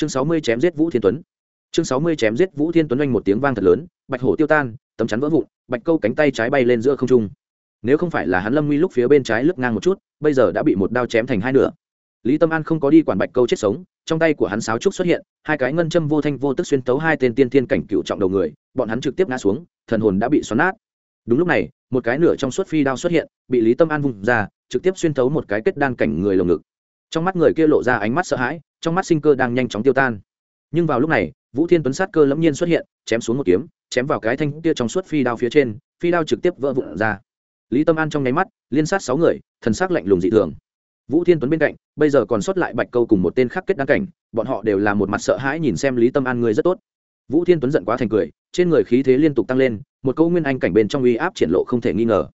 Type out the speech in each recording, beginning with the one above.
chương sáu mươi chém giết vũ thiên tuấn. Chương sáu mươi chém giết vũ thiên tuấn oanh một tiếng vang thật lớn, bạch hổ tiêu tan, tấm chắn vỡ vụn, bạch câu cánh tay trái bay lên giữa không trung. Nếu không phải là hắn lâm nguy lúc phía bên trái lướt ngang một chút, bây giờ đã bị một đao chém thành hai nửa. Lý tâm an không có đi quản bạch câu chết sống, trong tay của hắn sáo trúc xuất hiện, hai cái ngân châm vô thanh vô tức xuyên tấu hai tên tiên thiên cảnh cựu trọng đầu người, bọn hắn trực tiếp ngã xuống, thần hồn đã bị xoắn nát. Đúng lúc này, một cái nửa trong suốt phi đao xuất hiện, bị lý tâm an vùng ra, trực tiếp xuyên tấu một cái kết đan cảnh người lồng ngực trong mắt người kia lộ ra ánh mắt sợ hãi, trong mắt sinh cơ đang nhanh chóng tiêu tan. Nhưng vào lúc này, vũ thiên tuấn sát cơ lẫm nhiên xuất hiện, chém xuống một kiếm, chém vào cái thanh kia trong suốt phi đao phía trên, phi đao trực tiếp vỡ vụn ra. Lý tâm an trong nháy mắt, liên sát sáu người, thần sắc lạnh lùng dị thường. Vũ thiên tuấn bên cạnh, bây giờ còn sót lại bạch câu cùng một tên khắc kết đăng cảnh, bọn họ đều là một mặt sợ hãi nhìn xem lý tâm an người rất tốt. Vũ thiên tuấn giận quá thành cười, trên người khí thế liên tục tăng lên, một câu nguyên anh cảnh bên trong uy áp triển lộ không thể nghi ngờ.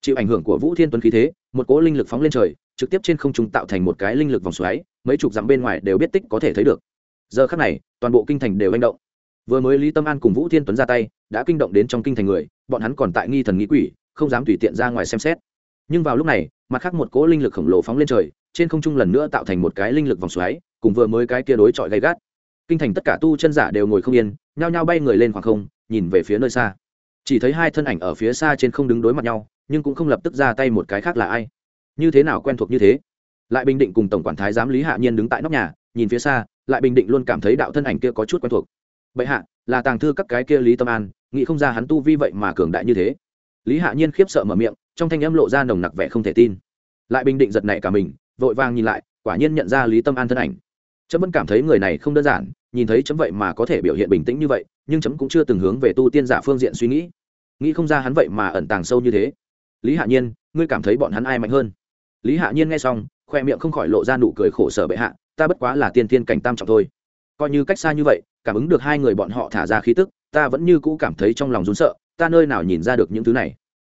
Chịu ảnh hưởng của vũ thiên tuấn khí thế, một cỗ linh lực phóng lên trời trực tiếp trên không trung tạo thành một cái linh lực vòng xoáy, mấy chục dặm bên ngoài đều biết tích có thể thấy được. Giờ khắc này, toàn bộ kinh thành đều manh động. Vừa mới lý tâm an cùng vũ thiên tuấn ra tay, đã kinh động đến trong kinh thành người, bọn hắn còn tại nghi thần nghĩ quỷ, không dám tùy tiện ra ngoài xem xét. Nhưng vào lúc này, mặt khác một cỗ linh lực khổng lồ phóng lên trời, trên không trung lần nữa tạo thành một cái linh lực vòng xoáy, cùng vừa mới cái kia đối chọi gay gắt. Kinh thành tất cả tu chân giả đều ngồi không yên, nhao nhao bay người lên khoảng không, nhìn về phía nơi xa. Chỉ thấy hai thân ảnh ở phía xa trên không đứng đối mặt nhau, nhưng cũng không lập tức ra tay một cái khác là ai như thế nào quen thuộc như thế? Lại bình định cùng tổng quản thái giám lý hạ nhiên đứng tại nóc nhà, nhìn phía xa, lại bình định luôn cảm thấy đạo thân ảnh kia có chút quen thuộc. Bệ hạ, là tàng thư các cái kia lý tâm an, nghĩ không ra hắn tu vi vậy mà cường đại như thế. Lý hạ nhiên khiếp sợ mở miệng, trong thanh âm lộ ra nồng nặc vẻ không thể tin. Lại bình định giật nảy cả mình, vội vàng nhìn lại, quả nhiên nhận ra lý tâm an thân ảnh. Chấm vẫn cảm thấy người này không đơn giản, nhìn thấy chấm vậy mà có thể biểu hiện bình tĩnh như vậy, nhưng chấm cũng chưa từng hướng về tu tiên giả phương diện suy nghĩ. Nghĩ không ra hắn vậy mà ẩn tàng sâu như thế. Lý hạ nhiên, ngươi cảm thấy bọn hắn ai mạnh hơn? Lý hạ nhiên nghe xong, khoe miệng không khỏi lộ ra nụ cười khổ sở bệ hạ, ta bất quá là tiên thiên cảnh tam trọng thôi. Coi như cách xa như vậy, cảm ứng được hai người bọn họ thả ra khí tức, ta vẫn như cũ cảm thấy trong lòng rún sợ, ta nơi nào nhìn ra được những thứ này.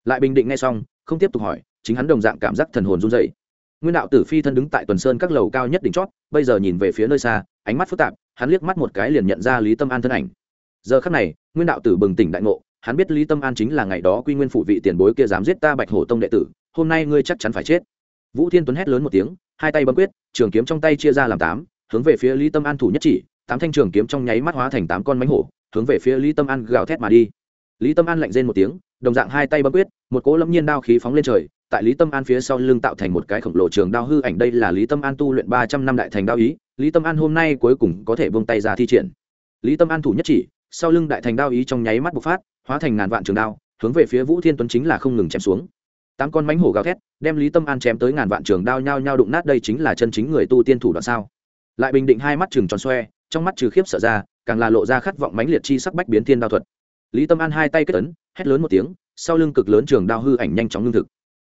Lại bình định nghe xong, không tiếp tục hỏi, chính hắn đồng dạng cảm giác thần hồn run dậy nguyên đạo tử phi thân đứng tại tuần sơn các lầu cao nhất đỉnh chót, bây giờ nhìn về phía nơi xa, ánh mắt phức tạp, hắn liếc mắt một cái liền nhận ra lý tâm an thân ảnh. Giờ khắc này, nguyên đạo tử bừng tỉnh đại ngộ, hắn biết lý tâm an chính là ngày đó quy nguyên phủ vị tiền bối kia dám giết ta bạch hổ tông đệ tử, hôm nay ngươi chắc chắn phải chết vũ thiên tuấn hét lớn một tiếng, hai tay bấm quyết, trường kiếm trong tay chia ra làm tám, hướng về phía lý tâm an thủ nhất chỉ, tám thanh trường kiếm trong nháy mắt hóa thành tám con mánh hổ, hướng về phía lý tâm an gào thét mà đi. Lý tâm an lạnh rên một tiếng, đồng dạng hai tay bấm quyết, một cỗ lâm nhiên đao khí phóng lên trời, tại lý tâm an phía sau lưng tạo thành một cái khổng lồ trường đao hư ảnh, đây là lý tâm an tu luyện ba trăm năm đại thành đao ý, lý tâm an hôm nay cuối cùng có thể vung tay ra thi triển. Lý tâm an thủ nhất chỉ, sau lưng đại thành đao ý trong nháy mắt bộc phát, hóa thành ngàn vạn trường đao, hướng về phía vũ thiên tuấn chính là không ngừng chém xuống tám con mánh hổ gào thét, đem lý tâm an chém tới ngàn vạn trường đao nhao nhao đụng nát đây chính là chân chính người tu tiên thủ đoạn sao? Lại bình định hai mắt chừng tròn xoe, trong mắt trừ khiếp sợ ra, càng là lộ ra khát vọng mãnh liệt chi sắc bách biến thiên đao thuật. Lý tâm an hai tay kết ấn, hét lớn một tiếng, sau lưng cực lớn trường đao hư ảnh nhanh chóng lương thực.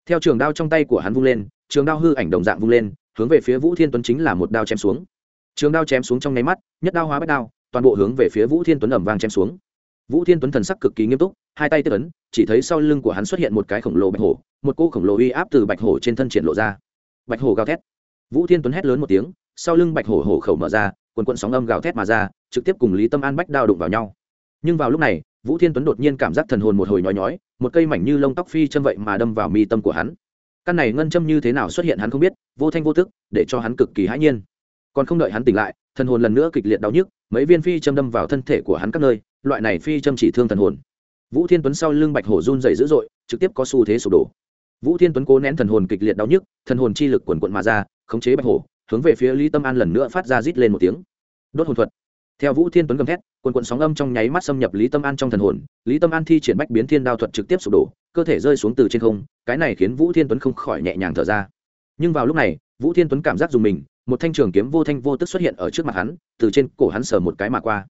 Theo trường đao trong tay của hắn vung lên, trường đao hư ảnh đồng dạng vung lên, hướng về phía vũ thiên tuấn chính là một đao chém xuống. Trường đao chém xuống trong nháy mắt, nhất đao hóa bách đao, toàn bộ hướng về phía vũ thiên tuấn ẩm vang chém xuống vũ thiên tuấn thần sắc cực kỳ nghiêm túc, hai tay tiếp ấn, chỉ thấy sau lưng của hắn xuất hiện một cái khổng lồ bạch hổ, một cô khổng lồ uy áp từ bạch hổ trên thân triển lộ ra. Bạch hổ gào thét. Vũ thiên tuấn hét lớn một tiếng, sau lưng bạch hổ hổ khẩu mở ra, quần quận sóng âm gào thét mà ra, trực tiếp cùng lý tâm an bách đao đụng vào nhau. Nhưng vào lúc này, vũ thiên tuấn đột nhiên cảm giác thần hồn một hồi nhói nhói, một cây mảnh như lông tóc phi chân vậy mà đâm vào mi tâm của hắn. Căn này ngân châm như thế nào xuất hiện hắn không biết, vô thanh vô tức, để cho hắn cực kỳ hãi nhiên. Còn không đợi hắn tỉnh lại, thần hồn lần nữa kịch liệt đau nhức, mấy viên phi châm đâm vào thân thể của hắn các nơi loại này phi châm chỉ thương thần hồn. Vũ thiên tuấn sau lưng bạch hổ run dày dữ dội, trực tiếp có xu thế sụp đổ. Vũ thiên tuấn cố nén thần hồn kịch liệt đau nhức, thần hồn chi lực quần quận mà ra, khống chế bạch hổ, hướng về phía lý tâm an lần nữa phát ra rít lên một tiếng. Đốt hồn thuật. Theo vũ thiên tuấn gầm thét quần quận sóng âm trong nháy mắt xâm nhập lý tâm an trong thần hồn, lý tâm an thi triển bách biến thiên đao thuật trực tiếp sụp đổ, cơ thể rơi xuống từ trên không, cái này khiến vũ thiên tuấn không khỏi nhẹ nhàng thở ra. Nhưng vào lúc này, vũ thiên tuấn cảm giác dùng mình, một thanh trường kiếm vô thanh vô tức xuất hiện ở trước mặt hắn, từ trên cổ hắn sờ một cái mà qua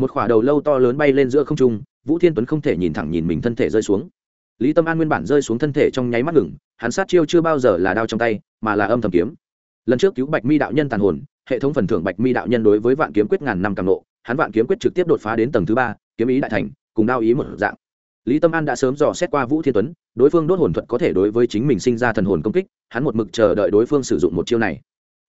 một khỏa đầu lâu to lớn bay lên giữa không trung, vũ thiên tuấn không thể nhìn thẳng nhìn mình thân thể rơi xuống. Lý tâm an nguyên bản rơi xuống thân thể trong nháy mắt ngừng, hắn sát chiêu chưa bao giờ là đao trong tay, mà là âm thầm kiếm. Lần trước cứu bạch mi đạo nhân tàn hồn, hệ thống phần thưởng bạch mi đạo nhân đối với vạn kiếm quyết ngàn năm càng nộ hắn vạn kiếm quyết trực tiếp đột phá đến tầng thứ ba, kiếm ý đại thành, cùng đao ý một dạng. Lý tâm an đã sớm dò xét qua vũ thiên tuấn, đối phương đốt hồn thuật có thể đối với chính mình sinh ra thần hồn công kích, hắn một mực chờ đợi đối phương sử dụng một chiêu này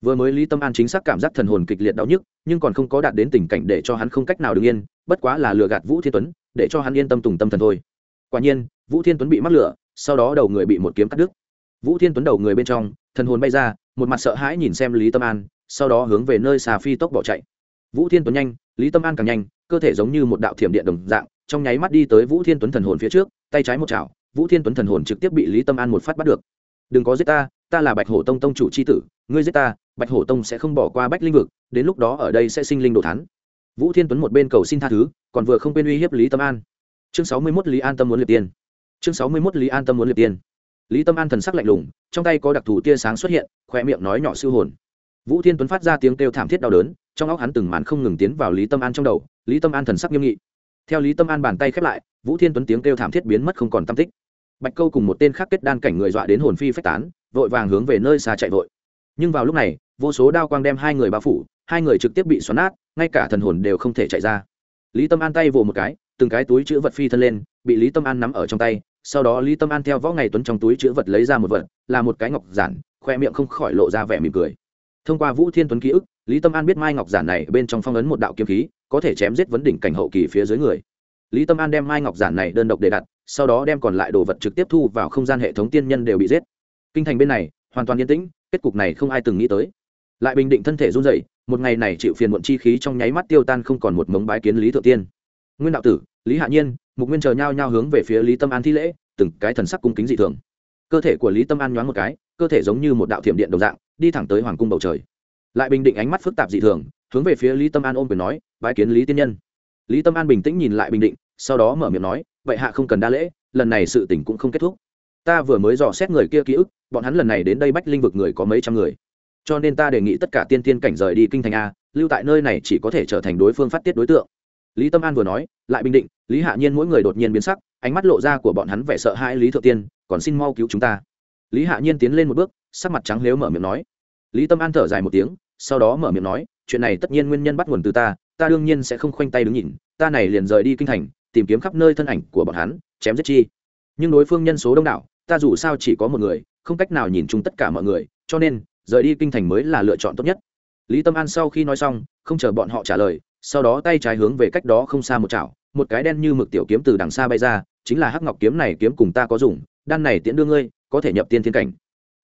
vừa mới lý tâm an chính xác cảm giác thần hồn kịch liệt đau nhức, nhưng còn không có đạt đến tình cảnh để cho hắn không cách nào đứng yên, bất quá là lừa gạt vũ thiên tuấn, để cho hắn yên tâm tùng tâm thần thôi. Quả nhiên, vũ thiên tuấn bị mắc lửa, sau đó đầu người bị một kiếm cắt đứt. Vũ thiên tuấn đầu người bên trong, thần hồn bay ra, một mặt sợ hãi nhìn xem lý tâm an, sau đó hướng về nơi xà phi tốc bỏ chạy. Vũ thiên tuấn nhanh, lý tâm an càng nhanh, cơ thể giống như một đạo thiểm điện đồng dạng, trong nháy mắt đi tới vũ thiên tuấn thần hồn phía trước, tay trái một chảo, vũ thiên tuấn thần hồn trực tiếp bị lý tâm an một phát bắt được đừng có giết ta ta là bạch hổ tông tông chủ c h i tử, ngươi giết ta, bạch hổ tông sẽ không bỏ qua bách linh vực, đến lúc đó ở đây sẽ sinh linh đồ thắn vũ thiên tuấn một bên cầu xin tha thứ, còn vừa không quên uy hiếp lý tâm an. Chương sáu mươi mốt lý an tâm muốn liệt tiên. Chương sáu mươi mốt lý an tâm muốn liệt tiên. Lý tâm an thần sắc lạnh lùng, trong tay có đặc thù tia sáng xuất hiện khoe miệng nói nhỏ siêu hồn. Vũ thiên tuấn phát ra tiếng kêu thảm thiết đau đớn, trong óc hắn từng màn không ngừng tiến vào lý tâm an trong đầu, lý tâm an thần sắc nghiêm nghị. Theo lý tâm an bàn tay khép lại, vũ thiên tuấn tiếng kêu thảm thiết biến mất không còn tam tích bạch câu cùng một tên khác kết đan cảnh người dọa đến hồn phi phách tán, vội vàng hướng về nơi xa chạy vội. Nhưng vào lúc này, vô số đao quang đem hai người bao phủ, hai người trực tiếp bị xoắn nát, ngay cả thần hồn đều không thể chạy ra. Lý tâm an tay vồ một cái, từng cái túi chữ vật phi thân lên, bị lý tâm an nắm ở trong tay, sau đó lý tâm an theo võ ngày tuấn trong túi chữ vật lấy ra một vật, là một cái ngọc giản, khoe miệng không khỏi lộ ra vẻ mỉm cười. Thông qua vũ thiên tuấn ký ức, lý tâm an biết mai ngọc giản này bên trong phong ấn một đạo kiếm khí, có thể chém giết vấn đỉnh cảnh hậu kỳ phía dưới người. Lý tâm an đem mai ngọc giản này đơn độc để đặt sau đó đem còn lại đồ vật trực tiếp thu vào không gian hệ thống tiên nhân đều bị giết. Kinh thành bên này, hoàn toàn yên tĩnh, kết cục này không ai từng nghĩ tới. Lại bình định thân thể run rẩy, một ngày này chịu phiền muộn chi khí trong nháy mắt tiêu tan không còn một mống bái kiến lý thượng tiên. Nguyên đạo tử, lý hạ nhiên, mục nguyên chờ nhau nhau hướng về phía lý tâm an thi lễ, từng cái thần sắc cung kính dị thường. Cơ thể của lý tâm an nhoáng một cái, cơ thể giống như một đạo thiểm điện đồng dạng, đi thẳng tới hoàng cung bầu trời. Lại bình định ánh mắt phức tạp dị thường, hướng về phía lý tâm an ôm quyền nói, bái kiến lý tiên nhân. Lý tâm an bình tĩnh nhìn lại bình định, sau đó mở miệng nói vậy hạ không cần đa lễ, lần này sự tỉnh cũng không kết thúc. Ta vừa mới dò xét người kia ký ức, bọn hắn lần này đến đây bách linh vực người có mấy trăm người. Cho nên ta đề nghị tất cả tiên tiên cảnh rời đi kinh thành a, lưu tại nơi này chỉ có thể trở thành đối phương phát tiết đối tượng. Lý tâm an vừa nói, lại bình định, lý hạ nhiên mỗi người đột nhiên biến sắc, ánh mắt lộ ra của bọn hắn vẻ sợ hãi lý thượng tiên, còn xin mau cứu chúng ta. Lý hạ nhiên tiến lên một bước, sắc mặt trắng nếu mở miệng nói. Lý tâm an thở dài một tiếng, sau đó mở miệng nói, chuyện này tất nhiên nguyên nhân bắt nguồn từ ta ta đương nhiên sẽ không khoanh tay đứng nhìn, ta này liền rời đi kinh thành tìm kiếm khắp nơi thân ảnh của bọn hắn, chém giết chi. Nhưng đối phương nhân số đông đảo, ta dù sao chỉ có một người, không cách nào nhìn chung tất cả mọi người, cho nên, rời đi kinh thành mới là lựa chọn tốt nhất. Lý tâm an sau khi nói xong, không chờ bọn họ trả lời, sau đó tay trái hướng về cách đó không xa một chảo, một cái đen như mực tiểu kiếm từ đằng xa bay ra, chính là hắc ngọc kiếm này kiếm cùng ta có dùng, đan này tiễn đưa ngươi, có thể nhập tiên thiên cảnh.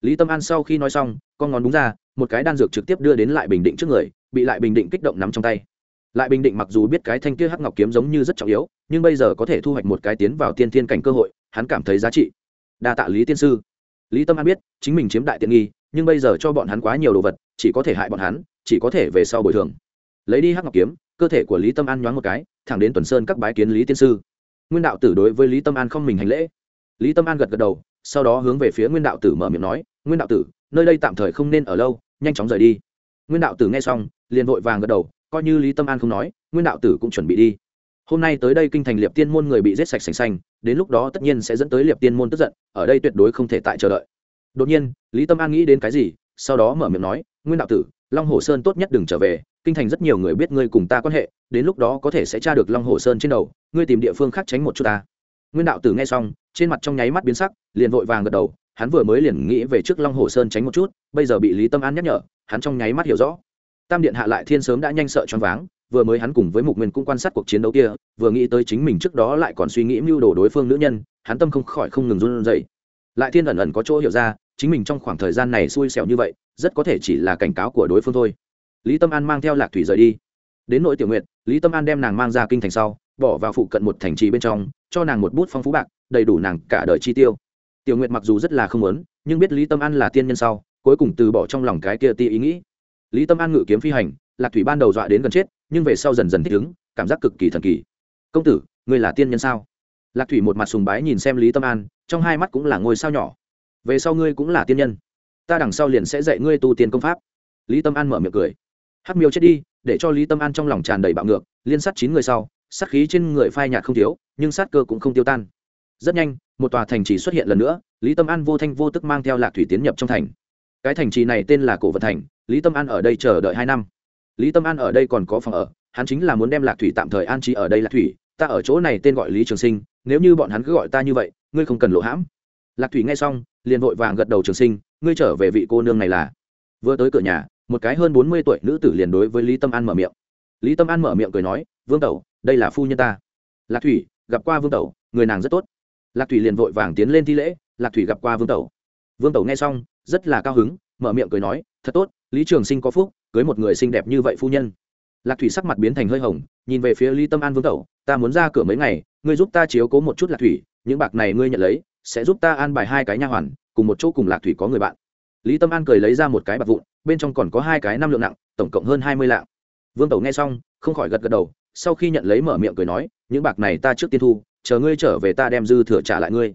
Lý tâm an sau khi nói xong, con ngón đúng ra, một cái đan dược trực tiếp đưa đến lại bình định trước người, bị lại bình định kích động nắm trong tay lại bình định mặc dù biết cái thanh kia hắc ngọc kiếm giống như rất trọng yếu, nhưng bây giờ có thể thu hoạch một cái tiến vào tiên thiên cảnh cơ hội, hắn cảm thấy giá trị. Đa tạ lý tiên sư. Lý tâm an biết, chính mình chiếm đại tiện nghi, nhưng bây giờ cho bọn hắn quá nhiều đồ vật, chỉ có thể hại bọn hắn, chỉ có thể về sau bồi thường. Lấy đi hắc ngọc kiếm, cơ thể của lý tâm an nhoáng một cái, thẳng đến tuần sơn các bái kiến lý tiên sư. Nguyên đạo tử đối với lý tâm an không mình hành lễ. Lý tâm an gật gật đầu, sau đó hướng về phía nguyên đạo tử mở miệng nói, nguyên đạo tử, nơi đây tạm thời không nên ở lâu, nhanh chóng rời đi. Nguyên đạo tử nghe xong, liền vội vàng gật đầu coi như lý tâm an không nói, nguyên đạo tử cũng chuẩn bị đi. Hôm nay tới đây kinh thành liệp tiên môn người bị giết sạch sành xanh đến lúc đó tất nhiên sẽ dẫn tới liệp tiên môn tức giận, ở đây tuyệt đối không thể tại chờ đợi. Đột nhiên, lý tâm an nghĩ đến cái gì, sau đó mở miệng nói, nguyên đạo tử, long hồ sơn tốt nhất đừng trở về, kinh thành rất nhiều người biết ngươi cùng ta quan hệ, đến lúc đó có thể sẽ tra được long hồ sơn trên đầu, ngươi tìm địa phương khác tránh một chút ta. Nguyên đạo tử nghe xong, trên mặt trong nháy mắt biến sắc, liền vội vàng gật đầu, hắn vừa mới liền nghĩ về trước long hồ sơn tránh một chút, bây giờ bị lý tâm an nhắc nhở, hắn trong nháy mắt hiểu rõ tam điện hạ lại thiên sớm đã nhanh sợ choáng váng, vừa mới hắn cùng với mục nguyên cũng quan sát cuộc chiến đấu kia, vừa nghĩ tới chính mình trước đó lại còn suy nghĩ mưu đồ đối phương nữ nhân, hắn tâm không khỏi không ngừng run rẩy. Lại thiên ẩn ẩn có chỗ hiểu ra, chính mình trong khoảng thời gian này xui xẻo như vậy, rất có thể chỉ là cảnh cáo của đối phương thôi. Lý tâm an mang theo lạc thủy rời đi. Đến nội tiểu nguyệt, lý tâm an đem nàng mang ra kinh thành sau, bỏ vào phụ cận một thành trì bên trong, cho nàng một bút phong phú bạc, đầy đủ nàng cả đời chi tiêu. Tiểu nguyệt mặc dù rất là không muốn, nhưng biết lý tâm an là tiên nhân sau, cuối cùng từ bỏ trong lòng cái kia tia ý nghĩ lý tâm an ngự kiếm phi hành, lạc thủy ban đầu dọa đến gần chết, nhưng về sau dần dần thích ứng, cảm giác cực kỳ thần kỳ. Công tử, ngươi là tiên nhân sao? Lạc thủy một mặt sùng bái nhìn xem lý tâm an, trong hai mắt cũng là ngôi sao nhỏ. Về sau ngươi cũng là tiên nhân, ta đằng sau liền sẽ dạy ngươi tu tiên công pháp. Lý tâm an mở miệng cười. Hắc miêu chết đi, để cho lý tâm an trong lòng tràn đầy bạo ngược, liên sát chín người sau, sát khí trên người phai nhạt không thiếu, nhưng sát cơ cũng không tiêu tan. Rất nhanh, một tòa thành trì xuất hiện lần nữa, lý tâm an vô thanh vô tức mang theo lạc thủy tiến nhập trong thành. Cái thành trì này tên là cổ vật thành lý tâm an ở đây chờ đợi hai năm. Lý tâm an ở đây còn có phòng ở, hắn chính là muốn đem lạc thủy tạm thời an trí ở đây lạc thủy. Ta ở chỗ này tên gọi lý trường sinh, nếu như bọn hắn cứ gọi ta như vậy, ngươi không cần lộ hãm. Lạc thủy nghe xong, liền vội vàng gật đầu trường sinh, ngươi trở về vị cô nương này là. Vừa tới cửa nhà, một cái hơn bốn mươi tuổi nữ tử liền đối với lý tâm an mở miệng. Lý tâm an mở miệng cười nói, vương tẩu, đây là phu nhân ta. Lạc thủy, gặp qua vương tẩu, người nàng rất tốt. Lạc thủy liền vội vàng tiến lên thi lễ, lạc thủy gặp qua vương tẩu. Vương tẩu nghe xong, rất là cao hứng, mở miệng cười nói thật tốt, lý trường sinh có phúc, cưới một người xinh đẹp như vậy phu nhân. Lạc thủy sắc mặt biến thành hơi hồng, nhìn về phía lý tâm an vương tẩu, ta muốn ra cửa mấy ngày, ngươi giúp ta chiếu cố một chút lạc thủy, những bạc này ngươi nhận lấy, sẽ giúp ta an bài hai cái nha hoàn, cùng một chỗ cùng lạc thủy có người bạn. Lý tâm an cười lấy ra một cái bạc vụn, bên trong còn có hai cái năm lượng nặng, tổng cộng hơn hai mươi lạng. Vương tẩu nghe xong, không khỏi gật gật đầu, sau khi nhận lấy mở miệng cười nói, những bạc này ta trước tiên thu, chờ ngươi trở về ta đem dư thừa trả lại ngươi.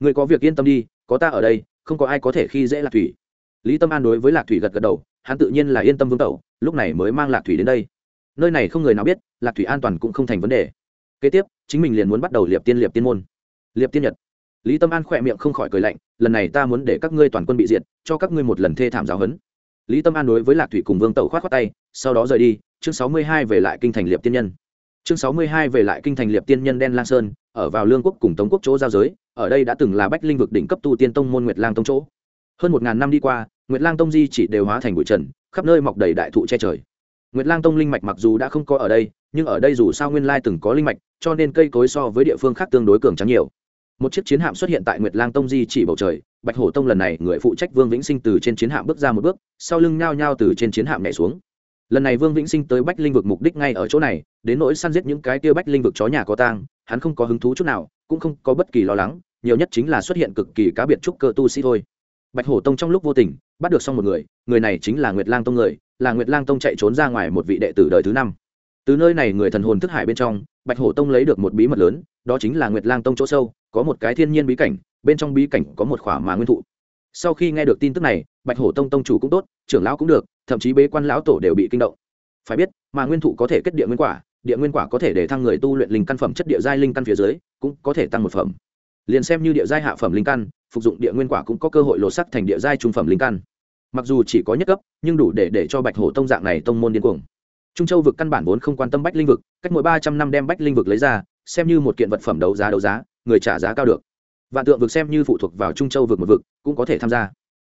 Ngươi có việc yên tâm đi, có ta ở đây, không có ai có thể khi dễ lạc thủy lý tâm an đối với lạc thủy gật gật đầu, hắn tự nhiên là yên tâm vương tẩu, lúc này mới mang lạc thủy đến đây. Nơi này không người nào biết, lạc thủy an toàn cũng không thành vấn đề. Kế tiếp, chính mình liền muốn bắt đầu liệp tiên liệp tiên môn. Liệp tiên nhật. Lý tâm an khỏe miệng không khỏi cười lạnh, lần này ta muốn để các ngươi toàn quân bị diệt, cho các ngươi một lần thê thảm giáo huấn. Lý tâm an đối với lạc thủy cùng vương tẩu k h o á t khoác tay, sau đó rời đi, chương sáu mươi hai về lại kinh thành liệp tiên nhân. Chương sáu mươi hai về lại kinh thành liệp tiên nhân đen lang sơn, ở vào lương quốc cùng tống quốc chỗ giao giới, ở đây đã từng là bách linh vực đỉnh cấp tu tiên tông môn nguyệt lang tông chỗ hơn một ngàn năm đi qua, nguyệt lang tông di chỉ đều hóa thành bụi trần, khắp nơi mọc đầy đại thụ che trời. Nguyệt lang tông linh mạch mặc dù đã không có ở đây, nhưng ở đây dù sao nguyên lai từng có linh mạch, cho nên cây cối so với địa phương khác tương đối cường trắng nhiều. Một chiếc chiến hạm xuất hiện tại nguyệt lang tông di chỉ bầu trời, bạch hổ tông lần này người phụ trách vương vĩnh sinh từ trên chiến hạm bước ra một bước, sau lưng nhao nhao từ trên chiến hạm nhảy xuống. Lần này vương vĩnh sinh tới bách linh vực mục đích ngay ở chỗ này, đến nỗi săn giết những cái tiêu bách linh vực chó nhà có tang, hắn không có hứng thú chút nào, cũng không có bất kỳ lo lắng, nhiều nhất chính là xuất hiện cực kỳ cá biệt trúc cơ tu sĩ thôi bạch hổ tông trong lúc vô tình, bắt được xong một người người này chính là nguyệt lang tông người, là nguyệt lang tông chạy trốn ra ngoài một vị đệ tử đời thứ năm. Từ nơi này người thần hồn thức hải bên trong, bạch hổ tông lấy được một bí mật lớn, đó chính là nguyệt lang tông chỗ sâu, có một cái thiên nhiên bí cảnh, bên trong bí cảnh có một khỏa mà nguyên thụ. Sau khi nghe được tin tức này, bạch hổ tông tông chủ cũng tốt, trưởng lão cũng được, thậm chí bế quan lão tổ đều bị kinh động. Phải biết, mà nguyên thụ có thể kết địa nguyên quả, địa nguyên quả có thể để thăng người tu luyện linh căn phẩm chất địa giai linh căn phía dưới, cũng có thể tăng một phẩm. Liền xem như địa giai hạ phẩm linh căn phục dụng địa nguyên quả cũng có cơ hội lột sắc thành địa giai trung phẩm linh căn. Mặc dù chỉ có nhất cấp, nhưng đủ để để cho bạch hổ tông dạng này tông môn điên cuồng. Trung châu vực căn bản vốn không quan tâm bách linh vực, cách mỗi ba trăm năm đem bách linh vực lấy ra, xem như một kiện vật phẩm đấu giá đấu giá, người trả giá cao được. Vạn tượng vực xem như phụ thuộc vào trung châu vực một vực, cũng có thể tham gia.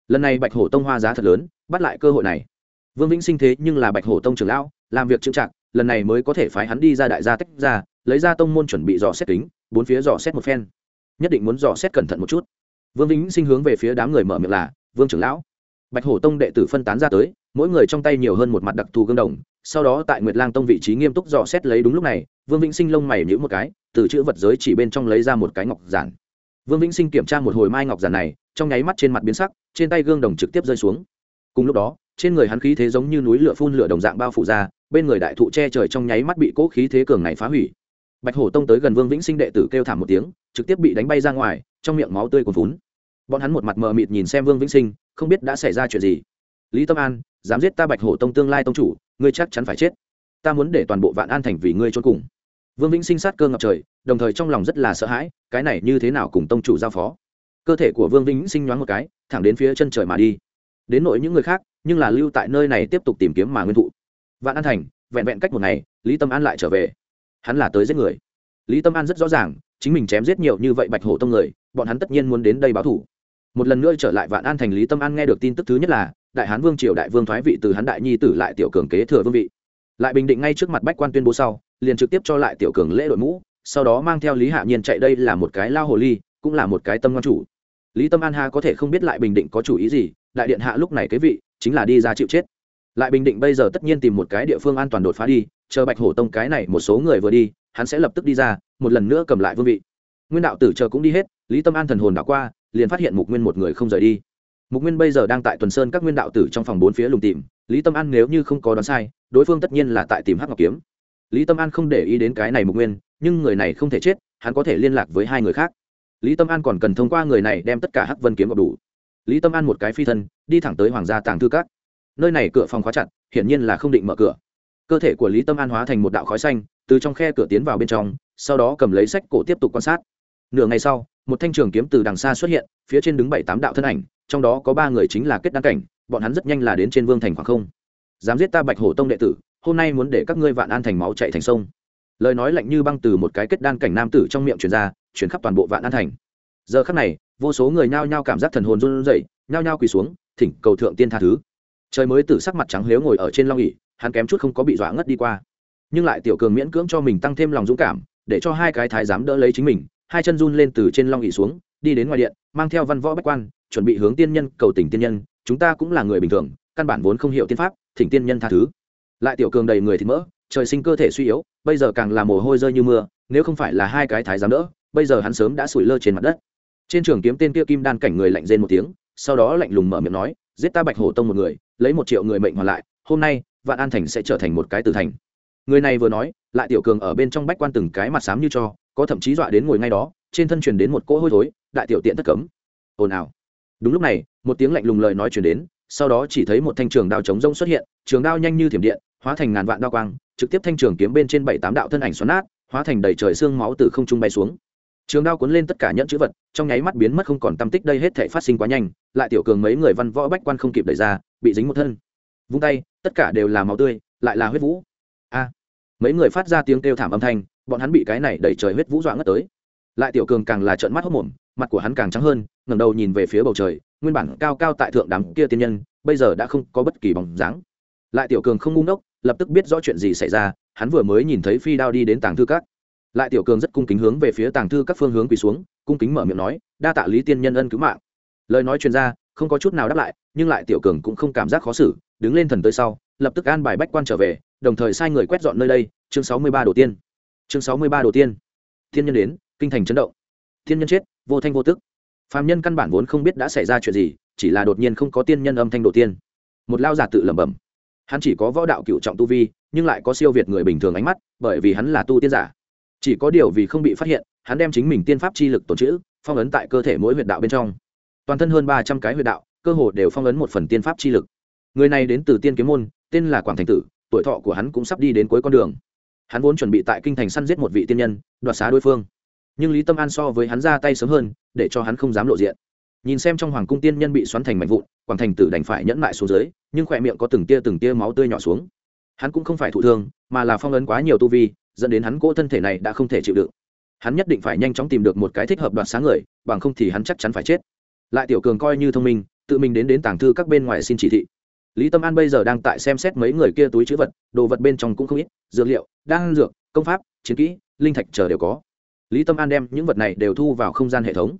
Lần này bạch hổ tông hoa giá thật lớn, bắt lại cơ hội này. Vương vĩnh sinh thế nhưng là bạch hổ tông trưởng lão, làm việc trưng trạc lần này mới có thể phái hắn đi ra đại gia tách ra, lấy ra tông môn chuẩn bị dò xét kính, bốn phía dò xét một phen. Nhất định muốn dò xét cẩn thận một chút vương vĩnh sinh hướng về phía đám người mở miệng là, vương trưởng lão. Bạch hổ tông đệ tử phân tán ra tới, mỗi người trong tay nhiều hơn một mặt đặc thù gương đồng, sau đó tại nguyệt lang tông vị trí nghiêm túc dò xét lấy đúng lúc này, vương vĩnh sinh lông mày nhữ một cái, từ chữ vật giới chỉ bên trong lấy ra một cái ngọc giản. Vương vĩnh sinh kiểm tra một hồi mai ngọc giản này, trong nháy mắt trên mặt biến sắc, trên tay gương đồng trực tiếp rơi xuống. Cùng lúc đó, trên người hắn khí thế giống như núi lửa phun lửa đồng dạng bao phủ ra, bên người đại thụ che trời trong nháy mắt bị cỗ khí thế cường này phá hủy. Bạch hổ tông tới gần vương vĩnh sinh đệ tử kêu thảm một tiếng, trực tiếp bị đánh bay ra ngoài trong miệng máu tươi còn vún bọn hắn một mặt mờ mịt nhìn xem vương vĩnh sinh, không biết đã xảy ra chuyện gì. Lý tâm an, dám giết ta bạch hổ tông tương lai tông chủ, ngươi chắc chắn phải chết. Ta muốn để toàn bộ vạn an thành vì ngươi trốn cùng. Vương vĩnh sinh sát cơ ngập trời, đồng thời trong lòng rất là sợ hãi, cái này như thế nào cùng tông chủ giao phó? Cơ thể của vương vĩnh sinh nhoáng một cái, thẳng đến phía chân trời mà đi. Đến nội những người khác, nhưng là lưu tại nơi này tiếp tục tìm kiếm mà nguyên thụ. Vạn an thành, vẹn vẹn cách một ngày, lý tâm an lại trở về. Hắn là tới giết người. Lý tâm an rất rõ ràng chính mình chém giết nhiều như vậy bạch hổ tông người, bọn hắn tất nhiên muốn đến đây báo thủ. Một lần nữa trở lại vạn an thành lý tâm an nghe được tin tức thứ nhất là, đại hán vương triều đại vương thoái vị từ hắn đại nhi tử lại tiểu cường kế thừa vương vị. Lại bình định ngay trước mặt bách quan tuyên bố sau, liền trực tiếp cho lại tiểu cường lễ đội mũ, sau đó mang theo lý hạ nhiên chạy đây là một cái lao hồ ly, cũng là một cái tâm ngon chủ. Lý tâm an ha có thể không biết lại bình định có chủ ý gì, đại điện hạ lúc này cái vị, chính là đi ra chịu chết. Lại bình định bây giờ tất nhiên tìm một cái địa phương an toàn đột phá đi, chờ bạch hổ tông cái này một số người vừa đi hắn sẽ lập tức đi ra, một lần nữa cầm lại vương vị. Nguyên đạo tử chờ cũng đi hết, lý tâm an thần hồn đã qua, liền phát hiện mục nguyên một người không rời đi. Mục nguyên bây giờ đang tại tuần sơn các nguyên đạo tử trong phòng bốn phía lùng tìm, lý tâm an nếu như không có đoán sai, đối phương tất nhiên là tại tìm hắc ngọc kiếm. Lý tâm an không để ý đến cái này mục nguyên, nhưng người này không thể chết, hắn có thể liên lạc với hai người khác. Lý tâm an còn cần thông qua người này đem tất cả hắc vân kiếm gặp đủ. Lý tâm an một cái phi thân, đi thẳng tới hoàng gia tàng thư các. Nơi này cửa phòng khóa chặt, hiển nhiên là không định mở cửa cơ thể của lý tâm an hóa thành một đạo khói xanh, từ trong khe cửa tiến vào bên trong, sau đó cầm lấy sách cổ tiếp tục quan sát. Nửa ngày sau, một thanh trường kiếm từ đằng xa xuất hiện, phía trên đứng bảy tám đạo thân ảnh, trong đó có ba người chính là kết đăng cảnh, bọn hắn rất nhanh là đến trên vương thành khoảng không. Dám giết ta bạch hổ tông đệ tử, hôm nay muốn để các ngươi vạn an thành máu chạy thành sông. Lời nói lạnh như băng từ một cái kết đan cảnh nam tử trong miệng truyền ra chuyển khắp toàn bộ vạn an thành. Giờ khắc này, vô số người nhao nhao cảm giác thần hồn run rẩy, nhao nhao quỳ xuống, thỉnh cầu thượng tiên tha thứ. Trời mới tử sắc mặt trắng lếu ngồi ở trên long ỉ hắn kém chút không có bị dọa ngất đi qua. Nhưng lại tiểu cường miễn cưỡng cho mình tăng thêm lòng dũng cảm, để cho hai cái thái giám đỡ lấy chính mình, hai chân run lên từ trên long ỉ xuống, đi đến ngoài điện, mang theo văn võ bách quan, chuẩn bị hướng tiên nhân cầu tình tiên nhân, chúng ta cũng là người bình thường, căn bản vốn không hiểu tiên pháp, thỉnh tiên nhân tha thứ. Lại tiểu cường đầy người thì mỡ, trời sinh cơ thể suy yếu, bây giờ càng là mồ hôi rơi như mưa, nếu không phải là hai cái thái giám đỡ, bây giờ hắn sớm đã sủi lơ trên mặt đất. Trên trường kiếm tên kia kim đan cảnh người lạnh rên một tiếng, sau đó lạnh lùng mở miệng nói, giết ta bạch hổ tông một người, lấy một triệu người mệnh hoàn lại, hôm nay vạn an thành sẽ trở thành một cái tử thành. Người này vừa nói, lại tiểu cường ở bên trong bách quan từng cái mặt xám như cho, có thậm chí dọa đến ngồi ngay đó, trên thân truyền đến một cỗ hôi thối, đại tiểu tiện tất cấm. Ồn ào. Đúng lúc này, một tiếng lạnh lùng lời nói truyền đến, sau đó chỉ thấy một thanh trường đao chống rông xuất hiện, trường đao nhanh như thiểm điện, hóa thành ngàn vạn đao quang, trực tiếp thanh trường kiếm bên trên bảy tám đạo thân ảnh xoắn nát, hóa thành đầy trời xương máu từ không trung bay xuống. Trường đao cuốn lên tất cả nhẫn chữ vật, trong nháy mắt biến mất không còn tâm tích, đây hết thể phát sinh quá nhanh, lại tiểu cường mấy người văn võ bách quan không kịp đẩy ra, bị dính một thân. Vung tay tất cả đều là máu tươi, lại là huyết vũ. A, mấy người phát ra tiếng kêu thảm âm thanh, bọn hắn bị cái này đẩy trời huyết vũ dọa ngất tới. Lại tiểu cường càng là trợn mắt hốc mồm, mặt của hắn càng trắng hơn, ngẩng đầu nhìn về phía bầu trời, nguyên bản cao cao tại thượng đám kia tiên nhân, bây giờ đã không có bất kỳ bóng dáng. Lại tiểu cường không ngu ngốc, lập tức biết rõ chuyện gì xảy ra, hắn vừa mới nhìn thấy phi đao đi đến tàng thư các. Lại tiểu cường rất cung kính hướng về phía tàng thư các phương hướng quỳ xuống, cung kính mở miệng nói, đa tạ lý tiên nhân ân cứu mạng. Lời nói chuyên ra không có chút nào đáp lại, nhưng lại tiểu cường cũng không cảm giác khó xử, đứng lên thần tới sau, lập tức an bài bách quan trở về, đồng thời sai người quét dọn nơi đây, chương sáu mươi ba đầu tiên. Chương sáu mươi ba đầu tiên. Thiên nhân đến, kinh thành chấn động. Thiên nhân chết, vô thanh vô tức. Phạm nhân căn bản vốn không biết đã xảy ra chuyện gì, chỉ là đột nhiên không có tiên nhân âm thanh đầu tiên. Một lao giả tự lẩm bẩm. Hắn chỉ có võ đạo cựu trọng tu vi, nhưng lại có siêu việt người bình thường ánh mắt, bởi vì hắn là tu tiên giả. Chỉ có điều vì không bị phát hiện, hắn đem chính mình tiên pháp chi lực tồn chữ phong ấn tại cơ thể mỗi huyệt đạo bên trong toàn thân hơn ba trăm cái huyệt đạo, cơ hồ đều phong ấn một phần tiên pháp chi lực. Người này đến từ tiên kiếm môn, tên là quảng thành tử, tuổi thọ của hắn cũng sắp đi đến cuối con đường. Hắn vốn chuẩn bị tại kinh thành săn giết một vị tiên nhân, đoạt xá đối phương. Nhưng lý tâm an so với hắn ra tay sớm hơn, để cho hắn không dám lộ diện. Nhìn xem trong hoàng cung tiên nhân bị xoắn thành mạnh vụn, quảng thành tử đành phải nhẫn lại xuống dưới, nhưng khỏe miệng có từng tia từng tia máu tươi nhỏ xuống. Hắn cũng không phải thụ thương, mà là phong ấn quá nhiều tu vi, dẫn đến hắn cỗ thân thể này đã không thể chịu đựng. Hắn nhất định phải nhanh chóng tìm được một cái thích hợp đoạt sáng người, bằng không thì hắn chắc chắn phải chết lại tiểu cường coi như thông minh, tự mình đến đến tàng thư các bên ngoài xin chỉ thị. Lý tâm an bây giờ đang tại xem xét mấy người kia túi chữ vật, đồ vật bên trong cũng không ít, dược liệu, đan dược, công pháp, chiến kỹ, linh thạch chờ đều có. Lý tâm an đem những vật này đều thu vào không gian hệ thống.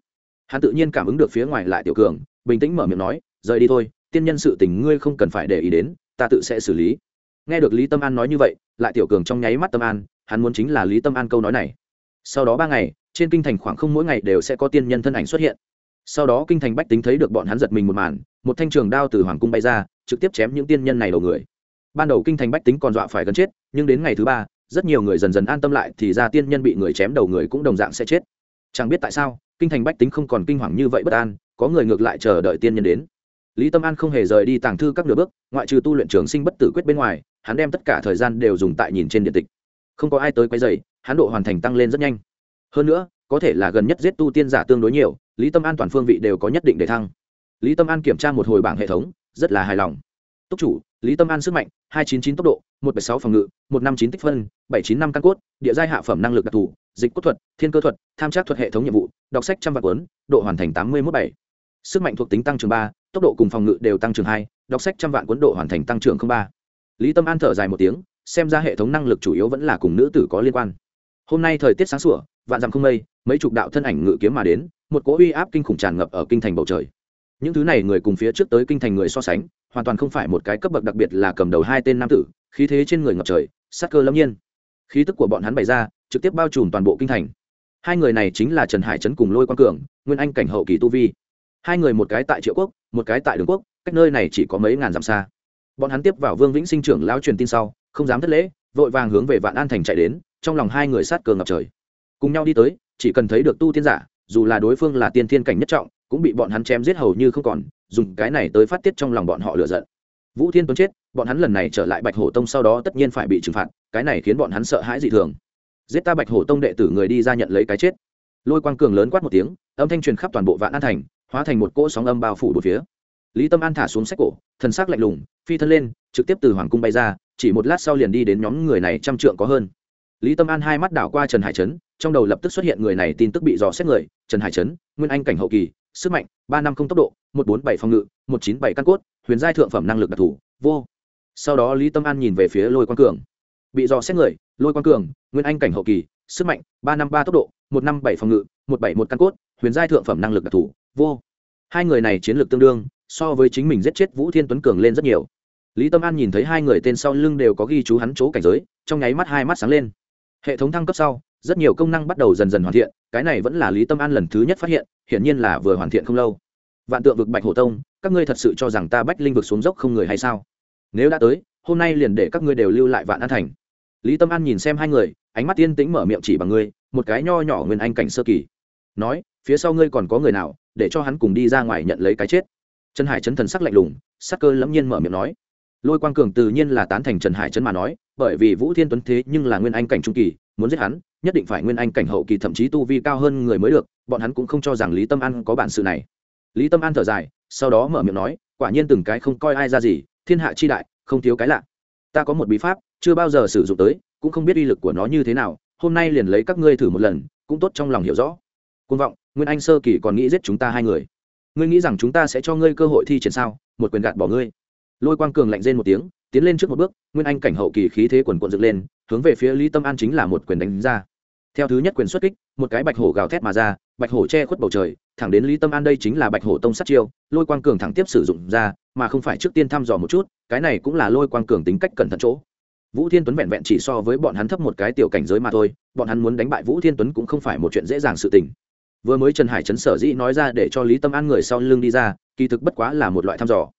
Hắn tự nhiên cảm ứng được phía ngoài lại tiểu cường, bình tĩnh mở miệng nói, rời đi thôi, tiên nhân sự tình ngươi không cần phải để ý đến, ta tự sẽ xử lý. Nghe được lý tâm an nói như vậy, lại tiểu cường trong nháy mắt tâm an, hắn muốn chính là lý tâm an câu nói này. Sau đó ba ngày, trên kinh thành khoảng không mỗi ngày đều sẽ có tiên nhân thân ảnh xuất hiện sau đó kinh thành bách tính thấy được bọn hắn giật mình một màn, một thanh trường đao từ hoàng cung bay ra, trực tiếp chém những tiên nhân này đầu người. Ban đầu kinh thành bách tính còn dọa phải gần chết, nhưng đến ngày thứ ba, rất nhiều người dần dần an tâm lại, thì ra tiên nhân bị người chém đầu người cũng đồng dạng sẽ chết. Chẳng biết tại sao, kinh thành bách tính không còn kinh hoàng như vậy bất an, có người ngược lại chờ đợi tiên nhân đến. Lý tâm an không hề rời đi tàng thư các nửa bước, ngoại trừ tu luyện trường sinh bất tử quyết bên ngoài, hắn đem tất cả thời gian đều dùng tại nhìn trên điện tịch. Không có ai tới quay dày hắn độ hoàn thành tăng lên rất nhanh. Hơn nữa, có thể là gần nhất giết tu tiên giả tương đối nhiều lý tâm an toàn phương vị đều có nhất định để thăng. Lý tâm an kiểm tra một hồi bảng hệ thống, rất là hài lòng. Túc chủ, lý tâm an sức mạnh, hai chín chín tốc độ, một bảy sáu phòng ngự, một năm chín tích phân, bảy chín năm căn cốt, địa giai hạ phẩm năng lực đặc thù, dịch cốt thuật, thiên cơ thuật, tham trác thuật hệ thống nhiệm vụ, đọc sách trăm vạn cuốn, độ hoàn thành tám mươi mốt bảy. Sức mạnh thuộc tính tăng trưởng ba, tốc độ cùng phòng ngự đều tăng trưởng hai, đọc sách trăm vạn cuốn độ hoàn thành tăng trưởng ba. Lý tâm an thở dài một tiếng, xem ra hệ thống năng lực chủ yếu vẫn là cùng nữ tử có liên quan. Hôm nay thời tiết sáng sủa, vạn dặm không mây mấy chục đạo thân ảnh ngự kiếm mà đến, một cỗ uy áp kinh khủng tràn ngập ở kinh thành bầu trời. Những thứ này người cùng phía trước tới kinh thành người so sánh, hoàn toàn không phải một cái cấp bậc đặc biệt là cầm đầu hai tên nam tử, khí thế trên người ngập trời, sát cơ lâm nhiên. Khí tức của bọn hắn bày ra, trực tiếp bao trùm toàn bộ kinh thành. Hai người này chính là trần hải trấn cùng lôi quang cường, nguyên anh cảnh hậu kỳ tu vi. Hai người một cái tại triệu quốc, một cái tại đường quốc, cách nơi này chỉ có mấy ngàn dặm xa. Bọn hắn tiếp vào vương vĩnh sinh trưởng lao truyền tin sau, không dám thất lễ, vội vàng hướng về vạn an thành chạy đến, trong lòng hai người sát cơ ngập trời. Cùng nhau đi tới chỉ cần thấy được tu tiên giả, dù là đối phương là tiên thiên cảnh nhất trọng, cũng bị bọn hắn chém giết hầu như không còn, dùng cái này tới phát tiết trong lòng bọn họ lựa giận. Vũ thiên tuấn chết, bọn hắn lần này trở lại bạch hổ tông sau đó tất nhiên phải bị trừng phạt, cái này khiến bọn hắn sợ hãi dị thường. Giết ta bạch hổ tông đệ tử người đi ra nhận lấy cái chết. Lôi quang cường lớn quát một tiếng, âm thanh truyền khắp toàn bộ vạn an thành, hóa thành một cỗ sóng âm bao phủ một phía. Lý tâm an thả xuống sách cổ, thần sắc lạnh lùng, phi thân lên, trực tiếp từ hoàng cung bay ra, chỉ một lát sau liền đi đến nhóm người này trăm trượng có hơn lý tâm an hai mắt đảo qua trần hải trấn, trong đầu lập tức xuất hiện người này tin tức bị dò xét người, trần hải trấn, nguyên anh cảnh hậu kỳ, sức mạnh, ba năm không tốc độ, một bốn bảy phòng ngự, một chín bảy căn cốt, huyền giai thượng phẩm năng lực đặc thù, vô. Sau đó lý tâm an nhìn về phía lôi quang cường. Bị dò xét người, lôi quang cường, nguyên anh cảnh hậu kỳ, sức mạnh, ba năm ba tốc độ, một năm bảy phòng ngự, một bảy một căn cốt, huyền giai thượng phẩm năng lực đặc thù, vô. Hai người này chiến lược tương đương, so với chính mình giết chết vũ thiên tuấn cường lên rất nhiều. Lý tâm an nhìn thấy hai người tên sau lưng đều có ghi chú hắn chỗ cảnh giới, trong nháy mắt hai mắt sáng lên hệ thống thăng cấp sau, rất nhiều công năng bắt đầu dần dần hoàn thiện, cái này vẫn là lý tâm an lần thứ nhất phát hiện, hiển nhiên là vừa hoàn thiện không lâu. Vạn tượng vực bạch hổ tông, các ngươi thật sự cho rằng ta bách linh vực xuống dốc không người hay sao? Nếu đã tới, hôm nay liền để các ngươi đều lưu lại vạn an thành. Lý tâm an nhìn xem hai người, ánh mắt tiên tĩnh mở miệng chỉ bằng ngươi, một cái nho nhỏ nguyên anh cảnh sơ kỳ. Nói, phía sau ngươi còn có người nào, để cho hắn cùng đi ra ngoài nhận lấy cái chết? Trần hải chấn thần sắc lạnh lùng, sắc cơ lẫm nhiên mở miệng nói lôi quang cường tự nhiên là tán thành trần hải chấn mà nói, bởi vì vũ thiên tuấn thế nhưng là nguyên anh cảnh trung kỳ, muốn giết hắn, nhất định phải nguyên anh cảnh hậu kỳ thậm chí tu vi cao hơn người mới được, bọn hắn cũng không cho rằng lý tâm an có bản sự này. Lý tâm an thở dài, sau đó mở miệng nói, quả nhiên từng cái không coi ai ra gì, thiên hạ chi đại, không thiếu cái lạ. Ta có một bí pháp, chưa bao giờ sử dụng tới, cũng không biết uy lực của nó như thế nào, hôm nay liền lấy các ngươi thử một lần, cũng tốt trong lòng hiểu rõ. Côn vọng, nguyên anh sơ kỳ còn nghĩ giết chúng ta hai người. Ngươi nghĩ rằng chúng ta sẽ cho ngươi cơ hội thi triển sao? Một quyền gạt bỏ ngươi lôi quang cường lạnh rên một tiếng, tiến lên trước một bước, nguyên anh cảnh hậu kỳ khí thế quần quận dựng lên, hướng về phía lý tâm an chính là một quyền đánh ra. Theo thứ nhất quyền xuất kích, một cái bạch hổ gào thét mà ra, bạch hổ che khuất bầu trời, thẳng đến lý tâm an đây chính là bạch hổ tông sát chiêu, lôi quang cường thẳng tiếp sử dụng ra, mà không phải trước tiên thăm dò một chút, cái này cũng là lôi quang cường tính cách cẩn thận chỗ. Vũ thiên tuấn vẹn vẹn chỉ so với bọn hắn thấp một cái tiểu cảnh giới mà thôi, bọn hắn muốn đánh bại vũ thiên tuấn cũng không phải một chuyện dễ dàng sự tình. Vừa mới trần hải chấn sở dĩ nói ra để cho lý tâm an người sau lưng đi ra, kỳ thực bất quá là một loại thăm dò.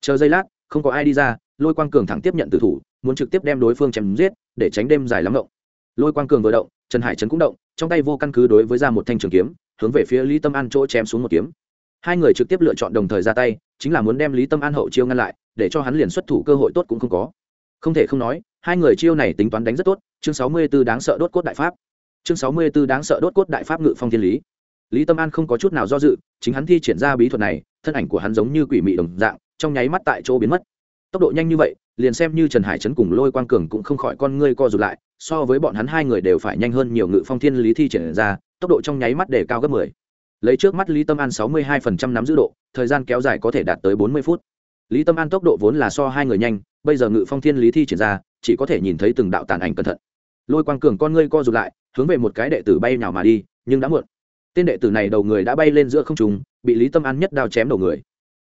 Chờ giây lát không có ai đi ra, lôi quang cường thẳng tiếp nhận tử thủ, muốn trực tiếp đem đối phương chém giết, để tránh đêm dài lắm động. Lôi quang cường vừa động, trần hải trấn cũng động, trong tay vô căn cứ đối với ra một thanh trường kiếm, hướng về phía lý tâm an chỗ chém xuống một kiếm. Hai người trực tiếp lựa chọn đồng thời ra tay, chính là muốn đem lý tâm an hậu chiêu ngăn lại, để cho hắn liền xuất thủ cơ hội tốt cũng không có. Không thể không nói, hai người chiêu này tính toán đánh rất tốt, chương sáu mươi b ố đáng sợ đốt cốt đại pháp. Chương sáu mươi b ố đáng sợ đốt cốt đại pháp ngự phong thiên lý. Lý tâm an không có chút nào do dự, chính hắn thi triển ra bí thuật này, thân ảnh của hắn giống như quỷ mị đồng dạng trong nháy mắt tại chỗ biến mất. Tốc độ nhanh như vậy, liền xem như trần hải trấn cùng lôi quang cường cũng không khỏi con ngươi co rụt lại, so với bọn hắn hai người đều phải nhanh hơn nhiều ngự phong thiên lý thi triển ra, tốc độ trong nháy mắt để cao gấp mười. Lấy trước mắt lý tâm an sáu mươi hai phần trăm nắm giữ độ, thời gian kéo dài có thể đạt tới bốn mươi phút. Lý tâm an tốc độ vốn là so hai người nhanh, bây giờ ngự phong thiên lý thi triển ra, chỉ có thể nhìn thấy từng đạo tàn ảnh cẩn thận. Lôi quang cường con ngươi co rụt lại, hướng về một cái đệ tử bay nào mà đi, nhưng đã muộn. Tên đệ tử này đầu người đã bay lên giữa không trùng bị lý tâm an nhất đao chém đầu người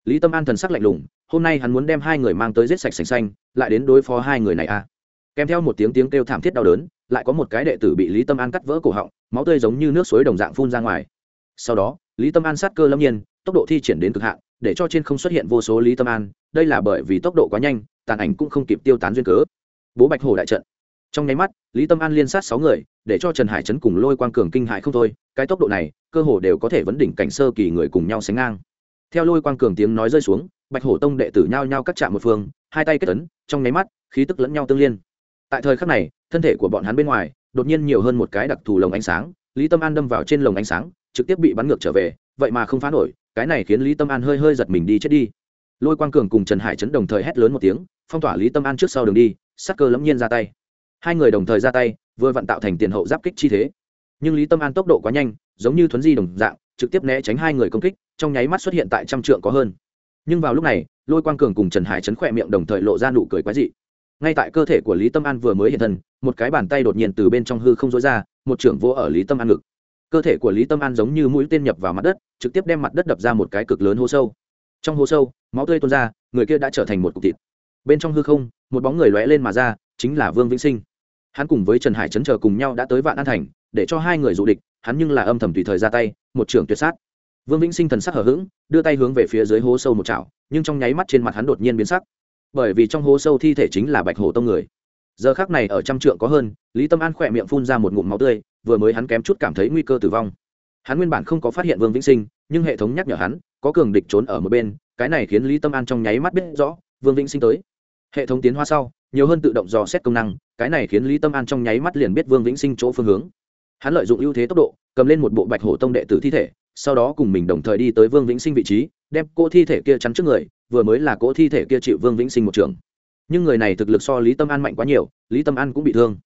lý tâm an thần sắc lạnh lùng, hôm nay hắn muốn đem hai người mang tới giết sạch sành xanh, lại đến đối phó hai người này a à. kèm theo một tiếng tiếng kêu thảm thiết đau đớn, lại có một cái đệ tử bị lý tâm an cắt vỡ cổ họng, máu tươi giống như nước suối đồng dạng phun ra ngoài. Sau đó, lý tâm an sát cơ lâm nhiên, tốc độ thi triển đến cực hạn, để cho trên không xuất hiện vô số lý tâm an, đây là bởi vì tốc độ quá nhanh, tàn ảnh cũng không kịp tiêu tán duyên cớ. Bố bạch hổ đại trận. Trong nháy mắt, lý tâm an liên sát sáu người, để cho trần hải trấn cùng lôi quang cường kinh hại không thôi, cái tốc độ này, cơ hồ đều có thể vấn đỉnh cảnh sơ kỳ người cùng nhau sánh ngang theo lôi quang cường tiếng nói rơi xuống, bạch hổ tông đệ tử nhao nhao cắt chạm một phương, hai tay kết ấn, trong nháy mắt, khí tức lẫn nhau tương liên. Tại thời khắc này, thân thể của bọn hắn bên ngoài, đột nhiên nhiều hơn một cái đặc thù lồng ánh sáng, lý tâm an đâm vào trên lồng ánh sáng, trực tiếp bị bắn ngược trở về, vậy mà không phá nổi, cái này khiến lý tâm an hơi hơi giật mình đi chết đi. Lôi quang cường cùng trần hải chấn đồng thời hét lớn một tiếng, phong tỏa lý tâm an trước sau đường đi sắc cơ lẫm nhiên ra tay. Hai người đồng thời ra tay, vừa vặn tạo thành tiền hậu giáp kích chi thế. Nhưng lý tâm an tốc độ quá nhanh, giống như thuấn di đồng dạng, trực tiếp né tránh hai người công kích trong nháy mắt xuất hiện tại trăm trượng có hơn. Nhưng vào lúc này, lôi quang cường cùng trần hải chấn khỏe miệng đồng thời lộ ra nụ cười quái dị. Ngay tại cơ thể của lý tâm an vừa mới hiện thân, một cái bàn tay đột nhiên từ bên trong hư không dối ra, một trưởng vô ở lý tâm an ngực. Cơ thể của lý tâm an giống như mũi tên nhập vào mặt đất, trực tiếp đem mặt đất đập ra một cái cực lớn hố sâu. Trong hố sâu, máu tươi tuôn ra, người kia đã trở thành một cục thịt. Bên trong hư không, một bóng người lóe lên mà ra, chính là vương vĩnh sinh. Hắn cùng với trần hải chấn chờ cùng nhau đã tới vạn an thành, để cho hai người dụ địch, hắn nhưng là âm thầm tùy thời ra tay, một trưởng tuyệt sát vương vĩnh sinh thần sắc hở h ữ g đưa tay hướng về phía dưới hố sâu một chảo, nhưng trong nháy mắt trên mặt hắn đột nhiên biến sắc. Bởi vì trong hố sâu thi thể chính là bạch hổ tông người. Giờ khác này ở trăm trượng có hơn, lý tâm an khỏe miệng phun ra một ngụm máu tươi, vừa mới hắn kém chút cảm thấy nguy cơ tử vong. Hắn nguyên bản không có phát hiện vương vĩnh sinh, nhưng hệ thống nhắc nhở hắn, có cường địch trốn ở một bên, cái này khiến lý tâm an trong nháy mắt biết rõ, vương vĩnh sinh tới. Hệ thống tiến hóa sau, nhiều hơn tự động dò xét công năng, cái này khiến lý tâm an trong nháy mắt liền biết vương vĩnh sinh chỗ phương hướng. Hắn lợi dụng ưu thế tốc độ cầm lên một bộ bạch hổ tông đệ tử thi thể, sau đó cùng mình đồng thời đi tới vương vĩnh sinh vị trí, đem cô thi thể kia chắn trước người, vừa mới là cỗ thi thể kia chịu vương vĩnh sinh một trường nhưng người này thực lực so lý tâm an mạnh quá nhiều, lý tâm an cũng bị thương.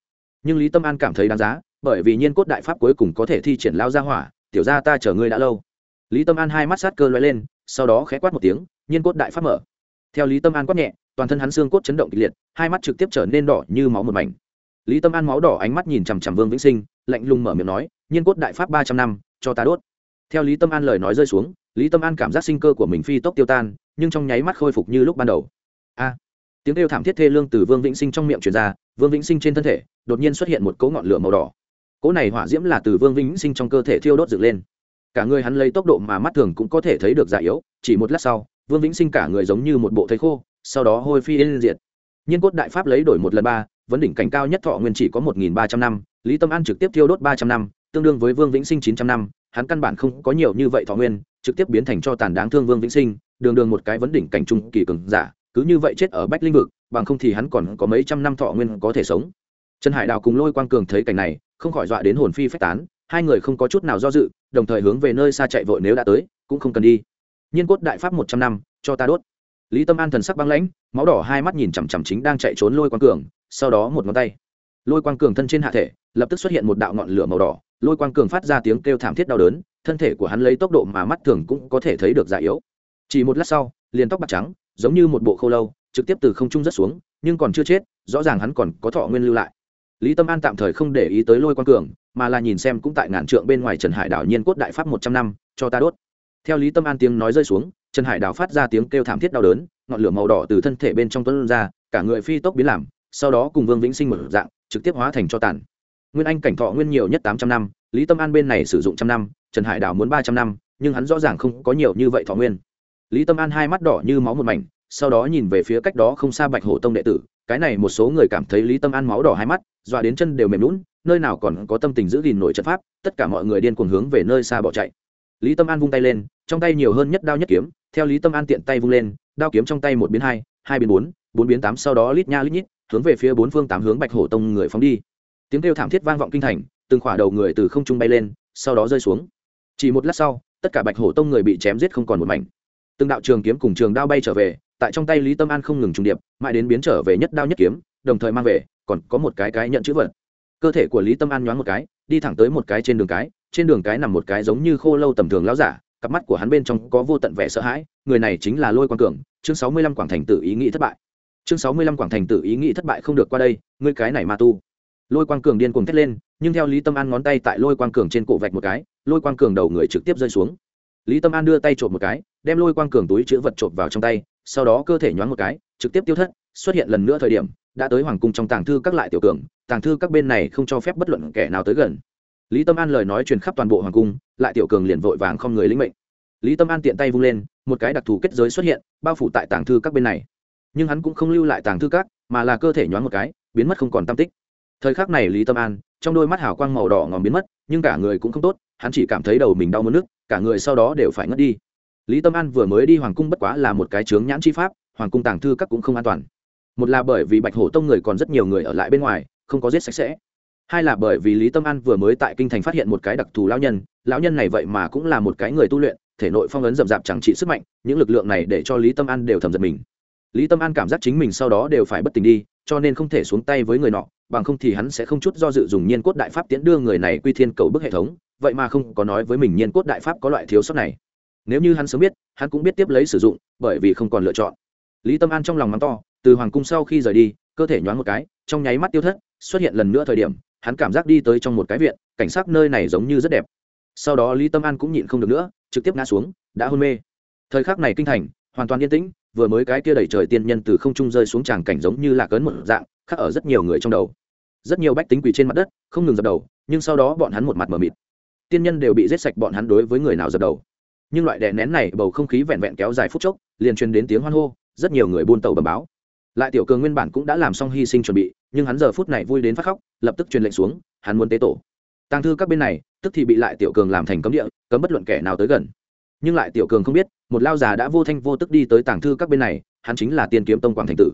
Nhưng lý tâm an cảm thấy đáng giá, bởi vì nhiên cốt đại pháp cuối cùng có thể thi triển lao ra hỏa, tiểu ra ta chở ngươi đã lâu. Lý tâm an hai mắt sát cơ loay lên, sau đó khé quát một tiếng, nhiên cốt đại pháp mở. Theo lý tâm an quát nhẹ, toàn thân hắn xương cốt chấn động kịch liệt, hai mắt trực tiếp trở nên đỏ như máu một mảnh. Lý tâm an máu đỏ ánh mắt nhìn chằm chằm vương vĩnh sinh, lạnh lùng mở miệng nói nhiên cốt đại pháp ba trăm năm, cho ta đốt. Theo lý tâm an lời nói rơi xuống, lý tâm an cảm giác sinh cơ của mình phi tốc tiêu tan, nhưng trong nháy mắt khôi phục như lúc ban đầu. A! Tiếng kêu thảm thiết thê lương từ vương vĩnh sinh trong miệng truyền ra, vương vĩnh sinh trên thân thể, đột nhiên xuất hiện một cỗ ngọn lửa màu đỏ. Cỗ này hỏa diễm là từ vương vĩnh sinh trong cơ thể thiêu đốt dựng lên. Cả người hắn lấy tốc độ mà mắt thường cũng có thể thấy được già yếu, chỉ một lát sau, vương vĩnh sinh cả người giống như một bộ thây khô, sau đó hôi phi yên diệt. Nhiên cốt đại pháp lấy đổi một lần ba, vấn đỉnh cảnh cao nhất thọ nguyên chỉ có một nghìn ba trăm năm, lý tâm an trực tiếp thiêu đốt ba trăm năm tương đương với vương vĩnh sinh chín trăm năm, hắn căn bản không có nhiều như vậy thọ nguyên, trực tiếp biến thành cho tàn đáng thương vương vĩnh sinh, đường đường một cái vấn đỉnh cảnh trung kỳ cường giả, cứ như vậy chết ở bách linh vực, bằng không thì hắn còn có mấy trăm năm thọ nguyên có thể sống. Trần hải đào cùng lôi quang cường thấy cảnh này, không khỏi dọa đến hồn phi phách tán, hai người không có chút nào do dự, đồng thời hướng về nơi xa chạy vội nếu đã tới, cũng không cần đi. Nhiên cốt đại pháp một trăm năm, cho ta đốt. Lý tâm an thần sắc băng lãnh, máu đỏ hai mắt nhìn chằm chằm chính đang chạy trốn lôi quang cường, sau đó một ngón tay. Lôi quang cường thân trên hạ thể, lập tức xuất hiện một đạo ngọn lửa màu đỏ lôi quang cường phát ra tiếng kêu thảm thiết đau đớn, thân thể của hắn lấy tốc độ mà mắt thường cũng có thể thấy được già yếu. Chỉ một lát sau, liền tóc bạc trắng, giống như một bộ khô lâu, trực tiếp từ không trung rất xuống, nhưng còn chưa chết, rõ ràng hắn còn có thọ nguyên lưu lại. Lý tâm an tạm thời không để ý tới lôi quang cường, mà là nhìn xem cũng tại ngàn trượng bên ngoài trần hải đảo nhiên cốt đại pháp một trăm năm, cho ta đốt. Theo lý tâm an tiếng nói rơi xuống, trần hải đảo phát ra tiếng kêu thảm thiết đau đớn, ngọn lửa màu đỏ từ thân thể bên trong tuấn ra, cả người phi tốc biến làm, sau đó cùng vương vĩnh sinh một dạng, trực tiếp hóa thành cho tàn nguyên anh cảnh thọ nguyên nhiều nhất tám trăm năm, lý tâm an bên này sử dụng trăm năm, trần hải đảo muốn ba trăm năm, nhưng hắn rõ ràng không có nhiều như vậy thọ nguyên. Lý tâm an hai mắt đỏ như máu một mảnh, sau đó nhìn về phía cách đó không xa bạch hổ tông đệ tử, cái này một số người cảm thấy lý tâm an máu đỏ hai mắt, dọa đến chân đều mềm lún nơi nào còn có tâm tình giữ gìn nổi trận pháp, tất cả mọi người điên cuồng hướng về nơi xa bỏ chạy. Lý tâm an vung tay lên, trong tay nhiều hơn nhất đao nhất kiếm, theo lý tâm an tiện tay vung lên, đao kiếm trong tay một biến hai hai biến bốn bốn biến tám, sau đó lít nha lít nhít, hướng về phía bốn phương tám hướng bạch hổ tông người phóng đi tiếng kêu thảm thiết vang vọng kinh thành, từng khỏa đầu người từ không trung bay lên, sau đó rơi xuống. Chỉ một lát sau, tất cả bạch hổ tông người bị chém giết không còn một mảnh. Từng đạo trường kiếm cùng trường đao bay trở về, tại trong tay lý tâm an không ngừng trùng điệp, mãi đến biến trở về nhất đao nhất kiếm, đồng thời mang về, còn có một cái cái nhận chữ vật. Cơ thể của lý tâm an nhoáng một cái, đi thẳng tới một cái trên đường cái, trên đường cái nằm một cái giống như khô lâu tầm thường lão giả, cặp mắt của hắn bên trong có vô tận vẻ sợ hãi, người này chính là lôi quang cường, chương sáu mươi lăm quảng thành tự ý nghĩ thất bại. Chương sáu mươi lăm quảng thành tự ý nghĩ thất bại không được qua đây, ngươi cái này ma tu lôi quang cường điên cuồng thét lên, nhưng theo lý tâm an ngón tay tại lôi quang cường trên cổ vạch một cái, lôi quang cường đầu người trực tiếp rơi xuống. Lý tâm an đưa tay trộm một cái, đem lôi quang cường túi chữ vật trộm vào trong tay, sau đó cơ thể nhoáng một cái, trực tiếp tiêu thất, xuất hiện lần nữa thời điểm, đã tới hoàng cung trong tàng thư các lại tiểu cường, tàng thư các bên này không cho phép bất luận kẻ nào tới gần. Lý tâm an lời nói truyền khắp toàn bộ hoàng cung, lại tiểu cường liền vội vàng không người lĩnh mệnh. Lý tâm an tiện tay vung lên, một cái đặc thù kết giới xuất hiện, bao phủ tại tàng thư các bên này. Nhưng hắn cũng không lưu lại tàng thư các, mà là cơ thể nhoáng một cái, biến mất không còn tam tích thời khắc này lý tâm an, trong đôi mắt hào quang màu đỏ ngòm biến mất, nhưng cả người cũng không tốt, hắn chỉ cảm thấy đầu mình đau mất nước, cả người sau đó đều phải ngất đi. Lý tâm an vừa mới đi hoàng cung bất quá là một cái chướng nhãn chi pháp, hoàng cung tàng thư các cũng không an toàn. Một là bởi vì bạch hổ tông người còn rất nhiều người ở lại bên ngoài, không có giết sạch sẽ. Hai là bởi vì lý tâm an vừa mới tại kinh thành phát hiện một cái đặc thù lão nhân lão nhân này vậy mà cũng là một cái người tu luyện, thể nội phong ấn rậm rạp chẳng trị sức mạnh, những lực lượng này để cho lý tâm an đều thầm giật mình lý tâm an cảm giác chính mình sau đó đều phải bất tỉnh đi, cho nên không thể xuống tay với người nọ, bằng không thì hắn sẽ không chút do dự dùng nhiên cốt đại pháp tiễn đưa người này quy thiên cầu bức hệ thống, vậy mà không có nói với mình nhiên cốt đại pháp có loại thiếu sót này. Nếu như hắn sớm biết, hắn cũng biết tiếp lấy sử dụng, bởi vì không còn lựa chọn. Lý tâm an trong lòng mắng to, từ hoàng cung sau khi rời đi, cơ thể nhoáng một cái, trong nháy mắt tiêu thất, xuất hiện lần nữa thời điểm, hắn cảm giác đi tới trong một cái viện, cảnh sát nơi này giống như rất đẹp. Sau đó lý tâm an cũng nhịn không được nữa, trực tiếp ngã xuống, đã hôn mê. Thời khắc này kinh thành, hoàn toàn yên tĩnh vừa mới cái kia đẩy trời tiên nhân từ không trung rơi xuống tràng cảnh giống như là cấn một dạng khác ở rất nhiều người trong đầu. Rất nhiều bách tính quỳ trên mặt đất, không ngừng dập đầu, nhưng sau đó bọn hắn một mặt mờ mịt. Tiên nhân đều bị giết sạch bọn hắn đối với người nào dập đầu. Nhưng loại đè nén này, bầu không khí vẹn vẹn kéo dài phút chốc, liền truyền đến tiếng hoan hô, rất nhiều người buôn tàu bầm báo. Lại tiểu cường nguyên bản cũng đã làm xong hy sinh chuẩn bị, nhưng hắn giờ phút này vui đến phát khóc, lập tức truyền lệnh xuống, hắn muốn tế tổ. Tàng thư các bên này, tức thì bị lại tiểu cường làm thành cấm địa, cấm bất luận kẻ nào tới gần. Nhưng lại tiểu cường không biết một lao già đã vô thanh vô tức đi tới tàng thư các bên này, hắn chính là tiên kiếm tông quảng thành tử.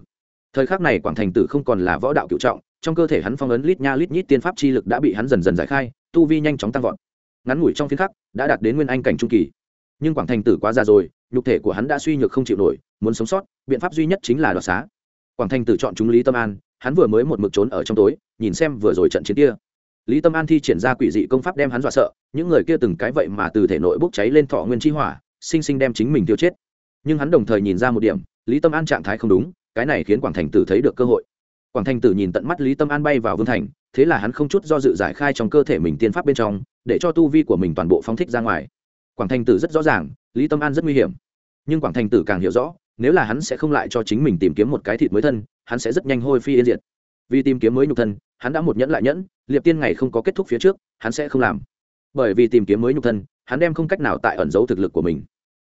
Thời khắc này quảng thành tử không còn là võ đạo cựu trọng, trong cơ thể hắn phong ấn lít nha lít nhít tiên pháp chi lực đã bị hắn dần dần giải khai, tu vi nhanh chóng tăng vọt. Ngắn ngủi trong phiên khắc, đã đạt đến nguyên anh cảnh trung kỳ. Nhưng quảng thành tử quá già rồi, nhục thể của hắn đã suy nhược không chịu nổi, muốn sống sót, biện pháp duy nhất chính là đoạt xá. Quảng thành tử chọn chúng lý tâm an, hắn vừa mới một mực trốn ở trong tối, nhìn xem vừa rồi trận chiến kia. Lý tâm an thi triển ra quỷ dị công pháp đem hắn dọa sợ, những người kia từng cái vậy mà từ thể nội bốc cháy lên thọ nguyên chi hỏa sinh sinh đem chính mình tiêu chết. Nhưng hắn đồng thời nhìn ra một điểm, lý tâm an trạng thái không đúng, cái này khiến quảng thành tử thấy được cơ hội. Quảng thành tử nhìn tận mắt lý tâm an bay vào vương thành, thế là hắn không chút do dự giải khai trong cơ thể mình tiên pháp bên trong, để cho tu vi của mình toàn bộ phóng thích ra ngoài. Quảng thành tử rất rõ ràng, lý tâm an rất nguy hiểm. Nhưng quảng thành tử càng hiểu rõ, nếu là hắn sẽ không lại cho chính mình tìm kiếm một cái thịt mới thân, hắn sẽ rất nhanh hôi phi yên diệt. Vì tìm kiếm mới nhục thân, hắn đã một nhẫn lại nhẫn, liệp tiên ngày không có kết thúc phía trước, hắn sẽ không làm. Bởi vì tìm kiếm mới nhục thân hắn đem không cách nào tại ẩn giấu thực lực của mình.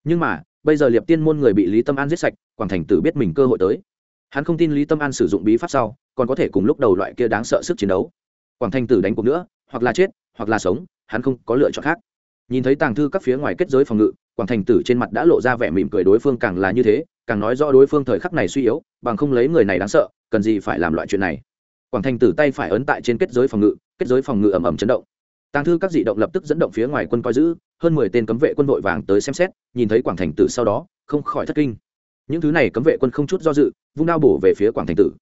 Nhưng mà, bây giờ liệp tiên môn người bị lý tâm an giết sạch, quảng thành tử biết mình cơ hội tới. Hắn không tin lý tâm an sử dụng bí pháp sau, còn có thể cùng lúc đầu loại kia đáng sợ sức chiến đấu. Quảng thành tử đánh cuộc nữa, hoặc là chết, hoặc là sống, hắn không có lựa chọn khác. Nhìn thấy tàng thư các phía ngoài kết giới phòng ngự, quảng thành tử trên mặt đã lộ ra vẻ mỉm cười đối phương càng là như thế, càng nói rõ đối phương thời khắc này suy yếu, bằng không lấy người này đáng sợ, cần gì phải làm loại chuyện này. Quảng thành tử tay phải ấn tại trên kết giới phòng ngự, kết giới phòng ngự ầm ầm chấn động tàng thư các dị động lập tức dẫn động phía ngoài quân coi giữ, hơn mười tên cấm vệ quân vội vàng tới xem xét, nhìn thấy quảng thành tử sau đó, không khỏi thất kinh. Những thứ này cấm vệ quân không chút do dự, vung đao bổ về phía quảng thành tử.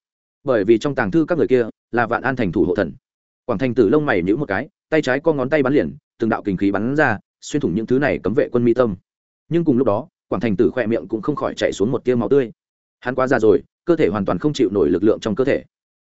Bởi vì trong tàng thư các người kia, là vạn an thành thủ hộ thần. Quảng thành tử lông mày nhữ một cái, tay trái co ngón tay bắn liền, từng đạo kình khí bắn ra, xuyên thủng những thứ này cấm vệ quân mi tâm. Nhưng cùng lúc đó, quảng thành tử khỏe miệng cũng không khỏi chạy xuống một tiêu máu tươi. Hắn quá già rồi, cơ thể hoàn toàn không chịu nổi lực lượng trong cơ thể.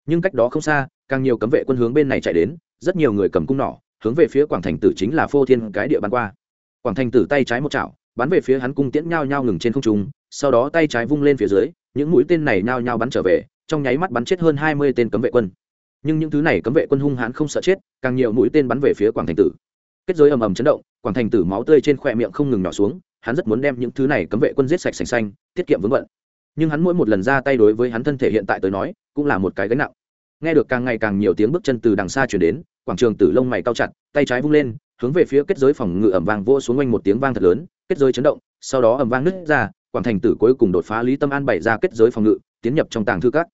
Nhưng cách đó không xa, càng nhiều cấm vệ quân hướng bên này chạy đến, rất nhiều người cầm cung nỏ hướng về phía quảng thành tử chính là phô thiên cái địa bắn qua. Quảng thành tử tay trái một chảo, bắn về phía hắn cung tiễn nhao nhao ngừng trên không trung, sau đó tay trái vung lên phía dưới, những mũi tên này nhao nhao bắn trở về, trong nháy mắt bắn chết hơn hai mươi tên cấm vệ quân. Nhưng những thứ này cấm vệ quân hung hãn không sợ chết, càng nhiều mũi tên bắn về phía quảng thành tử. Kết giới ầm ầm chấn động, quảng thành tử máu tươi trên khoe miệng không ngừng nhỏ xuống, hắn rất muốn đem những thứ này cấm vệ quân giết sạch sành xanh, tiết kiệm vững vận nhưng hắn mỗi một lần ra tay đối với hắn thân thể hiện tại tới nói, cũng là một cái gánh nặng nghe được càng ngày càng nhiều tiếng bước chân từ đằng xa chuyển đến, quảng trường tử lông mày cao chặt, tay trái vung lên, hướng về phía kết giới phòng ngự ẩm vang vô xuống quanh một tiếng vang thật lớn, kết giới chấn động, sau đó ẩm vang nứt ra, quảng thành tử cuối cùng đột phá lý tâm an bày ra kết giới phòng ngự, tiến nhập trong tàng thư các.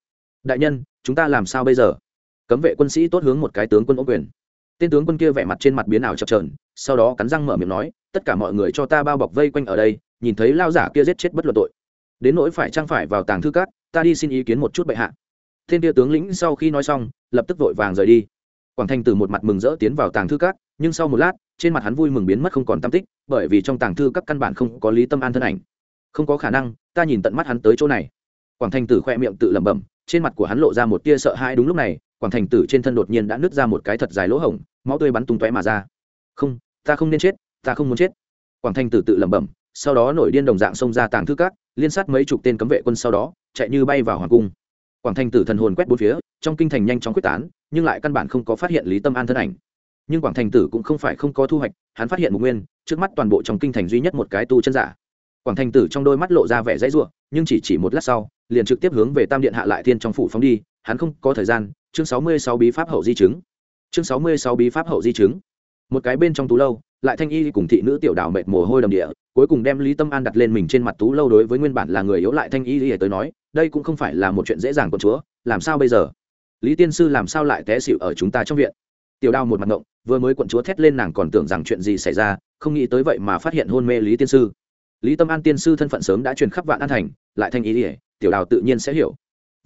Đại nhân, chúng ta làm sao bây giờ? Cấm vệ quân sĩ tốt hướng một cái tướng quân ô quyền. Tên tướng quân kia vẻ mặt trên mặt biến ảo chập trờn sau đó cắn răng mở miệng nói, tất cả mọi người cho ta bao bọc vây quanh ở đây, nhìn thấy lao giả kia giết chết bất luận tội. Đến nỗi phải trang phải vào tàng thư cát ta đi xin ý kiến một chút bệ hạ thiên tia tướng lĩnh sau khi nói xong, lập tức vội vàng rời đi. Quảng thành từ một mặt mừng rỡ tiến vào tàng thư cát nhưng sau một lát, trên mặt hắn vui mừng biến mất không còn tam tích, bởi vì trong tàng thư các căn bản không có lý tâm an thân ảnh. Không có khả năng, ta nhìn tận mắt hắn tới chỗ này. Quảng thành tử khoe miệng tự lẩm bẩm, trên mặt của hắn lộ ra một tia sợ hãi. Đúng lúc này, quảng thành tử trên thân đột nhiên đã nứt ra một cái thật dài lỗ hổng, máu tươi bắn tung tóe mà ra. Không, ta không nên chết, ta không muốn chết. Quảng thành tử tự lẩm bẩm, sau đó nổi điên đồng dạng xông ra tàng thư cát liên sát mấy chục tên cấm vệ quân sau đó, chạy như bay vào hoàng cung quảng thành tử thần hồn quét bốn phía, trong kinh thành nhanh chóng quyết tán, nhưng lại căn bản không có phát hiện lý tâm an thân ảnh. Nhưng quảng thành tử cũng không phải không có thu hoạch, hắn phát hiện một nguyên, trước mắt toàn bộ trong kinh thành duy nhất một cái tu chân giả. Quảng thành tử trong đôi mắt lộ ra vẻ dãy ruộng nhưng chỉ chỉ một lát sau, liền trực tiếp hướng về tam điện hạ lại thiên trong phủ phóng đi, hắn không có thời gian, chương sáu mươi sáu bí pháp hậu di chứng. Chương sáu mươi sáu bí pháp hậu di chứng. Một cái bên trong tú lâu, lại thanh y cùng thị nữ tiểu đảo mệt mồ hôi đầm địa, cuối cùng đem lý tâm an đặt lên mình trên mặt tú lâu đối với nguyên bản là người yếu lại thanh y tới nói đây cũng không phải là một chuyện dễ dàng con chúa, làm sao bây giờ? Lý tiên sư làm sao lại té xịu ở chúng ta trong viện? Tiểu đao một mặt ngộng, vừa mới quận chúa thét lên nàng còn tưởng rằng chuyện gì xảy ra, không nghĩ tới vậy mà phát hiện hôn mê lý tiên sư. Lý tâm an tiên sư thân phận sớm đã truyền khắp vạn an thành, lại thanh ý ỉa tiểu đào tự nhiên sẽ hiểu.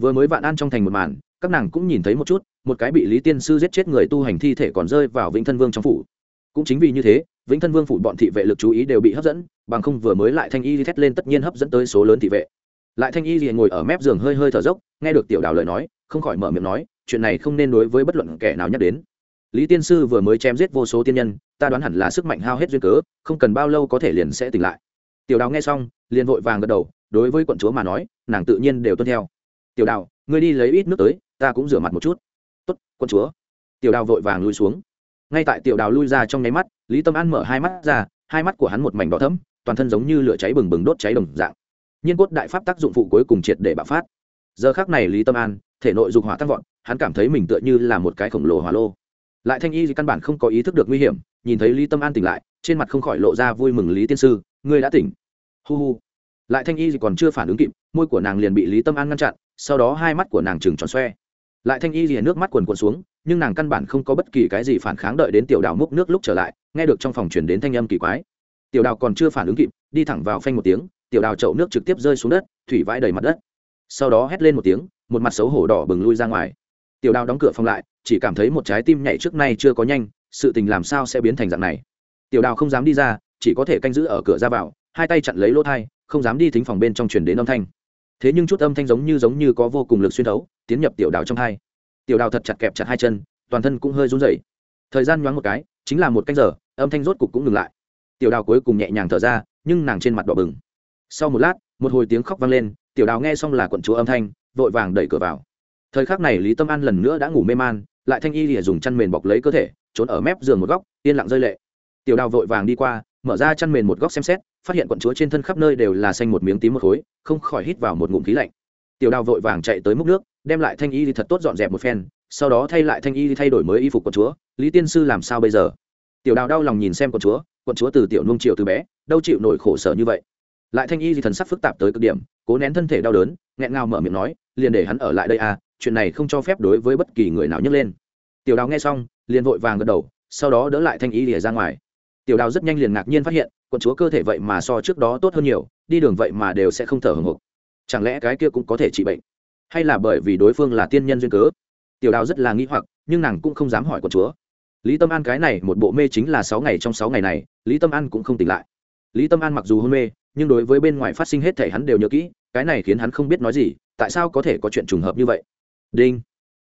Vừa mới vạn an trong thành một màn, các nàng cũng nhìn thấy một chút, một cái bị lý tiên sư giết chết người tu hành thi thể còn rơi vào vĩnh thân vương trong phủ. Cũng chính vì như thế, vĩnh thân vương phủ bọn thị vệ lực chú ý đều bị hấp dẫn, bằng không vừa mới lại thanh y thét lên tất nhiên hấp dẫn tới số lớn thị vệ lại thanh y liền ngồi ở mép giường hơi hơi thở dốc, nghe được tiểu đào lời nói, không khỏi mở miệng nói, chuyện này không nên đối với bất luận kẻ nào nhắc đến. Lý tiên sư vừa mới chém giết vô số tiên nhân, ta đoán hẳn là sức mạnh hao hết duyên cớ, không cần bao lâu có thể liền sẽ tỉnh lại. Tiểu đào nghe xong, liền vội vàng gật đầu, đối với quận chúa mà nói, nàng tự nhiên đều tuân theo. Tiểu đào, ngươi đi lấy ít nước tới, ta cũng rửa mặt một chút. Tốt, quận chúa. Tiểu đào vội vàng lui xuống. Ngay tại tiểu đào lui ra trong nháy mắt, lý tâm an mở hai mắt ra, hai mắt của hắn một mảnh đỏ thấm toàn thân giống như lửa cháy bừng bừng đốt cháy đồng dạng nhiên cốt đại pháp tác dụng phụ cuối cùng triệt để bạo phát. Giờ khác này lý tâm an, thể nội dục hỏa tăng vọt, hắn cảm thấy mình tựa như là một cái khổng lồ hỏa lô. Lại thanh y thì căn bản không có ý thức được nguy hiểm, nhìn thấy lý tâm an tỉnh lại, trên mặt không khỏi lộ ra vui mừng lý tiên sư, ngươi đã tỉnh. Hu hu. Lại thanh y thì còn chưa phản ứng kịp, môi của nàng liền bị lý tâm an ngăn chặn, sau đó hai mắt của nàng trừng tròn xoe. Lại thanh y thì nước mắt quần quần xuống, nhưng nàng căn bản không có bất kỳ cái gì phản kháng đợi đến tiểu đào múc nước lúc trở lại, nghe được trong phòng chuyển đến thanh âm kỳ quái. Tiểu đào còn chưa phản ứng kịp, đi thẳng vào phanh một tiếng tiểu đào chậu nước trực tiếp rơi xuống đất, thủy vãi đầy mặt đất. Sau đó hét lên một tiếng, một mặt xấu hổ đỏ bừng lui ra ngoài. Tiểu đào đóng cửa phòng lại, chỉ cảm thấy một trái tim nhảy trước nay chưa có nhanh, sự tình làm sao sẽ biến thành dạng này. Tiểu đào không dám đi ra, chỉ có thể canh giữ ở cửa ra vào, hai tay chặn lấy lỗ thai, không dám đi thính phòng bên trong truyền đến âm thanh. Thế nhưng chút âm thanh giống như giống như có vô cùng lực xuyên thấu, tiến nhập tiểu đào trong hai. Tiểu đào thật chặt kẹp chặt hai chân, toàn thân cũng hơi run rẩy. Thời gian nhoáng một cái, chính là một canh giờ, âm thanh rốt cục cũng ngừng lại. Tiểu đào cuối cùng nhẹ nhàng thở ra, nhưng nàng trên mặt đỏ bừng sau một lát, một hồi tiếng khóc vang lên, tiểu đào nghe xong là quận chúa âm thanh, vội vàng đẩy cửa vào. Thời khắc này lý tâm an lần nữa đã ngủ mê man, lại thanh y lìa dùng chăn mền bọc lấy cơ thể, trốn ở mép giường một góc, yên lặng rơi lệ. Tiểu đào vội vàng đi qua, mở ra chăn mền một góc xem xét, phát hiện quận chúa trên thân khắp nơi đều là xanh một miếng tím một khối, không khỏi hít vào một ngụm khí lạnh. Tiểu đào vội vàng chạy tới múc nước, đem lại thanh y thì thật tốt dọn dẹp một phen, sau đó thay lại thanh y thì thay đổi mới y phục quận chúa, lý tiên sư làm sao bây giờ? Tiểu đào đau lòng nhìn xem quận chúa quận chúa từ tiểu nung triệu từ bé, đâu chịu nổi khổ sở như vậy lại thanh y di thần sắc phức tạp tới cực điểm, cố nén thân thể đau đớn, nghẹn ngào mở miệng nói, liền để hắn ở lại đây à chuyện này không cho phép đối với bất kỳ người nào nhấc lên. Tiểu đào nghe xong, liền vội vàng gật đầu, sau đó đỡ lại thanh y lìa ra ngoài. Tiểu đào rất nhanh liền ngạc nhiên phát hiện, quận chúa cơ thể vậy mà so trước đó tốt hơn nhiều, đi đường vậy mà đều sẽ không thở hồng hộc. Chẳng lẽ cái kia cũng có thể trị bệnh? Hay là bởi vì đối phương là tiên nhân duyên cớ? Tiểu đào rất là nghĩ hoặc, nhưng nàng cũng không dám hỏi quận chúa. Lý tâm an cái này một bộ mê chính là sáu ngày trong sáu ngày này, lý tâm an cũng không tỉnh lại. Lý tâm an mặc dù hôn mê nhưng đối với bên ngoài phát sinh hết thể hắn đều nhớ kỹ, cái này khiến hắn không biết nói gì, tại sao có thể có chuyện trùng hợp như vậy? Đinh.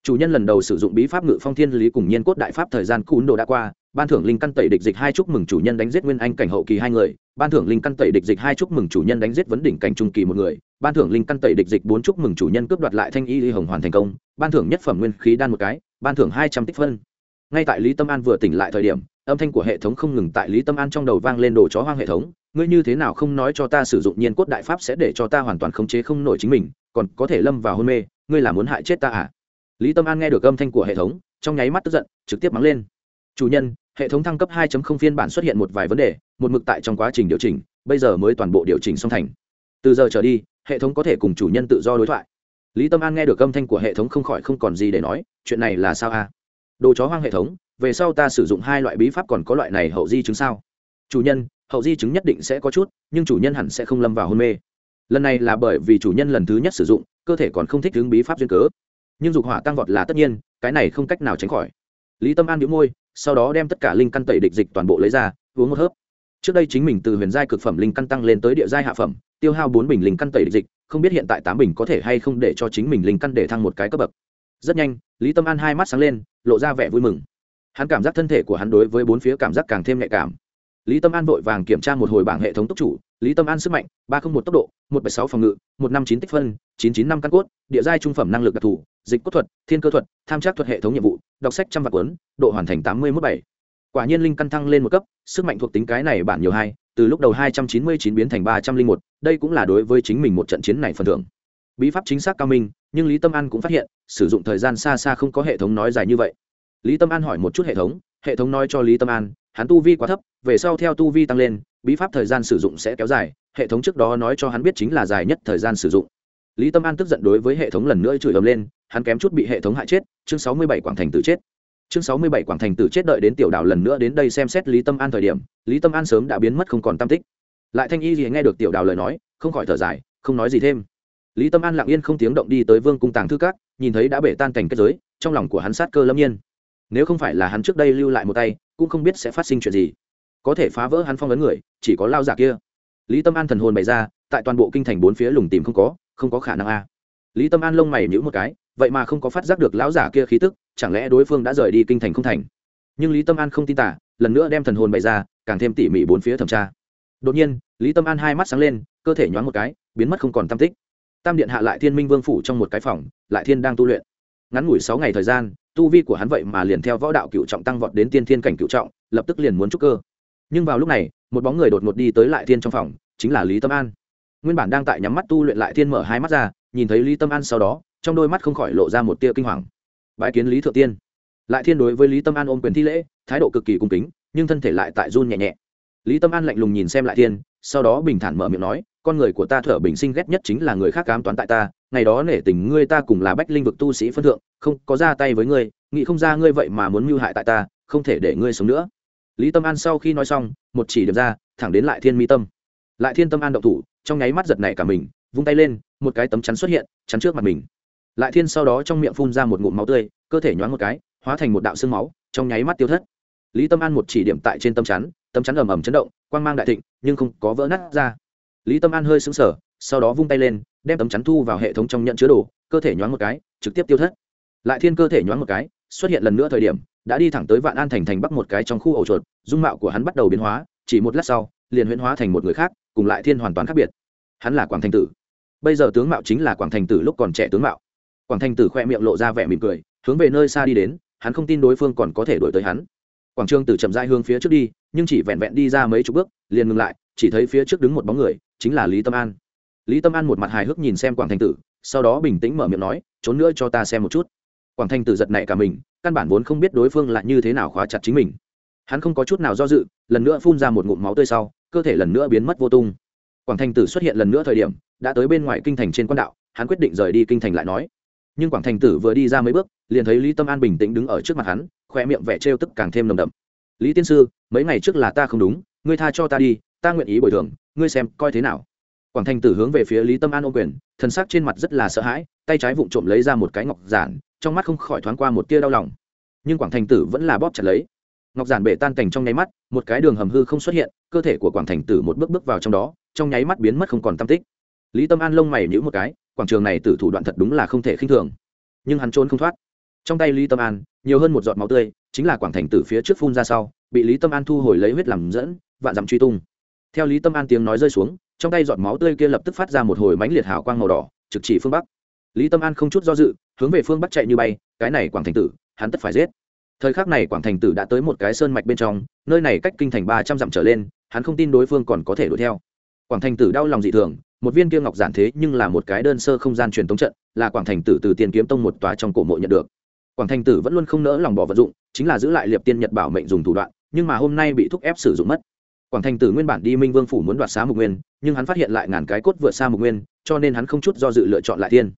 Chủ nhân lần đầu sử dụng bí pháp ngự phong thiên lý cùng nhiên cốt đại pháp thời gian cún đồ đã qua, ban thưởng linh căn tẩy địch dịch hai chúc mừng chủ nhân đánh giết nguyên anh cảnh hậu kỳ hai người, ban thưởng linh căn tẩy địch dịch hai chúc mừng chủ nhân đánh giết vấn đỉnh cảnh trung kỳ một người, ban thưởng linh căn tẩy địch dịch bốn chúc mừng chủ nhân cướp đoạt lại thanh y ly hồng hoàn thành công, ban thưởng nhất phẩm nguyên khí đan một cái, ban thưởng hai trăm tích phân. Ngay tại lý tâm an vừa tỉnh lại thời điểm âm thanh của hệ thống không ngừng tại lý tâm an trong đầu vang lên đồ chó hoang hệ thống, ngươi như thế nào không nói cho ta sử dụng nhiên cốt đại pháp sẽ để cho ta hoàn toàn khống chế không nổi chính mình, còn có thể lâm vào hôn mê, ngươi là muốn hại chết ta à? Lý tâm an nghe được âm thanh của hệ thống, trong nháy mắt tức giận, trực tiếp mắng lên. Chủ nhân, hệ thống thăng cấp 2.0 phiên bản xuất hiện một vài vấn đề, một mực tại trong quá trình điều chỉnh, bây giờ mới toàn bộ điều chỉnh xong thành. Từ giờ trở đi, hệ thống có thể cùng chủ nhân tự do đối thoại. Lý tâm an nghe được âm thanh của hệ thống không khỏi không còn gì để nói, chuyện này là sao a đồ chó hoang hệ thống về sau ta sử dụng hai loại bí pháp còn có loại này hậu di chứng sao? Chủ nhân, hậu di chứng nhất định sẽ có chút, nhưng chủ nhân hẳn sẽ không lâm vào hôn mê. Lần này là bởi vì chủ nhân lần thứ nhất sử dụng, cơ thể còn không thích ứng bí pháp duyên cớ. Nhưng dục hỏa tăng vọt là tất nhiên, cái này không cách nào tránh khỏi. Lý tâm an đĩu môi, sau đó đem tất cả linh căn tẩy địch dịch toàn bộ lấy ra, uống một hớp. Trước đây chính mình từ huyền giai cực phẩm linh căn tăng lên tới địa giai hạ phẩm, tiêu hao bốn bình linh căn tẩy địch dịch, không biết hiện tại tám bình có thể hay không để cho chính mình linh căn để thăng một cái cấp bậc. Rất nhanh, lý tâm an hai mắt sáng lên, lộ ra vẻ vui mừng hắn cảm giác thân thể của hắn đối với bốn phía cảm giác càng thêm nhạy cảm. Lý tâm an vội vàng kiểm tra một hồi bảng hệ thống tốc chủ. Lý tâm an sức mạnh, ba trăm một tốc độ, một bảy sáu phòng ngự, một năm chín tích phân, chín chín năm căn cốt, địa giai trung phẩm năng lực đặc thù, dịch cốt thuật, thiên cơ thuật, tham trác thuật hệ thống nhiệm vụ, đọc sách trăm vạn cuốn, độ hoàn thành tám mươi mốt bảy. Quả nhiên linh căn thăng lên một cấp, sức mạnh thuộc tính cái này bản nhiều hai, từ lúc đầu hai trăm chín mươi chín biến thành ba trăm linh một, đây cũng là đối với chính mình một trận chiến này phần thưởng. Bí pháp chính xác cao minh, nhưng lý tâm an cũng phát hiện, sử dụng thời gian xa xa không có hệ thống nói dài như vậy lý tâm an hỏi một chút hệ thống hệ thống nói cho lý tâm an, hắn tu vi quá thấp, về sau theo tu vi tăng lên, bí pháp thời gian sử dụng sẽ kéo dài, hệ thống trước đó nói cho hắn biết chính là dài nhất thời gian sử dụng. Lý tâm an tức giận đối với hệ thống lần nữa chửi ầm lên, hắn kém chút bị hệ thống hại chết, chương sáu mươi bảy quảng thành tử chết. Chương sáu mươi bảy quảng thành tử chết đợi đến tiểu đào lần nữa đến đây xem xét lý tâm an thời điểm, lý tâm an sớm đã biến mất không còn tam tích. Lại thanh y gì nghe được tiểu đào lời nói, không khỏi thở dài, không nói gì thêm. Lý tâm an lặng yên không tiếng động đi tới vương cung tàng thư cát nhìn thấy đã bể tan cảnh kết giới, trong lòng của hắn sát cơ lâm nhiên nếu không phải là hắn trước đây lưu lại một tay, cũng không biết sẽ phát sinh chuyện gì. Có thể phá vỡ hắn phong ấn người, chỉ có lao giả kia. Lý tâm an thần hồn bày ra, tại toàn bộ kinh thành bốn phía lùng tìm không có không có khả năng a. Lý tâm an lông mày nhữ một cái, vậy mà không có phát giác được lão giả kia khí tức, chẳng lẽ đối phương đã rời đi kinh thành không thành? Nhưng lý tâm an không tin tả, lần nữa đem thần hồn bày ra, càng thêm tỉ mỉ bốn phía thẩm tra. Đột nhiên, lý tâm an hai mắt sáng lên, cơ thể nhoáng một cái, biến mất không còn tam tích. Tam điện hạ lại thiên minh vương phủ trong một cái phòng, lại thiên đang tu luyện. Ngắn ngủi sáu ngày thời gian tu vi của hắn vậy mà liền theo võ đạo cựu trọng tăng vọt đến tiên thiên cảnh cựu trọng, lập tức liền muốn trúc cơ. Nhưng vào lúc này, một bóng người đột ngột đi tới lại thiên trong phòng, chính là lý tâm an. Nguyên bản đang tại nhắm mắt tu luyện lại thiên mở hai mắt ra, nhìn thấy lý tâm an sau đó, trong đôi mắt không khỏi lộ ra một tia kinh hoàng. Bãi kiến lý thượng tiên. Lại thiên đối với lý tâm an ôm quyền thi lễ, thái độ cực kỳ cung kính, nhưng thân thể lại tại run nhẹ nhẹ. Lý tâm an lạnh lùng nhìn xem lại thiên, sau đó bình thản mở miệng nói con người của ta thở bình sinh ghét nhất chính là người khác cám toán tại ta, ngày đó nể tình ngươi ta cùng là bách linh vực tu sĩ phân thượng, không có ra tay với ngươi, nghĩ không ra ngươi vậy mà muốn mưu hại tại ta, không thể để ngươi sống nữa. Lý tâm an sau khi nói xong, một chỉ điểm ra, thẳng đến lại thiên mi tâm. Lại thiên tâm an động thủ, trong nháy mắt giật này cả mình, vung tay lên, một cái tấm chắn xuất hiện, chắn trước mặt mình. Lại thiên sau đó trong miệng phun ra một ngụm máu tươi, cơ thể nhoáng một cái, hóa thành một đạo xương máu, trong nháy mắt tiêu thất. Lý tâm an một chỉ điểm tại trên tâm chắn tâm chắn ầm ầm chấn động, quang mang đại thịnh, nhưng không có vỡ nát ra lý tâm an hơi sững sờ, sau đó vung tay lên, đem tấm chắn thu vào hệ thống trong nhận chứa đồ, cơ thể nhoáng một cái, trực tiếp tiêu thất. Lại thiên cơ thể nhoáng một cái, xuất hiện lần nữa thời điểm, đã đi thẳng tới vạn an thành thành bắc một cái trong khu ổ chuột, dung mạo của hắn bắt đầu biến hóa, chỉ một lát sau, liền huyễn hóa thành một người khác, cùng lại thiên hoàn toàn khác biệt. Hắn là quảng thành tử. Bây giờ tướng mạo chính là quảng thành tử lúc còn trẻ tướng mạo. Quảng thành tử khoe miệng lộ ra vẻ mỉm cười, hướng về nơi xa đi đến, hắn không tin đối phương còn có thể đổi tới hắn. Quảng trường tử chậm dai hướng phía trước đi, nhưng chỉ vẹn vẹn đi ra mấy chục bước, liền ngừng lại, chỉ thấy phía trước đứng một bóng người chính là lý tâm an. Lý tâm an một mặt hài hước nhìn xem quảng thành tử, sau đó bình tĩnh mở miệng nói, trốn nữa cho ta xem một chút. Quảng thành tử giật nảy cả mình, căn bản vốn không biết đối phương lại như thế nào khóa chặt chính mình. Hắn không có chút nào do dự, lần nữa phun ra một ngụm máu tươi sau, cơ thể lần nữa biến mất vô tung. Quảng thành tử xuất hiện lần nữa thời điểm, đã tới bên ngoài kinh thành trên quan đạo, hắn quyết định rời đi kinh thành lại nói. Nhưng quảng thành tử vừa đi ra mấy bước, liền thấy lý tâm an bình tĩnh đứng ở trước mặt hắn khoe miệng vẻ trêu tức càng thêm nồng đậm. Lý tiên sư, mấy ngày trước là ta không đúng, ngươi tha cho ta đi, ta nguyện ý bồi thường ngươi xem, coi thế nào. Quảng thành tử hướng về phía lý tâm an ô quyền thân xác trên mặt rất là sợ hãi, tay trái vụng trộm lấy ra một cái ngọc giản, trong mắt không khỏi thoáng qua một tia đau lòng. Nhưng quảng thành tử vẫn là bóp chặt lấy. Ngọc giản bể tan cành trong nháy mắt, một cái đường hầm hư không xuất hiện, cơ thể của quảng thành tử một bước bước vào trong đó, trong nháy mắt biến mất không còn tam tích. Lý tâm an lông mày nhữ một cái, quảng trường này tử thủ đoạn thật đúng là không thể khinh thường. Nhưng hắn trốn không thoát. Trong tay lý tâm an, nhiều hơn một giọt máu tươi, chính là quảng thành tử phía trước phun ra sau, bị lý tâm an thu hồi lấy huyết làm dẫn, vạn dặm truy tung theo lý tâm an tiếng nói rơi xuống, trong tay giọt máu tươi kia lập tức phát ra một hồi mánh liệt hào quang màu đỏ, trực chỉ phương bắc. Lý tâm an không chút do dự, hướng về phương bắc chạy như bay, cái này quảng thành tử, hắn tất phải giết. Thời khắc này quảng thành tử đã tới một cái sơn mạch bên trong, nơi này cách kinh thành ba trăm dặm trở lên, hắn không tin đối phương còn có thể đuổi theo. Quảng thành tử đau lòng dị thường, một viên kia ngọc giản thế nhưng là một cái đơn sơ không gian truyền tống trận, là quảng thành tử từ tiền kiếm tông một tòa trong cổ mộ nhận được. Quảng thành tử vẫn luôn không nỡ lòng bỏ vật dụng, chính là giữ lại liệp tiên nhật bảo mệnh dùng thủ đoạn, nhưng mà hôm nay bị thúc ép sử dụng mất quảng thành tử nguyên bản đi minh vương phủ muốn đoạt xá mục nguyên, nhưng hắn phát hiện lại ngàn cái cốt vượt xa mục nguyên, cho nên hắn không chút do dự lựa chọn lại thiên.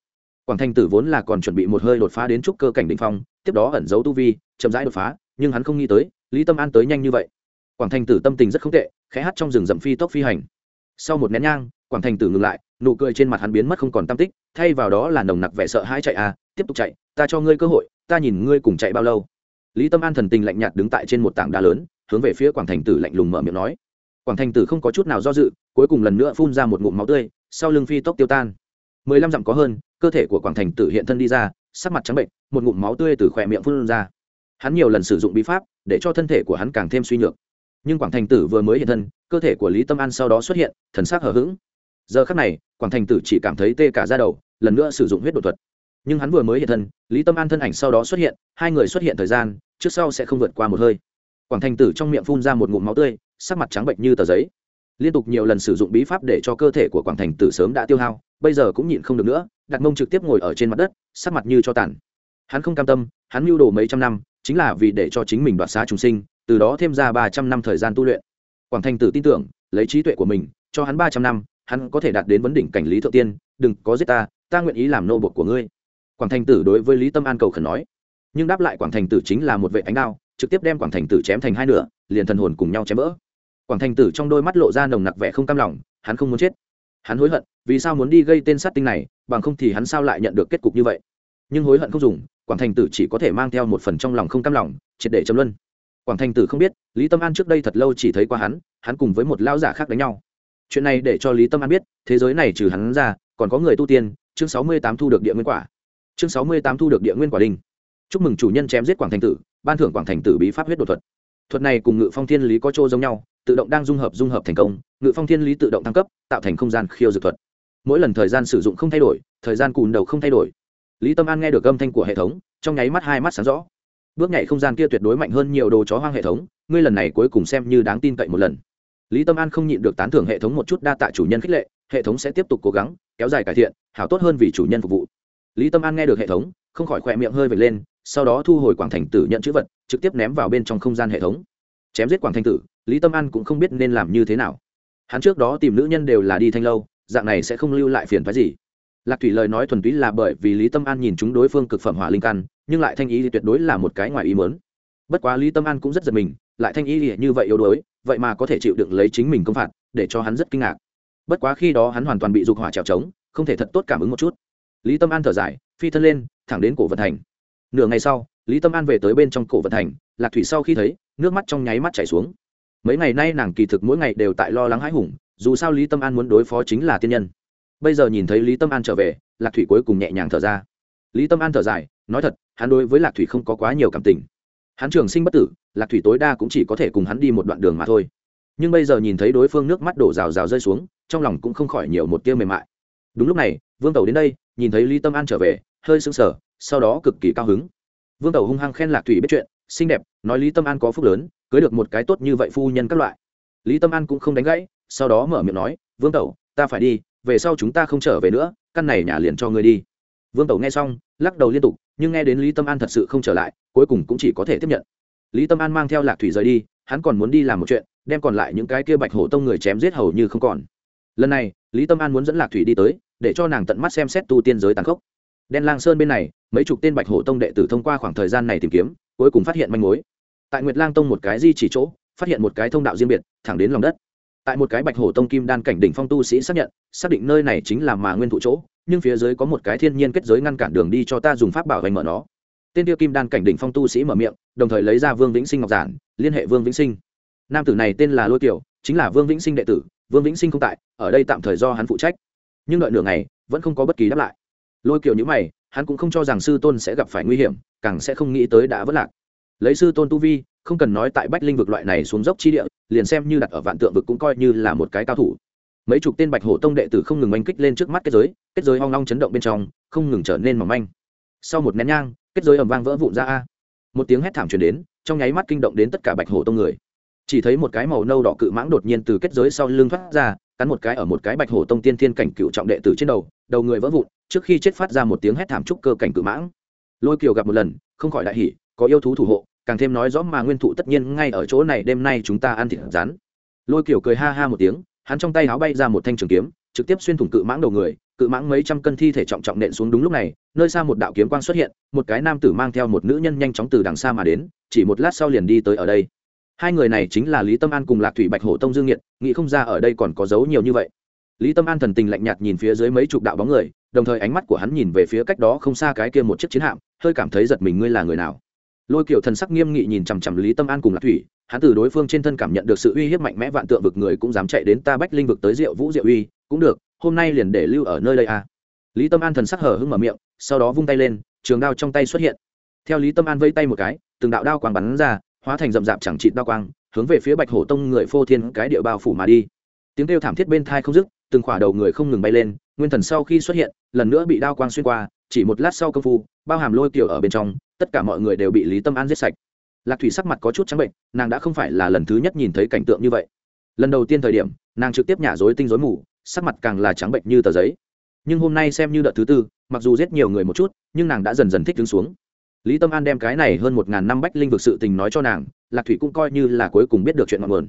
Quảng thành tử vốn là còn chuẩn bị một hơi đột phá đến trúc cơ cảnh đỉnh phong, tiếp đó ẩn giấu tu vi, chậm rãi đột phá, nhưng hắn không nghĩ tới, lý tâm an tới nhanh như vậy. Quảng thành tử tâm tình rất không tệ, khẽ hát trong rừng rậm phi tốc phi hành. Sau một nén nhang, quảng thành tử ngừng lại, nụ cười trên mặt hắn biến mất không còn tam tích, thay vào đó là nồng nặc vẻ sợ hãi chạy à tiếp tục chạy, ta cho ngươi cơ hội, ta nhìn ngươi cùng chạy bao lâu. Lý tâm an thần tình lạnh nhạt đứng tại trên một tảng đá lớn, hướng về phía quảng thành tử lạnh lùng mở miệng nói quảng thành tử không có chút nào do dự, cuối cùng lần nữa phun ra một ngụm máu tươi, sau lưng phi tốc tiêu tan. Mười lăm dặm có hơn, cơ thể của quảng thành tử hiện thân đi ra, sắc mặt trắng bệnh, một ngụm máu tươi từ khỏe miệng phun ra. Hắn nhiều lần sử dụng bí pháp, để cho thân thể của hắn càng thêm suy nhược. Nhưng quảng thành tử vừa mới hiện thân, cơ thể của lý tâm an sau đó xuất hiện, thần sắc hờ hững. Giờ khắc này, quảng thành tử chỉ cảm thấy tê cả ra đầu, lần nữa sử dụng huyết đột thuật. Nhưng hắn vừa mới hiện thân, lý tâm an thân ảnh sau đó xuất hiện, hai người xuất hiện thời gian, trước sau sẽ không vượt qua một hơi. Quảng thành tử trong miệng phun ra một ngụm máu tươi sắc mặt trắng bệnh như tờ giấy. Liên tục nhiều lần sử dụng bí pháp để cho cơ thể của quảng thành tử sớm đã tiêu hao, bây giờ cũng nhịn không được nữa, đặt mông trực tiếp ngồi ở trên mặt đất, sắc mặt như cho tàn. Hắn không cam tâm, hắn mưu đồ mấy trăm năm, chính là vì để cho chính mình đoạt xá chúng sinh, từ đó thêm ra ba trăm năm thời gian tu luyện. Quảng thành tử tin tưởng, lấy trí tuệ của mình, cho hắn ba trăm năm, hắn có thể đạt đến vấn đỉnh cảnh lý thượng tiên, đừng có giết ta ta nguyện ý làm nô bột của ngươi. Quảng thành tử đối với lý tâm an cầu khẩn nói. Nhưng đáp lại quảng thành tử chính là một vệ ánh đao, trực tiếp đem quảng thành tử chém thành hai nửa, liền thần hồn cùng nhau chém vỡ quảng thành tử trong đôi mắt lộ ra nồng nặc vẻ không cam lòng, hắn không muốn chết. Hắn hối hận, vì sao muốn đi gây tên sát tinh này, bằng không thì hắn sao lại nhận được kết cục như vậy? Nhưng hối hận không dùng, quảng thành tử chỉ có thể mang theo một phần trong lòng không cam lòng, triệt để chấm luân. Quảng thành tử không biết, lý tâm an trước đây thật lâu chỉ thấy qua hắn hắn cùng với một lao giả khác đánh nhau. Chuyện này để cho lý tâm an biết, thế giới này trừ hắn ra, còn có người tu tiên, chương sáu mươi tám thu được địa nguyên quả. Chương sáu mươi tám thu được địa nguyên quả đinh. Chúc mừng chủ nhân chém giết quảng thành tử, ban thưởng quảng thành tử bí pháp huyết đột thuật. Thuật này cùng ngự phong thiên lý có chỗ giống nhau tự động đang dung hợp dung hợp thành công, ngự phong thiên lý tự động thăng cấp, tạo thành không gian khiêu dược thuật. Mỗi lần thời gian sử dụng không thay đổi, thời gian cùn đầu không thay đổi. Lý tâm an nghe được âm thanh của hệ thống, trong nháy mắt hai mắt sáng rõ. Bước nhảy không gian kia tuyệt đối mạnh hơn nhiều đồ chó hoang hệ thống, ngươi lần này cuối cùng xem như đáng tin cậy một lần. Lý tâm an không nhịn được tán thưởng hệ thống một chút đa tạ chủ nhân khích lệ, hệ thống sẽ tiếp tục cố gắng, kéo dài cải thiện, hảo tốt hơn vì chủ nhân phục vụ. Lý tâm an nghe được hệ thống, không khỏi khỏe miệng hơi vệt lên, sau đó thu hồi quảng thành tử nhận chữ vật, trực tiếp ném vào bên trong không gian hệ thống. Chém giết quảng thành tử lý tâm an cũng không biết nên làm như thế nào. Hắn trước đó tìm nữ nhân đều là đi thanh lâu, dạng này sẽ không lưu lại phiền phái gì. Lạc thủy lời nói thuần túy là bởi vì lý tâm an nhìn chúng đối phương cực phẩm hỏa linh căn, nhưng lại thanh ý thì tuyệt đối là một cái ngoài ý mớn bất quá lý tâm an cũng rất giật mình, lại thanh ý thì như vậy yếu đuối, vậy mà có thể chịu đựng lấy chính mình công phạt, để cho hắn rất kinh ngạc. Bất quá khi đó hắn hoàn toàn bị dục hỏa trèo trống, không thể thật tốt cảm ứng một chút. Lý tâm an thở dài, phi thân lên, thẳng đến cổ vận thành. Nửa ngày sau, lý tâm an về tới bên trong cổ vận thành, lạc thủy sau khi thấy, nước mắt trong nháy mắt chảy xuống mấy ngày nay nàng kỳ thực mỗi ngày đều tại lo lắng hãi hùng, dù sao lý tâm an muốn đối phó chính là tiên nhân. Bây giờ nhìn thấy lý tâm an trở về, lạc thủy cuối cùng nhẹ nhàng thở ra. Lý tâm an thở dài, nói thật, hắn đối với lạc thủy không có quá nhiều cảm tình. Hắn trường sinh bất tử, lạc thủy tối đa cũng chỉ có thể cùng hắn đi một đoạn đường mà thôi. Nhưng bây giờ nhìn thấy đối phương nước mắt đổ rào rào rơi xuống, trong lòng cũng không khỏi nhiều một tia mềm mại. Đúng lúc này, vương tẩu đến đây, nhìn thấy lý tâm an trở về, hơi sững sờ, sau đó cực kỳ cao hứng. Vương tẩu hung hăng khen lạc thủy biết chuyện, xinh đẹp, nói lý tâm an có phúc lớn cưới được một cái tốt như vậy phu nhân các loại. Lý tâm an cũng không đánh gãy, sau đó mở miệng nói, vương tẩu, ta phải đi, về sau chúng ta không trở về nữa, căn này nhà liền cho ngươi đi. Vương tẩu nghe xong, lắc đầu liên tục, nhưng nghe đến lý tâm an thật sự không trở lại, cuối cùng cũng chỉ có thể tiếp nhận. Lý tâm an mang theo lạc thủy rời đi, hắn còn muốn đi làm một chuyện, đem còn lại những cái kia bạch hổ tông người chém giết hầu như không còn. Lần này, lý tâm an muốn dẫn lạc thủy đi tới, để cho nàng tận mắt xem xét tu tiên giới tàn khốc. Đen lang sơn bên này, mấy chục tên bạch hổ tông đệ tử thông qua khoảng thời gian này tìm kiếm, cuối cùng phát hiện manh mối tại nguyệt lang tông một cái di chỉ chỗ, phát hiện một cái thông đạo riêng biệt, thẳng đến lòng đất. Tại một cái bạch hổ tông kim đan cảnh đỉnh phong tu sĩ xác nhận, xác định nơi này chính là mà nguyên thụ chỗ, nhưng phía dưới có một cái thiên nhiên kết giới ngăn cản đường đi cho ta dùng pháp bảo hành mở nó. Tên tiêu kim đan cảnh đỉnh phong tu sĩ mở miệng, đồng thời lấy ra vương vĩnh sinh ngọc giản, liên hệ vương vĩnh sinh. Nam tử này tên là lôi kiều, chính là vương vĩnh sinh đệ tử, vương vĩnh sinh không tại, ở đây tạm thời do hắn phụ trách. Nhưng đợi nửa ngày, vẫn không có bất kỳ đáp lại. Lôi kiều nhữ mày, hắn cũng không cho rằng sư tôn sẽ gặp phải nguy hiểm, càng sẽ không nghĩ tới đã vất lạc lấy sư tôn tu vi, không cần nói tại bách linh vực loại này xuống dốc chi địa, liền xem như đặt ở vạn tượng vực cũng coi như là một cái cao thủ. Mấy chục tên bạch hổ tông đệ tử không ngừng oanh kích lên trước mắt kết giới kết giới hoang long chấn động bên trong, không ngừng trở nên mỏng manh. Sau một nén nhang, kết giới ầm vang vỡ vụn ra a. Một tiếng hét thảm truyền đến, trong nháy mắt kinh động đến tất cả bạch hổ tông người. Chỉ thấy một cái màu nâu đỏ cự mãng đột nhiên từ kết giới sau lưng thoát ra, cắn một cái ở một cái bạch hổ tông tiên thiên cảnh cựu trọng đệ tử trên đầu đầu người vỡ vụn, trước khi chết phát ra một tiếng hét thảm trúc cơ cảnh cự mãng. Lôi kiều gặp một lần, không khỏi đại hỉ có yêu thú thủ hộ, càng thêm nói rõ mà nguyên thụ tất nhiên ngay ở chỗ này đêm nay chúng ta ăn thịt rán. Lôi kiều cười ha ha một tiếng, hắn trong tay áo bay ra một thanh trường kiếm, trực tiếp xuyên thủng cự mãng đầu người, cự mãng mấy trăm cân thi thể trọng trọng nện xuống đúng lúc này, nơi xa một đạo kiếm quang xuất hiện, một cái nam tử mang theo một nữ nhân nhanh chóng từ đằng xa mà đến, chỉ một lát sau liền đi tới ở đây. Hai người này chính là lý tâm an cùng lạc thủy bạch hổ tông dương nghiện nghĩ không ra ở đây còn có dấu nhiều như vậy. Lý tâm an thần tình lạnh nhạt nhìn phía dưới mấy chục đạo bóng người, đồng thời ánh mắt của hắn nhìn về phía cách đó không xa cái kia một chiếc chiến hạm, hơi cảm thấy giật mình ngươi là người nào lôi kiểu thần sắc nghiêm nghị nhìn chằm chằm lý tâm an cùng lạc thủy, hắn từ đối phương trên thân cảm nhận được sự uy hiếp mạnh mẽ vạn tượng vực người cũng dám chạy đến ta bách linh vực tới diệu vũ diệu uy, cũng được, hôm nay liền để lưu ở nơi đây à. lý tâm an thần sắc hở hưng mở miệng, sau đó vung tay lên, trường đao trong tay xuất hiện theo lý tâm an vây tay một cái, từng đạo đao quang bắn ra, hóa thành rậm rạp chẳng trị đao quang, hướng về phía bạch hổ tông người phô thiên cái địa bao phủ mà đi tiếng kêu thảm thiết bên thai không dứt, từng khỏa đầu người không ngừng bay lên, nguyên thần sau khi xuất hiện, lần nữa bị đao quang xuyên qua, chỉ một lát sau công phu, bao hàm lôi kiểu ở bên trong tất cả mọi người đều bị lý tâm an giết sạch. Lạc thủy sắc mặt có chút trắng bệnh, nàng đã không phải là lần thứ nhất nhìn thấy cảnh tượng như vậy. Lần đầu tiên thời điểm, nàng trực tiếp nhả dối tinh dối mù, sắc mặt càng là trắng bệnh như tờ giấy. Nhưng hôm nay xem như đợt thứ tư, mặc dù giết nhiều người một chút, nhưng nàng đã dần dần thích đứng xuống. Lý tâm an đem cái này hơn một ngàn năm bách linh vực sự tình nói cho nàng, lạc thủy cũng coi như là cuối cùng biết được chuyện ngọn nguồn.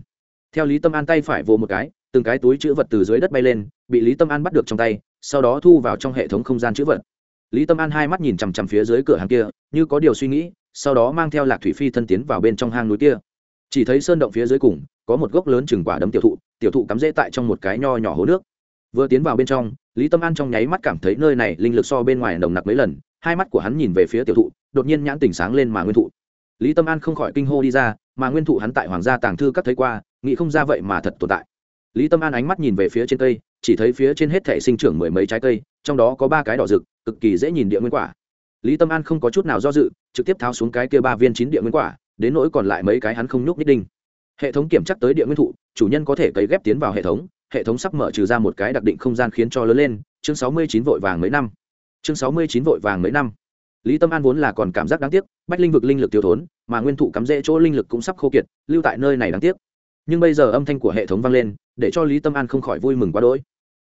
Theo lý tâm an tay phải vô một cái, từng cái túi chữ vật từ dưới đất bay lên, bị lý tâm an bắt được trong tay, sau đó thu vào trong hệ thống không gian chữ vật lý tâm an hai mắt nhìn chằm chằm phía dưới cửa hàng kia, như có điều suy nghĩ, sau đó mang theo lạc thủy phi thân tiến vào bên trong hang núi kia. Chỉ thấy sơn động phía dưới cùng, có một gốc lớn chừng quả đấm tiểu thụ tiểu thụ cắm rễ tại trong một cái nho nhỏ hố nước. Vừa tiến vào bên trong, lý tâm an trong nháy mắt cảm thấy nơi này linh lực so bên ngoài nồng nặc mấy lần, hai mắt của hắn nhìn về phía tiểu thụ, đột nhiên nhãn tỉnh sáng lên mà nguyên thụ. Lý tâm an không khỏi kinh hô đi ra, mà nguyên thụ hắn tại hoàng gia tàng thư các thấy qua, nghĩ không ra vậy mà thật tồn tại. Lý tâm an ánh mắt nhìn về phía trên cây chỉ thấy phía trên hết thể sinh trưởng mười mấy trái cây, trong đó có ba cái đỏ rực, cực kỳ dễ nhìn địa nguyên quả. Lý tâm an không có chút nào do dự, trực tiếp tháo xuống cái kia ba viên chín địa nguyên quả, đến nỗi còn lại mấy cái hắn không nhúc nhích đinh. Hệ thống kiểm chắc tới địa nguyên thụ, chủ nhân có thể cấy ghép tiến vào hệ thống hệ thống sắp mở trừ ra một cái đặc định không gian khiến cho lớn lên, chương sáu mươi chín vội vàng mấy năm. Chương sáu mươi chín vội vàng mấy năm. Lý tâm an vốn là còn cảm giác đáng tiếc, bách linh vực linh lực tiêu thốn, mà nguyên thụ cắm rễ chỗ linh lực cũng sắp khô kiệt, lưu tại nơi này đáng tiếc nhưng bây giờ âm thanh của hệ thống vang lên, để cho lý tâm an không khỏi vui mừng quá đỗi.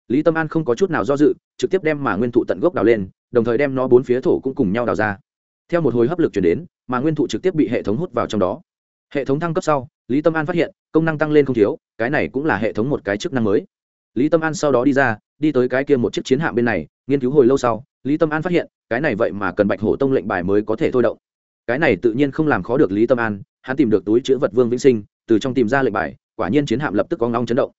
Lý tâm an không có chút nào do dự, trực tiếp đem mà nguyên thụ tận gốc đào lên, đồng thời đem nó bốn phía thổ cũng cùng nhau đào ra. Theo một hồi hấp lực chuyển đến, mà nguyên thụ trực tiếp bị hệ thống hút vào trong đó. Hệ thống thăng cấp sau, lý tâm an phát hiện, công năng tăng lên không thiếu, cái này cũng là hệ thống một cái chức năng mới. Lý tâm an sau đó đi ra, đi tới cái kia một chiếc chiến hạm bên này, nghiên cứu hồi lâu sau, lý tâm an phát hiện, cái này vậy mà cần bạch hổ tông lệnh bài mới có thể thôi động. Cái này tự nhiên không làm khó được lý tâm an, hắn tìm được túi chữ vật vương vĩnh sinh từ trong tìm ra lệnh bài, quả nhiên chiến hạm lập tức có ngong chấn động.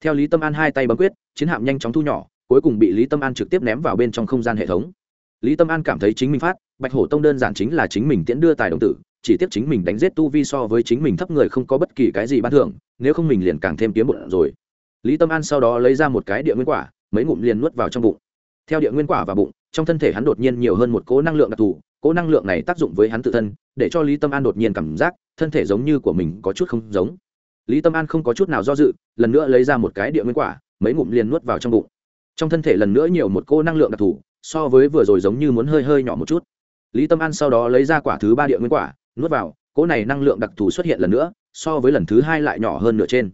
Theo lý tâm an hai tay bấm quyết, chiến hạm nhanh chóng thu nhỏ, cuối cùng bị lý tâm an trực tiếp ném vào bên trong không gian hệ thống. Lý tâm an cảm thấy chính mình phát, bạch hổ tông đơn giản chính là chính mình tiễn đưa tài đồng tử, chỉ tiếp chính mình đánh giết tu vi so với chính mình thấp người không có bất kỳ cái gì ban thưởng, nếu không mình liền càng thêm kiếm bụng rồi. Lý tâm an sau đó lấy ra một cái địa nguyên quả, mấy ngụm liền nuốt vào trong bụng. Theo địa nguyên quả và bụng, trong thân thể hắn đột nhiên nhiều hơn một cố năng lượng đặc thù cố năng lượng này tác dụng với hắn tự thân, để cho lý tâm an đột nhiên cảm giác thân thể giống như của mình có chút không giống. Lý tâm an không có chút nào do dự, lần nữa lấy ra một cái địa nguyên quả, mấy ngụm liền nuốt vào trong bụng. Trong thân thể lần nữa nhiều một cô năng lượng đặc thù, so với vừa rồi giống như muốn hơi hơi nhỏ một chút. Lý tâm an sau đó lấy ra quả thứ ba địa nguyên quả, nuốt vào cỗ này năng lượng đặc thù xuất hiện lần nữa, so với lần thứ hai lại nhỏ hơn nửa trên.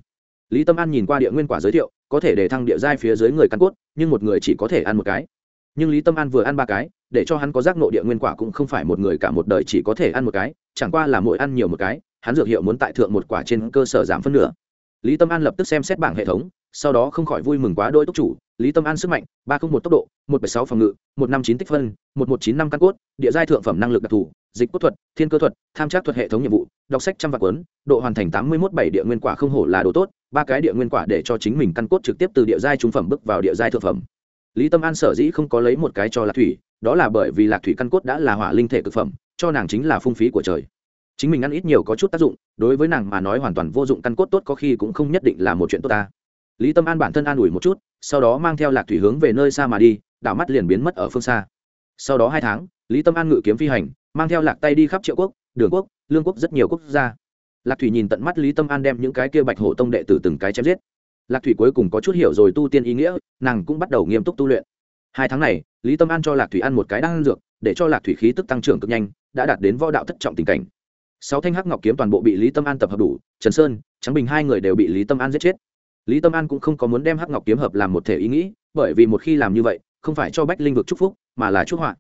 Lý tâm an nhìn qua địa nguyên quả giới thiệu, có thể để thăng địa giai phía dưới người căn cốt, nhưng một người chỉ có thể ăn một cái. Nhưng lý tâm an vừa ăn ba cái để cho hắn có giác nộ địa nguyên quả cũng không phải một người cả một đời chỉ có thể ăn một cái, chẳng qua là mỗi ăn nhiều một cái, hắn dược hiệu muốn tại thượng một quả trên cơ sở giảm phân nửa. Lý tâm an lập tức xem xét bảng hệ thống, sau đó không khỏi vui mừng quá đôi túc chủ, lý tâm an sức mạnh, ba trăm một tốc độ, một bảy sáu phòng ngự, một năm chín tích phân, một một chín năm căn cốt, địa giai thượng phẩm năng lực đặc thù, dịch cốt thuật, thiên cơ thuật, tham trác thuật hệ thống nhiệm vụ, đọc sách trăm vạn cuốn, độ hoàn thành tám mươi một bảy địa nguyên quả không hổ là đồ tốt, ba cái địa nguyên quả để cho chính mình căn cốt trực tiếp từ địa giai trung phẩm bước vào địa giai thượng phẩm. Lý tâm an sở dĩ không có lấy một cái cho lạc thủy đó là bởi vì lạc thủy căn cốt đã là hỏa linh thể cực phẩm, cho nàng chính là phung phí của trời. Chính mình ăn ít nhiều có chút tác dụng, đối với nàng mà nói hoàn toàn vô dụng căn cốt tốt có khi cũng không nhất định là một chuyện tốt ta. Lý tâm an bản thân an ủi một chút, sau đó mang theo lạc thủy hướng về nơi xa mà đi, đảo mắt liền biến mất ở phương xa. Sau đó hai tháng, lý tâm an ngự kiếm phi hành, mang theo lạc tay đi khắp triệu quốc, đường quốc, lương quốc rất nhiều quốc gia. Lạc thủy nhìn tận mắt lý tâm an đem những cái kia bạch hổ tông đệ tử từng cái chém giết. Lạc thủy cuối cùng có chút hiểu rồi tu tiên ý nghĩa, nàng cũng bắt đầu nghiêm túc tu luyện. Hai tháng này lý tâm an cho lạc thủy ăn một cái đan dược, để cho lạc thủy khí tức tăng trưởng cực nhanh, đã đạt đến võ đạo thất trọng tình cảnh. Sáu thanh hắc ngọc kiếm toàn bộ bị lý tâm an tập hợp đủ, trần sơn, trắng bình hai người đều bị lý tâm an giết chết. Lý tâm an cũng không có muốn đem hắc ngọc kiếm hợp làm một thể ý nghĩ, bởi vì một khi làm như vậy, không phải cho bách linh vực chúc phúc, mà là chúc họa.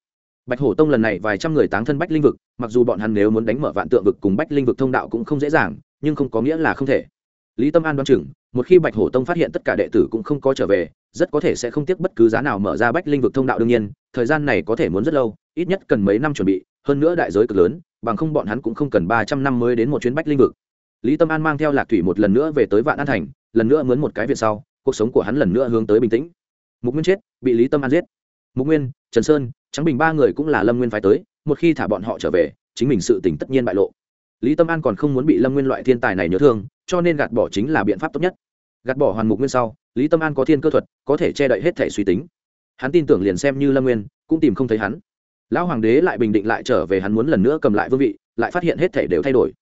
Bạch hổ tông lần này vài trăm người táng thân bách linh vực, mặc dù bọn hắn nếu muốn đánh mở vạn tượng vực cùng bách linh vực thông đạo cũng không dễ dàng, nhưng không có nghĩa là không thể. Lý tâm an đoán chừng một khi bạch hổ tông phát hiện tất cả đệ tử cũng không có trở về, rất có thể sẽ không tiếc bất cứ giá nào mở ra bách linh vực thông đạo đương nhiên, thời gian này có thể muốn rất lâu, ít nhất cần mấy năm chuẩn bị, hơn nữa đại giới cực lớn, bằng không bọn hắn cũng không cần ba trăm năm mới đến một chuyến bách linh vực. Lý tâm an mang theo lạc thủy một lần nữa về tới vạn an thành, lần nữa mướn một cái viện sau, cuộc sống của hắn lần nữa hướng tới bình tĩnh. Mục nguyên chết, bị lý tâm an giết. Mục nguyên, trần sơn, trắng bình ba người cũng là lâm nguyên phái tới, một khi thả bọn họ trở về, chính mình sự tỉnh tất nhiên bại lộ lý tâm an còn không muốn bị lâm nguyên loại thiên tài này nhớ thương, cho nên gạt bỏ chính là biện pháp tốt nhất. Gạt bỏ hoàn mục nguyên sau, lý tâm an có thiên cơ thuật, có thể che đậy hết thể suy tính. Hắn tin tưởng liền xem như lâm nguyên, cũng tìm không thấy hắn. Lão hoàng đế lại bình định lại trở về, hắn muốn lần nữa cầm lại vương vị, lại phát hiện hết thể đều thay đổi.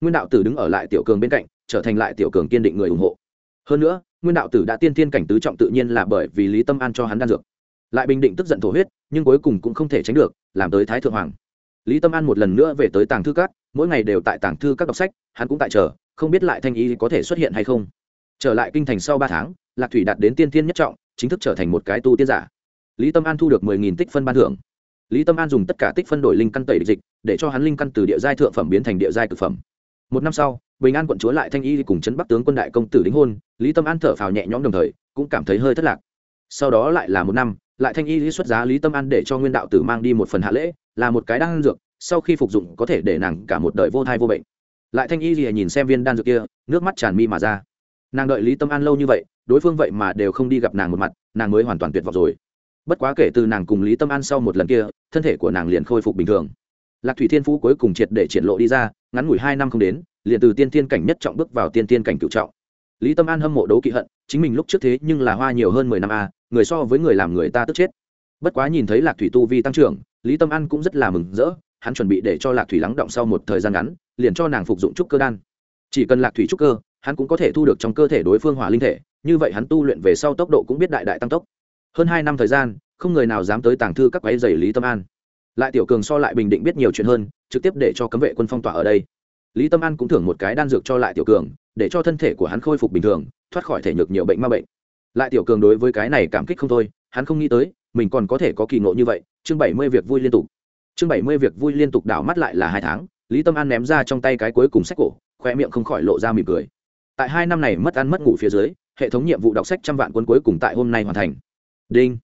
Nguyên đạo tử đứng ở lại tiểu cường bên cạnh, trở thành lại tiểu cường kiên định người ủng hộ. Hơn nữa, nguyên đạo tử đã tiên tiên cảnh tứ trọng tự nhiên là bởi vì lý tâm an cho hắn đan dược. Lại bình định tức giận thổ huyết, nhưng cuối cùng cũng không thể tránh được, làm tới thái thượng hoàng lý tâm an một lần nữa về tới tàng thư các, mỗi ngày đều tại tàng thư các đọc sách, hắn cũng tại chờ, không biết lại thanh y có thể xuất hiện hay không. Trở lại kinh thành sau ba tháng, lạc thủy đạt đến tiên tiên nhất trọng, chính thức trở thành một cái tu tiên giả. Lý tâm an thu được mười nghìn tích phân ban thưởng. Lý tâm an dùng tất cả tích phân đổi linh căn tẩy dịch, để cho hắn linh căn từ địa giai thượng phẩm biến thành địa giai cực phẩm. Một năm sau, bình an quận chúa lại thanh y cùng chấn bắc tướng quân đại công tử đính hôn, lý tâm an thở phào nhẹ nhõm đồng thời, cũng cảm thấy hơi thất lạc. Sau đó lại là một năm, lại thanh y xuất giá lý tâm an để cho nguyên đạo tử mang đi một phần hạ lễ là một cái đan dược, sau khi phục dụng có thể để nàng cả một đời vô thai vô bệnh. Lại thanh y lìa nhìn xem viên đan dược kia, nước mắt tràn mi mà ra. Nàng đợi lý tâm an lâu như vậy, đối phương vậy mà đều không đi gặp nàng một mặt, nàng mới hoàn toàn tuyệt vọng rồi. Bất quá kể từ nàng cùng lý tâm an sau một lần kia, thân thể của nàng liền khôi phục bình thường. Lạc thủy thiên phú cuối cùng triệt để triển lộ đi ra, ngắn ngủi hai năm không đến, liền từ tiên tiên cảnh nhất trọng bước vào tiên tiên cảnh cựu trọng. Lý tâm an hâm mộ đấu kỵ hận, chính mình lúc trước thế nhưng là hoa nhiều hơn mười năm a, người so với người làm người ta tức chết. Bất quá nhìn thấy lạc thủy tu vi tăng trưởng lý tâm an cũng rất là mừng rỡ, hắn chuẩn bị để cho lạc thủy lắng động sau một thời gian ngắn, liền cho nàng phục dụng trúc cơ đan. Chỉ cần lạc thủy trúc cơ, hắn cũng có thể thu được trong cơ thể đối phương hỏa linh thể, như vậy hắn tu luyện về sau tốc độ cũng biết đại đại tăng tốc. Hơn hai năm thời gian, không người nào dám tới tàng thư các quái dày lý tâm an. Lại tiểu cường so lại bình định biết nhiều chuyện hơn, trực tiếp để cho cấm vệ quân phong tỏa ở đây. Lý tâm an cũng thưởng một cái đan dược cho lại tiểu cường, để cho thân thể của hắn khôi phục bình thường, thoát khỏi thể nhược nhiều bệnh ma bệnh. Lại tiểu cường đối với cái này cảm kích không thôi, hắn không nghĩ tới, mình còn có thể có kỳ ngộ như vậy chương bảy mươi việc vui liên tục. Chương bảy mươi việc vui liên tục đảo mắt lại là hai tháng, lý tâm an ném ra trong tay cái cuối cùng sách cổ khoe miệng không khỏi lộ ra mỉm cười. Tại hai năm này mất ăn mất ngủ phía dưới, hệ thống nhiệm vụ đọc sách trăm vạn cuốn cuối cùng tại hôm nay hoàn thành. Đinh.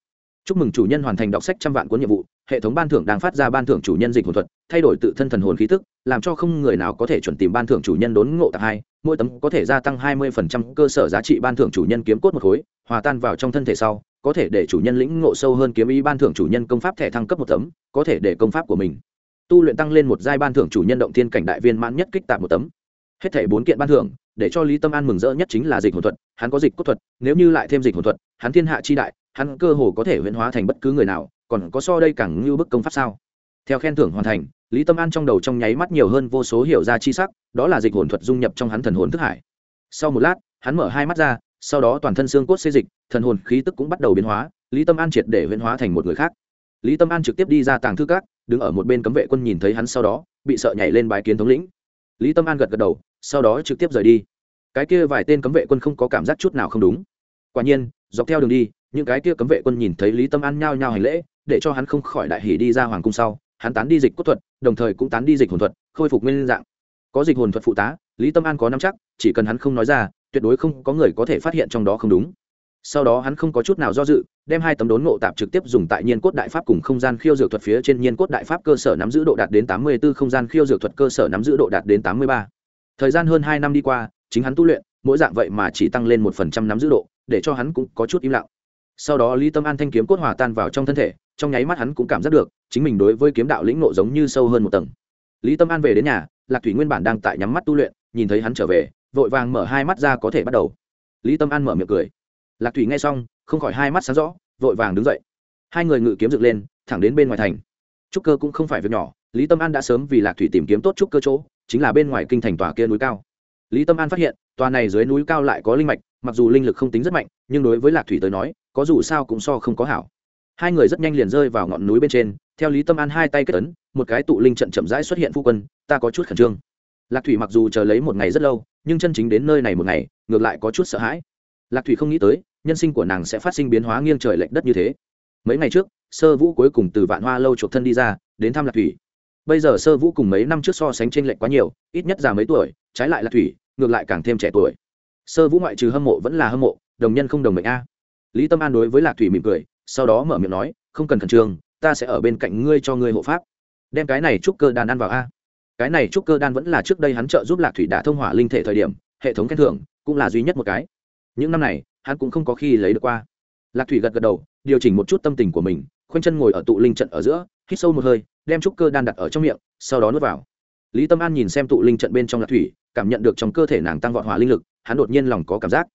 Chúc mừng chủ nhân hoàn thành đọc sách trăm vạn cuốn nhiệm vụ, hệ thống ban thưởng đang phát ra ban thưởng chủ nhân dịch hồn thuật, thay đổi tự thân thần hồn khí tức, làm cho không người nào có thể chuẩn tìm ban thưởng chủ nhân đốn ngộ tạp hai, mỗi tấm có thể gia tăng hai mươi phần trăm cơ sở giá trị ban thưởng chủ nhân kiếm cốt một khối, hòa tan vào trong thân thể sau có thể để chủ nhân lĩnh ngộ sâu hơn kiếm ý ban thưởng chủ nhân công pháp thẻ thăng cấp một tấm, có thể để công pháp của mình tu luyện tăng lên một giai ban thưởng chủ nhân động thiên cảnh đại viên mãn nhất kích tạp một tấm. Hết thẻ bốn kiện ban thưởng, để cho lý tâm an mừng rỡ nhất chính là dịch hồn thuật, hắn có dịch cốt thuật, nếu như lại thêm dịch hồn thuật, hắn thiên hạ chi đại, hắn cơ hồ có thể huyễn hóa thành bất cứ người nào, còn có so đây càng như bức công pháp sao? Theo khen thưởng hoàn thành, lý tâm an trong đầu trong nháy mắt nhiều hơn vô số hiểu ra chi sắc, đó là dịch hồn thuật dung nhập trong hắn thần hồn thức hải. Sau một lát, hắn mở hai mắt ra sau đó toàn thân xương cốt xê dịch, thần hồn khí tức cũng bắt đầu biến hóa, lý tâm an triệt để huyễn hóa thành một người khác. Lý tâm an trực tiếp đi ra tàng thư cát đứng ở một bên cấm vệ quân nhìn thấy hắn sau đó, bị sợ nhảy lên bái kiến thống lĩnh. Lý tâm an gật gật đầu, sau đó trực tiếp rời đi. Cái kia vài tên cấm vệ quân không có cảm giác chút nào không đúng. Quả nhiên, dọc theo đường đi, những cái kia cấm vệ quân nhìn thấy lý tâm an nhao nhao hành lễ, để cho hắn không khỏi đại hỉ đi ra hoàng cung sau, hắn tán đi dịch cốt thuật, đồng thời cũng tán đi dịch hồn thuật, khôi phục nguyên dạng. Có dịch hồn thuật phụ tá, lý tâm an có năm chắc, chỉ cần hắn không nói ra tuyệt đối không có người có thể phát hiện trong đó không đúng. Sau đó hắn không có chút nào do dự, đem hai tấm đốn ngộ tạp trực tiếp dùng tại nhiên cốt đại pháp cùng không gian khiêu dược thuật phía trên nhiên cốt đại pháp cơ sở nắm giữ độ đạt đến tám mươi 84 không gian khiêu dược thuật cơ sở nắm giữ độ đạt đến tám mươi ba. Thời gian hơn hai năm đi qua, chính hắn tu luyện, mỗi dạng vậy mà chỉ tăng lên một phần trăm nắm giữ độ, để cho hắn cũng có chút im lặng. Sau đó lý tâm an thanh kiếm cốt hòa tan vào trong thân thể, trong nháy mắt hắn cũng cảm giác được, chính mình đối với kiếm đạo lĩnh nộ giống như sâu hơn một tầng. Lý tâm an về đến nhà, lạc thủy nguyên bản đang tại nhắm mắt tu luyện, nhìn thấy hắn trở về vội vàng mở hai mắt ra có thể bắt đầu. Lý tâm an mở miệng cười. Lạc thủy nghe xong, không khỏi hai mắt sáng rõ, vội vàng đứng dậy. Hai người ngự kiếm dựng lên, thẳng đến bên ngoài thành. Trúc cơ cũng không phải việc nhỏ, lý tâm an đã sớm vì lạc thủy tìm kiếm tốt trúc cơ chỗ, chính là bên ngoài kinh thành tòa kia núi cao. Lý tâm an phát hiện, tòa này dưới núi cao lại có linh mạch, mặc dù linh lực không tính rất mạnh, nhưng đối với lạc thủy tới nói, có dù sao cũng so không có hảo. Hai người rất nhanh liền rơi vào ngọn núi bên trên, theo lý tâm an hai tay kết ấn, một cái tụ linh trận chậm rãi xuất hiện phu quân, ta có chút khẩn trương lạc thủy mặc dù chờ lấy một ngày rất lâu, nhưng chân chính đến nơi này một ngày, ngược lại có chút sợ hãi. Lạc thủy không nghĩ tới, nhân sinh của nàng sẽ phát sinh biến hóa nghiêng trời lệch đất như thế. Mấy ngày trước, sơ vũ cuối cùng từ vạn hoa lâu chuộc thân đi ra, đến thăm lạc thủy. Bây giờ sơ vũ cùng mấy năm trước so sánh t r ê n lệch quá nhiều, ít nhất già mấy tuổi, trái lại lạc thủy, ngược lại càng thêm trẻ tuổi. Sơ vũ ngoại trừ hâm mộ vẫn là hâm mộ, đồng nhân không đồng mệnh a. Lý tâm an đối với lạc thủy mỉm cười, sau đó mở miệng nói, không cần khẩn trương, ta sẽ ở bên cạnh ngươi cho ngươi hộ pháp. Đem cái này chúc cơ đàn ăn vào a cái này trúc cơ đan vẫn là trước đây hắn trợ giúp lạc thủy đã thông hỏa linh thể thời điểm, hệ thống khen thưởng cũng là duy nhất một cái. Những năm này, hắn cũng không có khi lấy được qua. Lạc thủy gật gật đầu, điều chỉnh một chút tâm tình của mình, khoanh chân ngồi ở tụ linh trận ở giữa, hít sâu một hơi, đem trúc cơ đan đặt ở trong miệng, sau đó nuốt vào. Lý tâm an nhìn xem tụ linh trận bên trong lạc thủy, cảm nhận được trong cơ thể nàng tăng vọt hỏa linh lực, hắn đột nhiên lòng có cảm giác.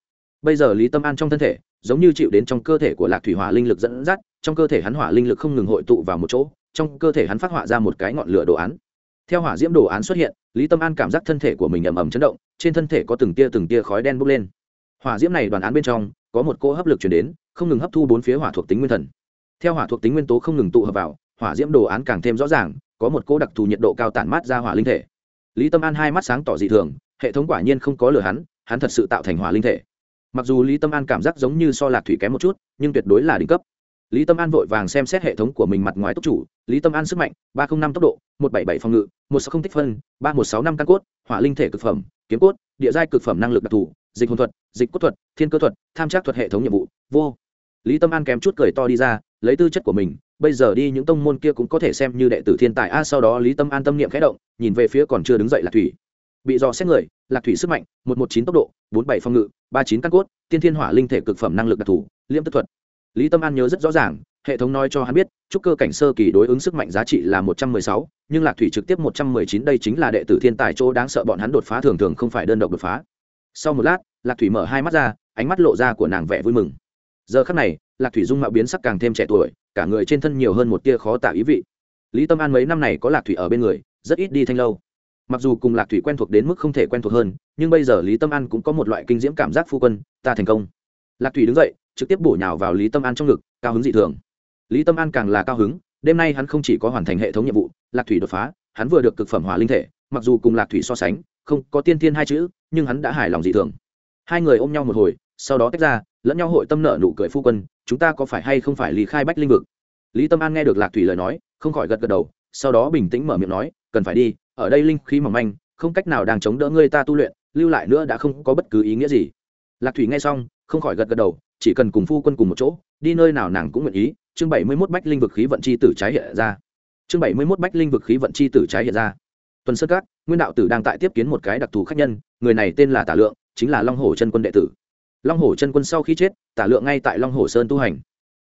Bây giờ lý tâm an trong thân thể, giống như chịu đến trong cơ thể của lạc thủy hỏa linh lực dẫn dắt, trong cơ thể hắn hỏa linh lực không ngừng hội tụ vào một chỗ, trong cơ thể hắn phát họa ra một cái ngọn lửa đồ án theo hỏa diễm đồ án xuất hiện, lý tâm an cảm giác thân thể của mình ầm ầm chấn động, trên thân thể có từng tia từng tia khói đen bốc lên. Hỏa diễm này đoàn án bên trong, có một cỗ hấp lực chuyển đến, không ngừng hấp thu bốn phía hỏa thuộc tính nguyên thần. Theo hỏa thuộc tính nguyên tố không ngừng tụ hợp vào, hỏa diễm đồ án càng thêm rõ ràng, có một cỗ đặc thù nhiệt độ cao tản mát ra hỏa linh thể. Lý tâm an hai mắt sáng tỏ dị thường, hệ thống quả nhiên không có lừa hắn hắn thật sự tạo thành hỏa linh thể. Mặc dù lý tâm an cảm giác giống như so lạc thủy kém một chút, nhưng tuyệt đối là đỉnh cấp lý tâm an vội vàng xem xét hệ thống của mình mặt ngoài tốc chủ. Lý tâm an sức mạnh, ba trăm năm tốc độ, một bảy bảy phòng ngự, một sáu không tích phân, ba một sáu năm căn cốt, hỏa linh thể cực phẩm, kiếm cốt, địa giai cực phẩm năng lực đặc thù, dịch hồn thuật, dịch cốt thuật, thiên cơ thuật, tham trác thuật hệ thống nhiệm vụ, vô. Lý tâm an kém chút cười to đi ra, lấy tư chất của mình, bây giờ đi những tông môn kia cũng có thể xem như đệ tử thiên tài. A à, sau đó lý tâm an tâm niệm khẽ động, nhìn về phía còn chưa đứng dậy lạc thủy. Bị dò xét người, lạc thủy sức mạnh, một một chín tốc độ, bốn bảy phòng ngự, ba chín căn cốt, tiên thiên hỏa linh thể cực phẩm năng lực đặc thù liêm tức thuật lý tâm an nhớ rất rõ ràng, hệ thống nói cho hắn biết, trúc cơ cảnh sơ kỳ đối ứng sức mạnh giá trị là một trăm mười sáu, nhưng lạc thủy trực tiếp một trăm mười chín đây chính là đệ tử thiên tài chỗ đáng sợ bọn hắn đột phá thường thường không phải đơn độc đột phá. Sau một lát, lạc thủy mở hai mắt ra, ánh mắt lộ ra của nàng vẻ vui mừng. Giờ khắc này, lạc thủy dung mạo biến sắc càng thêm trẻ tuổi, cả người trên thân nhiều hơn một tia khó tả ý vị. Lý tâm an mấy năm này có lạc thủy ở bên người, rất ít đi thanh lâu. Mặc dù cùng lạc thủy quen thuộc đến mức không thể quen thuộc hơn, nhưng bây giờ lý tâm an cũng có một loại kinh diễm cảm giác phu quân, ta thành công. Lạc thủy đứng dậy trực tiếp bổ nhào vào lý tâm an trong ngực, cao hứng dị thường. Lý tâm an càng là cao hứng, đêm nay hắn không chỉ có hoàn thành hệ thống nhiệm vụ, lạc thủy đột phá, hắn vừa được cực phẩm hỏa linh thể, mặc dù cùng lạc thủy so sánh, không có tiên thiên hai chữ, nhưng hắn đã hài lòng dị thường. Hai người ôm nhau một hồi, sau đó tách ra, lẫn nhau hội tâm nợ nụ cười phu quân, chúng ta có phải hay không phải lý khai bách linh vực? Lý tâm an nghe được lạc thủy lời nói, không khỏi gật gật đầu, sau đó bình tĩnh mở miệng nói, cần phải đi, ở đây linh khí mỏng manh, không cách nào đang chống đỡ ngươi ta tu luyện, lưu lại nữa đã không có bất cứ ý nghĩa gì. Lạc thủy nghe xong, không khỏi gật gật đầu chỉ cần cùng phu quân cùng một chỗ, đi nơi nào nàng cũng nguyện ý. Chương bảy mươi mốt bách linh vực khí vận chi tử trái hiện ra. Chương bảy mươi mốt bách linh vực khí vận chi tử trái hiện ra. Tuần sơn cát nguyên đạo tử đang tại tiếp kiến một cái đặc thù khách nhân, người này tên là tả lượng, chính là long hồ chân quân đệ tử. Long hồ chân quân sau khi chết, tả lượng ngay tại long hồ sơn tu hành.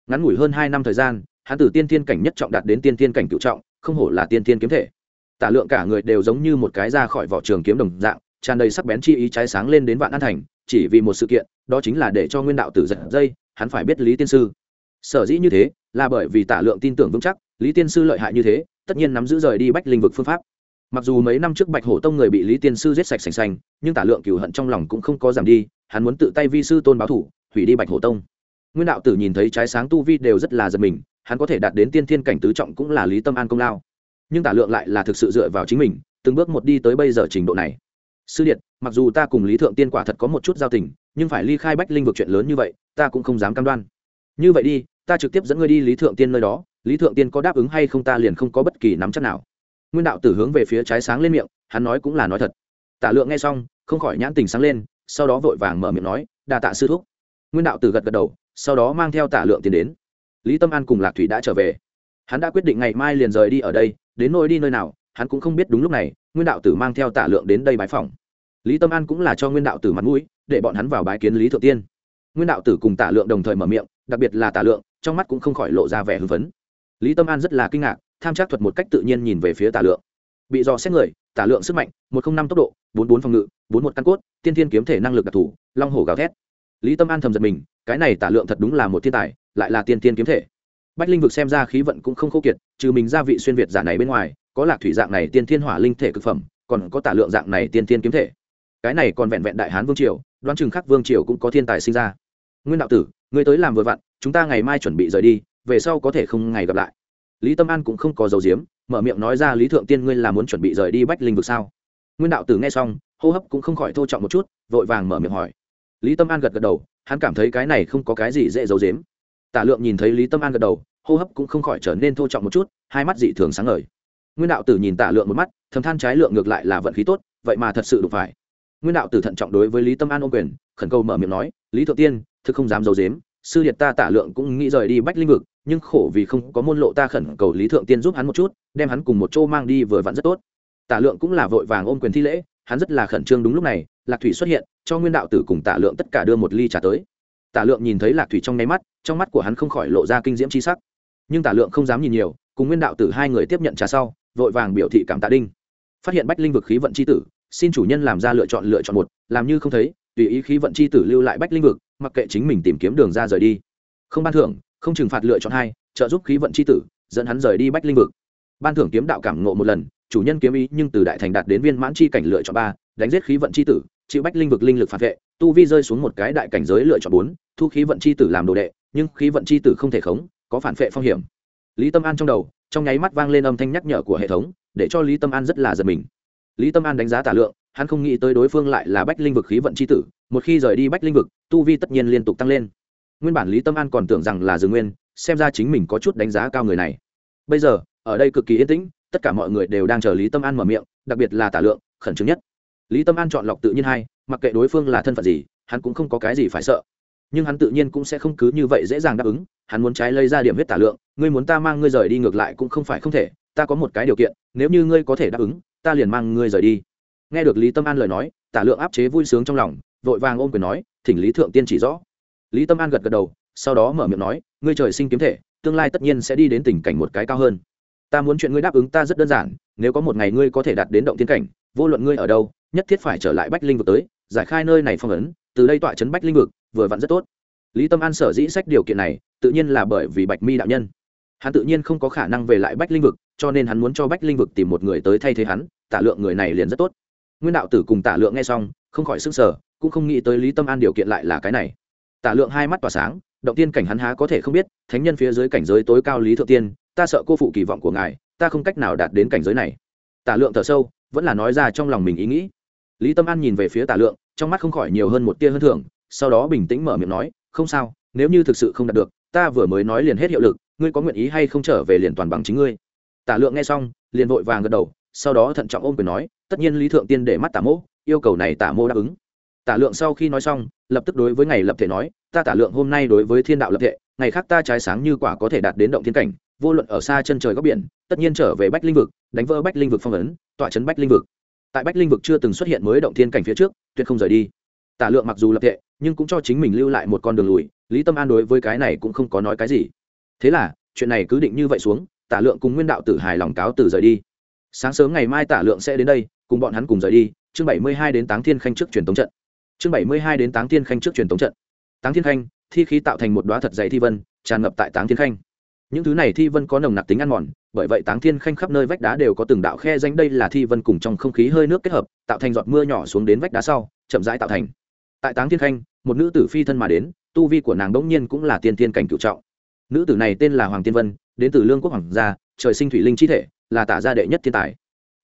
Ngắn ngủi hơn hai năm thời gian, hắn từ tiên tiên cảnh nhất trọng đạt đến tiên tiên cảnh cựu trọng, không hổ là tiên tiên kiếm thể. Tả lượng cả người đều giống như một cái ra khỏi vỏ trường kiếm đồng dạng, tràn đầy sắc bén chi ý trái sáng lên đến vạn an thành chỉ vì một sự kiện, đó chính là để cho nguyên đạo tử giật dây, hắn phải biết lý tiên sư. Sở dĩ như thế, là bởi vì tả lượng tin tưởng vững chắc, lý tiên sư lợi hại như thế, tất nhiên nắm giữ rời đi bách linh vực phương pháp. Mặc dù mấy năm trước bạch hổ tông người bị lý tiên sư giết sạch sành xanh nhưng tả lượng cửu hận trong lòng cũng không có giảm đi, hắn muốn tự tay vi sư tôn báo thủ, hủy đi bạch hổ tông. Nguyên đạo tử nhìn thấy trái sáng tu vi đều rất là giật mình, hắn có thể đạt đến tiên thiên cảnh tứ trọng cũng là lý tâm an công lao. Nhưng tả lượng lại là thực sự dựa vào chính mình, từng bước một đi tới bây giờ trình độ này sư điện, mặc dù ta cùng lý thượng tiên quả thật có một chút giao tình, nhưng phải ly khai bách linh vực chuyện lớn như vậy, ta cũng không dám cam đoan. Như vậy đi, ta trực tiếp dẫn ngươi đi lý thượng tiên nơi đó, lý thượng tiên có đáp ứng hay không ta liền không có bất kỳ nắm chắc nào. Nguyên đạo tử hướng về phía trái sáng lên miệng, hắn nói cũng là nói thật. Tả lượng nghe xong, không khỏi nhãn tình sáng lên, sau đó vội vàng mở miệng nói đà tạ sư thúc. Nguyên đạo tử gật gật đầu, sau đó mang theo tả lượng tiến đến. Lý tâm an cùng lạc thủy đã trở về. Hắn đã quyết định ngày mai liền rời đi ở đây, đến nơi đi nơi nào hắn cũng không biết đúng lúc này, nguyên đạo tử mang theo tả lượng đến đây bái phòng lý tâm an cũng là cho nguyên đạo tử mặt mũi, để bọn hắn vào bái kiến lý thượng tiên. Nguyên đạo tử cùng tả lượng đồng thời mở miệng, đặc biệt là tả lượng, trong mắt cũng không khỏi lộ ra vẻ hưng phấn. Lý tâm an rất là kinh ngạc, tham trác thuật một cách tự nhiên nhìn về phía tả lượng. Bị dò xét người tả lượng sức mạnh, một trăm năm tốc độ, bốn bốn phòng ngự, bốn một căn cốt, tiên thiên kiếm thể năng lực đặc thù, long hồ gào thét. Lý tâm an thầm giật mình, cái này tả lượng thật đúng là một thiên tài, lại là tiên thiên kiếm thể. Bách linh vực xem ra khí vận cũng không khô kiệt, trừ mình gia vị xuyên việt giả này bên ngoài có lạc thủy dạng này tiên thiên hỏa linh thể cực phẩm, còn có tả lượng dạng này tiên thiên kiếm thể. Cái này còn vẹn vẹn đại hán vương triều, đoán chừng khắc vương triều cũng có thiên tài sinh ra. Nguyên đạo tử người tới làm vừa vặn, chúng ta ngày mai chuẩn bị rời đi, về sau có thể không ngày gặp lại. Lý tâm an cũng không có dầu diếm mở miệng nói ra lý thượng tiên ngươi là muốn chuẩn bị rời đi bách linh vực sao? Nguyên đạo tử nghe xong, hô hấp cũng không khỏi thô trọng một chút, vội vàng mở miệng hỏi. Lý tâm an gật gật đầu, hắn cảm thấy cái này không có cái gì dễ dầu dếm tả lượng nhìn thấy lý tâm an gật đầu, hô hấp cũng không khỏi trở nên thô trọng một chút, hai mắt dị thường sáng ngời nguyên đạo tử nhìn tả lượng một mắt, thầm than trái lượng ngược lại là vận khí tốt, vậy mà thật sự đủ phải. Nguyên đạo tử thận trọng đối với lý tâm an ô quyền, khẩn cầu mở miệng nói, lý thượng tiên, thực không dám giấu dếm sư điệt ta tả lượng cũng nghĩ rời đi bách linh vực, nhưng khổ vì không có môn lộ ta khẩn cầu lý thượng tiên giúp hắn một chút, đem hắn cùng một chỗ mang đi vừa vặn rất tốt. Tả lượng cũng là vội vàng ôm quyền thi lễ, hắn rất là khẩn trương đúng lúc này, lạc thủy xuất hiện, cho nguyên đạo tử cùng tả lượng tất cả đưa một ly trà tới. Tả lượng nhìn thấy lạc thủy trong nháy mắt, trong mắt của hắn không khỏi lộ ra kinh diễm c h i sắc. Nhưng tả lượng không dám nhìn nhiều, cùng nguyên đạo tử hai người tiếp nhận trà sau vội vàng biểu thị cảm tạ đinh phát hiện bách linh vực khí vận c h i tử xin chủ nhân làm ra lựa chọn lựa chọn một làm như không thấy tùy ý khí vận c h i tử lưu lại bách linh vực mặc kệ chính mình tìm kiếm đường ra rời đi không ban thưởng không trừng phạt lựa chọn hai trợ giúp khí vận c h i tử dẫn hắn rời đi bách linh vực ban thưởng kiếm đạo cảm ngộ một lần chủ nhân kiếm ý nhưng từ đại thành đạt đến viên mãn chi cảnh lựa chọn ba đánh giết khí vận c h i tử chịu bách linh vực linh lực phản vệ tu vi rơi xuống một cái đại cảnh giới lựa chọn bốn thu khí vận c h i tử làm đồ đệ nhưng khí vận c h i tử không thể khống có phản vệ phong hiểm lý tâm an trong đầu trong nháy mắt vang lên âm thanh nhắc nhở của hệ thống, để cho lý tâm an rất là giật mình. Lý tâm an đánh giá tả lượng, hắn không nghĩ tới đối phương lại là bách linh vực khí vận c h i tử, một khi rời đi bách linh vực, tu vi tất nhiên liên tục tăng lên. Nguyên bản lý tâm an còn tưởng rằng là dường nguyên, xem ra chính mình có chút đánh giá cao người này. Bây giờ, ở đây cực kỳ yên tĩnh, tất cả mọi người đều đang chờ lý tâm an mở miệng, đặc biệt là tả lượng, khẩn trương nhất. Lý tâm an chọn lọc tự nhiên hay mặc kệ đối phương là thân phận gì, hắn cũng không có cái gì phải sợ nhưng hắn tự nhiên cũng sẽ không cứ như vậy dễ dàng đáp ứng, hắn muốn trái lây ra điểm huyết tả lượng, ngươi muốn ta mang ngươi rời đi ngược lại cũng không phải không thể, ta có một cái điều kiện, nếu như ngươi có thể đáp ứng, ta liền mang ngươi rời đi. Nghe được lý tâm an lời nói, tả lượng áp chế vui sướng trong lòng, vội vàng ôm quyền nói, thỉnh lý thượng tiên chỉ rõ. Lý tâm an gật gật đầu, sau đó mở miệng nói, ngươi trời sinh kiếm thể, tương lai tất nhiên sẽ đi đến tình cảnh một cái cao hơn. Ta muốn chuyện ngươi đáp ứng ta rất đơn giản, nếu có một ngày ngươi có thể đạt đến động thiên cảnh, vô luận ngươi ở đâu, nhất thiết phải trở lại bách linh vực tới giải khai nơi này phong ấn, từ đây tọa chấn bách linh vực, vừa vặn rất tốt. Lý tâm an sở dĩ sách điều kiện này, tự nhiên là bởi vì bạch mi đạo nhân. Hắn tự nhiên không có khả năng về lại bách linh vực, cho nên hắn muốn cho bách linh vực tìm một người tới thay thế hắn, tả lượng người này liền rất tốt. Nguyên đạo tử cùng tả lượng nghe xong, không khỏi s ư n g sở cũng không nghĩ tới lý tâm an điều kiện lại là cái này. Tả lượng hai mắt tỏa sáng, động tiên cảnh hắn há có thể không biết, thánh nhân phía dưới cảnh giới tối cao lý thượng tiên, ta sợ cô phụ kỳ vọng của ngài, ta không cách nào đạt đến cảnh giới này. Tả lượng thở sâu, vẫn là nói ra trong lòng mình ý nghĩ lý tâm an nhìn về phía tả lượng, trong mắt không khỏi nhiều hơn một tia hơn thưởng, sau đó bình tĩnh mở miệng nói, không sao, nếu như thực sự không đạt được, ta vừa mới nói liền hết hiệu lực, ngươi có nguyện ý hay không trở về liền toàn bằng chính ngươi? Tả lượng nghe xong, liền vội vàng gật đầu, sau đó thận trọng ôm quyền nói, tất nhiên lý thượng tiên để mắt tả mô yêu cầu này tả mô đáp ứng. Tả lượng sau khi nói xong, lập tức đối với ngày lập thể nói, ta tả lượng hôm nay đối với thiên đạo lập thể, ngày khác ta trái sáng như quả có thể đạt đến động thiên cảnh, vô luận ở xa chân trời góc biển, tất nhiên trở về bách linh vực, đánh vỡ bách linh vực phong ấn, tọa chấn bách linh vực tại bách linh vực chưa từng xuất hiện mới động thiên cảnh phía trước, tuyệt không rời đi. Tả lượng mặc dù lập tệ, nhưng cũng cho chính mình lưu lại một con đường lùi, lý tâm an đối với cái này cũng không có nói cái gì. Thế là, chuyện này cứ định như vậy xuống, tả lượng cùng nguyên đạo tử hài lòng cáo từ rời đi. Sáng sớm ngày mai tả lượng sẽ đến đây, cùng bọn hắn cùng rời đi, chương bảy mươi hai đến táng thiên khanh trước truyền tống trận. Chương bảy mươi hai đến táng thiên khanh trước truyền tống trận. Táng thiên khanh, thi khí tạo thành một đoá thật dày thi vân, tràn ngập tại táng thiên khanh những thứ này thi vân có nồng nặc tính ăn mòn, bởi vậy táng thiên khanh khắp nơi vách đá đều có từng đạo khe danh đây là thi vân cùng trong không khí hơi nước kết hợp, tạo thành giọt mưa nhỏ xuống đến vách đá sau, chậm rãi tạo thành. Tại táng thiên khanh, một nữ tử phi thân mà đến, tu vi của nàng đ ỗ n g nhiên cũng là tiên thiên cảnh cựu trọng. Nữ tử này tên là hoàng tiên vân, đến từ lương quốc hoàng gia, trời sinh thủy linh chi thể, là tả gia đệ nhất thiên tài.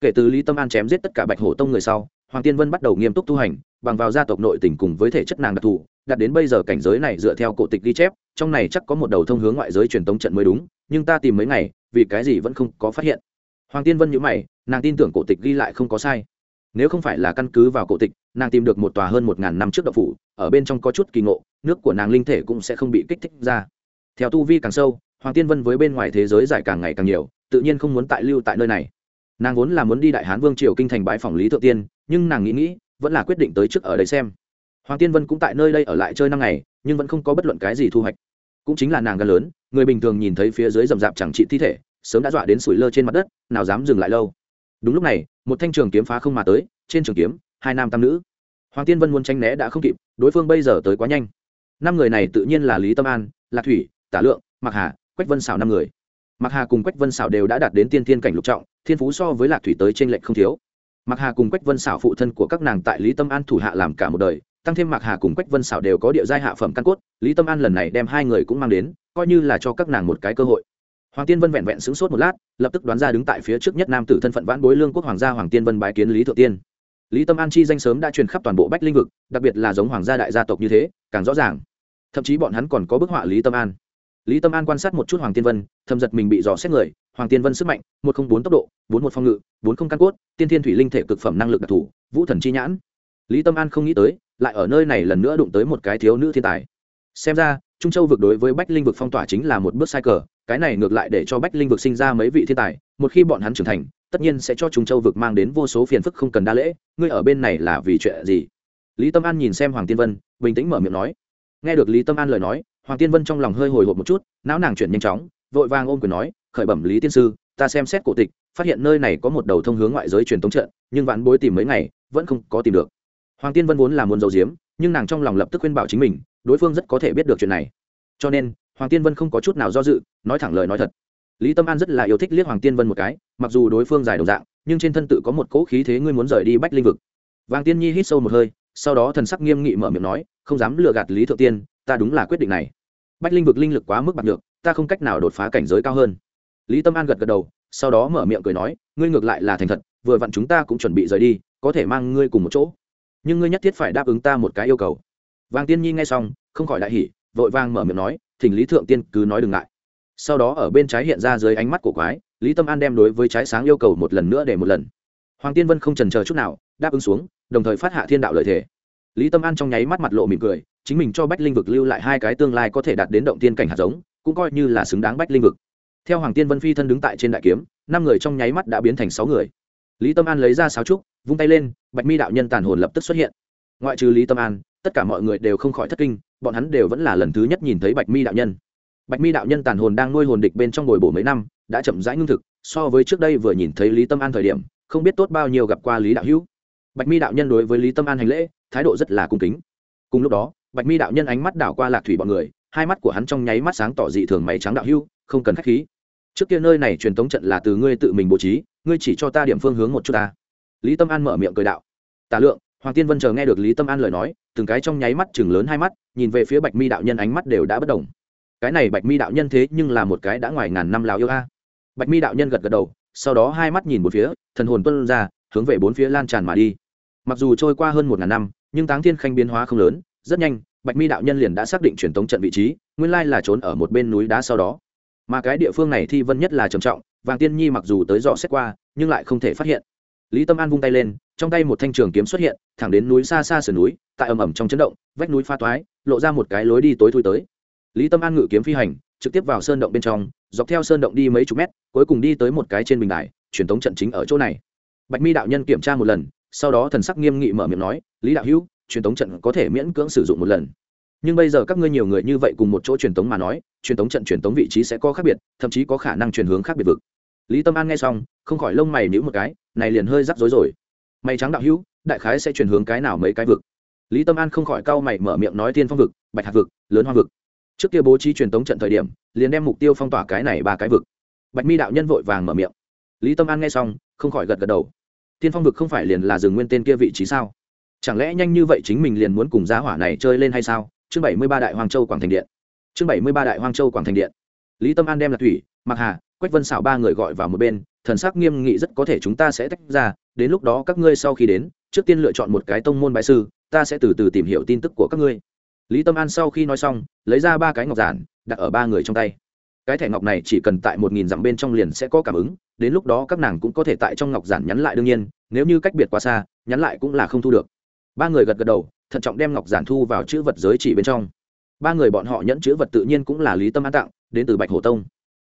Kể từ lý tâm an chém giết tất cả bạch hổ tông người sau, hoàng tiên vân bắt đầu nghiêm túc tu hành, bằng vào gia tộc nội tỉnh cùng với thể chất nàng đặc thù đạt đến bây giờ cảnh giới này dựa theo cổ tịch ghi chép, trong này chắc có một đầu thông hướng ngoại giới truyền tống trận mới đúng, nhưng ta tìm mấy ngày, vì cái gì vẫn không có phát hiện. Hoàng tiên vân nhữ mày, nàng tin tưởng cổ tịch ghi lại không có sai. Nếu không phải là căn cứ vào cổ tịch, nàng tìm được một tòa hơn một ngàn năm trước đậu phủ, ở bên trong có chút kỳ ngộ, nước của nàng linh thể cũng sẽ không bị kích thích ra. Theo tu vi càng sâu, hoàng tiên vân với bên ngoài thế giới giải càng ngày càng nhiều, tự nhiên không muốn tại lưu tại nơi này. Nàng vốn là muốn đi đại hán vương triều kinh thành bãi phòng lý thượng tiên, nhưng nàng nghĩ nghĩ, vẫn là quyết định tới trước ở đây xem hoàng tiên vân cũng tại nơi đây ở lại chơi năm ngày, nhưng vẫn không có bất luận cái gì thu hoạch. Cũng chính là nàng gan lớn, người bình thường nhìn thấy phía dưới rầm rạp chẳng trị thi thể, sớm đã dọa đến sủi lơ trên mặt đất, nào dám dừng lại lâu. Đúng lúc này, một thanh trường kiếm phá không mà tới, trên trường kiếm, hai nam tam nữ. Hoàng tiên vân muốn tranh né đã không kịp, đối phương bây giờ tới quá nhanh. Năm người này tự nhiên là lý tâm an, lạc thủy, tả lượng mặc hà, quách vân xảo năm người. Mặc hà cùng quách vân xảo đều đã đạt đến tiên thiên cảnh lục trọng, thiên phú so với lạc thủy tới t r ê n lệch không thiếu. Mặc hà cùng quách vân xảo phụ thân của các nàng tại lý tâm an thủ hạ làm cả một đời tăng thêm mặc hà cùng quách vân xảo đều có địa giai hạ phẩm căn cốt, lý tâm an lần này đem hai người cũng mang đến, coi như là cho các nàng một cái cơ hội. Hoàng tiên vân vẹn vẹn sững sốt một lát, lập tức đoán ra đứng tại phía trước nhất nam tử thân phận vãn bối lương quốc hoàng gia hoàng tiên vân bái kiến lý thượng tiên. Lý tâm an chi danh sớm đã truyền khắp toàn bộ bách linh vực, đặc biệt là giống hoàng gia đại gia tộc như thế, càng rõ ràng. Thậm chí bọn hắn còn có bức họa lý tâm an. Lý tâm an quan sát một chút hoàng tiên vân, thầm giật mình bị dò xét người, hoàng tiên vân sức mạnh, một không bốn tốc độ, bốn một phong ngự, bốn không căn cốt, tiên thiên thủy linh thể cực phẩm năng lực đặc thù, vũ thần chi nhãn lý tâm an không nghĩ tới, lại ở nơi này lần nữa đụng tới một cái thiếu nữ thiên tài. Xem ra, trung châu vực đối với bách linh vực phong tỏa chính là một bước sai cờ, cái này ngược lại để cho bách linh vực sinh ra mấy vị thiên tài, một khi bọn hắn trưởng thành, tất nhiên sẽ cho trung châu vực mang đến vô số phiền phức không cần đa lễ, ngươi ở bên này là vì chuyện gì? Lý tâm an nhìn xem hoàng tiên vân, bình tĩnh mở miệng nói. Nghe được lý tâm an lời nói, hoàng tiên vân trong lòng hơi hồi hộp một chút, não nàng chuyển nhanh chóng, vội vàng ôm quyền nói, khởi bẩm lý tiên sư, ta xem xét cổ tịch, phát hiện nơi này có một đầu thông hướng ngoại giới truyền thống trận, nhưng vạn bối tìm mấy ngày, vẫn không có tìm được hoàng tiên vân vốn là muốn giấu diếm nhưng nàng trong lòng lập tức khuyên bảo chính mình, đối phương rất có thể biết được chuyện này. Cho nên, hoàng tiên vân không có chút nào do dự, nói thẳng lời nói thật. Lý tâm an rất là yêu thích liếc hoàng tiên vân một cái, mặc dù đối phương dài đồng dạng, nhưng trên thân tự có một cỗ khí thế ngươi muốn rời đi bách linh vực. Vàng tiên nhi hít sâu một hơi, sau đó thần sắc nghiêm nghị mở miệng nói, không dám lừa gạt lý thượng tiên, ta đúng là quyết định này. Bách linh vực linh lực quá mức bạc được ta không cách nào đột phá cảnh giới cao hơn. Lý tâm an gật gật đầu, sau đó mở miệng cười nói, ngươi ngược lại là thành thật, vừa vặn chúng ta cũng chuẩn bị rời đi, có thể mang ngươi cùng một chỗ nhưng ngươi nhất thiết phải đáp ứng ta một cái yêu cầu. Vàng tiên nhi nghe xong, không khỏi đại hỉ, vội vàng mở miệng nói, thỉnh lý thượng tiên cứ nói đừng ngại. Sau đó ở bên trái hiện ra dưới ánh mắt của quái, lý tâm an đem đối với trái sáng yêu cầu một lần nữa để một lần. Hoàng tiên vân không trần chờ chút nào, đáp ứng xuống, đồng thời phát hạ thiên đạo lợi thể lý tâm an trong nháy mắt mặt lộ mỉm cười, chính mình cho bách linh vực lưu lại hai cái tương lai có thể đạt đến động tiên cảnh hạt giống, cũng coi như là xứng đáng bách linh vực. Theo hoàng tiên vân phi thân đứng tại trên đại kiếm, năm người trong nháy mắt đã biến thành sáu người lý tâm an lấy ra sáo trúc, vung tay lên, bạch mi đạo nhân tàn hồn lập tức xuất hiện. Ngoại trừ lý tâm an, tất cả mọi người đều không khỏi thất kinh, bọn hắn đều vẫn là lần thứ nhất nhìn thấy bạch mi đạo nhân. Bạch mi đạo nhân tàn hồn đang nuôi hồn địch bên trong bồi bổ mấy năm, đã chậm rãi ngưng thực, so với trước đây vừa nhìn thấy lý tâm an thời điểm, không biết tốt bao nhiêu gặp qua lý đạo hữu. Bạch mi đạo nhân đối với lý tâm an hành lễ, thái độ rất là cung kính. Cùng lúc đó, bạch mi đạo nhân ánh mắt đảo qua lạc thủy bọn người, hai mắt của hắn trong nháy mắt sáng tỏ dị thường mày trắng đạo hữu, không cần khách khí. Trước kia nơi này truyền tống trận là từ ngươi tự mình bố trí ngươi chỉ cho ta điểm phương hướng một chút ta. Lý tâm an mở miệng cười đạo. Tả lượng, hoàng tiên vân chờ nghe được lý tâm an lời nói, từng cái trong nháy mắt chừng lớn hai mắt, nhìn về phía bạch mi đạo nhân ánh mắt đều đã bất đồng cái này bạch mi đạo nhân thế nhưng là một cái đã ngoài ngàn năm lào yêu a. Bạch mi đạo nhân gật gật đầu, sau đó hai mắt nhìn một phía, thần hồn tuân ra, hướng về bốn phía lan tràn mà đi. Mặc dù trôi qua hơn một ngàn năm, nhưng táng thiên khanh biến hóa không lớn, rất nhanh, bạch mi đạo nhân liền đã xác định truyền tống trận vị trí, nguyên lai là trốn ở một bên núi đá sau đó mà cái địa phương này thi vân nhất là trầm trọng, vàng tiên nhi mặc dù tới dò xét qua, nhưng lại không thể phát hiện. Lý tâm an vung tay lên, trong tay một thanh trường kiếm xuất hiện, thẳng đến núi xa xa sườn núi, tại ầm ầm trong chấn động, vách núi pha toái, lộ ra một cái lối đi tối thui tới. Lý tâm an ngự kiếm phi hành, trực tiếp vào sơn động bên trong, dọc theo sơn động đi mấy chục mét, cuối cùng đi tới một cái trên bình đài, truyền thống trận chính ở chỗ này. Bạch mi đạo nhân kiểm tra một lần, sau đó thần sắc nghiêm nghị mở miệng nói, lý đạo hữu, truyền thống trận có thể miễn cưỡng sử dụng một lần nhưng bây giờ các ngươi nhiều người như vậy cùng một chỗ truyền tống mà nói, truyền tống trận, truyền tống vị trí sẽ có khác biệt, thậm chí có khả năng chuyển hướng khác biệt vực. Lý tâm an nghe xong, không khỏi lông mày nhữ một cái, này liền hơi rắc rối rồi. Mày trắng đạo hữu, đại khái sẽ chuyển hướng cái nào mấy cái vực? Lý tâm an không khỏi cau mày mở miệng nói tiên phong vực, bạch Hạc vực, lớn hoa vực. Trước kia bố trí truyền tống trận thời điểm, liền đem mục tiêu phong tỏa cái này ba cái vực. Bạch mi đạo nhân vội vàng mở miệng. Lý tâm an nghe xong, không khỏi gật gật đầu. Tiên phong vực không phải liền là Dừng nguyên tên kia vị trí sao? Chẳng lẽ nhanh như vậy chính mình liền muốn cùng giá hỏa này chơi lên hay sao? Chương bảy mươi ba đại hoàng châu quảng thành điện. Chương bảy mươi ba đại hoàng châu quảng thành điện. Lý tâm an đem là thủy mặc hà, quách vân xảo ba người gọi vào một bên, thần sắc nghiêm nghị rất có thể chúng ta sẽ tách ra, đến lúc đó các ngươi sau khi đến, trước tiên lựa chọn một cái tông môn bại sư, ta sẽ từ từ tìm hiểu tin tức của các ngươi. Lý tâm an sau khi nói xong, lấy ra ba cái ngọc giản, đặt ở ba người trong tay. Cái thẻ ngọc này chỉ cần tại một nghìn dặm bên trong liền sẽ có cảm ứng, đến lúc đó các nàng cũng có thể tại trong ngọc giản nhắn lại đương nhiên, nếu như cách biệt quá xa, nhắn lại cũng là không thu được. Ba người gật gật đầu thận trọng đem ngọc giản thu vào chữ vật giới chỉ bên trong. Ba người bọn họ nhẫn chữ vật tự nhiên cũng là lý tâm an tặng, đến từ bạch hồ tông.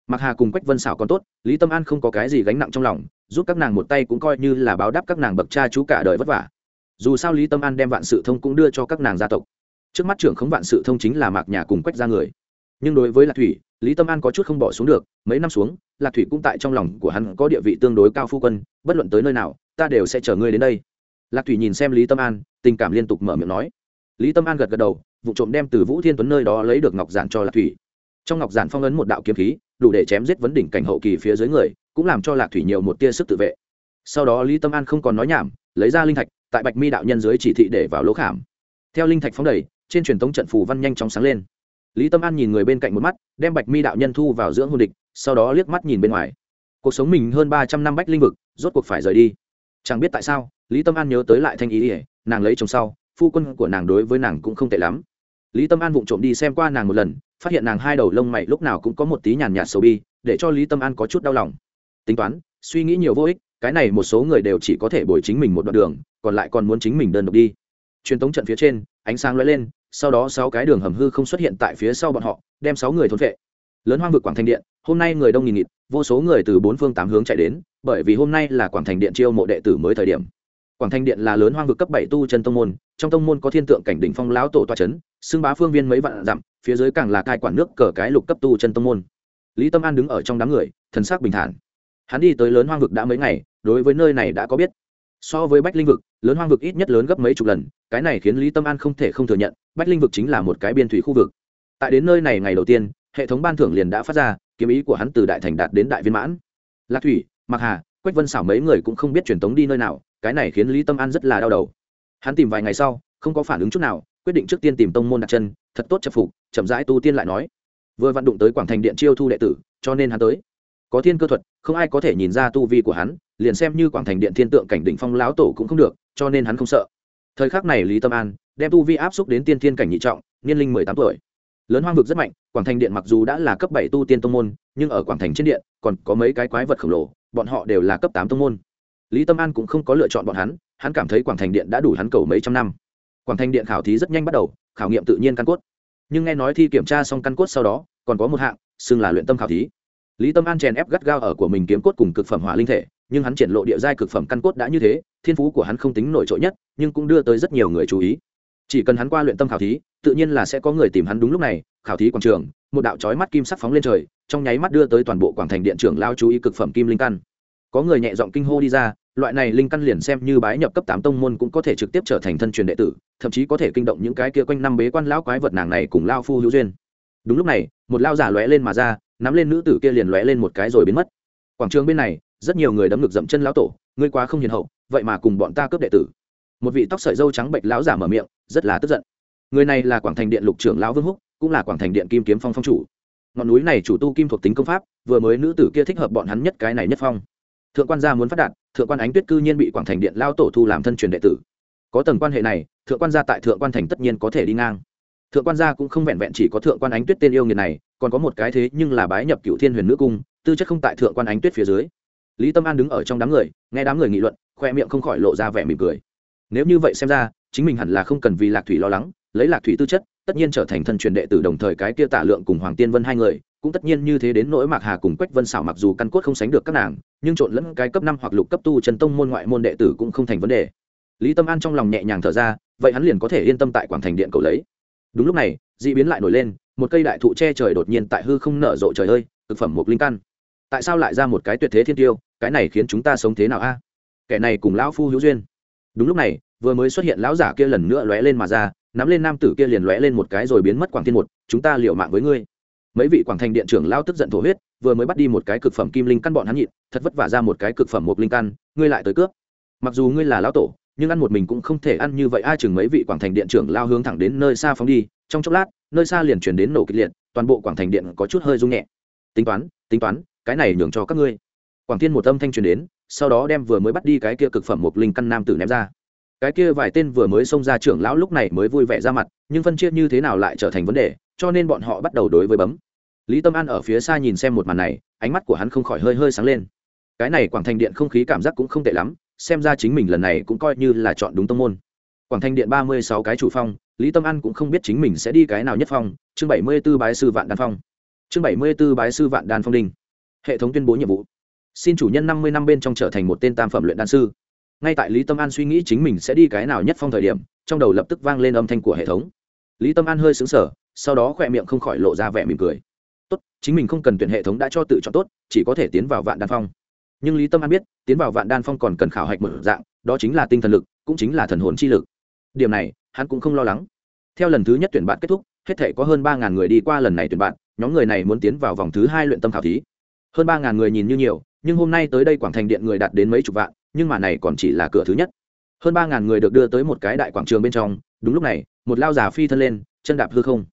Mặc hà cùng quách vân xảo còn tốt, lý tâm an không có cái gì gánh nặng trong lòng, giúp các nàng một tay cũng coi như là báo đáp các nàng bậc cha chú cả đời vất vả. Dù sao lý tâm an đem vạn sự thông cũng đưa cho các nàng gia tộc. Trước mắt trưởng khống vạn sự thông chính là mạc nhà cùng quách ra người. Nhưng đối với lạc thủy, lý tâm an có chút không bỏ xuống được, mấy năm xuống, lạc thủy cũng tại trong lòng của hắn có địa vị tương đối cao phu quân, bất luận tới nơi nào, ta đều sẽ chở ngươi đến đây lạc thủy nhìn xem lý tâm an, tình cảm liên tục mở miệng nói. Lý tâm an gật gật đầu, vụ trộm đem từ vũ thiên tuấn nơi đó lấy được ngọc giản cho lạc thủy. Trong ngọc giản phong ấn một đạo kiếm khí, đủ để chém giết vấn đỉnh cảnh hậu kỳ phía dưới người, cũng làm cho lạc thủy nhiều một tia sức tự vệ. Sau đó lý tâm an không còn nói nhảm, lấy ra linh thạch, tại bạch mi đạo nhân dưới chỉ thị để vào lỗ khảm. Theo linh thạch phóng đầy, trên truyền thống trận phù văn nhanh chóng sáng lên. Lý tâm an nhìn người bên cạnh một mắt, đem bạch mi đạo nhân thu vào dưỡng hôn địch, sau đó liếc mắt nhìn bên ngoài. Cuộc sống mình hơn ba trăm năm bách linh vực, rốt cuộc phải rời đi chẳng biết tại sao, lý tâm an nhớ tới lại thanh ý ỉa nàng lấy chồng sau, phu quân của nàng đối với nàng cũng không tệ lắm. Lý tâm an vụng trộm đi xem qua nàng một lần, phát hiện nàng hai đầu lông mày lúc nào cũng có một tí nhàn nhạt sầu bi, để cho lý tâm an có chút đau lòng. Tính toán, suy nghĩ nhiều vô ích, cái này một số người đều chỉ có thể bồi chính mình một đoạn đường, còn lại còn muốn chính mình đơn độc đi. Truyền thống trận phía trên, ánh sáng lóe lên, sau đó sáu cái đường hầm hư không xuất hiện tại phía sau bọn họ, đem sáu người thốn vệ lớn hoang vực quảng thành điện, hôm nay người đông nghìn nghịt, vô số người từ bốn phương tám hướng chạy đến, bởi vì hôm nay là quảng thành điện chiêu mộ đệ tử mới thời điểm. Quảng thành điện là lớn hoang vực cấp bảy tu chân tông môn, trong tông môn có thiên tượng cảnh đỉnh phong lão tổ toa c h ấ n xưng bá phương viên mấy vạn dặm, phía dưới càng là cai quản nước cờ cái lục cấp tu chân tông môn. Lý tâm an đứng ở trong đám người, thần sắc bình thản. Hắn đi tới lớn hoang vực đã mấy ngày, đối với nơi này đã có biết. So với bách linh vực, lớn hoang vực ít nhất lớn gấp mấy chục lần, cái này khiến lý tâm an không thể không thừa nhận, bách linh vực chính là một cái biên thủy khu vực. Tại đến nơi này ngày đầu tiên hệ thống ban thưởng liền đã phát ra, kiếm ý của hắn từ đại thành đạt đến đại viên mãn. Lạc thủy mặc hà, quách vân xảo mấy người cũng không biết truyền tống đi nơi nào, cái này khiến lý tâm an rất là đau đầu. Hắn tìm vài ngày sau, không có phản ứng chút nào, quyết định trước tiên tìm tông môn đặt chân, thật tốt chập phục, chậm rãi tu tiên lại nói. Vừa vận đụng tới quảng thành điện chiêu thu đệ tử, cho nên hắn tới. Có thiên cơ thuật, không ai có thể nhìn ra tu vi của hắn, liền xem như quảng thành điện thiên tượng cảnh đỉnh phong láo tổ cũng không được, cho nên hắn không sợ. Thời khắc này lý tâm an đem tu vi áp xúc đến tiên thiên cảnh nhị trọng, niên linh mười tám tuổi lớn hoang vực rất mạnh, quảng thành điện mặc dù đã là cấp bảy tu tiên tông môn, nhưng ở quảng thành trên điện, còn có mấy cái quái vật khổng lồ, bọn họ đều là cấp tám tông môn. Lý tâm an cũng không có lựa chọn bọn hắn hắn cảm thấy quảng thành điện đã đủ hắn cầu mấy trăm năm. Quảng thành điện khảo thí rất nhanh bắt đầu, khảo nghiệm tự nhiên căn cốt. Nhưng nghe nói thi kiểm tra xong căn cốt sau đó, còn có một hạng, xưng là luyện tâm khảo thí. Lý tâm an chèn ép gắt gao ở của mình kiếm cốt cùng cực phẩm hỏa linh thể, nhưng hắn triển lộ địa giai cực phẩm căn cốt đã như thế, thiên phú của hắn không tính nổi trội nhất, nhưng cũng đưa tới rất nhiều người chú ý. Chỉ cần hắn qua luyện tâm khảo thí tự nhiên là sẽ có người tìm hắn đúng lúc này, khảo thí quảng trường, một đạo chói mắt kim sắc phóng lên trời, trong nháy mắt đưa tới toàn bộ quảng thành điện trưởng lao chú ý cực phẩm kim linh căn. Có người nhẹ giọng kinh hô đi ra, loại này linh căn liền xem như bái nhập cấp tám tông môn cũng có thể trực tiếp trở thành thân truyền đệ tử, thậm chí có thể kinh động những cái kia quanh năm bế quan lão quái vật nàng này cùng lao phu hữu duyên. Đúng lúc này, một lao giả lóe lên mà ra, nắm lên nữ tử kia liền lóe lên một cái rồi biến mất. Quảng trường bên này, rất nhiều người đấm ngực dậm chân lão tổ, ngươi quá không hiền hậu, vậy mà cùng bọn ta cướp đệ tử. Một vị tóc sợi dâu trắng bệnh lão giả mở miệng, rất là tức giận người này là quảng thành điện lục trưởng lão vương húc, cũng là quảng thành điện kim kiếm phong phong chủ. Ngọn núi này chủ tu kim thuộc tính công pháp, vừa mới nữ tử kia thích hợp bọn hắn nhất cái này nhất phong. Thượng quan gia muốn phát đạt, thượng quan ánh tuyết cư nhiên bị quảng thành điện lao tổ thu làm thân truyền đệ tử. Có tầng quan hệ này, thượng quan gia tại thượng quan thành tất nhiên có thể đi ngang. Thượng quan gia cũng không vẹn vẹn chỉ có thượng quan ánh tuyết tên yêu nghiệt này, còn có một cái thế nhưng là bái nhập cựu thiên huyền nữ cung, tư chất không tại thượng quan ánh tuyết phía dưới. Lý tâm an đứng ở trong đám người, nghe đám người nghị luận, khoe miệng không khỏi lộ ra vẻ mỉm cười. Nếu như vậy xem ra, chính mình hẳn là không cần vì lạc thủy lo lắng lấy lạc thủy tư chất, tất nhiên trở thành thân truyền đệ tử đồng thời cái kia tả lượng cùng hoàng tiên vân hai người, cũng tất nhiên như thế đến nỗi mạc hà cùng quách vân xảo mặc dù căn cốt không sánh được các nàng, nhưng trộn lẫn cái cấp năm hoặc lục cấp tu chân tông môn ngoại môn đệ tử cũng không thành vấn đề. Lý tâm an trong lòng nhẹ nhàng thở ra, vậy hắn liền có thể yên tâm tại quảng thành điện cầu lấy. Đúng lúc này d ị biến lại nổi lên, một cây đại thụ che trời đột nhiên tại hư không nở rộ trời ơi thực phẩm một linh căn. Tại sao lại ra một cái tuyệt thế thiên tiêu, cái này khiến chúng ta sống thế nào a? Kẻ này cùng lão phu hữu duyên. Đúng lúc này vừa mới xuất hiện lão giả kia lần nữa lóe lên mà ra, nắm lên nam tử kia liền lóe lên một cái rồi biến mất quảng thiên một, chúng ta liệu mạng với ngươi. Mấy vị quảng thành điện trưởng lao tức giận thổ huyết, vừa mới bắt đi một cái cực phẩm kim linh căn bọn hắn nhịn, thật vất vả ra một cái cực phẩm một linh căn, ngươi lại tới cướp. Mặc dù ngươi là lão tổ, nhưng ăn một mình cũng không thể ăn như vậy, ai chừng mấy vị quảng thành điện trưởng lao hướng thẳng đến nơi xa phóng đi, trong chốc lát, nơi xa liền chuyển đến nổ kịch liệt, toàn bộ quảng thành điện có chút hơi rung nhẹ. Tính toán tính toán, cái này nhường cho các ngươi. Quảng thiên một âm thanh truyền đến, sau đó đem vừa mới bắt đi cái kia cực phẩm một linh căn nam tử ném ra cái kia vài tên vừa mới xông ra trưởng lão lúc này mới vui vẻ ra mặt, nhưng phân chia như thế nào lại trở thành vấn đề, cho nên bọn họ bắt đầu đối với bấm. Lý tâm an ở phía xa nhìn xem một màn này, ánh mắt của hắn không khỏi hơi hơi sáng lên. Cái này quảng thành điện không khí cảm giác cũng không tệ lắm, xem ra chính mình lần này cũng coi như là chọn đúng tông môn. Quảng thành điện ba mươi sáu cái chủ phong, lý tâm an cũng không biết chính mình sẽ đi cái nào nhất phong, chương bảy mươi b ố bái sư vạn đan phong. Chương bảy mươi b ố bái sư vạn đan phong đinh. Hệ thống tuyên bố nhiệm vụ. Xin chủ nhân năm mươi năm bên trong trở thành một tên tam phẩm luyện đan sư ngay tại lý tâm an suy nghĩ chính mình sẽ đi cái nào nhất phong thời điểm, trong đầu lập tức vang lên âm thanh của hệ thống. Lý tâm an hơi xứng sở sau đó khỏe miệng không khỏi lộ ra vẻ mỉm cười. Tốt, chính mình không cần tuyển hệ thống đã cho tự chọn tốt, chỉ có thể tiến vào vạn đan phong. Nhưng lý tâm an biết, tiến vào vạn đan phong còn cần khảo hạch một dạng, đó chính là tinh thần lực, cũng chính là thần hồn chi lực. Điểm này, hắn cũng không lo lắng. Theo lần thứ nhất tuyển bạn kết thúc, hết thể có hơn ba người đi qua lần này tuyển bạn, nhóm người này muốn tiến vào vòng thứ hai luyện tâm khảo thí. Hơn ba người nhìn như nhiều, nhưng hôm nay tới đây quảng thành điện người đạt đến mấy chục vạn nhưng mà này còn chỉ là cửa thứ nhất. Hơn ba ngàn người được đưa tới một cái đại quảng trường bên trong, đúng lúc này, một lao giả phi thân lên, chân đạp hư không.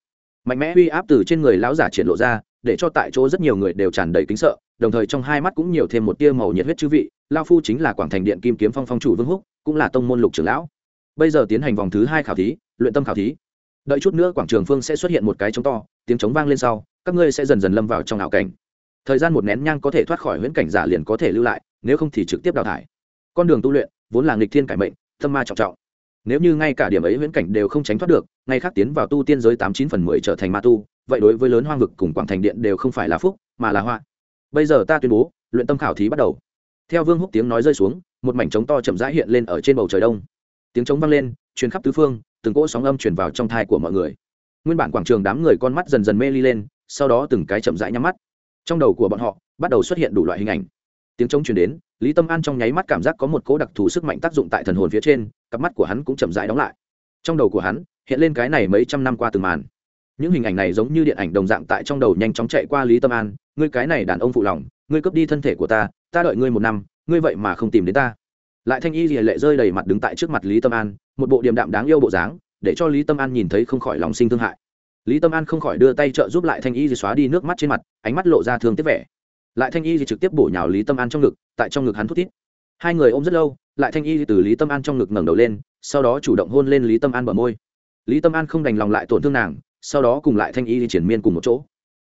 Mạnh mẽ uy áp từ trên người lão giả triển lộ ra, để cho tại chỗ rất nhiều người đều tràn đầy kính sợ, đồng thời trong hai mắt cũng nhiều thêm một tia màu nhiệt huyết chư vị, lao phu chính là quảng thành điện kim kiếm phong phong chủ vương húc, cũng là tông môn lục trưởng lão. Bây giờ tiến hành vòng thứ hai khảo thí, luyện tâm khảo thí. Đợi chút nữa quảng trường phương sẽ xuất hiện một cái trống to, tiếng trống vang lên sau, các ngươi sẽ dần dần lâm vào trong ảo cảnh. Thời gian một nén nhang có thể thoát khỏi huyễn cảnh giả liền có thể lưu lại, nếu không thì trực tiếp đào thải con đường tu luyện, vốn là nghịch thiên cải mệnh, tâm ma trọng trọng. Nếu như ngay cả điểm ấy viễn cảnh đều không tránh thoát được, ngay khác tiến vào tu tiên giới tám chín phần mười trở thành ma tu, vậy đối với lớn hoang vực cùng quảng thành điện đều không phải là phúc, mà là hoa bây giờ ta tuyên bố, luyện tâm khảo thí bắt đầu. Theo vương húc tiếng nói rơi xuống, một mảnh trống to chậm rãi hiện lên ở trên bầu trời đông. Tiếng trống vang lên, truyền khắp tứ phương, từng cỗ sóng âm truyền vào trong thai của mọi người. Nguyên bản quảng trường đám người con mắt dần dần mê ly lên, sau đó từng cái chậm rãi nhắm mắt. Trong đầu của bọn họ bắt đầu xuất hiện đủ loại hình ảnh. Tiếng trống truyền đến lý tâm an trong nháy mắt cảm giác có một cỗ đặc thù sức mạnh tác dụng tại thần hồn phía trên, cặp mắt của hắn cũng chậm rãi đóng lại. Trong đầu của hắn, hiện lên cái này mấy trăm năm qua từng màn. Những hình ảnh này giống như điện ảnh đồng dạng tại trong đầu nhanh chóng chạy qua lý tâm an, ngươi cái này đàn ông phụ lòng, ngươi cướp đi thân thể của ta ta đợi ngươi một năm, ngươi vậy mà không tìm đến ta. Lại thanh y rìa lệ rơi đầy mặt đứng tại trước mặt lý tâm an, một bộ điềm đạm đáng yêu bộ dáng, để cho lý tâm an nhìn thấy không khỏi lòng sinh thương hại. Lý tâm an không khỏi đưa tay trợ giúp lại thanh y rìa xóa đi nước mắt trên mặt, ánh mắt lộ ra thương tiếc vẻ lại thanh y thì trực tiếp bổ nhào lý tâm an trong ngực, tại trong ngực hắn thút thít. Hai người ôm rất lâu, lại thanh y từ lý tâm an trong ngực ngẩng đầu lên, sau đó chủ động hôn lên lý tâm an bờ môi. Lý tâm an không đành lòng lại tổn thương nàng, sau đó cùng lại thanh y triển miên cùng một chỗ.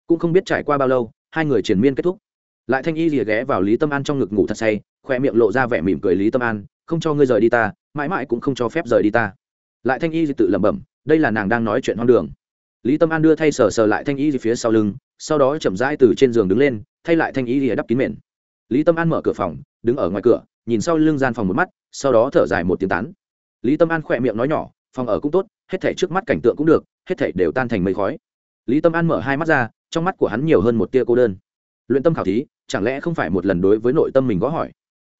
Cũng không biết trải qua bao lâu, hai người triển miên kết thúc. Lại thanh y lìa ghé vào lý tâm an trong ngực ngủ thật say, khoe miệng lộ ra vẻ mỉm cười lý tâm an, không cho ngươi rời đi ta, mãi mãi cũng không cho phép rời đi ta. Lại thanh y tự lẩm bẩm, đây là nàng đang nói chuyện hoang đường. Lý tâm an đưa thay sờ sờ lại thanh y phía sau lưng, sau đó chậm rãi từ trên giường đứng lên thay lại thanh ý lìa đắp kín mền. Lý tâm an mở cửa phòng, đứng ở ngoài cửa, nhìn sau lưng gian phòng một mắt, sau đó thở dài một tiếng tán. Lý tâm an khỏe miệng nói nhỏ, phòng ở cũng tốt, hết thảy trước mắt cảnh tượng cũng được, hết thảy đều tan thành mây khói. Lý tâm an mở hai mắt ra, trong mắt của hắn nhiều hơn một tia cô đơn. Luyện tâm khảo thí, chẳng lẽ không phải một lần đối với nội tâm mình gõ hỏi?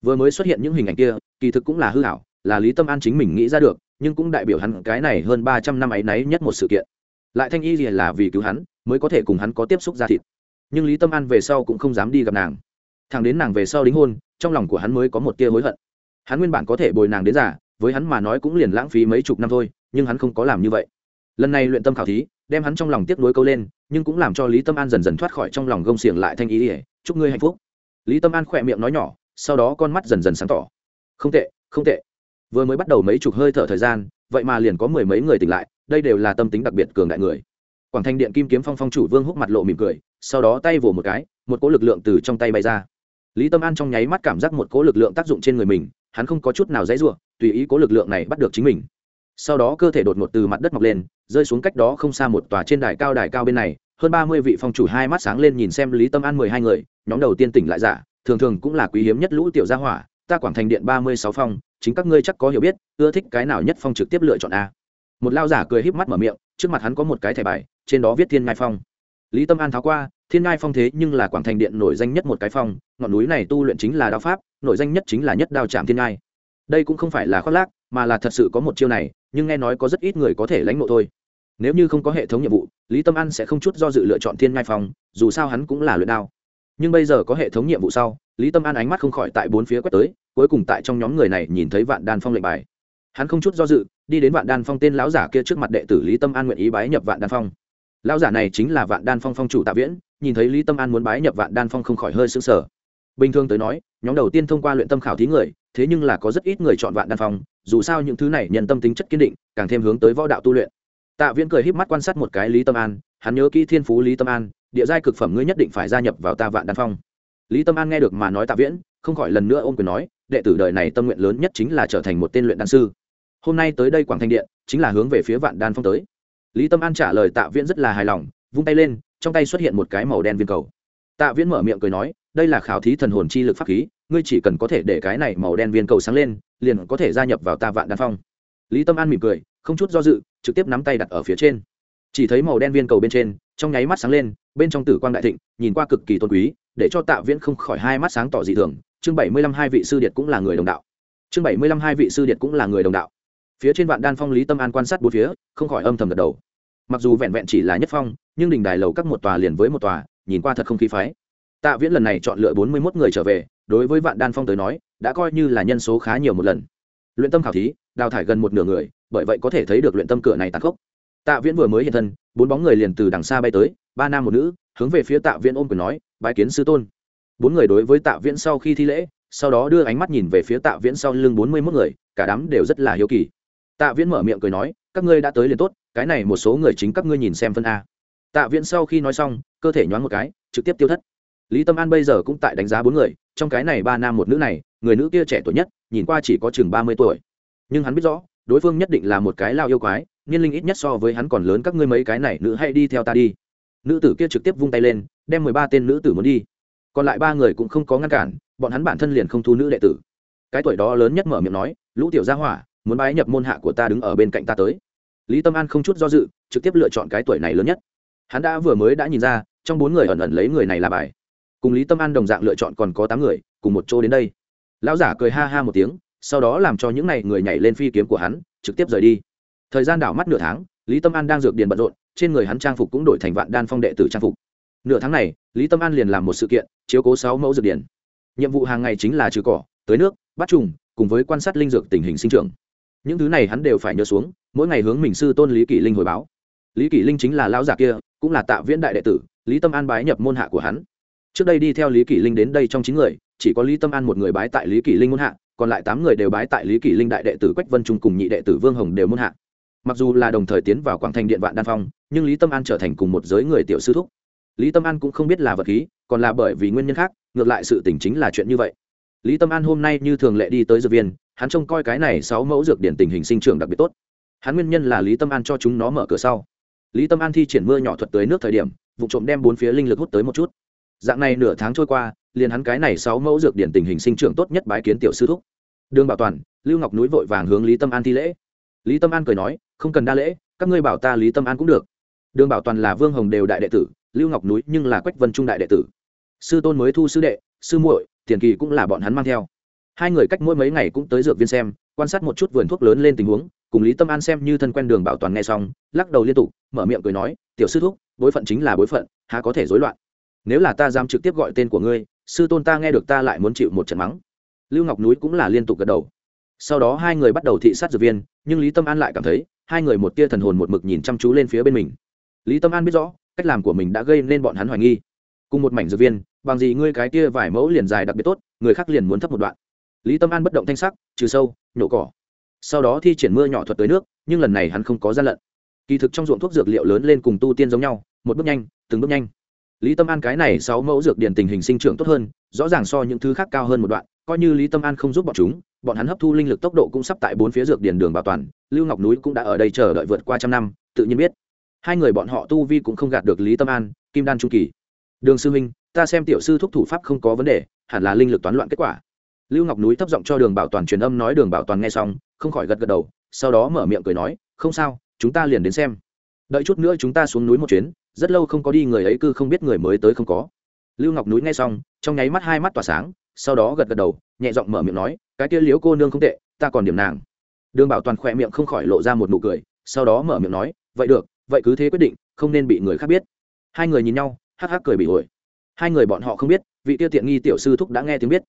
Vừa mới xuất hiện những hình ảnh kia, kỳ thực cũng là hư hảo là lý tâm an chính mình nghĩ ra được, nhưng cũng đại biểu hắn cái này hơn ba trăm năm ấy náy nhất một sự kiện. Lại thanh y gì là vì cứu hắn, mới có thể cùng hắn có tiếp xúc ra thịt nhưng lý tâm an về sau cũng không dám đi gặp nàng thằng đến nàng về sau đính hôn trong lòng của hắn mới có một tia hối hận hắn nguyên bản có thể bồi nàng đến giả với hắn mà nói cũng liền lãng phí mấy chục năm thôi nhưng hắn không có làm như vậy lần này luyện tâm khảo thí đem hắn trong lòng tiếc nuối câu lên nhưng cũng làm cho lý tâm an dần dần thoát khỏi trong lòng gông xiềng lại thanh ý ỉa chúc ngươi hạnh phúc lý tâm an khỏe miệng nói nhỏ sau đó con mắt dần dần sáng tỏ không tệ không tệ vừa mới bắt đầu mấy chục hơi thở thời gian vậy mà liền có mười mấy người tỉnh lại đây đều là tâm tính đặc biệt cường đại người quảng thanh điện kim kiếm phong phong chủ vương húc mặt lộ mỉm cười, sau đó tay vồ một cái, một cỗ lực lượng từ trong tay bay ra. Lý tâm an trong nháy mắt cảm giác một cỗ lực lượng tác dụng trên người mình, hắn không có chút nào dãy ruộng tùy ý cỗ lực lượng này bắt được chính mình. Sau đó cơ thể đột ngột từ mặt đất mọc lên, rơi xuống cách đó không xa một tòa trên đài cao đài cao bên này, hơn ba mươi vị phong chủ hai mắt sáng lên nhìn xem lý tâm an mười hai người, nhóm đầu tiên tỉnh lại giả, thường thường cũng là quý hiếm nhất lũ tiểu gia hỏa, ta quảng thành điện ba mươi sáu phong, chính các ngươi chắc có hiểu biết, ưa thích cái nào nhất phong trực tiếp lựa chọn a. Một lao giả cười híp mắt mở miệng trước mặt hắn có một cái thẻ bài, trên đó viết thiên ngai phong. Lý tâm an tháo qua, thiên ngai phong thế nhưng là quảng thành điện nổi danh nhất một cái phong, ngọn núi này tu luyện chính là đao pháp, nổi danh nhất chính là nhất đao trạm thiên ngai. Đây cũng không phải là khoác lác, mà là thật sự có một chiêu này, nhưng nghe nói có rất ít người có thể lãnh ngộ thôi. Nếu như không có hệ thống nhiệm vụ, lý tâm an sẽ không chút do dự lựa chọn thiên ngai phong, dù sao hắn cũng là luyện đao. Nhưng bây giờ có hệ thống nhiệm vụ sau, lý tâm an ánh mắt không khỏi tại bốn phía quét tới, cuối cùng tại trong nhóm người này nhìn thấy vạn đan phong lệnh bài. Hắn không chút do dự đi đến vạn đan phong tên lão giả kia trước mặt đệ tử lý tâm an nguyện ý bái nhập vạn đan phong. Lão giả này chính là vạn đan phong phong chủ tạ viễn, nhìn thấy lý tâm an muốn bái nhập vạn đan phong không khỏi hơi sững sờ. Bình thường tới nói, nhóm đầu tiên thông qua luyện tâm khảo thí người, thế nhưng là có rất ít người chọn vạn đan phong, dù sao những thứ này nhận tâm tính chất kiên định, càng thêm hướng tới võ đạo tu luyện. Tạ viễn cười híp mắt quan sát một cái lý tâm an, hắn nhớ kỹ thiên phú lý tâm an, địa giai cực phẩm ngươi nhất định phải gia nhập vào ta vạn đan phong. Lý tâm an nghe được mà nói tạ viễn, không khỏi lần nữa ôm quyền nói, đệ tử đời này tâm nguyện lớn nhất chính là trở thành một tên luyện đan sư hôm nay tới đây quảng thanh điện, chính là hướng về phía vạn đan phong tới. Lý tâm an trả lời tạ viễn rất là hài lòng, vung tay lên, trong tay xuất hiện một cái màu đen viên cầu. Tạ viễn mở miệng cười nói, đây là khảo thí thần hồn chi lực pháp khí, ngươi chỉ cần có thể để cái này màu đen viên cầu sáng lên, liền có thể gia nhập vào ta vạn đan phong. Lý tâm an mỉm cười, không chút do dự, trực tiếp nắm tay đặt ở phía trên. Chỉ thấy màu đen viên cầu bên trên, trong nháy mắt sáng lên, bên trong tử quang đại thịnh, nhìn qua cực kỳ tôn quý, để cho tạ viễn không khỏi hai mắt sáng tỏ dị thường. Chương bảy mươi lăm hai vị sư điệt cũng là người đồng đạo. Chương bảy mươi lăm hai vị sư điệt cũng là người đồng đạo phía trên vạn đan phong lý tâm an quan sát bốn phía, không khỏi âm thầm gật đầu. Mặc dù vẹn vẹn chỉ là nhất phong, nhưng đình đài lầu các một tòa liền với một tòa, nhìn qua thật không khí phái. Tạ viễn lần này chọn lựa bốn mươi một người trở về, đối với vạn đan phong tới nói, đã coi như là nhân số khá nhiều một lần. Luyện tâm khảo thí, đào thải gần một nửa người, bởi vậy có thể thấy được luyện tâm cửa này tàn khốc. Tạ viễn vừa mới hiện thân, bốn bóng người liền từ đằng xa bay tới, ba nam một nữ, hướng về phía tạ viễn ôm quyền nói, bái kiến sư tôn. Bốn người đối với tạ viễn sau khi thi lễ, sau đó đưa ánh mắt nhìn về phía tạ viễn sau lưng bốn mươi mốt người, cả đám đều rất là hiếu kỳ tạ viễn mở miệng cười nói, các ngươi đã tới liền tốt, cái này một số người chính các ngươi nhìn xem phân a. Tạ viễn sau khi nói xong, cơ thể nhoáng một cái, trực tiếp tiêu thất. Lý tâm an bây giờ cũng tại đánh giá bốn người, trong cái này ba nam một nữ này, người nữ kia trẻ tuổi nhất, nhìn qua chỉ có chừng ba mươi tuổi. Nhưng hắn biết rõ, đối phương nhất định là một cái lao yêu quái, niên linh ít nhất so với hắn còn lớn các ngươi mấy cái này nữ hay đi theo ta đi. Nữ tử kia trực tiếp vung tay lên, đem mười ba tên nữ tử muốn đi. Còn lại ba người cũng không có ngăn cản, bọn hắn bản thân liền không thu nữ đệ tử. Cái tuổi đó lớn nhất mở miệng nói, lũ tiểu gia hỏa muốn bái nhập môn hạ của ta đứng ở bên cạnh ta tới. Lý tâm an không chút do dự, trực tiếp lựa chọn cái tuổi này lớn nhất. Hắn đã vừa mới đã nhìn ra, trong bốn người ẩn ẩn lấy người này là bài. Cùng lý tâm an đồng dạng lựa chọn còn có tám người, cùng một chỗ đến đây. Lão giả cười ha ha một tiếng, sau đó làm cho những n à y người nhảy lên phi kiếm của hắn, trực tiếp rời đi. Thời gian đảo mắt nửa tháng, lý tâm an đang dược điền bận rộn, trên người hắn trang phục cũng đổi thành vạn đan phong đệ tử trang phục. Nửa tháng này, lý tâm an liền làm một sự kiện, chiếu cố sáu mẫu dược điền. Nhiệm vụ hàng ngày chính là trừ cỏ, tưới nước, bắt trùng, cùng với quan sát linh dược tình hình sinh trưởng những thứ này hắn đều phải nhớ xuống, mỗi ngày hướng mình sư tôn lý kỷ linh hồi báo. Lý kỷ linh chính là lão giả kia, cũng là tạ viễn đại đệ tử, lý tâm an bái nhập môn hạ của hắn. Trước đây đi theo lý kỷ linh đến đây trong chín người, chỉ có lý tâm an một người bái tại lý kỷ linh môn hạ, còn lại tám người đều bái tại lý kỷ linh đại đệ tử quách vân trung cùng nhị đệ tử vương hồng đều môn hạ. Mặc dù là đồng thời tiến vào quảng thành điện vạn đan phong, nhưng lý tâm an trở thành cùng một giới người tiểu sư thúc. Lý tâm an cũng không biết là vật khí, còn là bởi vì nguyên nhân khác, ngược lại sự tình chính là chuyện như vậy. Lý tâm an hôm nay như thường lệ đi tới dược viên hắn trông coi cái này sáu mẫu dược điển tình hình sinh trưởng đặc biệt tốt. Hắn nguyên nhân là lý tâm an cho chúng nó mở cửa sau. Lý tâm an thi triển mưa nhỏ thuật tới nước thời điểm, vụ trộm đem bốn phía linh lực hút tới một chút. Dạng này nửa tháng trôi qua, liền hắn cái này sáu mẫu dược điển tình hình sinh trưởng tốt nhất bái kiến tiểu sư thúc. Đường bảo toàn, lưu ngọc núi vội vàng hướng lý tâm an thi lễ. Lý tâm an cười nói, không cần đa lễ, các ngươi bảo ta lý tâm an cũng được. Đường bảo toàn là vương hồng đều đại đệ tử, lưu ngọc núi nhưng là quách vân trung đại đệ tử. Sư tôn mới thu sư đệ, sư muội, tiền kỳ cũng là bọn hắn mang theo hai người cách mỗi mấy ngày cũng tới dược viên xem, quan sát một chút vườn thuốc lớn lên tình huống, cùng lý tâm an xem như thân quen đường bảo toàn nghe xong, lắc đầu liên tục, mở miệng cười nói, tiểu sư thúc, bối phận chính là bối phận, há có thể rối loạn? Nếu là ta dám trực tiếp gọi tên của ngươi, sư tôn ta nghe được ta lại muốn chịu một trận mắng. Lưu ngọc núi cũng là liên tục gật đầu. Sau đó hai người bắt đầu thị sát dược viên, nhưng lý tâm an lại cảm thấy, hai người một tia thần hồn một mực nhìn chăm chú lên phía bên mình. Lý tâm an biết rõ, cách làm của mình đã gây nên bọn hắn hoài nghi. Cùng một mảnh dược viên, bằng gì ngươi cái kia vài mẫu liền dài đặc biệt tốt, người khác liền muốn thấp một đoạn lý tâm an bất động thanh sắc, trừ sâu, nhổ cỏ. Sau đó thi triển mưa nhỏ thuật tới nước, nhưng lần này hắn không có gian lận. Kỳ thực trong ruộng thuốc dược liệu lớn lên cùng tu tiên giống nhau, một bước nhanh, từng bước nhanh. Lý tâm an cái này sáu mẫu dược điển tình hình sinh trưởng tốt hơn, rõ ràng so những thứ khác cao hơn một đoạn, coi như lý tâm an không giúp bọn chúng, bọn hắn hấp thu linh lực tốc độ cũng sắp tại bốn phía dược điển đường bảo toàn, lưu ngọc núi cũng đã ở đây chờ đợi vượt qua trăm năm, tự nhiên biết. Hai người bọn họ tu vi cũng không gạt được lý tâm an, kim đan trung kỳ. Đường sư huynh, ta xem tiểu sư thúc thủ pháp không có vấn đề, hẳn là linh lực toán loạn kết quả lưu ngọc núi thấp giọng cho đường bảo toàn truyền âm nói đường bảo toàn nghe xong, không khỏi gật gật đầu, sau đó mở miệng cười nói, không sao, chúng ta liền đến xem. Đợi chút nữa chúng ta xuống núi một chuyến, rất lâu không có đi người ấy cư không biết người mới tới không có. Lưu ngọc núi nghe xong, trong nháy mắt hai mắt tỏa sáng, sau đó gật gật đầu, nhẹ giọng mở miệng nói, cái kia liếu cô nương không tệ, ta còn điểm nàng. Đường bảo toàn khỏe miệng không khỏi lộ ra một nụ cười, sau đó mở miệng nói, vậy được, vậy cứ thế quyết định, không nên bị người khác biết. Hai người nhìn nhau, hắc hắc cười bị ổi hai người bọn họ không biết, vị tiêu tiện nghi tiểu sư thúc đã nghe tiếng biết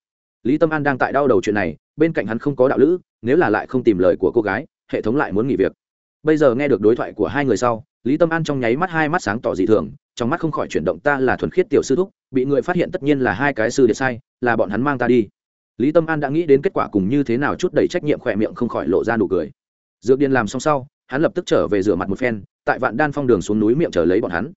lý tâm an đang tại đau đầu chuyện này, bên cạnh hắn không có đạo lữ, nếu là lại không tìm lời của cô gái, hệ thống lại muốn nghỉ việc. Bây giờ nghe được đối thoại của hai người sau, lý tâm an trong nháy mắt hai mắt sáng tỏ dị thường, trong mắt không khỏi chuyển động ta là thuần khiết tiểu sư thúc, bị người phát hiện tất nhiên là hai cái sư điện sai, là bọn hắn mang ta đi. Lý tâm an đã nghĩ đến kết quả cùng như thế nào chút đầy trách nhiệm khỏe miệng không khỏi lộ ra nụ cười. Dược điền làm xong sau, hắn lập tức trở về rửa mặt một phen, tại vạn đan phong đường xuống núi miệng chờ lấy bọn hắn.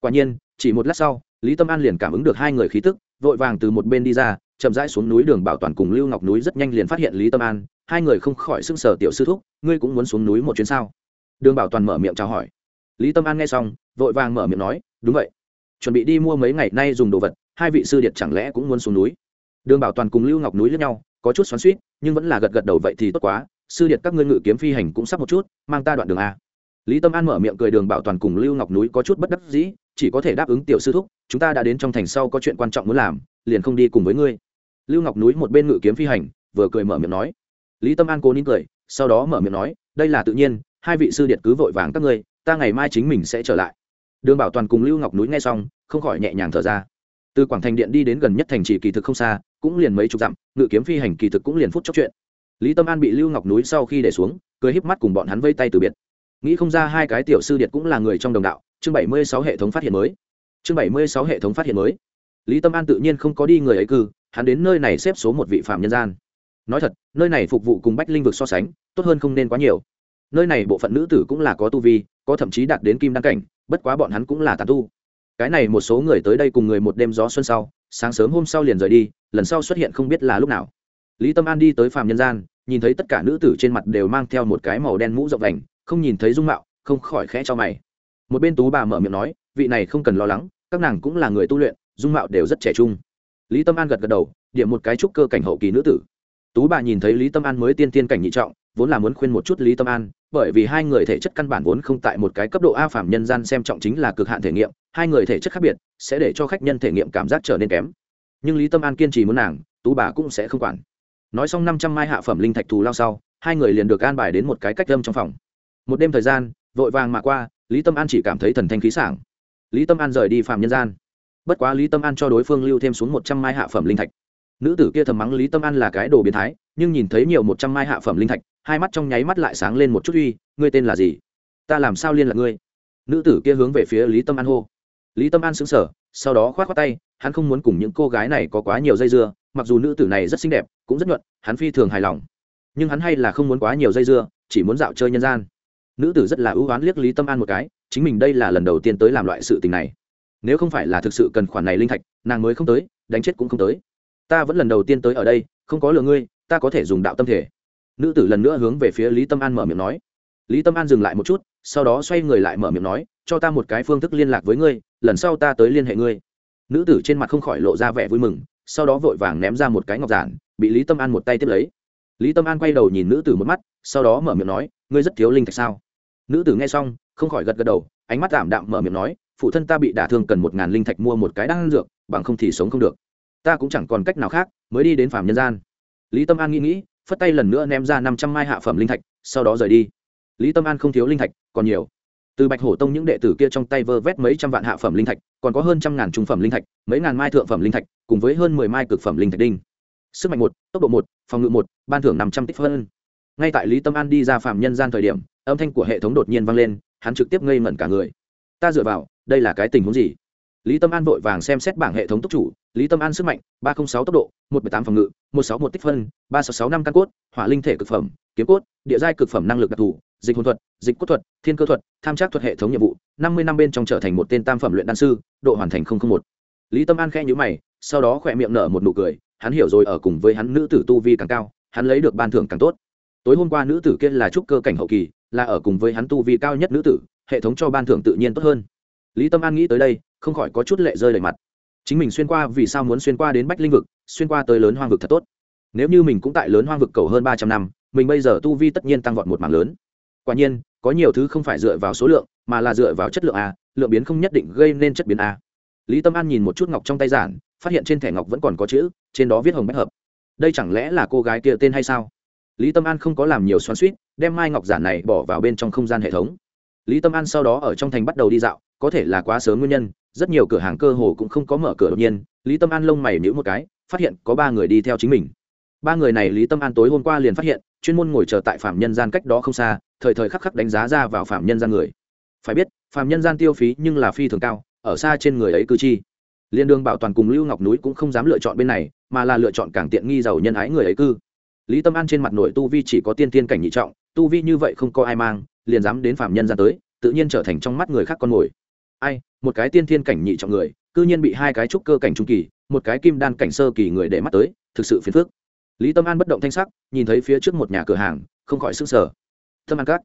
Quả nhiên, chỉ một lát sau, lý tâm an liền cảm ứng được hai người khí tức, vội vàng từ một bên đi ra chậm rãi xuống núi đường bảo toàn cùng lưu ngọc núi rất nhanh liền phát hiện lý tâm an, hai người không khỏi sưng sờ tiểu sư thúc, ngươi cũng muốn xuống núi một chuyến sao? Đường bảo toàn mở miệng chào hỏi. Lý tâm an nghe xong, vội vàng mở miệng nói, đúng vậy. Chuẩn bị đi mua mấy ngày nay dùng đồ vật, hai vị sư điệt chẳng lẽ cũng muốn xuống núi? Đường bảo toàn cùng lưu ngọc núi lẫn nhau, có chút xoắn suýt nhưng vẫn là gật gật đầu vậy thì tốt quá. Sư điệt các ngươi ngự kiếm phi hành cũng sắp một chút, mang ta đoạn đường a. Lý tâm an mở miệng cười đường bảo toàn cùng lưu ngọc núi có chút bất đắc dĩ, chỉ có thể đáp ứng tiểu sư thúc, chúng ta đã đến trong thành sau có chuyện quan trọng muốn làm, liền không đi cùng với ngươi lưu ngọc núi một bên ngự kiếm phi hành, vừa cười mở miệng nói. Lý tâm an cố nín cười, sau đó mở miệng nói, đây là tự nhiên, hai vị sư điện cứ vội vàng các ngươi, ta ngày mai chính mình sẽ trở lại. Đường bảo toàn cùng lưu ngọc núi nghe xong, không khỏi nhẹ nhàng thở ra. Từ quảng thành điện đi đến gần nhất thành trì kỳ thực không xa, cũng liền mấy chục dặm, ngự kiếm phi hành kỳ thực cũng liền phút chốc chuyện. Lý tâm an bị lưu ngọc núi sau khi để xuống, cười híp mắt cùng bọn hắn vây tay từ biệt. Nghĩ không ra hai cái tiểu sư điện cũng là người trong đồng đạo, chương bảy mươi sáu hệ thống phát hiện mới. Chương bảy mươi sáu hệ thống phát hiện mới. Lý tâm an tự nhiên không có đi người ấy cư hắn đến nơi này xếp số một vị phạm nhân gian. Nói thật, nơi này phục vụ cùng bách linh vực so sánh, tốt hơn không nên quá nhiều. Nơi này bộ phận nữ tử cũng là có tu vi, có thậm chí đạt đến kim đăng cảnh, bất quá bọn hắn cũng là tàn tu. Cái này một số người tới đây cùng người một đêm gió xuân sau, sáng sớm hôm sau liền rời đi, lần sau xuất hiện không biết là lúc nào. Lý tâm an đi tới phạm nhân gian, nhìn thấy tất cả nữ tử trên mặt đều mang theo một cái màu đen mũ rộng vành, không nhìn thấy dung mạo, không khỏi khẽ cho mày. Một bên tú bà mở miệng nói, vị này không cần lo lắng, các nàng cũng là người tu luyện, dung mạo đều rất trẻ trung lý tâm an gật gật đầu, điểm một cái trúc cơ cảnh hậu kỳ nữ tử. Tú bà nhìn thấy lý tâm an mới tiên tiên cảnh nhị trọng, vốn là muốn khuyên một chút lý tâm an, bởi vì hai người thể chất căn bản vốn không tại một cái cấp độ a phạm nhân gian xem trọng chính là cực hạn thể nghiệm, hai người thể chất khác biệt, sẽ để cho khách nhân thể nghiệm cảm giác trở nên kém. Nhưng lý tâm an kiên trì muốn nàng, tú bà cũng sẽ không quản. Nói xong năm trăm mai hạ phẩm linh thạch thù lao sau, hai người liền được an bài đến một cái cách lâm trong phòng. Một đêm thời gian, vội vàng mà qua, lý tâm an chỉ cảm thấy thần thanh khí sảng. Lý tâm an rời đi phạm nhân gian bất quá lý tâm an cho đối phương lưu thêm xuống một trăm mai hạ phẩm linh thạch. Nữ tử kia thầm mắng lý tâm an là cái đồ biến thái, nhưng nhìn thấy nhiều một trăm mai hạ phẩm linh thạch, hai mắt trong nháy mắt lại sáng lên một chút uy, ngươi tên là gì? Ta làm sao liên lạc ngươi? Nữ tử kia hướng về phía lý tâm an hô. Lý tâm an xứng sở sau đó k h o á t k tay, hắn không muốn cùng những cô gái này có quá nhiều dây dưa, mặc dù nữ tử này rất xinh đẹp, cũng rất nhuận, hắn phi thường hài lòng. Nhưng hắn hay là không muốn quá nhiều dây dưa, chỉ muốn dạo chơi nhân gian. Nữ tử rất là ưu oán liếc lý tâm an một cái, chính mình đây là lần đầu tiên tới làm loại sự tình này nếu không phải là thực sự cần khoản này linh thạch, nàng mới không tới, đánh chết cũng không tới. Ta vẫn lần đầu tiên tới ở đây, không có lừa ngươi, ta có thể dùng đạo tâm thể. Nữ tử lần nữa hướng về phía lý tâm an mở miệng nói. Lý tâm an dừng lại một chút, sau đó xoay người lại mở miệng nói, cho ta một cái phương thức liên lạc với ngươi, lần sau ta tới liên hệ ngươi. Nữ tử trên mặt không khỏi lộ ra vẻ vui mừng, sau đó vội vàng ném ra một cái ngọc giản, bị lý tâm an một tay tiếp lấy. Lý tâm an quay đầu nhìn nữ tử một mắt, sau đó mở miệng nói, ngươi rất thiếu linh thạch sao? Nữ tử nghe xong, không khỏi gật gật đầu ánh mắt giảm đạm mở miệng nói, phụ thân ta bị đả thương cần một ngàn linh thạch mua một cái đan dược, bằng không thì sống không được. Ta cũng chẳng còn cách nào khác, mới đi đến phạm nhân gian. Lý tâm an nghĩ nghĩ, phất tay lần nữa ném ra năm trăm mai hạ phẩm linh thạch, sau đó rời đi. Lý tâm an không thiếu linh thạch, còn nhiều. Từ bạch hổ tông những đệ tử kia trong tay vơ vét mấy trăm vạn hạ phẩm linh thạch, còn có hơn trăm ngàn trung phẩm linh thạch, mấy ngàn mai thượng phẩm linh thạch, cùng với hơn mười mai cực phẩm linh thạch đinh. Sức mạnh một, tốc độ một, phòng ngự một, ban thưởng năm trăm tích phân. Ngay tại lý tâm an đi ra phạm nhân gian thời điểm, âm thanh của hệ thống đột nhiên vang lên hắn trực tiếp ngây ngẩn cả người. Ta dựa vào, đây là cái tình huống gì? Lý tâm an vội vàng xem xét bảng hệ thống tốc chủ, lý tâm an sức mạnh, ba trăm linh sáu tốc độ, một tám phòng ngự, một sáu một tích phân, ba sáu sáu năm căn cốt, hỏa linh thể cực phẩm, kiếm cốt, địa giai cực phẩm năng lực đặc thù, dịch hồn thuật, dịch cốt thuật, thiên cơ thuật, tham trác thuật hệ thống nhiệm vụ, năm mươi năm bên trong trở thành một tên tam phẩm luyện đan sư, độ hoàn thành một. Lý tâm an khẽ nhữ mày, sau đó khỏe miệng nở một nụ cười, hắn hiểu rồi, ở cùng với hắn nữ tử tu vi càng cao, hắn lấy được ban thưởng càng tốt. Tối hôm qua nữ tử kia là trúc cơ cảnh hậu kỳ là ở cùng với hắn tu vi cao nhất nữ tử, hệ thống cho ban thưởng tự nhiên tốt hơn. Lý tâm an nghĩ tới đây, không khỏi có chút lệ rơi đầy mặt. Chính mình xuyên qua vì sao muốn xuyên qua đến bách linh vực, xuyên qua tới lớn hoang vực thật tốt. Nếu như mình cũng tại lớn hoang vực cầu hơn ba trăm năm, mình bây giờ tu vi tất nhiên tăng vọt một mảng lớn. Quả nhiên, có nhiều thứ không phải dựa vào số lượng, mà là dựa vào chất lượng a, lượng biến không nhất định gây nên chất biến a. Lý tâm an nhìn một chút ngọc trong tay giản, phát hiện trên thẻ ngọc vẫn còn có chữ, trên đó viết hồng bách hợp. Đây chẳng lẽ là cô gái kia tên hay sao? Lý tâm an không có làm nhiều xoắn suýt đem mai ngọc giản này bỏ vào bên trong không gian hệ thống. Lý tâm an sau đó ở trong thành bắt đầu đi dạo, có thể là quá sớm nguyên nhân, rất nhiều cửa hàng cơ hồ cũng không có mở cửa đột nhiên, lý tâm an lông mày nhữ một cái, phát hiện có ba người đi theo chính mình. Ba người này lý tâm an tối hôm qua liền phát hiện, chuyên môn ngồi chờ tại phạm nhân gian cách đó không xa, thời thời khắc khắc đánh giá ra vào phạm nhân gian người. Phải biết, phạm nhân gian tiêu phí nhưng là phi thường cao, ở xa trên người ấy cư chi. Liên đương bảo toàn cùng lưu ngọc núi cũng không dám lựa chọn bên này, mà là lựa chọn càng tiện nghi giàu nhân ái người ấy cư. Lý tâm an trên mặt nội tu vi chỉ có tiên tiên cảnh nhị trọng tu vi như vậy không có ai mang, liền dám đến phạm nhân gian tới, tự nhiên trở thành trong mắt người khác con mồi. Ai, một cái tiên thiên cảnh nhị trọng người, cư nhiên bị hai cái trúc cơ cảnh trung kỳ, một cái kim đan cảnh sơ kỳ người để mắt tới, thực sự phiền phức. Lý tâm an bất động thanh sắc, nhìn thấy phía trước một nhà cửa hàng, không khỏi s ư n g sở tâm an cát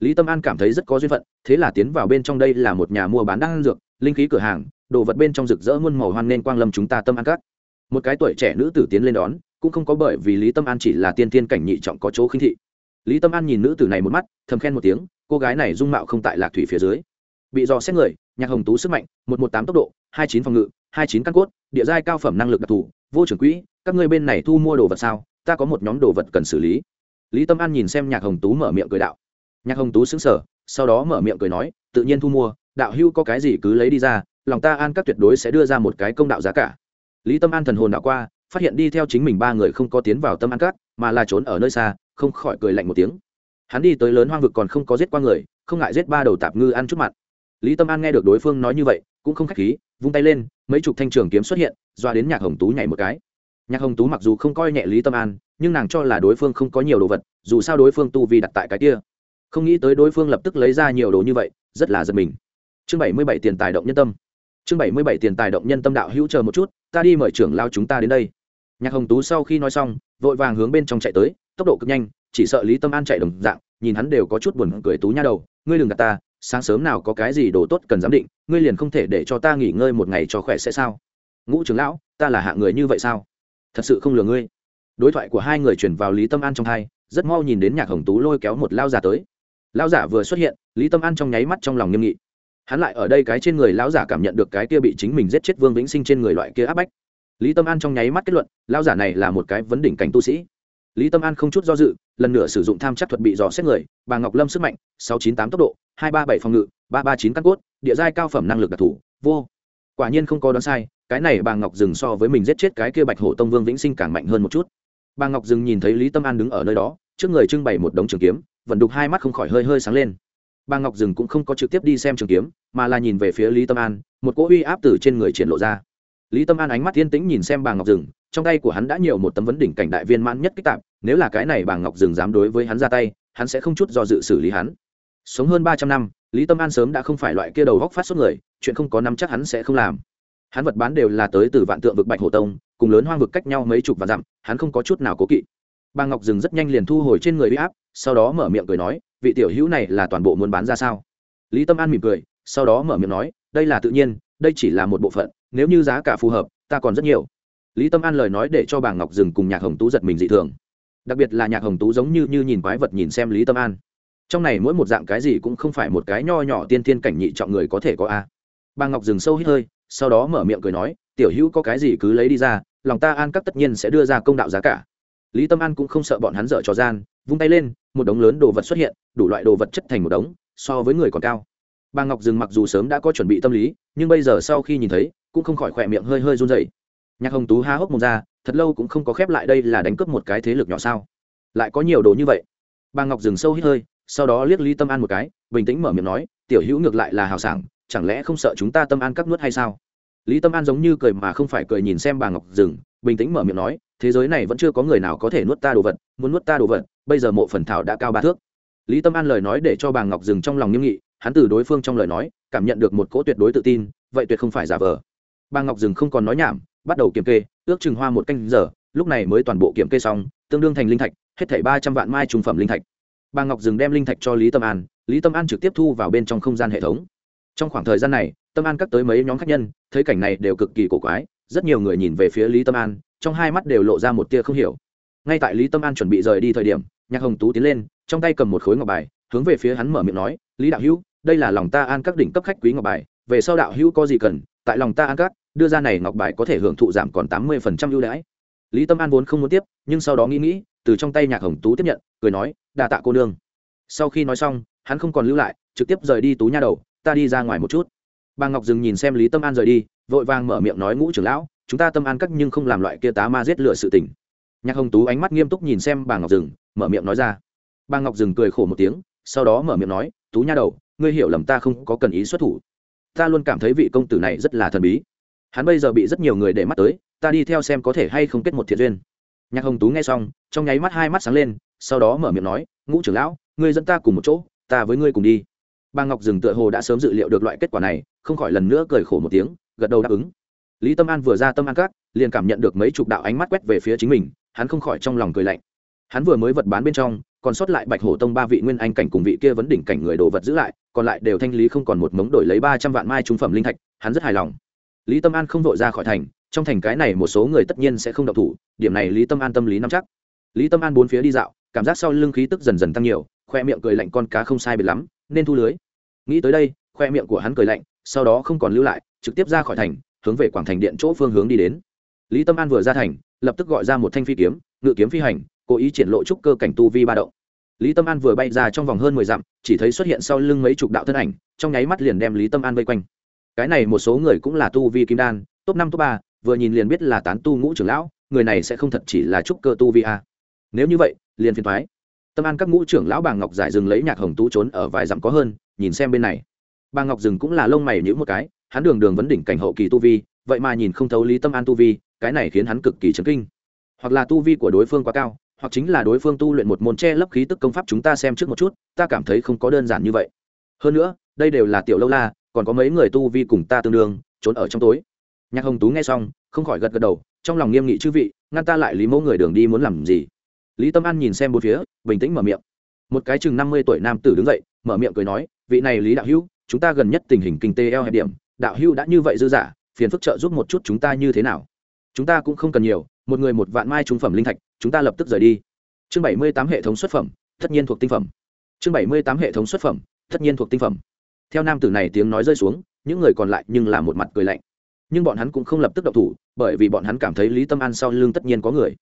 lý tâm an cảm thấy rất có duyên phận, thế là tiến vào bên trong đây là một nhà mua bán đan dược, linh khí cửa hàng, đồ vật bên trong rực rỡ muôn màu hoan nên quang lâm chúng ta tâm an cát một cái tuổi trẻ nữ tử tiến lên đón, cũng không có bởi vì lý tâm an chỉ là tiên tiên cảnh nhị trọng có chỗ khinh thị lý tâm an nhìn nữ tử này một mắt, thầm khen một tiếng, cô gái này dung mạo không tại lạc thủy phía dưới. Bị dò xét người, nhạc hồng tú sức mạnh, một một tám tốc độ, hai chín phòng ngự, hai chín căn cốt, địa giai cao phẩm năng lực đặc thù, vô trưởng quỹ, các ngươi bên này thu mua đồ vật sao? Ta có một nhóm đồ vật cần xử lý. Lý tâm an nhìn xem nhạc hồng tú mở miệng cười đạo. Nhạc hồng tú xứng sở sau đó mở miệng cười nói, tự nhiên thu mua, đạo hưu có cái gì cứ lấy đi ra, lòng ta an các tuyệt đối sẽ đưa ra một cái công đạo giá cả. Lý tâm an thần hồn đạo qua, phát hiện đi theo chính mình ba người không có tiến vào tâm an cát mà là trốn ở nơi xa không khỏi cười lạnh một tiếng. Hắn đi tới lớn hoang vực còn không có giết qua người, không ngại giết ba đầu tạp ngư ăn chút mặt lý tâm an nghe được đối phương nói như vậy, cũng không k h á c h khí, vung tay lên, mấy chục thanh trường kiếm xuất hiện, doa đến nhạc hồng tú nhảy một cái. Nhạc hồng tú mặc dù không coi nhẹ lý tâm an, nhưng nàng cho là đối phương không có nhiều đồ vật, dù sao đối phương tu vi đặt tại cái kia. Không nghĩ tới đối phương lập tức lấy ra nhiều đồ như vậy, rất là giật mình. Chương bảy mươi bảy tiền tài động nhân tâm. Chương bảy mươi bảy tiền tài động nhân tâm đạo hữu chờ một chút, ta đi mời trưởng lao chúng ta đến đây. Nhạc hồng tú sau khi nói xong, vội vàng hướng bên trong chạy tới tốc độ cực nhanh, chỉ sợ lý tâm an chạy đồng dạng, nhìn hắn đều có chút buồn cười tú nha đầu, ngươi đừng gạt ta, sáng sớm nào có cái gì đồ tốt cần giám định, ngươi liền không thể để cho ta nghỉ ngơi một ngày cho khỏe sẽ sao? Ngũ trưởng lão, ta là hạ người như vậy sao? Thật sự không lừa ngươi. Đối thoại của hai người chuyển vào lý tâm an trong hai rất mau nhìn đến nhạc hồng tú lôi kéo một lao giả tới. Lao giả vừa xuất hiện, lý tâm an trong nháy mắt trong lòng nghiêm nghị. Hắn lại ở đây cái trên người lão giả cảm nhận được cái kia bị chính mình giết chết vương vĩnh sinh trên người loại kia áp bách. Lý tâm an trong nháy mắt kết luận lao giả này là một cái vấn đỉnh cảnh tu sĩ lý tâm an không chút do dự lần nữa sử dụng tham chắc thuật bị dò xét người bà ngọc lâm sức mạnh sáu chín tám tốc độ hai ba bảy phòng ngự ba ba chín căn cốt địa giai cao phẩm năng lực đặc thù vô. Quả nhiên không có đoán sai cái này bà ngọc dừng so với mình giết chết cái kia bạch hổ tông vương vĩnh sinh càng mạnh hơn một chút. Bà ngọc dừng nhìn thấy lý tâm an đứng ở nơi đó trước người trưng bày một đống trường kiếm vận đục hai mắt không khỏi hơi hơi sáng lên. Bà ngọc dừng cũng không có trực tiếp đi xem trường kiếm mà là nhìn về phía lý tâm an một cỗ uy áp từ trên người triển lộ ra. Lý tâm an ánh mắt yên tĩnh nhìn xem bà ngọc Dừng, trong tay của hắn đã nhiều một tấm vấn đỉnh cảnh đại viên mãn nhất kích tạp nếu là cái này bà ngọc Dừng dám đối với hắn ra tay, hắn sẽ không chút do dự xử lý hắn. Sống hơn ba trăm năm, lý tâm an sớm đã không phải loại kia đầu góc phát xuất người, chuyện không có năm chắc hắn sẽ không làm. Hắn vật bán đều là tới từ vạn tượng vực bạch hồ tông, cùng lớn hoang vực cách nhau mấy chục và dặm, hắn không có chút nào cố kỵ. Bà ngọc Dừng rất nhanh liền thu hồi trên người bị áp, sau đó mở miệng cười nói, vị tiểu hữu này là toàn bộ muốn bán ra sao? Lý tâm an mỉm cười, sau đó mở miệng nói, đây là tự nhiên, đây chỉ là một bộ phận, nếu như giá cả phù hợp, ta còn rất nhiều. Lý tâm an lời nói để cho bà ngọc Dừng cùng nhạc hồng tú giật mình dị thường đặc biệt là nhạc hồng tú giống như, như nhìn quái vật nhìn xem lý tâm an trong này mỗi một dạng cái gì cũng không phải một cái nho nhỏ tiên tiên cảnh nhị trọng người có thể có a bà ngọc dừng sâu hít hơi sau đó mở miệng cười nói tiểu hữu có cái gì cứ lấy đi ra lòng ta an các tất nhiên sẽ đưa ra công đạo giá cả lý tâm an cũng không sợ bọn hắn dở trò gian vung tay lên một đống lớn đồ vật xuất hiện đủ loại đồ vật chất thành một đống so với người còn cao bà ngọc dừng mặc dù sớm đã có chuẩn bị tâm lý nhưng bây giờ sau khi nhìn thấy cũng không khỏi khỏe miệng hơi hơi run dậy nhạc hồng tú há hốc mồm ra, thật lâu cũng không có khép lại đây là đánh cướp một cái thế lực nhỏ sao? Lại có nhiều đồ như vậy. Bà ngọc dừng sâu hít hơi, sau đó liếc lý tâm an một cái, bình tĩnh mở miệng nói, tiểu hữu ngược lại là hào sảng, chẳng lẽ không sợ chúng ta tâm an các nuốt hay sao? Lý tâm an giống như cười mà không phải cười nhìn xem bà ngọc dừng, bình tĩnh mở miệng nói, thế giới này vẫn chưa có người nào có thể nuốt ta đồ vật, muốn nuốt ta đồ vật, bây giờ mộ phần thảo đã cao ba thước. Lý tâm an lời nói để cho bà ngọc dừng trong lòng nghiêm nghị, hắn từ đối phương trong lời nói, cảm nhận được một cỗ tuyệt đối tự tin, vậy tuyệt không phải giả vờ. Bà ngọc dừng không còn nói nhảm bắt đầu kiểm kê, ước chừng hoa một canh giờ, lúc này mới toàn bộ kiểm kê xong, tương đương thành linh thạch, hết thảy ba trăm vạn mai trùng phẩm linh thạch. Bà ngọc dừng đem linh thạch cho lý tâm an, lý tâm an trực tiếp thu vào bên trong không gian hệ thống. Trong khoảng thời gian này, tâm an cắt tới mấy nhóm khách nhân, thấy cảnh này đều cực kỳ cổ quái, rất nhiều người nhìn về phía lý tâm an, trong hai mắt đều lộ ra một tia không hiểu. Ngay tại lý tâm an chuẩn bị rời đi thời điểm, nhạc hồng tú tiến lên, trong tay cầm một khối ngọc bài, hướng về phía hắn mở miệng nói, lý đạo hữu, đây là lòng ta an các đỉnh cấp khách quý ngọc bài, về sau đạo hữu có gì cần, tại lòng ta an các đưa ra này ngọc bài có thể hưởng thụ giảm còn tám mươi phần trăm ưu đãi. Lý tâm an vốn không muốn tiếp, nhưng sau đó nghĩ nghĩ, từ trong tay nhạc hồng tú tiếp nhận, cười nói, đa tạ cô nương. Sau khi nói xong, hắn không còn lưu lại, trực tiếp rời đi tú nha đầu, ta đi ra ngoài một chút. Bà ngọc dừng nhìn xem lý tâm an rời đi, vội vàng mở miệng nói, ngũ trưởng lão, chúng ta tâm an cắt nhưng không làm loại kia tá ma giết lửa sự tình. Nhạc hồng tú ánh mắt nghiêm túc nhìn xem bà ngọc dừng, mở miệng nói ra. Bà ngọc dừng cười khổ một tiếng, sau đó mở miệng nói, tú nha đầu, ngươi hiểu lầm ta không có cần ý xuất thủ. Ta luôn cảm thấy vị công tử này rất là thần bí hắn bây giờ bị rất nhiều người để mắt tới, ta đi theo xem có thể hay không kết một thiện duyên. Nhạc hồng tú nghe xong, trong nháy mắt hai mắt sáng lên, sau đó mở miệng nói, ngũ trưởng lão, ngươi dẫn ta cùng một chỗ, ta với ngươi cùng đi. Bà ngọc rừng tựa hồ đã sớm dự liệu được loại kết quả này, không khỏi lần nữa cười khổ một tiếng, gật đầu đáp ứng. Lý tâm an vừa ra tâm an cát liền cảm nhận được mấy chục đạo ánh mắt quét về phía chính mình, hắn không khỏi trong lòng cười lạnh. Hắn vừa mới vật bán bên trong, còn sót lại bạch hổ tông ba vị nguyên anh cảnh cùng vị kia vấn đỉnh cảnh người đồ vật giữ lại, còn lại đều thanh lý không còn một mống đổi lấy ba trăm vạn mai trung phẩm linh thạch, hắn rất hài lòng lý tâm an không vội ra khỏi thành, trong thành cái này một số người tất nhiên sẽ không độc thủ, điểm này lý tâm an tâm lý nắm chắc. Lý tâm an bốn phía đi dạo, cảm giác sau lưng khí tức dần dần tăng nhiều, khoe miệng cười lạnh con cá không sai biệt lắm, nên thu lưới. Nghĩ tới đây, khoe miệng của hắn cười lạnh, sau đó không còn lưu lại, trực tiếp ra khỏi thành, hướng về quảng thành điện chỗ phương hướng đi đến. Lý tâm an vừa ra thành, lập tức gọi ra một thanh phi kiếm, ngự kiếm phi hành, cố ý triển lộ trúc cơ cảnh tu vi ba động. Lý tâm an vừa bay ra trong vòng hơn mười dặm, chỉ thấy xuất hiện sau lưng mấy chục đạo thân ảnh, trong nháy mắt liền đem lý tâm an vây quanh cái này một số người cũng là tu vi kim đan, top năm, top ba, vừa nhìn liền biết là tán tu ngũ trưởng lão, người này sẽ không thật chỉ là trúc cơ tu vi a. Nếu như vậy, liền phiền thoái tâm an các ngũ trưởng lão bà ngọc giải dừng lấy nhạc hồng tú trốn ở vài dặm có hơn, nhìn xem bên này. Bà ngọc dừng cũng là lông mày nhữ một cái, hắn đường đường vấn đỉnh cảnh hậu kỳ tu vi, vậy mà nhìn không thấu lý tâm an tu vi, cái này khiến hắn cực kỳ chấn kinh. Hoặc là tu vi của đối phương quá cao, hoặc chính là đối phương tu luyện một môn che lấp khí tức công pháp chúng ta xem trước một chút, ta cảm thấy không có đơn giản như vậy. Hơn nữa, đây đều là tiểu lâu la còn có mấy người tu vi cùng ta tương đương, trốn ở trong tối. Nhạc hồng tú nghe xong, không khỏi gật gật đầu, trong lòng nghiêm nghị chư vị, ngăn ta lại lý mẫu người đường đi muốn làm gì? Lý tâm an nhìn xem bốn phía, bình tĩnh mở miệng. Một cái chừng năm mươi tuổi nam tử đứng dậy, mở miệng cười nói, vị này lý đạo hữu, chúng ta gần nhất tình hình kinh tế eo hẹp điểm, đạo hữu đã như vậy dư giả phiền phức trợ giúp một chút chúng ta như thế nào? Chúng ta cũng không cần nhiều, một người một vạn mai trung phẩm linh thạch, chúng ta lập tức rời đi. Chương bảy mươi tám hệ thống xuất phẩm, tất nhiên thuộc tinh phẩm. Chương bảy mươi tám hệ thống xuất phẩm, tất nhiên thuộc tinh phẩm theo nam tử này tiếng nói rơi xuống, những người còn lại nhưng là một mặt cười lạnh. Nhưng bọn hắn cũng không lập tức động thủ, bởi vì bọn hắn cảm thấy lý tâm an sau lưng tất nhiên có người.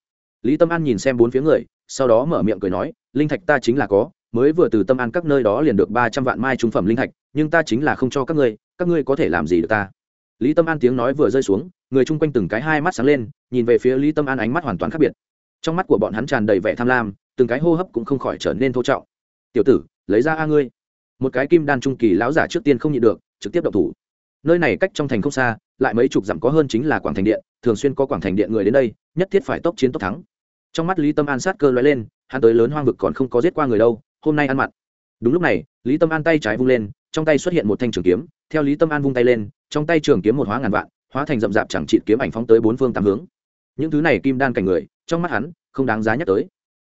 Lý tâm an nhìn xem bốn phía người, sau đó mở miệng cười nói, linh thạch ta chính là có, mới vừa từ tâm an các nơi đó liền được ba trăm vạn mai trung phẩm linh thạch, nhưng ta chính là không cho các ngươi các ngươi có thể làm gì được ta? Lý tâm an tiếng nói vừa rơi xuống, người chung quanh từng cái hai mắt sáng lên, nhìn về phía lý tâm an ánh mắt hoàn toàn khác biệt. Trong mắt của bọn hắn tràn đầy vẻ tham lam, từng cái hô hấp cũng không khỏi trở nên thô trọng. Tiểu tử, lấy ra a ngươi một cái kim đan trung kỳ lão giả trước tiên không nhịn được, trực tiếp động thủ. Nơi này cách trong thành không xa, lại mấy chục dặm có hơn chính là quảng thành điện, thường xuyên có quảng thành điện người đến đây, nhất thiết phải tốc chiến tốc thắng. Trong mắt lý tâm an sát cơ l lên, hắn tới lớn hoang vực còn không có giết qua người đâu, hôm nay ăn mặn. Đúng lúc này, lý tâm an tay trái vung lên, trong tay xuất hiện một thanh trường kiếm, theo lý tâm an vung tay lên, trong tay trường kiếm một hóa ngàn vạn, hóa thành rậm rạp chẳng trị kiếm ảnh phóng tới bốn phương tám hướng. Những thứ này kim đan cảnh người, trong mắt hắn, không đáng giá nhắc tới.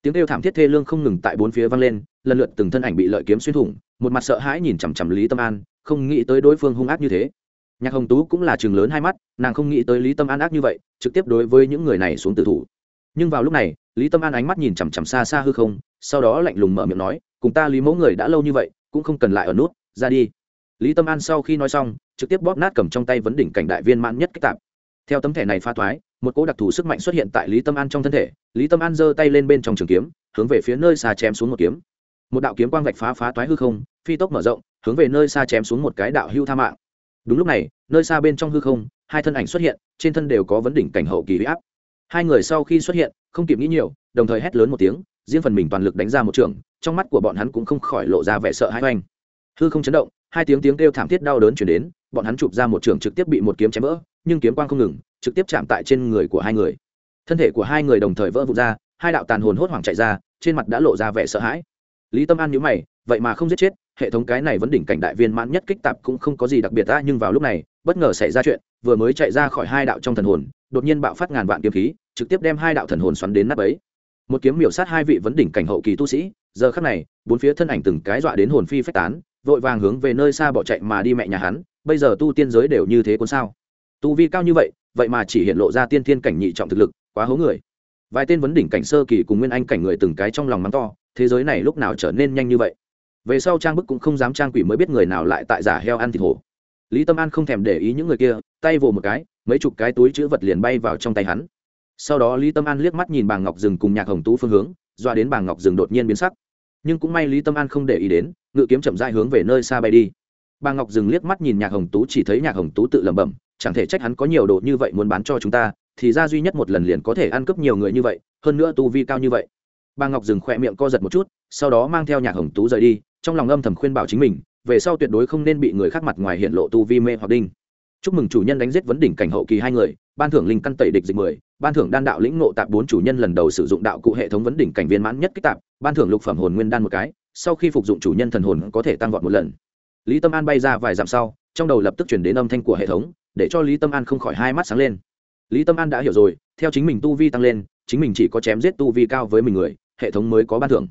Tiếng kêu thảm thiết thê lương không ngừng tại bốn phía vang lên lần lượt từng thân ảnh bị lợi kiếm xuyên thủng, một mặt sợ hãi nhìn chằm chằm lý tâm an, không nghĩ tới đối phương hung ác như thế. Nhạc hồng tú cũng là chừng lớn hai mắt, nàng không nghĩ tới lý tâm an ác như vậy, trực tiếp đối với những người này xuống tử thủ. Nhưng vào lúc này, lý tâm an ánh mắt nhìn chằm chằm xa xa hư không, sau đó lạnh lùng mở miệng nói, cùng ta lý mẫu người đã lâu như vậy, cũng không cần lại ở nút, ra đi. Lý tâm an sau khi nói xong, trực tiếp bóp nát cầm trong tay vấn đỉnh cảnh đại viên mãn nhất kích tạp. Theo tấm thẻ này pha thoái, một cỗ đặc thù sức mạnh xuất hiện tại lý tâm an trong thân thể, lý tâm an giơ tay lên bên trong trường kiếm, hướng về phía nơi xa chém xuống một kiếm một đạo kiếm quang vạch phá phá toái hư không, phi tốc mở rộng, hướng về nơi xa chém xuống một cái đạo hưu tha mạng. Đúng lúc này, nơi xa bên trong hư không, hai thân ảnh xuất hiện, trên thân đều có vấn đỉnh cảnh hậu kỳ huy áp. Hai người sau khi xuất hiện, không kịp nghĩ nhiều, đồng thời hét lớn một tiếng, riêng phần mình toàn lực đánh ra một trường, trong mắt của bọn hắn cũng không khỏi lộ ra vẻ sợ hãi oanh. Hư không chấn động, hai tiếng tiếng kêu thảm thiết đau đớn chuyển đến, bọn hắn chụp ra một trường trực tiếp bị một kiếm chém vỡ, nhưng kiếm quang không ngừng, trực tiếp chạm tại trên người của hai người. Thân thể của hai người đồng thời vỡ vụt ra, hai đạo tàn hồn hốt hoảng chạy ra, trên mặt đã lộ ra vẻ sợ hãi lý tâm an nhớ mày, vậy mà không giết chết, hệ thống cái này vẫn đỉnh cảnh đại viên mãn nhất kích tạp cũng không có gì đặc biệt ta, nhưng vào lúc này, bất ngờ xảy ra chuyện, vừa mới chạy ra khỏi hai đạo trong thần hồn, đột nhiên bạo phát ngàn vạn kiếm khí, trực tiếp đem hai đạo thần hồn xoắn đến nắp ấy một kiếm miểu sát hai vị vấn đỉnh cảnh hậu kỳ tu sĩ, giờ khắc này, bốn phía thân ảnh từng cái dọa đến hồn phi phách tán, vội vàng hướng về nơi xa bỏ chạy mà đi mẹ nhà hắn, bây giờ tu tiên giới đều như thế cuốn sao? Tu vi cao như vậy vậy mà chỉ hiện lộ ra tiên thiên cảnh nhị trọng thực lực, quá hố người. Vài tên vấn đỉnh cảnh sơ kỳ cùng nguyên anh cảnh người từng cái trong lòng mắng to thế giới này lúc nào trở nên nhanh như vậy? Về sau trang bức cũng không dám trang quỷ mới biết người nào lại tại giả heo ăn thịt hổ. Lý tâm an không thèm để ý những người kia, tay vồ một cái, mấy chục cái túi chữ vật liền bay vào trong tay hắn. Sau đó lý tâm an liếc mắt nhìn bà ngọc rừng cùng nhạc hồng tú phương hướng doa đến bà ngọc rừng đột nhiên biến sắc. Nhưng cũng may lý tâm an không để ý đến, ngự kiếm chậm dại hướng về nơi xa bay đi. Bà ngọc dừng liếc mắt nhìn nhạc hồng tú, chỉ thấy nhạc hồng tú tự lẩm bẩm, chẳng thể trách hắn có nhiều đồ như vậy muốn bán cho chúng ta, thì ra duy nhất một lần liền có thể ăn cướp nhiều người như vậy, hơn nữa tu vi cao như vậy bà ngọc dừng khỏe miệng co giật một chút, sau đó mang theo nhạc hồng tú rời đi, trong lòng âm thầm khuyên bảo chính mình, về sau tuyệt đối không nên bị người khác mặt ngoài hiện lộ tu vi mê hoặc đinh. Chúc mừng chủ nhân đánh giết vấn đỉnh cảnh hậu kỳ hai người, ban thưởng linh căn tẩy địch dịch mười, ban thưởng đan đạo lĩnh ngộ tạp bốn chủ nhân lần đầu sử dụng đạo cụ hệ thống vấn đỉnh cảnh viên mãn nhất kích tạp, ban thưởng lục phẩm hồn nguyên đan một cái, sau khi phục dụng chủ nhân thần hồn có thể tăng vọt một lần. Lý tâm an bay ra vài dặm sau, trong đầu lập tức chuyển đến âm thanh của hệ thống, để cho lý tâm an không khỏi hai mắt sáng lên. Lý tâm an đã hiểu rồi, theo chính mình tu vi tăng lên, chính mình chỉ có chém giết tu vi cao với mình người hệ thống mới có ban thưởng.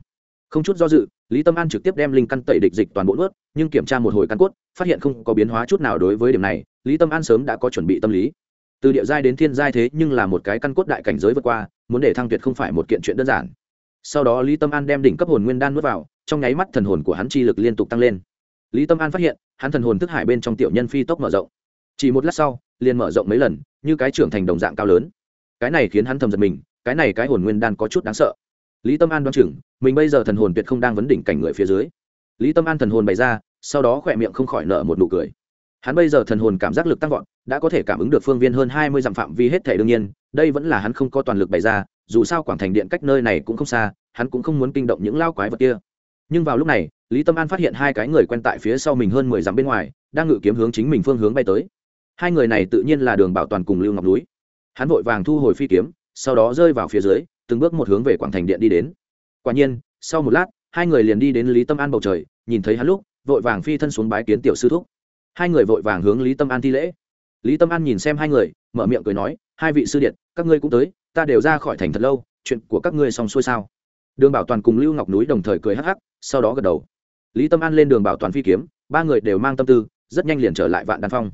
Không chút do dự, lý tâm an trực tiếp đem linh căn tẩy địch dịch toàn bộ nuốt, nhưng kiểm tra một hồi căn cốt, phát hiện không có biến hóa chút nào đối với điểm này, lý tâm an sớm đã có chuẩn bị tâm lý. Từ địa giai đến thiên giai thế nhưng là một cái căn cốt đại cảnh giới vượt qua, muốn để thăng tuyệt không phải một kiện chuyện đơn giản. Sau đó lý tâm an đem đỉnh cấp hồn nguyên đan nuốt vào, trong nháy mắt thần hồn của hắn chi lực liên tục tăng lên. Lý tâm an phát hiện, hắn thần hồn thức hải bên trong tiểu nhân phi tốc mở rộng. Chỉ một lát sau, liền mở rộng mấy lần, như cái trưởng thành đồng dạng cao lớn. Cái này khiến hắn thầm giật mình, cái này cái hồn nguyên đan có chút đáng sợ lý tâm an đoán chừng, mình bây giờ thần hồn tuyệt không đang vấn đỉnh cảnh người phía dưới. Lý tâm an thần hồn bày ra, sau đó khỏe miệng không khỏi nợ một nụ cười. Hắn bây giờ thần hồn cảm giác lực tăng vọt, đã có thể cảm ứng được phương viên hơn hai mươi dặm phạm vi hết thể đương nhiên, đây vẫn là hắn không có toàn lực bày ra, dù sao quảng thành điện cách nơi này cũng không xa, hắn cũng không muốn kinh động những lao quái vật kia. Nhưng vào lúc này, lý tâm an phát hiện hai cái người quen tại phía sau mình hơn mười dặm bên ngoài, đang ngự kiếm hướng chính mình phương hướng bay tới. Hai người này tự nhiên là đường bảo toàn cùng lưu ngọc núi. Hắn vội vàng thu hồi phi kiếm, sau đó rơi vào phía dưới từng bước một hướng về quảng thành điện đi đến. Quả nhiên, sau một lát, hai người liền đi đến lý tâm an bầu trời, nhìn thấy hắn lúc, vội vàng phi thân xuống bái kiến tiểu sư thúc. Hai người vội vàng hướng lý tâm an thi lễ. Lý tâm an nhìn xem hai người, mở miệng cười nói, hai vị sư điện, các ngươi cũng tới, ta đều ra khỏi thành thật lâu, chuyện của các ngươi xong xuôi sao? Đường bảo toàn cùng lưu ngọc núi đồng thời cười hắc hắc, sau đó gật đầu. Lý tâm an lên đường bảo toàn phi kiếm, ba người đều mang tâm tư, rất nhanh liền trở lại vạn đan phong.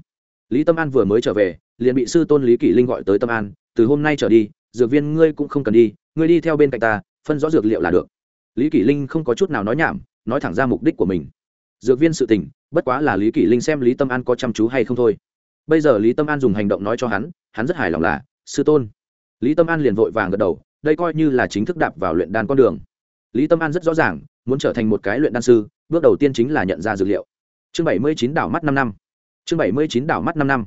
Lý tâm an vừa mới trở về, liền bị sư tôn lý kỷ linh gọi tới tâm an, từ hôm nay trở đi, dược viên ngươi cũng không cần đi ngươi đi theo bên cạnh ta, phân rõ dược liệu là được. Lý kỷ linh không có chút nào nói nhảm, nói thẳng ra mục đích của mình. Dược viên sự tình, bất quá là lý kỷ linh xem lý tâm an có chăm chú hay không thôi. Bây giờ lý tâm an dùng hành động nói cho hắn hắn rất hài lòng là, sư tôn. Lý tâm an liền vội vàng gật đầu, đây coi như là chính thức đạp vào luyện đan con đường. Lý tâm an rất rõ ràng, muốn trở thành một cái luyện đan sư, bước đầu tiên chính là nhận ra dược liệu. Chương bảy mươi chín đảo mắt năm năm. Chương bảy mươi chín đảo mắt năm năm.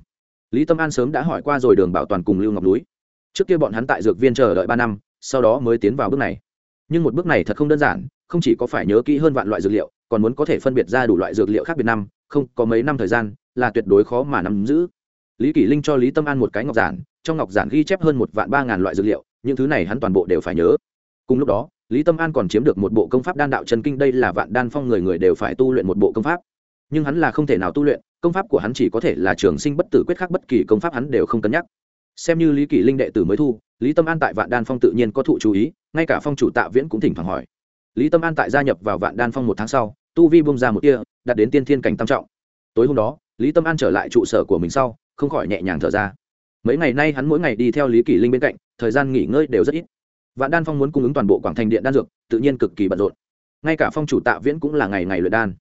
Lý tâm an sớm đã hỏi qua rồi đường bảo toàn cùng lưu ngọc núi. Trước kia bọn hắn tại dược viên chờ đợi ba năm sau đó mới tiến vào bước này. Nhưng một bước này thật không đơn giản, không chỉ có phải nhớ kỹ hơn vạn loại dược liệu, còn muốn có thể phân biệt ra đủ loại dược liệu khác biệt năm, không, có mấy năm thời gian, là tuyệt đối khó mà nắm giữ. Lý kỷ linh cho lý tâm an một cái ngọc giản, trong ngọc giản ghi chép hơn một vạn ba ngàn loại dược liệu, những thứ này hắn toàn bộ đều phải nhớ. Cùng lúc đó, lý tâm an còn chiếm được một bộ công pháp đan đạo chân kinh, đây là vạn đan phong người người đều phải tu luyện một bộ công pháp. Nhưng hắn là không thể nào tu luyện, công pháp của hắn chỉ có thể là trường sinh bất tử quyết khác bất kỳ công pháp hắn đều không cân nhắc. Xem như lý kỷ linh đệ tử mới thu lý tâm an tại vạn đan phong tự nhiên có thụ chú ý, ngay cả phong chủ tạ viễn cũng thỉnh thoảng hỏi. Lý tâm an tại gia nhập vào vạn đan phong một tháng sau, tu vi bung ra một kia đặt đến tiên thiên cảnh tam trọng. Tối hôm đó, lý tâm an trở lại trụ sở của mình sau, không khỏi nhẹ nhàng thở ra. Mấy ngày nay hắn mỗi ngày đi theo lý kỷ linh bên cạnh, thời gian nghỉ ngơi đều rất ít. Vạn đan phong muốn cung ứng toàn bộ quảng thành điện đan dược, tự nhiên cực kỳ bận rộn. Ngay cả phong chủ tạ viễn cũng là ngày ngày luyện đan.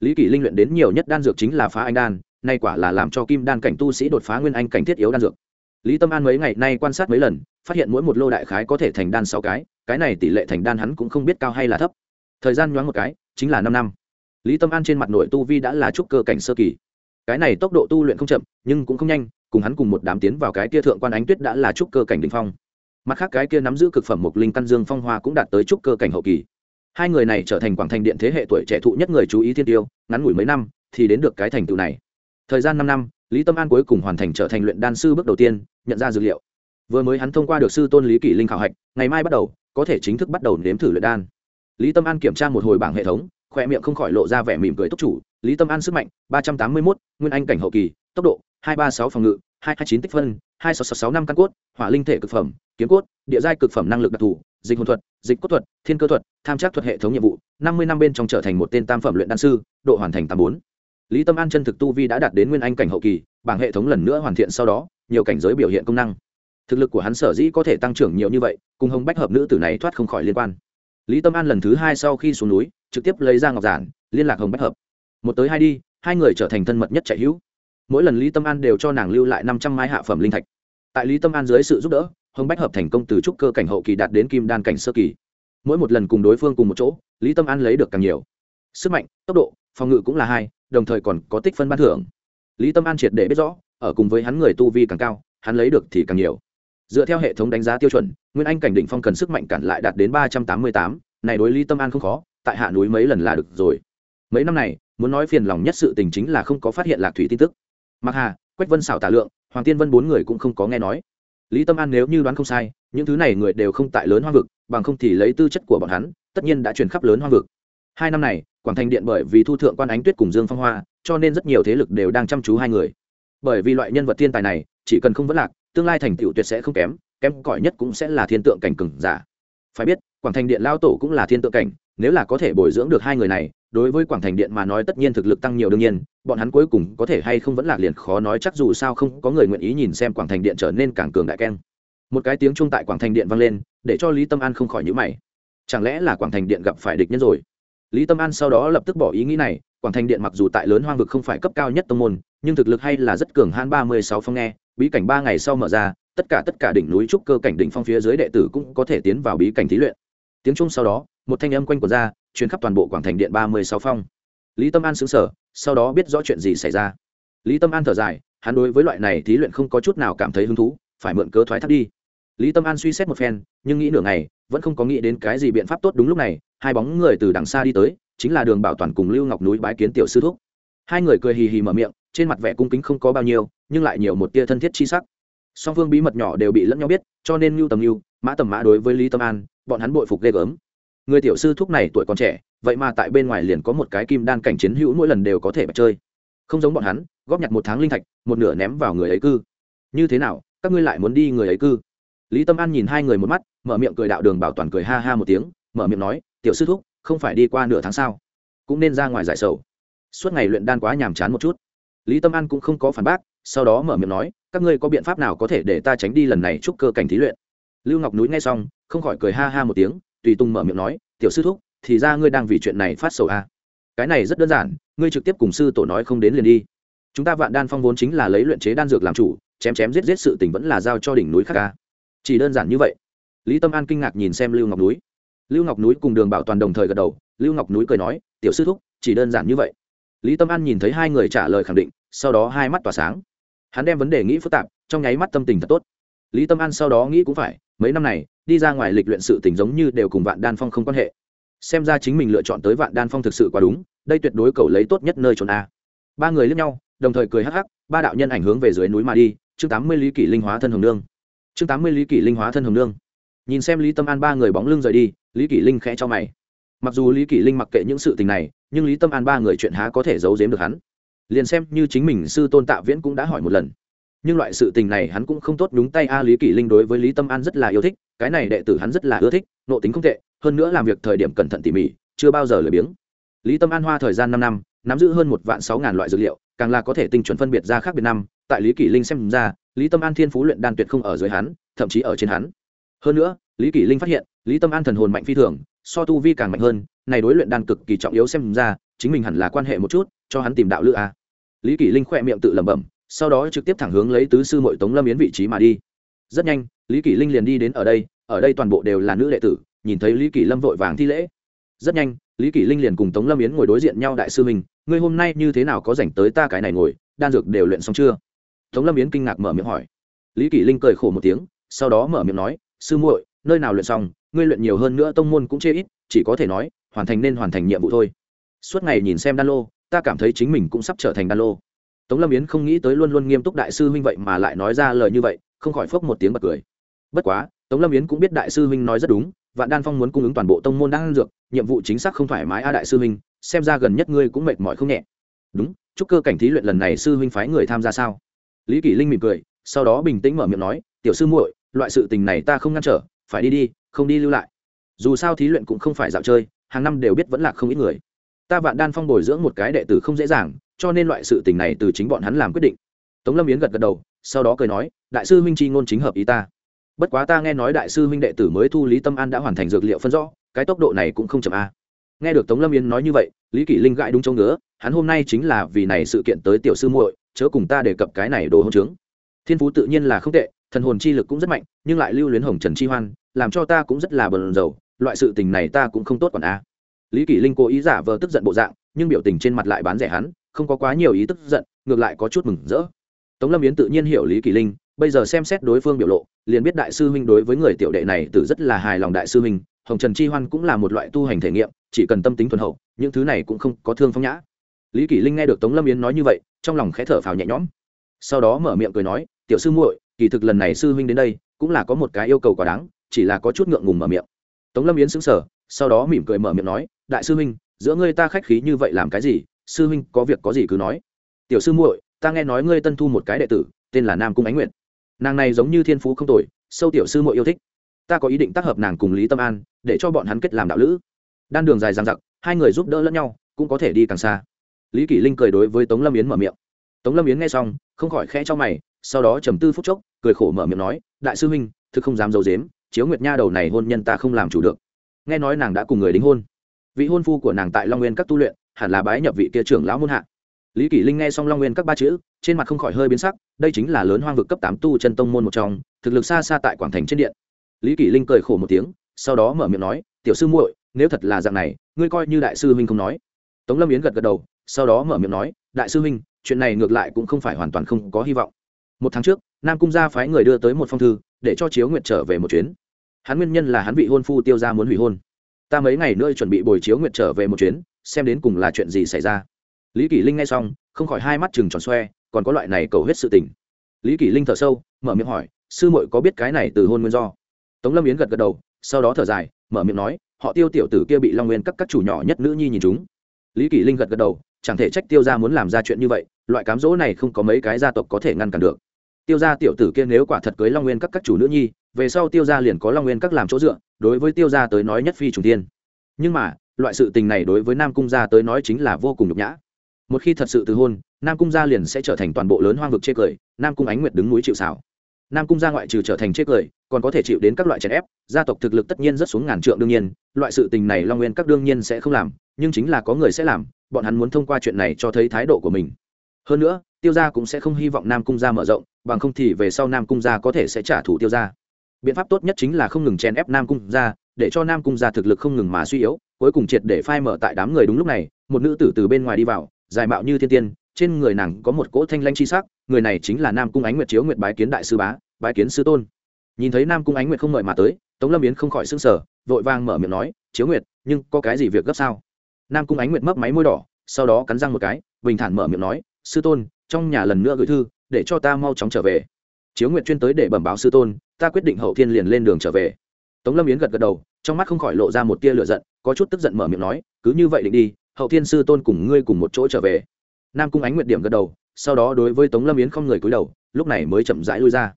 Lý kỷ linh luyện đến nhiều nhất đan dược chính là phá anh đan, nay quả là làm cho kim đan cảnh tu sĩ đột phá nguyên anh cảnh thiết yếu đan dược. Lý tâm an mấy ngày nay quan sát mấy lần phát hiện mỗi một lô đại khái có thể thành đan sáu cái cái này tỷ lệ thành đan hắn cũng không biết cao hay là thấp. Thời gian nhoáng một cái, chính là năm năm. Lý tâm an trên mặt nội tu vi đã là trúc cơ cảnh sơ kỳ. Cái này tốc độ tu luyện không chậm, nhưng cũng không nhanh, cùng hắn cùng một đám tiến vào cái kia thượng quan ánh tuyết đã là trúc cơ cảnh đ ỉ n h phong. Mặt khác cái kia nắm giữ cực phẩm mục linh căn dương phong hoa cũng đạt tới trúc cơ cảnh hậu kỳ. Hai người này trở thành quảng thành điện thế hệ tuổi trẻ thụ nhất người chú ý thiên tiêu, ngắn ngủi mấy năm thì đến được cái thành tựu này. Thời gian năm năm, lý tâm an cuối cùng hoàn thành trở thành luyện đan sư bước đầu tiên, nhận ra dữ liệu vừa mới hắn thông qua được sư tôn lý kỷ linh khảo hạch, ngày mai bắt đầu, có thể chính thức bắt đầu nếm thử luyện đan. Lý tâm an kiểm tra một hồi bảng hệ thống, khoe miệng không khỏi lộ ra vẻ mỉm cười túc chủ. Lý tâm an sức mạnh, ba trăm tám mươi mốt, nguyên anh cảnh hậu kỳ, tốc độ, hai ba sáu phòng ngự, hai hai chín tích phân, hai sáu sáu năm căn cốt, hỏa linh thể cực phẩm, kiếm cốt, địa giai cực phẩm năng lực đặc thù, dịch hồn thuật, dịch cốt thuật, thiên cơ thuật, tham trác thuật hệ thống nhiệm vụ, năm mươi năm bên trong trở thành một tên tam phẩm luyện đan sư, độ hoàn thành tám bốn. Lý tâm an chân thực tu vi đã đạt đến nguyên anh cảnh hậu kỳ, bảng hệ thống lần nữa hoàn thiện sau đó, nhiều cảnh giới biểu hiện công năng thực lực của hắn sở dĩ có thể tăng trưởng nhiều như vậy, cùng hồng bách hợp nữ tử này thoát không khỏi liên quan. Lý tâm an lần thứ hai sau khi xuống núi, trực tiếp lấy ra ngọc giản, liên lạc hồng bách hợp. Một tới hai đi, hai người trở thành thân mật nhất chạy hữu. Mỗi lần lý tâm an đều cho nàng lưu lại năm trăm mai hạ phẩm linh thạch. Tại lý tâm an dưới sự giúp đỡ, hồng bách hợp thành công từ trúc cơ cảnh hậu kỳ đạt đến kim đan cảnh sơ kỳ. Mỗi một lần cùng đối phương cùng một chỗ, lý tâm an lấy được càng nhiều. Sức mạnh, tốc độ, phòng ngự cũng là hai, đồng thời còn có tích phân ban thưởng. Lý tâm an triệt để biết rõ, ở cùng với hắn người tu vi càng cao, hắn lấy được thì càng nhiều dựa theo hệ thống đánh giá tiêu chuẩn, nguyên anh cảnh đỉnh phong cần sức mạnh cản lại đạt đến ba trăm tám mươi tám, này đối lý tâm an không khó, tại hạ núi mấy lần là được rồi. Mấy năm này, muốn nói phiền lòng nhất sự tình chính là không có phát hiện lạc thủy tin tức. Mặc hà, quách vân xảo tả lượng, hoàng tiên vân bốn người cũng không có nghe nói. Lý tâm an nếu như đoán không sai, những thứ này người đều không tại lớn hoang vực, bằng không thì lấy tư chất của bọn hắn, tất nhiên đã truyền khắp lớn hoang vực. Hai năm này, quảng thành điện bởi vì thu thượng quan ánh tuyết cùng dương phong hoa, cho nên rất nhiều thế lực đều đang chăm chú hai người. Bởi vì loại nhân vật thiên tài này, chỉ cần không vấn lạc tương lai thành tựu tuyệt sẽ không kém kém cỏi nhất cũng sẽ là thiên tượng cảnh cừng giả. Phải biết, quảng thành điện lao tổ cũng là thiên tượng cảnh, nếu là có thể bồi dưỡng được hai người này, đối với quảng thành điện mà nói tất nhiên thực lực tăng nhiều đương nhiên, bọn hắn cuối cùng có thể hay không vẫn lạc liền khó nói chắc dù sao không có người nguyện ý nhìn xem quảng thành điện trở nên càng cường đại keng. Một cái tiếng chung tại quảng thành điện vang lên, để cho lý tâm an không khỏi nhữ mày. Chẳng lẽ là quảng thành điện gặp phải địch nhân rồi? Lý tâm an sau đó lập tức bỏ ý nghĩ này, quảng thành điện mặc dù tại lớn hoang vực không phải cấp cao nhất tông môn nhưng thực lực hay là rất cường han ba mươi sáu phong nghe, bí cảnh ba ngày sau mở ra, tất cả tất cả đỉnh núi trúc cơ cảnh đỉnh phong phía dưới đệ tử cũng có thể tiến vào bí cảnh thí luyện. Tiếng chung sau đó, một thanh âm quanh của ra chuyến khắp toàn bộ quảng thành điện ba mươi sáu phong. Lý tâm an xứng sở sau đó biết rõ chuyện gì xảy ra. Lý tâm an thở dài, hắn đối với loại này thí luyện không có chút nào cảm thấy hứng thú, phải mượn cớ thoái thác đi. Lý tâm an suy xét một phen, nhưng nghĩ nửa ngày, vẫn không có nghĩ đến cái gì biện pháp tốt đúng lúc này, hai bóng người từ đằng xa đi tới, chính là đường bảo toàn cùng lưu ngọc núi bái kiến tiểu sư thúc. Hai người cười hì hì mở miệng trên mặt vẻ cung kính không có bao nhiêu, nhưng lại nhiều một tia thân thiết chi sắc. Song phương bí mật nhỏ đều bị lẫn nhau biết, cho nên mưu tầm mưu mã tầm mã đối với lý tâm an, bọn hắn bội phục ghê gớm. Người tiểu sư thúc này tuổi còn trẻ, vậy mà tại bên ngoài liền có một cái kim đan cảnh chiến hữu mỗi lần đều có thể bật chơi. Không giống bọn hắn, góp nhặt một tháng linh thạch, một nửa ném vào người ấy cư. Như thế nào, các ngươi lại muốn đi người ấy cư? Lý tâm an nhìn hai người một mắt, mở miệng cười đạo đường bảo toàn cười ha ha một tiếng, mở miệng nói, tiểu sư thúc, không phải đi qua nửa tháng sao? Cũng nên ra ngoài giải sầu. Suốt ngày luyện đan quá nhàm chán một chút lý tâm an cũng không có phản bác, sau đó mở miệng nói, các ngươi có biện pháp nào có thể để ta tránh đi lần này chúc cơ cảnh thí luyện? Lưu ngọc núi nghe xong, không khỏi cười ha ha một tiếng, tùy tung mở miệng nói, tiểu sư thúc, thì ra ngươi đang vì chuyện này phát sầu a à. cái này rất đơn giản, ngươi trực tiếp cùng sư tổ nói không đến liền đi. Chúng ta vạn đan phong vốn chính là lấy luyện chế đan dược làm chủ, chém chém giết giết sự tình vẫn là giao cho đỉnh núi khác ca chỉ đơn giản như vậy. Lý tâm an kinh ngạc nhìn xem lưu ngọc núi. Lưu ngọc núi cùng đường bảo toàn đồng thời gật đầu, lưu ngọc núi cười nói, tiểu sư thúc, chỉ đơn giản như vậy lý tâm an nhìn thấy hai người trả lời khẳng định, sau đó hai mắt tỏa sáng. Hắn đem vấn đề nghĩ phức tạp, trong nháy mắt tâm tình thật tốt. Lý tâm an sau đó nghĩ cũng phải, mấy năm này, đi ra ngoài lịch luyện sự tình giống như đều cùng vạn đan phong không quan hệ. Xem ra chính mình lựa chọn tới vạn đan phong thực sự quá đúng, đây tuyệt đối cầu lấy tốt nhất nơi trốn a. Ba người lướt nhau, đồng thời cười hắc hắc, ba đạo nhân ảnh hướng về dưới núi mà đi, chương tám mươi lý kỷ linh hóa thân hồng nương. Chương tám mươi lý kỷ linh hóa thân hồng nương. Nhìn xem lý tâm an ba người bóng lưng rời đi, lý kỷ linh khẽ cho mày mặc dù lý kỷ linh mặc kệ những sự tình này, nhưng lý tâm an ba người chuyện há có thể giấu giếm được hắn. Liền xem như chính mình sư tôn tạ viễn cũng đã hỏi một lần. Nhưng loại sự tình này hắn cũng không tốt đúng tay a, lý kỷ linh đối với lý tâm an rất là yêu thích, cái này đệ tử hắn rất là ưa thích nộ tính không tệ, hơn nữa làm việc thời điểm cẩn thận tỉ mỉ, chưa bao giờ lười biếng. Lý tâm an hoa thời gian năm năm, nắm giữ hơn một vạn sáu ngàn loại dược liệu, càng là có thể tinh chuẩn phân biệt ra khác biệt năm, tại lý kỷ linh xem ra, lý tâm an thiên phú luyện đan tuyệt không ở dưới hắn, thậm chí ở trên hắn. Hơn nữa, lý kỷ linh phát hiện, lý tâm an thần hồn mạnh phi thường so tu vi càng mạnh hơn, này đối luyện đan cực kỳ trọng yếu xem ra, chính mình hẳn là quan hệ một chút, cho hắn tìm đạo lữ a. Lý kỷ linh khỏe miệng tự lẩm bẩm, sau đó trực tiếp thẳng hướng lấy tứ sư mội tống lâm yến vị trí mà đi. Rất nhanh, lý kỷ linh liền đi đến ở đây ở đây toàn bộ đều là nữ đệ tử, nhìn thấy lý kỷ lâm vội vàng thi lễ. Rất nhanh, lý kỷ linh liền cùng tống lâm yến ngồi đối diện nhau đại sư mình ngươi hôm nay như thế nào có dành tới ta cái này ngồi, đan dược đều luyện xong chưa? Tống lâm yến kinh ngạc mở miệng hỏi. Lý kỷ linh cười khổ một tiếng, sau đó mở miệng nói, sư muội, nơi nào luyện xong ngươi luyện nhiều hơn nữa tông môn cũng chê ít, chỉ có thể nói, hoàn thành nên hoàn thành nhiệm vụ thôi. Suốt ngày nhìn xem đan lô, ta cảm thấy chính mình cũng sắp trở thành đan lô. Tống lâm yến không nghĩ tới luôn luôn nghiêm túc đại sư huynh vậy mà lại nói ra lời như vậy, không khỏi phốc một tiếng bật cười. Bất quá, tống lâm yến cũng biết đại sư huynh nói rất đúng, vạn đan phong muốn cung ứng toàn bộ tông môn đan dược, nhiệm vụ chính xác không thoải mái a đại sư huynh, xem ra gần nhất ngươi cũng mệt mỏi không nhẹ. Đúng, chúc cơ cảnh thí luyện lần này sư huynh phái người tham gia sao? Lý kỷ linh mỉm cười, sau đó bình tĩnh mở miệng nói, tiểu sư muội, loại sự tình này ta không ngăn trở, phải đi đi không đi lưu lại. Dù sao thí luyện cũng không phải dạo chơi, hàng năm đều biết vẫn là không ít người. Ta vạn đan phong bồi dưỡng một cái đệ tử không dễ dàng, cho nên loại sự tình này từ chính bọn hắn làm quyết định. Tống lâm yến gật gật đầu, sau đó cười nói, đại sư huynh chi ngôn chính hợp ý ta. Bất quá ta nghe nói đại sư huynh đệ tử mới thu lý tâm an đã hoàn thành dược liệu phân rõ, cái tốc độ này cũng không chậm a. Nghe được tống lâm yến nói như vậy, lý kỷ linh gãi đúng châu ngứa, hắn hôm nay chính là vì này sự kiện tới tiểu sư muội, chớ cùng ta đề cập cái này đồ hôn trướng. Thiên phú tự nhiên là không tệ thần hồn chi lực cũng rất mạnh, nhưng lại lưu luyến hồng trần chi hoan, làm cho ta cũng rất là bần dầu loại sự tình này ta cũng không tốt còn a. Lý kỷ linh cố ý giả vờ tức giận bộ dạng, nhưng biểu tình trên mặt lại bán rẻ hắn, không có quá nhiều ý tức giận, ngược lại có chút mừng rỡ. Tống lâm yến tự nhiên hiểu lý kỷ linh, bây giờ xem xét đối phương biểu lộ, liền biết đại sư huynh đối với người tiểu đệ này từ rất là hài lòng đại sư huynh, hồng trần chi hoan cũng là một loại tu hành thể nghiệm, chỉ cần tâm tính thuần hậu, những thứ này cũng không có thương phong nhã. Lý kỷ linh nghe được tống lâm yến nói như vậy, trong lòng khẽ thở phào nhẹ nhõm. Sau đó mở miệng cười nói, tiểu sư muội kỳ thực lần này sư huynh đến đây cũng là có một cái yêu cầu quá đáng, chỉ là có chút ngượng ngùng mở miệng. Tống lâm yến sững sờ, sau đó mỉm cười mở miệng nói, đại sư huynh, giữa ngươi ta khách khí như vậy làm cái gì? Sư huynh có việc có gì cứ nói. Tiểu sư muội, ta nghe nói ngươi tân thu một cái đệ tử, tên là nam cung ánh nguyệt. Nàng này giống như thiên phú không tồi, sâu tiểu sư muội yêu thích. Ta có ý định tác hợp nàng cùng lý tâm an, để cho bọn hắn kết làm đạo lữ. Đan đường dài dằng dặc, hai người giúp đỡ lẫn nhau, cũng có thể đi càng xa. Lý kỷ linh cười đối với tống lâm yến mở miệng. Tống lâm yến nghe xong, không khỏi khẽ cho mày sau đó trầm tư phút chốc, cười khổ mở miệng nói, đại sư huynh, thực không dám d i ấ u dếm chiếu nguyệt nha đầu này hôn nhân ta không làm chủ được. Nghe nói nàng đã cùng người đính hôn. Vị hôn phu của nàng tại long nguyên các tu luyện, hẳn là bái nhập vị kia trưởng lão môn hạ. Lý kỷ linh nghe xong long nguyên các ba chữ, trên mặt không khỏi hơi biến sắc, đây chính là lớn hoang vực cấp tám tu chân tông môn một trong, thực lực xa xa tại quảng thành trên điện. Lý kỷ linh cười khổ một tiếng, sau đó mở miệng nói, tiểu sư muội, nếu thật là dạng này, ngươi coi như đại sư huynh không nói. Tống lâm yến gật gật đầu, sau đó mở miệng nói, đại sư huynh, chuyện này ngược lại cũng không phải hoàn toàn không có hy vọng một tháng trước, nam cung gia phái người đưa tới một phong thư, để cho chiếu nguyệt trở về một chuyến. Hắn nguyên nhân là hắn vị hôn phu tiêu ra muốn hủy hôn. Ta mấy ngày nữa chuẩn bị bồi chiếu nguyệt trở về một chuyến, xem đến cùng là chuyện gì xảy ra. Lý kỷ linh nghe xong, không khỏi hai mắt chừng tròn xoe, còn có loại này cầu hết sự tình. Lý kỷ linh thở sâu, mở miệng hỏi, sư muội có biết cái này từ hôn nguyên do? Tống lâm yến gật gật đầu, sau đó thở dài, mở miệng nói, họ tiêu tiểu tử kia bị long nguyên các các chủ nhỏ nhất nữ nhi nhìn chúng. Lý kỷ linh gật gật đầu, chẳng thể trách tiêu ra muốn làm ra chuyện như vậy loại cám dỗ này không có mấy cái gia tộc có thể ngăn cản được. Tiêu gia tiểu tử kia nếu quả thật cưới long nguyên các các chủ nữ nhi, về sau tiêu gia liền có long nguyên các làm chỗ dựa, đối với tiêu gia tới nói nhất phi trùng tiên nhưng mà, loại sự tình này đối với nam cung gia tới nói chính là vô cùng nhục nhã. Một khi thật sự từ hôn, nam cung gia liền sẽ trở thành toàn bộ lớn hoang vực chê cười, nam cung ánh nguyệt đứng núi chịu xảo nam cung gia ngoại trừ trở thành chê cười, còn có thể chịu đến các loại chèn ép, gia tộc thực lực tất nhiên rất xuống ngàn trượng đương nhiên, loại sự tình này long nguyên các đương nhiên sẽ không làm, nhưng chính là có người sẽ làm, bọn hắn muốn thông qua chuyện này cho thấy thái độ của mình hơn nữa, tiêu gia cũng sẽ không hy vọng nam cung gia mở rộng, bằng không thì về sau nam cung gia có thể sẽ trả thù tiêu gia. Biện pháp tốt nhất chính là không ngừng chèn ép nam cung gia, để cho nam cung gia thực lực không ngừng mà suy yếu, cuối cùng triệt để phai mở tại đám người đúng lúc này, một nữ tử từ bên ngoài đi vào, dài mạo như thiên tiên, trên người nàng có một cỗ thanh lanh chi sắc, người này chính là nam cung ánh nguyệt chiếu nguyệt bái kiến đại sư bá, bái kiến sư tôn. Nhìn thấy nam cung ánh nguyệt không mời mà tới, tống lâm yến không khỏi s ư n g sở vội vàng mở miệng nói, chiếu nguyệt, nhưng có cái gì việc gấp sao? Nam cung ánh nguyệt mấp máy môi đỏ, sau đó cắn răng một cái, bình thản mở miệng nói sư tôn, trong nhà lần nữa gửi thư, để cho ta mau chóng trở về. Chiếu nguyệt chuyên tới để bẩm báo sư tôn, ta quyết định hậu thiên liền lên đường trở về. Tống lâm yến gật gật đầu, trong mắt không khỏi lộ ra một tia lửa giận, có chút tức giận mở miệng nói, cứ như vậy định đi, hậu thiên sư tôn cùng ngươi cùng một chỗ trở về. Nam cung ánh nguyệt điểm gật đầu, sau đó đối với tống lâm yến không người cúi đầu, lúc này mới chậm rãi lui ra.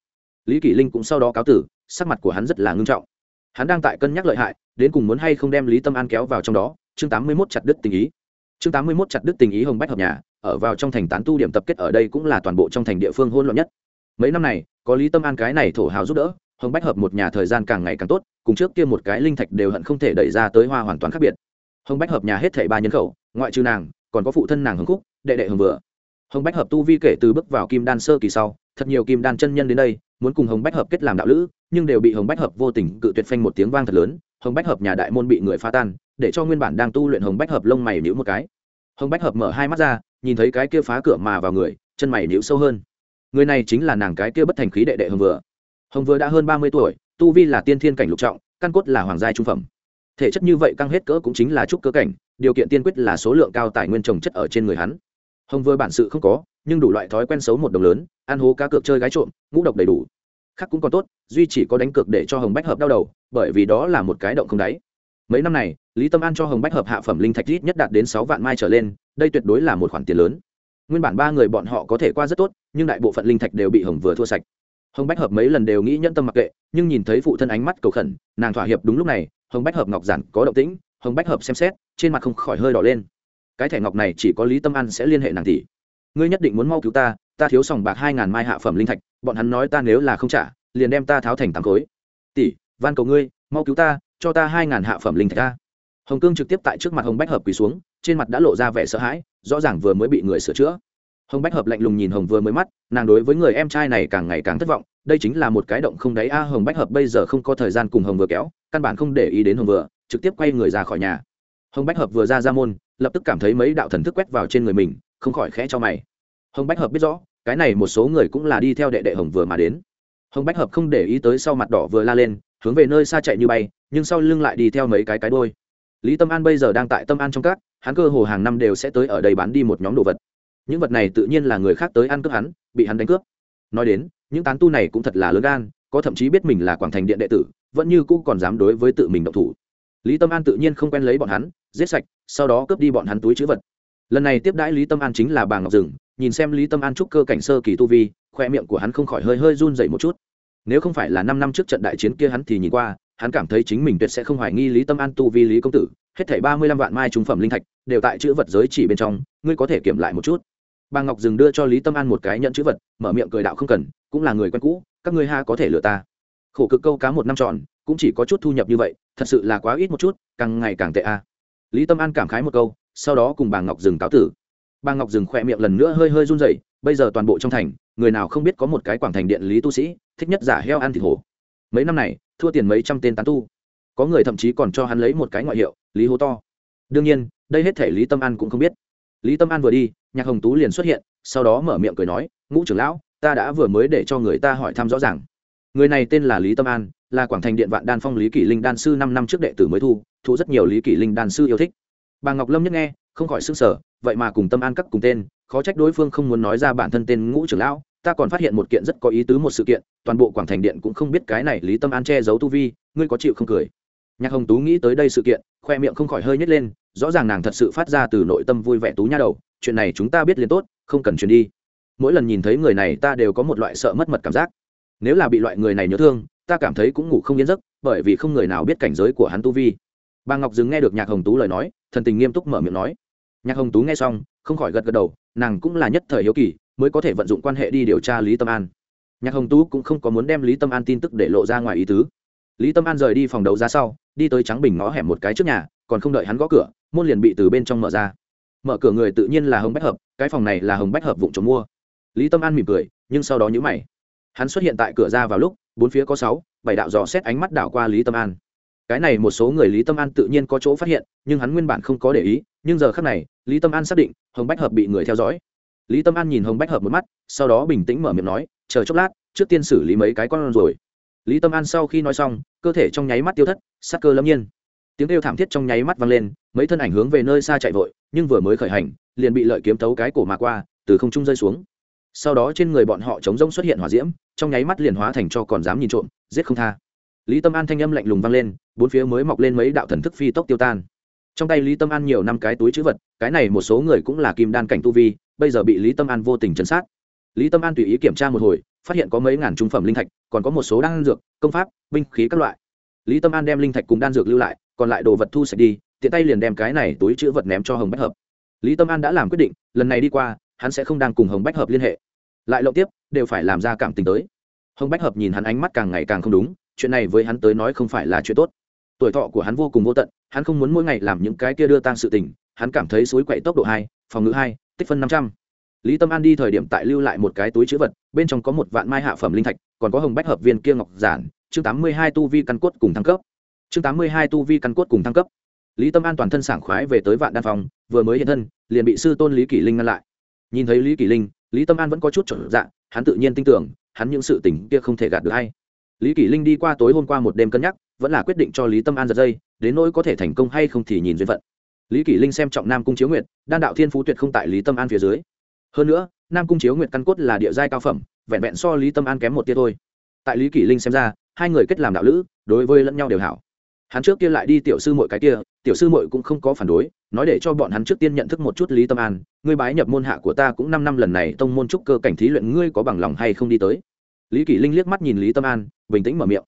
Lý kỷ linh cũng sau đó cáo tử, sắc mặt của hắn rất là ngưng trọng. Hắn đang tại cân nhắc lợi hại, đến cùng muốn hay không đem lý tâm an kéo vào trong đó, chương tám mươi mốt chặt đứt tình ý chương tám mươi mốt chặt đứt tình ý hồng bách hợp nhà, ở vào trong thành tán tu điểm tập kết ở đây cũng là toàn bộ trong thành địa phương hôn loạn nhất. Mấy năm này, có lý tâm an cái này thổ hào giúp đỡ, hồng bách hợp một nhà thời gian càng ngày càng tốt, cùng trước kia một cái linh thạch đều hận không thể đẩy ra tới hoa hoàn toàn khác biệt. Hồng bách hợp nhà hết thảy ba nhân khẩu, ngoại trừ nàng, còn có phụ thân nàng hồng cúc đệ đệ hồng vừa. Hồng bách hợp tu vi kể từ bước vào kim đan sơ kỳ sau, thật nhiều kim đan chân nhân đến đây, muốn cùng hồng bách hợp kết làm đạo lữ, nhưng đều bị hồng bách hợp vô tình cự tuyệt phanh một tiếng vang thật lớn, hồng bách hợp nhà đại môn bị người phá tan để cho nguyên bản đang tu luyện hồng bách hợp lông mày nhíu một cái. Hồng bách hợp mở hai mắt ra, nhìn thấy cái kia phá cửa mà vào người, chân mày nhíu sâu hơn. Người này chính là nàng cái kia bất thành khí đệ đệ hồng vừa. Hồng vừa đã hơn ba mươi tuổi, tu vi là tiên thiên cảnh lục trọng, căn cốt là hoàng gia trung phẩm. Thể chất như vậy căng hết cỡ cũng chính là trúc cơ cảnh, điều kiện tiên quyết là số lượng cao tài nguyên trồng chất ở trên người hắn. Hồng vừa bản sự không có, nhưng đủ loại thói quen xấu một đồng lớn, ăn hố cá cược chơi gái trộm, ngũ độc đầy đủ. Khác cũng còn tốt, duy chỉ có đánh cược để cho hồng bách hợp đau đầu, bởi vì đó là một cái động không đáy. Mấy năm này lý tâm an cho hồng bách hợp hạ phẩm linh thạch ít nhất đạt đến sáu vạn mai trở lên, đây tuyệt đối là một khoản tiền lớn. Nguyên bản ba người bọn họ có thể qua rất tốt, nhưng đại bộ phận linh thạch đều bị hồng vừa thua sạch. Hồng bách hợp mấy lần đều nghĩ nhẫn tâm mặc kệ, nhưng nhìn thấy phụ thân ánh mắt cầu khẩn, nàng thỏa hiệp đúng lúc này, hồng bách hợp ngọc giản có động tĩnh, hồng bách hợp xem xét, trên mặt không khỏi hơi đỏ lên. Cái thẻ ngọc này chỉ có lý tâm an sẽ liên hệ nàng tỷ. Ngươi nhất định muốn mau cứu ta ta thiếu sòng bạc hai ngàn mai hạ phẩm linh thạch, bọn hắn nói ta nếu là không trả, liền đem ta tháo thành tám khối. Tỷ, van cầu ngươi, mau cứu ta, cho ta hai ngàn hạ phẩm linh thạch ta hồng cương trực tiếp tại trước mặt hồng bách hợp quỳ xuống, trên mặt đã lộ ra vẻ sợ hãi, rõ ràng vừa mới bị người sửa chữa. Hồng bách hợp lạnh lùng nhìn hồng vừa mới mắt, nàng đối với người em trai này càng ngày càng thất vọng, đây chính là một cái động không đáy a, hồng bách hợp bây giờ không có thời gian cùng hồng vừa kéo, căn bản không để ý đến hồng vừa, trực tiếp quay người ra khỏi nhà. Hồng bách hợp vừa ra ra môn, lập tức cảm thấy mấy đạo thần thức quét vào trên người mình, không khỏi khẽ cho mày. Hồng bách hợp biết rõ, cái này một số người cũng là đi theo đệ đệ hồng vừa mà đến. Hồng bách hợp không để ý tới sau mặt đỏ vừa la lên, hướng về nơi xa chạy như bay, nhưng sau lưng lại đi theo mấy cái cái đôi lý tâm an bây giờ đang tại tâm an trong các, hắn cơ hồ hàng năm đều sẽ tới ở đây bán đi một nhóm đồ vật. Những vật này tự nhiên là người khác tới ăn cướp hắn, bị hắn đánh cướp. Nói đến, những tán tu này cũng thật là lớn gan, có thậm chí biết mình là quảng thành điện đệ tử, vẫn như cũ còn dám đối với tự mình động thủ. Lý tâm an tự nhiên không quen lấy bọn hắn, giết sạch, sau đó cướp đi bọn hắn túi chữ vật. Lần này tiếp đãi lý tâm an chính là bà ngọc rừng nhìn xem lý tâm an trúc cơ cảnh sơ kỳ tu vi, khoe miệng của hắn không khỏi hơi hơi run dậy một chút. Nếu không phải là năm năm trước trận đại chiến kia hắn thì nhìn qua hắn cảm thấy chính mình tuyệt sẽ không hoài nghi lý tâm an tu vi lý công tử, hết thảy ba mươi lăm vạn mai trung phẩm linh thạch, đều tại chữ vật giới chỉ bên trong, ngươi có thể kiểm lại một chút. Bà ngọc dừng đưa cho lý tâm an một cái nhận chữ vật, mở miệng cười đạo không cần, cũng là người quen cũ, các ngươi ha có thể lừa ta. Khổ cực câu cá một năm tròn, cũng chỉ có chút thu nhập như vậy, thật sự là quá ít một chút, càng ngày càng tệ a. Lý tâm an cảm khái một câu, sau đó cùng bà ngọc dừng cáo tử. Bà ngọc dừng khỏe miệng lần nữa hơi hơi run rẩy, bây giờ toàn bộ trong thành, người nào không biết có một cái quảng thành điện lý tu sĩ, thích nhất giả heo ăn thịt hổ mấy năm này, thua tiền mấy trăm tên tán tu. Có người thậm chí còn cho hắn lấy một cái ngoại hiệu, lý hố to. Đương nhiên, đây hết thể lý tâm an cũng không biết. Lý tâm an vừa đi, nhạc hồng tú liền xuất hiện, sau đó mở miệng cười nói, ngũ trưởng lão, ta đã vừa mới để cho người ta hỏi thăm rõ ràng. Người này tên là lý tâm an, là quảng thành điện vạn đan phong lý kỷ linh đan sư năm năm trước đệ tử mới thu thu rất nhiều lý kỷ linh đan sư yêu thích. Bà ngọc lâm nhất nghe, không khỏi s ư n g sở vậy mà cùng tâm an các cùng tên, khó trách đối phương không muốn nói ra bản thân tên ngũ trưởng lão ta còn phát hiện một kiện rất có ý tứ một sự kiện, toàn bộ quảng thành điện cũng không biết cái này lý tâm an che giấu tu vi, ngươi có chịu không cười? Nhạc hồng tú nghĩ tới đây sự kiện, khoe miệng không khỏi hơi nhét lên, rõ ràng nàng thật sự phát ra từ nội tâm vui vẻ tú nha đầu, chuyện này chúng ta biết liền tốt, không cần truyền đi. Mỗi lần nhìn thấy người này ta đều có một loại sợ mất mật cảm giác. Nếu là bị loại người này nhớ thương, ta cảm thấy cũng ngủ không yên giấc, bởi vì không người nào biết cảnh giới của hắn tu vi. Bà ngọc dừng nghe được nhạc hồng tú lời nói, thần tình nghiêm túc mở miệng nói. Nhạc hồng tú nghe xong, không khỏi gật gật đầu, nàng cũng là nhất thời hiếu kỳ mới có thể vận dụng quan hệ đi điều tra lý tâm an. Nhạc hồng tú cũng không có muốn đem lý tâm an tin tức để lộ ra ngoài ý tứ. Lý tâm an rời đi phòng đấu giá sau, đi tới trắng bình ngõ hẻm một cái trước nhà, còn không đợi hắn gõ cửa, môn liền bị từ bên trong mở ra. Mở cửa người tự nhiên là hồng bách hợp, cái phòng này là hồng bách hợp vụ chống mua. Lý tâm an mỉm cười, nhưng sau đó nhữ mày. Hắn xuất hiện tại cửa ra vào lúc, bốn phía có sáu, bảy đạo dò xét ánh mắt đảo qua lý tâm an. Cái này một số người lý tâm an tự nhiên có chỗ phát hiện, nhưng hắn nguyên bản không có để ý, nhưng giờ khác này, lý tâm an xác định, hồng bách hợp bị người theo dõi lý tâm an nhìn hồng bách hợp một mắt, sau đó bình tĩnh mở miệng nói, chờ chốc lát, trước tiên xử lý mấy cái con rồi. Lý tâm an sau khi nói xong, cơ thể trong nháy mắt tiêu thất, sắc cơ lâm nhiên. Tiếng kêu thảm thiết trong nháy mắt vang lên, mấy thân ảnh hướng về nơi xa chạy vội, nhưng vừa mới khởi hành, liền bị lợi kiếm tấu cái cổ mà qua, từ không trung rơi xuống. Sau đó trên người bọn họ chống rông xuất hiện hỏa diễm, trong nháy mắt liền hóa thành cho còn dám nhìn trộm, giết không tha. Lý tâm an thanh âm lạnh lùng vang lên, bốn phía mới mọc lên mấy đạo thần thức phi tốc tiêu tan. Trong tay lý tâm an nhiều năm cái túi chữ vật, cái này một số người cũng là kim đan cảnh tu vi bây giờ bị lý tâm an vô tình chấn sát. Lý tâm an tùy ý kiểm tra một hồi, phát hiện có mấy ngàn trung phẩm linh thạch, còn có một số đan dược, công pháp, binh khí các loại. Lý tâm an đem linh thạch cùng đan dược lưu lại, còn lại đồ vật thu sạch đi, tiện tay liền đem cái này túi chữ vật ném cho hồng bách hợp. Lý tâm an đã làm quyết định, lần này đi qua, hắn sẽ không đang cùng hồng bách hợp liên hệ. Lại lộng tiếp, đều phải làm ra cảm tình tới. Hồng bách hợp nhìn hắn ánh mắt càng ngày càng không đúng, chuyện này với hắn tới nói không phải là chuyện tốt. Tuổi thọ của hắn vô cùng vô tận, hắn không muốn mỗi ngày làm những cái kia đưa tang sự tình, hắn cảm thấy suối quậy tốc độ hai, phòng ngữ hai tích phân năm trăm. Lý tâm an đi thời điểm tại lưu lại một cái túi chữ vật, bên trong có một vạn mai hạ phẩm linh thạch, còn có hồng bách hợp viên kia ngọc giản, chương tám mươi hai tu vi căn cốt cùng thăng cấp. Chương tám mươi hai tu vi căn cốt cùng thăng cấp. Lý tâm an toàn thân sảng khoái về tới vạn đan phòng, vừa mới hiện thân, liền bị sư tôn lý kỷ linh ngăn lại. Nhìn thấy lý kỷ linh, lý tâm an vẫn có chút trở dạ hắn tự nhiên tin tưởng, hắn những sự tình kia không thể gạt được hay. Lý kỷ linh đi qua tối hôm qua một đêm cân nhắc, vẫn là quyết định cho lý tâm an giật dây, đến nỗi có thể thành công hay không thì nhìn duyên phận lý kỷ linh xem trọng nam cung chiếu nguyệt, đan đạo thiên phú tuyệt không tại lý tâm an phía dưới. Hơn nữa, nam cung chiếu nguyệt căn cốt là địa giai cao phẩm, vẹn vẹn so lý tâm an kém một tia thôi. Tại lý kỷ linh xem ra, hai người kết làm đạo lữ, đối với lẫn nhau đều hảo. Hắn trước kia lại đi tiểu sư mội cái kia, tiểu sư mội cũng không có phản đối, nói để cho bọn hắn trước tiên nhận thức một chút lý tâm an, ngươi bái nhập môn hạ của ta cũng năm năm lần này, tông môn trúc cơ cảnh thí luyện ngươi có bằng lòng hay không đi tới? Lý kỷ linh liếc mắt nhìn lý tâm an, bình tĩnh mở miệng.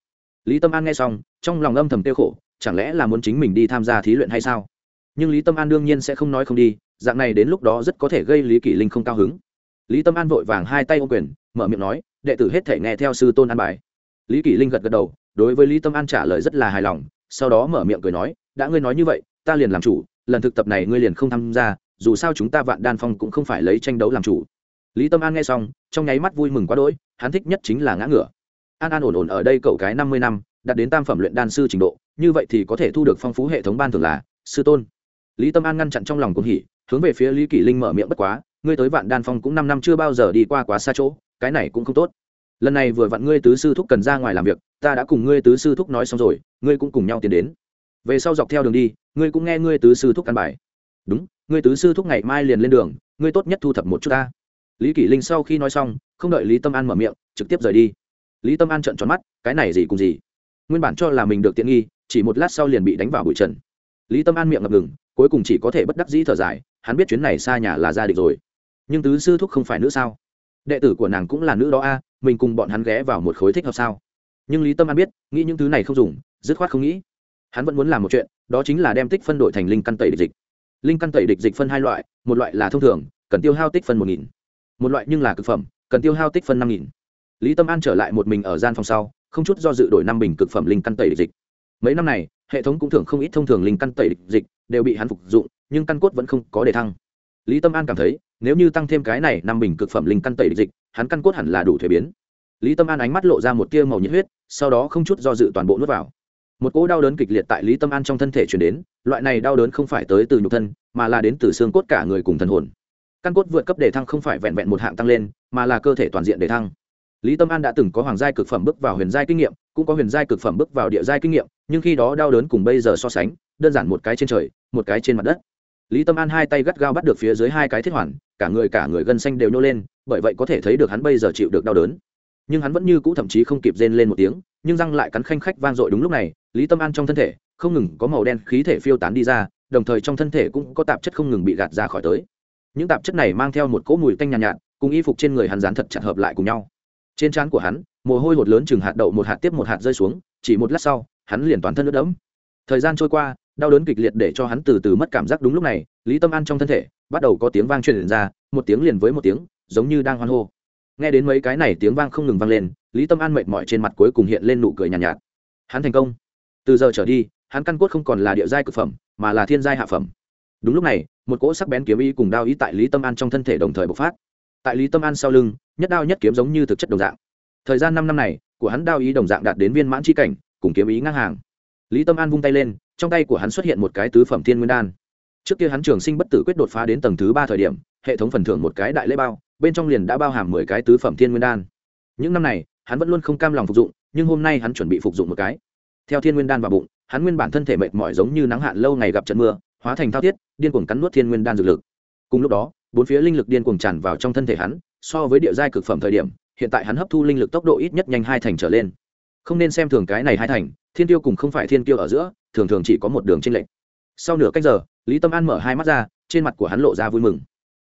Lý tâm an nghe xong, trong lòng âm thầm tiêu khổ, chẳng lẽ là muốn chính mình đi tham gia thí luyện hay sao? Nhưng lý tâm an đương nhiên sẽ không nói không đi, dạng này đến lúc đó rất có thể gây lý kỷ linh không cao hứng. Lý tâm an vội vàng hai tay ô quyền, mở miệng nói, đệ tử hết thể nghe theo sư tôn an bài. Lý kỷ linh gật gật đầu, đối với lý tâm an trả lời rất là hài lòng, sau đó mở miệng cười nói, đã ngươi nói như vậy, ta liền làm chủ, lần thực tập này ngươi liền không tham gia, dù sao chúng ta vạn đan phong cũng không phải lấy tranh đấu làm chủ. Lý tâm an nghe xong, trong nháy mắt vui mừng quá đỗi, hắn thích nhất chính là ngã ngửa. An an ổn ổn ở đây cậu cái năm mươi năm, đạt đến tam phẩm luyện đan sư trình độ, như vậy thì có thể thu được phong phú hệ thống ban thường là, sư tôn lý tâm an ngăn chặn trong lòng cuồng hỉ, hướng về phía lý kỷ linh mở miệng bất quá, ngươi tới vạn đan phong cũng năm năm chưa bao giờ đi qua quá xa chỗ, cái này cũng không tốt. Lần này vừa vặn ngươi tứ sư thúc cần ra ngoài làm việc, ta đã cùng ngươi tứ sư thúc nói xong rồi, ngươi cũng cùng nhau tiến đến. Về sau dọc theo đường đi, ngươi cũng nghe ngươi tứ sư thúc căn bài. Đúng, ngươi tứ sư thúc ngày mai liền lên đường, ngươi tốt nhất thu thập một chút ta. Lý kỷ linh sau khi nói xong, không đợi lý tâm an mở miệng, trực tiếp rời đi. Lý tâm an trợn tròn mắt, cái này gì cùng gì? Nguyên bản cho là mình được tiện nghi, chỉ một lát sau liền bị đánh vào bụi trần. Lý tâm an miệng ngập ngừng cuối cùng chỉ có thể bất đắc dĩ thở dài, hắn biết chuyến này xa nhà là gia đình rồi. Nhưng tứ sư thúc không phải nữ sao? Đệ tử của nàng cũng là nữ đó a, mình cùng bọn hắn ghé vào một khối thích hợp sao? Nhưng lý tâm an biết, nghĩ những thứ này không dùng, dứt khoát không nghĩ. Hắn vẫn muốn làm một chuyện, đó chính là đem tích phân đổi thành linh căn tẩy địch dịch. Linh căn tẩy địch dịch phân hai loại, một loại là thông thường, cần tiêu hao tích phân một nghìn. Một loại nhưng là cực phẩm, cần tiêu hao tích phân năm nghìn. Lý tâm an trở lại một mình ở gian phòng sau, không chút do dự đổi năm bình cực phẩm linh căn tẩy địch dịch. Mấy năm này hệ thống cũng thường không ít thông thường linh căn tẩy dịch, đều bị hắn phục dụng, nhưng căn cốt vẫn không có đề thăng. Lý tâm an cảm thấy, nếu như tăng thêm cái này năm bình cực phẩm linh căn tẩy dịch, hắn căn cốt hẳn là đủ thuế biến. Lý tâm an ánh mắt lộ ra một tia màu nhiệt huyết, sau đó không chút do dự toàn bộ nuốt vào. Một cỗ đau đớn kịch liệt tại lý tâm an trong thân thể chuyển đến, loại này đau đớn không phải tới từ nhục thân, mà là đến từ xương cốt cả người cùng thần hồn. Căn cốt vượt cấp đề thăng không phải vẹn vẹn một hạng tăng lên, mà là cơ thể toàn diện đề thăng lý tâm an đã từng có hoàng giai cực phẩm bước vào huyền giai kinh nghiệm cũng có huyền giai cực phẩm bước vào địa giai kinh nghiệm nhưng khi đó đau đớn cùng bây giờ so sánh đơn giản một cái trên trời một cái trên mặt đất. Lý tâm an hai tay gắt gao bắt được phía dưới hai cái thiết hoàn cả người cả người gân xanh đều nhô lên bởi vậy có thể thấy được hắn bây giờ chịu được đau đớn. Nhưng hắn vẫn như cũ thậm chí không kịp rên lên một tiếng nhưng răng lại cắn khanh khách vang dội đúng lúc này lý tâm an trong thân thể không ngừng có màu đen khí thể phiêu tán đi ra đồng thời trong thân thể cũng có tạp chất không ngừng bị gạt ra khỏi tới. Những tạp chất này mang theo một cỗ mùi tanh nhàn nhạt, nhạt cùng y phục trên người hắn dán thật chặt hợp lại cùng nhau trên trán của hắn mồ hôi hột lớn chừng hạt đậu một hạt tiếp một hạt rơi xuống chỉ một lát sau hắn liền toàn thân nước đẫm. Thời gian trôi qua đau đớn kịch liệt để cho hắn từ từ mất cảm giác đúng lúc này lý tâm an trong thân thể bắt đầu có tiếng vang truyền ra một tiếng liền với một tiếng giống như đang hoan hô. Nghe đến mấy cái này tiếng vang không ngừng vang lên lý tâm an mệt mỏi trên mặt cuối cùng hiện lên nụ cười nhàn nhạt, nhạt. Hắn thành công. Từ giờ trở đi hắn căn cốt không còn là địa giai cực phẩm mà là thiên giai hạ phẩm. Đúng lúc này một cỗ sắc bén kiếm ý cùng đao ý tại lý tâm an trong thân thể đồng thời bộc phát tại lý tâm an sau lưng, nhất đao nhất kiếm giống như thực chất đồng dạng. Thời gian năm năm này, của hắn đao ý đồng dạng đạt đến viên mãn c cảnh, cùng kiếm ý ngang hàng. Lý tâm an vung tay lên, trong tay của hắn xuất hiện một cái tứ phẩm thiên nguyên đan. Trước kia hắn trường sinh bất tử quyết đột phá đến tầng thứ ba thời điểm, hệ thống phần thưởng một cái đại lễ bao, bên trong liền đã bao hàm mười cái tứ phẩm thiên nguyên đan. Những năm này, hắn vẫn luôn không cam lòng phục dụng, nhưng hôm nay hắn chuẩn bị phục dụng một cái. Theo thiên nguyên đan vào bụng, hắn nguyên bản thân thể mệt mỏi giống như nắng hạn lâu ngày gặp trận mưa, hóa thành thao thiết, điên cuồng cắn nuốt thiên nguyên đan dược lực. Cùng lúc đó bốn phía linh lực điên cuồng tràn vào trong thân thể hắn, so với địa giai cực phẩm thời điểm, hiện tại hắn hấp thu linh lực tốc độ ít nhất nhanh hai thành trở lên. Không nên xem thường cái này hai thành, thiên tiêu cùng không phải thiên tiêu ở giữa, thường thường chỉ có một đường trên lệch. Sau nửa cách giờ, lý tâm an mở hai mắt ra, trên mặt của hắn lộ ra vui mừng.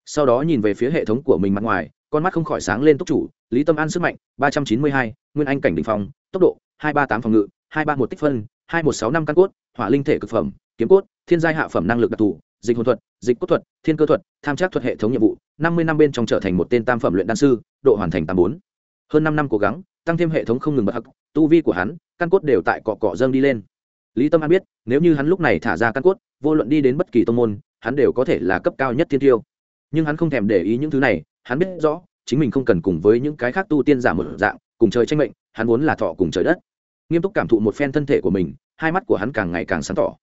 Sau đó nhìn về phía hệ thống của mình mặt ngoài, con mắt không khỏi sáng lên túc chủ, lý tâm an sức mạnh, ba trăm chín mươi hai, nguyên anh cảnh đ ỉ n h phòng tốc độ, hai ba tám phòng ngự, hai ba một tích phân, hai một sáu năm căn cốt, hỏa linh thể cực phẩm, kiếm cốt, thiên giai hạ phẩm năng lực đặc thù dịch hồn thuật, dịch cốt thuật, thiên cơ thuật, tham trác thuật hệ thống nhiệm vụ, năm mươi năm bên trong trở thành một tên tam phẩm luyện đan sư, độ hoàn thành tám bốn. Hơn năm năm cố gắng, tăng thêm hệ thống không ngừng bật hắc tu vi của hắn, căn cốt đều tại cọ cọ dâng đi lên. Lý tâm an biết, nếu như hắn lúc này thả ra căn cốt, vô luận đi đến bất kỳ tông môn, hắn đều có thể là cấp cao nhất thiên tiêu. Nhưng hắn không thèm để ý những thứ này, hắn biết rõ, chính mình không cần cùng với những cái khác tu tiên giả một dạng, cùng trời tranh mệnh, hắn muốn là thọ cùng trời đất. Nghiêm túc cảm thụ một phen thân thể của mình, hai mắt của hắn càng ngày càng sáng tỏ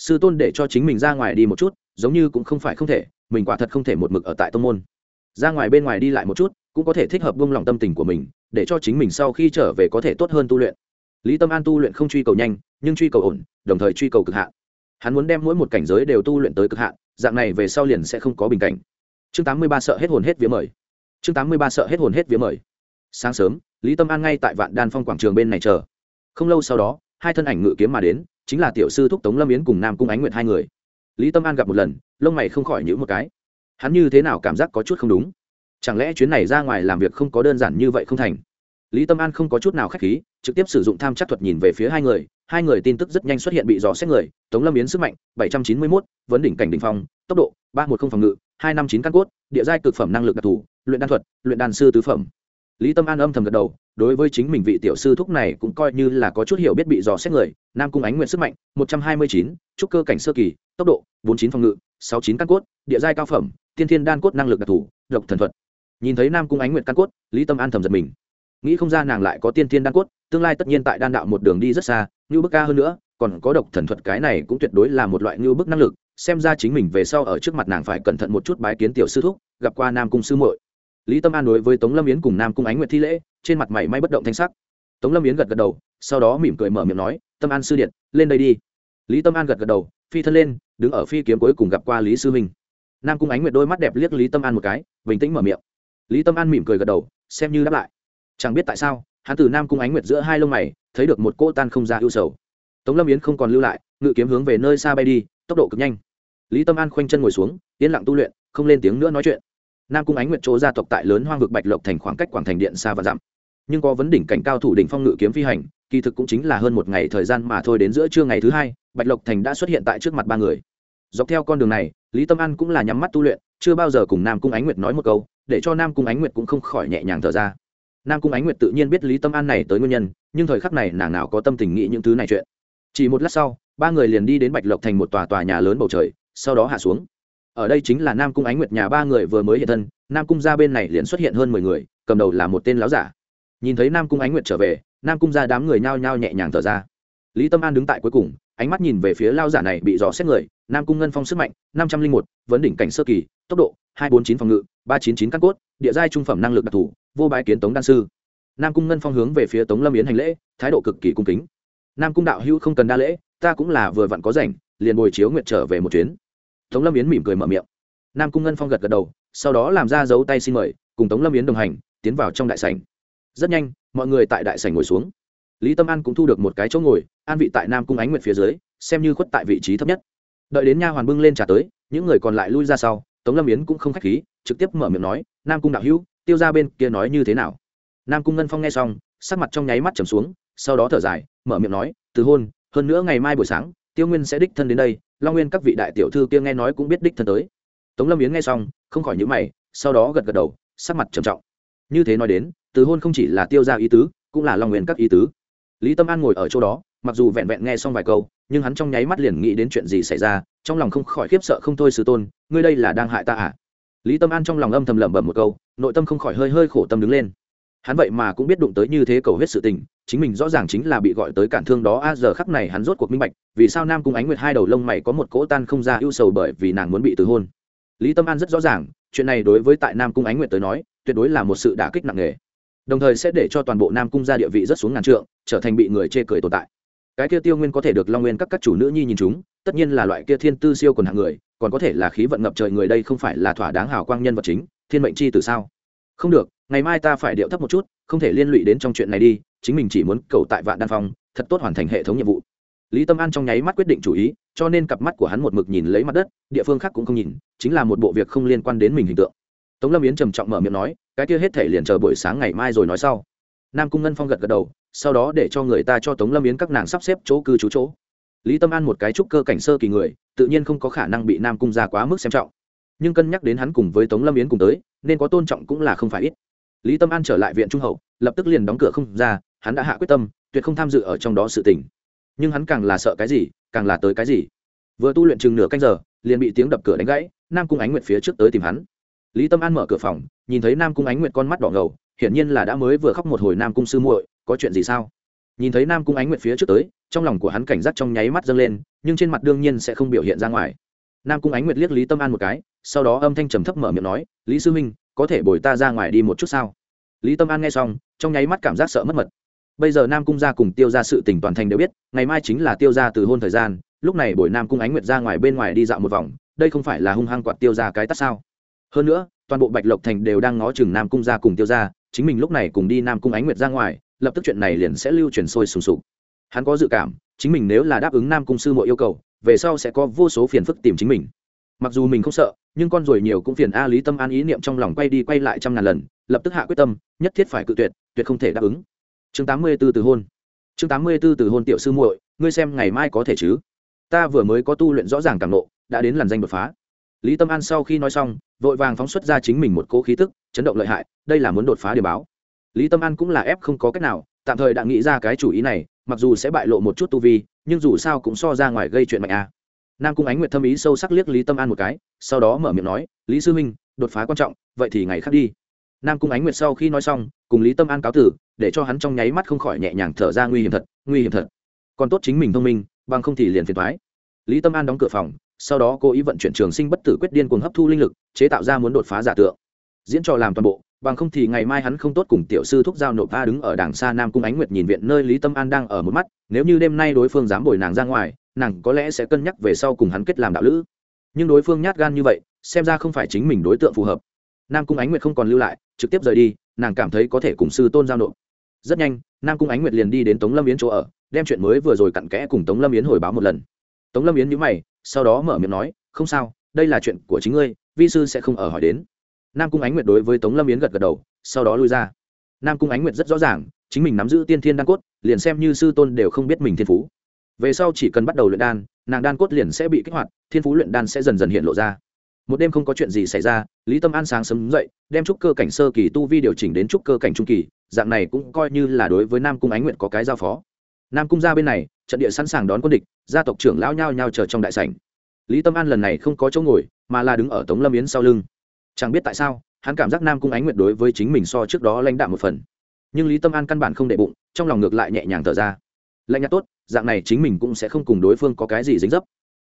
sư tôn để cho chính mình ra ngoài đi một chút, giống như cũng không phải không thể, mình quả thật không thể một mực ở tại tông môn. Ra ngoài bên ngoài đi lại một chút, cũng có thể thích hợp buông lòng tâm tình của mình, để cho chính mình sau khi trở về có thể tốt hơn tu luyện. Lý tâm an tu luyện không truy cầu nhanh, nhưng truy cầu ổn, đồng thời truy cầu cực hạn. Hắn muốn đem mỗi một cảnh giới đều tu luyện tới cực hạn, dạng này về sau liền sẽ không có bình cảnh. Chương tám mươi ba sợ hết hồn hết vía mời. Chương tám mươi ba sợ hết hồn hết vía mời. Sáng sớm, lý tâm an ngay tại vạn đan phong quảng trường bên này chờ. Không lâu sau đó, hai thân ảnh ngự kiếm mà đến chính là tiểu sư thúc tống lâm yến cùng nam cung ánh nguyện hai người. Lý tâm an gặp một lần, lông mày không khỏi nhữ một cái. Hắn như thế nào cảm giác có chút không đúng? Chẳng lẽ chuyến này ra ngoài làm việc không có đơn giản như vậy không thành? Lý tâm an không có chút nào k h á c h khí, trực tiếp sử dụng tham chắc thuật nhìn về phía hai người. Hai người tin tức rất nhanh xuất hiện bị dò xét người, tống lâm yến sức mạnh, bảy trăm chín mươi mốt, vấn đỉnh cảnh đ ỉ n h phong, tốc độ, ba một không phòng ngự, hai năm chín căn cốt, địa giai cực phẩm năng lực đặc thù, luyện đan thuật, luyện đan sư tứ phẩm. Lý tâm an âm thầm gật đầu đối với chính mình vị tiểu sư thúc này cũng coi như là có chút hiểu biết bị dò xét người, nam cung ánh nguyện sức mạnh, một trăm hai mươi chín, trúc cơ cảnh sơ kỳ, tốc độ, bốn chín phòng ngự, sáu chín căn cốt, địa giai cao phẩm, tiên thiên đan cốt năng lực đặc thù, độc thần thuật. Nhìn thấy nam cung ánh nguyện căn cốt, lý tâm an thầm giật mình. Nghĩ không ra nàng lại có tiên thiên đan cốt, tương lai tất nhiên tại đan đạo một đường đi rất xa, như bức ca hơn nữa, còn có độc thần thuật cái này cũng tuyệt đối là một loại như bức năng lực, xem ra chính mình về sau ở trước mặt nàng phải cẩn thận một chút bái kiến tiểu sư thúc, gặp qua nam cung sư muội. Lý tâm an đối với tống lâm yến cùng nam cung ánh nguyệt thi lễ trên mặt mày may bất động thanh sắc. Tống lâm yến gật gật đầu, sau đó mỉm cười mở miệng nói, tâm an sư điện, lên đây đi. Lý tâm an gật gật đầu, phi thân lên, đứng ở phi kiếm cuối cùng gặp qua lý sư minh. Nam cung ánh nguyệt đôi mắt đẹp liếc lý tâm an một cái, bình tĩnh mở miệng. Lý tâm an mỉm cười gật đầu, xem như đáp lại. Chẳng biết tại sao, hắn từ nam cung ánh nguyệt giữa hai lông mày, thấy được một cỗ tan không ra ưu sầu. Tống lâm yến không còn lưu lại, ngự kiếm hướng về nơi xa bay đi, tốc độ cực nhanh. Lý tâm an khoanh chân ngồi xuống, yên lặng tu luyện, không lên tiếng nữa nói chuyện. Nam cung ánh nguyệt chỗ gia tộc tại lớn hoang vực bạch lộc thành khoảng cách quảng thành điện xa và dặm nhưng có vấn đỉnh cảnh cao thủ đỉnh phong ngự kiếm phi hành, kỳ thực cũng chính là hơn một ngày thời gian mà thôi đến giữa trưa ngày thứ hai, bạch lộc thành đã xuất hiện tại trước mặt ba người. Dọc theo con đường này, lý tâm an cũng là nhắm mắt tu luyện, chưa bao giờ cùng nam cung ánh nguyệt nói một câu, để cho nam cung ánh nguyệt cũng không khỏi nhẹ nhàng thở ra. Nam cung ánh nguyệt tự nhiên biết lý tâm an này tới nguyên nhân, nhưng thời khắc này nàng nào có tâm tình nghĩ những thứ này chuyện. Chỉ một lát sau, ba người liền đi đến bạch lộc thành một tòa tòa nhà lớn bầu trời, sau đó hạ xuống. Ở đây chính là nam cung ánh nguyệt nhà ba người vừa mới hiện thân, nam cung ra bên này liền xuất hiện hơn mười người, cầm đầu là một tên láo giả nhìn thấy nam cung ánh nguyệt trở về, nam cung ra đám người nhao nhao nhẹ nhàng thở ra. Lý tâm an đứng tại cuối cùng, ánh mắt nhìn về phía lao giả này bị dò xét người, nam cung ngân phong sức mạnh, năm trăm linh một, vấn đỉnh cảnh sơ kỳ, tốc độ, hai bốn chín phòng ngự, ba chín chín căn cốt, địa giai trung phẩm năng lực đặc thù, vô bái kiến tống đan sư. Nam cung ngân phong hướng về phía tống lâm yến hành lễ, thái độ cực kỳ cung kính. Nam cung đạo hữu không cần đa lễ, ta cũng là vừa vặn có rảnh, liền bồi chiếu nguyệt trở về một chuyến. Tống lâm yến mỉm cười mở miệng. Nam cung ngân phong gật gật đầu, sau đó làm ra dấu tay xin mời, cùng tống lâm yến đồng hành, tiến vào trong đại sảnh rất nhanh, mọi người tại đại sảnh ngồi xuống. Lý tâm an cũng thu được một cái chỗ ngồi, an vị tại nam cung ánh nguyệt phía dưới, xem như khuất tại vị trí thấp nhất. Đợi đến nha hoàn bưng lên trà tới, những người còn lại lui ra sau, tống lâm yến cũng không k h á c h khí, trực tiếp mở miệng nói, nam cung đạo hữu, tiêu ra bên kia nói như thế nào? Nam cung ngân phong nghe xong, sắc mặt trong nháy mắt trầm xuống, sau đó thở dài, mở miệng nói, từ hôn, hơn nữa ngày mai buổi sáng, tiêu nguyên sẽ đích thân đến đây, long nguyên các vị đại tiểu thư kia nghe nói cũng biết đích thân tới. Tống lâm yến nghe xong, không khỏi nhữ mày, sau đó gật gật đầu, sắc mặt trầm trọng. Như thế nói đến từ hôn không chỉ là tiêu ra ý tứ, cũng là long nguyện các ý tứ. Lý tâm an ngồi ở chỗ đó, mặc dù vẹn vẹn nghe xong vài câu, nhưng hắn trong nháy mắt liền nghĩ đến chuyện gì xảy ra, trong lòng không khỏi khiếp sợ không thôi sư tôn, ngươi đây là đang hại ta à? Lý tâm an trong lòng âm thầm lẩm bẩm một câu, nội tâm không khỏi hơi hơi khổ tâm đứng lên. Hắn vậy mà cũng biết đụng tới như thế cầu hết sự tình, chính mình rõ ràng chính là bị gọi tới cản thương đó, a, giờ khắc này hắn rốt cuộc minh bạch, vì sao nam cung ánh nguyệt hai đầu lông mày có một cỗ tan không ra ưu sầu bởi vì nàng muốn bị từ hôn. Lý tâm an rất rõ ràng, chuyện này đối với tại nam cung ánh nguyệt tới nói, tuyệt đối là một sự đả kích nặng nề đồng thời sẽ để cho toàn bộ nam cung ra địa vị rất xuống ngàn trượng, trở thành bị người chê cười tồn tại. Cái kia tiêu nguyên có thể được long nguyên các các chủ nữ nhi nhìn chúng, tất nhiên là loại kia thiên tư siêu còn hạng người, còn có thể là khí vận ngập trời người đây không phải là thỏa đáng hào quang nhân vật chính, thiên mệnh chi từ sao? Không được, ngày mai ta phải điệu thấp một chút, không thể liên lụy đến trong chuyện này đi, chính mình chỉ muốn cầu tại vạn đan phong, thật tốt hoàn thành hệ thống nhiệm vụ. Lý tâm an trong nháy mắt quyết định chủ ý, cho nên cặp mắt của hắn một mực nhìn lấy mặt đất, địa phương khác cũng không nhìn, chính là một bộ việc không liên quan đến mình hình tượng. Tống lâm yến trầm trọng mở miệng nói cái kia hết thể liền chờ buổi sáng ngày mai rồi nói sau. Nam cung ngân phong gật gật đầu, sau đó để cho người ta cho tống lâm yến các nàng sắp xếp chỗ cư trú chỗ. Lý tâm an một cái trúc cơ cảnh sơ kỳ người, tự nhiên không có khả năng bị nam cung ra quá mức xem trọng. Nhưng cân nhắc đến hắn cùng với tống lâm yến cùng tới, nên có tôn trọng cũng là không phải ít. Lý tâm an trở lại viện trung hậu, lập tức liền đóng cửa không ra, hắn đã hạ quyết tâm, tuyệt không tham dự ở trong đó sự tình. Nhưng hắn càng là sợ cái gì, càng là tới cái gì. Vừa tu luyện chừng nửa canh giờ, liền bị tiếng đập cửa đánh gãy, nam cung ánh nguyệt phía trước tới tìm hắn lý tâm an mở cửa phòng nhìn thấy nam cung ánh nguyệt con mắt đỏ ngầu hiển nhiên là đã mới vừa khóc một hồi nam cung sư muội có chuyện gì sao? Nhìn thấy nam cung ánh nguyệt phía trước tới trong lòng của hắn cảnh giác trong nháy mắt dâng lên nhưng trên mặt đương nhiên sẽ không biểu hiện ra ngoài. Nam cung ánh nguyệt liếc lý tâm an một cái sau đó âm thanh trầm thấp mở miệng nói lý sư minh, có thể bồi ta ra ngoài đi một chút sao? Lý tâm an nghe xong trong nháy mắt cảm giác sợ mất mật. Bây giờ nam cung gia cùng tiêu ra sự tỉnh toàn thành đều biết ngày mai chính là tiêu ra từ hôn thời gian lúc này buổi nam cung ánh nguyệt ra ngoài bên ngoài đi dạo một vòng đây không phải là hung hăng quạt tiêu ra cái tắt sao? Hơn nữa, toàn bộ bạch lộc thành đều đang ngó chừng nam cung ra cùng tiêu ra chính mình lúc này cùng đi nam cung ánh nguyệt ra ngoài, lập tức chuyện này liền sẽ lưu truyền sôi sùng sục. Hắn có dự cảm, chính mình nếu là đáp ứng nam cung sư mọi yêu cầu, về sau sẽ có vô số phiền phức tìm chính mình. Mặc dù mình không sợ, nhưng con ruồi nhiều cũng phiền a lý tâm an ý niệm trong lòng quay đi quay lại trăm ngàn lần, lập tức hạ quyết tâm, nhất thiết phải cự tuyệt tuyệt không thể đáp ứng. Chương tám mươi b ố từ hôn. Chương tám mươi b ố từ hôn tiểu sư muội, ngươi xem ngày mai có thể chứ? Ta vừa mới có tu luyện rõ ràng càng nộ, đã đến làn danh đột phá lý tâm an sau khi nói xong, vội vàng phóng xuất ra chính mình một cỗ khí tức, chấn động lợi hại, đây là muốn đột phá điểm báo. Lý tâm an cũng là ép không có cách nào, tạm thời đã nghĩ ra cái chủ ý này, mặc dù sẽ bại lộ một chút tu vi, nhưng dù sao cũng so ra ngoài gây chuyện mạnh a. À. nam cung ánh nguyệt thâm ý sâu sắc liếc lý tâm an một cái, sau đó mở miệng nói, lý sư minh đột phá quan trọng, vậy thì ngày khác đi. Nam cung ánh nguyệt sau khi nói xong, cùng lý tâm an cáo tử, để cho hắn trong nháy mắt không khỏi nhẹ nhàng thở ra nguy hiểm thật, nguy hiểm thật. Còn tốt chính mình thông minh, bằng không thì liền phiền thoái lý tâm an đóng cửa phòng sau đó cố ý vận chuyển trường sinh bất tử quyết điên cuồng hấp thu linh lực, chế tạo ra muốn đột phá giả tượng. Diễn trò làm toàn bộ, bằng không thì ngày mai hắn không tốt cùng tiểu sư thúc giao nộp a đứng ở đàng xa nam cung ánh nguyệt nhìn viện nơi lý tâm an đang ở một mắt, nếu như đêm nay đối phương dám bồi nàng ra ngoài, nàng có lẽ sẽ cân nhắc về sau cùng hắn kết làm đạo lữ. Nhưng đối phương nhát gan như vậy, xem ra không phải chính mình đối tượng phù hợp. Nam cung ánh nguyệt không còn lưu lại, trực tiếp rời đi, nàng cảm thấy có thể cùng sư tôn giao nộp. Rất nhanh, nam cung ánh nguyệt liền đi đến tống lâm yến chỗ ở, đem chuyện mới vừa rồi cặn kẽ cùng tống lâm yến hồi báo một lần. Tống lâm yến nhữ mày sau đó mở miệng nói, không sao, đây là chuyện của chính ngươi, vi sư sẽ không ở hỏi đến. Nam cung ánh nguyệt đối với tống lâm yến gật gật đầu, sau đó lui ra. Nam cung ánh nguyệt rất rõ ràng, chính mình nắm giữ tiên thiên đan cốt, liền xem như sư tôn đều không biết mình thiên phú. Về sau chỉ cần bắt đầu luyện đan, nàng đan cốt liền sẽ bị kích hoạt, thiên phú luyện đan sẽ dần dần hiện lộ ra. Một đêm không có chuyện gì xảy ra, lý tâm an sáng sớm dậy, đem trúc cơ cảnh sơ kỳ tu vi điều chỉnh đến trúc cơ cảnh trung kỳ, dạng này cũng coi như là đối với nam cung ánh nguyện có cái giao phó nam cung ra bên này, trận địa sẵn sàng đón quân địch, gia tộc trưởng lão nhao nhao chờ trong đại sảnh. Lý tâm an lần này không có chỗ ngồi, mà là đứng ở tống lâm yến sau lưng. Chẳng biết tại sao, hắn cảm giác nam cung ánh nguyệt đối với chính mình so trước đó lãnh đạm một phần. Nhưng lý tâm an căn bản không đệ bụng, trong lòng ngược lại nhẹ nhàng thở ra. Lãnh nhạt tốt, dạng này chính mình cũng sẽ không cùng đối phương có cái gì dính dấp.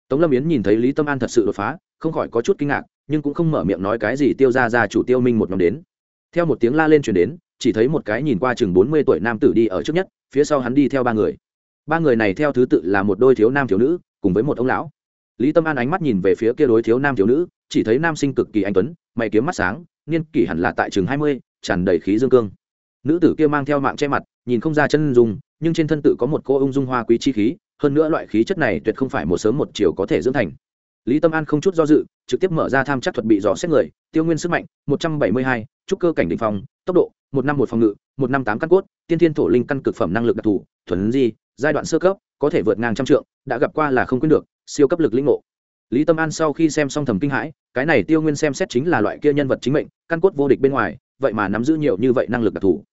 Tống lâm yến nhìn thấy lý tâm an thật sự đột phá, không khỏi có chút kinh ngạc, nhưng cũng không mở miệng nói cái gì tiêu ra ra chủ tiêu minh một nhóm đến. Theo một tiếng la lên chuyển đến chỉ thấy một cái nhìn qua chừng bốn mươi tuổi nam tử đi ở trước nhất, phía sau hắn đi theo ba người. Ba người này theo thứ tự là một đôi thiếu nam thiếu nữ, cùng với một ông lão. Lý tâm an ánh mắt nhìn về phía kia đối thiếu nam thiếu nữ, chỉ thấy nam sinh cực kỳ anh tuấn, mày kiếm mắt sáng, niên kỷ hẳn là tại chừng hai mươi, tràn đầy khí dương cương. Nữ tử kia mang theo mạng che mặt, nhìn không ra chân dung, nhưng trên thân tự có một cô ung dung hoa quý chi khí, hơn nữa loại khí chất này tuyệt không phải một sớm một chiều có thể dưỡng thành. Lý tâm an không chút do dự, trực tiếp mở ra tham chắc thuật bị dò xét người, tiêu nguyên sức mạnh, một trăm bảy mươi hai, trúc cơ cảnh đ ỉ n h tốc độ, một năm một phòng ngự, một năm tám căn cốt, tiên thiên thổ linh căn cực phẩm năng lực đặc thù, thuần di, giai đoạn sơ cấp, có thể vượt ngang trăm trượng, đã gặp qua là không quyết được, siêu cấp lực lĩnh ngộ. Lý tâm an sau khi xem xong thầm kinh hãi, cái này tiêu nguyên xem xét chính là loại kia nhân vật chính mệnh, căn cốt vô địch bên ngoài, vậy mà nắm giữ nhiều như vậy năng lực đặc thù.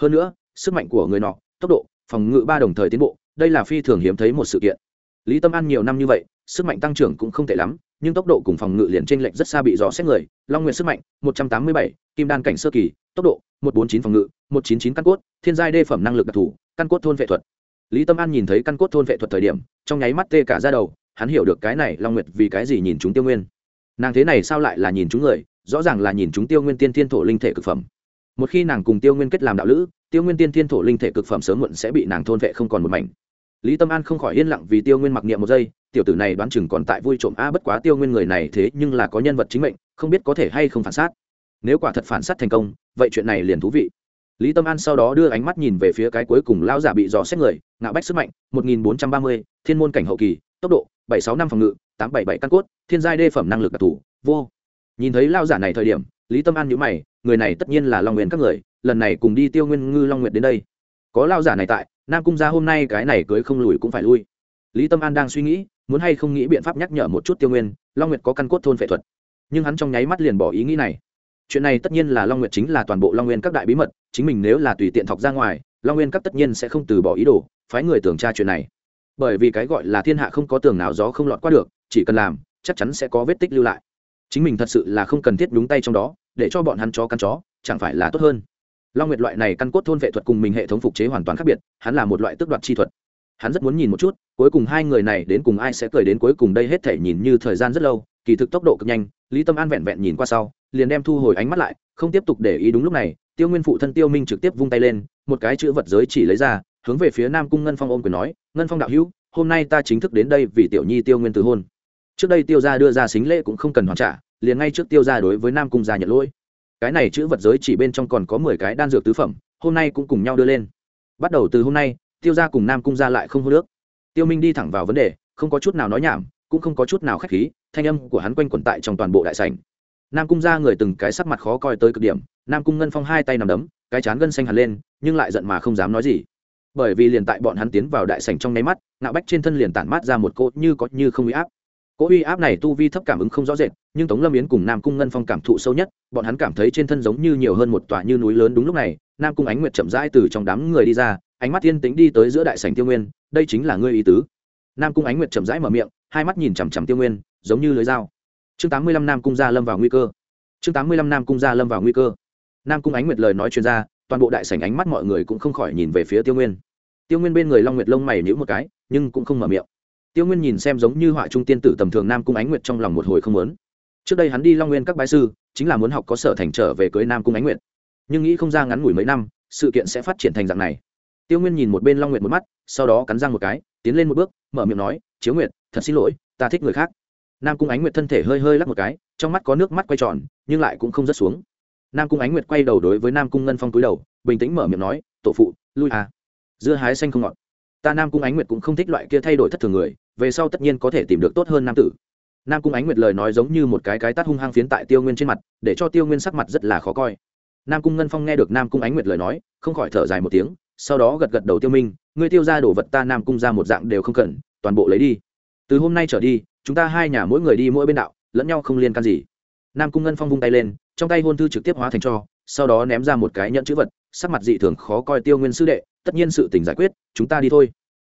Hơn nữa, sức mạnh của người nọ, tốc độ, phòng ngự ba đồng thời tiến bộ, đây là phi thường hiếm thấy một sự kiện. Lý tâm an nhiều năm như vậy sức mạnh tăng trưởng cũng không tệ lắm, nhưng tốc độ cùng phòng ngự liền trên lệnh rất xa bị dò xét người. Long nguyện sức mạnh, một trăm tám mươi bảy, kim đan cảnh sơ kỳ, tốc độ, một bốn chín phòng ngự, một chín chín căn cốt, thiên giai đê phẩm năng lực đặc thù, căn cốt thôn vệ thuật. Lý tâm an nhìn thấy căn cốt thôn vệ thuật thời điểm, trong nháy mắt tê cả ra đầu, hắn hiểu được cái này long nguyệt vì cái gì nhìn chúng tiêu nguyên. Nàng thế này sao lại là nhìn chúng người? Rõ ràng là nhìn chúng tiêu nguyên tiên thiên thổ linh thể cực phẩm. Một khi nàng cùng tiêu nguyên kết làm đạo lữ, tiêu nguyên tiên thiên thổ linh thể cực phẩm sớm muộn sẽ bị nàng thôn vệ không còn một mảnh. Lý tâm an không khỏi yên lặng vì tiêu nguyên mặc niệm một giây tiểu tử này đoán chừng còn tại vui trộm, a, bất quá tiêu nguyên người này thế nhưng là có nhân vật chính mệnh, không biết có thể hay không phản sát. Nếu quả thật phản sát thành công, vậy chuyện này liền thú vị. Lý tâm an sau đó đưa ánh mắt nhìn về phía cái cuối cùng lao giả bị dò xét người, ngạo bách sức mạnh, một nghìn bốn trăm ba mươi, thiên môn cảnh hậu kỳ, tốc độ, bảy sáu năm phòng ngự, tám bảy bảy căn cốt, thiên giai đê phẩm năng lực đặc thù, vô. Nhìn thấy lao giả này thời điểm, lý tâm an nhữ mày, người này tất nhiên là long nguyện các người, lần này cùng đi tiêu nguyên ngư long nguyện đến đây. Có lao giả này tại, nam cung gia hôm nay cái này cưới không lùi cũng phải lui. Lý tâm an đang suy nghĩ muốn hay không nghĩ biện pháp nhắc nhở một chút tiêu nguyên, long nguyệt có căn cốt thôn phệ thuật. Nhưng hắn trong nháy mắt liền bỏ ý nghĩ này. Chuyện này tất nhiên là long nguyệt chính là toàn bộ long nguyên các đại bí mật, chính mình nếu là tùy tiện thọc ra ngoài, long nguyên các tất nhiên sẽ không từ bỏ ý đồ, phái người tưởng tra chuyện này. Bởi vì cái gọi là thiên hạ không có tường nào gió không lọt qua được, chỉ cần làm, chắc chắn sẽ có vết tích lưu lại. Chính mình thật sự là không cần thiết đúng tay trong đó, để cho bọn hắn chó căn chó, chẳng phải là tốt hơn. Long nguyệt loại này căn cốt thôn vệ thuật cùng mình hệ thống phục chế hoàn toàn khác biệt, hắn là một loại tước đoạt chi thuật. Hắn rất muốn nhìn một chút cuối cùng hai người này đến cùng ai sẽ cười đến cuối cùng đây hết thể nhìn như thời gian rất lâu, kỳ thực tốc độ cực nhanh, lý tâm an vẹn vẹn nhìn qua sau, liền đem thu hồi ánh mắt lại, không tiếp tục để ý đúng lúc này, tiêu nguyên phụ thân tiêu minh trực tiếp vung tay lên, một cái chữ vật giới chỉ lấy ra, hướng về phía nam cung ngân phong ôm quyền nói, ngân phong đạo hữu, hôm nay ta chính thức đến đây vì tiểu nhi tiêu nguyên từ hôn. Trước đây tiêu gia đưa ra xính lễ cũng không cần hoàn trả, liền ngay trước tiêu gia đối với nam cung gia nhận lỗi. Cái này chữ vật giới chỉ bên trong còn có mười cái đan dược tứ phẩm, hôm nay cũng cùng nhau đưa lên. Bắt đầu từ hôm nay, tiêu gia cùng nam cung gia lại không hô nước tiêu minh đi thẳng vào vấn đề, không có chút nào nói nhảm, cũng không có chút nào khách khí, thanh âm của hắn quanh quẩn tại trong toàn bộ đại sảnh. Nam cung gia người từng cái sắc mặt khó coi tới cực điểm, nam cung ngân phong hai tay nằm đấm, cái chán gân xanh hẳn lên, nhưng lại giận mà không dám nói gì. Bởi vì liền tại bọn hắn tiến vào đại sảnh trong nháy mắt, ngạo bách trên thân liền tản mát ra một cỗ như có như không uy áp. Cỗ uy áp này tu vi thấp cảm ứng không rõ rệt, nhưng tống lâm yến cùng nam cung ngân phong cảm thụ sâu nhất, bọn hắn cảm thấy trên thân giống như nhiều hơn một tòa như núi lớn đúng lúc này, nam cung ánh nguyệt chậm rãi từ trong đám người đi ra ánh mắt yên tĩnh đi tới giữa đại sảnh tiêu nguyên, đây chính là ngươi ý tứ. Nam cung ánh nguyệt chậm rãi mở miệng, hai mắt nhìn chằm chằm tiêu nguyên, giống như lưới dao. Chương tám mươi lăm nam cung gia lâm vào nguy cơ. Chương tám mươi lăm nam cung gia lâm vào nguy cơ. Nam cung ánh nguyệt lời nói chuyên ra, toàn bộ đại sảnh ánh mắt mọi người cũng không khỏi nhìn về phía tiêu nguyên. Tiêu nguyên bên người long nguyệt lông mày nhữ một cái, nhưng cũng không mở miệng. Tiêu nguyên nhìn xem giống như họa trung tiên tử tầm thường nam cung ánh nguyệt trong lòng một hồi không muốn. Trước đây hắn đi long nguyên các bái sư, chính là muốn học có sở thành trở về cưới nam cung ánh nguyệt. Nhưng nghĩ không ra ngắn ngủi mấy năm, sự kiện sẽ phát triển thành dạng này tiêu nguyên nhìn một bên long nguyệt một mắt, sau đó cắn răng một cái, tiến lên một bước, mở miệng nói, chiếu nguyệt, thật xin lỗi, ta thích người khác. Nam cung ánh nguyệt thân thể hơi hơi lắc một cái, trong mắt có nước mắt quay tròn, nhưng lại cũng không rớt xuống. Nam cung ánh nguyệt quay đầu đối với nam cung ngân phong túi đầu, bình tĩnh mở miệng nói, tổ phụ, lui à. Dưa hái xanh không ngọt. Ta nam cung ánh nguyệt cũng không thích loại kia thay đổi thất thường người, về sau tất nhiên có thể tìm được tốt hơn nam tử. Nam cung ánh nguyệt lời nói giống như một cái cái tát hung hăng phiến tại tiêu nguyên trên mặt, để cho tiêu nguyên sắc mặt rất là khó coi. Nam cung ngân phong nghe được nam cung ánh nguyệt lời nói, không khỏi thở dài một tiếng sau đó gật gật đầu tiêu minh, ngươi tiêu ra đồ vật ta nam cung ra một dạng đều không cần, toàn bộ lấy đi. Từ hôm nay trở đi, chúng ta hai nhà mỗi người đi mỗi bên đạo, lẫn nhau không liên can gì. Nam cung ngân phong vung tay lên, trong tay hôn thư trực tiếp hóa thành cho, sau đó ném ra một cái nhẫn chữ vật, sắc mặt dị thường khó coi tiêu nguyên sư đệ, tất nhiên sự tình giải quyết, chúng ta đi thôi.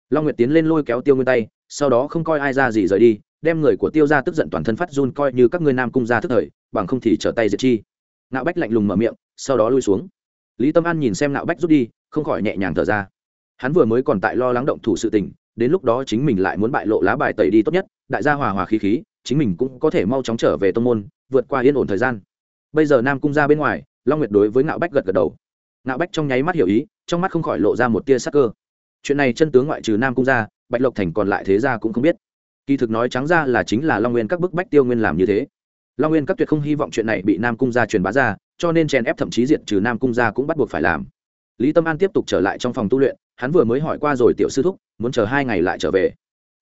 Long nguyệt tiến lên lôi kéo tiêu nguyên tay, sau đó không coi ai ra gì rời đi, đem người của tiêu ra tức giận toàn thân phát run coi như các ngươi nam cung ra thức thời, bằng không thì trở tay diệt chi. Nạo bách lạnh lùng mở miệng, sau đó lui xuống lý tâm an nhìn xem nạo bách rút đi, không khỏi nhẹ nhàng thở ra. Hắn vừa mới còn tại lo lắng động thủ sự tình, đến lúc đó chính mình lại muốn bại lộ lá bài tẩy đi tốt nhất, đại gia hòa hòa khí khí, chính mình cũng có thể mau chóng trở về tô môn, vượt qua yên ổn thời gian. Bây giờ nam cung ra bên ngoài, long nguyệt đối với Nạo bách gật gật đầu. Nạo bách trong nháy mắt hiểu ý, trong mắt không khỏi lộ ra một tia sắc cơ. Chuyện này chân tướng ngoại trừ nam cung ra, bạch lộc thành còn lại thế ra cũng không biết. Kỳ thực nói trắng ra là chính là long nguyên các bức bách tiêu nguyên làm như thế long nguyên các tuyệt không hy vọng chuyện này bị nam cung gia truyền bá ra, cho nên chèn ép thậm chí diệt trừ nam cung gia cũng bắt buộc phải làm. Lý tâm an tiếp tục trở lại trong phòng tu luyện, hắn vừa mới hỏi qua rồi tiểu sư thúc, muốn chờ hai ngày lại trở về.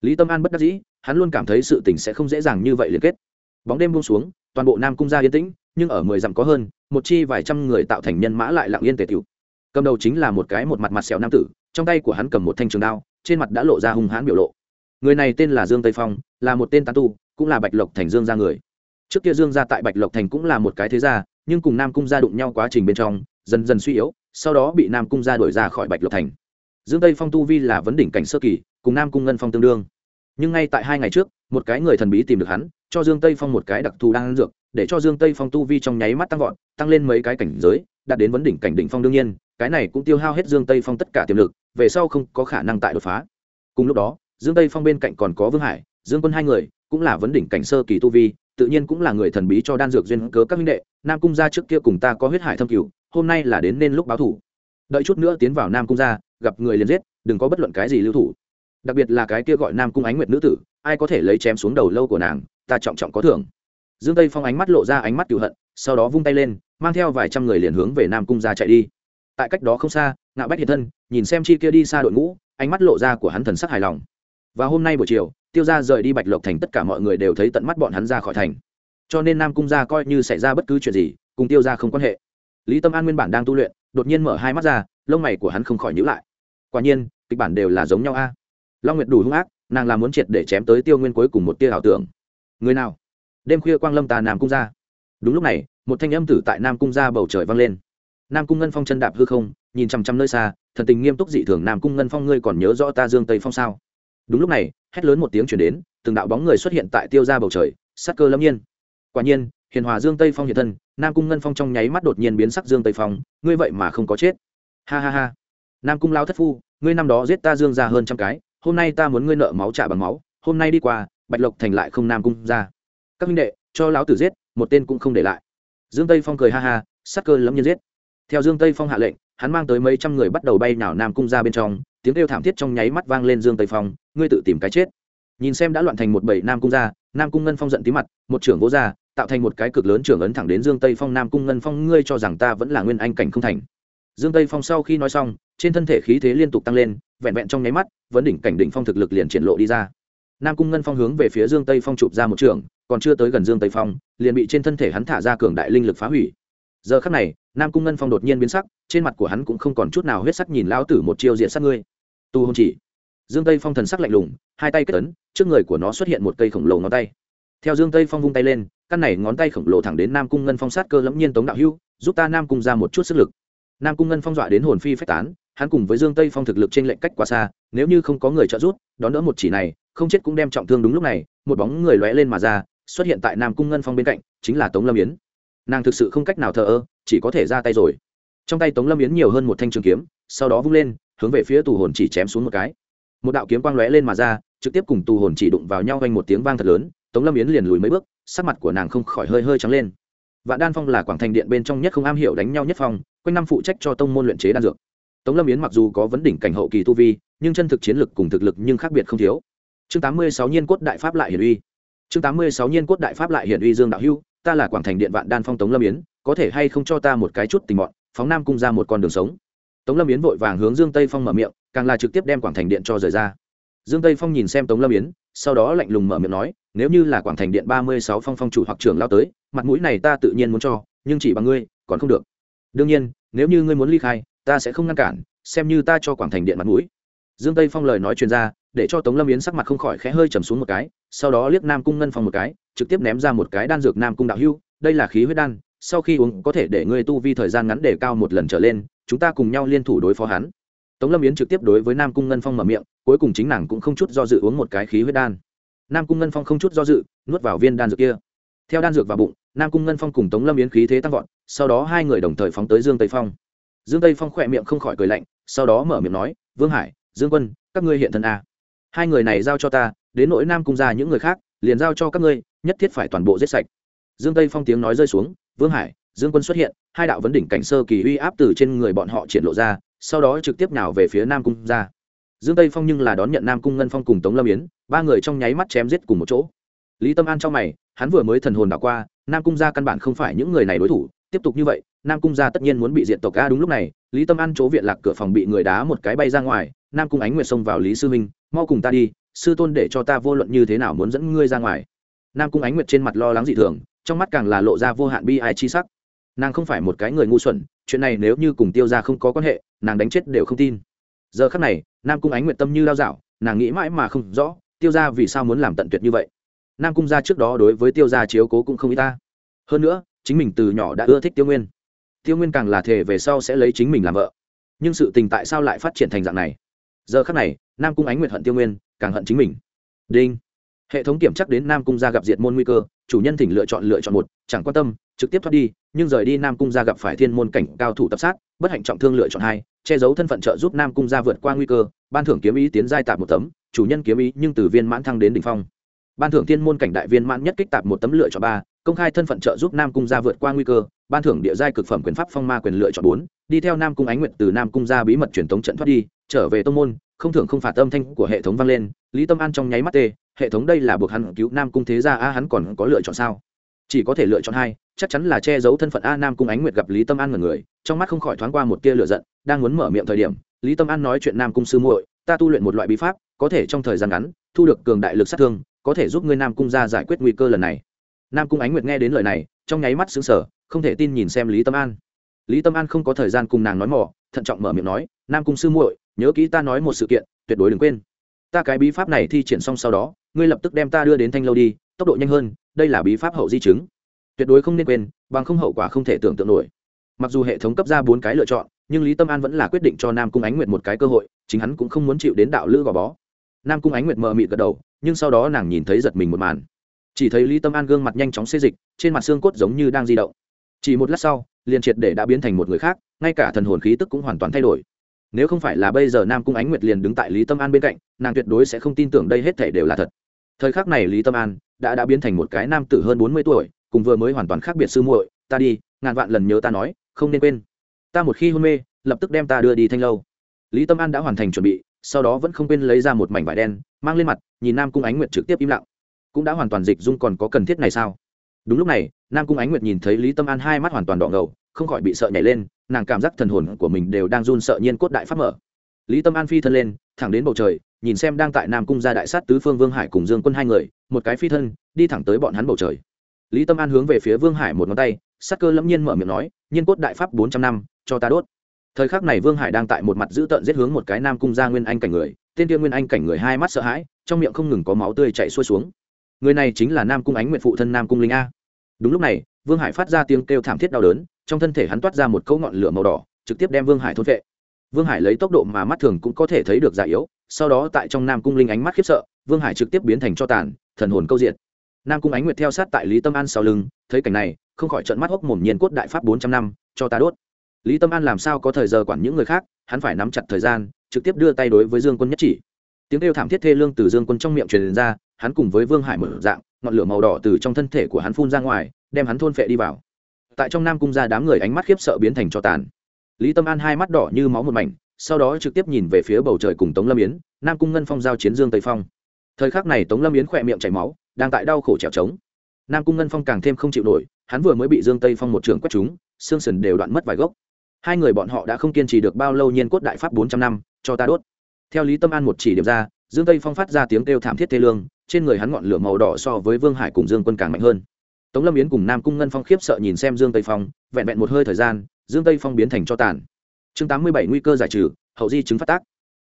Lý tâm an bất đắc dĩ, hắn luôn cảm thấy sự tình sẽ không dễ dàng như vậy liên kết. Bóng đêm buông xuống, toàn bộ nam cung gia yên tĩnh, nhưng ở mười dặm có hơn, một chi vài trăm người tạo thành nhân mã lại lặng yên tề tiểu cầm đầu chính là một cái một mặt mặt sẹo nam tử, trong tay của hắn cầm một thanh trường đao, trên mặt đã lộ ra hung hãn biểu lộ. Người này tên là dương tây phong, là một tên tán tu, cũng là bạch lộc thành dương gia người trước kia dương gia tại bạch lộc thành cũng là một cái thế gia, nhưng cùng nam cung gia đụng nhau quá trình bên trong, dần dần suy yếu, sau đó bị nam cung gia đuổi ra khỏi bạch lộc thành. Dương tây phong tu vi là vấn đỉnh cảnh sơ kỳ, cùng nam cung ngân phong tương đương. Nhưng ngay tại hai ngày trước, một cái người thần bí tìm được hắn, cho dương tây phong một cái đặc thù đang ăn dược, để cho dương tây phong tu vi trong nháy mắt tăng vọt, tăng lên mấy cái cảnh giới, đạt đến vấn đỉnh cảnh đỉnh phong đương nhiên, cái này cũng tiêu hao hết dương tây phong tất cả tiềm lực, về sau không có khả năng tại đột phá. Cùng lúc đó, dương tây phong bên cạnh còn có vương hải, dương quân hai người, cũng là vấn đỉnh cảnh sơ kỳ tu vi tự nhiên cũng là người thần bí cho đan dược duyên cớ các minh đệ, nam cung gia trước kia cùng ta có huyết hải thâm cửu, hôm nay là đến nên lúc báo thủ. Đợi chút nữa tiến vào nam cung gia, gặp người liền giết, đừng có bất luận cái gì lưu thủ. Đặc biệt là cái kia gọi nam cung ánh nguyệt nữ tử, ai có thể lấy chém xuống đầu lâu của nàng, ta trọng trọng có thưởng. Dương tây phong ánh mắt lộ ra ánh mắt cựu hận, sau đó vung tay lên, mang theo vài trăm người liền hướng về nam cung gia chạy đi. Tại cách đó không xa, ngạo bách hiện thân, nhìn xem chi kia đi xa đội ngũ, ánh mắt lộ ra của hắn thần sắc hài lòng. Và hôm nay buổi chiều tiêu ra rời đi bạch lộc thành tất cả mọi người đều thấy tận mắt bọn hắn ra khỏi thành. Cho nên nam cung gia coi như xảy ra bất cứ chuyện gì, cùng tiêu ra không quan hệ. Lý tâm an nguyên bản đang tu luyện, đột nhiên mở hai mắt ra, lông mày của hắn không khỏi nhữ lại. Quả nhiên, kịch bản đều là giống nhau a. Long nguyệt đủ hung ác, nàng là muốn triệt để chém tới tiêu nguyên cuối cùng một tia ảo tưởng. Người nào? Đêm khuya quang lâm tà nam cung ra đúng lúc này, một thanh âm tử tại nam cung ra bầu trời vang lên. Nam cung ngân phong chân đạp hư không, nhìn chằm chằm nơi xa, thần tình nghiêm túc dị thường, nam cung ngân phong, ngươi còn nhớ rõ ta dương tây phong sao? Đúng lúc này, hét lớn một tiếng chuyển đến, từng đạo bóng người xuất hiện tại tiêu ra bầu trời, sắc cơ lâm nhiên. Quả nhiên, hiền hòa dương tây phong hiện thân, nam cung ngân phong trong nháy mắt đột nhiên biến sắc dương tây phong, ngươi vậy mà không có chết. Ha ha ha. Nam cung lao thất phu, ngươi năm đó giết ta dương ra hơn trăm cái, hôm nay ta muốn ngươi nợ máu trả bằng máu, hôm nay đi qua, bạch lộc thành lại không nam cung ra. Các minh đệ, cho lão tử giết, một tên cũng không để lại. Dương tây phong cười ha ha, sắc cơ lâm nhiên giết. Theo dương tây phong hạ lệnh, hắn mang tới mấy trăm người bắt đầu bay nào nam cung ra bên trong tiếng kêu thảm thiết trong nháy mắt vang lên dương tây phong, ngươi tự tìm cái chết. Nhìn xem đã loạn thành một bảy nam cung ra nam cung ngân phong giận tí mặt, một trưởng vô gia, tạo thành một cái cực lớn trưởng ấn thẳng đến dương tây phong, nam cung ngân phong, ngươi cho rằng ta vẫn là nguyên anh cảnh không thành. Dương tây phong sau khi nói xong, trên thân thể khí thế liên tục tăng lên, vẹn vẹn trong nháy mắt, vấn đỉnh cảnh đỉnh phong thực lực liền triển lộ đi ra. Nam cung ngân phong hướng về phía dương tây phong chụp ra một trường còn chưa tới gần dương tây phong, liền bị trên thân thể hắn thả ra cường đại linh lực phá hủy. Giờ khắc này, nam cung ngân phong đột nhiên biến sắc, trên mặt của hắn cũng không còn chút nào huyết sắc nhìn lao tử một chiêu diện sát ngươi tu hôn chỉ. Dương tây phong thần sắc lạnh lùng, hai tay kết tấn trước người của nó xuất hiện một cây khổng lồ ngón tay. Theo dương tây phong vung tay lên, căn này ngón tay khổng lồ thẳng đến nam cung ngân phong sát cơ lẫm nhiên tống đạo hưu, giúp ta nam cung ra một chút sức lực. Nam cung ngân phong dọa đến hồn phi phách tán, hắn cùng với dương tây phong thực lực trên lệnh cách quá xa, nếu như không có người trợ giúp, đón đỡ một chỉ này, không chết cũng đem trọng thương đúng lúc này, một bóng người lóe lên mà ra, xuất hiện tại nam cung ngân phong bên cạnh, chính là tống lâm yến. Nàng thực sự không cách nào thờ ơ, chỉ có thể ra tay rồi. Trong tay tống lâm yến nhiều hơn một thanh trường kiếm, sau đó vung lên hướng về phía tù hồn chỉ chém xuống một cái. Một đạo kiếm quang lóe lên mà ra, trực tiếp cùng tù hồn chỉ đụng vào nhau quanh một tiếng vang thật lớn, tống lâm yến liền lùi mấy bước, sắc mặt của nàng không khỏi hơi hơi trắng lên. Vạn đan phong là quảng thành điện bên trong nhất không am hiểu đánh nhau nhất phong, quanh năm phụ trách cho tông môn luyện chế đan dược. Tống lâm yến mặc dù có vấn đỉnh cảnh hậu kỳ tu vi, nhưng chân thực chiến lực cùng thực lực nhưng khác biệt không thiếu. Chương tám mươi sáu nhiên cốt đại pháp lại hiển uy. Chương tám mươi sáu nhiên cốt đại pháp lại hiển uy dương đạo hưu, ta là quảng thành điện vạn đan phong tống lâm yến, có thể hay không cho ta một cái chút tình mọn, phóng nam cung ra một con đường sống? Tống lâm yến vội vàng hướng dương tây phong mở miệng, càng là trực tiếp đem quảng thành điện cho rời ra. Dương tây phong nhìn xem tống lâm yến, sau đó lạnh lùng mở miệng nói, nếu như là quảng thành điện ba mươi sáu phong phong chủ hoặc trưởng lao tới, mặt mũi này ta tự nhiên muốn cho, nhưng chỉ bằng ngươi, còn không được. Đương nhiên, nếu như ngươi muốn ly khai, ta sẽ không ngăn cản, xem như ta cho quảng thành điện mặt mũi. Dương tây phong lời nói chuyên ra, để cho tống lâm yến sắc mặt không khỏi khẽ hơi trầm xuống một cái, sau đó liếc nam cung ngân phong một cái, trực tiếp ném ra một cái đan dược nam cung đạo hưu, đây là khí huyết đan, sau khi uống có thể để ngươi tu vi thời gian ngắn để cao một lần trở lên chúng ta cùng nhau liên thủ đối phó hắn. Tống lâm yến trực tiếp đối với nam cung ngân phong mở miệng, cuối cùng chính nàng cũng không chút do dự uống một cái khí huyết đan. Nam cung ngân phong không chút do dự, nuốt vào viên đan dược kia. Theo đan dược vào bụng, nam cung ngân phong cùng tống lâm yến khí thế tăng vọt, sau đó hai người đồng thời phóng tới dương tây phong. Dương tây phong khỏe miệng không khỏi cười lạnh, sau đó mở miệng nói, vương hải, dương quân, các ngươi hiện thân a hai người này giao cho ta, đến nỗi nam cung ra những người khác, liền giao cho các ngươi, nhất thiết phải toàn bộ giết sạch. Dương tây phong tiếng nói rơi xuống, vương hải, dương quân xuất hiện hai đạo vấn đỉnh cảnh sơ kỳ uy áp từ trên người bọn họ triển lộ ra, sau đó trực tiếp nào về phía nam cung ra. Dương tây phong nhưng là đón nhận nam cung ngân phong cùng tống lâm yến, ba người trong nháy mắt chém giết cùng một chỗ. Lý tâm an trong mày, hắn vừa mới thần hồn đảo qua, nam cung gia căn bản không phải những người này đối thủ, tiếp tục như vậy, nam cung gia tất nhiên muốn bị diệt tộc a đúng lúc này, lý tâm an chỗ viện lạc cửa phòng bị người đá một cái bay ra ngoài, nam cung ánh nguyệt xông vào lý sư minh, mau cùng ta đi, sư tôn để cho ta vô luận như thế nào muốn dẫn ngươi ra ngoài. Nam cung ánh nguyệt trên mặt lo lắng dị thường, trong mắt càng là lộ ra vô hạn bi ai chi sắc nàng không phải một cái người ngu xuẩn, chuyện này nếu như cùng tiêu ra không có quan hệ, nàng đánh chết đều không tin. Giờ khắc này, nam cung ánh nguyện tâm như lao dạo, nàng nghĩ mãi mà không rõ, tiêu ra vì sao muốn làm tận tuyệt như vậy. Nam cung ra trước đó đối với tiêu gia chiếu cố cũng không y ta. Hơn nữa, chính mình từ nhỏ đã ưa thích tiêu nguyên. Tiêu nguyên càng là thề về sau sẽ lấy chính mình làm vợ. Nhưng sự tình tại sao lại phát triển thành dạng này? Giờ khắc này, nam cung ánh nguyện hận tiêu nguyên, càng hận chính mình. Đinh! Hệ thống kiểm chắc đến nam cung gia gặp diệt môn nguy cơ, chủ nhân thỉnh lựa chọn lựa chọn một, chẳng quan tâm, trực tiếp thoát đi, nhưng rời đi nam cung gia gặp phải thiên môn cảnh cao thủ tập sát, bất hạnh trọng thương lựa chọn hai, che giấu thân phận trợ giúp nam cung gia vượt qua nguy cơ, ban thưởng kiếm ý tiến giai tạp một tấm, chủ nhân kiếm ý nhưng từ viên mãn thăng đến đỉnh phong. Ban thưởng thiên môn cảnh đại viên mãn nhất kích tạp một tấm lựa chọn ba, công khai thân phận trợ giúp nam cung gia vượt qua nguy cơ, ban thưởng địa giai cực phẩm quyền pháp phong ma quyền lựa chọn bốn, đi theo nam cung ánh nguyện từ nam cung gia bí mật truyền thống trận thoát đi, trở về tông môn, không thưởng không phạt âm thanh của hệ thống vang lên, lý tâm an trong nháy mắt tê hệ thống đây là buộc hắn cứu nam cung thế gia, a, hắn còn có lựa chọn sao? Chỉ có thể lựa chọn hai, chắc chắn là che giấu thân phận a, nam cung ánh nguyệt gặp lý tâm an ngần người, trong mắt không khỏi thoáng qua một tia lửa giận, đang muốn mở miệng thời điểm, lý tâm an nói chuyện nam cung sư muội, ta tu luyện một loại bí pháp, có thể trong thời gian ngắn, thu được cường đại lực sát thương, có thể giúp ngươi nam cung ra giải quyết nguy cơ lần này. Nam cung ánh nguyệt nghe đến lời này, trong nháy mắt xứng sở không thể tin nhìn xem lý tâm an. Lý tâm an không có thời gian cùng nàng nói mỏ thận trọng mở miệng nói, nam cung sư muội, nhớ kỹ ta nói một sự kiện, tuyệt đối đừng quên. Ta cái bí pháp này thi triển xong sau đó ngươi lập tức đem ta đưa đến thanh lâu đi, tốc độ nhanh hơn, đây là bí pháp hậu di chứng. Tuyệt đối không nên quên, bằng không hậu quả không thể tưởng tượng nổi. Mặc dù hệ thống cấp ra bốn cái lựa chọn, nhưng lý tâm an vẫn là quyết định cho nam cung ánh nguyệt một cái cơ hội, chính hắn cũng không muốn chịu đến đạo lữ gò bó. Nam cung ánh nguyệt mờ mịt gật đầu, nhưng sau đó nàng nhìn thấy giật mình một màn. Chỉ thấy lý tâm an gương mặt nhanh chóng xê dịch, trên mặt xương cốt giống như đang di động. Chỉ một lát sau, liền triệt để đã biến thành một người khác, ngay cả thần hồn khí tức cũng hoàn toàn thay đổi. Nếu không phải là bây giờ nam cung ánh nguyệt liền đứng tại lý tâm an bên cạnh, nàng tuyệt đối sẽ không tin tưởng đây hết thể đều là thật thời khắc này lý tâm an đã đã biến thành một cái nam tử hơn bốn mươi tuổi, cùng vừa mới hoàn toàn khác biệt sư muội. Ta đi, ngàn vạn lần nhớ ta nói, không nên quên. Ta một khi hôn mê, lập tức đem ta đưa đi thanh lâu. Lý tâm an đã hoàn thành chuẩn bị, sau đó vẫn không quên lấy ra một mảnh vải đen, mang lên mặt, nhìn nam cung ánh nguyệt trực tiếp im lặng. Cũng đã hoàn toàn dịch dung còn có cần thiết này sao? Đúng lúc này, nam cung ánh nguyệt nhìn thấy lý tâm an hai mắt hoàn toàn đỏ ngầu, không khỏi bị sợ nhảy lên, nàng cảm giác thần hồn của mình đều đang run sợ nhiên cốt đại pháp mở lý tâm an phi thân lên, thẳng đến bầu trời, nhìn xem đang tại nam cung gia đại sát tứ phương vương hải cùng dương quân hai người, một cái phi thân, đi thẳng tới bọn hắn bầu trời. Lý tâm an hướng về phía vương hải một ngón tay sắc cơ lẫm nhiên mở miệng nói, nhiên cốt đại pháp bốn trăm năm, cho ta đốt. Thời khắc này vương hải đang tại một mặt giữ tợn giết hướng một cái nam cung gia nguyên anh cảnh người, tên tiên nguyên anh cảnh người hai mắt sợ hãi, trong miệng không ngừng có máu tươi chạy xuôi xuống. Người này chính là nam cung ánh nguyện phụ thân nam cung linh a. Đúng lúc này, vương hải phát ra tiếng kêu thảm thiết đau đớn, trong thân thể hắn toát ra một câu ngọn lửa màu đỏ, trực tiếp đem vương hải thôn vệ vương hải lấy tốc độ mà mắt thường cũng có thể thấy được già yếu, sau đó tại trong nam cung linh ánh mắt khiếp sợ, vương hải trực tiếp biến thành cho tàn, thần hồn câu diện nam cung ánh nguyệt theo sát tại lý tâm an sau lưng, thấy cảnh này, không khỏi trận mắt hốc mồm nhiên cốt đại pháp bốn trăm năm, cho ta đốt. Lý tâm an làm sao có thời giờ quản những người khác, hắn phải nắm chặt thời gian, trực tiếp đưa tay đối với dương quân nhất chỉ. Tiếng kêu thảm thiết thê lương từ dương quân trong miệng truyền ra, hắn cùng với vương hải mở dạng, ngọn lửa màu đỏ từ trong thân thể của hắn phun ra ngoài, đem hắn thôn phệ đi vào. Tại trong nam cung ra đám người ánh mắt khiếp sợ biến thành cho tàn lý tâm an hai mắt đỏ như máu một mảnh, sau đó trực tiếp nhìn về phía bầu trời cùng tống lâm yến, nam cung ngân phong giao chiến dương tây phong. Thời khắc này tống lâm yến khỏe miệng chảy máu, đang tại đau khổ trèo trống. Nam cung ngân phong càng thêm không chịu nổi, hắn vừa mới bị dương tây phong một trường quét trúng, xương sần đều đoạn mất vài gốc. Hai người bọn họ đã không kiên trì được bao lâu nhiên cốt đại pháp bốn trăm năm, cho ta đốt. Theo lý tâm an một chỉ điểm ra, dương tây phong phát ra tiếng kêu thảm thiết thê lương, trên người hắn ngọn lửa màu đỏ so với vương hải cùng dương quân càng mạnh hơn. Tống lâm yến cùng nam cung ngân phong khiếp sợ nhìn xem dương tây phong, vẹn vẹn một hơi thời gian dương tây phong biến thành cho tàn. Chương tám mươi bảy nguy cơ giải trừ, hậu di chứng phát tác.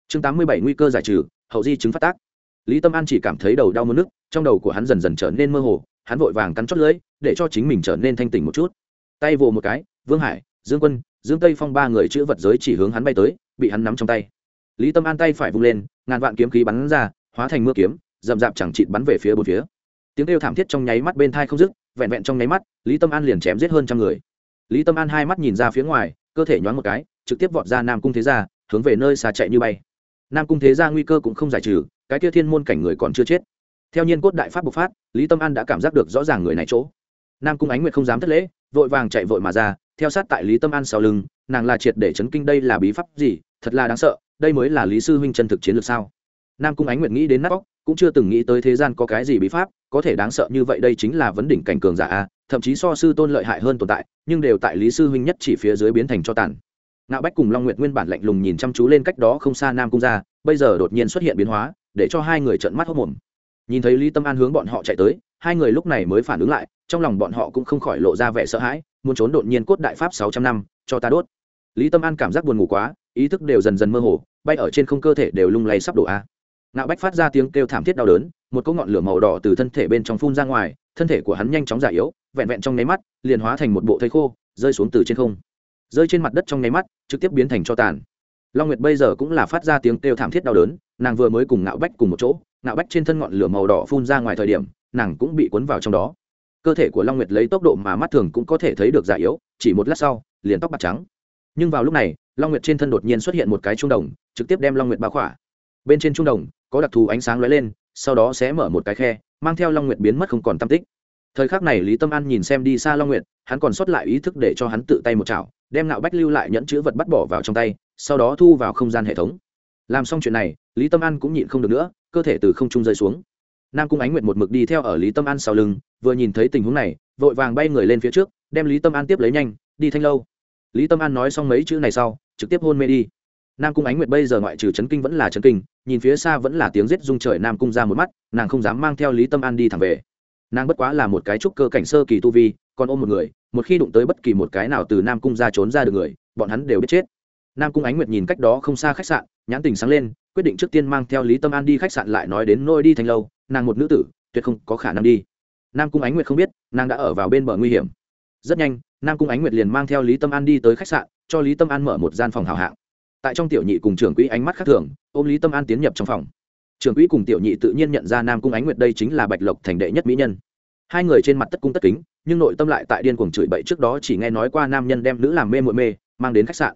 Chương tám mươi bảy nguy cơ giải trừ, hậu di chứng phát tác. Lý tâm an chỉ cảm thấy đầu đau mất nước, trong đầu của hắn dần dần trở nên mơ hồ, hắn vội vàng cắn chót lưỡi, để cho chính mình trở nên thanh tỉnh một chút. Tay vồ một cái, vương hải, dương quân, dương tây phong ba người chữ vật giới chỉ hướng hắn bay tới, bị hắn nắm trong tay. Lý tâm an tay phải vung lên, ngàn vạn kiếm khí bắn ra, hóa thành mưa kiếm, rậm rạp chẳng chịt bắn về phía bốn phía. Tiếng kêu thảm thiết trong nháy mắt bên thai không dứt, vẹn vẹn trong nháy mắt, lý tâm an liền chém giết hơn trăm người lý tâm an hai mắt nhìn ra phía ngoài, cơ thể nhoáng một cái, trực tiếp vọt ra nam cung thế gia, hướng về nơi xa chạy như bay. Nam cung thế gia nguy cơ cũng không giải trừ, cái kia thiên môn cảnh người còn chưa chết. Theo nhiên cốt đại pháp bộc phát, lý tâm an đã cảm giác được rõ ràng người này chỗ. Nam cung ánh nguyệt không dám thất lễ, vội vàng chạy vội mà ra, theo sát tại lý tâm an sau lưng, nàng là triệt để chấn kinh đây là bí pháp gì, thật là đáng sợ, đây mới là lý sư huynh chân thực chiến lược sao? Nam cung ánh nguyệt nghĩ đến nát bóc cũng chưa từng nghĩ tới thế gian có cái gì bí pháp, có thể đáng sợ như vậy đây chính là vấn đỉnh cảnh cường giả a thậm chí so sư tôn lợi hại hơn tồn tại, nhưng đều tại lý sư huynh nhất chỉ phía dưới biến thành cho tàn. Ngạo bách cùng long nguyện nguyên bản lạnh lùng nhìn chăm chú lên cách đó không xa nam cung ra bây giờ đột nhiên xuất hiện biến hóa, để cho hai người trợn mắt hốc mồm nhìn thấy lý tâm an hướng bọn họ chạy tới, hai người lúc này mới phản ứng lại, trong lòng bọn họ cũng không khỏi lộ ra vẻ sợ hãi, muốn trốn đột nhiên cốt đại pháp sáu trăm năm, cho ta đốt. Lý tâm an cảm giác buồn ngủ quá, ý thức đều dần dần mơ hồ, bay ở trên không cơ thể đều lung lay sắp đổ a ngạo bách phát ra tiếng kêu thảm thiết đau đớn, một cỗ ngọn lửa màu đỏ từ thân thể bên trong phun ra ngoài, thân thể của hắn nhanh chóng già yếu, vẹn vẹn trong nháy mắt, liền hóa thành một bộ thây khô, rơi xuống từ trên không. Rơi trên mặt đất trong nháy mắt, trực tiếp biến thành cho tàn. Long nguyệt bây giờ cũng là phát ra tiếng kêu thảm thiết đau đớn, nàng vừa mới cùng ngạo bách cùng một chỗ ngạo bách trên thân ngọn lửa màu đỏ phun ra ngoài thời điểm, nàng cũng bị cuốn vào trong đó. Cơ thể của long nguyệt lấy tốc độ mà mắt thường cũng có thể thấy được già yếu, chỉ một lát sau, liền tóc bạc trắng. Nhưng vào lúc này, long nguyệt trên thân đột nhiên xuất hiện một cái trung đồng, trực tiếp đem long nguyệt bao khỏa. Bên trên trung đồng có đặc thù ánh sáng lóe lên, sau đó sẽ mở một cái khe, mang theo long nguyệt biến mất không còn tam tích. Thời khắc này lý tâm an nhìn xem đi xa long nguyệt, hắn còn sót lại ý thức để cho hắn tự tay một chảo, đem nạo bách lưu lại nhẫn chữ vật bắt bỏ vào trong tay, sau đó thu vào không gian hệ thống. Làm xong chuyện này, lý tâm an cũng nhịn không được nữa, cơ thể từ không trung rơi xuống. Nam cung ánh nguyệt một mực đi theo ở lý tâm an sau lưng, vừa nhìn thấy tình huống này, vội vàng bay người lên phía trước, đem lý tâm an tiếp lấy nhanh, đi thanh lâu. Lý tâm an nói xong mấy chữ này sau, trực tiếp hôn mê đi nam cung ánh nguyệt bây giờ ngoại trừ chấn kinh vẫn là chấn kinh, nhìn phía xa vẫn là tiếng rết rung trời nam cung ra một mắt, nàng không dám mang theo lý tâm an đi thẳng về. Nàng bất quá là một cái trúc cơ cảnh sơ kỳ tu vi, còn ôm một người, một khi đụng tới bất kỳ một cái nào từ nam cung ra trốn ra được người, bọn hắn đều biết chết. Nam cung ánh nguyệt nhìn cách đó không xa khách sạn, nhãn tình sáng lên, quyết định trước tiên mang theo lý tâm an đi khách sạn lại nói đến nôi đi thành lâu, nàng một nữ tử, tuyệt không có khả năng đi. Nam cung ánh nguyệt không biết, nàng đã ở vào bên bờ nguy hiểm. Rất nhanh, nam cung ánh nguyệt liền mang theo lý tâm an đi tới khách sạn, cho lý tâm an mở một gian phòng hào hạng tại trong tiểu nhị cùng trưởng quỹ ánh mắt khác thường, ôm lý tâm an tiến nhập trong phòng. Trưởng quỹ cùng tiểu nhị tự nhiên nhận ra nam cung ánh nguyệt đây chính là bạch lộc thành đệ nhất mỹ nhân. Hai người trên mặt tất cung tất kính, nhưng nội tâm lại tại điên cuồng chửi bậy trước đó chỉ nghe nói qua nam nhân đem nữ làm mê muội mê, mang đến khách sạn.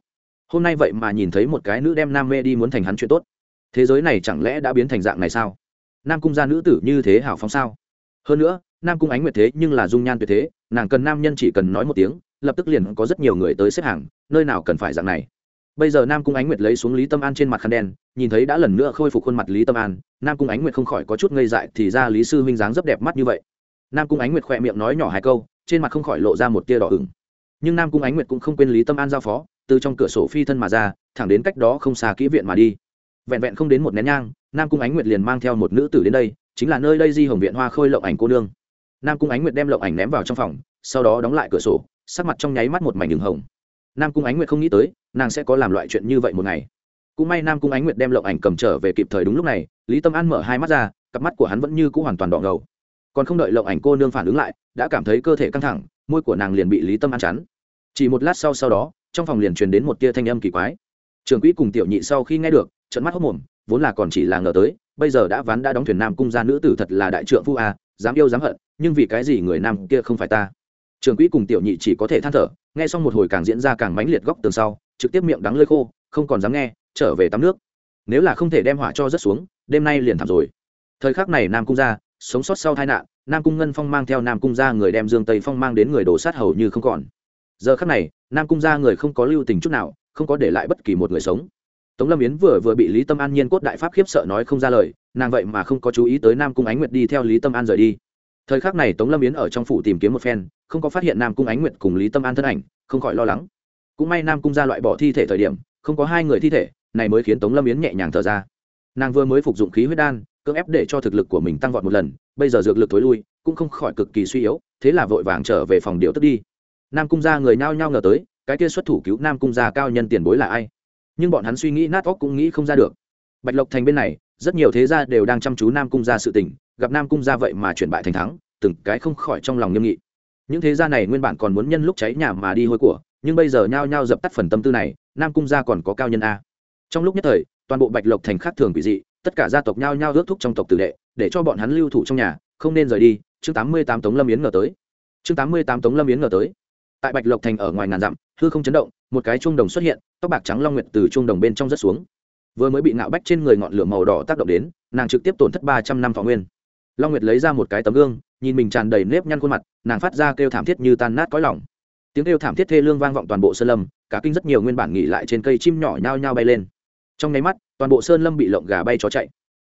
Hôm nay vậy mà nhìn thấy một cái nữ đem nam mê đi muốn thành hắn chuyện tốt. Thế giới này chẳng lẽ đã biến thành dạng này sao? Nam cung gia nữ tử như thế hảo phóng sao? Hơn nữa, nam cung ánh nguyệt thế nhưng là dung nhan tuyệt thế, nàng cần nam nhân chỉ cần nói một tiếng, lập tức liền có rất nhiều người tới xếp hàng, nơi nào cần phải dạng này? Bây giờ nam cung ánh nguyệt lấy xuống lý tâm an trên mặt khăn đen, nhìn thấy đã lần nữa khôi phục khuôn mặt lý tâm an, nam cung ánh nguyệt không khỏi có chút ngây dại thì ra lý sư huynh dáng rất đẹp mắt như vậy. Nam cung ánh nguyệt khỏe miệng nói nhỏ hai câu, trên mặt không khỏi lộ ra một tia đỏ ửng. Nhưng nam cung ánh nguyệt cũng không quên lý tâm an giao phó, từ trong cửa sổ phi thân mà ra, thẳng đến cách đó không xa kỹ viện mà đi. Vẹn vẹn không đến một nén nhang, nam cung ánh nguyệt liền mang theo một nữ tử đến đây, chính là nơi đây di hồng viện hoa khôi lộng ảnh cô nương. Nam cung ánh nguyệt đem lộng ảnh ném vào trong phòng, sau đó đóng lại cửa sổ, sắc mặt trong nháy mắt một mảnh đường hồng nam cung ánh nguyệt không nghĩ tới, nàng sẽ có làm loại chuyện như vậy một ngày. Cũng may nam cung ánh nguyệt đem lộng ảnh cầm trở về kịp thời đúng lúc này, lý tâm an mở hai mắt ra, cặp mắt của hắn vẫn như c ũ hoàn toàn đỏ ngầu. Còn không đợi lộng ảnh cô nương phản ứng lại, đã cảm thấy cơ thể căng thẳng, môi của nàng liền bị lý tâm an chắn. Chỉ một lát sau sau đó, trong phòng liền truyền đến một tia thanh âm kỳ quái. Trường quỹ cùng tiểu nhị sau khi nghe được trận mắt hốc mồm, vốn là còn chỉ là ngờ tới, bây giờ đã ván đã đóng thuyền nam cung ra nữ tử thật là đại trượng phu a, dám yêu dám hận, nhưng vì cái gì người nam kia không phải ta? Trường quỹ cùng tiểu nhị chỉ có thể than thở, nghe xong một hồi càng diễn ra càng mãnh liệt góc tường sau, trực tiếp miệng đắng lơi khô, không còn dám nghe, trở về tắm nước. Nếu là không thể đem hỏa cho rất xuống, đêm nay liền thảm rồi. Thời khắc này nam cung ra, sống sót sau tai nạn, nam cung ngân phong mang theo nam cung ra người đem dương tây phong mang đến người đổ sát hầu như không còn. Giờ khắc này, nam cung ra người không có lưu tình chút nào, không có để lại bất kỳ một người sống. Tống lâm yến vừa vừa bị lý tâm an nhiên cốt đại pháp khiếp sợ nói không ra lời, nàng vậy mà không có chú ý tới nam cung ánh nguyệt đi theo lý tâm an rời đi. Thời khắc này tống lâm yến ở trong phủ tìm kiếm một phen không có phát hiện nam cung ánh nguyệt cùng lý tâm an thân ảnh, không khỏi lo lắng. Cũng may nam cung ra loại bỏ thi thể thời điểm, không có hai người thi thể, này mới khiến tống lâm yến nhẹ nhàng thở ra. Nàng vừa mới phục dụng khí huyết đan, cưỡng ép để cho thực lực của mình tăng vọt một lần, bây giờ dược lực thối lui, cũng không khỏi cực kỳ suy yếu, thế là vội vàng trở về phòng điệu tức đi. Nam cung ra người nhao nhao ngờ tới, cái kia xuất thủ cứu nam cung gia cao nhân tiền bối là ai? Nhưng bọn hắn suy nghĩ nát óc cũng nghĩ không ra được. Bạch lộc thành bên này, rất nhiều thế gia đều đang chăm chú nam cung gia sự tình, gặp nam cung gia vậy mà chuyển bại thành thắng, từng cái không khỏi trong lòng nghiêm nghị những thế gia này nguyên bản còn muốn nhân lúc cháy nhà mà đi hôi của, nhưng bây giờ nhao nhao dập tắt phần tâm tư này, nam cung gia còn có cao nhân a. Trong lúc nhất thời, toàn bộ bạch lộc thành khác thường quỷ dị, tất cả gia tộc nhao nhao ước thúc trong tộc tử đệ, để cho bọn hắn lưu thủ trong nhà, không nên rời đi, chương tám mươi tám tống lâm yến ngờ tới. Chương tám mươi tám tống lâm yến ngờ tới. Tại bạch lộc thành ở ngoài ngàn dặm, hư không chấn động, một cái chuông đồng xuất hiện, tóc bạc trắng long nguyệt từ chuông đồng bên trong rớt xuống. Vừa mới bị ngạo bách trên người ngọn lửa màu đỏ tác động đến, nàng trực tiếp tổn thất ba trăm năm thọ nguyên long nguyệt lấy ra một cái tấm gương, nhìn mình tràn đầy nếp nhăn khuôn mặt, nàng phát ra kêu thảm thiết như tan nát cõi lòng. Tiếng kêu thảm thiết thê lương vang vọng toàn bộ sơn lâm, cả kinh rất nhiều nguyên bản nghỉ lại trên cây chim nhỏ nhao nhao bay lên. Trong nháy mắt, toàn bộ sơn lâm bị lộng gà bay chó chạy.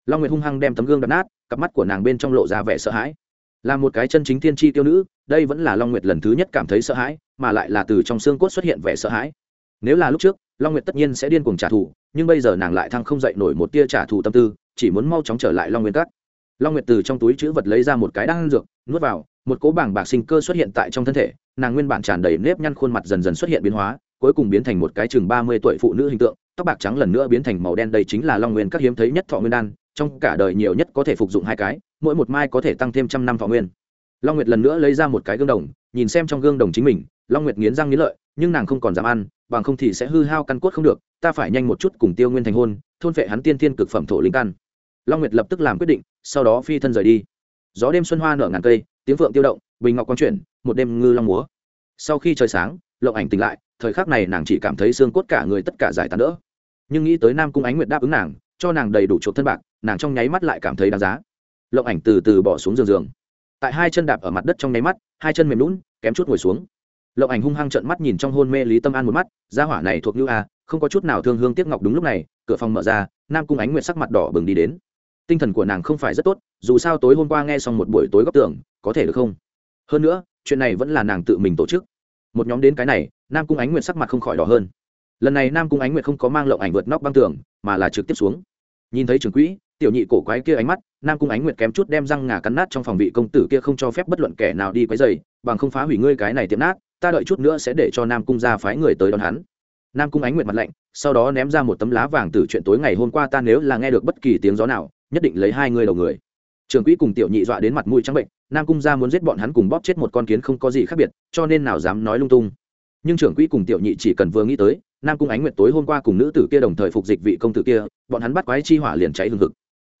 Long nguyệt hung hăng đem tấm gương đập nát, cặp mắt của nàng bên trong lộ ra vẻ sợ hãi. Là một cái chân chính tiên tri tiêu nữ, đây vẫn là long nguyệt lần thứ nhất cảm thấy sợ hãi, mà lại là từ trong xương cốt xuất hiện vẻ sợ hãi. Nếu là lúc trước, long nguyệt tất nhiên sẽ điên cuồng trả thù, nhưng bây giờ nàng lại thăng không dậy nổi một tia trả thù tâm tư, chỉ muốn mau chóng trở lại long nguyên cắt long nguyệt từ trong túi chữ vật lấy ra một cái đan dược, nuốt vào, một cỗ bảng bạc sinh cơ xuất hiện tại trong thân thể, nàng nguyên bản tràn đầy nếp nhăn khuôn mặt dần dần xuất hiện biến hóa, cuối cùng biến thành một cái chừng ba mươi tuổi phụ nữ hình tượng, tóc bạc trắng lần nữa biến thành màu đen, đây chính là long nguyên các hiếm thấy nhất thọ nguyên đan, trong cả đời nhiều nhất có thể phục dụng hai cái, mỗi một mai có thể tăng thêm trăm năm thọ nguyên. Long nguyệt lần nữa lấy ra một cái gương đồng, nhìn xem trong gương đồng chính mình, long nguyệt nghiến răng nghiến lợi, nhưng nàng không còn dám ăn, bằng không thì sẽ hư hao căn cốt không được, ta phải nhanh một chút cùng tiêu nguyên thành hôn, thôn vệ hắn tiên thiên cực phẩm thổ linh căn long nguyệt lập tức làm quyết định, sau đó phi thân rời đi. Gió đêm xuân hoa nở ngàn cây, tiếng phượng tiêu động, bình ngọc quang chuyển, một đêm ngư long múa. Sau khi trời sáng, lộng ảnh tỉnh lại, thời khắc này nàng chỉ cảm thấy xương cốt cả người tất cả giải tán đỡ. Nhưng nghĩ tới nam cung ánh nguyệt đáp ứng nàng, cho nàng đầy đủ chuộc thân bạc, nàng trong nháy mắt lại cảm thấy đáng giá. Lộng ảnh từ từ bỏ xuống giường giường. Tại hai chân đạp ở mặt đất trong nháy mắt, hai chân mềm lún kém chút ngồi xuống. Lộng ảnh hung hăng trợn mắt nhìn trong hôn mê lý tâm an một mắt, gia hỏa này thuộc như a, không có chút nào thương hương tiếc ngọc đúng lúc này, cửa phòng mở ra, nam cung ánh nguyệt sắc mặt đỏ bừng đi đến tinh thần của nàng không phải rất tốt, dù sao tối hôm qua nghe xong một buổi tối góc tưởng có thể được không? Hơn nữa, chuyện này vẫn là nàng tự mình tổ chức. Một nhóm đến cái này, nam cung ánh nguyệt sắc mặt không khỏi đỏ hơn. Lần này nam cung ánh nguyệt không có mang lộng ảnh vượt nóc băng tường, mà là trực tiếp xuống. Nhìn thấy trường quỹ, tiểu nhị cổ quái kia ánh mắt, nam cung ánh nguyệt kém chút đem răng ngà cắn nát trong phòng vị công tử kia không cho phép bất luận kẻ nào đi quấy dày bằng không phá hủy ngươi cái này tiệm nát, ta đợi chút nữa sẽ để cho nam cung ra phái người tới đón hắn. Nam cung ánh nguyệt mặt lạnh, sau đó ném ra một tấm lá vàng từ chuyện tối ngày hôm qua ta nếu là nghe được bất kỳ tiếng gió nào nhất định lấy hai người đầu người. Trường quỹ cùng tiểu nhị dọa đến mặt mũi trắng bệnh, nam cung gia muốn giết bọn hắn cùng bóp chết một con kiến không có gì khác biệt, cho nên nào dám nói lung tung. Nhưng trưởng quỹ cùng tiểu nhị chỉ cần vừa nghĩ tới, nam cung ánh nguyệt tối hôm qua cùng nữ tử kia đồng thời phục dịch vị công tử kia, bọn hắn bắt quái chi hỏa liền cháy hừng hực.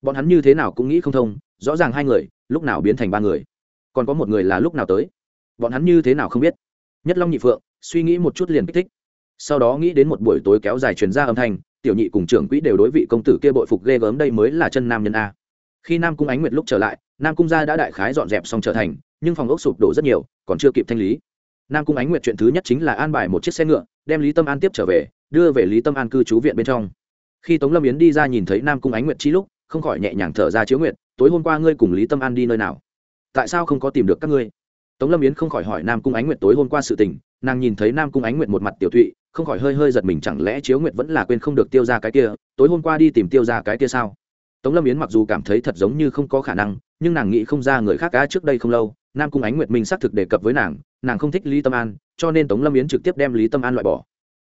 Bọn hắn như thế nào cũng nghĩ không thông, rõ ràng hai người, lúc nào biến thành ba người. Còn có một người là lúc nào tới? Bọn hắn như thế nào không biết. Nhất long nhị phượng, suy nghĩ một chút liền kích thích. Sau đó nghĩ đến một buổi tối kéo dài truyền ra âm thanh tiểu nhị cùng trưởng quỹ đều đối vị công tử kia bội phục ghê gớm đây mới là chân nam nhân a. Khi nam cung ánh nguyệt lúc trở lại, nam cung gia đã đại khái dọn dẹp xong trở thành, nhưng phòng ốc sụp đổ rất nhiều, còn chưa kịp thanh lý. Nam cung ánh nguyệt chuyện thứ nhất chính là an bài một chiếc xe ngựa, đem lý tâm an tiếp trở về, đưa về lý tâm an cư trú viện bên trong. Khi tống lâm yến đi ra nhìn thấy nam cung ánh nguyệt chi lúc, không khỏi nhẹ nhàng thở ra chiếu nguyệt, tối hôm qua ngươi cùng lý tâm an đi nơi nào? Tại sao không có tìm được các ngươi? Tống lâm yến không khỏi hỏi nam cung ánh nguyệt tối hôm qua sự tình, nàng nhìn thấy nam cung ánh nguyệt một mặt tiểu thụy không khỏi hơi hơi giật mình, chẳng lẽ chiếu nguyệt vẫn là quên không được tiêu ra cái kia, tối hôm qua đi tìm tiêu ra cái kia sao? Tống lâm yến mặc dù cảm thấy thật giống như không có khả năng, nhưng nàng nghĩ không ra người khác cá trước đây không lâu, nam cung ánh nguyệt minh xác thực đề cập với nàng nàng không thích lý tâm an, cho nên tống lâm yến trực tiếp đem lý tâm an loại bỏ.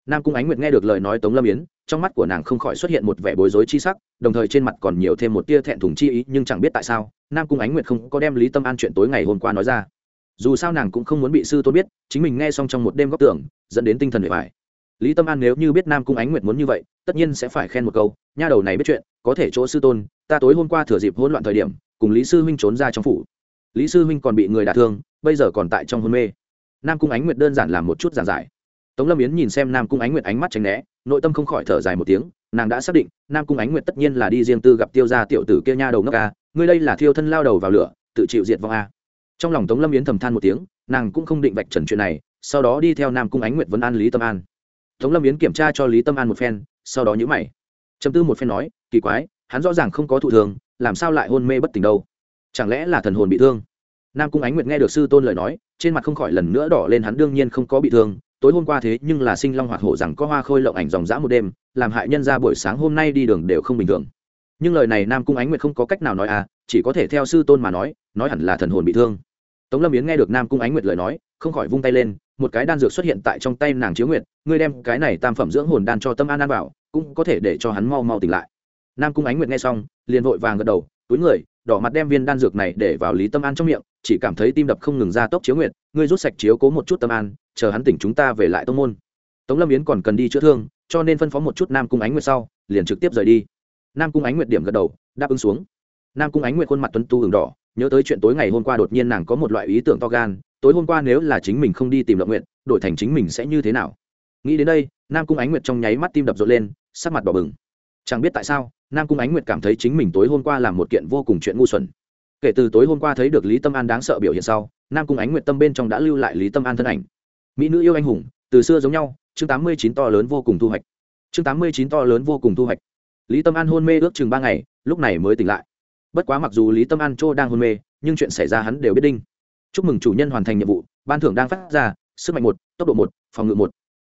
Nam cung ánh nguyệt nghe được lời nói tống lâm yến, trong mắt của nàng không khỏi xuất hiện một vẻ bối rối chi sắc, đồng thời trên mặt còn nhiều thêm một tia thẹn thùng chi ý, nhưng chẳng biết tại sao, nam cung ánh nguyệt không có đem lý tâm an chuyện tối ngày hôm qua nói ra. Dù sao nàng cũng không muốn bị sư tôn biết, chính mình nghe xong trong một đêm góc tưởng, dẫn đến tinh thần bề bài lý tâm an nếu như biết nam cung ánh nguyệt muốn như vậy, tất nhiên sẽ phải khen một câu, nha đầu này biết chuyện, có thể chỗ sư tôn, ta tối hôm qua thừa dịp hỗn loạn thời điểm, cùng lý sư huynh trốn ra trong phủ. Lý sư huynh còn bị người đả thương, bây giờ còn tại trong hôn mê. Nam cung ánh nguyệt đơn giản làm một chút giản giải. Tống lâm yến nhìn xem nam cung ánh nguyệt ánh mắt tránh né, nội tâm không khỏi thở dài một tiếng, nàng đã xác định, nam cung ánh nguyệt tất nhiên là đi riêng tư gặp tiêu gia tiểu tử kia nha đầu ngốc a, ngươi đây là thiêu thân lao đầu vào lửa, tự chịu diệt vong a. Trong lòng tống lâm yến thầm than một tiếng, nàng cũng không định vạch trần chuyện này, sau đó đi theo nam cung ánh nguyệt vấn an lý tâm an tống lâm yến kiểm tra cho lý tâm an một phen, sau đó nhữ mày. Chấm tư một phen nói, kỳ quái, hắn rõ ràng không có thụ thường, làm sao lại hôn mê bất tỉnh đâu? Chẳng lẽ là thần hồn bị thương? Nam cung ánh nguyệt nghe được sư tôn lời nói, trên mặt không khỏi lần nữa đỏ lên, hắn đương nhiên không có bị thương, tối hôm qua thế nhưng là sinh long hoạt hổ rằng có hoa khôi lộng ảnh dòng dã một đêm, làm hại nhân ra buổi sáng hôm nay đi đường đều không bình thường. Nhưng lời này nam cung ánh nguyệt không có cách nào nói à chỉ có thể theo sư tôn mà nói nói hẳn là thần hồn bị thương. Tống lâm yến nghe được nam cung ánh nguyệt lời nói không khỏi vung tay lên một cái đan dược xuất hiện tại trong tay nàng chiếu nguyệt ngươi đem cái này tam phẩm dưỡng hồn đan cho tâm an an vào, cũng có thể để cho hắn mau mau tỉnh lại. Nam cung ánh nguyệt nghe xong liền vội vàng gật đầu túi người đỏ mặt đem viên đan dược này để vào lý tâm an trong miệng chỉ cảm thấy tim đập không ngừng ra tốc chiếu nguyệt ngươi rút sạch chiếu cố một chút tâm an chờ hắn tỉnh chúng ta về lại tông môn. Tống lâm yến còn cần đi chữa thương cho nên phân phó một chút nam cung ánh nguyệt sau liền trực tiếp rời đi. Nam cung ánh nguyệt điểm gật đầu đáp ứng xuống. Nam cung ánh nguyệt khuôn mặt tuấn tu hừng đỏ nhớ tới chuyện tối ngày hôm qua đột nhiên nàng có một loại ý tưởng to gan tối hôm qua nếu là chính mình không đi tìm lộng nguyện đổi thành chính mình sẽ như thế nào? Nghĩ đến đây, nam cung ánh nguyệt trong nháy mắt tim đập rộn lên, sắc mặt bỏ bừng. Chẳng biết tại sao, nam cung ánh nguyệt cảm thấy chính mình tối hôm qua làm một kiện vô cùng chuyện ngu xuẩn. Kể từ tối hôm qua thấy được lý tâm an đáng sợ biểu hiện sau, nam cung ánh nguyệt tâm bên trong đã lưu lại lý tâm an thân ảnh. Mỹ nữ yêu anh hùng, từ xưa giống nhau, chương tám mươi chín to lớn vô cùng thu hoạch. Chương tám mươi chín to lớn vô cùng thu hoạch. Lý tâm an hôn mê ước chừng ba ngày, lúc này mới tỉnh lại. Bất quá mặc dù lý tâm an châu đang hôn mê, nhưng chuyện xảy ra hắn đều biết đinh chúc mừng chủ nhân hoàn thành nhiệm vụ, ban thưởng đang phát ra, sức mạnh một, tốc độ một, phòng ngự một.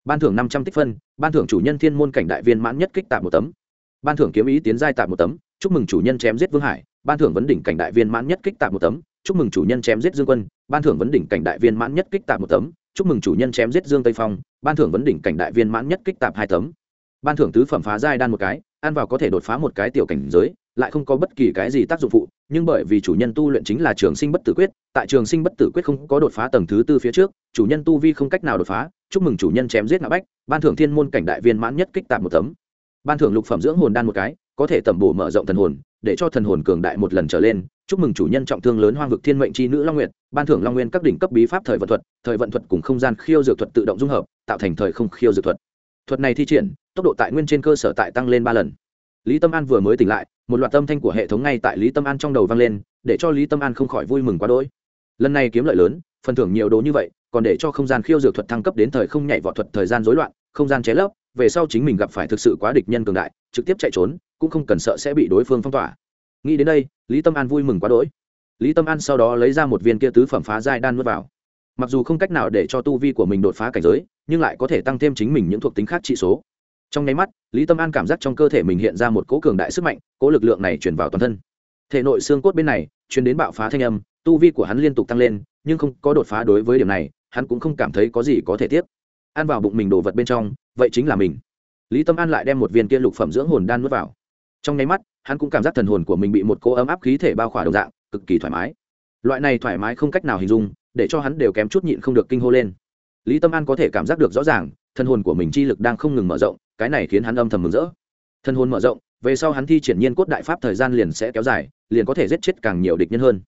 Ban thưởng năm trăm tích phân, ban thưởng chủ nhân thiên môn cảnh đại viên mãn nhất kích tạp một tấm. Ban thưởng kiếm ý tiến giai tạp một tấm, chúc mừng chủ nhân chém giết vương hải, ban thưởng vấn đỉnh cảnh đại viên mãn nhất kích tạp một tấm, chúc mừng chủ nhân chém giết dương quân, ban thưởng vấn đỉnh cảnh đại viên mãn nhất kích tạp một tấm, chúc mừng chủ nhân chém giết dương tây phong, ban thưởng vấn đỉnh cảnh đại viên mãn nhất kích tạp hai tấm. Ban thưởng tứ phẩm phá giai đan một cái, ăn vào có thể đột phá một cái tiểu cảnh giới lại không có bất kỳ cái gì tác dụng phụ, nhưng bởi vì chủ nhân tu luyện chính là trường sinh bất tử quyết, tại trường sinh bất tử quyết không có đột phá tầng thứ tư phía trước, chủ nhân tu vi không cách nào đột phá, chúc mừng chủ nhân chém giết ngã bách, ban thưởng thiên môn cảnh đại viên mãn nhất kích tạp một tấm. Ban thưởng lục phẩm dưỡng hồn đan một cái, có thể tẩm bổ mở rộng thần hồn, để cho thần hồn cường đại một lần trở lên, chúc mừng chủ nhân trọng thương lớn hoang vực thiên mệnh c h i nữ long nguyệt, ban thưởng long nguyên các đỉnh cấp bí pháp thời vận thuật, thời vận thuật cùng không gian khiêu dược thuật tự động dung hợp, tạo thành thời không khiêu dược thuật. Thuật này thi triển, tốc độ tại nguyên trên cơ sở tại tăng lên ba lần. Lý tâm an vừa mới tỉnh lại một loạt âm thanh của hệ thống ngay tại lý tâm an trong đầu vang lên, để cho lý tâm an không khỏi vui mừng quá đỗi. Lần này kiếm lợi lớn, phần thưởng nhiều đồ như vậy, còn để cho không gian khiêu dược thuật thăng cấp đến thời không nhảy vọt thuật thời gian rối loạn, không gian chế lấp, về sau chính mình gặp phải thực sự quá địch nhân cường đại, trực tiếp chạy trốn, cũng không cần sợ sẽ bị đối phương phong tỏa. Nghĩ đến đây, lý tâm an vui mừng quá đỗi. Lý tâm an sau đó lấy ra một viên kia tứ phẩm phá giai đan nuốt vào. Mặc dù không cách nào để cho tu vi của mình đột phá cảnh giới, nhưng lại có thể tăng thêm chính mình những thuộc tính khác trị số trong nháy mắt, lý tâm an cảm giác trong cơ thể mình hiện ra một cỗ cường đại sức mạnh, cỗ lực lượng này chuyển vào toàn thân. Thể nội xương cốt bên này chuyển đến bạo phá thanh âm, tu vi của hắn liên tục tăng lên, nhưng không có đột phá đối với điểm này, hắn cũng không cảm thấy có gì có thể tiếp. Ăn vào bụng mình đồ vật bên trong, vậy chính là mình. Lý tâm an lại đem một viên kia lục phẩm dưỡng hồn đan nuốt vào. Trong nháy mắt, hắn cũng cảm giác thần hồn của mình bị một cỗ ấm áp khí thể bao khỏa đồng dạng, cực kỳ thoải mái. Loại này thoải mái không cách nào hình dung, để cho hắn đều kém chút nhịn không được kinh hô lên. Lý tâm an có thể cảm giác được rõ ràng, thần hồn của mình chi lực đang không ngừng mở rộng cái này khiến hắn âm thầm mừng rỡ. Thân hồn mở rộng, về sau hắn thi triển nhiên cốt đại pháp thời gian liền sẽ kéo dài, liền có thể giết chết càng nhiều địch nhân hơn.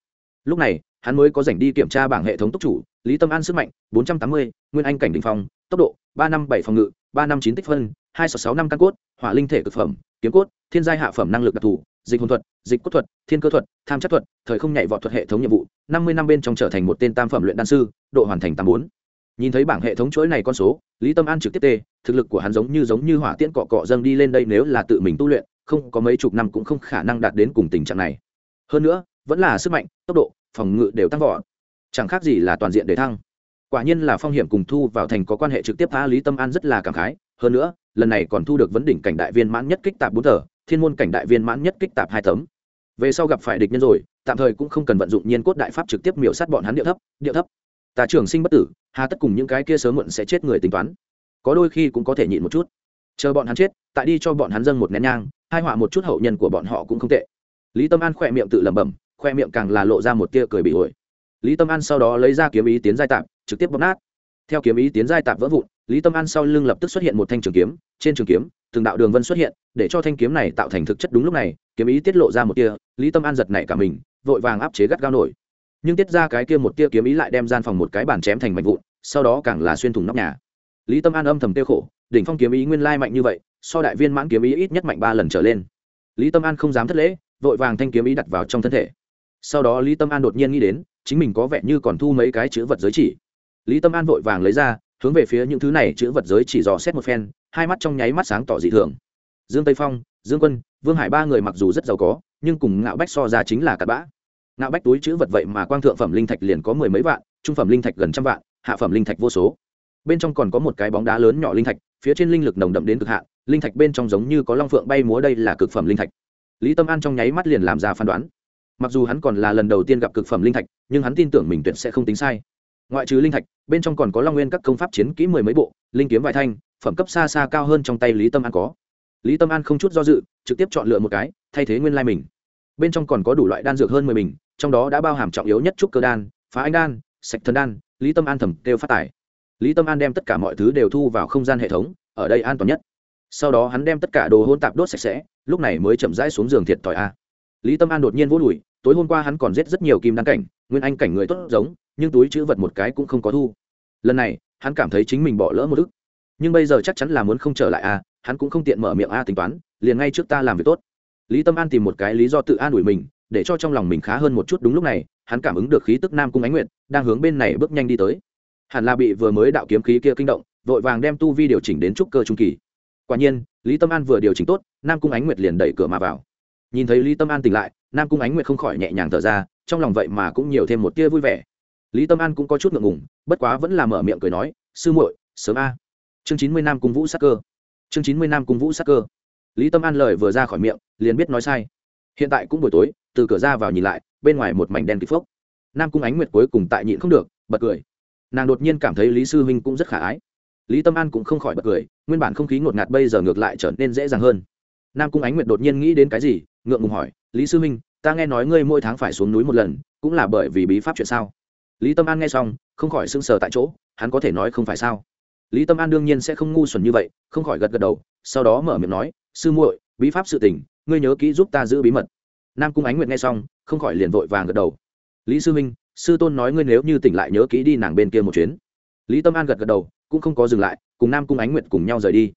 Lúc này, hắn mới có dành đi kiểm tra bảng hệ thống tốc chủ, lý tâm an sức mạnh, bốn trăm tám mươi, nguyên anh cảnh đình phong, tốc độ, ba năm bảy phòng ngự, ba năm chín tích phân, hai sáu sáu năm căn cốt, hỏa linh thể cực phẩm, kiếm cốt, thiên giai hạ phẩm năng lực đặc thù, dịch hồn thuật, dịch cốt thuật, thiên cơ thuật, tham chất thuật, thời không nhảy vọt thuật hệ thống nhiệm vụ, năm mươi năm bên trong trở thành một tên tam phẩm luyện đan sư, độ hoàn thành tám bốn nhìn thấy bảng hệ thống chuỗi này con số, lý tâm an trực tiếp tê, thực lực của hắn giống như giống như hỏa tiễn cọ cọ dâng đi lên đây nếu là tự mình tu luyện, không, có mấy chục năm cũng không khả năng đạt đến cùng tình trạng này. Hơn nữa, vẫn là sức mạnh, tốc độ, phòng ngự đều tăng vọt. Chẳng khác gì là toàn diện để thăng. Quả nhiên là phong hiểm cùng thu vào thành có quan hệ trực tiếp tha lý tâm an rất là cảm khái. Hơn nữa, lần này còn thu được vấn đỉnh cảnh đại viên mãn nhất kích tạp bốn tờ, thiên môn cảnh đại viên mãn nhất kích tạp hai tấm. Về sau gặp phải địch nhân rồi, tạm thời cũng không cần vận dụng nhiên cốt đại pháp trực tiếp miểu sát bọn hắn điệu thấp điệu thấp ta trường sinh bất tử, hà tất cùng những cái kia sớm muộn sẽ chết người tính toán. Có đôi khi cũng có thể nhịn một chút. Chờ bọn hắn chết, tại đi cho bọn hắn dâng một nén nhang, hai họa một chút hậu nhân của bọn họ cũng không tệ. Lý tâm an khỏe miệng tự lẩm bẩm khoe miệng càng là lộ ra một tia cười bị ổi. Lý tâm an sau đó lấy ra kiếm ý tiến giai tạp, trực tiếp bóp nát. Theo kiếm ý tiến giai tạp vỡ vụn, lý tâm an sau lưng lập tức xuất hiện một thanh trường kiếm, trên trường kiếm, từng đạo đường vân xuất hiện, để cho thanh kiếm này tạo thành thực chất đúng lúc này, kiếm ý tiết lộ ra một tia, lý tâm an giật nảy cả mình, vội vàng áp chế gắt gao nổi nhưng tiết ra cái kia một tia kiếm ý lại đem gian phòng một cái bàn chém thành mảnh vụn, sau đó càng là xuyên thủng nóc nhà. Lý tâm an âm thầm tiêu khổ, đỉnh phong kiếm ý nguyên lai mạnh như vậy, so đại viên mãn kiếm ý ít nhất mạnh ba lần trở lên. Lý tâm an không dám thất lễ, vội vàng thanh kiếm ý đặt vào trong thân thể. Sau đó lý tâm an đột nhiên nghĩ đến, chính mình có vẻ như còn thu mấy cái chữ vật giới chỉ. Lý tâm an vội vàng lấy ra, hướng về phía những thứ này chữ vật giới chỉ dò xét một phen, hai mắt trong nháy mắt sáng tỏ dị thường. Dương tây phong, dương quân, vương hải ba người mặc dù rất giàu có, nhưng cùng ngạo bách so ra chính là cặn bã ngạo bách túi chữ vật vậy mà quang thượng phẩm linh thạch liền có mười mấy vạn, trung phẩm linh thạch gần trăm vạn, hạ phẩm linh thạch vô số. Bên trong còn có một cái bóng đá lớn nhỏ linh thạch, phía trên linh lực nồng đậm đến cực hạn, linh thạch bên trong giống như có long phượng bay múa đây là cực phẩm linh thạch. Lý tâm an trong nháy mắt liền làm ra phán đoán. Mặc dù hắn còn là lần đầu tiên gặp cực phẩm linh thạch, nhưng hắn tin tưởng mình tuyệt sẽ không tính sai. Ngoại trừ linh thạch, bên trong còn có long nguyên các công pháp chiến kỹ mười mấy bộ, linh kiếm vài thanh, phẩm cấp xa xa cao hơn trong tay lý tâm an có. Lý tâm an không chút do dự, trực tiếp chọn lựa một cái, thay thế nguyên lai mình bên trong còn có đủ loại đan dược hơn mười bình, trong đó đã bao hàm trọng yếu nhất trúc cơ đan, phá anh đan, sạch thần đan, lý tâm an thầm kêu phát tải. Lý tâm an đem tất cả mọi thứ đều thu vào không gian hệ thống, ở đây an toàn nhất. Sau đó hắn đem tất cả đồ hôn tạp đốt sạch sẽ, lúc này mới chậm rãi xuống giường thiệt thòi a. Lý tâm an đột nhiên vô đùi, tối hôm qua hắn còn giết rất nhiều kim đan cảnh, nguyên anh cảnh người tốt giống, nhưng túi chữ vật một cái cũng không có thu. Lần này, hắn cảm thấy chính mình bỏ lỡ một ức. Nhưng bây giờ chắc chắn là muốn không trở lại a, hắn cũng không tiện mở miệng a tính toán, liền ngay trước ta làm việc tốt lý tâm an tìm một cái lý do tự an ủi mình, để cho trong lòng mình khá hơn một chút đúng lúc này, hắn cảm ứng được khí tức nam cung ánh nguyện đang hướng bên này bước nhanh đi tới. Hẳn là bị vừa mới đạo kiếm khí kia kinh động, vội vàng đem tu vi điều chỉnh đến trúc cơ trung kỳ. Quả nhiên, lý tâm an vừa điều chỉnh tốt, nam cung ánh nguyệt liền đẩy cửa mà vào. Nhìn thấy lý tâm an tỉnh lại, nam cung ánh nguyệt không khỏi nhẹ nhàng thở ra, trong lòng vậy mà cũng nhiều thêm một tia vui vẻ. Lý tâm an cũng có chút ngượng ngùng, bất quá vẫn là mở miệng cười nói, sư muội, sớm a. Chương chín mươi nam cung vũ sắc cơ. Chương chín mươi nam cung vũ sắc cơ lý tâm an lời vừa ra khỏi miệng, liền biết nói sai. Hiện tại cũng buổi tối, từ cửa ra vào nhìn lại, bên ngoài một mảnh đen kịp phốc. Nam cung ánh nguyệt cuối cùng tại nhịn không được, bật cười. Nàng đột nhiên cảm thấy lý sư huynh cũng rất khả ái. Lý tâm an cũng không khỏi bật cười, nguyên bản không khí ngột ngạt bây giờ ngược lại trở nên dễ dàng hơn. Nam cung ánh nguyệt đột nhiên nghĩ đến cái gì, ngượng ngùng hỏi, lý sư huynh, ta nghe nói ngươi mỗi tháng phải xuống núi một lần, cũng là bởi vì bí pháp chuyện sao? Lý tâm an nghe xong, không khỏi sưng sờ tại chỗ, hắn có thể nói không phải sao? Lý tâm an đương nhiên sẽ không ngu xuẩn như vậy, không khỏi gật gật đầu, sau đó mở miệng nói, sư muội, bí pháp sự tình, ngươi nhớ kỹ giúp ta giữ bí mật. Nam cung ánh nguyệt nghe xong, không khỏi liền vội vàng gật đầu. Lý sư minh sư tôn nói ngươi nếu như tỉnh lại nhớ kỹ đi nàng bên kia một chuyến. Lý tâm an gật gật đầu, cũng không có dừng lại, cùng nam cung ánh nguyệt cùng nhau rời đi.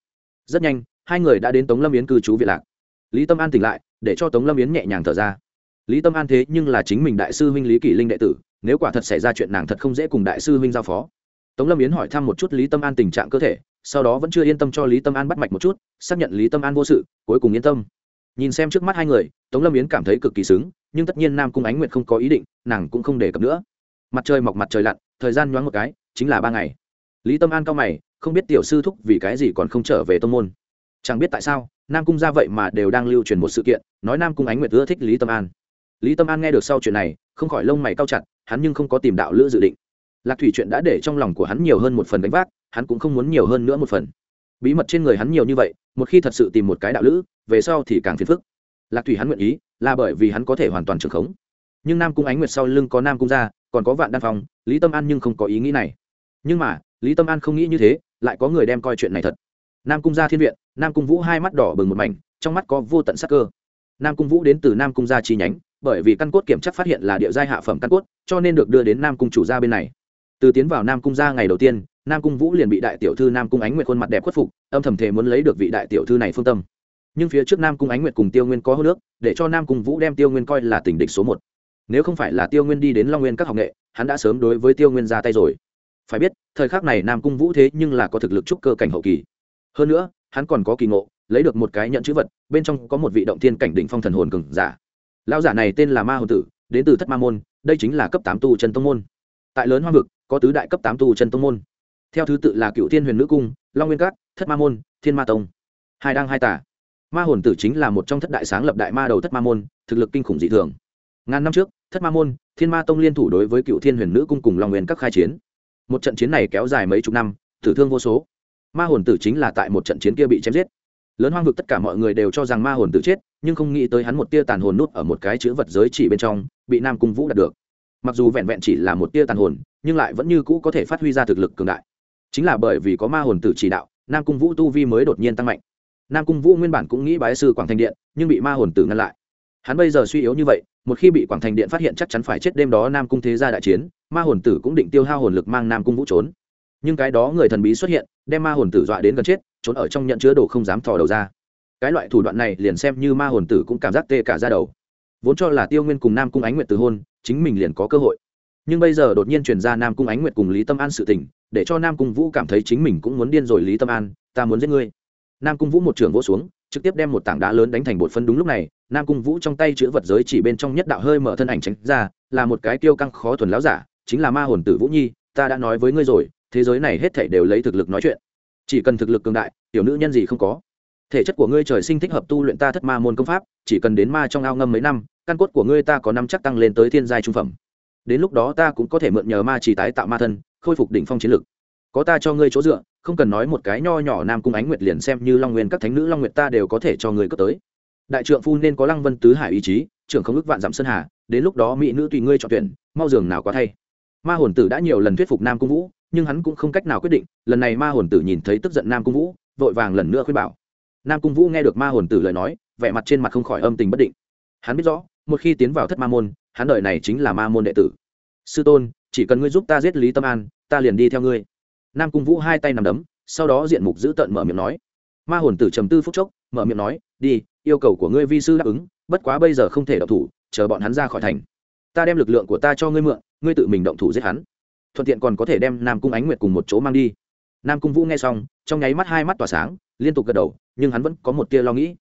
Rất nhanh, hai người đã đến tống lâm yến cư trú việt lạc. Lý tâm an tỉnh lại, để cho tống lâm yến nhẹ nhàng thở ra. Lý tâm an thế nhưng là chính mình đại sư huynh lý kỷ linh đệ tử, nếu quả thật xảy ra chuyện nàng thật không dễ cùng đại sư huynh giao phó tống lâm yến hỏi thăm một chút lý tâm an tình trạng cơ thể, sau đó vẫn chưa yên tâm cho lý tâm an bắt mạch một chút, xác nhận lý tâm an vô sự, cuối cùng yên tâm. Nhìn xem trước mắt hai người, tống lâm yến cảm thấy cực kỳ xứng, nhưng tất nhiên nam cung ánh nguyệt không có ý định, nàng cũng không đề cập nữa. Mặt trời mọc mặt trời lặn, thời gian nhoáng một cái, chính là ba ngày. Lý tâm an cao mày, không biết tiểu sư thúc vì cái gì còn không trở về tông môn. Chẳng biết tại sao, nam cung ra vậy mà đều đang lưu truyền một sự kiện, nói nam cung ánh nguyệt ưa thích lý tâm an. Lý tâm an nghe được sau chuyện này, không khỏi lông mày cao chặt, hắn nhưng không có tìm đạo lữ dự định lạc thủy chuyện đã để trong lòng của hắn nhiều hơn một phần đánh vác, hắn cũng không muốn nhiều hơn nữa một phần. Bí mật trên người hắn nhiều như vậy, một khi thật sự tìm một cái đạo lữ, về sau thì càng phiền phức. Lạc thủy hắn nguyện ý, là bởi vì hắn có thể hoàn toàn trường khống. Nhưng nam cung ánh nguyệt sau lưng có nam cung gia, còn có vạn đan phòng lý tâm an nhưng không có ý nghĩ này. Nhưng mà, lý tâm an không nghĩ như thế, lại có người đem coi chuyện này thật. Nam cung gia thiên viện, nam cung vũ hai mắt đỏ bừng một mảnh, trong mắt có vô tận sắc cơ. Nam cung vũ đến từ nam cung gia chi nhánh, bởi vì căn cốt kiểm chất phát hiện là địa giai hạ phẩm căn cốt, cho nên được đưa đến nam cung chủ gia bên này từ tiến vào nam cung ra ngày đầu tiên, nam cung vũ liền bị đại tiểu thư nam cung ánh nguyệt khuôn mặt đẹp khuất phục, âm thầm thể muốn lấy được vị đại tiểu thư này phương tâm. Nhưng phía trước nam cung ánh nguyệt cùng tiêu nguyên có hô nước để cho nam cung vũ đem tiêu nguyên coi là tình địch số một. Nếu không phải là tiêu nguyên đi đến long nguyên các học nghệ, hắn đã sớm đối với tiêu nguyên ra tay rồi. Phải biết, thời khắc này nam cung vũ thế nhưng là có thực lực trúc cơ cảnh hậu kỳ. Hơn nữa, hắn còn có kỳ ngộ, lấy được một cái nhận chữ vật, bên trong có một vị động thiên cảnh đỉnh phong thần hồn cường giả. Lão giả này tên là ma hồn tử, đến từ thất ma môn, đây chính là cấp tám tu chân tông môn tại lớn hoa vực, có tứ đại cấp tám tu chân tông môn. Theo thứ tự là cựu thiên huyền nữ cung, long nguyên cát thất ma môn, thiên ma tông. Hai đang hai tả ma hồn tử chính là một trong thất đại sáng lập đại ma đầu thất ma môn, thực lực kinh khủng dị thường. Ngàn năm trước, thất ma môn, thiên ma tông liên thủ đối với cựu thiên huyền nữ cung cùng long nguyên các khai chiến. Một trận chiến này kéo dài mấy chục năm, tử thương vô số. Ma hồn tử chính là tại một trận chiến kia bị chém giết. Lớn hoang vực tất cả mọi người đều cho rằng ma hồn tử chết, nhưng không nghĩ tới hắn một tia tàn hồn nút ở một cái chữ vật giới chỉ bên trong, bị nam cung vũ đạt được mặc dù vẹn vẹn chỉ là một tia tàn hồn, nhưng lại vẫn như cũ có thể phát huy ra thực lực cường đại. Chính là bởi vì có ma hồn tử chỉ đạo, nam cung vũ tu vi mới đột nhiên tăng mạnh. Nam cung vũ nguyên bản cũng nghĩ bái sư quảng thành điện, nhưng bị ma hồn tử ngăn lại. Hắn bây giờ suy yếu như vậy, một khi bị quảng thành điện phát hiện chắc chắn phải chết đêm đó nam cung thế gia đại chiến, ma hồn tử cũng định tiêu hao hồn lực mang nam cung vũ trốn. Nhưng cái đó người thần bí xuất hiện, đem ma hồn tử dọa đến gần chết, trốn ở trong nhận chứa đồ không dám thò đầu ra. Cái loại thủ đoạn này liền xem như ma hồn tử cũng cảm giác tê cả ra đầu. Vốn cho là tiêu nguyên cùng nam cung ánh nguyện từ hôn chính mình liền có cơ hội. Nhưng bây giờ đột nhiên truyền ra nam cung ánh nguyệt cùng lý tâm an sự tình, để cho nam cung vũ cảm thấy chính mình cũng muốn điên rồi, lý tâm an, ta muốn giết ngươi. Nam cung vũ một trường vỗ xuống, trực tiếp đem một tảng đá lớn đánh thành bột phân đúng lúc này, nam cung vũ trong tay chữ vật giới chỉ bên trong nhất đạo hơi mở thân ảnh tránh ra, là một cái tiêu căng khó thuần láo giả, chính là ma hồn tử vũ nhi, ta đã nói với ngươi rồi, thế giới này hết thảy đều lấy thực lực nói chuyện. Chỉ cần thực lực cường đại, tiểu nữ nhân gì không có thể chất của ngươi trời sinh thích hợp tu luyện ta thất ma môn công pháp, chỉ cần đến ma trong ao ngâm mấy năm, căn cốt của ngươi ta có năm chắc tăng lên tới thiên giai trung phẩm. Đến lúc đó ta cũng có thể mượn nhờ ma chỉ tái tạo ma thân, khôi phục đỉnh phong chiến lực. Có ta cho ngươi chỗ dựa, không cần nói một cái nho nhỏ nam cung ánh nguyệt liền xem như long nguyên các thánh nữ long nguyệt ta đều có thể cho ngươi cất tới. Đại trượng phu nên có lăng vân tứ hải ý chí, trưởng không ước vạn dặm sơn hà, đến lúc đó mỹ nữ tùy ngươi chọn tuyển, mau giường nào có thay. Ma hồn tử đã nhiều lần thuyết phục nam cung vũ, nhưng hắn cũng không cách nào quyết định, lần này ma hồn tử nhìn thấy tức giận nam cung vũ, vội vàng lần nữa khuyên bảo nam cung vũ nghe được ma hồn tử lời nói, vẻ mặt trên mặt không khỏi âm tình bất định. Hắn biết rõ, một khi tiến vào thất ma môn, hắn đời này chính là ma môn đệ tử. Sư tôn, chỉ cần ngươi giúp ta giết lý tâm an, ta liền đi theo ngươi. Nam cung vũ hai tay nằm đấm, sau đó diện mục giữ tợn mở miệng nói. Ma hồn tử trầm tư phút chốc, mở miệng nói, đi, yêu cầu của ngươi vi sư đáp ứng, bất quá bây giờ không thể động thủ, chờ bọn hắn ra khỏi thành. Ta đem lực lượng của ta cho ngươi mượn, ngươi tự mình động thủ giết hắn. Thuận tiện còn có thể đem nam cung ánh nguyệt cùng một chỗ mang đi. Nam cung vũ nghe xong, trong nháy mắt hai mắt tỏa sáng liên tục gật đầu, nhưng hắn vẫn có một tia lo nghĩ.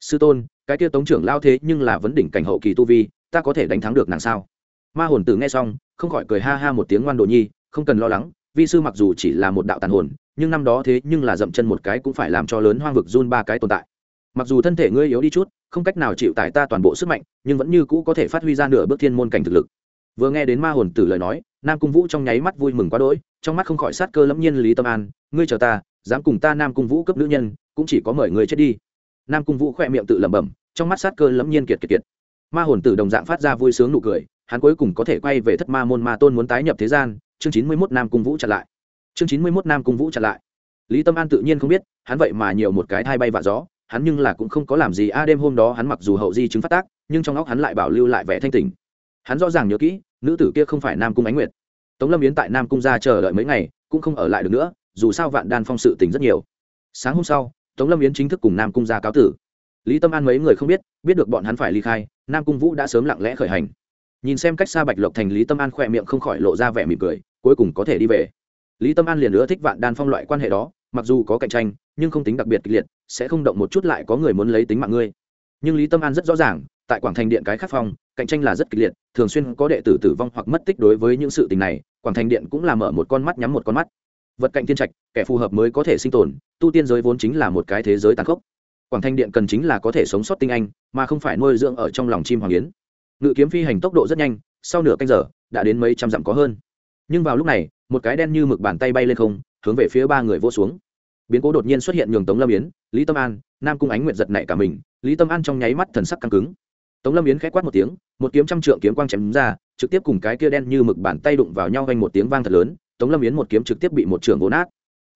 Sư tôn, cái tia tống trưởng lao thế nhưng là vấn đỉnh cảnh hậu kỳ tu vi, ta có thể đánh thắng được nàng sao? Ma hồn tử nghe xong, không khỏi cười ha ha một tiếng ngoan đồ nhi, không cần lo lắng, vi sư mặc dù chỉ là một đạo tàn hồn, nhưng năm đó thế nhưng là dậm chân một cái cũng phải làm cho lớn hoang vực run ba cái tồn tại. Mặc dù thân thể ngươi yếu đi chút, không cách nào chịu tải ta toàn bộ sức mạnh, nhưng vẫn như cũ có thể phát huy ra nửa bước thiên môn cảnh thực lực. Vừa nghe đến ma hồn tử lời nói, nam cung vũ trong nháy mắt vui mừng quá đỗi, trong mắt không khỏi sát cơ lẫm nhiên lý tâm an, ngươi chờ ta dám cùng ta nam cung vũ cấp nữ nhân, cũng chỉ có mời người chết đi. Nam cung vũ khỏe miệng tự lẩm bẩm, trong mắt sát cơ lẫm nhiên kiệt kiệt kiệt. Ma hồn tử đồng dạng phát ra vui sướng nụ cười, hắn cuối cùng có thể quay về thất ma môn ma tôn muốn tái nhập thế gian, chương chín mươi mốt nam cung vũ chặn lại. Chương chín mươi mốt nam cung vũ chặn lại. Lý tâm an tự nhiên không biết, hắn vậy mà nhiều một cái thai bay vạ gió, hắn nhưng là cũng không có làm gì, a đêm hôm đó hắn mặc dù hậu di chứng phát tác, nhưng trong óc hắn lại bảo lưu lại vẻ thanh tình hắn rõ ràng nhớ kỹ, nữ tử kia không phải nam cung ánh nguyệt. Tống lâm yến tại nam cung ra chờ đợi mấy ngày, cũng không ở lại được nữa dù sao vạn đan phong sự tình rất nhiều. Sáng hôm sau, tống lâm yến chính thức cùng nam cung ra cáo tử. Lý tâm an mấy người không biết biết được bọn hắn phải ly khai, nam cung vũ đã sớm lặng lẽ khởi hành. Nhìn xem cách xa bạch lộc thành, lý tâm an khỏe miệng không khỏi lộ ra vẻ mỉm cười, cuối cùng có thể đi về. Lý tâm an liền ưa thích vạn đan phong loại quan hệ đó, mặc dù có cạnh tranh, nhưng không tính đặc biệt kịch liệt, sẽ không động một chút lại có người muốn lấy tính mạng ngươi. Nhưng lý tâm an rất rõ ràng, tại quảng thành điện cái khắc phong, cạnh tranh là rất kịch liệt, thường xuyên có đệ tử tử vong hoặc mất tích đối với những sự tình này, quảng thành điện cũng là mở một con mắt nhắm một con mắt vật cạnh tiên trạch, kẻ phù hợp mới có thể sinh tồn, tu tiên giới vốn chính là một cái thế giới tàn khốc. Quảng thanh điện cần chính là có thể sống sót tinh anh, mà không phải nuôi dưỡng ở trong lòng chim hoàng yến. Ngự kiếm phi hành tốc độ rất nhanh, sau nửa canh giờ, đã đến mấy trăm dặm có hơn. Nhưng vào lúc này, một cái đen như mực bàn tay bay lên không, hướng về phía ba người vô xuống. Biến cố đột nhiên xuất hiện nhường tống lâm yến, lý tâm an, nam cung ánh nguyện giật nảy cả mình, lý tâm an trong nháy mắt thần sắc căng cứng. Tống lâm yến k h quát một tiếng, một kiếm trăm trượng kiếm quang chém ra, trực tiếp cùng cái kia đen như mực bàn tay đụng vào nhau vanh một tiếng vang thật lớn tống lâm yến một kiếm trực tiếp bị một trường vỗ nát.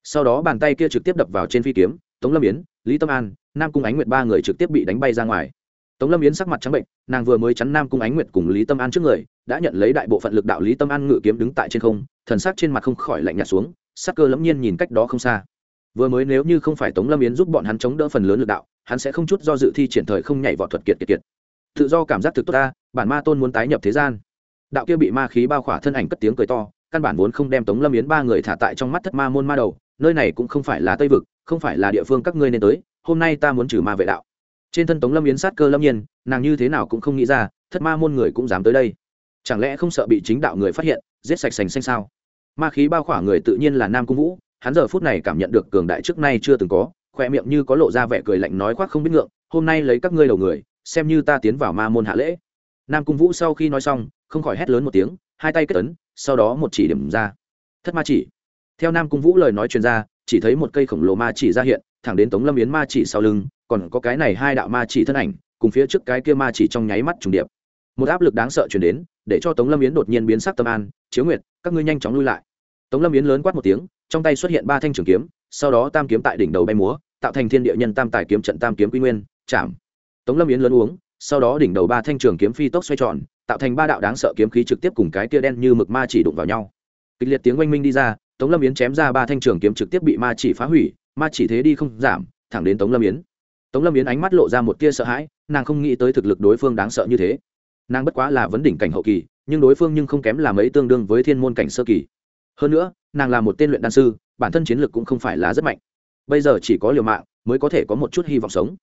Sau đó bàn tay kia trực tiếp đập vào trên phi kiếm, tống lâm yến, lý tâm an, nam cung ánh nguyệt ba người trực tiếp bị đánh bay ra ngoài. Tống lâm yến sắc mặt trắng bệnh, nàng vừa mới chắn nam cung ánh nguyệt cùng lý tâm an trước người, đã nhận lấy đại bộ phận lực đạo lý tâm an ngự kiếm đứng tại trên không, thần sắc trên mặt không khỏi lạnh nhạt xuống, sắc cơ lẫm nhiên nhìn cách đó không xa. Vừa mới nếu như không phải tống lâm yến giúp bọn hắn chống đỡ phần lớn lực đạo, hắn sẽ không chút do dự thi triển thời không nhảy vọt thuật kiệt kiệt kiệt. Tự do cảm giác thực tốt ta, bản ma tôn muốn tái nhập thế gian. Đạo kia bị ma khí bao khỏa thân ảnh cất tiếng cười to căn bản vốn không đem tống lâm yến ba người thả tại trong mắt thất ma môn ma đầu, nơi này cũng không phải là tây vực, không phải là địa phương các ngươi nên tới, hôm nay ta muốn trừ ma vệ đạo. Trên thân tống lâm yến sát cơ lâm nhiên, nàng như thế nào cũng không nghĩ ra, thất ma môn người cũng dám tới đây. Chẳng lẽ không sợ bị chính đạo người phát hiện, giết sạch sành xanh sao? Ma khí bao khỏa người tự nhiên là nam cung vũ, hắn giờ phút này cảm nhận được cường đại trước nay chưa từng có khoe miệng như có lộ ra vẻ cười lạnh nói khoác không biết ngượng, hôm nay lấy các ngươi đầu người, xem như ta tiến vào ma môn hạ lễ. Nam cung vũ sau khi nói xong, không khỏi hét lớn một tiếng, hai tay kết ấn sau đó một chỉ điểm ra. Thất ma chỉ. Theo nam cung vũ lời nói chuyên ra, chỉ thấy một cây khổng lồ ma chỉ ra hiện, thẳng đến tống lâm yến ma chỉ sau lưng, còn có cái này hai đạo ma chỉ thân ảnh, cùng phía trước cái kia ma chỉ trong nháy mắt trùng điệp. Một áp lực đáng sợ chuyển đến, để cho tống lâm yến đột nhiên biến sắc tâm an, chiếu nguyệt, các ngươi nhanh chóng lui lại. Tống lâm yến lớn quát một tiếng, trong tay xuất hiện ba thanh trường kiếm, sau đó tam kiếm tại đỉnh đầu bay múa, tạo thành thiên địa nhân tam tài kiếm trận tam kiếm quy nguyên, chạm. Tống lâm yến lớn uống, sau đó đỉnh đầu ba thanh trường kiếm phi tốc xoay tròn tạo thành ba đạo đáng sợ kiếm khí trực tiếp cùng cái tia đen như mực ma chỉ đụng vào nhau. Kịch liệt tiếng oanh minh đi ra, tống lâm yến chém ra ba thanh trường kiếm trực tiếp bị ma chỉ phá hủy, ma chỉ thế đi không giảm, thẳng đến tống lâm yến. Tống lâm yến ánh mắt lộ ra một tia sợ hãi, nàng không nghĩ tới thực lực đối phương đáng sợ như thế. Nàng bất quá là vấn đỉnh cảnh hậu kỳ, nhưng đối phương nhưng không kém là mấy tương đương với thiên môn cảnh sơ kỳ. Hơn nữa, nàng là một tên luyện đan sư, bản thân chiến lược cũng không phải là rất mạnh. Bây giờ chỉ có liều mạng mới có thể có một chút hy vọng sống.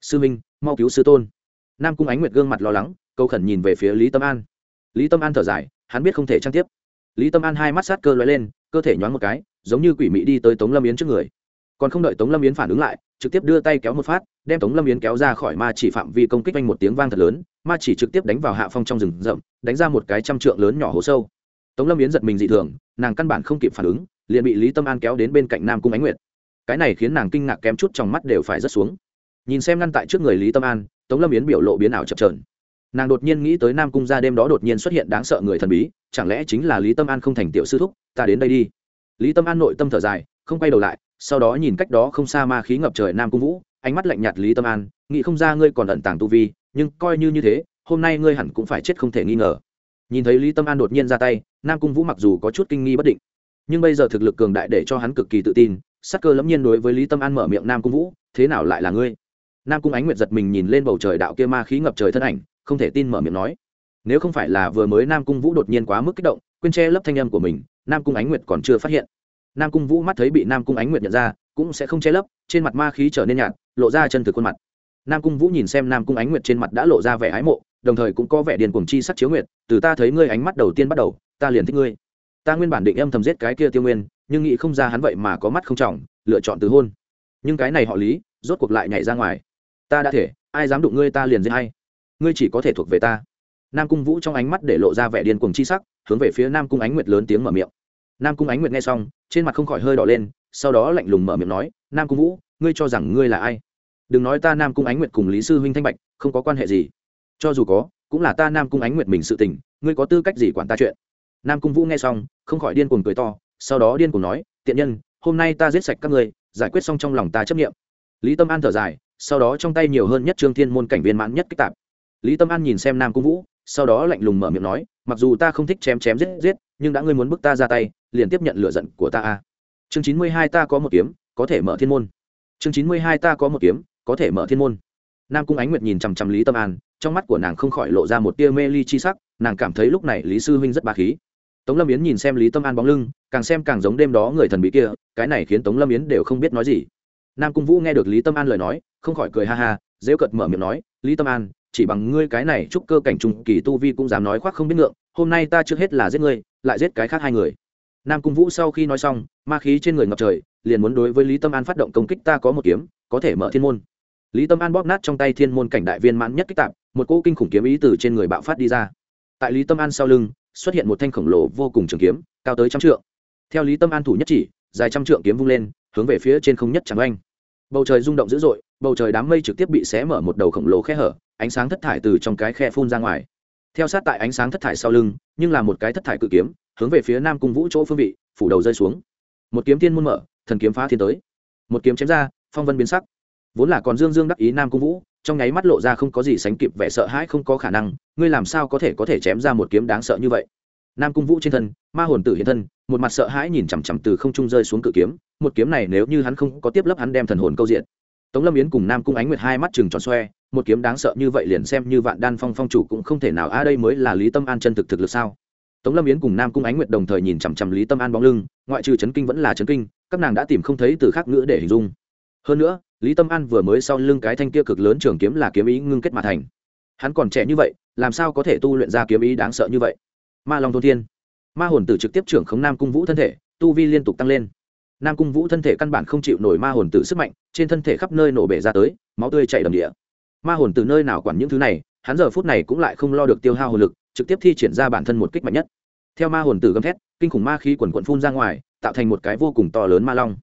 Sư minh, mau cứu sư tôn. Nam cung ánh nguyệt gương mặt lo lắng câu khẩn nhìn về phía lý tâm an. Lý tâm an thở dài, hắn biết không thể trang tiếp. Lý tâm an hai mắt sát cơ l lên, cơ thể nhoáng một cái, giống như quỷ mị đi tới tống lâm yến trước người. Còn không đợi tống lâm yến phản ứng lại, trực tiếp đưa tay kéo một phát, đem tống lâm yến kéo ra khỏi ma chỉ phạm vi công kích anh một tiếng vang thật lớn, ma chỉ trực tiếp đánh vào hạ phong trong rừng rậm, đánh ra một cái trăm trượng lớn nhỏ hố sâu. Tống lâm yến giật mình dị thường, nàng căn bản không kịp phản ứng, liền bị lý tâm an kéo đến bên cạnh nam cung ánh nguyệt. Cái này khiến nàng kinh ngạc kém chút trong mắt đều phải rớt xuống. Nhìn xem ngăn tại trước người lý tâm an, tống lâm yến biểu lộ biến ảo chập trờn nàng đột nhiên nghĩ tới nam cung ra đêm đó đột nhiên xuất hiện đáng sợ người thần bí, chẳng lẽ chính là lý tâm an không thành tiểu sư thúc, ta đến đây đi. Lý tâm an nội tâm thở dài, không quay đầu lại, sau đó nhìn cách đó không xa ma khí ngập trời nam cung vũ, ánh mắt lạnh nhạt lý tâm an, nghĩ không ra ngươi còn ẩn tàng tu vi, nhưng coi như như thế, hôm nay ngươi hẳn cũng phải chết không thể nghi ngờ. Nhìn thấy lý tâm an đột nhiên ra tay, nam cung vũ mặc dù có chút kinh nghi bất định, nhưng bây giờ thực lực cường đại để cho hắn cực kỳ tự tin, sắc cơ lẫm nhiên đối với lý tâm an mở miệng nam cung vũ, thế nào lại là ngươi? Nam cung ánh nguyệt giật mình nhìn lên bầu trời đạo kia ma khí ngập trời thân ảnh không thể tin mở miệng nói. Nếu không phải là vừa mới nam cung vũ đột nhiên quá mức kích động, quên che lấp thanh âm của mình, nam cung ánh nguyệt còn chưa phát hiện. Nam cung vũ mắt thấy bị nam cung ánh nguyệt nhận ra, cũng sẽ không che lấp, trên mặt ma khí trở nên nhạt, lộ ra chân thực khuôn mặt. Nam cung vũ nhìn xem nam cung ánh nguyệt trên mặt đã lộ ra vẻ ái mộ, đồng thời cũng có vẻ điền cuồng chi sắc chiếu nguyệt, từ ta thấy ngươi ánh mắt đầu tiên bắt đầu, ta liền thích ngươi. Ta nguyên bản định âm thầm giết cái kia tiêu nguyên, nhưng nghĩ không ra hắn vậy mà có mắt không trọng, lựa chọn từ hôn. Nhưng cái này họ lý, rốt cuộc lại nhảy ra ngoài. Ta đã thể, ai dám đụng ngươi ta liền giết hay ngươi chỉ có thể thuộc về ta. Nam cung vũ trong ánh mắt để lộ ra vẻ điên cuồng chi sắc, hướng về phía nam cung ánh nguyệt lớn tiếng mở miệng. Nam cung ánh nguyệt nghe xong, trên mặt không khỏi hơi đỏ lên, sau đó lạnh lùng mở miệng nói, nam cung vũ, ngươi cho rằng ngươi là ai? Đừng nói ta nam cung ánh nguyệt cùng lý sư huynh thanh bạch, không có quan hệ gì. Cho dù có, cũng là ta nam cung ánh nguyệt mình sự tình, ngươi có tư cách gì quản ta chuyện? Nam cung vũ nghe xong, không khỏi điên cuồng cười to, sau đó điên cuồng nói, tiện nhân, hôm nay ta giết sạch các ngươi, giải quyết xong trong lòng ta chấp nghiệm lý tâm an thở dài, sau đó trong tay nhiều hơn nhất trương thiên môn cảnh viên mãn nhất kích tạp lý tâm an nhìn xem nam cung vũ, sau đó lạnh lùng mở miệng nói, mặc dù ta không thích chém chém giết giết, nhưng đã ngươi muốn bức ta ra tay, liền tiếp nhận lựa giận của ta a. Chương chín mươi hai ta có một kiếm, có thể mở thiên môn. Chương chín mươi hai ta có một kiếm, có thể mở thiên môn. Nam cung ánh nguyệt nhìn chằm chằm lý tâm an, trong mắt của nàng không khỏi lộ ra một tia mê ly chi sắc, nàng cảm thấy lúc này lý sư huynh rất bà khí. Tống lâm yến nhìn xem lý tâm an bóng lưng, càng xem càng giống đêm đó người thần bí kia, cái này khiến tống lâm yến đều không biết nói gì. Nam cung vũ nghe được lý tâm an lời nói, không khỏi cười ha ha dễ cợt mở miệng nói, lý tâm an chỉ bằng ngươi cái này chúc cơ cảnh trùng kỳ tu vi cũng dám nói khoác không biết ngượng, hôm nay ta trước hết là giết ngươi, lại giết cái khác hai người. Nam cung vũ sau khi nói xong, ma khí trên người ngập trời, liền muốn đối với lý tâm an phát động công kích, ta có một kiếm, có thể mở thiên môn. Lý tâm an bóp nát trong tay thiên môn cảnh đại viên mãn nhất kích tạp, một cỗ kinh khủng kiếm ý từ trên người bạo phát đi ra. Tại lý tâm an sau lưng, xuất hiện một thanh khổng lồ vô cùng trường kiếm, cao tới trăm trượng. Theo lý tâm an thủ nhất chỉ, dài trăm trượng kiếm vung lên, hướng về phía trên không nhất chẳng oanh. Bầu trời rung động dữ dội bầu trời đám mây trực tiếp bị xé mở một đầu khổng lồ khe hở, ánh sáng thất thải từ trong cái khe phun ra ngoài. Theo sát tại ánh sáng thất thải sau lưng, nhưng là một cái thất thải cự kiếm, hướng về phía nam cung vũ chỗ phương vị, phủ đầu rơi xuống. Một kiếm thiên môn mở, thần kiếm phá thiên tới. Một kiếm chém ra, phong vân biến sắc. Vốn là còn dương dương đắc ý nam cung vũ, trong nháy mắt lộ ra không có gì sánh kịp vẻ sợ hãi không có khả năng, ngươi làm sao có thể có thể chém ra một kiếm đáng sợ như vậy? Nam cung vũ trên thân, ma hồn tử hiện thân, một mặt sợ hãi nhìn chằm chằm từ không trung rơi xuống cự kiếm, một kiếm này nếu như hắn không có tiếp lấp hắn đem thần hồn câu diện tống lâm yến cùng nam cung ánh nguyệt hai mắt chừng tròn xoe, một kiếm đáng sợ như vậy liền xem như vạn đan phong phong chủ cũng không thể nào, a, đây mới là lý tâm an chân thực thực lực sao? Tống lâm yến cùng nam cung ánh nguyệt đồng thời nhìn chằm chằm lý tâm an bóng lưng, ngoại trừ chấn kinh vẫn là chấn kinh, các nàng đã tìm không thấy từ khác ngữ để hình dung. Hơn nữa, lý tâm an vừa mới sau lưng cái thanh kia cực lớn trường kiếm là kiếm ý ngưng kết mà thành. Hắn còn trẻ như vậy, làm sao có thể tu luyện ra kiếm ý đáng sợ như vậy? Ma long thôn thiên. Ma hồn tử trực tiếp trưởng khống nam cung vũ thân thể, tu vi liên tục tăng lên nam cung vũ thân thể căn bản không chịu nổi ma hồn tử sức mạnh, trên thân thể khắp nơi nổ bể ra tới, máu tươi chảy đầm địa. Ma hồn từ nơi nào quản những thứ này, hắn giờ phút này cũng lại không lo được tiêu hao hồn lực, trực tiếp thi triển ra bản thân một kích mạnh nhất. Theo ma hồn tử gầm thét, kinh khủng ma khí quần quận phun ra ngoài, tạo thành một cái vô cùng to lớn ma long.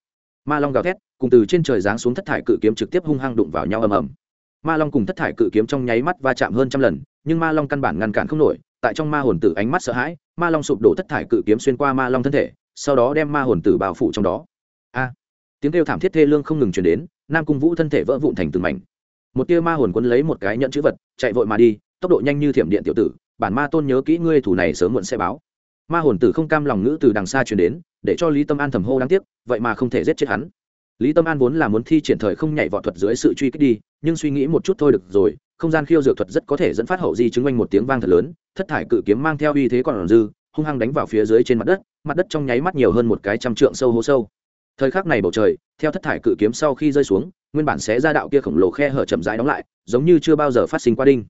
Ma long gào thét, cùng từ trên trời giáng xuống thất thải cự kiếm trực tiếp hung hăng đụng vào nhau ầm ầm. Ma long cùng thất thải cự kiếm trong nháy mắt va chạm hơn trăm lần, nhưng ma long căn bản ngăn cản không nổi, tại trong ma hồn tử ánh mắt sợ hãi, ma long sụp đổ thất thải cự kiếm xuyên qua ma long thân thể sau đó đem ma hồn tử bao phủ trong đó. A, tiếng kêu thảm thiết thê lương không ngừng chuyển đến, nam cung vũ thân thể vỡ vụn thành từng mảnh. Một tia ma hồn quân lấy một cái nhận chữ vật, chạy vội mà đi, tốc độ nhanh như thiểm điện tiểu tử, bản ma tôn nhớ kỹ ngươi thủ này sớm muộn sẽ báo. Ma hồn tử không cam lòng ngữ từ đằng xa chuyển đến, để cho lý tâm an thầm hô đáng tiếc, vậy mà không thể giết chết hắn. Lý tâm an vốn là muốn thi triển thời không nhảy võ thuật dưới sự truy kích đi, nhưng suy nghĩ một chút thôi được rồi, không gian khiêu dược thuật rất có thể dẫn phát hậu di chứng oanh một tiếng vang thật lớn, thất thải cự kiếm mang theo uy thế còn dư, hung hăng đánh vào phía dưới trên mặt đất mặt đất trong nháy mắt nhiều hơn một cái trăm trượng sâu hố sâu. Thời khắc này bầu trời, theo thất thải cự kiếm sau khi rơi xuống, nguyên bản xé ra đạo kia khổng lồ khe hở chậm rãi đóng lại, giống như chưa bao giờ phát sinh qua đinh.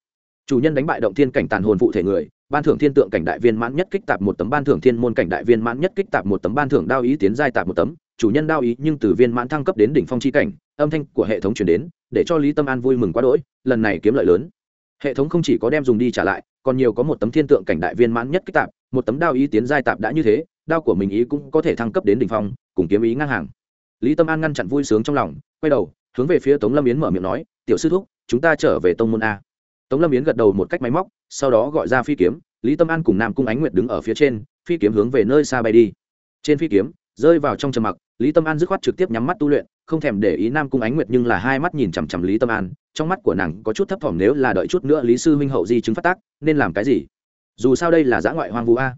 Chủ nhân đánh bại động thiên cảnh tàn hồn phụ thể người, ban thưởng thiên tượng cảnh đại viên mãn nhất kích tạp một tấm, ban thưởng thiên môn cảnh đại viên mãn nhất kích tạp một tấm, ban thưởng đao ý tiến giai tạp một tấm, chủ nhân đao ý nhưng từ viên mãn thăng cấp đến đỉnh phong chi cảnh, âm thanh của hệ thống chuyển đến, để cho lý tâm an vui mừng quá đỗi, lần này kiếm lợi lớn. Hệ thống không chỉ có đem dùng đi trả lại, còn nhiều có một tấm thiên tượng cảnh đại viên mãn nhất kích tạp, một tấm đao ý tiến giai tạp đã như thế đao của mình ý cũng có thể thăng cấp đến đỉnh phong, cùng kiếm ý ngang hàng. Lý tâm an ngăn chặn vui sướng trong lòng, quay đầu, hướng về phía tống lâm yến mở miệng nói, tiểu sư thúc, chúng ta trở về tông môn a. Tống lâm yến gật đầu một cách máy móc, sau đó gọi ra phi kiếm. Lý tâm an cùng nam cung ánh nguyệt đứng ở phía trên, phi kiếm hướng về nơi xa bay đi. Trên phi kiếm, rơi vào trong trầm mặc, lý tâm an dứt khoát trực tiếp nhắm mắt tu luyện, không thèm để ý nam cung ánh nguyệt nhưng là hai mắt nhìn chằm chằm lý tâm an, trong mắt của nàng có chút thấp thỏm nếu là đợi chút nữa lý sư huynh hậu di chứng phát tác, nên làm cái gì? Dù sao đây là giã ngoại hoang vu a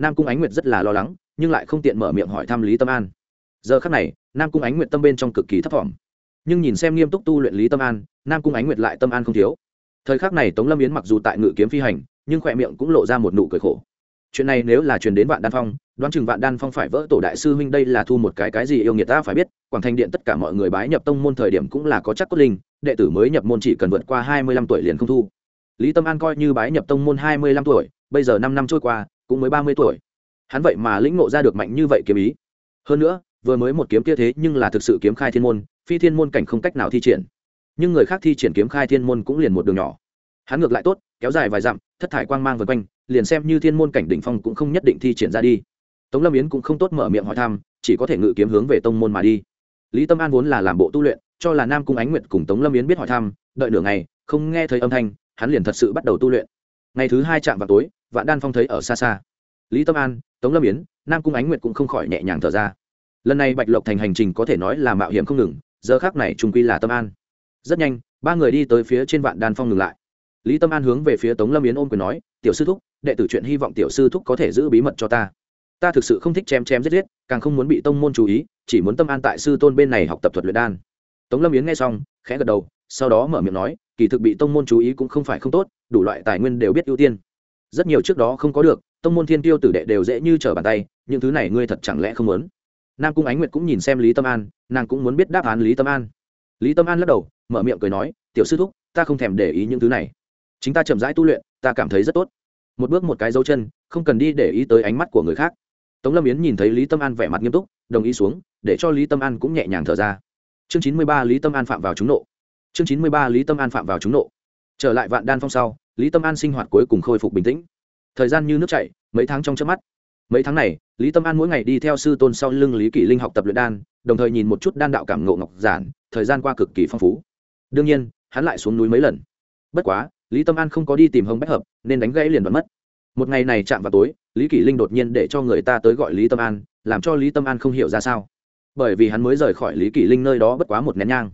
nam cung ánh nguyệt rất là lo lắng, nhưng lại không tiện mở miệng hỏi thăm lý tâm an. Giờ khắc này, nam cung ánh nguyệt tâm bên trong cực kỳ thấp thỏm. Nhưng nhìn xem nghiêm túc tu luyện lý tâm an, nam cung ánh nguyệt lại tâm an không thiếu. Thời khắc này tống lâm yến mặc dù tại ngự kiếm phi hành, nhưng khỏe miệng cũng lộ ra một nụ cười khổ. Chuyện này nếu là truyền đến vạn đan phong, đoán chừng vạn đan phong phải vỡ tổ đại sư huynh đây là thu một cái cái gì yêu nghiệt ta phải biết, quảng thành điện tất cả mọi người bái nhập tông môn thời điểm cũng là có chắc cốt linh, đệ tử mới nhập môn chỉ cần vượt qua hai mươi lăm tuổi liền không thu. Lý tâm an coi như bái nhập tông môn hai mươi lăm tuổi, bây giờ năm năm trôi qua cũng mới ba mươi tuổi. Hắn vậy mà lĩnh ngộ ra được mạnh như vậy kiếm ý. Hơn nữa, vừa mới một kiếm kia thế nhưng là thực sự kiếm khai thiên môn, phi thiên môn cảnh không cách nào thi triển. Nhưng người khác thi triển kiếm khai thiên môn cũng liền một đường nhỏ. Hắn ngược lại tốt, kéo dài vài dặm, thất thải quang mang vân quanh, liền xem như thiên môn cảnh đỉnh phong cũng không nhất định thi triển ra đi. Tống lâm yến cũng không tốt mở miệng hỏi thăm, chỉ có thể ngự kiếm hướng về tông môn mà đi. Lý tâm an vốn là làm bộ tu luyện, cho là nam cung ánh nguyệt cùng tống lâm yến biết hỏi thăm, đợi nửa ngày, không nghe thấy âm thanh, hắn liền thật sự bắt đầu tu luyện. Ngày thứ hai chạm vào tối vạn đan phong thấy ở xa xa. Lý tâm an, tống lâm yến, nam cung ánh nguyệt cũng không khỏi nhẹ nhàng thở ra. Lần này bạch lộc thành hành trình có thể nói là mạo hiểm không ngừng, giờ khác này trung quy là tâm an. Rất nhanh, ba người đi tới phía trên vạn đan phong ngừng lại. Lý tâm an hướng về phía tống lâm yến ôm quyền nói, tiểu sư thúc, đệ tử chuyện hy vọng tiểu sư thúc có thể giữ bí mật cho ta. Ta thực sự không thích chém chém giết giết, càng không muốn bị tông môn chú ý, chỉ muốn tâm an tại sư tôn bên này học tập thuật luyện đan. Tống lâm yến nghe xong, khẽ gật đầu, sau đó mở miệng nói, kỳ thực bị tông môn chú ý cũng không phải không tốt, đủ loại tài nguyên đều biết ưu tiên rất nhiều trước đó không có được, tông môn thiên tiêu tử đệ đều dễ như trở bàn tay, những thứ này ngươi thật chẳng lẽ không muốn? Nam cung ánh nguyệt cũng nhìn xem lý tâm an, nàng cũng muốn biết đáp án lý tâm an. Lý tâm an lắc đầu, mở miệng cười nói, tiểu sư thúc, ta không thèm để ý những thứ này. Chính ta chậm rãi tu luyện, ta cảm thấy rất tốt. Một bước một cái dấu chân, không cần đi để ý tới ánh mắt của người khác. Tống lâm yến nhìn thấy lý tâm an vẻ mặt nghiêm túc, đồng ý xuống, để cho lý tâm an cũng nhẹ nhàng thở ra. Chương chín mươi ba lý tâm an phạm vào trúng nộ. Chương chín mươi ba lý tâm an phạm vào trúng nộ. Trở lại vạn đan phong sau lý tâm an sinh hoạt cuối cùng khôi phục bình tĩnh. Thời gian như nước chảy, mấy tháng trong trước mắt. Mấy tháng này, lý tâm an mỗi ngày đi theo sư tôn sau lưng lý kỷ linh học tập luyện đan, đồng thời nhìn một chút đan đạo cảm ngộ ngọc giản, thời gian qua cực kỳ phong phú. Đương nhiên, hắn lại xuống núi mấy lần. Bất quá, lý tâm an không có đi tìm hồng bách hợp, nên đánh gãy liền đoán mất. Một ngày này chạm vào tối, lý kỷ linh đột nhiên để cho người ta tới gọi lý tâm an, làm cho lý tâm an không hiểu ra sao. Bởi vì hắn mới rời khỏi lý kỷ linh nơi đó bất quá một nén nhang.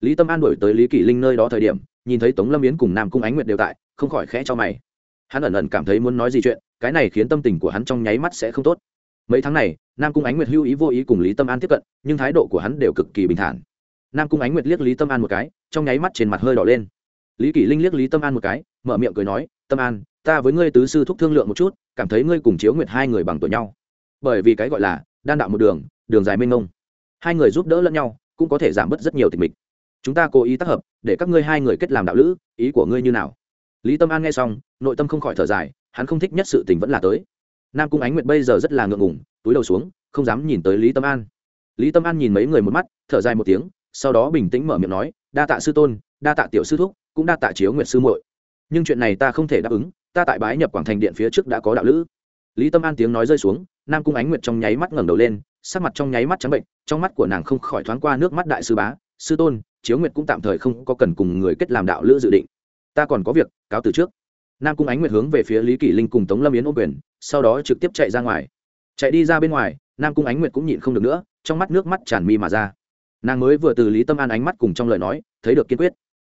Lý tâm an đổi tới lý kỷ linh nơi đó thời điểm nhìn thấy tống lâm yến cùng nam cung ánh nguyệt đều tại, không khỏi khẽ cho mày. Hắn ẩn ẩn cảm thấy muốn nói gì chuyện, cái này khiến tâm tình của hắn trong nháy mắt sẽ không tốt. Mấy tháng này, nam cung ánh nguyệt hưu ý vô ý cùng lý tâm an tiếp cận, nhưng thái độ của hắn đều cực kỳ bình thản. Nam cung ánh nguyệt liếc lý tâm an một cái, trong nháy mắt trên mặt hơi đỏ lên. Lý kỷ linh liếc lý tâm an một cái, mở miệng cười nói, tâm an, ta với ngươi tứ sư thúc thương lượng một chút, cảm thấy ngươi cùng chiếu nguyệt hai người bằng tuổi nhau. Bởi vì cái gọi là đan đạo một đường đường dài mênh mông. Hai người giúp đỡ lẫn nhau, cũng có thể giảm bớt rất nhiều tình mình chúng ta cố ý tác hợp, để các ngươi hai người kết làm đạo lữ, ý của ngươi như nào? Lý tâm an nghe xong, nội tâm không khỏi thở dài, hắn không thích nhất sự tình vẫn là tới. Nam cung ánh nguyệt bây giờ rất là ngượng ngùng, túi đầu xuống, không dám nhìn tới lý tâm an. Lý tâm an nhìn mấy người một mắt, thở dài một tiếng, sau đó bình tĩnh mở miệng nói, đa tạ sư tôn, đa tạ tiểu sư thúc, cũng đa tạ chiếu nguyệt sư muội. Nhưng chuyện này ta không thể đáp ứng, ta tại bái nhập quảng thành điện phía trước đã có đạo lữ. Lý tâm an tiếng nói rơi xuống, nam cung ánh nguyệt trong nháy mắt ngẩng đầu lên, sắc mặt trong nháy mắt trắng bệnh, trong mắt của nàng không khỏi thoáng qua nước mắt đại sư bá, sư tôn chiếu nguyệt cũng tạm thời không có cần cùng người kết làm đạo lữ dự định. Ta còn có việc, cáo từ trước. Nam cung ánh nguyệt hướng về phía lý kỷ linh cùng tống lâm yến ô quyền, sau đó trực tiếp chạy ra ngoài. Chạy đi ra bên ngoài, nam cung ánh nguyệt cũng nhịn không được nữa, trong mắt nước mắt tràn mi mà ra. Nàng mới vừa từ lý tâm an ánh mắt cùng trong lời nói, thấy được kiên quyết.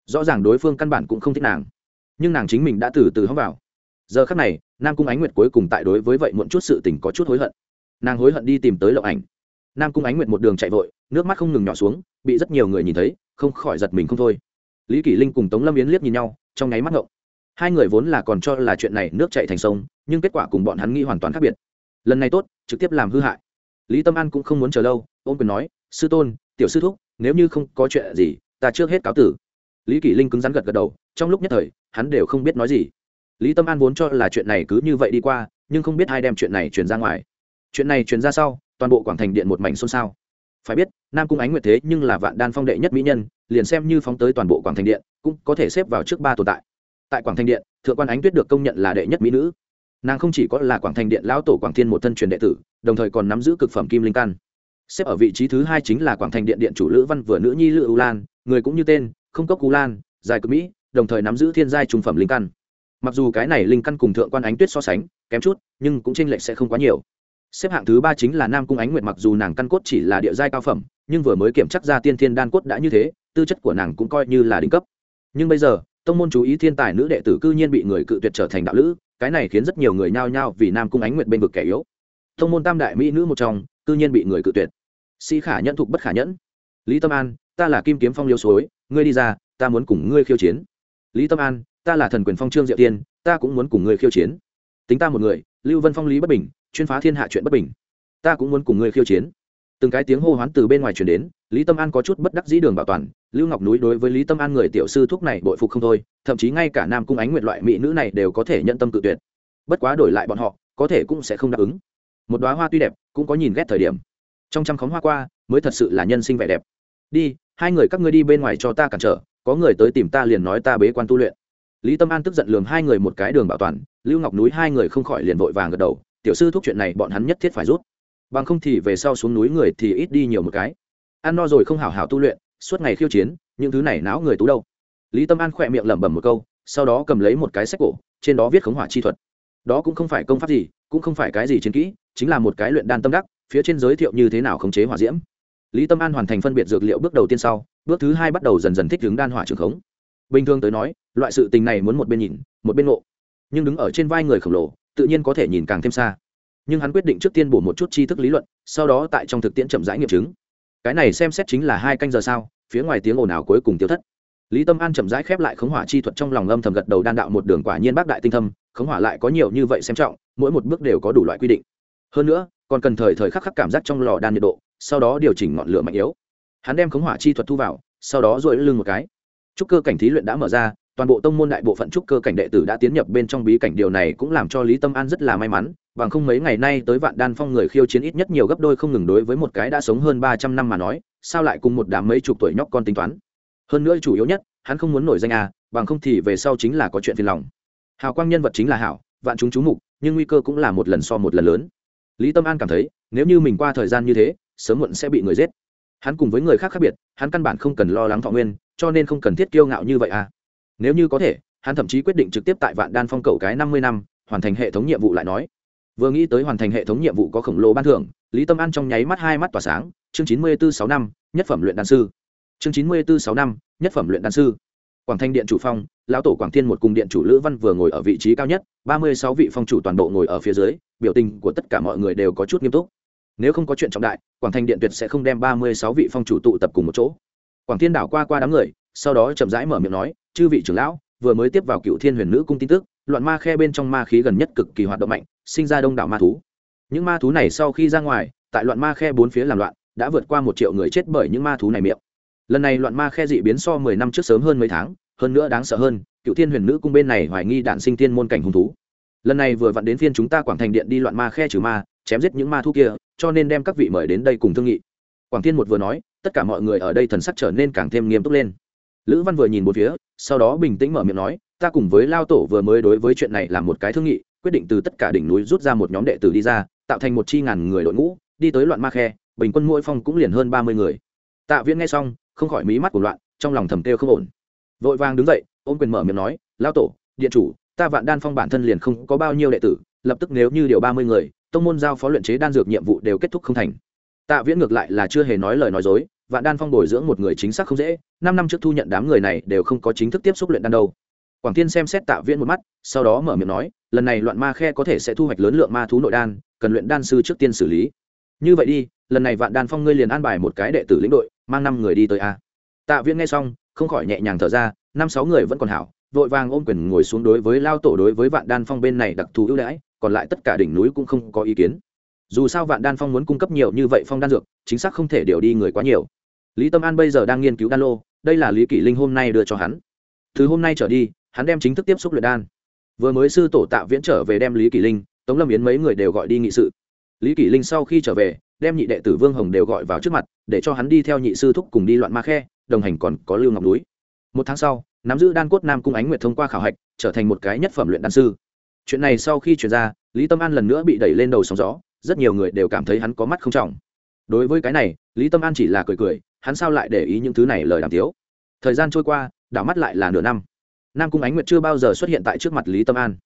Rõ ràng đối phương căn bản cũng không thích nàng. Nhưng nàng chính mình đã từ từ hóng vào. Giờ khắc này, nam cung ánh nguyệt cuối cùng tại đối với vậy muộn chút sự tình có chút hối hận. Nàng hối hận đi tìm tới lộng ảnh. Nam cung ánh nguyệt một đường chạy vội, nước mắt không ngừng nhỏ xuống, bị rất nhiều người nhìn thấy không khỏi giật mình không thôi. Lý kỷ linh cùng tống lâm yến liếc nhìn nhau, trong nháy mắt ngộng. Hai người vốn là còn cho là chuyện này nước chạy thành sông, nhưng kết quả cùng bọn hắn nghĩ hoàn toàn khác biệt. Lần này tốt, trực tiếp làm hư hại. Lý tâm an cũng không muốn chờ lâu ôm quyền nói, sư tôn, tiểu sư thúc, nếu như không có chuyện gì, ta trước hết cáo tử. Lý kỷ linh cứng rắn gật gật đầu, trong lúc nhất thời, hắn đều không biết nói gì. Lý tâm an vốn cho là chuyện này cứ như vậy đi qua, nhưng không biết ai đem chuyện này truyền ra ngoài. Chuyện này truyền ra sau, toàn bộ quảng thành điện một mảnh xôn xao phải biết, nam cung ánh nguyệt thế nhưng là vạn đan phong đệ nhất mỹ nhân, liền xem như phóng tới toàn bộ quảng thành điện, cũng có thể xếp vào trước ba tồn tại. Tại quảng thành điện, thượng quan ánh tuyết được công nhận là đệ nhất mỹ nữ. Nàng không chỉ có là quảng thành điện lão tổ quảng thiên một thân truyền đệ tử, đồng thời còn nắm giữ cực phẩm kim linh căn. Xếp ở vị trí thứ hai chính là quảng thành điện điện chủ lữ văn, vừa nữ nhi lữ U lan, người cũng như tên, không cốc U lan, dài cực mỹ, đồng thời nắm giữ thiên giai trung phẩm linh căn. Mặc dù cái này linh căn cùng thượng quan ánh tuyết so sánh, kém chút, nhưng cũng tranh lệch sẽ không quá nhiều xếp hạng thứ ba chính là nam cung ánh nguyệt, mặc dù nàng căn cốt chỉ là địa giai cao phẩm, nhưng vừa mới kiểm chắc ra tiên thiên đan cốt đã như thế, tư chất của nàng cũng coi như là đỉnh cấp. Nhưng bây giờ, tông môn chú ý thiên tài nữ đệ tử cư nhiên bị người cự tuyệt trở thành đạo lữ, cái này khiến rất nhiều người nhao nhao vì nam cung ánh nguyệt bên vực kẻ yếu. Tông môn tam đại mỹ nữ một trong, cư nhiên bị người cự tuyệt. Sĩ khả nhẫn thục bất khả nhẫn. Lý tâm an, ta là kim kiếm phong liêu suối, ngươi đi ra, ta muốn cùng ngươi khiêu chiến. Lý tâm an, ta là thần quyền phong trương diệu tiên, ta cũng muốn cùng ngươi khiêu chiến. Tính ta một người lưu vân phong lý bất bình, chuyên phá thiên hạ chuyện bất bình. Ta cũng muốn cùng ngươi khiêu chiến. Từng cái tiếng hô hoán từ bên ngoài truyền đến, lý tâm an có chút bất đắc dĩ đường bảo toàn. Lưu ngọc núi đối với lý tâm an người tiểu sư thuốc này bội phục không thôi, thậm chí ngay cả nam cung ánh nguyện loại mỹ nữ này đều có thể nhận tâm tự tuyệt. Bất quá đổi lại bọn họ, có thể cũng sẽ không đáp ứng. Một đoá hoa tuy đẹp, cũng có nhìn ghét thời điểm. Trong trăm khóm hoa qua, mới thật sự là nhân sinh vẻ đẹp. Đi, hai người các ngươi đi bên ngoài cho ta cản trở, có người tới tìm ta liền nói ta bế quan tu luyện. Lý tâm an tức giận lường hai người một cái đường bảo toàn lưu ngọc núi hai người không khỏi liền vội vàng gật đầu, tiểu sư thúc chuyện này bọn hắn nhất thiết phải rút. Bằng không thì về sau xuống núi người thì ít đi nhiều một cái. Ăn no rồi không hảo hảo tu luyện, suốt ngày khiêu chiến, những thứ này não người tú đâu. Lý tâm an khỏe miệng lẩm bẩm một câu, sau đó cầm lấy một cái sách cổ, trên đó viết khống hỏa chi thuật. Đó cũng không phải công pháp gì, cũng không phải cái gì chiến kỹ, chính là một cái luyện đan tâm đắc, phía trên giới thiệu như thế nào khống chế hỏa diễm. Lý tâm an hoàn thành phân biệt dược liệu bước đầu tiên sau, bước thứ hai bắt đầu dần dần thích ứng đan hỏa trường khống. Bình thường tới nói, loại sự tình này muốn một bên nhìn, một bên ngộ nhưng đứng ở trên vai người khổng lồ, tự nhiên có thể nhìn càng thêm xa. Nhưng hắn quyết định trước tiên bổ một chút tri thức lý luận, sau đó tại trong thực tiễn chậm rãi nghiệm chứng. Cái này xem xét chính là hai canh giờ sao, phía ngoài tiếng ồn ào cuối cùng tiêu thất. Lý tâm an chậm rãi khép lại khống hỏa chi thuật trong lòng âm thầm gật đầu đan đạo một đường quả nhiên bác đại tinh thâm, khống hỏa lại có nhiều như vậy xem trọng, mỗi một bước đều có đủ loại quy định. Hơn nữa, còn cần thời thời khắc khắc cảm giác trong lò đan nhiệt độ, sau đó điều chỉnh ngọn lửa mạnh yếu. Hắn đem khống hỏa chi thuật thu vào, sau đó dội lưng một cái. Trúc cơ cảnh thí luyện đã mở ra toàn bộ tông môn đại bộ phận trúc cơ cảnh đệ tử đã tiến nhập bên trong bí cảnh. Điều này cũng làm cho lý tâm an rất là may mắn, bằng không mấy ngày nay tới vạn đan phong người khiêu chiến ít nhất nhiều gấp đôi không ngừng đối với một cái đã sống hơn ba trăm năm mà nói, sao lại cùng một đám mấy chục tuổi nhóc con tính toán? Hơn nữa chủ yếu nhất, hắn không muốn nổi danh à bằng không thì về sau chính là có chuyện phiền lòng. Hào quang nhân vật chính là hảo, vạn chúng chú mục, nhưng nguy cơ cũng là một lần so một lần lớn. Lý tâm an cảm thấy, nếu như mình qua thời gian như thế, sớm muộn sẽ bị người giết. Hắn cùng với người khác khác biệt, hắn căn bản không cần lo lắng thọ nguyên, cho nên không cần thiết kiêu ngạo như vậy à nếu như có thể, hắn thậm chí quyết định trực tiếp tại vạn đan phong cầu cái năm mươi năm, hoàn thành hệ thống nhiệm vụ lại nói. Vừa nghĩ tới hoàn thành hệ thống nhiệm vụ có khổng lồ ban thưởng, lý tâm an trong nháy mắt hai mắt tỏa sáng, chương chín mươi bốn sáu năm, nhất phẩm luyện đan sư. Chương chín mươi bốn sáu năm, nhất phẩm luyện đan sư. Quảng thanh điện chủ phong, lão tổ quảng thiên một cùng điện chủ lữ văn vừa ngồi ở vị trí cao nhất, ba mươi sáu vị phong chủ toàn bộ ngồi ở phía dưới, biểu tình của tất cả mọi người đều có chút nghiêm túc. Nếu không có chuyện trọng đại, quảng thanh điện tuyệt sẽ không đem ba mươi sáu vị phong chủ tụ tập cùng một chỗ. Quảng thiên đảo qua qua đám người sau đó chậm rãi mở miệng nói, chư vị trưởng lão, vừa mới tiếp vào cựu thiên huyền nữ cung tin tức, loạn ma khe bên trong ma khí gần nhất cực kỳ hoạt động mạnh, sinh ra đông đảo ma thú. Những ma thú này sau khi ra ngoài, tại loạn ma khe bốn phía làm loạn, đã vượt qua một triệu người chết bởi những ma thú này miệng. Lần này loạn ma khe dị biến so mười năm trước sớm hơn mấy tháng, hơn nữa đáng sợ hơn, cựu thiên huyền nữ cung bên này hoài nghi đạn sinh tiên môn cảnh hung thú. Lần này vừa vặn đến phiên chúng ta quảng thành điện đi loạn ma khe trừ ma, chém giết những ma thú kia, cho nên đem các vị mời đến đây cùng thương nghị. Quảng thiên một vừa nói, tất cả mọi người ở đây thần sắc trở nên càng thêm nghiêm túc lên lữ văn vừa nhìn một phía, sau đó bình tĩnh mở miệng nói, ta cùng với lao tổ vừa mới đối với chuyện này làm một cái thương nghị, quyết định từ tất cả đỉnh núi rút ra một nhóm đệ tử đi ra, tạo thành một chi ngàn người đội ngũ, đi tới loạn ma khe, bình quân mỗi phong cũng liền hơn ba mươi người. Tạ viễn nghe xong, không khỏi mí mắt của loạn, trong lòng thầm kêu không ổn. Vội vàng đứng dậy, ôm quyền mở miệng nói, lao tổ, điện chủ, ta vạn đan phong bản thân liền không có bao nhiêu đệ tử, lập tức nếu như điều ba mươi người, tông môn giao phó luyện chế đan dược nhiệm vụ đều kết thúc không thành tạ viễn ngược lại là chưa hề nói lời nói dối, vạn đan phong bồi dưỡng một người chính xác không dễ, năm năm trước thu nhận đám người này đều không có chính thức tiếp xúc luyện đan đâu. Quảng tiên xem xét tạ viễn một mắt, sau đó mở miệng nói, lần này loạn ma khe có thể sẽ thu hoạch lớn lượng ma thú nội đan, cần luyện đan sư trước tiên xử lý. Như vậy đi, lần này vạn đan phong ngươi liền an bài một cái đệ tử lĩnh đội, mang năm người đi tới a. Tạ viễn nghe xong, không khỏi nhẹ nhàng thở ra, năm sáu người vẫn còn hảo, vội vàng ôm quyền ngồi xuống đối với lao tổ đối với vạn đan phong bên này đặc thù ưu đãi, còn lại tất cả đỉnh núi cũng không có ý kiến dù sao vạn đan phong muốn cung cấp nhiều như vậy phong đan dược, chính xác không thể điều đi người quá nhiều. Lý tâm an bây giờ đang nghiên cứu đan lô, đây là lý kỷ linh hôm nay đưa cho hắn. Từ hôm nay trở đi, hắn đem chính thức tiếp xúc luyện đan. Vừa mới sư tổ tạ viễn trở về đem lý kỷ linh, tống lâm yến mấy người đều gọi đi nghị sự. Lý kỷ linh sau khi trở về, đem nhị đệ tử vương hồng đều gọi vào trước mặt, để cho hắn đi theo nhị sư thúc cùng đi loạn ma khe, đồng hành còn có lưu ngọc núi. Một tháng sau, nắm giữ đan cốt nam cung ánh nguyệt thông qua khảo hạch, trở thành một cái nhất phẩm luyện đan sư. Chuyện này sau khi chuyển ra, lý tâm an lần nữa bị đẩy lên đầu sóng gió rất nhiều người đều cảm thấy hắn có mắt không trọng. Đối với cái này, lý tâm an chỉ là cười cười, hắn sao lại để ý những thứ này lời đàm tiếu? Thời gian trôi qua, đảo mắt lại là nửa năm. Nam cung ánh nguyệt chưa bao giờ xuất hiện tại trước mặt lý tâm an.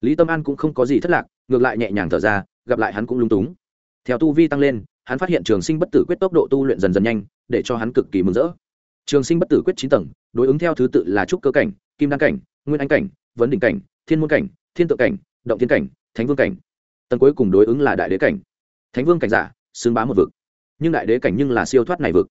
Lý tâm an cũng không có gì thất lạc, ngược lại nhẹ nhàng thở ra, gặp lại hắn cũng lung túng. Theo tu vi tăng lên, hắn phát hiện trường sinh bất tử quyết tốc độ tu luyện dần dần nhanh, để cho hắn cực kỳ mừng rỡ. Trường sinh bất tử quyết chín tầng, đối ứng theo thứ tự là trúc cơ cảnh, kim đan cảnh, nguyên anh cảnh, vấn đỉnh cảnh, thiên môn cảnh, thiên tự cảnh, động thiên cảnh, thánh vương cảnh tầng cuối cùng đối ứng là đại đế cảnh. Thánh vương cảnh giả xưng bá một vực. Nhưng đại đế cảnh nhưng là siêu thoát này vực.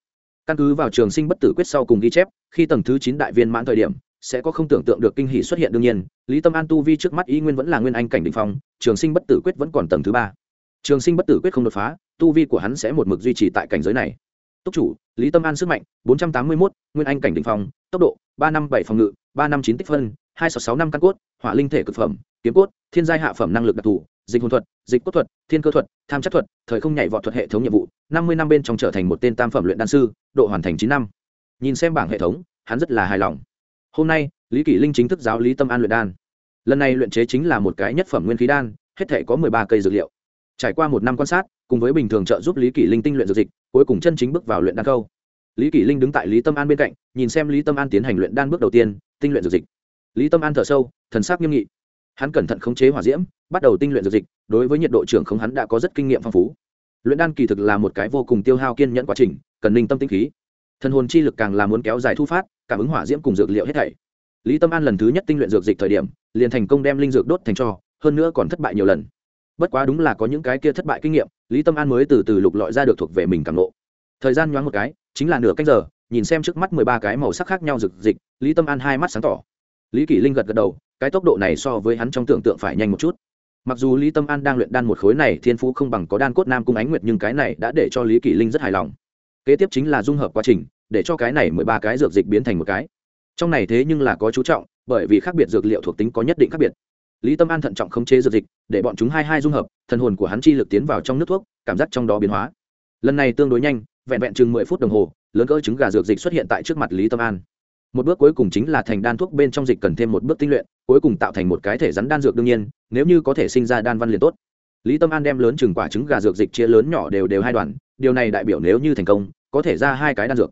Căn cứ vào trường sinh bất tử quyết sau cùng ghi chép, khi tầng thứ chín đại viên mãn thời điểm, sẽ có không tưởng tượng được kinh hỷ xuất hiện đương nhiên, lý tâm an tu vi trước mắt y nguyên vẫn là nguyên anh cảnh định phong, trường sinh bất tử quyết vẫn còn tầng thứ ba. Trường sinh bất tử quyết không đột phá, tu vi của hắn sẽ một mực duy trì tại cảnh giới này. Túc chủ, lý tâm an sức mạnh, bốn trăm tám mươi một nguyên anh cảnh định phong, tốc độ, ba năm bảy phòng ngự, ba năm chín tích phân, hai sáu sáu năm căn cốt, hỏa linh thể cực phẩm, kiếm cốt, thiên giai hạ phẩm năng lực đặc thù dịch hồn thuật, dịch cốt thuật, thiên cơ thuật, tham chất thuật, thời không nhảy vọt thuật hệ thống nhiệm vụ, năm mươi năm bên trong trở thành một tên tam phẩm luyện đan sư, độ hoàn thành chín năm. Nhìn xem bảng hệ thống, hắn rất là hài lòng. Hôm nay, lý kỷ linh chính thức giáo lý tâm an luyện đan. Lần này luyện chế chính là một cái nhất phẩm nguyên khí đan, hết thể có mười ba cây dược liệu. Trải qua một năm quan sát, cùng với bình thường trợ giúp lý kỷ linh tinh luyện dược dịch, cuối cùng chân chính bước vào luyện đan câu lý kỷ linh đứng tại lý tâm an bên cạnh, nhìn xem lý tâm an tiến hành luyện đan bước đầu tiên, tinh luyện dược dịch. Lý tâm an thở sâu, thần sắc nghiêm nghị hắn cẩn thận khống chế hỏa diễm, bắt đầu tinh luyện dược dịch, đối với nhiệt độ trưởng không hắn đã có rất kinh nghiệm phong phú. Luyện đan kỳ thực là một cái vô cùng tiêu hao kiên nhẫn quá trình, cần ninh tâm tinh khí. Thần hồn chi lực càng là muốn kéo dài thu phát, cảm ứng hỏa diễm cùng dược liệu hết thảy. Lý tâm an lần thứ nhất tinh luyện dược dịch thời điểm, liền thành công đem linh dược đốt thành cho, hơn nữa còn thất bại nhiều lần. Bất quá đúng là có những cái kia thất bại kinh nghiệm, lý tâm an mới từ từ lục lọi ra được thuộc về mình càng lộ thời gian nhoáng một cái, chính là nửa canh giờ, nhìn xem trước mắt mười ba cái màu sắc khác nhau rực dịch, lý tâm an hai mắt sáng tỏ. Lý kỷ linh gật gật đầu cái tốc độ này so với hắn trong tưởng tượng phải nhanh một chút. Mặc dù lý tâm an đang luyện đan một khối này, thiên phú không bằng có đan cốt nam cung ánh nguyệt nhưng cái này đã để cho lý kỷ linh rất hài lòng. Kế tiếp chính là dung hợp quá trình, để cho cái này mười ba cái dược dịch biến thành một cái. Trong này thế nhưng là có chú trọng, bởi vì khác biệt dược liệu thuộc tính có nhất định khác biệt. Lý tâm an thận trọng khống chế dược dịch, để bọn chúng hai hai dung hợp, thần hồn của hắn chi lực tiến vào trong nước thuốc, cảm giác trong đó biến hóa. Lần này tương đối nhanh, vẹn vẹn chừng mười phút đồng hồ, lớn cỡ trứng gà dược dịch xuất hiện tại trước mặt lý tâm an một bước cuối cùng chính là thành đan thuốc bên trong dịch cần thêm một bước tinh luyện, cuối cùng tạo thành một cái thể rắn đan dược đương nhiên, nếu như có thể sinh ra đan văn liền tốt. Lý tâm an đem lớn chừng quả trứng gà dược dịch chia lớn nhỏ đều đều hai đoàn điều này đại biểu nếu như thành công, có thể ra hai cái đan dược.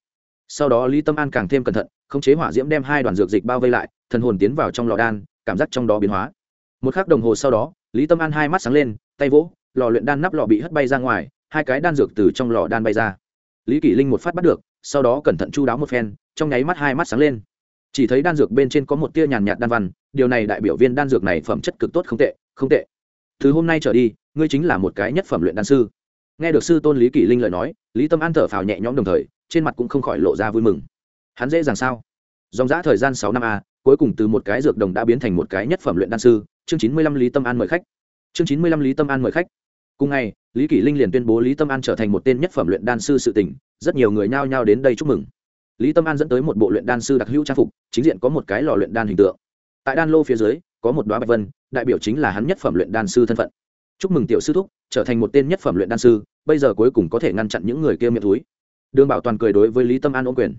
Sau đó lý tâm an càng thêm cẩn thận, khống chế hỏa diễm đem hai đoàn dược dịch bao vây lại, thần hồn tiến vào trong lò đan, cảm giác trong đó biến hóa. Một k h ắ c đồng hồ sau đó, lý tâm an hai mắt sáng lên, tay vỗ, lò luyện đan nắp lò bị hất bay ra ngoài, hai cái đan dược từ trong lò đan bay ra. Lý kỷ linh một phát bắt được, sau đó cẩn thận chu đáo một phen trong nháy mắt hai mắt sáng lên. Chỉ thấy đan dược bên trên có một tia nhàn nhạt đan văn, điều này đại biểu viên đan dược này phẩm chất cực tốt không tệ không tệ. Từ hôm nay trở đi, ngươi chính là một cái nhất phẩm luyện đan sư. Nghe được sư tôn lý kỷ linh lời nói, lý tâm an thở phào nhẹ nhõm đồng thời, trên mặt cũng không khỏi lộ ra vui mừng. Hắn dễ dàng sao? Dòng giã thời gian sáu năm a, cuối cùng từ một cái dược đồng đã biến thành một cái nhất phẩm luyện đan sư. Chương chín mươi lăm lý tâm an mời khách. Chương chín mươi lăm lý tâm an mời khách. Cùng ngày, lý kỷ linh liền tuyên bố lý tâm an trở thành một tên nhất phẩm luyện đan sư sự tỉnh rất nhiều người nhao nhao đến đây chúc mừng lý tâm an dẫn tới một bộ luyện đan sư đặc hữu trang phục, chính diện có một cái lò luyện đan hình tượng. Tại đan lô phía dưới, có một đoá bạch vân, đại biểu chính là hắn nhất phẩm luyện đan sư thân phận. Chúc mừng tiểu sư thúc, trở thành một tên nhất phẩm luyện đan sư, bây giờ cuối cùng có thể ngăn chặn những người kia miệng túi. Đường bảo toàn cười đối với lý tâm an ôm quyền.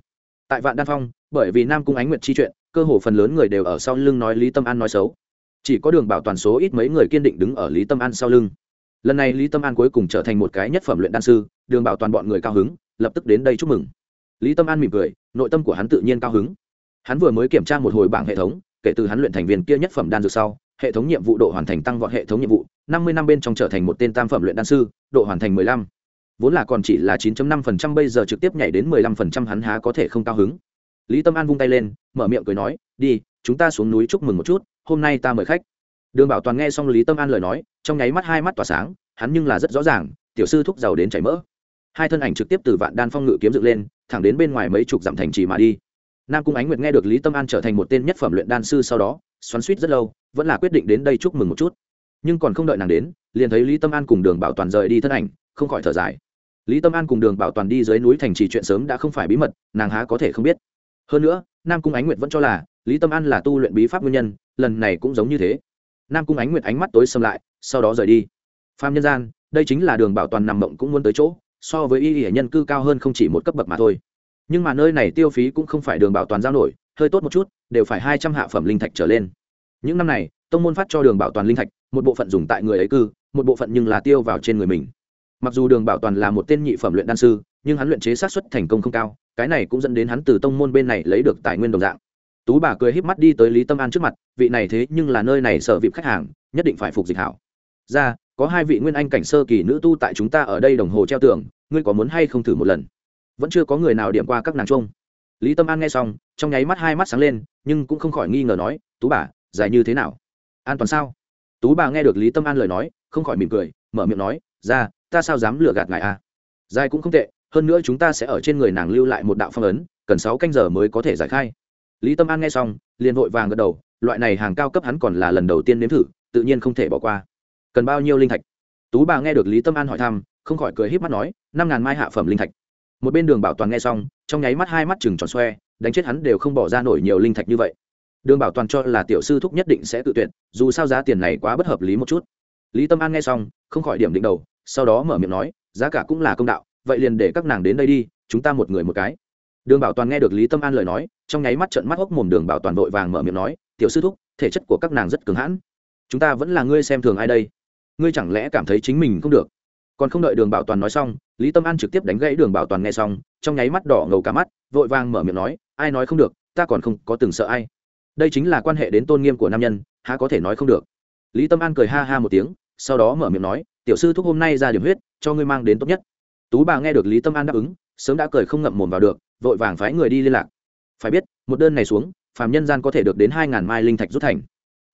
Tại vạn đan phong, bởi vì nam cung ánh nguyệt chi chuyện, cơ hồ phần lớn người đều ở sau lưng nói lý tâm an nói xấu. Chỉ có đường bảo toàn số ít mấy người kiên định đứng ở lý tâm an sau lưng. Lần này lý tâm an cuối cùng trở thành một cái nhất phẩm luyện đan sư, đường bảo toàn bọn người cao hứng, lập tức đến đây chúc mừng lý tâm an mỉm cười, nội tâm của hắn tự nhiên cao hứng. Hắn vừa mới kiểm tra một hồi bảng hệ thống, kể từ hắn luyện thành viên kia nhất phẩm đan dược sau, hệ thống nhiệm vụ độ hoàn thành tăng vọt hệ thống nhiệm vụ, năm mươi năm bên trong trở thành một tên tam phẩm luyện đan sư, độ hoàn thành mười lăm. Vốn là còn chỉ là chín năm phần trăm, bây giờ trực tiếp nhảy đến mười lăm phần trăm, hắn há có thể không cao hứng. Lý tâm an vung tay lên, mở miệng cười nói, đi, chúng ta xuống núi chúc mừng một chút, hôm nay ta mời khách. Đường bảo toàn nghe xong lý tâm an lời nói, trong nháy mắt hai mắt tỏa sáng, hắn nhưng là rất rõ ràng, tiểu sư thúc giàu đến chảy mỡ. Hai thân ảnh trực tiếp từ vạn đan phong ngự kiếm dựng lên thẳng đến bên ngoài mấy chục dặm thành trì mà đi. Nam cung ánh nguyệt nghe được lý tâm an trở thành một tên nhất phẩm luyện đan sư sau đó, xoắn suýt rất lâu, vẫn là quyết định đến đây chúc mừng một chút. Nhưng còn không đợi nàng đến, liền thấy lý tâm an cùng đường bảo toàn rời đi thân ảnh, không khỏi thở dài. Lý tâm an cùng đường bảo toàn đi dưới núi thành trì chuyện sớm đã không phải bí mật, nàng há có thể không biết. Hơn nữa, nam cung ánh nguyệt vẫn cho là lý tâm an là tu luyện bí pháp nguyên nhân, lần này cũng giống như thế. Nam cung ánh nguyệt ánh mắt tối xâm lại, sau đó rời đi. Phạm nhân gian, đây chính là đường bảo toàn nằm mộng cũng muốn tới chỗ so với y hệ nhân cư cao hơn không chỉ một cấp bậc mà thôi. Nhưng mà nơi này tiêu phí cũng không phải đường bảo toàn giao nổi, hơi tốt một chút, đều phải hai trăm hạ phẩm linh thạch trở lên. Những năm này, tông môn phát cho đường bảo toàn linh thạch, một bộ phận dùng tại người ấy cư, một bộ phận nhưng là tiêu vào trên người mình. Mặc dù đường bảo toàn là một tên nhị phẩm luyện đan sư, nhưng hắn luyện chế sát xuất thành công không cao, cái này cũng dẫn đến hắn từ tông môn bên này lấy được tài nguyên đồng dạng. Tú bà cười híp mắt đi tới lý tâm an trước mặt, vị này thế nhưng là nơi này sở vịp khách hàng, nhất định phải phục dịch hảo. Ra có hai vị nguyên anh cảnh sơ kỳ nữ tu tại chúng ta ở đây đồng hồ treo tường, ngươi có muốn hay không thử một lần? Vẫn chưa có người nào điểm qua các nàng trung lý tâm an nghe xong, trong nháy mắt hai mắt sáng lên, nhưng cũng không khỏi nghi ngờ nói, tú bà dài như thế nào? An toàn sao? Tú bà nghe được lý tâm an lời nói, không khỏi mỉm cười, mở miệng nói, ra, ta sao dám lừa gạt ngài à? Dài cũng không tệ, hơn nữa chúng ta sẽ ở trên người nàng lưu lại một đạo phong ấn, cần sáu canh giờ mới có thể giải khai. Lý tâm an nghe xong, liền vội vàng gật đầu, loại này hàng cao cấp hắn còn là lần đầu tiên nếm thử, tự nhiên không thể bỏ qua cần bao nhiêu linh thạch? Tú bà nghe được lý tâm an hỏi thăm, không khỏi cười h í p mắt nói, năm ngàn mai hạ phẩm linh thạch. Một bên đường bảo toàn nghe xong, trong nháy mắt hai mắt chừng tròn xoe, đánh chết hắn đều không bỏ ra nổi nhiều linh thạch như vậy. Đường bảo toàn cho là tiểu sư thúc nhất định sẽ tự tuyệt, dù sao giá tiền này quá bất hợp lý một chút. Lý tâm an nghe xong, không khỏi điểm định đầu, sau đó mở miệng nói, giá cả cũng là công đạo, vậy liền để các nàng đến đây đi, chúng ta một người một cái. Đường bảo toàn nghe được lý tâm an lời nói, trong nháy mắt trận mắt hốc mồm đường bảo toàn vội vàng mở miệng nói, tiểu sư thúc, thể chất của các nàng rất cứng hãn. Chúng ta vẫn là ngươi xem thường ai đây? Ngươi chẳng lẽ cảm thấy chính mình không được? Còn không đợi đường bảo toàn nói xong, lý tâm an trực tiếp đánh gãy đường bảo toàn nghe xong, trong nháy mắt đỏ ngầu cả mắt, vội vàng mở miệng nói, ai nói không được, ta còn không có từng sợ ai. Đây chính là quan hệ đến tôn nghiêm của nam nhân, há có thể nói không được. Lý tâm an cười ha ha một tiếng, sau đó mở miệng nói, tiểu sư thúc hôm nay ra điểm huyết, cho ngươi mang đến tốt nhất. Tú bà nghe được lý tâm an đáp ứng, sớm đã cười không ngậm mồm vào được, vội vàng phái người đi liên lạc. Phải biết, một đơn này xuống, phàm nhân gian có thể được đến hai ngàn mai linh thạch rút thành.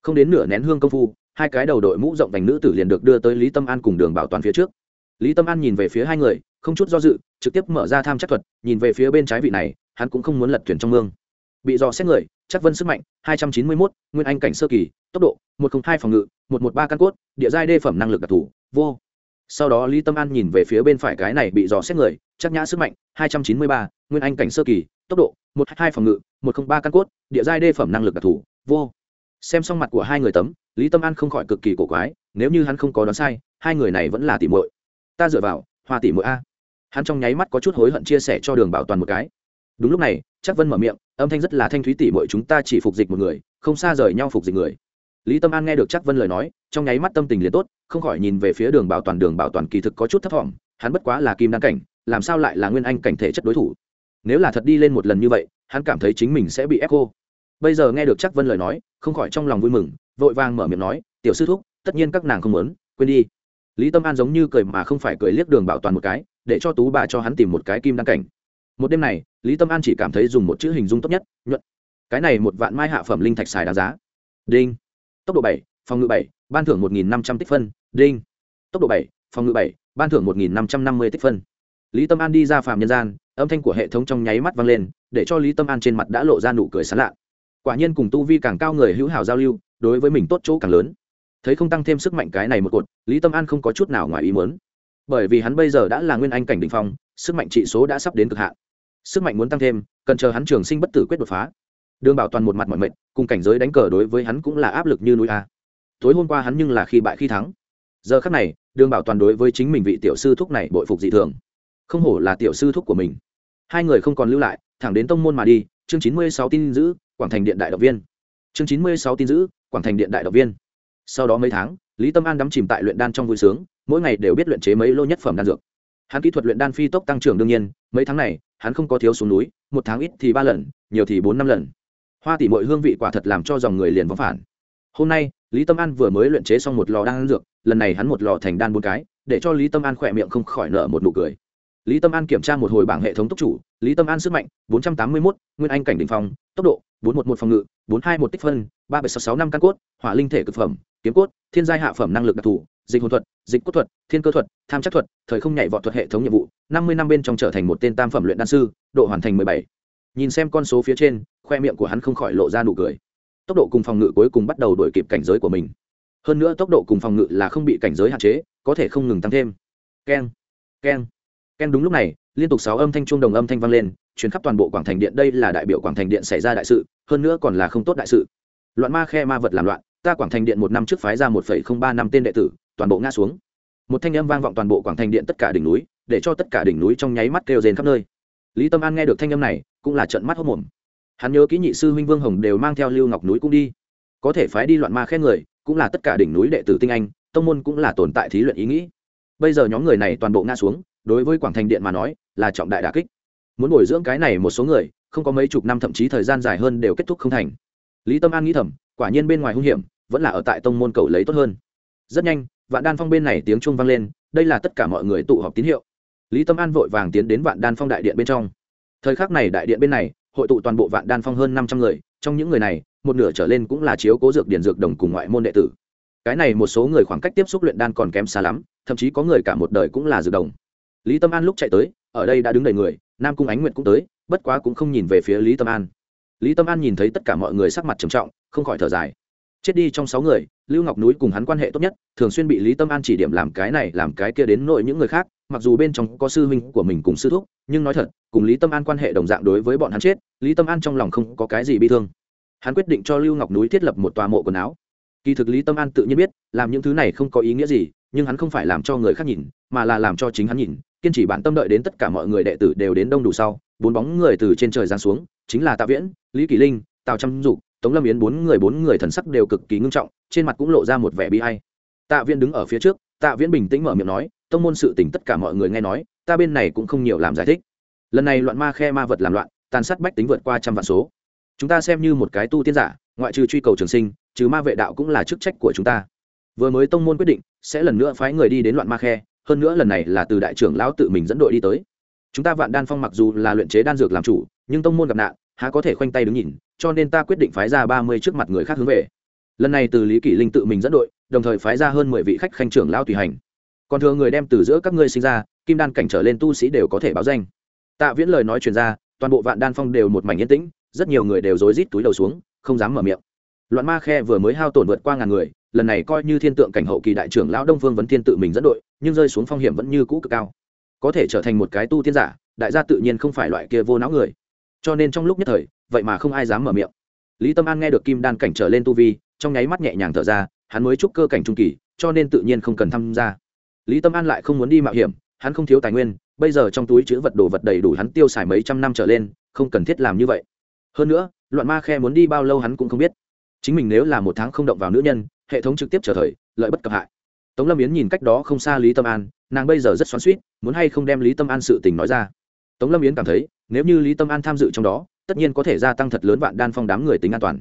Không đến nửa nén hương công phu hai cái đầu đội mũ rộng vành nữ tử liền được đưa tới lý tâm an cùng đường bảo toàn phía trước. Lý tâm an nhìn về phía hai người, không chút do dự, trực tiếp mở ra tham chắc thuật, nhìn về phía bên trái vị này, hắn cũng không muốn lật thuyền trong mương. Bị dò xét người, chắc vân sức mạnh, hai trăm chín mươi mốt, nguyên anh cảnh sơ kỳ, tốc độ, một trăm hai phòng ngự, một một ba căn cốt, địa giai đê phẩm năng lực đặc thù, vô. Sau đó lý tâm an nhìn về phía bên phải cái này bị dò xét người, chắc nhã sức mạnh, hai trăm chín mươi ba, nguyên anh cảnh sơ kỳ, tốc độ, một hai phòng ngự, một trăm ba căn cốt, địa giai đê phẩm năng lực đặc thù, vô xem xong mặt của hai người tấm, lý tâm an không khỏi cực kỳ cổ quái, nếu như hắn không có đoán sai, hai người này vẫn là tỉ muội. Ta dựa vào, hoa tỉ muội a. Hắn trong nháy mắt có chút hối hận chia sẻ cho đường bảo toàn một cái. Đúng lúc này, chắc vân mở miệng, âm thanh rất là thanh thúy tỉ muội chúng ta chỉ phục dịch một người, không xa rời nhau phục dịch người. Lý tâm an nghe được chắc vân lời nói, trong nháy mắt tâm tình liền tốt, không khỏi nhìn về phía đường bảo toàn. Đường bảo toàn kỳ thực có chút thấp t hắn bất quá là kim đăng cảnh, làm sao lại là nguyên anh cảnh thể chất đối thủ? Nếu là thật đi lên một lần như vậy, hắn cảm thấy chính mình sẽ bị ép cô bây giờ nghe được chắc vân lời nói, không khỏi trong lòng vui mừng, vội vàng mở miệng nói, tiểu sư thúc, tất nhiên các nàng không muốn, quên đi. Lý tâm an giống như cười mà không phải cười liếc đường bảo toàn một cái, để cho tú bà cho hắn tìm một cái kim đăng cảnh. Một đêm này, lý tâm an chỉ cảm thấy dùng một chữ hình dung tốt nhất, nhuận. Cái này một vạn mai hạ phẩm linh thạch xài đáng giá. Đinh. Tốc độ bảy, phòng ngự bảy, ban thưởng một nghìn năm trăm tích phân. Đinh. Tốc độ bảy, phòng ngự bảy, ban thưởng một nghìn năm trăm năm mươi tích phân. Lý tâm an đi ra phàm nhân gian, âm thanh của hệ thống trong nháy mắt vang lên, để cho lý tâm an trên mặt đã lộ ra nụ cười sán lạ quả nhiên cùng tu vi càng cao người hữu hảo giao lưu, đối với mình tốt chỗ càng lớn. Thấy không tăng thêm sức mạnh cái này một cột, lý tâm an không có chút nào ngoài ý muốn. Bởi vì hắn bây giờ đã là nguyên anh cảnh đ phong, sức mạnh trị số đã sắp đến cực hạn. Sức mạnh muốn tăng thêm, cần chờ hắn trường sinh bất tử quyết đột phá. Đường bảo toàn một mặt mọi mệnh cùng cảnh giới đánh cờ đối với hắn cũng là áp lực như núi a. Tối hôm qua hắn nhưng là khi bại khi thắng. Giờ khắc này, đường bảo toàn đối với chính mình vị tiểu sư thúc này bội phục dị thường. Không hổ là tiểu sư thúc của mình. Hai người không còn lưu lại, thẳng đến tông môn mà đi, chương chín mươi sáu tin giữ quảng thành điện đại động viên. Chương chín mươi sáu tin giữ, quảng thành điện đại động viên. Sau đó mấy tháng, lý tâm an đắm chìm tại luyện đan trong vui sướng, mỗi ngày đều biết luyện chế mấy lô nhất phẩm đan dược. Hắn kỹ thuật luyện đan phi tốc tăng trưởng đương nhiên, mấy tháng này, hắn không có thiếu xuống núi, một tháng ít thì ba lần, nhiều thì bốn năm lần. Hoa tỷ mọi hương vị quả thật làm cho dòng người liền vắng phản. Hôm nay, lý tâm an vừa mới luyện chế xong một lò đan dược, lần này hắn một lò thành đan bốn cái, để cho lý tâm an khỏe miệng không khỏi nở một nụ cười lý tâm an kiểm tra một hồi bảng hệ thống tốc chủ lý tâm an sức mạnh 481, nguyên anh cảnh đ ỉ n h phòng tốc độ 411 phòng ngự 421 tích phân ba bảy sáu sáu năm căn cốt hỏa linh thể cực phẩm kiếm cốt thiên giai hạ phẩm năng lực đặc thù dịch hồn thuật dịch cốt thuật thiên cơ thuật tham chắc thuật thời không nhảy vọt thuật hệ thống nhiệm vụ năm mươi năm bên trong trở thành một tên tam phẩm luyện đan sư độ hoàn thành mười bảy. Nhìn xem con số phía trên khoe miệng của hắn không khỏi lộ ra nụ cười. Tốc độ cùng phòng ngự cuối cùng bắt đầu đổi kịp cảnh giới của mình. Hơn nữa tốc độ cùng phòng ngự là không bị cảnh giới hạn chế có thể không ngừng tăng thêm. Keng keng ken đúng lúc này, liên tục sáu âm thanh chuông đồng âm thanh vang lên chuyến khắp toàn bộ quảng thành điện, đây là đại biểu quảng thành điện xảy ra đại sự, hơn nữa còn là không tốt đại sự. Loạn ma khe ma vật làm loạn, ta quảng thành điện một năm trước phái ra một phẩy không ba năm tên đệ tử, toàn bộ ngã xuống. Một thanh âm vang vọng toàn bộ quảng thành điện tất cả đỉnh núi, để cho tất cả đỉnh núi trong nháy mắt kêu rền khắp nơi. Lý tâm an nghe được thanh âm này, cũng là trận mắt hốc mồm hắn nhớ kỹ nhị sư huynh vương hồng đều mang theo lưu ngọc núi cũng đi. Có thể phái đi loạn ma khen người, cũng là tất cả đỉnh núi đệ tử tinh anh, tông môn cũng là tồn tại thí luyện ý nghĩ. Bây giờ nhóm người này toàn bộ ngã xuống đối với quảng thành điện mà nói, là trọng đại đà kích. Muốn bồi dưỡng cái này một số người, không có mấy chục năm thậm chí thời gian dài hơn đều kết thúc không thành. Lý tâm an nghĩ thầm, quả nhiên bên ngoài hung hiểm, vẫn là ở tại tông môn cầu lấy tốt hơn. Rất nhanh, vạn đan phong bên này tiếng chuông vang lên, đây là tất cả mọi người tụ họp tín hiệu. Lý tâm an vội vàng tiến đến vạn đan phong đại điện bên trong. Thời khắc này đại điện bên này, hội tụ toàn bộ vạn đan phong hơn năm trăm người, trong những người này, một nửa trở lên cũng là chiếu cố dược điển dược đồng cùng ngoại môn đệ tử. Cái này một số người khoảng cách tiếp xúc luyện đan còn kém xa lắm, thậm chí có người cả một đời cũng là dược đồng lý tâm an lúc chạy tới, ở đây đã đứng đầy người, nam cung ánh nguyện cũng tới, bất quá cũng không nhìn về phía lý tâm an. Lý tâm an nhìn thấy tất cả mọi người sắc mặt trầm trọng, không khỏi thở dài. Chết đi trong sáu người, lưu ngọc núi cùng hắn quan hệ tốt nhất, thường xuyên bị lý tâm an chỉ điểm làm cái này, làm cái kia đến nội những người khác, mặc dù bên trong có sư huynh của mình cùng sư thúc, nhưng nói thật, cùng lý tâm an quan hệ đồng dạng đối với bọn hắn chết, lý tâm an trong lòng không có cái gì bi thương. Hắn quyết định cho lưu ngọc núi thiết lập một tòa mộ quần áo. Kỳ thực lý tâm an tự nhiên biết, làm những thứ này không có ý nghĩa gì, nhưng hắn không phải làm cho người khác nhìn, mà là làm cho chính hắn nhìn kiên trì bản tâm đợi đến tất cả mọi người đệ tử đều đến đông đủ sau, bốn bóng người từ trên trời giáng xuống, chính là tạ viễn, lý kỳ linh, tào trâm dục, tống lâm yến, bốn người bốn người thần sắc đều cực kỳ ngưng trọng, trên mặt cũng lộ ra một vẻ bi hay tạ viễn đứng ở phía trước, tạ viễn bình tĩnh mở miệng nói, tông môn sự tỉnh tất cả mọi người nghe nói, ta bên này cũng không nhiều làm giải thích. Lần này loạn ma khe ma vật làm loạn, tàn sát bách tính vượt qua trăm vạn số. Chúng ta xem như một cái tu tiên giả, ngoại trừ truy cầu trường sinh, trừ ma vệ đạo cũng là chức trách của chúng ta. Vừa mới tông môn quyết định, sẽ lần nữa phái người đi đến loạn ma khe hơn nữa lần này là từ đại trưởng lão tự mình dẫn đội đi tới. Chúng ta vạn đan phong mặc dù là luyện chế đan dược làm chủ, nhưng tông môn gặp nạn, há có thể khoanh tay đứng nhìn, cho nên ta quyết định phái ra ba mươi trước mặt người khác hướng về. Lần này từ lý kỷ linh tự mình dẫn đội, đồng thời phái ra hơn mười vị khách khanh trưởng lão tùy hành. Còn thừa người đem từ giữa các ngươi sinh ra, kim đan cảnh trở lên tu sĩ đều có thể báo danh. Tạ viễn lời nói truyền ra, toàn bộ vạn đan phong đều một mảnh yên tĩnh, rất nhiều người đều rối rít túi đầu xuống, không dám mở miệng. Loạn ma khe vừa mới hao tổn vượt qua ngàn người, lần này coi như thiên tượng cảnh hậu kỳ đại trưởng lão đông phương vấn thiên tự mình dẫn đội nhưng rơi xuống phong hiểm vẫn như cũ cực cao. Có thể trở thành một cái tu tiên giả, đại gia tự nhiên không phải loại kia vô não người. Cho nên trong lúc nhất thời, vậy mà không ai dám mở miệng. Lý tâm an nghe được kim đan cảnh trở lên tu vi, trong nháy mắt nhẹ nhàng thở ra, hắn mới chúc cơ cảnh trung kỳ, cho nên tự nhiên không cần tham gia. Lý tâm an lại không muốn đi mạo hiểm, hắn không thiếu tài nguyên, bây giờ trong túi chữ vật đồ vật đầy đủ hắn tiêu xài mấy trăm năm trở lên, không cần thiết làm như vậy. Hơn nữa, loạn ma khe muốn đi bao lâu hắn cũng không biết. Chính mình nếu là một tháng không động vào nữ nhân, hệ thống trực tiếp trở thời, lợi bất cập hại tống lâm yến nhìn cách đó không xa lý tâm an, nàng bây giờ rất xoắn suýt muốn hay không đem lý tâm an sự tình nói ra. Tống lâm yến cảm thấy, nếu như lý tâm an tham dự trong đó, tất nhiên có thể gia tăng thật lớn vạn đan phong đám người tính an toàn.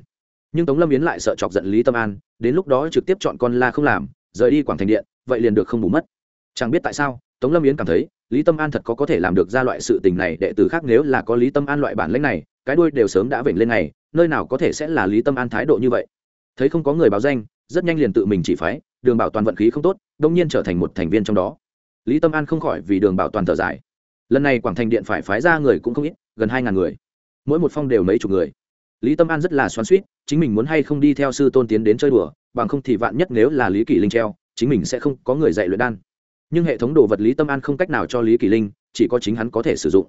Nhưng tống lâm yến lại sợ chọc giận lý tâm an, đến lúc đó trực tiếp chọn con la không làm, rời đi quảng thành điện, vậy liền được không bù mất. Chẳng biết tại sao, tống lâm yến cảm thấy, lý tâm an thật có có thể làm được ra loại sự tình này, đệ tử khác nếu là có lý tâm an loại bản lãnh này, cái đuôi đều sớm đã vểnh lên này, nơi nào có thể sẽ là lý tâm an thái độ như vậy. Thấy không có người báo danh rất nhanh liền tự mình chỉ phái, đường bảo toàn vận khí không tốt, đông nhiên trở thành một thành viên trong đó. Lý tâm an không khỏi vì đường bảo toàn thở dài. Lần này quảng thành điện phải phái ra người cũng không ít, gần hai ngàn người. Mỗi một phong đều mấy chục người. Lý tâm an rất là xoắn suýt chính mình muốn hay không đi theo sư tôn tiến đến chơi đùa, bằng không thì vạn nhất nếu là lý kỷ linh treo, chính mình sẽ không có người dạy luyện đan. Nhưng hệ thống đồ vật lý tâm an không cách nào cho lý kỷ linh, chỉ có chính hắn có thể sử dụng.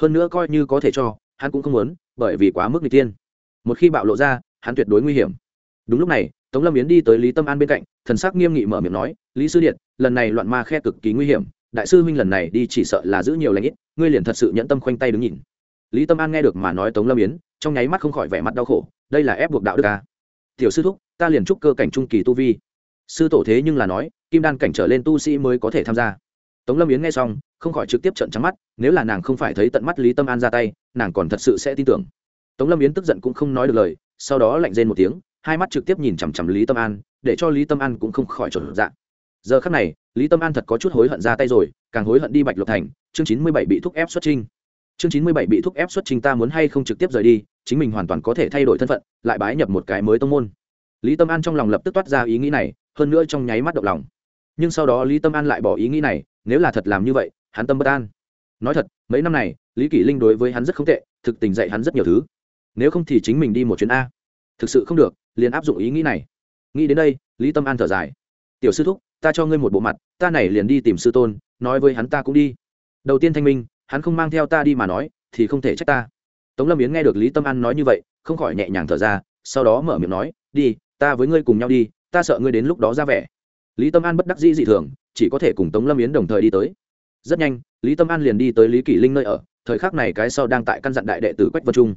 Hơn nữa coi như có thể cho, hắn cũng không muốn, bởi vì quá mức n g tiên một khi bạo lộ ra, hắn tuyệt đối nguy hiểm. Đúng lúc này tống lâm yến đi tới lý tâm an bên cạnh, thần sắc nghiêm nghị mở miệng nói, lý sư điện lần này loạn ma khe cực kỳ nguy hiểm, đại sư huynh lần này đi chỉ sợ là giữ nhiều lãnh ít, ngươi liền thật sự nhẫn tâm khoanh tay đứng nhìn. Lý tâm an nghe được mà nói tống lâm yến, trong nháy mắt không khỏi vẻ mặt đau khổ, đây là ép buộc đạo đức ca tiểu sư thúc, ta liền chúc cơ cảnh trung kỳ tu vi. Sư tổ thế nhưng là nói, kim đan cảnh trở lên tu sĩ mới có thể tham gia. Tống lâm yến nghe xong, không khỏi trực tiếp trận trắng mắt, nếu là nàng không phải thấy tận mắt lý tâm an ra tay, nàng còn thật sự sẽ tin tưởng. Tống lâm yến tức giận cũng không nói được lời, sau đó lạnh rên một tiếng hai mắt trực tiếp nhìn chằm chằm lý tâm an, để cho lý tâm an cũng không khỏi trộn dạng giờ khắc này, lý tâm an thật có chút hối hận ra tay rồi, càng hối hận đi bạch lộc thành, chương chín mươi bảy bị thúc ép xuất trinh chương chín mươi bảy bị thúc ép xuất trình ta muốn hay không trực tiếp rời đi, chính mình hoàn toàn có thể thay đổi thân phận, lại bái nhập một cái mới tông môn. Lý tâm an trong lòng lập tức toát ra ý nghĩ này, hơn nữa trong nháy mắt động lòng. Nhưng sau đó lý tâm an lại bỏ ý nghĩ này, nếu là thật làm như vậy, hắn tâm bất an. Nói thật, mấy năm này, lý kỷ linh đối với hắn rất không tệ, thực tình dạy hắn rất nhiều thứ. Nếu không thì chính mình đi một chuyến a. Thực sự không được liền áp dụng ý nghĩ này. Nghĩ đến đây, lý tâm an thở dài. Tiểu sư thúc, ta cho ngươi một bộ mặt, ta này liền đi tìm sư tôn, nói với hắn ta cũng đi. Đầu tiên thanh minh, hắn không mang theo ta đi mà nói, thì không thể trách ta. Tống lâm yến nghe được lý tâm an nói như vậy, không khỏi nhẹ nhàng thở ra, sau đó mở miệng nói, đi, ta với ngươi cùng nhau đi, ta sợ ngươi đến lúc đó ra vẻ. Lý tâm an bất đắc dĩ dị thường, chỉ có thể cùng tống lâm yến đồng thời đi tới. Rất nhanh, lý tâm an liền đi tới lý kỷ linh nơi ở, thời khắc này cái sau đang tại căn dặn đại đệ tử quách vân trung.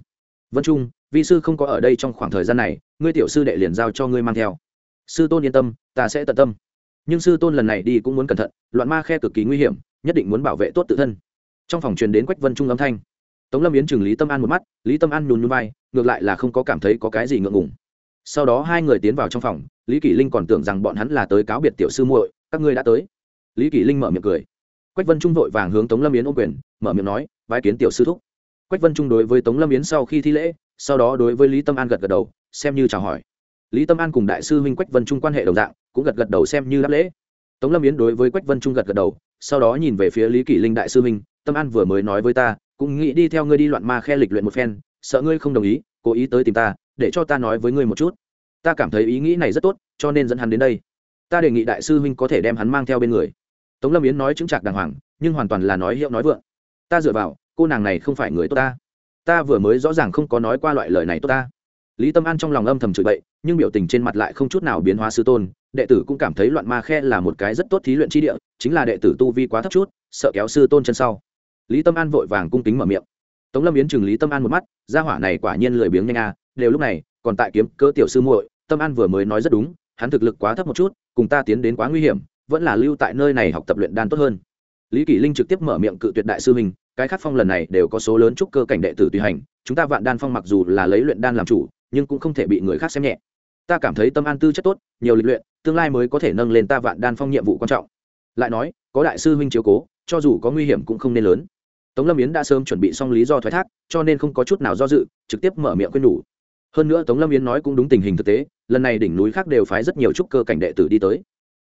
Vân trung, vi sư không có ở đây trong khoảng thời gian này ngươi tiểu sư đệ liền giao cho ngươi mang theo. Sư tôn yên tâm, ta sẽ tận tâm. Nhưng sư tôn lần này đi cũng muốn cẩn thận, loạn ma khe cực kỳ nguy hiểm, nhất định muốn bảo vệ tốt tự thân. Trong phòng truyền đến quách vân trung âm thanh. Tống lâm yến chừng lý tâm an một mắt, lý tâm an nhún nhún vai, ngược lại là không có cảm thấy có cái gì ngượng ngùng. Sau đó hai người tiến vào trong phòng, lý kỷ linh còn tưởng rằng bọn hắn là tới cáo biệt tiểu sư muội, các ngươi đã tới. Lý kỷ linh mở miệng cười. Quách vân trung vội vàng hướng tống lâm yến ô quyền, mở miệng nói vai kiến tiểu sư thúc. Quách vân trung đối với tống lâm yến sau khi thi lễ, sau đó đối với lý tâm an gật gật đầu xem như chào hỏi. Lý tâm an cùng đại sư huynh quách vân trung quan hệ đồng dạng, cũng gật gật đầu xem như đáp lễ. Tống lâm yến đối với quách vân trung gật gật đầu, sau đó nhìn về phía lý kỷ linh đại sư huynh, tâm an vừa mới nói với ta, cũng nghĩ đi theo ngươi đi loạn ma khe lịch luyện một phen, sợ ngươi không đồng ý, cố ý tới tìm ta, để cho ta nói với ngươi một chút. Ta cảm thấy ý nghĩ này rất tốt, cho nên dẫn hắn đến đây. Ta đề nghị đại sư huynh có thể đem hắn mang theo bên người. Tống lâm yến nói chứng trạc đàng hoàng, nhưng hoàn toàn là nói hiệu nói vượng. Ta dựa vào, cô nàng này không phải người tốt ta. Ta vừa mới rõ ràng không có nói qua loại lời này tốt ta lý tâm an trong lòng âm thầm chửi bậy nhưng biểu tình trên mặt lại không chút nào biến hóa sư tôn đệ tử cũng cảm thấy loạn ma khe là một cái rất tốt thí luyện tri địa chính là đệ tử tu vi quá thấp chút sợ kéo sư tôn chân sau. Lý tâm an vội vàng cung kính mở miệng. Tống lâm yến chừng lý tâm an một mắt gia hỏa này quả nhiên lười biếng nhanh a à, đều lúc này còn tại kiếm cỡ tiểu sư muội tâm an vừa mới nói rất đúng hắn thực lực quá thấp một chút cùng ta tiến đến quá nguy hiểm vẫn là lưu tại nơi này học tập luyện đan tốt hơn. Lý kỷ linh trực tiếp mở miệng cự tuyệt đại sư mình cái khát phong lần này đều có số lớn trúc cơ cảnh đệ tử tùy hành chúng ta vạn đan phong mặc dù là lấy luyện đan làm chủ nhưng cũng không thể bị người khác xem nhẹ. Ta cảm thấy tâm an tư chất tốt, nhiều lịch luyện, tương lai mới có thể nâng lên ta vạn đan phong nhiệm vụ quan trọng. Lại nói, có đại sư huynh chiếu cố, cho dù có nguy hiểm cũng không nên lớn. Tống lâm yến đã sớm chuẩn bị xong lý do thoái thác, cho nên không có chút nào do dự, trực tiếp mở miệng quên nhủ. Hơn nữa tống lâm yến nói cũng đúng tình hình thực tế, lần này đỉnh núi khác đều phái rất nhiều trúc cơ cảnh đệ tử đi tới.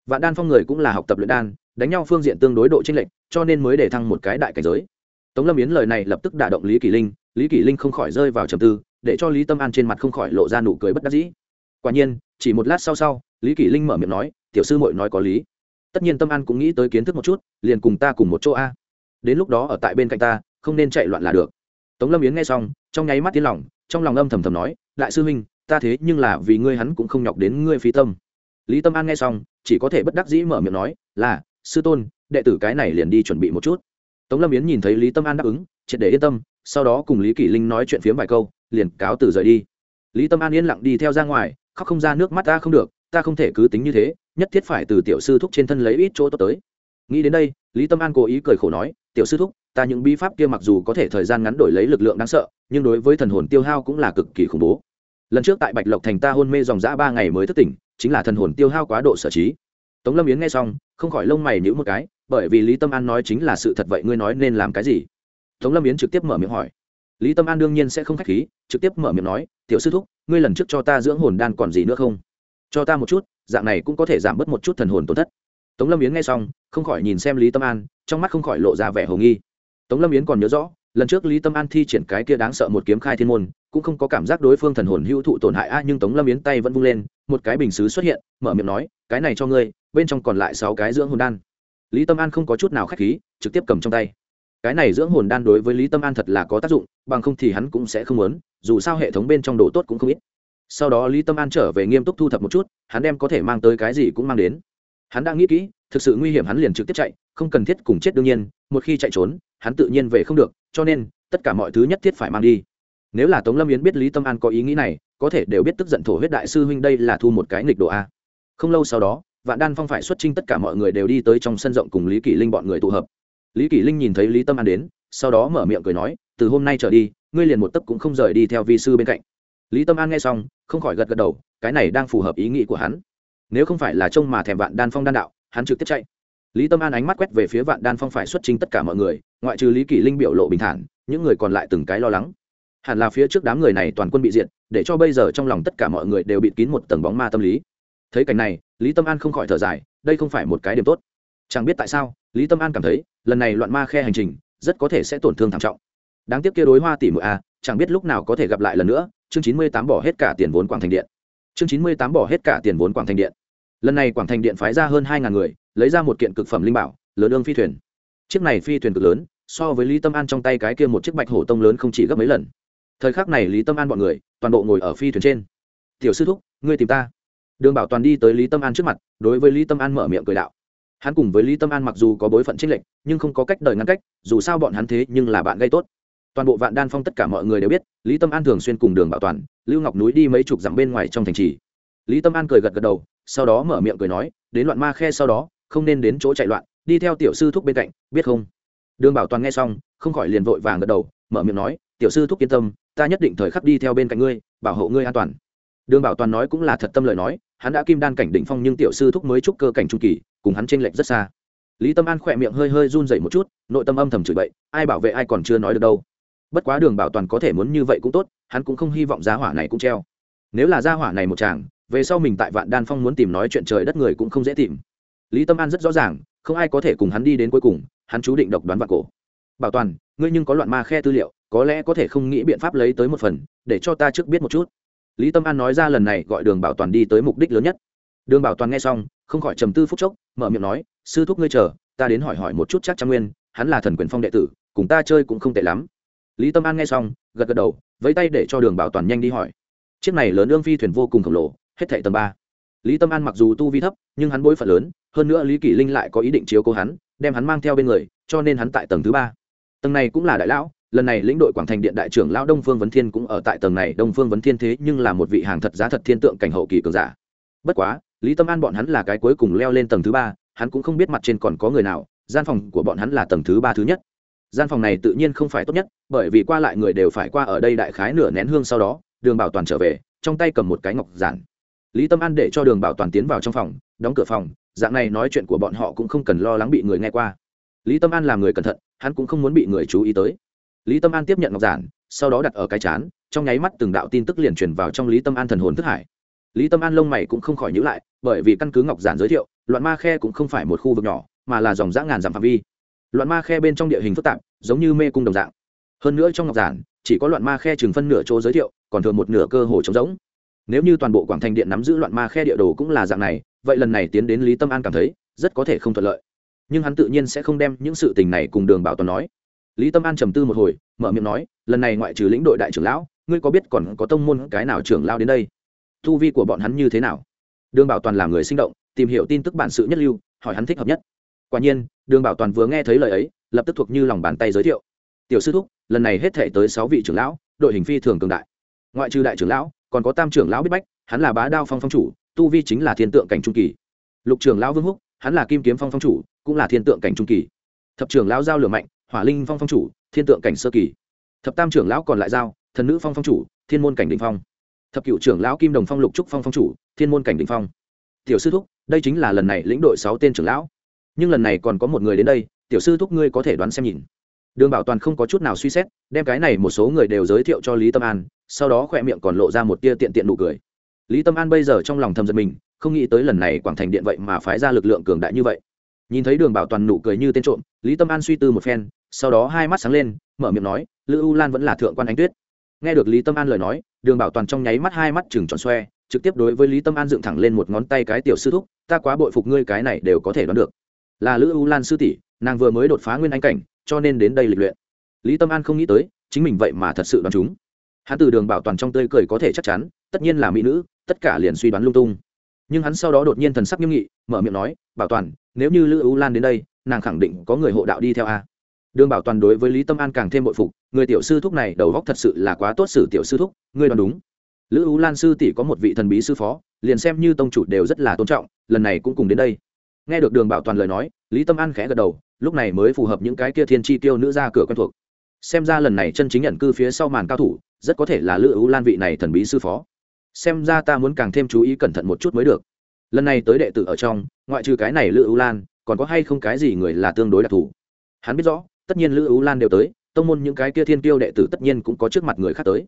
Vạn đan phong người cũng là học tập luyện đan, đánh nhau phương diện tương đối độ chênh lệch, cho nên mới để thăng một cái đại cảnh giới. Tống lâm yến lời này lập tức đả động lý kỷ linh, lý kỷ linh không khỏi rơi vào trầm tư để cho lý tâm an trên mặt không khỏi lộ ra nụ cười bất đắc dĩ. Quả nhiên, chỉ một lát sau sau, lý kỷ linh mở miệng nói, tiểu sư mội nói có lý. Tất nhiên tâm an cũng nghĩ tới kiến thức một chút, liền cùng ta cùng một chỗ a. Đến lúc đó ở tại bên cạnh ta, không nên chạy loạn là được. Tống lâm yến nghe xong, trong nháy mắt tiếng lòng, trong lòng âm thầm thầm nói, đại sư huynh, ta thế nhưng là vì ngươi hắn cũng không nhọc đến ngươi phí tâm. Lý tâm an nghe xong, chỉ có thể bất đắc dĩ mở miệng nói, là, sư tôn, đệ tử cái này liền đi chuẩn bị một chút. Tống lâm yến nhìn thấy lý tâm an đáp ứng triệt để yên tâm, sau đó cùng lý kỷ linh nói chuyện phiếm vài câu, liền cáo từ rời đi. Lý tâm an yên lặng đi theo ra ngoài, khóc không ra nước mắt ta không được, ta không thể cứ tính như thế, nhất thiết phải từ tiểu sư thúc trên thân lấy ít chỗ tốt tới. Nghĩ đến đây, lý tâm an cố ý cười khổ nói, tiểu sư thúc, ta những bi pháp kia mặc dù có thể thời gian ngắn đổi lấy lực lượng đáng sợ, nhưng đối với thần hồn tiêu hao cũng là cực kỳ khủng bố. Lần trước tại bạch lộc thành ta hôn mê dòng dã ba ngày mới thức tỉnh, chính là thần hồn tiêu hao quá độ sở trí. Tống lâm yến nghe xong, không khỏi lông mày nhữ một cái, bởi vì lý tâm an nói chính là sự thật vậy, ngươi nói nên làm cái gì? Tống lâm yến trực tiếp mở miệng hỏi. Lý tâm an đương nhiên sẽ không k h á c h khí, trực tiếp mở miệng nói, tiểu sư thúc, ngươi lần trước cho ta dưỡng hồn đan còn gì nữa không? Cho ta một chút, dạng này cũng có thể giảm bớt một chút thần hồn tổn thất. Tống lâm yến nghe xong, không khỏi nhìn xem lý tâm an, trong mắt không khỏi lộ ra vẻ hồ nghi. Tống lâm yến còn nhớ rõ, lần trước lý tâm an thi triển cái kia đáng sợ một kiếm khai thiên môn, cũng không có cảm giác đối phương thần hồn hữu thụ tổn hại a, nhưng tống lâm yến tay vẫn vung lên, một cái bình xứ xuất hiện, mở miệng nói, cái này cho ngươi, bên trong còn lại sáu cái dưỡng hồn đan. Lý tâm an không có chút nào k h á c h khí, trực tiếp cầm trong tay cái này dưỡng hồn đan đối với lý tâm an thật là có tác dụng, bằng không thì hắn cũng sẽ không muốn, dù sao hệ thống bên trong đồ tốt cũng không ít. Sau đó lý tâm an trở về nghiêm túc thu thập một chút, hắn đem có thể mang tới cái gì cũng mang đến. Hắn đã nghĩ kỹ, thực sự nguy hiểm hắn liền trực tiếp chạy, không cần thiết cùng chết đương nhiên, một khi chạy trốn, hắn tự nhiên về không được, cho nên, tất cả mọi thứ nhất thiết phải mang đi. Nếu là tống lâm yến biết lý tâm an có ý nghĩ này, có thể đều biết tức giận thổ huyết đại sư huynh đây là thu một cái nghịch độ a. Không lâu sau đó, vạn đan phong phải xuất trinh tất cả mọi người đều đi tới trong sân rộng cùng lý kỷ linh bọn người tụ hợp lý kỷ linh nhìn thấy lý tâm an đến, sau đó mở miệng cười nói, từ hôm nay trở đi, ngươi liền một tấc cũng không rời đi theo vi sư bên cạnh. Lý tâm an nghe xong, không khỏi gật gật đầu, cái này đang phù hợp ý nghĩ của hắn. Nếu không phải là trông mà thèm vạn đan phong đan đạo, hắn trực tiếp chạy. Lý tâm an ánh mắt quét về phía vạn đan phong phải xuất trình tất cả mọi người, ngoại trừ lý kỷ linh biểu lộ bình thản, những người còn lại từng cái lo lắng. Hẳn là phía trước đám người này toàn quân bị diện để cho bây giờ trong lòng tất cả mọi người đều bị kín một tầng bóng ma tâm lý. Thấy cảnh này, lý tâm an không khỏi thở dài, đây không phải một cái điểm tốt. Chẳng biết tại sao, lý tâm an cảm thấy lần này loạn ma khe hành trình, rất có thể sẽ tổn thương thảm trọng. Đáng tiếc kia đối hoa tỷ mũi a à, chẳng biết lúc nào có thể gặp lại lần nữa, chương chín mươi tám bỏ hết cả tiền vốn quảng thành điện. Chương chín mươi tám bỏ hết cả tiền vốn quảng thành điện. Lần này quảng thành điện phái ra hơn hai ngàn người, lấy ra một kiện cực phẩm linh bảo, lớn ương phi thuyền. Chiếc này phi thuyền cực lớn, so với lý tâm an trong tay cái kia một chiếc bạch hổ tông lớn không chỉ gấp mấy lần. Thời khắc này lý tâm an bọn người, toàn bộ ngồi ở phi thuyền trên. Tiểu sư thúc, ngươi tìm ta. Đường bảo toàn đi tới lý tâm an trước mặt, đối với lý tâm an mở miệng cười đạo hắn cùng với lý tâm an mặc dù có bối phận trích lệnh nhưng không có cách đời ngăn cách, dù sao bọn hắn thế nhưng là bạn gây tốt. Toàn bộ vạn đan phong tất cả mọi người đều biết, lý tâm an thường xuyên cùng đường bảo toàn, lưu ngọc núi đi mấy chục dặm bên ngoài trong thành trì. Lý tâm an cười gật gật đầu, sau đó mở miệng cười nói, đến loạn ma khe sau đó, không nên đến chỗ chạy loạn, đi theo tiểu sư thúc bên cạnh, biết không? Đường bảo toàn nghe xong, không khỏi liền vội vàng gật đầu, mở miệng nói, tiểu sư thúc yên tâm, ta nhất định thời khắc đi theo bên cạnh ngươi, bảo hộ ngươi an toàn đường bảo toàn nói cũng là thật tâm lời nói, hắn đã kim đan cảnh đỉnh phong nhưng tiểu sư thúc mới trúc cơ cảnh trung kỳ, cùng hắn chênh lệch rất xa. Lý tâm an khỏe miệng hơi hơi run dậy một chút, nội tâm âm thầm chửi bậy, ai bảo vệ ai còn chưa nói được đâu. Bất quá đường bảo toàn có thể muốn như vậy cũng tốt, hắn cũng không hy vọng giá hỏa này cũng treo. Nếu là giá hỏa này một chàng, về sau mình tại vạn đan phong muốn tìm nói chuyện trời đất người cũng không dễ tìm. Lý tâm an rất rõ ràng, không ai có thể cùng hắn đi đến cuối cùng, hắn chú định độc đoán vạn cổ. Bảo toàn, ngươi nhưng có loạn ma khe tư liệu, có lẽ có thể không nghĩ biện pháp lấy tới một phần, để cho ta trước biết một chút lý tâm an nói ra lần này gọi đường bảo toàn đi tới mục đích lớn nhất. Đường bảo toàn nghe xong, không khỏi trầm tư phúc chốc, mở miệng nói, sư thúc ngươi chờ, ta đến hỏi hỏi một chút chắc trang nguyên, hắn là thần quyền phong đệ tử, cùng ta chơi cũng không tệ lắm. Lý tâm an nghe xong, gật gật đầu, vẫy tay để cho đường bảo toàn nhanh đi hỏi. Chiếc này lớn ương phi thuyền vô cùng khổng lồ, hết thệ tầng ba. Lý tâm an mặc dù tu vi thấp, nhưng hắn bối phận lớn, hơn nữa lý kỷ linh lại có ý định chiếu cố hắn, đem hắn mang theo bên người, cho nên hắn tại tầng thứ ba. Tầng này cũng là đại lão lần này lĩnh đội quảng thành điện đại trưởng lão đông phương vấn thiên cũng ở tại tầng này. Đông phương vấn thiên thế nhưng là một vị hàng thật giá thật thiên tượng cảnh hậu kỳ cường giả. Bất quá, lý tâm an bọn hắn là cái cuối cùng leo lên tầng thứ ba, hắn cũng không biết mặt trên còn có người nào, gian phòng của bọn hắn là tầng thứ ba thứ nhất. Gian phòng này tự nhiên không phải tốt nhất, bởi vì qua lại người đều phải qua ở đây đại khái nửa nén hương sau đó, đường bảo toàn trở về, trong tay cầm một cái ngọc giản. Lý tâm an để cho đường bảo toàn tiến vào trong phòng, đóng cửa phòng, dạng này nói chuyện của bọn họ cũng không cần lo lắng bị người nghe qua. Lý tâm an là người cẩn thận, hắn cũng không muốn bị người chú ý tới lý tâm an tiếp nhận ngọc giản, sau đó đặt ở cái chán, trong nháy mắt từng đạo tin tức liền truyền vào trong lý tâm an thần hồn thức hải. Lý tâm an lông mày cũng không khỏi nhữ lại, bởi vì căn cứ ngọc giản giới thiệu, loạn ma khe cũng không phải một khu vực nhỏ, mà là dòng dã ngàn dặm phạm vi. Loạn ma khe bên trong địa hình phức tạp, giống như mê cung đồng dạng. Hơn nữa trong ngọc giản, chỉ có loạn ma khe chừng phân nửa chỗ giới thiệu, còn thường một nửa cơ hồ trống rỗng. Nếu như toàn bộ quảng thành điện nắm giữ loạn ma khe địa đồ cũng là dạng này, vậy lần này tiến đến lý tâm an cảm thấy rất có thể không thuận lợi. Nhưng hắn tự nhiên sẽ không đem những sự tình này cùng đường bảo toàn nói lý tâm an trầm tư một hồi, mở miệng nói, lần này ngoại trừ lĩnh đội đại trưởng lão, ngươi có biết còn có tông môn cái nào trưởng lao đến đây? Thu vi của bọn hắn như thế nào? Đường bảo toàn là người sinh động, tìm hiểu tin tức bản sự nhất lưu, hỏi hắn thích hợp nhất. Quả nhiên, đường bảo toàn vừa nghe thấy lời ấy, lập tức thuộc như lòng bàn tay giới thiệu. Tiểu sư thúc, lần này hết thể tới sáu vị trưởng lão, đội hình phi thường cường đại. Ngoại trừ đại trưởng lão, còn có tam trưởng lão biết bách, hắn là bá đao phong phong chủ, tu vi chính là thiên tượng cảnh trung kỳ. Lục trưởng lão vương húc, hắn là kim kiếm phong phong chủ, cũng là thiên tượng cảnh trung kỳ. Thập trưởng lão giao lửa mạnh hỏa linh phong phong chủ, thiên tượng cảnh sơ kỳ. Thập tam trưởng lão còn lại giao, thần nữ phong phong chủ, thiên môn cảnh đình phong. Thập cựu trưởng lão kim đồng phong lục trúc phong phong chủ, thiên môn cảnh đình phong. Tiểu sư thúc, đây chính là lần này lĩnh đội sáu tên trưởng lão. Nhưng lần này còn có một người đến đây, tiểu sư thúc ngươi có thể đoán xem nhìn. Đường bảo toàn không có chút nào suy xét, đem cái này một số người đều giới thiệu cho lý tâm an, sau đó khỏe miệng còn lộ ra một tia tiện tiện nụ cười. Lý tâm an bây giờ trong lòng thầm giật mình, không nghĩ tới lần này quảng thành điện vậy mà phái ra lực lượng cường đại như vậy. Nhìn thấy đường bảo toàn nụ cười như tên trộm, lý tâm an suy tư một phen sau đó hai mắt sáng lên, mở miệng nói, lữ u lan vẫn là thượng quan ánh tuyết. Nghe được lý tâm an lời nói, đường bảo toàn trong nháy mắt hai mắt chừng tròn xoe, trực tiếp đối với lý tâm an dựng thẳng lên một ngón tay cái, tiểu sư thúc, ta quá bội phục ngươi, cái này đều có thể đoán được. Là lữ u lan sư tỷ, nàng vừa mới đột phá nguyên anh cảnh, cho nên đến đây lịch luyện. Lý tâm an không nghĩ tới, chính mình vậy mà thật sự đoán chúng. Hắn từ đường bảo toàn trong tươi cười có thể chắc chắn, tất nhiên là mỹ nữ, tất cả liền suy đoán lung tung. Nhưng hắn sau đó đột nhiên thần sắc nghiêm nghị, mở miệng nói, bảo toàn, nếu như lữ u lan đến đây, nàng khẳng định có người hộ đạo đi theo a đường bảo toàn đối với lý tâm an càng thêm bội phục, người tiểu sư thúc này đầu góc thật sự là quá tốt xử tiểu sư thúc, ngươi đoán đúng. Lữ u lan sư tỷ có một vị thần bí sư phó, liền xem như tông chủ đều rất là tôn trọng, lần này cũng cùng đến đây. Nghe được đường bảo toàn lời nói, lý tâm an khẽ gật đầu, lúc này mới phù hợp những cái kia thiên chi tiêu nữ ra cửa quen thuộc. Xem ra lần này chân chính nhận cư phía sau màn cao thủ, rất có thể là lữ u lan vị này thần bí sư phó. Xem ra ta muốn càng thêm chú ý cẩn thận một chút mới được. Lần này tới đệ tử ở trong, ngoại trừ cái này lữ u lan, còn có hay không cái gì người là tương đối đặc thù? Hắn biết rõ tất nhiên lữ ưu lan đều tới, tông môn những cái kia thiên tiêu đệ tử tất nhiên cũng có trước mặt người khác tới.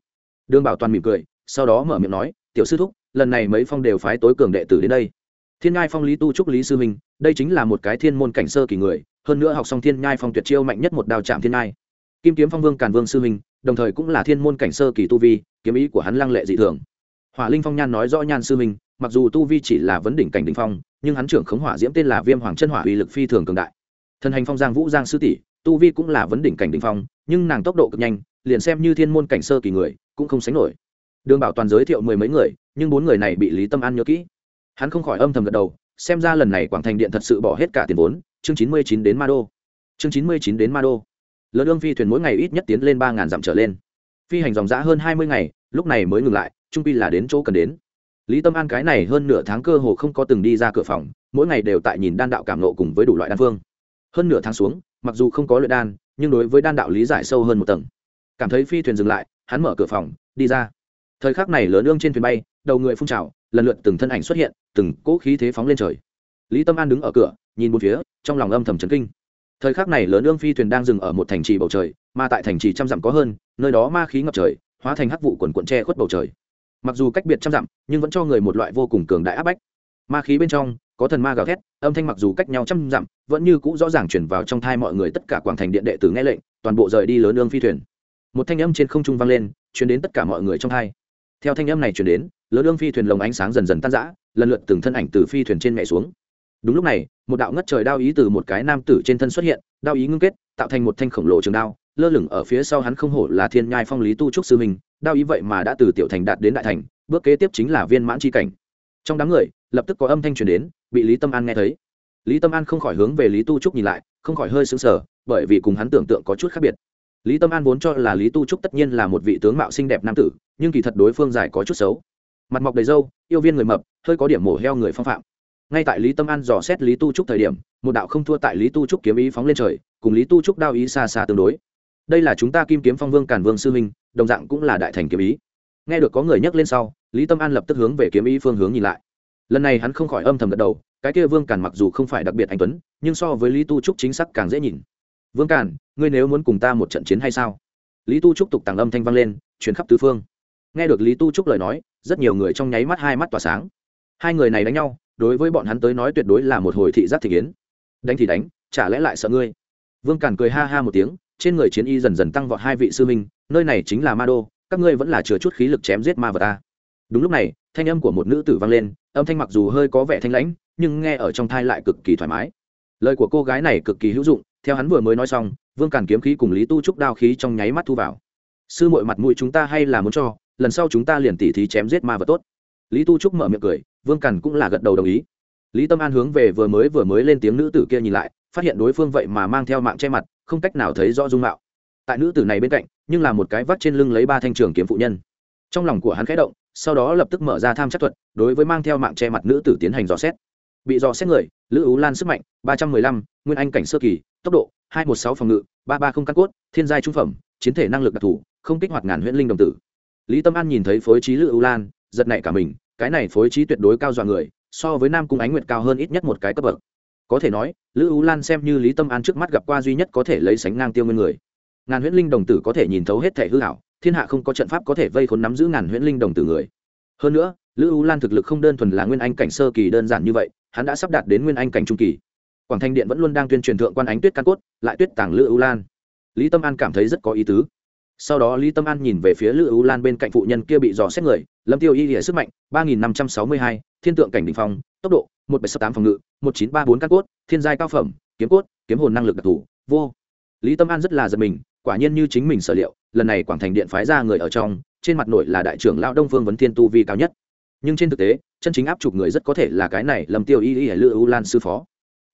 Đường bảo toàn mỉm cười, sau đó mở miệng nói, tiểu sư thúc, lần này mấy phong đều phái tối cường đệ tử đến đây. Thiên ngai phong lý tu trúc lý sư minh, đây chính là một cái thiên môn cảnh sơ kỳ người, hơn nữa học xong thiên nhai phong tuyệt chiêu mạnh nhất một đào trạm thiên ngai kim kiếm phong vương càn vương sư minh, đồng thời cũng là thiên môn cảnh sơ kỳ tu vi, kiếm ý của hắn lăng lệ dị thường. Hỏa linh phong nhan nói rõ nhan sư minh, mặc dù tu vi chỉ là vấn đỉnh cảnh đ ỉ n h phong, nhưng hắn trưởng khống hỏa diễm tên là viêm hoàng chân hỏa uy lực phi thường cường đại. Thần hành phong giang vũ giang sư tỷ tu vi cũng là vấn đỉnh cảnh đ ỉ n h phong, nhưng nàng tốc độ cực nhanh, liền xem như thiên môn cảnh sơ kỳ người, cũng không sánh nổi. Đường bảo toàn giới thiệu mười mấy người, nhưng bốn người này bị lý tâm an nhớ kỹ. Hắn không khỏi âm thầm gật đầu, xem ra lần này quảng thành điện thật sự bỏ hết cả tiền vốn. Chương chín mươi chín đến ma đô. Chương chín mươi chín đến ma đô. Lớn ương phi thuyền mỗi ngày ít nhất tiến lên ba ngàn dặm trở lên. Phi hành dòng dã hơn hai mươi ngày, lúc này mới ngừng lại, trung pi là đến chỗ cần đến. Lý tâm an cái này hơn nửa tháng cơ hồ không có từng đi ra cửa phòng, mỗi ngày đều tại nhìn đan đạo cảm nộ cùng với đủ loại đan phương. Hơn nửa tháng xuống mặc dù không có luyện đan, nhưng đối với đan đạo lý giải sâu hơn một tầng. Cảm thấy phi thuyền dừng lại, hắn mở cửa phòng, đi ra. Thời khắc này lớn ương trên thuyền bay, đầu người phun trào, lần lượt từng thân ảnh xuất hiện, từng cỗ khí thế phóng lên trời. Lý tâm an đứng ở cửa, nhìn một phía, trong lòng âm thầm chấn kinh. Thời khắc này lớn ương phi thuyền đang dừng ở một thành trì bầu trời, mà tại thành trì trăm dặm có hơn, nơi đó ma khí ngập trời, hóa thành hắc vụ quần quận tre khuất bầu trời. Mặc dù cách biệt trăm dặm, nhưng vẫn cho người một loại vô cùng cường đại áp bách ma khí bên trong có thần ma gào thét âm thanh mặc dù cách nhau trăm dặm vẫn như cũ rõ ràng chuyển vào trong thai mọi người tất cả quảng thành điện đệ tử nghe lệnh toàn bộ rời đi lớn ương phi thuyền. Một thanh âm trên không trung vang lên chuyển đến tất cả mọi người trong thai theo thanh âm này chuyển đến lớn ương phi thuyền lồng ánh sáng dần dần tan rã lần lượt từng thân ảnh từ phi thuyền trên mẹ xuống. Đúng lúc này một đạo ngất trời đao ý từ một cái nam tử trên thân xuất hiện đao ý ngưng kết tạo thành một thanh khổng lồ trường đao lơ lửng ở phía sau hắn không hổ là thiên nhai phong lý tu trúc sư mình, đao ý vậy mà đã từ tiểu thành đạt đến đại thành bước kế tiếp chính là viên mãn c cảnh trong đám người, lập tức có âm thanh truyền đến, bị lý tâm an nghe thấy. Lý tâm an không khỏi hướng về lý tu trúc nhìn lại, không khỏi hơi xứng sở bởi vì cùng hắn tưởng tượng có chút khác biệt. Lý tâm an vốn cho là lý tu trúc tất nhiên là một vị tướng mạo xinh đẹp nam tử, nhưng kỳ thật đối phương dài có chút xấu. Mặt mọc đầy râu, yêu viên người mập, hơi có điểm mổ heo người phong phạm. Ngay tại lý tâm an dò xét lý tu trúc thời điểm, một đạo không thua tại lý tu trúc kiếm ý phóng lên trời, cùng lý tu trúc đao ý xa xa tương đối. Đây là chúng ta kim kiếm phong vương cản vương sư minh đồng dạng cũng là đại thành kiếm ý. Nghe được có người nhắc lên sau lý tâm an lập tức hướng về kiếm ý phương hướng nhìn lại. Lần này hắn không khỏi âm thầm gật đầu, cái kia vương càn mặc dù không phải đặc biệt anh tuấn, nhưng so với lý tu trúc chính xác càng dễ nhìn. Vương càn, ngươi nếu muốn cùng ta một trận chiến hay sao? Lý tu trúc tục tàng âm thanh vang lên chuyến khắp tứ phương. Nghe được lý tu trúc lời nói, rất nhiều người trong nháy mắt hai mắt tỏa sáng. Hai người này đánh nhau, đối với bọn hắn tới nói tuyệt đối là một hồi thị giác thị kiến. Đánh thì đánh, chả lẽ lại sợ ngươi? Vương càn cười ha ha một tiếng, trên người chiến y dần dần tăng vọt hai vị sư minh nơi này chính là ma đô, các ngươi vẫn là chừa chút khí lực chém giết ma vật ta đúng lúc này, thanh âm của một nữ tử vang lên, âm thanh mặc dù hơi có vẻ thanh lãnh, nhưng nghe ở trong thai lại cực kỳ thoải mái. Lời của cô gái này cực kỳ hữu dụng, theo hắn vừa mới nói xong, vương càn kiếm khí cùng lý tu trúc đao khí trong nháy mắt thu vào. Sư mội mặt mũi chúng ta hay là muốn cho, lần sau chúng ta liền tỉ thí chém giết ma vật tốt. Lý tu trúc mở miệng cười, vương càn cũng là gật đầu đồng ý. Lý tâm an hướng về vừa mới vừa mới lên tiếng nữ tử kia nhìn lại, phát hiện đối phương vậy mà mang theo mạng che mặt, không cách nào thấy rõ dung mạo. Tại nữ tử này bên cạnh, nhưng là một cái vắt trên lưng lấy ba thanh trường kiếm phụ nhân trong lòng của hắn khẽ động, sau đó lập tức mở ra tham chắc thuật, đối với mang theo mạng che mặt nữ tử tiến hành dò xét. Bị dò xét người, lữ ú lan sức mạnh, ba trăm mười lăm, nguyên anh cảnh sơ kỳ, tốc độ, hai một sáu phòng ngự, ba ba không căn cốt, thiên giai trung phẩm, chiến thể năng lực đặc thù, không kích hoạt ngàn huyễn linh đồng tử. Lý tâm an nhìn thấy phối trí lữ ú lan, giật nảy cả mình, cái này phối trí tuyệt đối cao dọa người, so với nam cung ánh nguyệt cao hơn ít nhất một cái cấp bậc. Có thể nói, lữ ú lan xem như lý tâm an trước mắt gặp qua duy nhất có thể lấy sánh ngang tiêu nguyên người. Ngàn huyễn linh đồng tử có thể nhìn thấu hết thể hư hảo thiên hạ không có trận pháp có thể vây khốn nắm giữ ngàn huyễn linh đồng tử người. Hơn nữa, lữ u lan thực lực không đơn thuần là nguyên anh cảnh sơ kỳ đơn giản như vậy, hắn đã sắp đạt đến nguyên anh cảnh trung kỳ. Quảng thanh điện vẫn luôn đang tuyên truyền thượng quan ánh tuyết căn cốt, lại tuyết tàng lữ u lan. Lý tâm an cảm thấy rất có ý tứ. Sau đó lý tâm an nhìn về phía lữ u lan bên cạnh phụ nhân kia bị dò xét người, lâm tiêu y lìa sức mạnh, ba nghìn năm trăm sáu mươi hai, thiên tượng cảnh đ ỉ n h phong, tốc độ, một bảy sáu tám phòng ngự, một chín ba bốn căn cốt, thiên giai cao phẩm, kiếm cốt, kiếm hồn năng lực đặc thù, vô. Lý tâm an rất là giật mình, quả nhiên như chính mình sở liệu lần này quảng thành điện phái ra người ở trong, trên mặt nội là đại trưởng lão đông phương vấn thiên tu vi cao nhất. Nhưng trên thực tế, chân chính áp chụp người rất có thể là cái này lâm tiêu y y lữ ưu lan sư phó.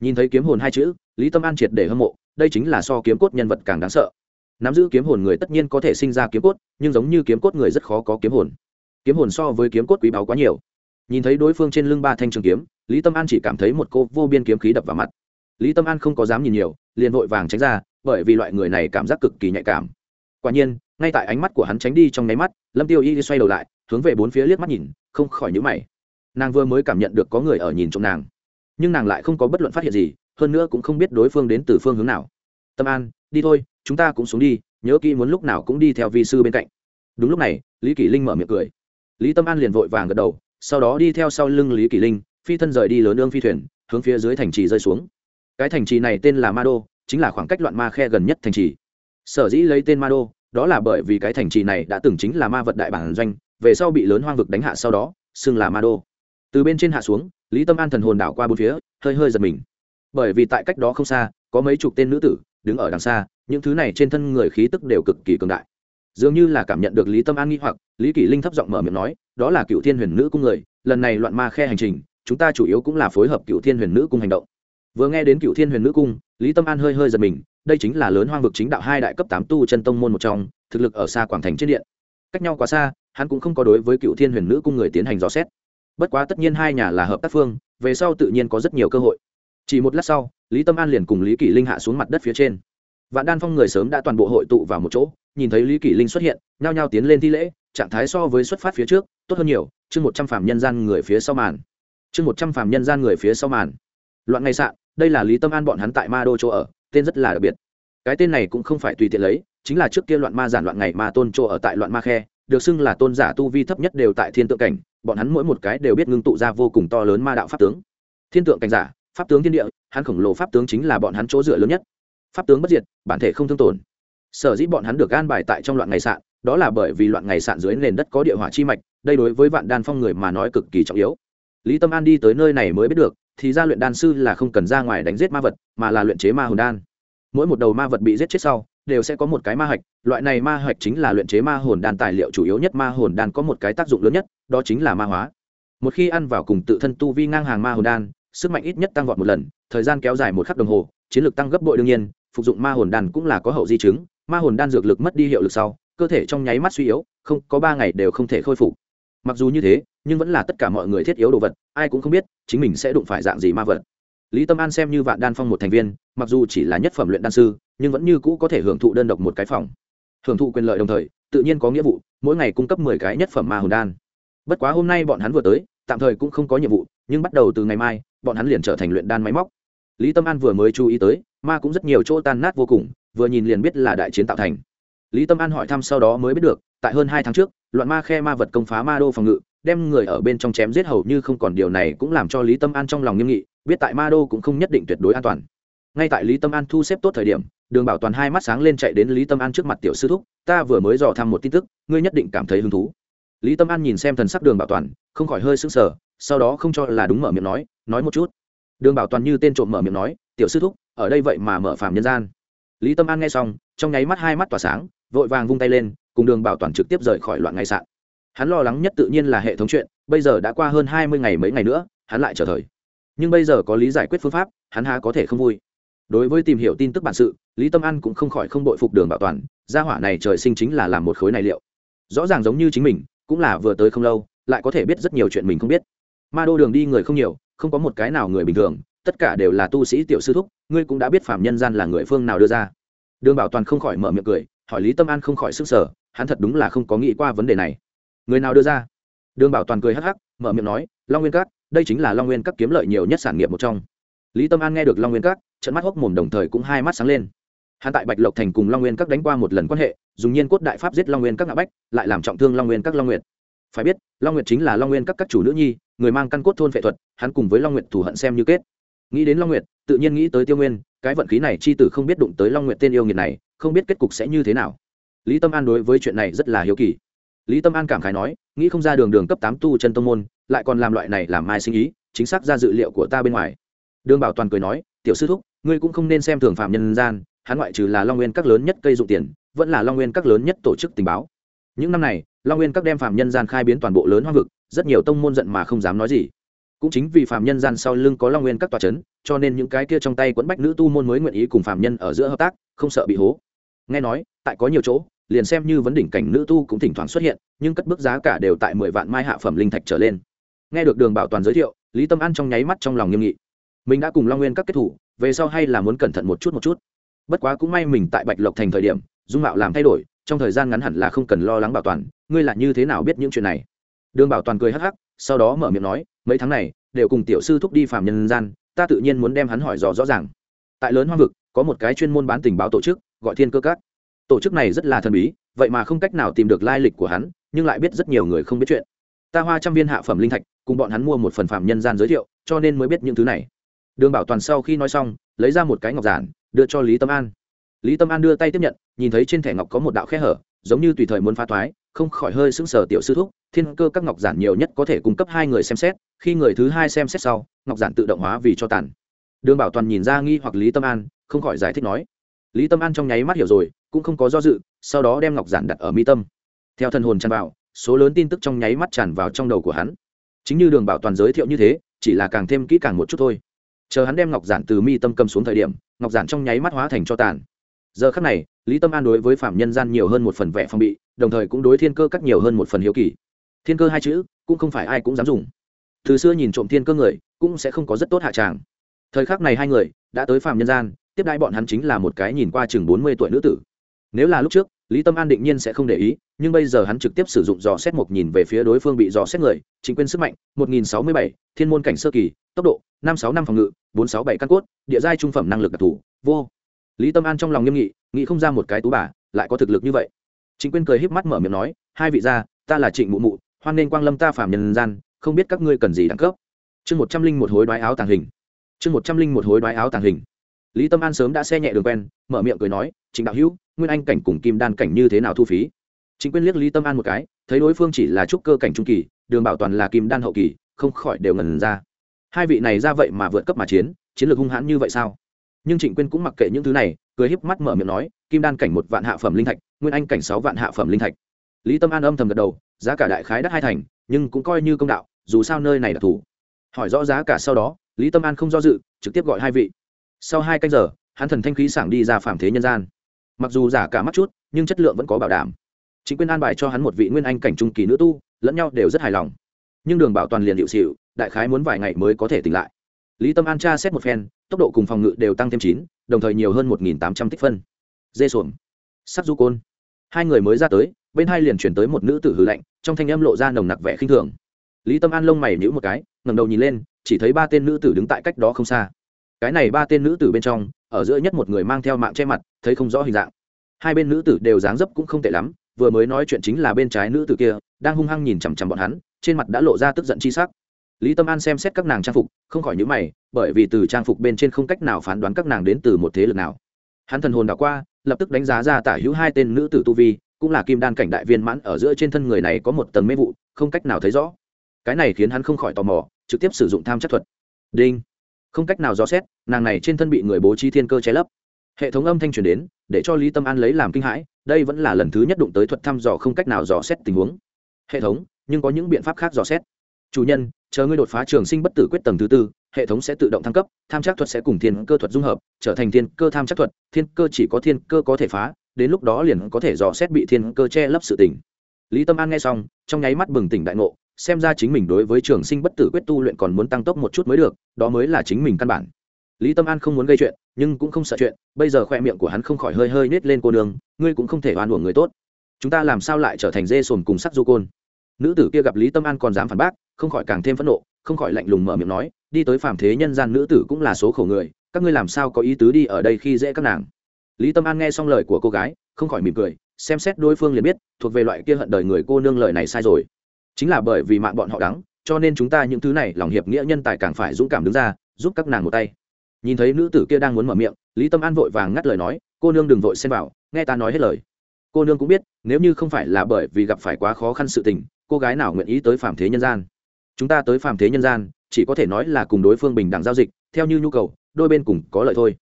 Nhìn thấy kiếm hồn hai chữ, lý tâm an triệt để hâm mộ, đây chính là so kiếm cốt nhân vật càng đáng sợ. Nắm giữ kiếm hồn người tất nhiên có thể sinh ra kiếm cốt, nhưng giống như kiếm cốt người rất khó có kiếm hồn. Kiếm hồn so với kiếm cốt quý báu quá nhiều. Nhìn thấy đối phương trên lưng ba thanh trường kiếm, lý tâm an chỉ cảm thấy một cô vô biên kiếm khí đập vào mặt. Lý tâm an không có dám nhìn nhiều, liền vội vàng tránh ra, bởi vì loại người này cảm giác cực kỳ nhạy cảm quả nhiên, ngay tại ánh mắt của hắn tránh đi trong nháy mắt, lâm tiêu y xoay đầu lại, hướng về bốn phía liếc mắt nhìn, không khỏi nhữ mày. Nàng vừa mới cảm nhận được có người ở nhìn trong nàng, nhưng nàng lại không có bất luận phát hiện gì, hơn nữa cũng không biết đối phương đến từ phương hướng nào. Tâm an, đi thôi, chúng ta cũng xuống đi, nhớ kỹ muốn lúc nào cũng đi theo vi sư bên cạnh. Đúng lúc này, lý kỷ linh mở miệng cười. Lý tâm an liền vội vàng gật đầu, sau đó đi theo sau lưng lý kỷ linh, phi thân rời đi lớn ương phi thuyền, hướng phía dưới thành trì rơi xuống. Cái thành trì này tên là ma đô, chính là khoảng cách loạn ma khe gần nhất thành trì sở dĩ lấy tên ma đô, đó là bởi vì cái thành trì này đã từng chính là ma vật đại bản doanh, về sau bị lớn hoang vực đánh hạ sau đó, xưng là ma đô. Từ bên trên hạ xuống, lý tâm an thần hồn đảo qua bốn phía, hơi hơi giật mình. Bởi vì tại cách đó không xa, có mấy chục tên nữ tử, đứng ở đằng xa, những thứ này trên thân người khí tức đều cực kỳ cường đại. Dường như là cảm nhận được lý tâm an nghi hoặc, lý kỷ linh thấp giọng mở miệng nói, đó là cựu thiên huyền nữ cung người, lần này loạn ma khe hành trình, chúng ta chủ yếu cũng là phối hợp cựu thiên huyền nữ cung hành động. Vừa nghe đến cựu thiên huyền nữ cung, lý tâm an hơi hơi giật mình đây chính là lớn hoang vực chính đạo hai đại cấp tám tu chân tông môn một trong, thực lực ở xa quảng thành trên điện. Cách nhau quá xa, hắn cũng không có đối với cựu thiên huyền nữ cung người tiến hành dò xét. Bất quá tất nhiên hai nhà là hợp tác phương, về sau tự nhiên có rất nhiều cơ hội. Chỉ một lát sau, lý tâm an liền cùng lý kỷ linh hạ xuống mặt đất phía trên. Vạn đan phong người sớm đã toàn bộ hội tụ vào một chỗ, nhìn thấy lý kỷ linh xuất hiện, nhao nhao tiến lên thi lễ, trạng thái so với xuất phát phía trước, tốt hơn nhiều, chương một trăm phàm nhân gian người phía sau màn. Chương một trăm phàm nhân gian người phía sau màn. Loạn ngày sạn, đây là lý tâm an bọn hắn tại ma đô chỗ ở tên rất là đặc biệt. Cái tên này cũng không phải tùy tiện lấy, chính là trước kia loạn ma giản loạn ngày ma tôn chỗ ở tại loạn ma khe, được xưng là tôn giả tu vi thấp nhất đều tại thiên tượng cảnh, bọn hắn mỗi một cái đều biết ngưng tụ ra vô cùng to lớn ma đạo pháp tướng. Thiên tượng cảnh giả, pháp tướng thiên địa, hắn khổng lồ pháp tướng chính là bọn hắn chỗ dựa lớn nhất. Pháp tướng bất diệt, bản thể không thương tổn. Sở dĩ bọn hắn được gan bài tại trong loạn ngày sạn, đó là bởi vì loạn ngày sạn dưới nền đất có địa hỏa chi mạch, đây đối với vạn đan phong người mà nói cực kỳ trọng yếu. Lý tâm an đi tới nơi này mới biết được thì ra luyện đan sư là không cần ra ngoài đánh giết ma vật, mà là luyện chế ma hồn đan. Mỗi một đầu ma vật bị giết chết sau, đều sẽ có một cái ma hạch. Loại này ma hạch chính là luyện chế ma hồn đan tài liệu chủ yếu nhất. Ma hồn đan có một cái tác dụng lớn nhất, đó chính là ma hóa. Một khi ăn vào cùng tự thân tu vi ngang hàng ma hồn đan, sức mạnh ít nhất tăng vọt một lần, thời gian kéo dài một khắc đồng hồ, chiến lược tăng gấp bội đương nhiên, phục dụng ma hồn đan cũng là có hậu di chứng. Ma hồn đan dược lực mất đi hiệu lực sau, cơ thể trong nháy mắt suy yếu, không, có ba ngày đều không thể khôi phục mặc dù như thế, nhưng vẫn là tất cả mọi người thiết yếu đồ vật, ai cũng không biết chính mình sẽ đụng phải dạng gì ma vật. Lý tâm an xem như vạn đan phong một thành viên, mặc dù chỉ là nhất phẩm luyện đan sư, nhưng vẫn như cũ có thể hưởng thụ đơn độc một cái phòng. Hưởng thụ quyền lợi đồng thời, tự nhiên có nghĩa vụ, mỗi ngày cung cấp mười cái nhất phẩm ma hồn đan. Bất quá hôm nay bọn hắn vừa tới, tạm thời cũng không có nhiệm vụ, nhưng bắt đầu từ ngày mai, bọn hắn liền trở thành luyện đan máy móc. Lý tâm an vừa mới chú ý tới, ma cũng rất nhiều chỗ tan nát vô cùng, vừa nhìn liền biết là đại chiến tạo thành. Lý tâm an hỏi thăm sau đó mới biết được, tại hơn hai tháng trước loạn ma khe ma vật công phá ma đô phòng ngự, đem người ở bên trong chém giết hầu như không còn điều này cũng làm cho lý tâm an trong lòng nghiêm nghị, biết tại ma đô cũng không nhất định tuyệt đối an toàn. Ngay tại lý tâm an thu xếp tốt thời điểm, đường bảo toàn hai mắt sáng lên chạy đến lý tâm an trước mặt tiểu sư thúc, ta vừa mới dò thăm một tin tức, ngươi nhất định cảm thấy hứng thú. Lý tâm an nhìn xem thần sắc đường bảo toàn, không khỏi hơi sững sờ, sau đó không cho là đúng mở miệng nói nói một chút. Đường bảo toàn như tên trộm mở miệng nói, tiểu sư thúc, ở đây vậy mà mở phàm nhân gian. Lý tâm an nghe xong, trong nháy mắt hai mắt tỏa sáng, vội vàng vung tay lên cùng đường bảo toàn trực tiếp rời khỏi loạn ngày sạn. Hắn lo lắng nhất tự nhiên là hệ thống chuyện, bây giờ đã qua hơn hai mươi ngày mấy ngày nữa, hắn lại trở thời. Nhưng bây giờ có lý giải quyết phương pháp, hắn há có thể không vui. Đối với tìm hiểu tin tức bản sự, lý tâm an cũng không khỏi không đội phục đường bảo toàn, gia hỏa này trời sinh chính là làm một khối này liệu. Rõ ràng giống như chính mình, cũng là vừa tới không lâu, lại có thể biết rất nhiều chuyện mình không biết. Ma đô đường đi người không nhiều, không có một cái nào người bình thường, tất cả đều là tu sĩ tiểu sư thúc, ngươi cũng đã biết phạm nhân gian là người phương nào đưa ra. Đường bảo toàn không khỏi mở miệng cười, hỏi lý tâm an không khỏi sức sở hắn thật đúng là không có nghĩ qua vấn đề này. Người nào đưa ra? Đường bảo toàn cười hắc hắc, mở miệng nói, long nguyên các, đây chính là long nguyên các kiếm lợi nhiều nhất sản nghiệp một trong. Lý tâm an nghe được long nguyên các trận mắt hốc mồm đồng thời cũng hai mắt sáng lên. Hắn tại bạch lộc thành cùng long nguyên các đánh qua một lần quan hệ, dùng nhiên cốt đại pháp giết long nguyên các ngã bách, lại làm trọng thương long nguyên các long nguyệt. Phải biết, long nguyệt chính là long nguyên các các chủ nữ nhi, người mang căn cốt thôn phệ thuật, hắn cùng với long nguyệt thù hận xem như kết. Nghĩ đến long nguyệt, tự nhiên nghĩ tới tiêu nguyên, cái vận khí này chi tử không biết đụng tới long nguyệt tên yêu nghiệt này, không biết kết cục sẽ như thế nào lý tâm an đối với chuyện này rất là hiếu kỳ. Lý tâm an cảm khái nói, nghĩ không ra đường đường cấp tám tu chân tông môn, lại còn làm loại này làm mai sinh ý, chính xác ra dự liệu của ta bên ngoài. Đường bảo toàn cười nói, tiểu sư thúc, ngươi cũng không nên xem thường phạm nhân gian, hắn ngoại trừ là long nguyên các lớn nhất cây dụng tiền, vẫn là long nguyên các lớn nhất tổ chức tình báo. Những năm này, long nguyên các đem phạm nhân gian khai biến toàn bộ lớn hoa vực, rất nhiều tông môn giận mà không dám nói gì. Cũng chính vì phạm nhân gian sau lưng có long nguyên các tòa c h ấ n cho nên những cái kia trong tay quẫn bách nữ tu môn mới nguyện ý cùng phạm nhân ở giữa hợp tác, không sợ bị hố. Nghe nói, tại có nhiều chỗ liền xem như vấn đỉnh cảnh nữ tu cũng thỉnh thoảng xuất hiện, nhưng cất bước giá cả đều tại mười vạn mai hạ phẩm linh thạch trở lên. Nghe được đường bảo toàn giới thiệu, lý tâm an trong nháy mắt trong lòng nghiêm nghị. Mình đã cùng long nguyên các kết thủ, về sau hay là muốn cẩn thận một chút một chút. Bất quá cũng may mình tại bạch lộc thành thời điểm, dung mạo làm thay đổi, trong thời gian ngắn hẳn là không cần lo lắng bảo toàn, ngươi là như thế nào biết những chuyện này? Đường bảo toàn cười hắc hắc, sau đó mở miệng nói, mấy tháng này, đều cùng tiểu sư thúc đi phàm nhân gian, ta tự nhiên muốn đem hắn hỏi rõ rõ ràng. Tại lớn hoang vực, có một cái chuyên môn bán tình báo tổ chức, gọi thiên cơ các tổ chức này rất là thần bí vậy mà không cách nào tìm được lai lịch của hắn nhưng lại biết rất nhiều người không biết chuyện. Ta hoa trăm viên hạ phẩm linh thạch cùng bọn hắn mua một phần phạm nhân gian giới thiệu cho nên mới biết những thứ này. Đường bảo toàn sau khi nói xong lấy ra một cái ngọc giản đưa cho lý tâm an. Lý tâm an đưa tay tiếp nhận nhìn thấy trên thẻ ngọc có một đạo khe hở giống như tùy thời muốn phá thoái, không khỏi hơi sững sờ tiểu sư thúc thiên cơ các ngọc giản nhiều nhất có thể cung cấp hai người xem xét khi người thứ hai xem xét sau ngọc giản tự động hóa vì cho tàn. Đường bảo toàn nhìn ra nghi hoặc lý tâm an không khỏi giải thích nói lý tâm an trong nháy mắt hiểu rồi, cũng không có do dự, sau đó đem ngọc giản đặt ở mi tâm. Theo thần hồn tràn vào, số lớn tin tức trong nháy mắt tràn vào trong đầu của hắn. Chính như đường bảo toàn giới thiệu như thế, chỉ là càng thêm kỹ càng một chút thôi. Chờ hắn đem ngọc giản từ mi tâm cầm xuống thời điểm, ngọc giản trong nháy mắt hóa thành cho tàn. Giờ khắc này, lý tâm an đối với phạm nhân gian nhiều hơn một phần vẻ phong bị, đồng thời cũng đối thiên cơ cắt nhiều hơn một phần hiếu kỳ. Thiên cơ hai chữ, cũng không phải ai cũng dám dùng. Từ xưa nhìn trộm thiên cơ người, cũng sẽ không có rất tốt hạ tràng. Thời khắc này hai người, đã tới phạm nhân gian tiếp đãi bọn hắn chính là một cái nhìn qua chừng bốn mươi tuổi nữ tử. Nếu là lúc trước, lý tâm an định nhiên sẽ không để ý, nhưng bây giờ hắn trực tiếp sử dụng dò xét một nhìn về phía đối phương bị dò xét người, chính quyền sức mạnh, một nghìn sáu mươi bảy, thiên môn cảnh sơ kỳ, tốc độ, năm sáu năm phòng ngự, bốn sáu bảy căn cốt, địa giai trung phẩm năng lực đặc thù, vô. Lý tâm an trong lòng nghiêm nghị, nghĩ không ra một cái tú bà, lại có thực lực như vậy. Chính quyền cười híp mắt mở miệng nói, hai vị gia, ta là trịnh mụ mụ, hoan nên quang lâm ta phạm nhân gian, không biết các ngươi cần gì đẳng cấp. Chương một trăm linh một hối đoái áo tàng hình. Chương một trăm linh một hối đoái áo tàng hình lý tâm an sớm đã xe nhẹ đường quen, mở miệng cười nói, trịnh đạo hữu, nguyên anh cảnh cùng kim đan cảnh như thế nào thu phí? Chính quyền liếc lý tâm an một cái, thấy đối phương chỉ là trúc cơ cảnh trung kỳ, đường bảo toàn là kim đan hậu kỳ, không khỏi đều ngần ra. Hai vị này ra vậy mà vượt cấp mà chiến chiến lược hung hãn như vậy sao? Nhưng trịnh quyên cũng mặc kệ những thứ này, cười híp mắt mở miệng nói, kim đan cảnh một vạn hạ phẩm linh thạch, nguyên anh cảnh sáu vạn hạ phẩm linh thạch. Lý tâm an âm thầm gật đầu, giá cả đại khái đắt hai thành, nhưng cũng coi như công đạo, dù sao nơi này là thủ. Hỏi rõ giá cả sau đó, lý tâm an không do dự, trực tiếp gọi hai vị sau hai canh giờ, hắn thần thanh khí sảng đi ra phạm thế nhân gian. Mặc dù giả cả mắt chút, nhưng chất lượng vẫn có bảo đảm. Chính quyền an bài cho hắn một vị nguyên anh cảnh trung kỳ nữ tu, lẫn nhau đều rất hài lòng. Nhưng đường bảo toàn liền hiệu xịu, đại khái muốn vài ngày mới có thể tỉnh lại. Lý tâm an tra xét một phen, tốc độ cùng phòng ngự đều tăng thêm chín, đồng thời nhiều hơn một tám trăm tích phân. Dê xuồng. Sắc du côn. Hai người mới ra tới, bên hai liền chuyển tới một nữ tử hư lạnh, trong thanh âm lộ ra nồng nặc vẻ khinh thường. Lý tâm an lông mày nhữ một cái ngầm đầu nhìn lên, chỉ thấy ba tên nữ tử đứng tại cách đó không xa cái này ba tên nữ tử bên trong, ở giữa nhất một người mang theo mạng che mặt, thấy không rõ hình dạng. Hai bên nữ tử đều dáng dấp cũng không tệ lắm, vừa mới nói chuyện chính là bên trái nữ tử kia, đang hung hăng nhìn chằm chằm bọn hắn, trên mặt đã lộ ra tức giận chi sắc. Lý tâm an xem xét các nàng trang phục, không khỏi nhữ mày, bởi vì từ trang phục bên trên không cách nào phán đoán các nàng đến từ một thế lực nào. Hắn thần hồn đảo qua, lập tức đánh giá ra tả hữu hai tên nữ tử tu vi, cũng là kim đan cảnh đại viên mãn, ở giữa trên thân người này có một tầng mê vụ, không cách nào thấy rõ. Cái này khiến hắn không khỏi tò mò, trực tiếp sử dụng tham chất thuật. Đinh không cách nào dò xét, nàng này trên thân bị người bố trí thiên cơ che lấp. Hệ thống âm thanh truyền đến, để cho lý tâm an lấy làm kinh hãi, đây vẫn là lần thứ nhất đụng tới thuật thăm dò không cách nào dò xét tình huống. Hệ thống, nhưng có những biện pháp khác dò xét. Chủ nhân, chờ ngươi đột phá trường sinh bất tử quyết tầng thứ tư, hệ thống sẽ tự động thăng cấp, tham trắc thuật sẽ cùng thiên cơ thuật dung hợp, trở thành thiên cơ tham trắc thuật, thiên cơ chỉ có thiên cơ có thể phá, đến lúc đó liền có thể dò xét bị thiên cơ che lấp sự tình. Lý tâm an nghe xong, trong nháy mắt bừng tỉnh đại ngộ xem ra chính mình đối với trường sinh bất tử quyết tu luyện còn muốn tăng tốc một chút mới được, đó mới là chính mình căn bản. Lý tâm an không muốn gây chuyện, nhưng cũng không sợ chuyện, bây giờ khoe miệng của hắn không khỏi hơi hơi nết lên cô đường ngươi cũng không thể oan uổng người tốt. Chúng ta làm sao lại trở thành dê sồn cùng sắc du côn? Nữ tử kia gặp lý tâm an còn dám phản bác, không khỏi càng thêm phẫn nộ, không khỏi lạnh lùng mở miệng nói, đi tới phàm thế nhân gian nữ tử cũng là số khổ người, các ngươi làm sao có ý tứ đi ở đây khi dễ các nàng? Lý tâm an nghe xong lời của cô gái, không khỏi mỉm cười, xem xét đối phương liền biết, thuộc về loại kia hận đời người cô nương lời này sai rồi chính là bởi vì mạng bọn họ đắng, cho nên chúng ta những thứ này lòng hiệp nghĩa nhân tài càng phải dũng cảm đứng ra, giúp các nàng một tay. Nhìn thấy nữ tử kia đang muốn mở miệng, lý tâm an vội vàng ngắt lời nói, cô nương đừng vội xem vào, nghe ta nói hết lời. Cô nương cũng biết, nếu như không phải là bởi vì gặp phải quá khó khăn sự tình, cô gái nào nguyện ý tới phạm thế nhân gian? Chúng ta tới phạm thế nhân gian, chỉ có thể nói là cùng đối phương bình đẳng giao dịch, theo như nhu cầu, đôi bên cùng có lợi thôi.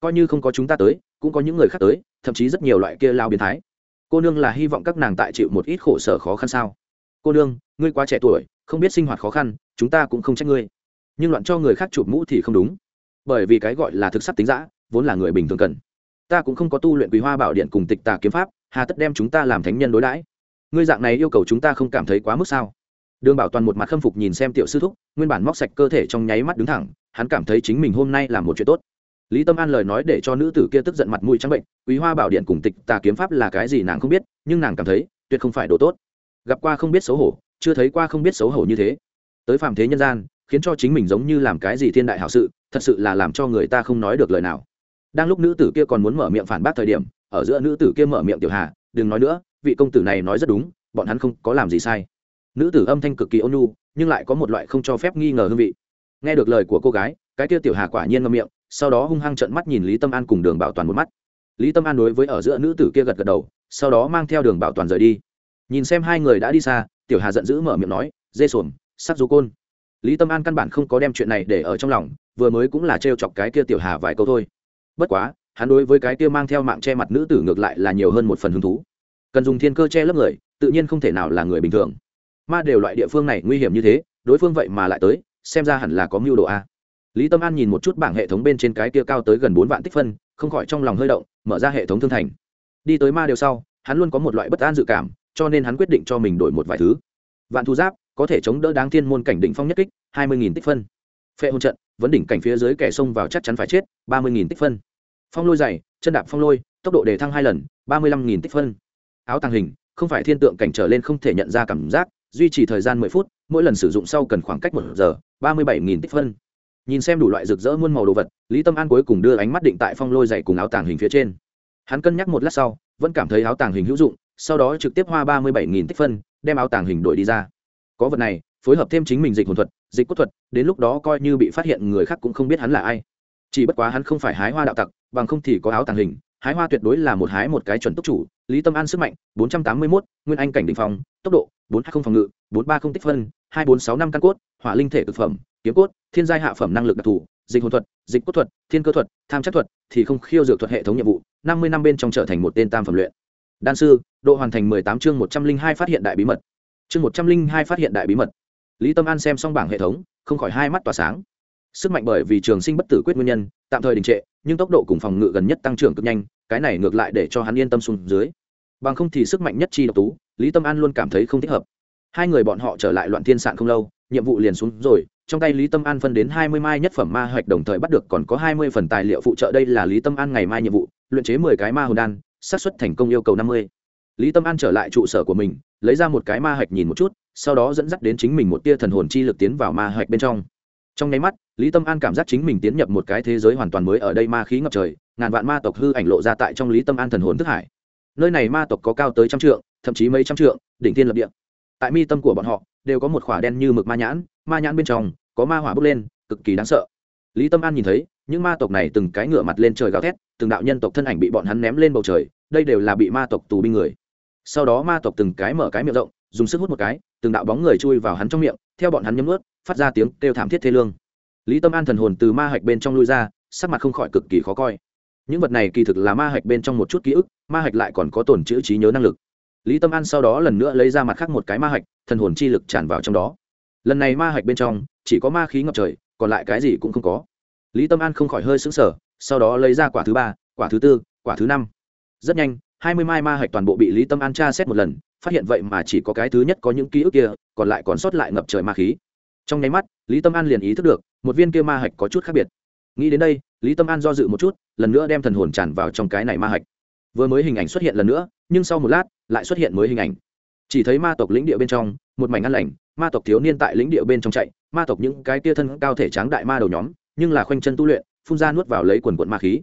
Coi như không có chúng ta tới, cũng có những người khác tới, thậm chí rất nhiều loại kia lao biến thái. Cô nương là hy vọng các nàng tại chịu một ít khổ sở khó khăn sao? Cô nương, ngươi quá trẻ tuổi, không biết sinh hoạt khó khăn, chúng ta cũng không trách ngươi. Nhưng loạn cho người khác chụp mũ thì không đúng. Bởi vì cái gọi là thực sắc tính giã vốn là người bình thường cần. Ta cũng không có tu luyện quý hoa bảo điện cùng tịch tà kiếm pháp, hà tất đem chúng ta làm thánh nhân đối đãi. Ngươi dạng này yêu cầu chúng ta không cảm thấy quá mức sao? Đường bảo toàn một mặt khâm phục nhìn xem tiểu sư thúc, nguyên bản móc sạch cơ thể trong nháy mắt đứng thẳng, hắn cảm thấy chính mình hôm nay làm một chuyện tốt. Lý tâm an lời nói để cho nữ tử kia tức giận mặt mũi trắng bệnh quý hoa bảo điện cùng tịch tà kiếm pháp là cái gì nàng không biết, nhưng nàng cảm thấy, tuyệt không phải đồ tốt gặp qua không biết xấu hổ, chưa thấy qua không biết xấu hổ như thế. Tới phàm thế nhân gian, khiến cho chính mình giống như làm cái gì thiên đại hảo sự, thật sự là làm cho người ta không nói được lời nào. Đang lúc nữ tử kia còn muốn mở miệng phản bác thời điểm, ở giữa nữ tử kia mở miệng tiểu hà, đừng nói nữa, vị công tử này nói rất đúng, bọn hắn không có làm gì sai. Nữ tử âm thanh cực kỳ ôn nhu, nhưng lại có một loại không cho phép nghi ngờ hương vị. Nghe được lời của cô gái, cái kia tiểu hà quả nhiên ngâm miệng, sau đó hung hăng trợn mắt nhìn lý tâm an cùng đường bảo toàn một mắt. Lý tâm an đối với ở giữa nữ tử kia gật gật đầu, sau đó mang theo đường bảo toàn rời đi nhìn xem hai người đã đi xa, tiểu hà giận dữ mở miệng nói, dê sồn sắc du côn. Lý tâm an căn bản không có đem chuyện này để ở trong lòng, vừa mới cũng là t chọc cái kia tiểu hà vài câu thôi. Bất quá, hắn đối với cái kia mang theo mạng che mặt nữ tử ngược lại là nhiều hơn một phần hứng thú. Cần dùng thiên cơ che lấp người, tự nhiên không thể nào là người bình thường. Ma đều loại địa phương này nguy hiểm như thế, đối phương vậy mà lại tới, xem ra hẳn là có mưu đồ a. Lý tâm an nhìn một chút bảng hệ thống bên trên cái kia cao tới gần bốn vạn tích phân, không khỏi trong lòng hơi động, mở ra hệ thống thương thành. Đi tới ma đều sau, hắn luôn có một loại bất an dự cảm cho nên hắn quyết định cho mình đổi một vài thứ. Vạn thu giáp, có thể chống đỡ đáng thiên môn cảnh đỉnh phong nhất kích, hai mươi tích phân. Phệ hôn trận, vấn đỉnh cảnh phía dưới kẻ xông vào chắc chắn phải chết, ba mươi tích phân. Phong lôi dày, chân đạp phong lôi, tốc độ đề thăng hai lần, ba mươi lăm tích phân. Áo tàng hình, không phải thiên tượng cảnh trở lên không thể nhận ra cảm giác, duy trì thời gian mười phút, mỗi lần sử dụng sau cần khoảng cách một giờ, ba mươi bảy tích phân. Nhìn xem đủ loại rực rỡ muôn màu đồ vật, lý tâm an cuối cùng đưa ánh mắt định tại phong lôi dày cùng áo tàng hình phía trên. Hắn cân nhắc một lát sau vẫn cảm thấy áo tàng hình hữu dụng, sau đó trực tiếp hoa ba mươi bảy tích phân, đem áo tàng hình đổi đi ra. Có vật này, phối hợp thêm chính mình dịch hồn thuật, dịch cốt thuật, đến lúc đó coi như bị phát hiện người khác cũng không biết hắn là ai. Chỉ bất quá hắn không phải hái hoa đạo tặc, bằng không thì có áo tàng hình, hái hoa tuyệt đối là một hái một cái chuẩn tốc chủ, lý tâm an sức mạnh, bốn trăm tám mươi mốt, nguyên anh cảnh đ ỉ n h phòng tốc độ, bốn hai không phòng ngự, bốn ba không tích phân, hai bốn sáu năm căn cốt, hỏa linh thể thực phẩm, kiếm cốt, thiên giai hạ phẩm năng lực đặc thù, dịch hồn thuật dịch cốt thuật, thiên cơ thuật, tham chất thuật thì không khiêu dược thuật hệ thống nhiệm vụ, năm mươi năm bên trong trở thành một tên tam phẩm luyện. Đan sư, độ hoàn thành mười tám chương một trăm linh hai phát hiện đại bí mật. Chương một trăm linh hai phát hiện đại bí mật. Lý tâm an xem xong bảng hệ thống, không khỏi hai mắt tỏa sáng. Sức mạnh bởi vì trường sinh bất tử quyết nguyên nhân, tạm thời đình trệ, nhưng tốc độ cùng phòng ngự gần nhất tăng trưởng cực nhanh, cái này ngược lại để cho hắn yên tâm xuống dưới. Bằng không thì sức mạnh nhất chi độc tú, lý tâm an luôn cảm thấy không thích hợp. Hai người bọn họ trở lại loạn thiên sạn không lâu, nhiệm vụ liền xuống rồi trong tay lý tâm an phân đến hai mươi mai nhất phẩm ma hoạch đồng thời bắt được còn có hai mươi phần tài liệu phụ trợ đây là lý tâm an ngày mai nhiệm vụ, luyện chế mười cái ma hồn đan, xác suất thành công yêu cầu năm mươi. Lý tâm an trở lại trụ sở của mình, lấy ra một cái ma hạch nhìn một chút, sau đó dẫn dắt đến chính mình một tia thần hồn chi lực tiến vào ma hạch bên trong. Trong nháy mắt, lý tâm an cảm giác chính mình tiến nhập một cái thế giới hoàn toàn mới ở đây ma khí ngập trời, ngàn vạn ma tộc hư ảnh lộ ra tại trong lý tâm an thần hồn thức hải. Nơi này ma tộc có cao tới trăm trượng, thậm chí mấy trăm trượng, đỉnh tiên lập địa. Tại mi tâm của bọn họ, đều có một khỏa đen như mực ma nhãn ma nhãn bên trong, có ma hỏa bốc lên, cực kỳ đáng sợ. Lý tâm an nhìn thấy, những ma tộc này từng cái ngửa mặt lên trời gào thét, từng đạo nhân tộc thân ảnh bị bọn hắn ném lên bầu trời, đây đều là bị ma tộc tù binh người. Sau đó ma tộc từng cái mở cái miệng rộng, dùng sức hút một cái, từng đạo bóng người chui vào hắn trong miệng, theo bọn hắn nhấm ướt phát ra tiếng kêu thảm thiết thê lương. Lý tâm an thần hồn từ ma hạch bên trong lui ra, sắc mặt không khỏi cực kỳ khó coi. Những vật này kỳ thực là ma hạch bên trong một chút ký ức, ma hạch lại còn có tổn chữ trí nhớ năng lực. Lý tâm an sau đó lần nữa lấy ra mặt khác một cái ma hạch, thần hồn chi lực tràn vào trong đó lần này ma hạch bên trong, chỉ có ma khí ngập trời, còn lại cái gì cũng không có. Lý tâm an không khỏi hơi sững sờ, sau đó lấy ra quả thứ ba, quả thứ tư, quả thứ năm. Rất nhanh, hai mươi mai ma hạch toàn bộ bị lý tâm an tra xét một lần, phát hiện vậy mà chỉ có cái thứ nhất có những ký ức kia, còn lại còn sót lại ngập trời ma khí. Trong nháy mắt, lý tâm an liền ý thức được, một viên kia ma hạch có chút khác biệt. Nghĩ đến đây, lý tâm an do dự một chút, lần nữa đem thần hồn tràn vào trong cái này ma hạch. Vừa mới hình ảnh xuất hiện lần nữa, nhưng sau một lát, lại xuất hiện mới hình ảnh chỉ thấy ma tộc lĩnh địa bên trong, một mảnh ăn lành, ma tộc thiếu niên tại lĩnh địa bên trong chạy, ma tộc những cái tia thân cao thể tráng đại ma đầu nhóm, nhưng là khoanh chân tu luyện, phun ra nuốt vào lấy quần quận ma khí.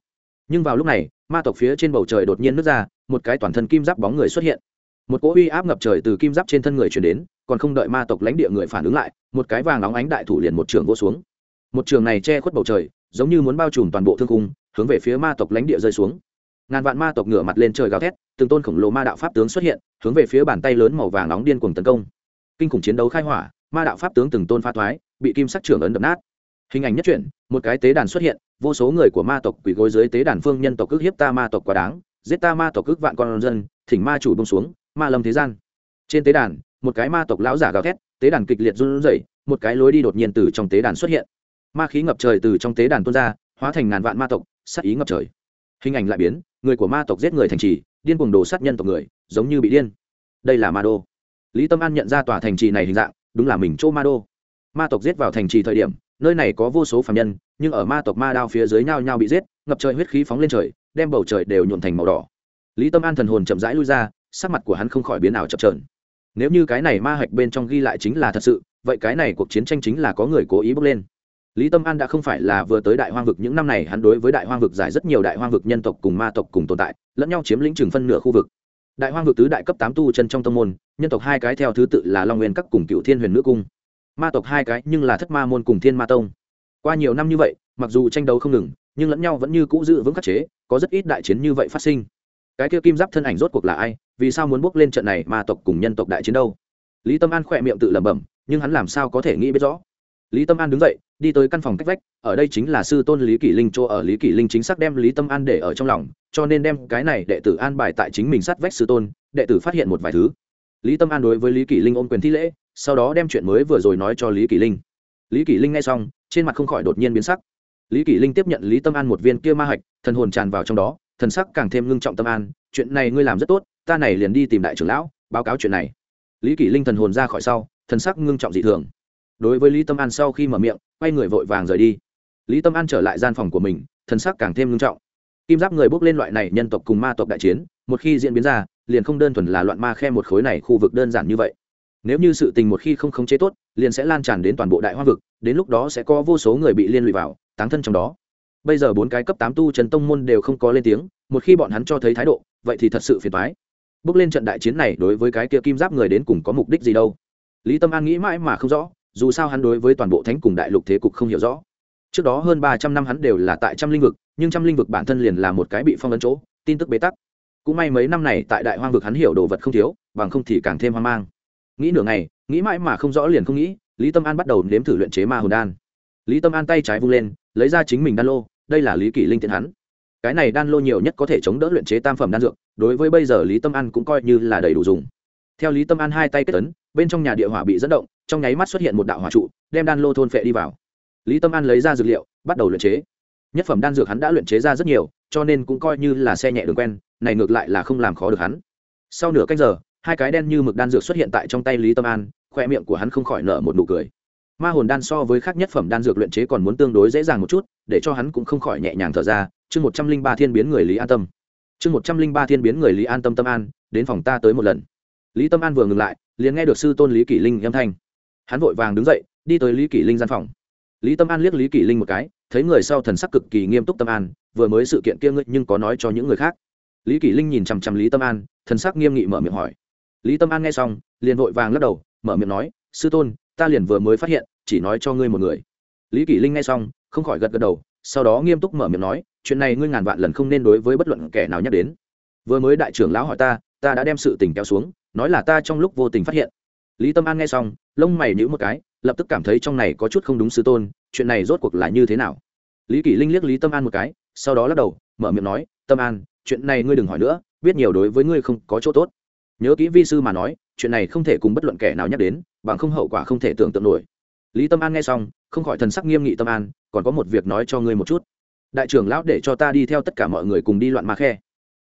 Nhưng vào lúc này, ma tộc phía trên bầu trời đột nhiên nứt ra, một cái toàn thân kim giáp bóng người xuất hiện. Một cỗ uy áp ngập trời từ kim giáp trên thân người chuyển đến, còn không đợi ma tộc lãnh địa người phản ứng lại, một cái vàng nóng ánh đại thủ liền một trường vô xuống. Một trường này che khuất bầu trời, giống như muốn bao trùm toàn bộ thương cung hướng về phía ma tộc lãnh địa rơi xuống ngàn vạn ma tộc ngửa mặt lên trời gào thét, từng tôn khổng lồ ma đạo pháp tướng xuất hiện, hướng về phía bàn tay lớn màu vàng nóng điên cuồng tấn công. Kinh khủng chiến đấu khai hỏa, ma đạo pháp tướng từng tôn pha thoái, bị kim sắc trưởng ấn đập nát. Hình ảnh nhất truyện, một cái tế đàn xuất hiện, vô số người của ma tộc quỳ gối dưới tế đàn phương nhân tộc ức hiếp ta ma tộc quá đáng, giết ta ma tộc ức vạn con dân, thỉnh ma chủ bông xuống, ma lâm thế gian. Trên tế đàn, một cái ma tộc lão giả gào thét, tế đàn kịch liệt run rẩy, một cái lối đi đột nhiên từ trong tế đàn xuất hiện. Ma khí ngập trời từ trong tế đàn tuôn ra, hóa thành ngàn vạn ma tộc, sát ý ngập trời. Hình ảnh lại biến người của ma tộc giết người thành trì, điên cuồng đồ sát nhân tộc người, giống như bị điên. Đây là ma đô. Lý tâm an nhận ra tòa thành trì này hình dạng, đúng là mình chỗ ma đô. Ma tộc giết vào thành trì thời điểm, nơi này có vô số phạm nhân, nhưng ở ma tộc ma đao phía dưới nhau nhau bị giết, ngập trời huyết khí phóng lên trời, đem bầu trời đều nhuộn thành màu đỏ. Lý tâm an thần hồn chậm rãi lui ra, sắc mặt của hắn không khỏi biến ảo chập trờn nếu như cái này ma hạch bên trong ghi lại chính là thật sự, vậy cái này cuộc chiến tranh chính là có người cố ý bước lên lý tâm an đã không phải là vừa tới đại hoang vực, những năm này hắn đối với đại hoang vực giải rất nhiều đại hoang vực nhân tộc cùng ma tộc cùng tồn tại, lẫn nhau chiếm lĩnh chừng phân nửa khu vực. Đại hoang vực tứ đại cấp tám tu chân trong tâm môn, nhân tộc hai cái theo thứ tự là long nguyên các cùng cựu thiên huyền nữ cung. Ma tộc hai cái nhưng là thất ma môn cùng thiên ma tông. Qua nhiều năm như vậy, mặc dù tranh đấu không ngừng, nhưng lẫn nhau vẫn như cũ giữ vững khắc chế, có rất ít đại chiến như vậy phát sinh. Cái kia kim giáp thân ảnh rốt cuộc là ai? Vì sao muốn bước lên trận này ma tộc cùng nhân tộc đại chiến đâu? Lý tâm an khỏe miệng tự lẩm bẩm, nhưng hắn làm sao có thể nghĩ biết rõ? Lý tâm an đứng dậy, đi tới căn phòng cách vách, ở đây chính là sư tôn lý kỷ linh, chỗ ở lý kỷ linh chính xác đem lý tâm an để ở trong lòng, cho nên đem cái này đệ tử an bài tại chính mình sát vách sư tôn, đệ tử phát hiện một vài thứ. Lý tâm an đối với lý kỷ linh ôm quyền thi lễ, sau đó đem chuyện mới vừa rồi nói cho lý kỷ linh. Lý kỷ linh nghe xong, trên mặt không khỏi đột nhiên biến sắc. Lý kỷ linh tiếp nhận lý tâm an một viên kia ma hạch, thần hồn tràn vào trong đó, thần sắc càng thêm ngưng trọng tâm an, chuyện này ngươi làm rất tốt, ta này liền đi tìm đại trưởng lão, báo cáo chuyện này. Lý kỷ linh thần hồn ra khỏi sau, thần sắc ngưng trọng dị thường đối với lý tâm an sau khi mở miệng, quay người vội vàng rời đi. Lý tâm an trở lại gian phòng của mình, thân sắc càng thêm nghiêm trọng. Kim giáp người bước lên loại này nhân tộc cùng ma tộc đại chiến, một khi diễn biến ra, liền không đơn thuần là loạn ma khe một khối này khu vực đơn giản như vậy. Nếu như sự tình một khi không khống chế tốt, liền sẽ lan tràn đến toàn bộ đại hoa vực, đến lúc đó sẽ có vô số người bị liên lụy vào tán thân trong đó. Bây giờ bốn cái cấp tám tu trần tông môn đều không có lên tiếng, một khi bọn hắn cho thấy thái độ, vậy thì thật sự phiền toái. Bước lên trận đại chiến này đối với cái kia kim giáp người đến cùng có mục đích gì đâu? Lý tâm an nghĩ mãi mà không rõ dù sao hắn đối với toàn bộ thánh cùng đại lục thế cục không hiểu rõ. Trước đó hơn ba trăm năm hắn đều là tại trăm linh vực, nhưng trăm linh vực bản thân liền là một cái bị phong ấn chỗ, tin tức bế tắc. Cũng may mấy năm này tại đại hoang vực hắn hiểu đồ vật không thiếu, bằng không thì càng thêm hoang mang. Nghĩ nửa ngày, nghĩ mãi mà không rõ liền không nghĩ, lý tâm an bắt đầu nếm thử luyện chế ma hồn đan. Lý tâm an tay trái vung lên, lấy ra chính mình đan lô, đây là lý kỷ linh tiện hắn. Cái này đan lô nhiều nhất có thể chống đỡ luyện chế tam phẩm đan dược, đối với bây giờ lý tâm an cũng coi như là đầy đủ dùng theo lý tâm an hai tay kết tấn bên trong nhà địa hỏa bị dẫn động, trong nháy mắt xuất hiện một đạo hỏa trụ, đem đan lô thôn phệ đi vào. Lý tâm an lấy ra dược liệu, bắt đầu luyện chế. Nhất phẩm đan dược hắn đã luyện chế ra rất nhiều, cho nên cũng coi như là xe nhẹ đường quen, này ngược lại là không làm khó được hắn. Sau nửa canh giờ, hai cái đen như mực đan dược xuất hiện tại trong tay lý tâm an, khoe miệng của hắn không khỏi nở một nụ cười. Ma hồn đan so với khác nhất phẩm đan dược luyện chế còn muốn tương đối dễ dàng một chút, để cho hắn cũng không khỏi nhẹ nhàng thở ra, chương một trăm linh ba thiên biến người lý an tâm. Chương một trăm linh ba thiên biến người lý an tâm tâm an, đến phòng ta tới một lần lý tâm an vừa ngừng lại, liền nghe được sư tôn lý kỷ linh âm thanh. Hắn vội vàng đứng dậy, đi tới lý kỷ linh gian phòng. Lý tâm an liếc lý kỷ linh một cái, thấy người sau thần sắc cực kỳ nghiêm túc tâm an, vừa mới sự kiện kia ngươi nhưng có nói cho những người khác. Lý kỷ linh nhìn chằm chằm lý tâm an, thần sắc nghiêm nghị mở miệng hỏi. Lý tâm an nghe xong, liền vội vàng lắc đầu, mở miệng nói, sư tôn, ta liền vừa mới phát hiện, chỉ nói cho ngươi một người. Lý kỷ linh nghe xong, không khỏi gật gật đầu, sau đó nghiêm túc mở miệng nói, chuyện này ngươi ngàn vạn lần không nên đối với bất luận kẻ nào nhắc đến. Vừa mới đại trưởng lão hỏi ta ta đã đem sự tình kéo xuống nói là ta trong lúc vô tình phát hiện. Lý tâm an nghe xong, lông mày nhữ một cái, lập tức cảm thấy trong này có chút không đúng sư tôn, chuyện này rốt cuộc là như thế nào? Lý kỷ linh liếc lý tâm an một cái, sau đó lắc đầu, mở miệng nói, tâm an, chuyện này ngươi đừng hỏi nữa, biết nhiều đối với ngươi không có chỗ tốt. Nhớ kỹ vi sư mà nói, chuyện này không thể cùng bất luận kẻ nào nhắc đến, bằng không hậu quả không thể tưởng tượng nổi. Lý tâm an nghe xong, không khỏi thần sắc nghiêm nghị tâm an, còn có một việc nói cho ngươi một chút. Đại trưởng lão để cho ta đi theo tất cả mọi người cùng đi loạn ma khe.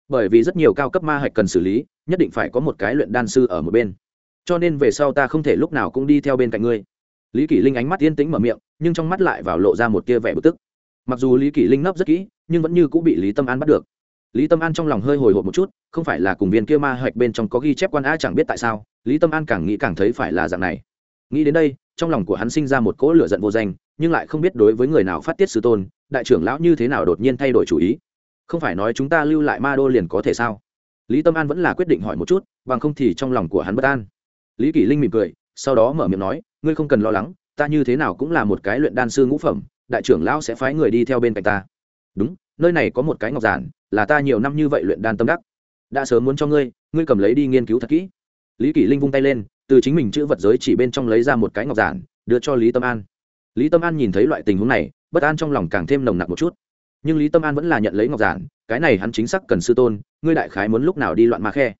Bởi vì rất nhiều cao cấp ma hạch cần xử lý nhất định phải có một cái luyện đan sư ở một bên. Cho nên về sau ta không thể lúc nào cũng đi theo bên cạnh ngươi. Lý kỷ linh ánh mắt yên tĩnh mở miệng, nhưng trong mắt lại vào lộ ra một tia vẻ bực tức. Mặc dù lý kỷ linh nấp rất kỹ, nhưng vẫn như cũng bị lý tâm an bắt được. Lý tâm an trong lòng hơi hồi hộp một chút, không phải là cùng viên kia ma hạch bên trong có ghi chép quan a chẳng biết tại sao, lý tâm an càng nghĩ càng thấy phải là dạng này. Nghĩ đến đây, trong lòng của hắn sinh ra một cỗ lửa giận vô danh, nhưng lại không biết đối với người nào phát tiết sư tôn, đại trưởng lão như thế nào đột nhiên thay đổi chủ ý. Không phải nói chúng ta lưu lại ma đô liền có thể sao? Lý tâm an vẫn là quyết định hỏi một chút, bằng không thì trong lòng của hắn bất an. Lý kỷ linh mỉm cười, sau đó mở miệng nói, ngươi không cần lo lắng, ta như thế nào cũng là một cái luyện đan sư ngũ phẩm, đại trưởng lão sẽ phái người đi theo bên cạnh ta. Đúng, nơi này có một cái ngọc giản, là ta nhiều năm như vậy luyện đan tâm đắc. Đã sớm muốn cho ngươi ngươi cầm lấy đi nghiên cứu thật kỹ. Lý kỷ linh vung tay lên, từ chính mình chữ vật giới chỉ bên trong lấy ra một cái ngọc giản, đưa cho lý tâm an. Lý tâm an nhìn thấy loại tình huống này, bất an trong lòng càng thêm nồng nặc một chút nhưng lý tâm an vẫn là nhận lấy ngọc giản, cái này hắn chính xác cần sư tôn, ngươi đại khái muốn lúc nào đi loạn ma khe?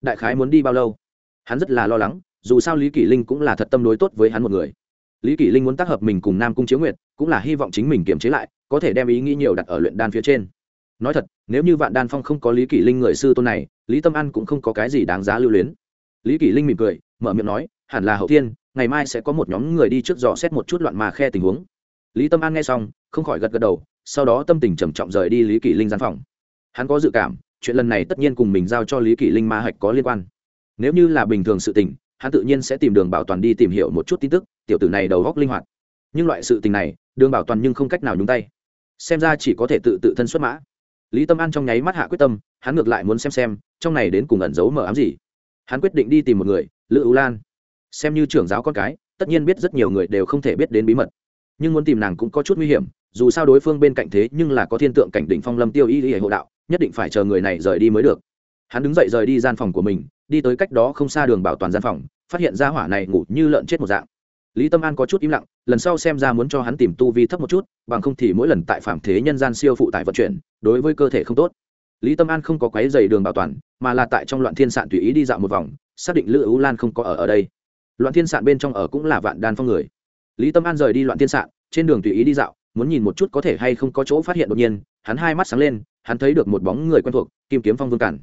Đại khái muốn đi bao lâu? Hắn rất là lo lắng, dù sao lý kỷ linh cũng là thật tâm đối tốt với hắn một người. Lý kỷ linh muốn tác hợp mình cùng nam cung chiếu nguyệt, cũng là hy vọng chính mình kiềm chế lại, có thể đem ý nghĩ nhiều đặt ở luyện đan phía trên. Nói thật, nếu như vạn đan phong không có lý kỷ linh người sư tôn này, lý tâm an cũng không có cái gì đáng giá lưu luyến. Lý kỷ linh mỉm cười, mở miệng nói, hẳn là hậu thiên, ngày mai sẽ có một nhóm người đi trước dò xét một chút loạn mà khe tình huống. Lý tâm an nghe xong, không khỏi gật gật đầu sau đó tâm tình trầm trọng rời đi lý kỷ linh gian phòng. Hắn có dự cảm, chuyện lần này tất nhiên cùng mình giao cho lý kỷ linh ma hạch có liên quan. Nếu như là bình thường sự tình, hắn tự nhiên sẽ tìm đường bảo toàn đi tìm hiểu một chút tin tức, tiểu tử này đầu góc linh hoạt. Nhưng loại sự tình này, đường bảo toàn nhưng không cách nào nhúng tay. Xem ra chỉ có thể tự tự thân xuất mã. Lý tâm an trong nháy mắt hạ quyết tâm, hắn ngược lại muốn xem xem, trong này đến cùng ẩn giấu mở ám gì. Hắn quyết định đi tìm một người, lữ ưu lan. Xem như trưởng giáo con cái, tất nhiên biết rất nhiều người đều không thể biết đến bí mật. Nhưng muốn tìm nàng cũng có chút nguy hiểm dù sao đối phương bên cạnh thế nhưng là có thiên tượng cảnh đỉnh phong lâm tiêu y y hộ đạo, nhất định phải chờ người này rời đi mới được. Hắn đứng dậy rời đi gian phòng của mình, đi tới cách đó không xa đường bảo toàn gian phòng, phát hiện ra hỏa này ngủ như lợn chết một dạng. Lý tâm an có chút im lặng, lần sau xem ra muốn cho hắn tìm tu vi thấp một chút, bằng không thì mỗi lần tại phạm thế nhân gian siêu phụ tải vận chuyển, đối với cơ thể không tốt. Lý tâm an không có quáy dày đường bảo toàn, mà là tại trong loạn thiên sạn tùy ý đi dạo một vòng, xác định lữ ưu lan không có ở ở đây. Loạn thiên sạn bên trong ở cũng là vạn đan phong người. Lý tâm an rời đi loạn thiên sạn, trên đường tùy ý đi dạo muốn nhìn một chút có thể hay không có chỗ phát hiện đột nhiên, hắn hai mắt sáng lên, hắn thấy được một bóng người quen thuộc, kim kiếm phong vương cản.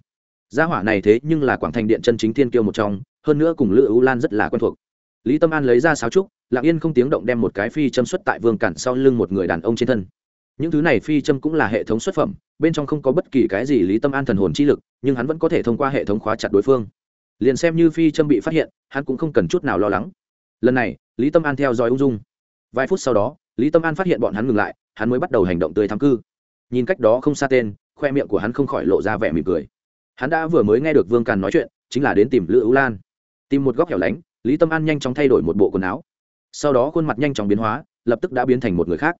Gia hỏa này thế nhưng là quảng thành điện chân chính thiên kiêu một trong, hơn nữa cùng lữ ưu lan rất là quen thuộc. Lý tâm an lấy ra sáo trúc, lặng yên không tiếng động đem một cái phi châm xuất tại vương cản sau lưng một người đàn ông trên thân. Những thứ này phi châm cũng là hệ thống xuất phẩm, bên trong không có bất kỳ cái gì lý tâm an thần hồn chi lực, nhưng hắn vẫn có thể thông qua hệ thống khóa chặt đối phương. Liền xem như phi châm bị phát hiện, hắn cũng không cần chút nào lo lắng. Lần này, lý tâm an theo dõi ung dung. Vài phút sau đó lý tâm an phát hiện bọn hắn ngừng lại, hắn mới bắt đầu hành động tươi thắm cư. Nhìn cách đó không xa tên, khoe miệng của hắn không khỏi lộ ra vẻ mỉm cười. Hắn đã vừa mới nghe được vương càn nói chuyện, chính là đến tìm lữ ưu lan. Tìm một góc hẻo lánh, lý tâm an nhanh chóng thay đổi một bộ quần áo. Sau đó khuôn mặt nhanh chóng biến hóa, lập tức đã biến thành một người khác.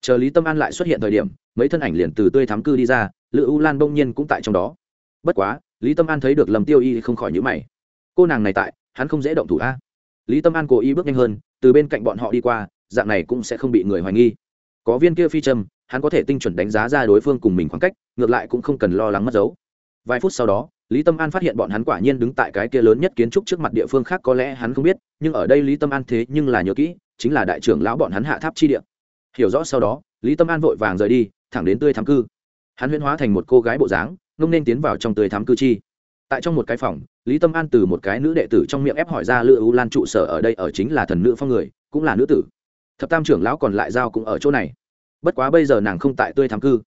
Chờ lý tâm an lại xuất hiện thời điểm, mấy thân ảnh liền từ tươi thắm cư đi ra, lữ ưu lan bỗng nhiên cũng tại trong đó. Bất quá, lý tâm an thấy được lầm tiêu y không khỏi nhữ mày. Cô nàng này tại, hắn không dễ động thủ a. Lý tâm an cố ý bước nhanh hơn, từ bên cạnh bọn họ đi qua dạng này cũng sẽ không bị người hoài nghi. Có viên kia phi châm, hắn có thể tinh chuẩn đánh giá ra đối phương cùng mình khoảng cách, ngược lại cũng không cần lo lắng mất dấu. Vài phút sau đó, lý tâm an phát hiện bọn hắn quả nhiên đứng tại cái kia lớn nhất kiến trúc trước mặt địa phương khác, có lẽ hắn không biết, nhưng ở đây lý tâm an thế nhưng là nhớ kỹ, chính là đại trưởng lão bọn hắn hạ tháp chi địa. Hiểu rõ sau đó, lý tâm an vội vàng rời đi, thẳng đến tươi thám cư. Hắn huyễn hóa thành một cô gái bộ dáng, ngông nên tiến vào trong tươi thám cư chi. Tại trong một cái phòng, lý tâm an từ một cái nữ đệ tử trong miệng ép hỏi ra lựa ưu lan trụ sở ở đây, ở chính là thần nữ phong người, cũng là nữ tử thập tam trưởng lão còn lại giao cũng ở chỗ này. Bất quá bây giờ nàng không tại tươi thám cư.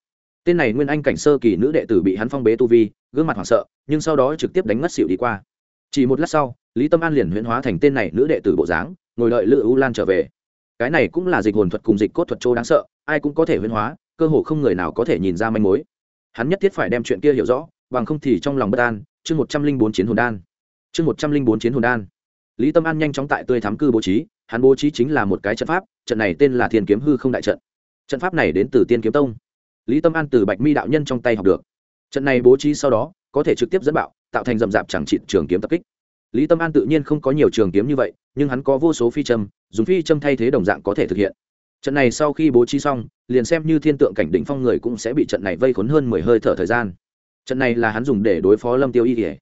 Tên này nguyên anh cảnh sơ kỳ nữ đệ tử bị hắn phong bế tu vi, gương mặt hoảng sợ, nhưng sau đó trực tiếp đánh ngất xịu đi qua. Chỉ một lát sau, lý tâm an liền huyễn hóa thành tên này nữ đệ tử bộ dáng, ngồi đợi lữ U lan trở về. Cái này cũng là dịch hồn thuật cùng dịch cốt thuật châu đáng sợ, ai cũng có thể huyễn hóa, cơ hồ không người nào có thể nhìn ra manh mối. Hắn nhất thiết phải đem chuyện kia hiểu rõ, bằng không thì trong lòng bất an. Chương một trăm linh bốn chiến hồn đan. Chương một trăm linh bốn chiến hồn đan. Lý tâm an nhanh chóng tại tươi thám cư bố trí hắn bố trí chính là một cái trận pháp, trận này tên là thiên kiếm hư không đại trận. Trận pháp này đến từ tiên kiếm tông. Lý tâm an từ bạch mi đạo nhân trong tay học được. Trận này bố trí sau đó, có thể trực tiếp dẫn bạo, tạo thành rậm rạp chẳng trị trường kiếm tập kích. Lý tâm an tự nhiên không có nhiều trường kiếm như vậy, nhưng hắn có vô số phi châm, dùng phi châm thay thế đồng dạng có thể thực hiện. Trận này sau khi bố trí xong, liền xem như thiên tượng cảnh đỉnh phong người cũng sẽ bị trận này vây khốn hơn mười hơi thở thời gian. Trận này là hắn dùng để đối phó lâm tiêu y kỉa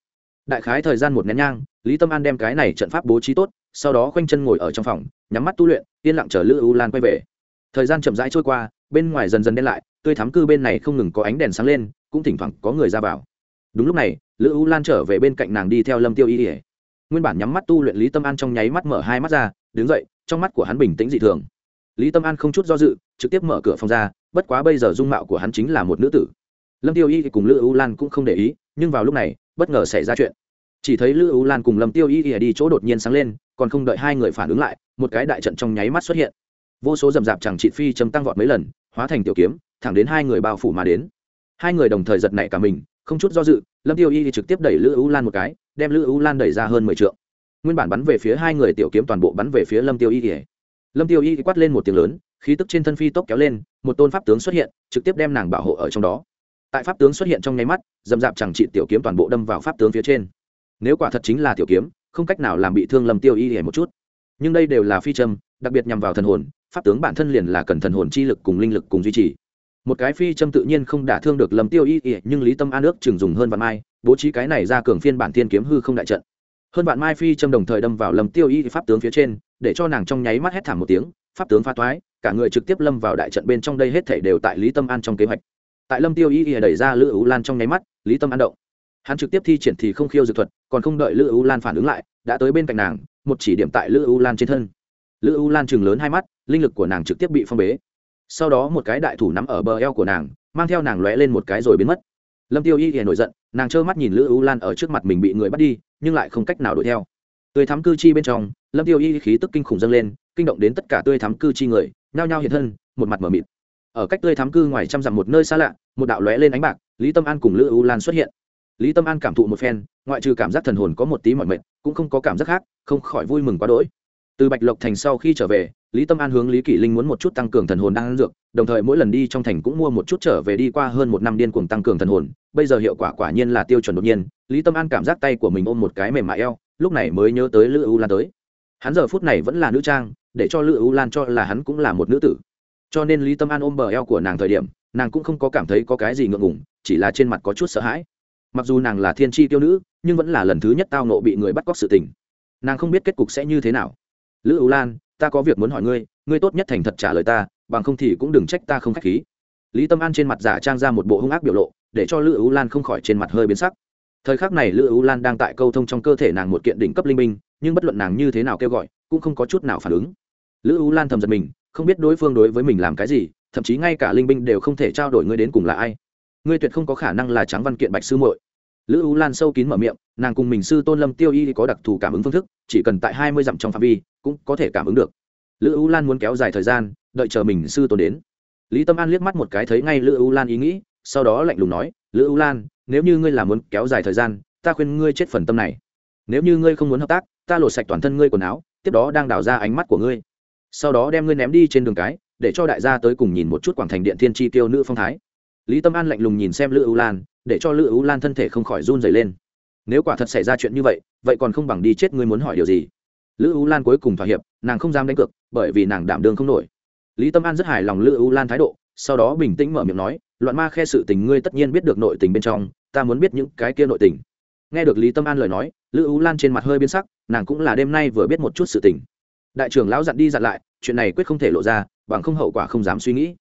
đại khái thời gian một nén nhang, lý tâm an đem cái này trận pháp bố trí tốt sau đó khoanh chân ngồi ở trong phòng, nhắm mắt tu luyện, yên lặng chờ lữ u lan quay về. Thời gian chậm rãi trôi qua, bên ngoài dần dần đen lại, tươi thắm cư bên này không ngừng có ánh đèn sáng lên, cũng thỉnh thoảng có người ra vào. Đúng lúc này, lữ u lan trở về bên cạnh nàng đi theo lâm tiêu y ỉa nguyên bản nhắm mắt tu luyện lý tâm an trong nháy mắt mở hai mắt ra, đứng dậy, trong mắt của hắn bình tĩnh dị thường. Lý tâm an không chút do dự, trực tiếp mở cửa phòng ra, bất quá bây giờ dung mạo của hắn chính là một nữ tử. Lâm tiêu y cùng lữ u lan cũng không để ý, nhưng vào lúc này, bất ngờ xảy ra chuyện. Chỉ thấy lữ u lan cùng lâm tiêu y ỉa đi chỗ đột nhiên sáng lên còn không đợi hai người phản ứng lại, một cái đại trận trong nháy mắt xuất hiện. Vô số rầm rạp chẳng trị phi chấm tăng vọt mấy lần, hóa thành tiểu kiếm, thẳng đến hai người bao phủ mà đến. Hai người đồng thời giật nảy cả mình, không chút do dự, lâm tiêu y thì trực tiếp đẩy lữ ưu lan một cái, đem lữ ưu lan đẩy ra hơn mười trượng. Nguyên bản bắn về phía hai người tiểu kiếm toàn bộ bắn về phía lâm tiêu y thì lâm tiêu y quát lên một tiếng lớn, khí tức trên thân phi tốc kéo lên, một tôn pháp tướng xuất hiện, trực tiếp đem nàng bảo hộ ở trong đó. Tại pháp tướng xuất hiện trong nháy mắt dầm dạp chẳng trị tiểu kiếm toàn bộ đâm vào pháp tướng phía trên. Nếu quả thật chính là tiểu kiếm không cách nào làm bị thương lâm tiêu y hề một chút. Nhưng đây đều là phi châm, đặc biệt nhằm vào thần hồn, pháp tướng bản thân liền là cần thần hồn chi lực cùng linh lực cùng duy trì. Một cái phi châm tự nhiên không đả thương được lâm tiêu y y nhưng lý tâm an ước chừng dùng hơn vạn mai, bố trí cái này ra cường phiên bản thiên kiếm hư không đại trận. Hơn vạn mai phi châm đồng thời đâm vào lâm tiêu y pháp tướng phía trên, để cho nàng trong nháy mắt hét thảm một tiếng, pháp tướng pha toái, cả người trực tiếp lâm vào đại trận bên trong đây hết thảy đều tại lý tâm an trong kế hoạch. Tại lâm tiêu y y đẩy ra lữ ú lan trong nháy mắt, lý tâm an động hắn trực tiếp thi triển thì không khiêu dược thuật, còn không đợi lữ U lan phản ứng lại, đã tới bên cạnh nàng, một chỉ điểm tại lữ U lan trên thân. Lữ U lan chừng lớn hai mắt, linh lực của nàng trực tiếp bị phong bế. Sau đó một cái đại thủ nắm ở bờ eo của nàng, mang theo nàng lóe lên một cái rồi biến mất. Lâm tiêu y thì nổi giận, nàng trơ mắt nhìn lữ ưu lan ở trước mặt mình bị người bắt đi, nhưng lại không cách nào đuổi theo. Tươi thắm cư chi bên trong, lâm tiêu y khí tức kinh khủng dâng lên, kinh động đến tất cả tươi thắm cư chi người, nhao nhao hiện thân, một mặt mở mịt. Ở cách tươi thắm cư ngoài trăm dặm một nơi xa lạ, một đạo lóe lên ánh bạc, lý tâm an cùng lữ u lan xuất hiện lý tâm an cảm thụ một phen, ngoại trừ cảm giác thần hồn có một tí mọi mệt, cũng không có cảm giác khác, không khỏi vui mừng quá đỗi. Từ bạch lộc thành sau khi trở về, lý tâm an hướng lý kỷ linh muốn một chút tăng cường thần hồn đang ăn dược, đồng thời mỗi lần đi trong thành cũng mua một chút trở về đi qua hơn một năm điên cuồng tăng cường thần hồn, bây giờ hiệu quả quả nhiên là tiêu chuẩn đột nhiên, lý tâm an cảm giác tay của mình ôm một cái mềm mại eo, lúc này mới nhớ tới lữ u lan tới. Hắn giờ phút này vẫn là nữ trang, để cho lữ u lan cho là hắn cũng là một nữ tử. Cho nên lý tâm an ôm bờ eo của nàng thời điểm, nàng cũng không có cảm thấy có cái gì ngượng ngùng, chỉ là trên mặt có chút sợ hãi mặc dù nàng là thiên tri tiêu nữ, nhưng vẫn là lần thứ nhất tao nộ bị người bắt cóc sự tình. Nàng không biết kết cục sẽ như thế nào. Lữ ưu lan, ta có việc muốn hỏi ngươi ngươi tốt nhất thành thật trả lời ta, bằng không thì cũng đừng trách ta không k h á c h khí. Lý tâm an trên mặt giả trang ra một bộ hung ác biểu lộ, để cho lữ ưu lan không khỏi trên mặt hơi biến sắc. Thời khắc này lữ ưu lan đang tại câu thông trong cơ thể nàng một kiện đỉnh cấp linh minh nhưng bất luận nàng như thế nào kêu gọi, cũng không có chút nào phản ứng. Lữ ưu lan thầm giật mình, không biết đối phương đối với mình làm cái gì, thậm chí ngay cả linh binh đều không thể trao đổi ngươi đến cùng là ai. Ngươi tuyệt không có khả năng là trắng văn kiện bạch sư muội lữ u lan sâu kín mở miệng, nàng cùng mình sư tôn lâm tiêu y có đặc thù cảm ứng phương thức, chỉ cần tại hai mươi dặm trong phạm vi, cũng có thể cảm ứng được. Lữ u lan muốn kéo dài thời gian, đợi chờ mình sư tôn đến. Lý tâm an liếc mắt một cái thấy ngay lữ u lan ý nghĩ, sau đó lạnh lùng nói, lữ u lan, nếu như ngươi là muốn kéo dài thời gian, ta khuyên ngươi chết phần tâm này. Nếu như ngươi không muốn hợp tác, ta lột sạch toàn thân ngươi quần áo, tiếp đó đang đào ra ánh mắt của ngươi. Sau đó đem ngươi ném đi trên đường cái, để cho đại gia tới cùng nhìn một chút quảng thành điện thiên tri tiêu nữ phong thái. Lý tâm an lạnh lùng nhìn xem lữ ưu lan để cho lữ ưu lan thân thể không khỏi run dày lên. Nếu quả thật xảy ra chuyện như vậy vậy còn không bằng đi chết ngươi muốn hỏi điều gì? Lữ ưu lan cuối cùng thỏa hiệp, nàng không dám đánh cược, bởi vì nàng đảm đương không nổi. Lý tâm an rất hài lòng lữ ưu lan thái độ, sau đó bình tĩnh mở miệng nói, loạn ma khe sự tình ngươi tất nhiên biết được nội tình bên trong, ta muốn biết những cái kia nội tình. Nghe được lý tâm an lời nói, lữ ưu lan trên mặt hơi biến sắc, nàng cũng là đêm nay vừa biết một chút sự tình. Đại trưởng lão dặn đi dặn lại, chuyện này quyết không thể lộ ra, bằng không hậu quả không dám suy nghĩ.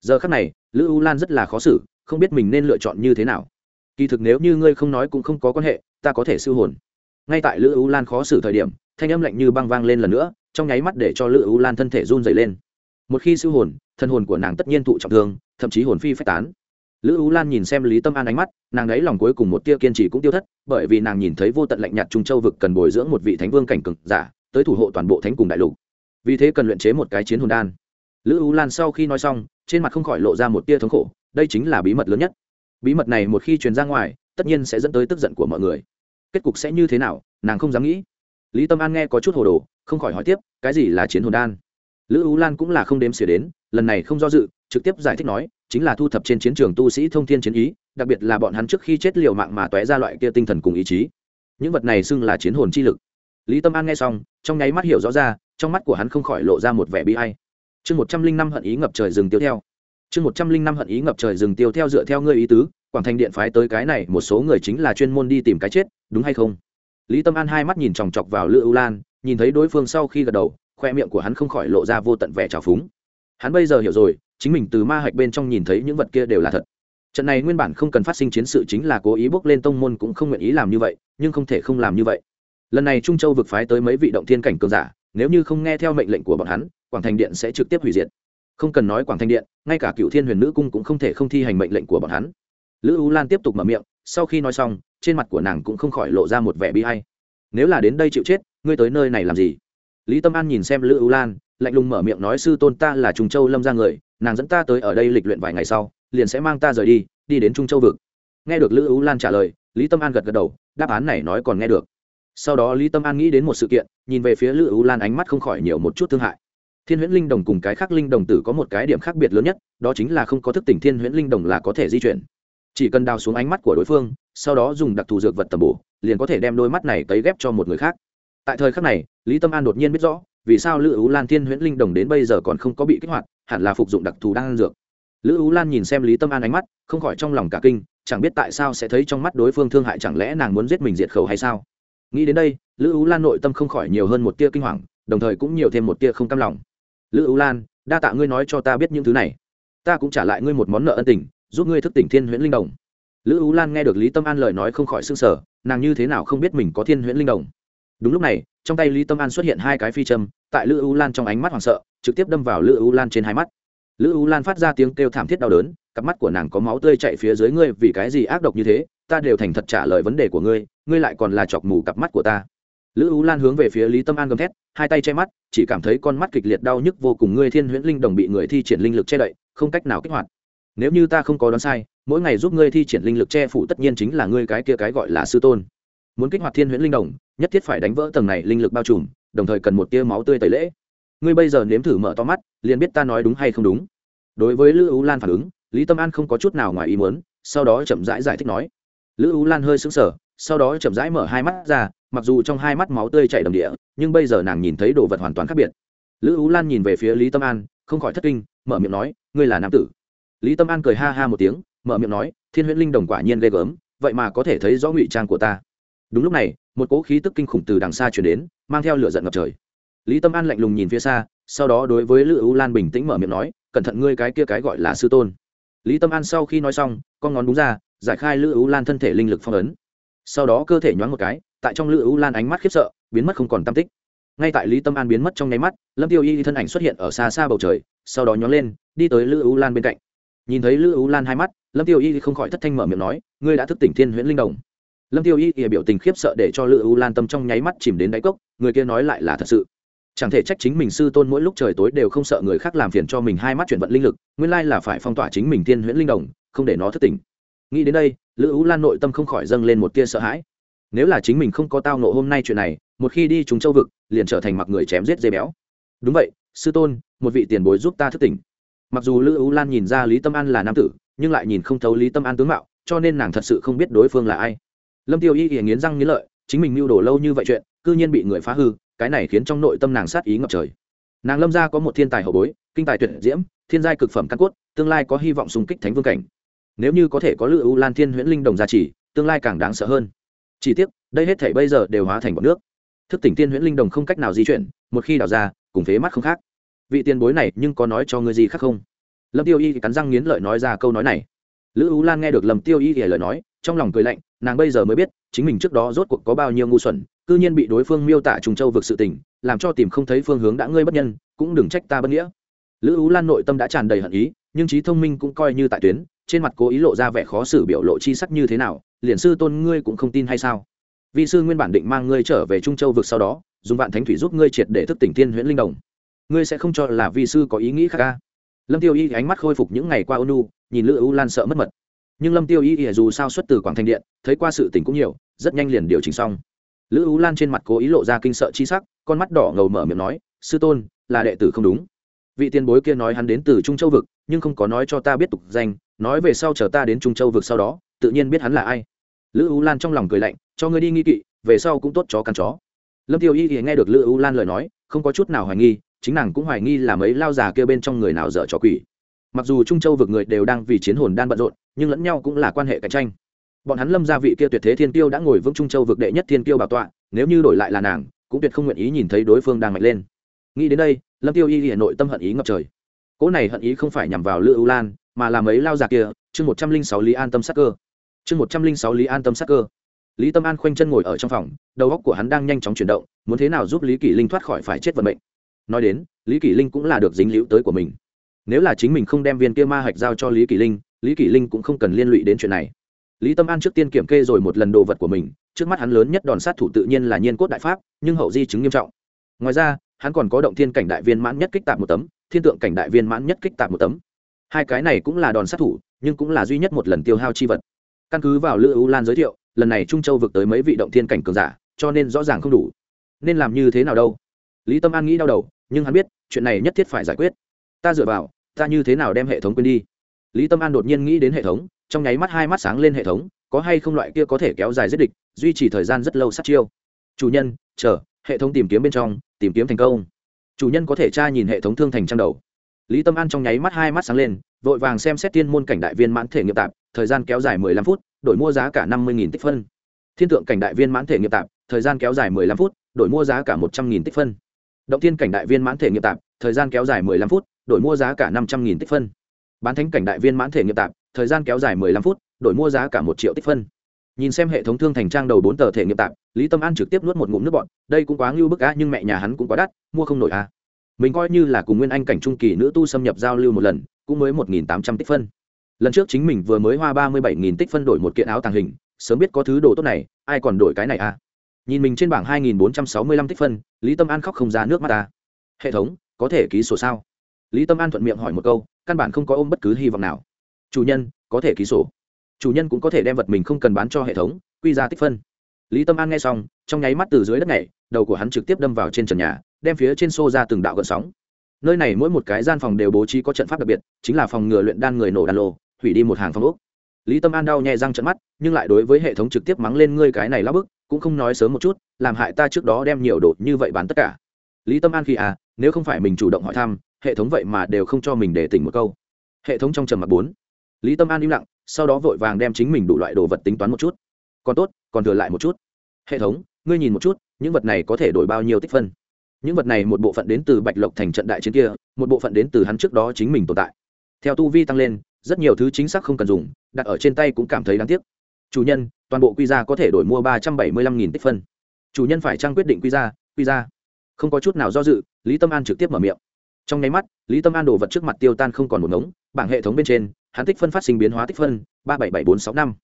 Giờ khắc này, lữ u lan rất là khó xử không biết mình nên lựa chọn như thế nào. Kỳ thực nếu như ngươi không nói cũng không có quan hệ, ta có thể siêu hồn. Ngay tại lữ u lan khó xử thời điểm, thanh âm lạnh như băng vang lên lần nữa, trong nháy mắt để cho lữ u lan thân thể run dày lên. Một khi siêu hồn thân hồn của nàng tất nhiên thụ trọng thương, thậm chí hồn phi phách tán. Lữ u lan nhìn xem lý tâm an ánh mắt, nàng ấy lòng cuối cùng một tia kiên trì cũng tiêu thất, bởi vì nàng nhìn thấy vô tận lạnh nhạt trung châu vực cần bồi dưỡng một vị thánh vương cảnh cực giả, tới thủ hộ toàn bộ thánh cùng đại lục. Vì thế cần luyện chế một cái chiến hồn đan. Lữ u lan sau khi nói xong, trên mặt không khỏi lộ ra một tia thống khổ đây chính là bí mật lớn nhất. Bí mật này một khi truyền ra ngoài, tất nhiên sẽ dẫn tới tức giận của mọi người. Kết cục sẽ như thế nào, nàng không dám nghĩ. Lý tâm an nghe có chút hồ đồ, không khỏi hỏi tiếp, cái gì là chiến hồn đan? Lữ u lan cũng là không đếm xỉa đến, lần này không do dự, trực tiếp giải thích nói, chính là thu thập trên chiến trường tu sĩ thông thiên chiến ý, đặc biệt là bọn hắn trước khi chết liều mạng mà t ra loại kia tinh thần cùng ý chí. Những vật này xưng là chiến hồn chi lực. Lý tâm an nghe xong, trong nháy mắt hiểu rõ ra, trong mắt của hắn không khỏi lộ ra một vẻ bi hay chương một trăm linh năm hận ý ngập trời rừng tiêu theo chương một trăm linh năm hận ý ngập trời rừng tiêu theo dựa theo ngươi ý tứ, quảng thành điện phái tới cái này, một số người chính là chuyên môn đi tìm cái chết, đúng hay không? Lý tâm an hai mắt nhìn chòng chọc vào lữ ưu lan, nhìn thấy đối phương sau khi gật đầu, khoe miệng của hắn không khỏi lộ ra vô tận vẻ trào phúng. Hắn bây giờ hiểu rồi, chính mình từ ma hạch bên trong nhìn thấy những vật kia đều là thật. Trận này nguyên bản không cần phát sinh chiến sự chính là cố ý bước lên tông môn cũng không nguyện ý làm như vậy, nhưng không thể không làm như vậy. Lần này trung châu vực phái tới mấy vị động thiên cảnh cường giả, nếu như không nghe theo mệnh lệnh của bọn hắn, quảng thành điện sẽ trực tiếp hủy diệt không cần nói quảng thanh điện, ngay cả cựu thiên huyền nữ cung cũng không thể không thi hành mệnh lệnh của bọn hắn. Lữ u lan tiếp tục mở miệng, sau khi nói xong, trên mặt của nàng cũng không khỏi lộ ra một vẻ bi hay nếu là đến đây chịu chết, ngươi tới nơi này làm gì? Lý tâm an nhìn xem lữ u lan, lạnh lùng mở miệng nói, sư tôn, ta là trung châu lâm ra người, nàng dẫn ta tới ở đây lịch luyện vài ngày sau, liền sẽ mang ta rời đi đi đến trung châu vực. Nghe được lữ u lan trả lời, lý tâm an gật gật đầu, đáp án này nói còn nghe được. Sau đó lý tâm an nghĩ đến một sự kiện, nhìn về phía lữ u lan ánh mắt không khỏi nhiều một chút thương hại thiên huyễn linh đồng cùng cái khác linh đồng tử có một cái điểm khác biệt lớn nhất, đó chính là không có thức tỉnh thiên huyễn linh đồng là có thể di chuyển. Chỉ cần đào xuống ánh mắt của đối phương, sau đó dùng đặc thù dược vật tầm bổ, liền có thể đem đôi mắt này cấy ghép cho một người khác. Tại thời khắc này, lý tâm an đột nhiên biết rõ, vì sao lữ ú lan thiên huyễn linh đồng đến bây giờ còn không có bị kích hoạt, hẳn là phục dụng đặc thù đang ăn dược. Lữ ú lan nhìn xem lý tâm an ánh mắt, không khỏi trong lòng cả kinh, chẳng biết tại sao sẽ thấy trong mắt đối phương thương hại chẳng lẽ nàng muốn giết mình diệt khẩu hay sao. Nghĩ đến đây, lữ ú lan nội tâm không khỏi nhiều hơn một tia kinh hoàng, đồng thời cũng nhiều thêm một tia không cam lòng lữ ưu lan, đa tạ ngươi nói cho ta biết những thứ này. Ta cũng trả lại ngươi một món nợ ân tình, giúp ngươi thức tỉnh thiên huyễn linh đồng. Lữ ưu lan nghe được lý tâm an lời nói không khỏi s ư n g sở nàng như thế nào không biết mình có thiên huyễn linh đồng. Đúng lúc này, trong tay lý tâm an xuất hiện hai cái phi châm, tại lữ ưu lan trong ánh mắt hoảng sợ, trực tiếp đâm vào lữ ưu lan trên hai mắt. Lữ ưu lan phát ra tiếng kêu thảm thiết đau đớn, cặp mắt của nàng có máu tươi chạy phía dưới ngươi, vì cái gì ác độc như thế, ta đều thành thật trả lời vấn đề của ngươi ngươi lại còn là chọc mù cặp mắt của ta lữ ú lan hướng về phía lý tâm an gầm thét hai tay che mắt chỉ cảm thấy con mắt kịch liệt đau nhức vô cùng ngươi thiên huyễn linh đồng bị người thi triển linh lực che đậy không cách nào kích hoạt. Nếu như ta không có đoán sai mỗi ngày giúp ngươi thi triển linh lực che phủ tất nhiên chính là ngươi cái kia cái gọi là sư tôn. Muốn kích hoạt thiên huyễn linh đồng nhất thiết phải đánh vỡ tầng này linh lực bao trùm đồng thời cần một tia máu tươi tẩy lễ. Ngươi bây giờ nếm thử mở to mắt liền biết ta nói đúng hay không đúng. Đối với lữ ú lan phản ứng lý tâm an không có chút nào ngoài ý muốn sau đó chậm rãi giải, giải thích nói. Lữ ú lan hơi sững sờ sau đó chậm rãi mở hai mắt ra mặc dù trong hai mắt máu tươi chảy đầm địa, nhưng bây giờ nàng nhìn thấy đồ vật hoàn toàn khác biệt. Lữ ú lan nhìn về phía lý tâm an, không khỏi thất kinh, mở miệng nói, ngươi là nam tử? Lý tâm an cười ha ha một tiếng, mở miệng nói, thiên huyễn linh đồng quả nhiên ghê gớm, vậy mà có thể thấy rõ ngụy trang của ta. Đúng lúc này, một cỗ khí tức kinh khủng từ đằng xa chuyển đến, mang theo lửa giận ngập trời. Lý tâm an lạnh lùng nhìn phía xa, sau đó đối với lữ ú lan bình tĩnh mở miệng nói, cẩn thận ngươi cái kia cái gọi là sư tôn. Lý tâm an sau khi nói xong, con ngón đúng ra, giải khai lữ ú lan thân thể linh lực phong ấn. Sau đó cơ thể nhoáng một cái tại trong lữ ưu lan ánh mắt khiếp sợ, biến mất không còn tam tích. Ngay tại lý tâm an biến mất trong nháy mắt, lâm tiêu y thân ảnh xuất hiện ở xa xa bầu trời, sau đó nhón lên, đi tới lữ ưu lan bên cạnh. Nhìn thấy lữ ưu lan hai mắt, lâm tiêu y không khỏi thất thanh mở miệng nói, ngươi đã thức tỉnh thiên huyễn linh đồng. Lâm tiêu y biểu tình khiếp sợ để cho lữ ưu lan tâm trong nháy mắt chìm đến đáy cốc, người kia nói lại là thật sự. Chẳng thể trách chính mình sư tôn mỗi lúc trời tối đều không sợ người khác làm phiền cho mình hai mắt chuyển vận linh lực, nguyên lai là phải phong tỏa chính mình thiên huyễn linh đồng, không để nó thức tỉnh. Nghĩ đến đây, lữ ưu lan nội tâm không khỏi dâng lên một tia sợ hãi nếu là chính mình không có tao nộ hôm nay chuyện này, một khi đi chúng châu vực, liền trở thành mặc người chém giết dây béo. Đúng vậy, sư tôn, một vị tiền bối giúp ta thức tỉnh. Mặc dù lữ ưu lan nhìn ra lý tâm an là nam tử, nhưng lại nhìn không thấu lý tâm an tướng mạo, cho nên nàng thật sự không biết đối phương là ai. Lâm tiêu y hiện nghiến răng nghiến lợi, chính mình mưu đồ lâu như vậy chuyện, cư nhiên bị người phá hư, cái này khiến trong nội tâm nàng sát ý ngập trời. Nàng lâm gia có một thiên tài hậu bối, kinh tài tuyệt diễm, thiên giai cực phẩm căn cốt, tương lai có hy vọng xung kích thánh vương cảnh. Nếu như có thể có lữ ưu lan thiên huyễn linh đồng gia trì, tương lai càng đáng sợ hơn chỉ tiếc, đây hết thể bây giờ đều hóa thành bọn nước. Thức tỉnh tiên huyễn linh đồng không cách nào di chuyển, một khi đào ra, cùng phế mắt không khác. Vị tiền bối này nhưng có nói cho ngươi gì khác không? Lâm tiêu y cắn răng nghiến lợi nói ra câu nói này. Lữ ú lan nghe được lâm tiêu y thì lời nói, trong lòng cười lạnh, nàng bây giờ mới biết, chính mình trước đó rốt cuộc có bao nhiêu ngu xuẩn, cư nhiên bị đối phương miêu tả trùng châu vực sự tình, làm cho tìm không thấy phương hướng đã ngươi bất nhân, cũng đừng trách ta bất nghĩa lữ ú lan nội tâm đã tràn đầy hận ý, nhưng trí thông minh cũng coi như tại tuyến, trên mặt cố ý lộ ra vẻ khó xử biểu lộ chi sắc như thế nào, liền sư tôn ngươi cũng không tin hay sao? Vị sư nguyên bản định mang ngươi trở về trung châu vực sau đó, dùng vạn thánh thủy giúp ngươi triệt để thức tỉnh thiên huyễn linh đồng. Ngươi sẽ không cho là vi sư có ý nghĩ khác ca lâm tiêu y ánh mắt khôi phục những ngày qua ônu nhìn lữ ú lan sợ mất mật. Nhưng lâm tiêu y dù sao xuất từ quảng thành điện, thấy qua sự tình cũng nhiều, rất nhanh liền điều chỉnh xong. Lữ ú lan trên mặt cố ý lộ ra kinh sợ chi sắc, con mắt đỏ ngầu mở miệng nói, sư tôn, là đệ tử không đúng vị tiền bối kia nói hắn đến từ trung châu vực, nhưng không có nói cho ta biết tục danh, nói về sau chờ ta đến trung châu vực sau đó, tự nhiên biết hắn là ai. Lữ U lan trong lòng cười lạnh, cho ngươi đi nghi kỵ, về sau cũng tốt chó cắn chó. Lâm tiêu y thì nghe được lữ U lan lời nói, không có chút nào hoài nghi, chính nàng cũng hoài nghi là mấy lao già kia bên trong người nào dở trò quỷ. Mặc dù trung châu vực người đều đang vì chiến hồn đan bận rộn, nhưng lẫn nhau cũng là quan hệ cạnh tranh. Bọn hắn lâm gia vị kia tuyệt thế thiên tiêu đã ngồi vững trung châu vực đệ nhất thiên tiêu bảo tọa, nếu như đổi lại là nàng, cũng tuyệt không nguyện ý nhìn thấy đối phương đang mạnh lên nghĩ đến đây, lâm tiêu y hiện nội tâm hận ý ngập trời. Cỗ này hận ý không phải nhằm vào lữ ưu lan, mà là mấy lao già kia, chương một trăm linh sáu lý an tâm sắc cơ. Chương một trăm linh sáu lý an tâm sắc cơ. Lý tâm an khoanh chân ngồi ở trong phòng, đầu óc của hắn đang nhanh chóng chuyển động, muốn thế nào giúp lý kỷ linh thoát khỏi phải chết vận mệnh. Nói đến, lý kỷ linh cũng là được dính liễu tới của mình. Nếu là chính mình không đem viên kia ma hạch giao cho lý kỷ linh, lý kỷ linh cũng không cần liên lụy đến chuyện này. Lý tâm an trước tiên kiểm kê rồi một lần đồ vật của mình, trước mắt hắn lớn nhất đòn sát thủ tự nhiên là nhiên cốt đại pháp, nhưng hậu di chứng nghiêm trọng. Ngoài ra hắn còn có động thiên cảnh đại viên mãn nhất kích tạp một tấm, thiên tượng cảnh đại viên mãn nhất kích tạp một tấm. Hai cái này cũng là đòn sát thủ, nhưng cũng là duy nhất một lần tiêu hao chi vật. Căn cứ vào lữ ưu lan giới thiệu, lần này trung châu vượt tới mấy vị động thiên cảnh cường giả, cho nên rõ ràng không đủ. Nên làm như thế nào đâu? Lý tâm an nghĩ đau đầu, nhưng hắn biết, chuyện này nhất thiết phải giải quyết. Ta dựa vào, ta như thế nào đem hệ thống quên đi? Lý tâm an đột nhiên nghĩ đến hệ thống, trong nháy mắt hai mắt sáng lên hệ thống, có hay không loại kia có thể kéo dài giết địch, duy trì thời gian rất lâu sát chiêu. Chủ nhân, chờ, hệ thống tìm kiếm bên trong tìm kiếm thành công. Chủ nhân có thể tra nhìn hệ thống thương thành trang đầu. Lý tâm an trong nháy mắt hai mắt sáng lên, vội vàng xem xét tiên môn cảnh đại viên mãn thể nghiệp tạp, thời gian kéo dài mười lăm phút, đổi mua giá cả năm mươi nghìn tích phân. Thiên tượng cảnh đại viên mãn thể nghiệp tạp, thời gian kéo dài mười lăm phút, đổi mua giá cả một trăm nghìn tích phân. Động thiên cảnh đại viên mãn thể nghiệp tạp, thời gian kéo dài mười lăm phút, đổi mua giá cả năm trăm nghìn tích phân. Bán thánh cảnh đại viên mãn thể nghiệp tạp, thời gian kéo dài mười lăm phút, đổi mua giá cả một triệu tích phân nhìn xem hệ thống thương thành trang đầu bốn tờ thể nghiệm tạp, lý tâm an trực tiếp nuốt một ngụm nước bọn đây cũng quá ngưu bức á, nhưng mẹ nhà hắn cũng quá đắt, mua không nổi à mình coi như là cùng nguyên anh cảnh trung kỳ nữ tu xâm nhập giao lưu một lần, cũng mới một nghìn tám trăm tích phân. Lần trước chính mình vừa mới hoa ba mươi bảy nghìn tích phân đổi một kiện áo tàng hình, sớm biết có thứ đồ tốt này, ai còn đổi cái này à nhìn mình trên bảng 2465 tích phân, lý tâm an khóc không ra nước mắt ta hệ thống, có thể ký sổ sao? Lý tâm an thuận miệng hỏi một câu, căn bản không có ôm bất cứ hy vọng nào. Chủ nhân, có thể ký sổ chủ nhân cũng có thể đem vật mình không cần bán cho hệ thống, quy ra tích phân. Lý tâm an nghe xong, trong nháy mắt từ dưới đất này đầu của hắn trực tiếp đâm vào trên trần nhà, đem phía trên xô ra từng đạo gợn sóng. Nơi này mỗi một cái gian phòng đều bố trí có trận pháp đặc biệt, chính là phòng ngừa luyện đan người nổ đan lô, hủy đi một hàng phòng ốc. Lý tâm an đau nhẹ răng trận mắt, nhưng lại đối với hệ thống trực tiếp mắng lên ngươi cái này lắp bức, cũng không nói sớm một chút, làm hại ta trước đó đem nhiều đột như vậy bán tất cả. Lý tâm an khi à nếu không phải mình chủ động hỏi thăm, hệ thống vậy mà đều không cho mình để tỉnh một câu. Hệ thống trong trầm mặc bốn. Lý tâm an im lặng sau đó vội vàng đem chính mình đủ loại đồ vật tính toán một chút. Còn tốt, còn thừa lại một chút. Hệ thống, ngươi nhìn một chút, những vật này có thể đổi bao nhiêu tích phân? Những vật này một bộ phận đến từ bạch lộc thành trận đại chiến kia, một bộ phận đến từ hắn trước đó chính mình tồn tại. Theo tu vi tăng lên, rất nhiều thứ chính xác không cần dùng, đặt ở trên tay cũng cảm thấy đáng tiếc. Chủ nhân, toàn bộ quy ra có thể đổi mua ba trăm bảy mươi lăm nghìn tích phân. Chủ nhân phải trang quyết định quy ra quy ra. Không có chút nào do dự, lý tâm an trực tiếp mở miệng. Trong nháy mắt, lý tâm an đồ vật trước mặt tiêu tan không còn một ngống, bảng hệ thống bên trên hắn tích phân phát sinh biến hóa tích phân, ba bảy bảy bốn sáu năm.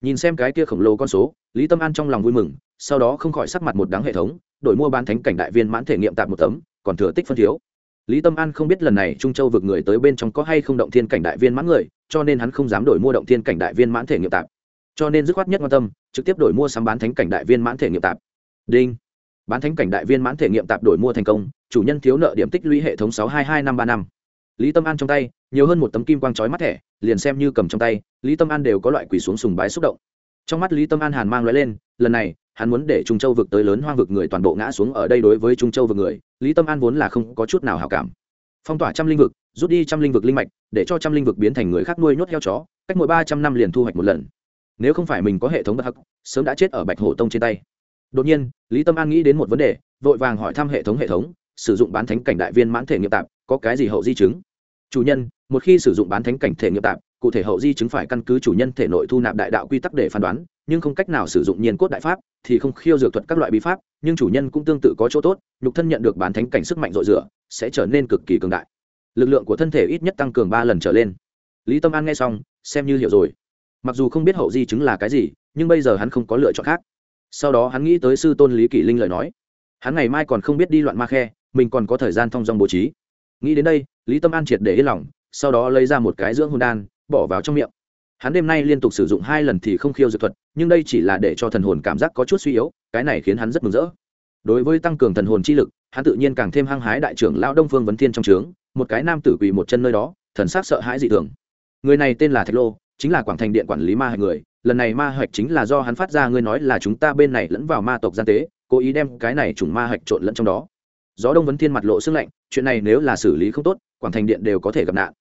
Nhìn xem cái kia khổng lồ con số, lý tâm an trong lòng vui mừng, sau đó không khỏi sắc mặt một đáng hệ thống, đổi mua bán thánh cảnh đại viên mãn thể nghiệm tạm một tấm, còn thừa tích phân thiếu. Lý tâm an không biết lần này trung châu vượt người tới bên trong có hay không động thiên cảnh đại viên mãn người, cho nên hắn không dám đổi mua động thiên cảnh đại viên mãn thể nghiệm tạp. Cho nên dứt khoát nhất quan tâm, trực tiếp đổi mua sắm bán thánh cảnh đại viên mãn thể nghiệm tạp. Đinh. Bán thánh cảnh đại viên mãn thể nghiệm tạp đổi mua thành công, chủ nhân thiếu nợ điểm tích lũy hệ thống sáu hai hai năm ba năm lý tâm an trong tay, nhiều hơn một tấm kim quang trói mắt thẻ, liền xem như cầm trong tay, lý tâm an đều có loại quỷ xuống sùng bái xúc động. Trong mắt lý tâm an hàn mang loại lên, lần này, hắn muốn để trung châu vực tới lớn hoang vực người toàn bộ ngã xuống ở đây đối với trung châu vực người, lý tâm an vốn là không có chút nào hảo cảm. Phong tỏa trăm linh vực, rút đi trăm linh vực linh mạch, để cho trăm linh vực biến thành người khác nuôi nhốt heo chó, cách mỗi ba trăm năm liền thu hoạch một lần. Nếu không phải mình có hệ thống bậc hắc, sớm đã chết ở bạch hổ tông trên tay. Đột nhiên, lý tâm an nghĩ đến một vấn đề, vội vàng hỏi thăm hệ thống hệ thống, sử dụng bán thánh cảnh đại viên mãn thể nghiệm tạp có cái gì hậu di chứng? Chủ nhân, một khi sử dụng bán thánh cảnh thể nghiệm tạp, cụ thể hậu di chứng phải căn cứ chủ nhân thể nội thu nạp đại đạo quy tắc để phán đoán, nhưng không cách nào sử dụng nhiên cốt đại pháp thì không khiêu dược thuật các loại bí pháp, nhưng chủ nhân cũng tương tự có chỗ tốt, nhục thân nhận được bán thánh cảnh sức mạnh dội dựa sẽ trở nên cực kỳ cường đại. Lực lượng của thân thể ít nhất tăng cường ba lần trở lên. Lý tâm an nghe xong, xem như hiểu rồi. Mặc dù không biết hậu di chứng là cái gì, nhưng bây giờ hắn không có lựa chọn khác. Sau đó hắn nghĩ tới sư tôn lý kỷ linh lời nói. Hắn ngày mai còn không biết đi loạn ma khe, mình còn có thời gian thong dong bố trí nghĩ đến đây, lý tâm an triệt để yên lòng, sau đó lấy ra một cái dưỡng hồn đan, bỏ vào trong miệng. Hắn đêm nay liên tục sử dụng hai lần thì không khiêu dược thuật, nhưng đây chỉ là để cho thần hồn cảm giác có chút suy yếu, cái này khiến hắn rất mừng rỡ. Đối với tăng cường thần hồn chi lực, hắn tự nhiên càng thêm hăng hái đại trưởng lão đông phương vấn thiên trong trướng, một cái nam tử quỳ một chân nơi đó, thần sắc sợ hãi dị thường. Người này tên là thạch lô, chính là quảng thành điện quản lý ma hạch người, lần này ma hạch chính là do hắn phát ra, ngươi nói là chúng ta bên này lẫn vào ma tộc gian tế, cố ý đem cái này trùng ma hạch trộn lẫn trong đó gió đông vấn thiên mặt lộ sưng lạnh, chuyện này nếu là xử lý không tốt, quảng thành điện đều có thể gặp nạn.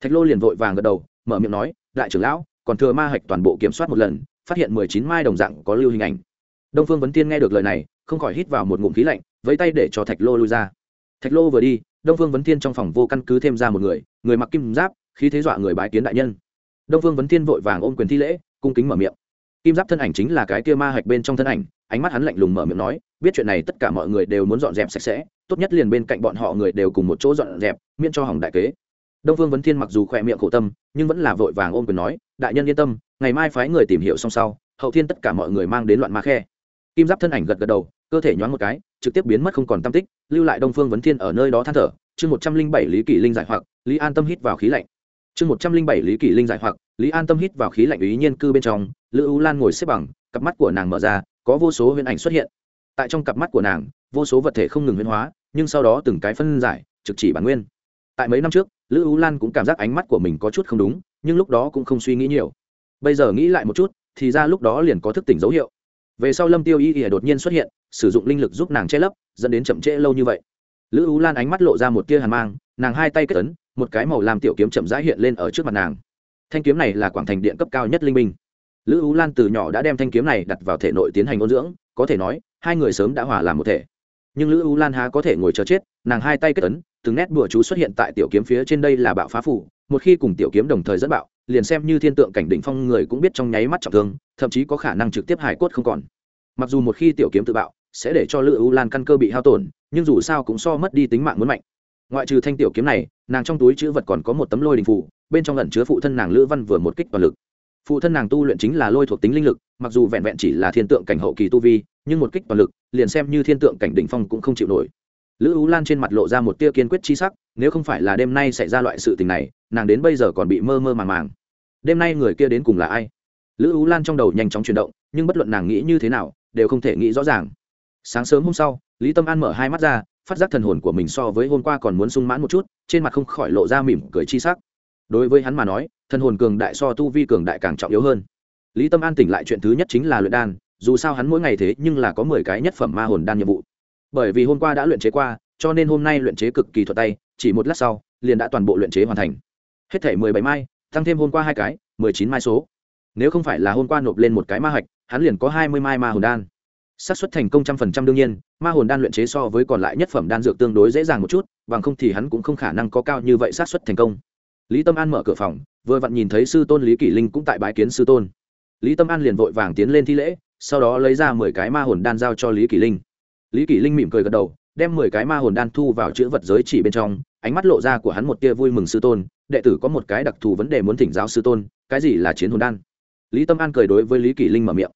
Thạch lô liền vội vàng gật đầu, mở miệng nói, đại trưởng lão, còn thừa ma hạch toàn bộ kiểm soát một lần, phát hiện mười chín mai đồng dạng có lưu hình ảnh. Đông phương vấn tiên nghe được lời này, không khỏi hít vào một ngụm khí lạnh, vẫy tay để cho thạch lô lui ra. Thạch lô vừa đi, đông phương vấn tiên trong phòng vô căn cứ thêm ra một người người mặc kim giáp, khí thế dọa người bái kiến đại nhân. Đông phương vấn tiên vội vàng ôm quyền thi lễ, cung kính mở miệng kim giáp thân ảnh chính là cái kia ma hạch bên trong thân ảnh, ánh mắt hắn lạnh lùng mở miệng nói, biết chuyện này tất cả mọi người đều muốn dọn dẹp sạch sẽ, tốt nhất liền bên cạnh bọn họ người đều cùng một chỗ dọn dẹp, miễn cho hỏng đại kế. Đông phương vấn thiên mặc dù khỏe miệng khổ tâm, nhưng vẫn là vội vàng ôm quyền nói, đại nhân yên tâm, ngày mai phái người tìm hiểu xong sau, hậu thiên tất cả mọi người mang đến loạn ma khe. Kim giáp thân ảnh gật gật đầu, cơ thể nhoáng một cái, trực tiếp biến mất không còn tam tích, lưu lại đông phương vấn thiên ở nơi đó than thở, chương một trăm linh bảy lý kỷ linh giải hoặc, lý an tâm hít vào khí lạnh chương một trăm linh bảy lý kỷ linh giải hoặc, lý an tâm hít vào khí lạnh ý nhiên cư bên trong, lữ u lan ngồi xếp bằng, cặp mắt của nàng mở ra, có vô số huyền ảnh xuất hiện. Tại trong cặp mắt của nàng, vô số vật thể không ngừng huyền hóa, nhưng sau đó từng cái phân giải, trực chỉ bản nguyên. Tại mấy năm trước, lữ u lan cũng cảm giác ánh mắt của mình có chút không đúng, nhưng lúc đó cũng không suy nghĩ nhiều. Bây giờ nghĩ lại một chút, thì ra lúc đó liền có thức tỉnh dấu hiệu. Về sau lâm tiêu y ỉa đột nhiên xuất hiện, sử dụng linh lực giúp nàng che lấp, dẫn đến chậm trễ lâu như vậy. Lữ u lan ánh mắt lộ ra một tia hàn mang, nàng hai tay kết ấn một cái màu làm tiểu kiếm chậm rãi hiện lên ở trước mặt nàng. Thanh kiếm này là quảng thành điện cấp cao nhất linh minh lữ u lan từ nhỏ đã đem thanh kiếm này đặt vào thể nội tiến hành ôn dưỡng, có thể nói, hai người sớm đã hòa làm một thể. Nhưng lữ u lan há có thể ngồi chờ chết, nàng hai tay kết ấn, từng nét bùa chú xuất hiện tại tiểu kiếm phía trên đây là bạo phá phủ, một khi cùng tiểu kiếm đồng thời dẫn bạo, liền xem như thiên tượng cảnh đỉnh phong người cũng biết trong nháy mắt trọng thương, thậm chí có khả năng trực tiếp hải cốt không còn. Mặc dù một khi tiểu kiếm tự bạo, sẽ để cho lữ u lan căn cơ bị hao tổn, nhưng dù sao cũng so mất đi tính mạng muốn mạnh ngoại trừ thanh tiểu kiếm này, nàng trong túi chữ vật còn có một tấm lôi đình phủ bên trong lẩn chứa phụ thân nàng lữ văn vừa một kích toàn lực. Phụ thân nàng tu luyện chính là lôi thuộc tính linh lực, mặc dù vẹn vẹn chỉ là thiên tượng cảnh hậu kỳ tu vi, nhưng một kích toàn lực, liền xem như thiên tượng cảnh đỉnh phong cũng không chịu nổi. Lữ ú lan trên mặt lộ ra một tia kiên quyết chi sắc, nếu không phải là đêm nay xảy ra loại sự tình này, nàng đến bây giờ còn bị mơ mơ màng màng. Đêm nay người kia đến cùng là ai? Lữ ú lan trong đầu nhanh chóng chuyển động, nhưng bất luận nàng nghĩ như thế nào, đều không thể nghĩ rõ ràng. Sáng sớm hôm sau, lý tâm an mở hai mắt ra phát giác thần hồn của mình so với hôm qua còn muốn sung mãn một chút, trên mặt không khỏi lộ ra mỉm cười chi sắc. Đối với hắn mà nói, thần hồn cường đại so tu vi cường đại càng trọng yếu hơn. Lý tâm an tỉnh lại chuyện thứ nhất chính là luyện đan, dù sao hắn mỗi ngày thế nhưng là có mười cái nhất phẩm ma hồn đan nhiệm vụ. Bởi vì hôm qua đã luyện chế qua, cho nên hôm nay luyện chế cực kỳ thuật tay, chỉ một lát sau, liền đã toàn bộ luyện chế hoàn thành. Hết thể mười bảy mai, tăng thêm hôm qua hai cái, mười chín mai số. Nếu không phải là hôm qua nộp lên một cái ma hạch, hắn liền có hai mươi mai ma hồn đan xác suất thành công trăm phần trăm đương nhiên, ma hồn đan luyện chế so với còn lại nhất phẩm đan dược tương đối dễ dàng một chút, bằng không thì hắn cũng không khả năng có cao như vậy xác suất thành công. Lý tâm an mở cửa phòng, vừa vặn nhìn thấy sư tôn lý kỷ linh cũng tại bái kiến sư tôn. Lý tâm an liền vội vàng tiến lên thi lễ, sau đó lấy ra mười cái ma hồn đan giao cho lý kỷ linh. Lý kỷ linh mỉm cười gật đầu, đem mười cái ma hồn đan thu vào chữ vật giới chỉ bên trong, ánh mắt lộ ra của hắn một tia vui mừng sư tôn, đệ tử có một cái đặc thù vấn đề muốn thỉnh giáo sư tôn, cái gì là chiến hồn đan? Lý tâm an cười đối với lý kỷ linh mở miệng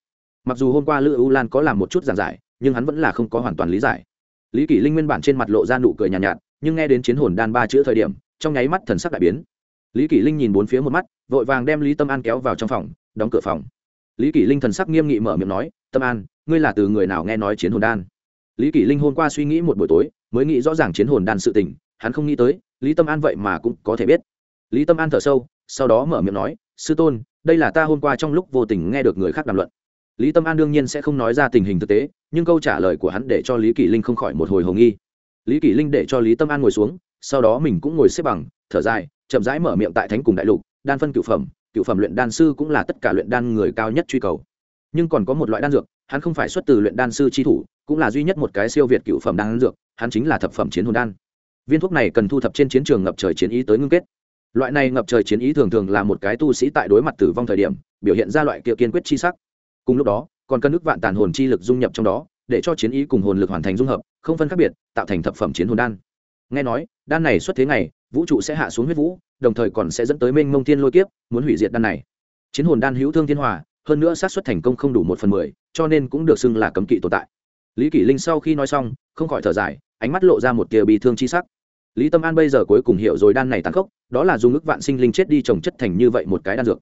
mặc dù hôm qua lữ ưu lan có làm một chút giảng giải nhưng hắn vẫn là không có hoàn toàn lý giải. Lý kỷ linh nguyên bản trên mặt lộ ra nụ cười nhàn nhạt, nhạt nhưng nghe đến chiến hồn đan ba chữ thời điểm trong nháy mắt thần sắc đại biến. Lý kỷ linh nhìn bốn phía một mắt vội vàng đem lý tâm an kéo vào trong phòng đóng cửa phòng. Lý kỷ linh thần sắc nghiêm nghị mở miệng nói tâm an ngươi là từ người nào nghe nói chiến hồn đan? Lý kỷ linh hôm qua suy nghĩ một buổi tối mới nghĩ rõ ràng chiến hồn đan sự tình hắn không nghĩ tới lý tâm an vậy mà cũng có thể biết. Lý tâm an thở sâu sau đó mở miệng nói sư tôn đây là ta hôm qua trong lúc vô tình nghe được người khác đàm luận lý tâm an đương nhiên sẽ không nói ra tình hình thực tế, nhưng câu trả lời của hắn để cho lý kỷ linh không khỏi một hồi hồ nghi. Lý kỷ linh để cho lý tâm an ngồi xuống, sau đó mình cũng ngồi xếp bằng, thở dài, chậm rãi mở miệng tại thánh cùng đại lục, đan phân cựu phẩm cựu phẩm luyện đan sư cũng là tất cả luyện đan người cao nhất truy cầu. Nhưng còn có một loại đan dược, hắn không phải xuất từ luyện đan sư tri thủ, cũng là duy nhất một cái siêu việt cựu phẩm đan dược, hắn chính là thập phẩm chiến hồn đan. Viên thuốc này cần thu thập trên chiến trường ngập trời chiến ý tới ngưng kết. Loại này ngập trời chiến ý thường thường là một cái tu sĩ tại đối mặt tử vong thời điểm, biểu hiện ra loại kia kiên quyết chi sắc cùng lúc đó, còn cần nước vạn tàn hồn chi lực dung nhập trong đó, để cho chiến ý cùng hồn lực hoàn thành dung hợp, không phân khác biệt, tạo thành thập phẩm chiến hồn đan. Nghe nói, đan này xuất thế ngày, vũ trụ sẽ hạ xuống huyết vũ, đồng thời còn sẽ dẫn tới mênh mông thiên lôi kiếp, muốn hủy diệt đan này. Chiến hồn đan hữu thương thiên hòa, hơn nữa sát xuất thành công không đủ một phần mười, cho nên cũng được xưng là cấm kỵ tồn tại. Lý kỷ linh sau khi nói xong, không khỏi thở dài, ánh mắt lộ ra một tia bị thương chi sắc. Lý tâm an bây giờ cuối cùng hiểu rồi đan này tàn khốc, đó là dùng ức vạn sinh linh chết đi trồng chất thành như vậy một cái đan dược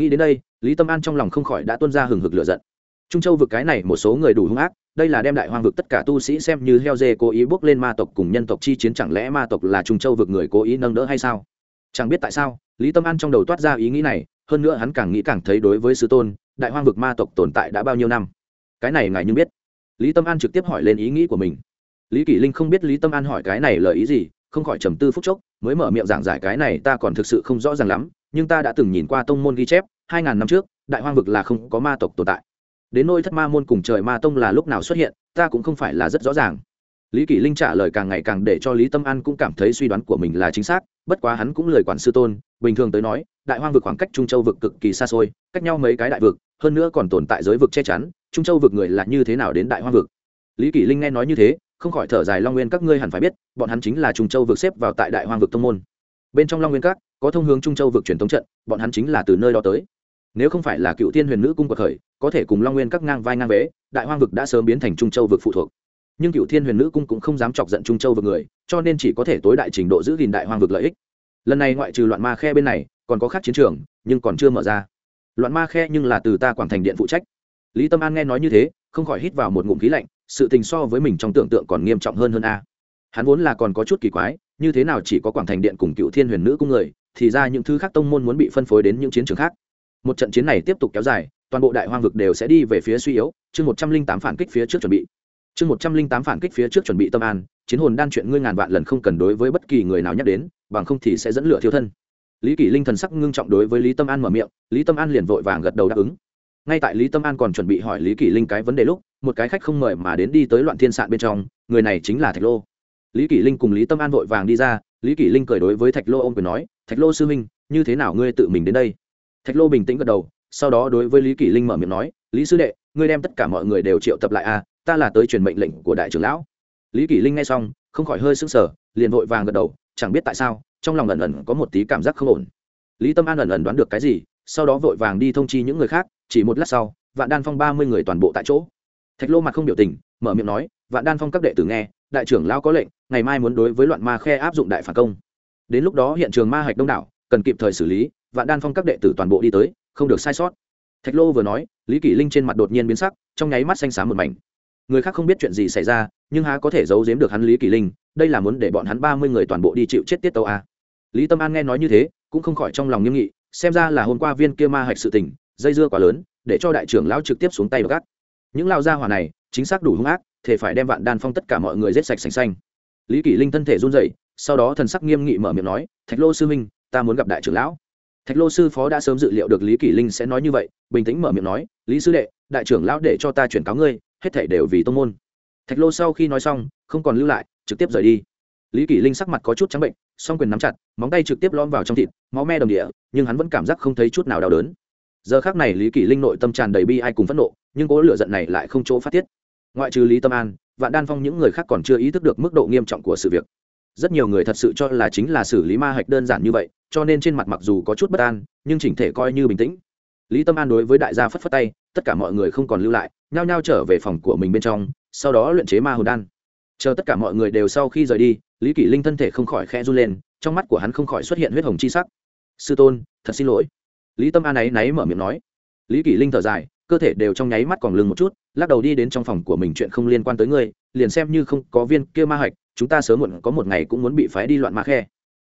nghĩ đến đây, lý tâm an trong lòng không khỏi đã tuân ra hừng hực lửa giận. Trung châu vực cái này một số người đủ hung ác, đây là đem đại hoang vực tất cả tu sĩ xem như heo dê cố ý bước lên ma tộc cùng nhân tộc chi chiến chẳng lẽ ma tộc là trung châu vực người cố ý nâng đỡ hay sao? Chẳng biết tại sao, lý tâm an trong đầu toát ra ý nghĩ này, hơn nữa hắn càng nghĩ càng thấy đối với sư tôn, đại hoang vực ma tộc tồn tại đã bao nhiêu năm? Cái này ngài như biết. Lý tâm an trực tiếp hỏi lên ý nghĩ của mình. Lý kỷ linh không biết lý tâm an hỏi cái này lời ý gì, không khỏi trầm tư phúc chốc, mới mở miệng giảng giải cái này ta còn thực sự không rõ ràng lắm nhưng ta đã từng nhìn qua tông môn ghi chép, hai ngàn năm trước, đại hoang vực là không có ma tộc tồn tại. Đến nỗi thất ma môn cùng trời ma tông là lúc nào xuất hiện, ta cũng không phải là rất rõ ràng. Lý kỷ linh trả lời càng ngày càng để cho lý tâm an cũng cảm thấy suy đoán của mình là chính xác, bất quá hắn cũng lời quản sư tôn, bình thường tới nói, đại hoang vực khoảng cách trung châu vực cực kỳ xa xôi, cách nhau mấy cái đại vực, hơn nữa còn tồn tại giới vực che chắn, trung châu vực người là như thế nào đến đại hoang vực? Lý kỷ linh nghe nói như thế, không khỏi thở dài long nguyên, các ngươi hẳn phải biết, bọn hắn chính là trung châu vực xếp vào tại đại hoang vực tông môn bên trong long nguyên các, có thông hướng trung châu vực truyền thống trận, bọn hắn chính là từ nơi đó tới. Nếu không phải là cựu tiên huyền nữ cung quật khởi, có thể cùng long nguyên các ngang vai ngang vế, đại hoang vực đã sớm biến thành trung châu vực phụ thuộc. Nhưng cựu thiên huyền nữ cung cũng không dám chọc giận trung châu vực người, cho nên chỉ có thể tối đại trình độ giữ gìn đại hoang vực lợi ích. Lần này ngoại trừ loạn ma khe bên này, còn có khác chiến trường, nhưng còn chưa mở ra. Loạn ma khe nhưng là từ ta quảng thành điện phụ trách. Lý tâm an nghe nói như thế, không khỏi hít vào một ngụm khí lạnh, sự tình so với mình trong tưởng tượng còn nghiêm trọng hơn hơn a. Hắn vốn là còn có chút kỳ quái như thế nào chỉ có quảng thành điện cùng cựu thiên huyền nữ cung người, thì ra những thứ khác tông môn muốn bị phân phối đến những chiến trường khác. Một trận chiến này tiếp tục kéo dài, toàn bộ đại hoang vực đều sẽ đi về phía suy yếu. Chương một trăm linh tám phản kích phía trước chuẩn bị. Chương một trăm linh tám phản kích phía trước chuẩn bị tâm an, chiến hồn đan chuyện ngươi ngàn vạn lần không cần đối với bất kỳ người nào nhắc đến, bằng không thì sẽ dẫn lửa thiêu thân. Lý kỷ linh thần sắc ngưng trọng đối với lý tâm an mở miệng, lý tâm an liền vội vàng gật đầu đáp ứng. Ngay tại lý tâm an còn chuẩn bị hỏi lý kỷ linh cái vấn đề lúc, một cái khách không mời mà đến đi tới loạn thiên sạn bên trong, người này chính là thạch lô lý kỷ linh cùng lý tâm an vội vàng đi ra lý kỷ linh cười đối với thạch lô ô m quyền nói thạch lô sư huynh như thế nào ngươi tự mình đến đây? Thạch lô bình tĩnh gật đầu sau đó đối với lý kỷ linh mở miệng nói lý sư đệ ngươi đem tất cả mọi người đều triệu tập lại a à, ta là tới truyền mệnh lệnh của đại trưởng lão. Lý kỷ linh nghe xong không khỏi hơi sững sờ liền vội vàng gật đầu chẳng biết tại sao trong lòng ẩn ẩn có một tí cảm giác không ổn. Lý tâm an ẩn ẩn đoán được cái gì sau đó vội vàng đi thông chi những người khác chỉ một lát sau vạn đan phong ba mươi người toàn bộ tại chỗ. Thạch lô mặt không biểu tình mở miệng nói vạn đan phong các đệ tử nghe đại trưởng lao có lệnh, ngày mai muốn đối với loạn ma khe áp dụng đại phản công. Đến lúc đó hiện trường ma hạch đông đảo, cần kịp thời xử lý, vạn đan phong các đệ tử toàn bộ đi tới, không được sai sót. Thạch lô vừa nói, lý kỷ linh trên mặt đột nhiên biến sắc, trong nháy mắt xanh xám một mảnh. Người khác không biết chuyện gì xảy ra, nhưng há có thể giấu giếm được hắn lý kỷ linh, đây là muốn để bọn hắn ba mươi người toàn bộ đi chịu chết tiết tàu a. Lý tâm an nghe nói như thế, cũng không khỏi trong lòng nghiêm nghị, xem ra là hôm qua viên kia ma hạch sự tình, dây dưa quá lớn, để cho đại trưởng lão trực tiếp xuống tay gác những lao gia hỏa này, chính xác đủ hung ác thể phải đem vạn đan phong tất cả mọi người giết sạch sành xanh lý kỷ linh thân thể run rẩy, sau đó thần sắc nghiêm nghị mở miệng nói, thạch lô sư minh ta muốn gặp đại trưởng lão. Thạch lô sư phó đã sớm dự liệu được lý kỷ linh sẽ nói như vậy, bình tĩnh mở miệng nói, lý sư đệ, đại trưởng lão để cho ta chuyển cáo ngươi, hết thể đều vì tông môn. Thạch lô sau khi nói xong, không còn lưu lại, trực tiếp rời đi. Lý kỷ linh sắc mặt có chút trắng bệnh, song quyền nắm chặt, móng tay trực tiếp lom vào trong thịt, máu me đồng địa, nhưng hắn vẫn cảm giác không thấy chút nào đau đớn. Giờ khác này lý kỷ linh nội tâm tràn đầy bi ai cùng phẫn nộ, nhưng cố lửa giận này lại không chỗ phát tiết ngoại trừ lý tâm an, vạn đan phong những người khác còn chưa ý thức được mức độ nghiêm trọng của sự việc. Rất nhiều người thật sự cho là chính là xử lý ma hạch đơn giản như vậy, cho nên trên mặt mặc dù có chút bất an, nhưng chỉnh thể coi như bình tĩnh. Lý tâm an đối với đại gia phất phất tay, tất cả mọi người không còn lưu lại, nhao nhao trở về phòng của mình bên trong, sau đó luyện chế ma hồn đan. Chờ tất cả mọi người đều sau khi rời đi, lý kỷ linh thân thể không khỏi khe run lên, trong mắt của hắn không khỏi xuất hiện huyết hồng chi sắc. Sư tôn, thật xin lỗi. Lý tâm an ấy náy mở miệng nói. Lý kỷ linh thở dài cơ thể đều trong nháy mắt còn lưng một chút, lắc đầu đi đến trong phòng của mình chuyện không liên quan tới ngươi, liền xem như không có viên kia ma hạch, chúng ta sớm muộn có một ngày cũng muốn bị phái đi loạn ma khe.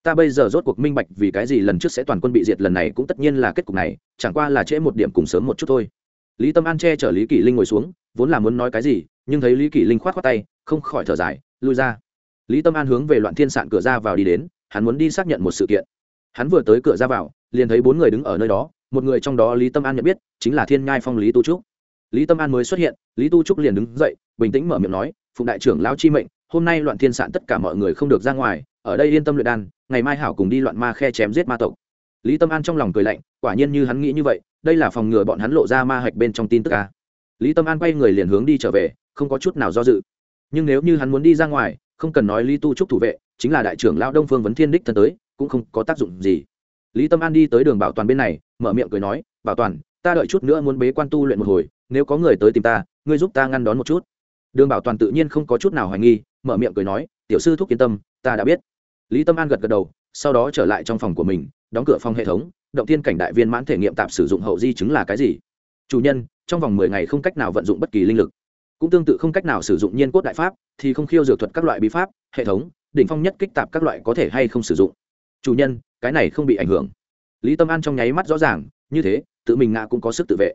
Ta bây giờ rốt cuộc minh bạch vì cái gì lần trước sẽ toàn quân bị diệt lần này cũng tất nhiên là kết cục này, chẳng qua là trễ một điểm cùng sớm một chút thôi. Lý tâm an che chở lý kỷ linh ngồi xuống, vốn là muốn nói cái gì, nhưng thấy lý kỷ linh khoát khoát tay, không khỏi thở dài, lui ra. Lý tâm an hướng về loạn thiên sạn cửa ra vào đi đến, hắn muốn đi xác nhận một sự kiện. Hắn vừa tới cửa ra vào, liền thấy bốn người đứng ở nơi đó một người trong đó lý tâm an nhận biết chính là thiên nhai phong lý tu trúc lý tâm an mới xuất hiện lý tu trúc liền đứng dậy bình tĩnh mở miệng nói phụng đại trưởng lão chi mệnh hôm nay loạn thiên sạn tất cả mọi người không được ra ngoài ở đây yên tâm luyện đan ngày mai hảo cùng đi loạn ma khe chém giết ma tộc lý tâm an trong lòng cười lạnh quả nhiên như hắn nghĩ như vậy đây là phòng ngừa bọn hắn lộ ra ma hạch bên trong tin tức ca lý tâm an quay người liền hướng đi trở về không có chút nào do dự nhưng nếu như hắn muốn đi ra ngoài không cần nói lý tu trúc thủ vệ chính là đại trưởng lão đông phương vấn thiên đích thân tới cũng không có tác dụng gì lý tâm an đi tới đường bảo toàn bên này mở miệng cười nói, bảo toàn, ta đợi chút nữa muốn bế quan tu luyện một hồi, nếu có người tới tìm ta, ngươi giúp ta ngăn đón một chút. Đường bảo toàn tự nhiên không có chút nào hoài nghi, mở miệng cười nói, tiểu sư thúc yên tâm, ta đã biết. Lý tâm an gật gật đầu, sau đó trở lại trong phòng của mình, đóng cửa phòng hệ thống, động thiên cảnh đại viên mãn thể nghiệm tạp sử dụng hậu di chứng là cái gì? Chủ nhân, trong vòng mười ngày không cách nào vận dụng bất kỳ linh lực. Cũng tương tự không cách nào sử dụng nhiên cốt đại pháp, thì không khiêu dược thuật các loại bí pháp, hệ thống, đỉnh phong nhất kích tạp các loại có thể hay không sử dụng. Chủ nhân, cái này không bị ảnh hưởng lý tâm an trong nháy mắt rõ ràng, như thế, tự mình ngã cũng có sức tự vệ.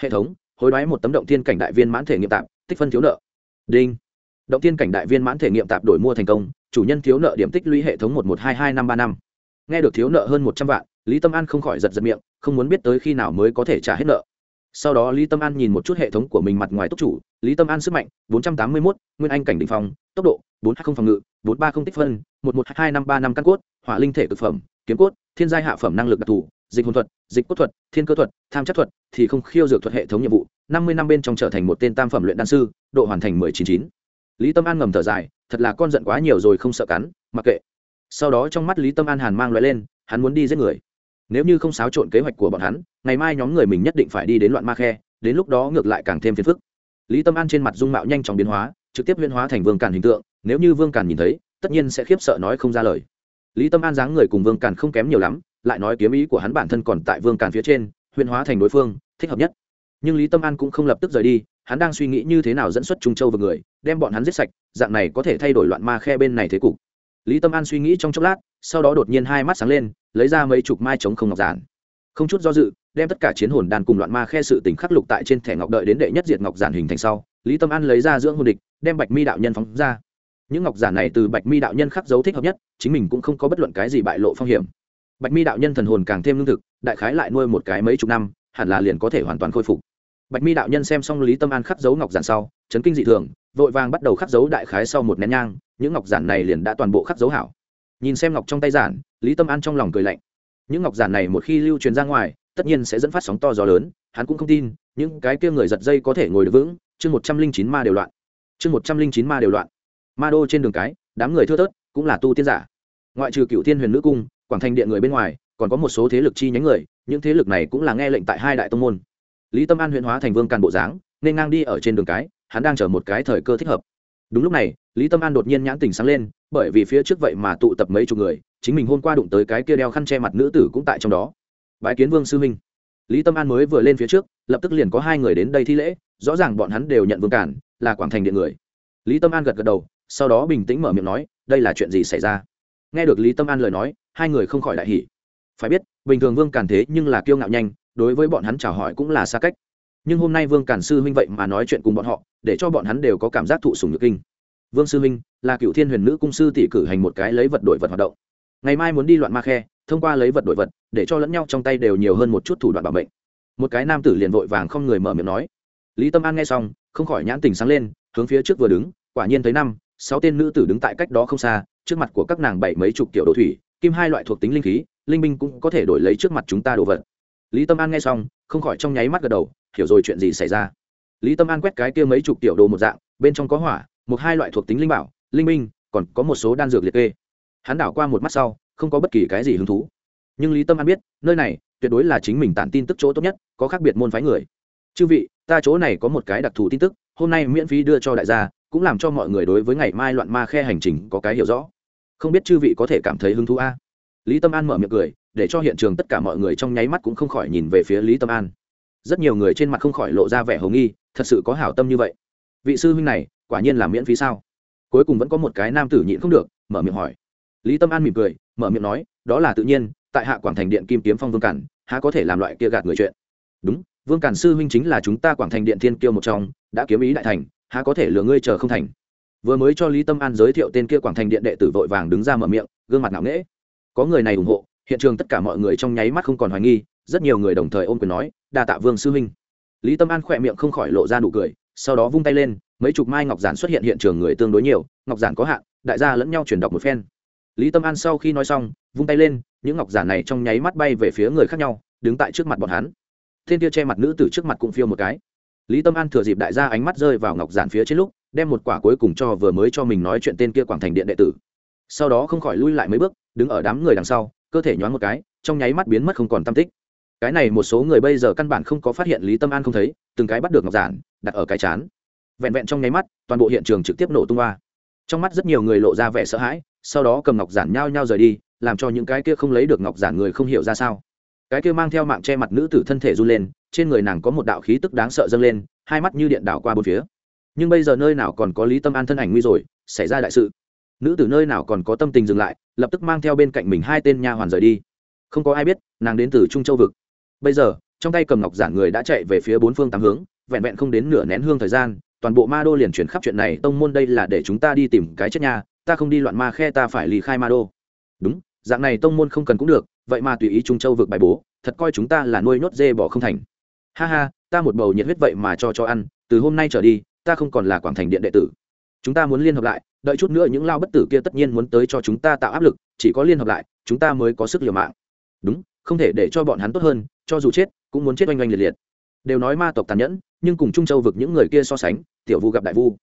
Hệ thống, hối đoái một tấm động thiên cảnh đại viên mãn thể nghiệm tạp, tích phân thiếu nợ. Đinh. Động thiên cảnh đại viên mãn thể nghiệm tạp đổi mua thành công, chủ nhân thiếu nợ điểm tích lũy hệ thống một một hai hai năm ba năm. Nghe được thiếu nợ hơn một trăm vạn, lý tâm an không khỏi giật giật miệng, không muốn biết tới khi nào mới có thể trả hết nợ. Sau đó lý tâm an nhìn một chút hệ thống của mình mặt ngoài tốc chủ, lý tâm an sức mạnh, bốn trăm tám mươi mốt, nguyên anh cảnh đ ỉ n h phòng tốc độ, bốn hai không phòng ngự, bốn ba không tích phân, một một hai năm ba năm căn cốt, hỏa linh thể thực phẩm kiếm cốt, thiên giai hạ phẩm năng lực đặc thù, dịch hồn thuật, dịch cốt thuật, thiên cơ thuật, tham Chất thuật thì không khiêu dược thuật hệ thống nhiệm vụ, năm mươi năm bên trong trở thành một tên tam phẩm luyện đan sư, độ hoàn thành mười chín chín. Lý tâm an ngầm thở dài, thật là con giận quá nhiều rồi không sợ cắn, mặc kệ. Sau đó trong mắt lý tâm an hàn mang loại lên, hắn muốn đi giết người. Nếu như không xáo trộn kế hoạch của bọn hắn, ngày mai nhóm người mình nhất định phải đi đến loạn ma khe, đến lúc đó ngược lại càng thêm phiền phức. Lý tâm an trên mặt dung mạo nhanh chóng biến hóa, trực tiếp huyên hóa thành vương càn hình tượng, nếu như vương càn nhìn thấy, tất nhiên sẽ khiếp sợ nói không ra lời lý tâm an dáng người cùng vương càn không kém nhiều lắm, lại nói kiếm ý của hắn bản thân còn tại vương càn phía trên huyễn hóa thành đối phương, thích hợp nhất. Nhưng lý tâm an cũng không lập tức rời đi, hắn đang suy nghĩ như thế nào dẫn xuất trung châu vào người, đem bọn hắn giết sạch, dạng này có thể thay đổi loạn ma khe bên này thế cục. Lý tâm an suy nghĩ trong chốc lát, sau đó đột nhiên hai mắt sáng lên, lấy ra mấy chục mai chống không ngọc giản. Không chút do dự, đem tất cả chiến hồn đàn cùng loạn ma khe sự tình khắc lục tại trên thẻ ngọc đợi đến đệ nhất diệt ngọc giản hình thành sau, lý tâm an lấy ra dưỡng hồn địch, đem bạch mi đạo nhân phóng ra những ngọc giản này từ bạch mi đạo nhân khắc dấu thích hợp nhất, chính mình cũng không có bất luận cái gì bại lộ phong hiểm. Bạch mi đạo nhân thần hồn càng thêm lương thực, đại khái lại nuôi một cái mấy chục năm, hẳn là liền có thể hoàn toàn khôi phục. Bạch mi đạo nhân xem xong lý tâm an khắc dấu ngọc giản sau, chấn kinh dị thường, vội vàng bắt đầu khắc dấu đại khái sau một nén nhang, những ngọc giản này liền đã toàn bộ khắc dấu hảo. Nhìn xem ngọc trong tay giản, lý tâm an trong lòng cười lạnh. Những ngọc giản này một khi lưu truyền ra ngoài, tất nhiên sẽ dẫn phát sóng to gió lớn, hắn cũng không tin, những cái kia người giật dây có thể ngồi được vững, chương một trăm linh chín ma đều loạn. Chương một trăm linh chín ma đều loạn ma đô trên đường cái, đám người thưa thớt, cũng là tu tiên giả. Ngoại trừ cựu thiên huyền nữ cung, quảng thành điện người bên ngoài, còn có một số thế lực chi nhánh người, những thế lực này cũng là nghe lệnh tại hai đại tông môn. Lý tâm an huyện hóa thành vương càn bộ dáng, nên ngang đi ở trên đường cái, hắn đang chờ một cái thời cơ thích hợp. Đúng lúc này, lý tâm an đột nhiên nhãn tình sáng lên, bởi vì phía trước vậy mà tụ tập mấy chục người, chính mình hôm qua đụng tới cái kia đeo khăn che mặt nữ tử cũng tại trong đó. Bái kiến vương sư minh. Lý tâm an mới vừa lên phía trước, lập tức liền có hai người đến đây thi lễ, rõ ràng bọn hắn đều nhận vương cản là quảng thành điện người. Lý tâm an gật gật đầu sau đó bình tĩnh mở miệng nói, đây là chuyện gì xảy ra? Nghe được lý tâm an lời nói, hai người không khỏi đại hỉ. Phải biết, bình thường vương càn thế nhưng là kiêu ngạo nhanh, đối với bọn hắn chào hỏi cũng là xa cách. Nhưng hôm nay vương càn sư huynh vậy mà nói chuyện cùng bọn họ, để cho bọn hắn đều có cảm giác thụ sùng nhược kinh. Vương sư huynh, là cựu thiên huyền nữ cung sư tỷ cử hành một cái lấy vật đổi vật hoạt động. Ngày mai muốn đi loạn ma khe, thông qua lấy vật đổi vật, để cho lẫn nhau trong tay đều nhiều hơn một chút thủ đoạn bảo mệnh. Một cái nam tử liền vội vàng không người mở miệng nói. Lý tâm an nghe xong, không khỏi nhãn tình sáng lên, hướng phía trước vừa đứng, quả nhiên thấy năm sáu tên nữ tử đứng tại cách đó không xa trước mặt của các nàng bảy mấy chục kiểu đồ thủy kim hai loại thuộc tính linh khí linh binh cũng có thể đổi lấy trước mặt chúng ta đồ vật. Lý tâm an nghe xong không khỏi trong nháy mắt gật đầu hiểu rồi chuyện gì xảy ra. Lý tâm an quét cái kia mấy chục tiểu đồ một dạng bên trong có hỏa một hai loại thuộc tính linh bảo linh minh, còn có một số đan dược liệt kê. Hắn đảo qua một mắt sau không có bất kỳ cái gì hứng thú. Nhưng lý tâm an biết nơi này tuyệt đối là chính mình tản tin tức chỗ tốt nhất có khác biệt môn phái người. Chư vị ta chỗ này có một cái đặc thù tin tức hôm nay miễn phí đưa cho đại gia cũng làm cho mọi người đối với ngày mai loạn ma khe hành trình có cái hiểu rõ. Không biết chư vị có thể cảm thấy hứng thú a? Lý tâm an mở miệng cười, để cho hiện trường tất cả mọi người trong nháy mắt cũng không khỏi nhìn về phía lý tâm an. Rất nhiều người trên mặt không khỏi lộ ra vẻ hồng nghi, thật sự có hảo tâm như vậy. Vị sư huynh này, quả nhiên là miễn phí sao? Cuối cùng vẫn có một cái nam tử nhịn không được, mở miệng hỏi. Lý tâm an mỉm cười, mở miệng nói, đó là tự nhiên, tại hạ quảng thành điện kim kiếm phong vương cản há có thể làm loại kia gạt người chuyện. Đúng, vương cản sư huynh chính là chúng ta quảng thành điện thiên kiêu một trong, đã kiếm ý đại thành há có thể lừa ngươi chờ không thành. Vừa mới cho lý tâm an giới thiệu tên kia quảng thành điện đệ tử vội vàng đứng ra mở miệng, gương mặt ngạo nghễ. Có người này ủng hộ, hiện trường tất cả mọi người trong nháy mắt không còn hoài nghi, rất nhiều người đồng thời ôm quyền nói, đa tạ vương sư huynh. Lý tâm an khỏe miệng không khỏi lộ ra nụ cười, sau đó vung tay lên, mấy chục mai ngọc giản xuất hiện hiện trường người tương đối nhiều, ngọc giản có hạn, đại gia lẫn nhau chuyển đọc một phen. Lý tâm an sau khi nói xong, vung tay lên, những ngọc giản này trong nháy mắt bay về phía người khác nhau, đứng tại trước mặt bọn hắn. Thiên kia che mặt nữ từ trước mặt cũng phiêu một cái lý tâm an thừa dịp đại gia ánh mắt rơi vào ngọc giản phía trên lúc, đem một quả cuối cùng cho vừa mới cho mình nói chuyện tên kia quảng thành điện đệ tử. Sau đó không khỏi lui lại mấy bước, đứng ở đám người đằng sau, cơ thể nhoáng một cái, trong nháy mắt biến mất không còn tam tích. Cái này một số người bây giờ căn bản không có phát hiện lý tâm an không thấy, từng cái bắt được ngọc giản, đặt ở cái chán. Vẹn vẹn trong nháy mắt, toàn bộ hiện trường trực tiếp nổ tung ba trong mắt rất nhiều người lộ ra vẻ sợ hãi, sau đó cầm ngọc giản nhao nhao rời đi, làm cho những cái kia không lấy được ngọc giản người không hiểu ra sao. Cái kia mang theo mạng che mặt nữ tử thân thể run lên trên người nàng có một đạo khí tức đáng sợ dâng lên, hai mắt như điện đảo qua bốn phía. Nhưng bây giờ nơi nào còn có lý tâm an thân ảnh nguy rồi, xảy ra đại sự. Nữ tử nơi nào còn có tâm tình dừng lại, lập tức mang theo bên cạnh mình hai tên nha hoàn rời đi. Không có ai biết, nàng đến từ trung châu vực. Bây giờ, trong tay cầm ngọc giản người đã chạy về phía bốn phương tám hướng, vẹn vẹn không đến nửa nén hương thời gian, toàn bộ ma đô liền chuyển khắp chuyện này, tông môn đây là để chúng ta đi tìm cái chết nha, ta không đi loạn ma khe, ta phải lì khai ma đô. Đúng, dạng này tông môn không cần cũng được, vậy mà tùy ý trung châu vực bài bố, thật coi chúng ta là nuôi nhốt dê bỏ không thành ha ha, ta một bầu nhiệt huyết vậy mà cho cho ăn, từ hôm nay trở đi, ta không còn là quảng thành điện đệ tử. Chúng ta muốn liên hợp lại, đợi chút nữa những lao bất tử kia tất nhiên muốn tới cho chúng ta tạo áp lực, chỉ có liên hợp lại, chúng ta mới có sức liều mạng. Đúng, không thể để cho bọn hắn tốt hơn, cho dù chết, cũng muốn chết oanh oanh liệt liệt. Đều nói ma tộc tàn nhẫn, nhưng cùng trung châu vực những người kia so sánh, tiểu vu gặp đại vu.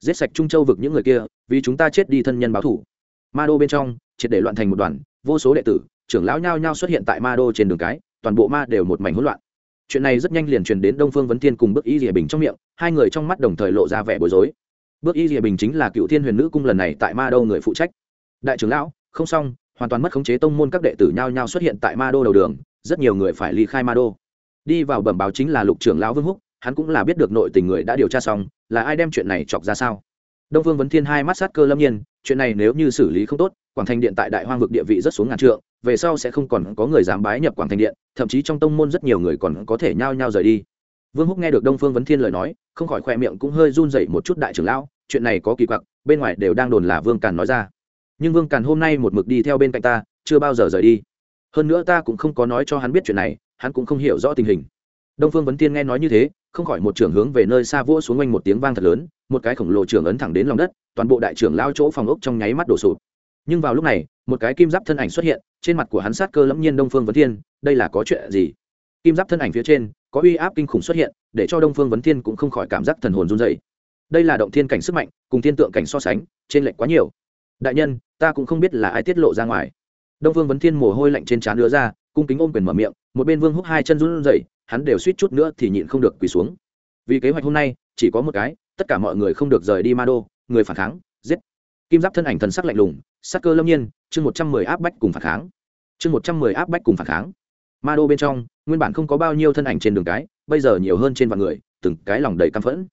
Giết sạch trung châu vực những người kia, vì chúng ta chết đi thân nhân báo thủ. Ma đô bên trong, triệt để loạn thành một đoàn, vô số đệ tử, trưởng lão nhao nhao xuất hiện tại ma đô trên đường cái, toàn bộ ma đều một mảnh hỗn loạn chuyện này rất nhanh liền truyền đến đông phương vấn thiên cùng bước y rìa bình trong miệng, hai người trong mắt đồng thời lộ ra vẻ bối rối. Bước y rìa bình chính là cựu thiên huyền nữ cung lần này tại ma đô người phụ trách. Đại trưởng lão, không xong, hoàn toàn mất khống chế tông môn các đệ tử nhao nhao xuất hiện tại ma đô đầu đường, rất nhiều người phải ly khai ma đô. Đi vào bẩm báo chính là lục trưởng lão vương húc, hắn cũng là biết được nội tình người đã điều tra xong, là ai đem chuyện này chọc ra sao. Đông phương vấn thiên hai mắt sát cơ lâm nhiên, chuyện này nếu như xử lý không tốt, quảng thành điện tại đại hoang vực địa vị rất xuống ngàn trượng về sau sẽ không còn có người dám bái nhập quảng thành điện, thậm chí trong tông môn rất nhiều người còn có thể nhao nhao rời đi. Vương húc nghe được đông phương vấn thiên lời nói, không khỏi khoe miệng cũng hơi run dậy một chút đại trưởng lão, chuyện này có kỳ quặc, bên ngoài đều đang đồn là vương càn nói ra. Nhưng vương càn hôm nay một mực đi theo bên cạnh ta, chưa bao giờ rời đi. Hơn nữa ta cũng không có nói cho hắn biết chuyện này, hắn cũng không hiểu rõ tình hình. Đông phương vấn tiên nghe nói như thế, không khỏi một trưởng hướng về nơi xa vỗ xuống quanh một tiếng vang thật lớn, một cái khổng lồ trưởng ấn thẳng đến lòng đất, toàn bộ đại trưởng lao chỗ phòng ốc trong nháy mắt đổ sụp nhưng vào lúc này, một cái kim giáp thân ảnh xuất hiện, trên mặt của hắn sát cơ lẫm nhiên đông phương vấn thiên, đây là có chuyện gì? Kim giáp thân ảnh phía trên, có uy áp kinh khủng xuất hiện, để cho đông phương vấn thiên cũng không khỏi cảm giác thần hồn run dày đây là động thiên cảnh sức mạnh, cùng thiên tượng cảnh so sánh, trên lệch quá nhiều. Đại nhân, ta cũng không biết là ai tiết lộ ra ngoài. Đông phương vấn thiên mồ hôi lạnh trên trán đưa ra, cung kính ôm quyền mở miệng, một bên vương húc hai chân run rẩy, hắn đều suýt chút nữa thì nhịn không được quỳ xuống. Vì kế hoạch hôm nay, chỉ có một cái, tất cả mọi người không được rời đi ma đô người phản kháng, giết. Kim giáp thân ảnh thần sắc lạnh lùng sắc cơ lâm nhiên, chương một trăm mười áp bách cùng phản kháng. Chương một trăm mười áp bách cùng phản kháng. Ma đô bên trong, nguyên bản không có bao nhiêu thân ảnh trên đường cái, bây giờ nhiều hơn trên vạn người, từng cái lòng đầy căm phẫn.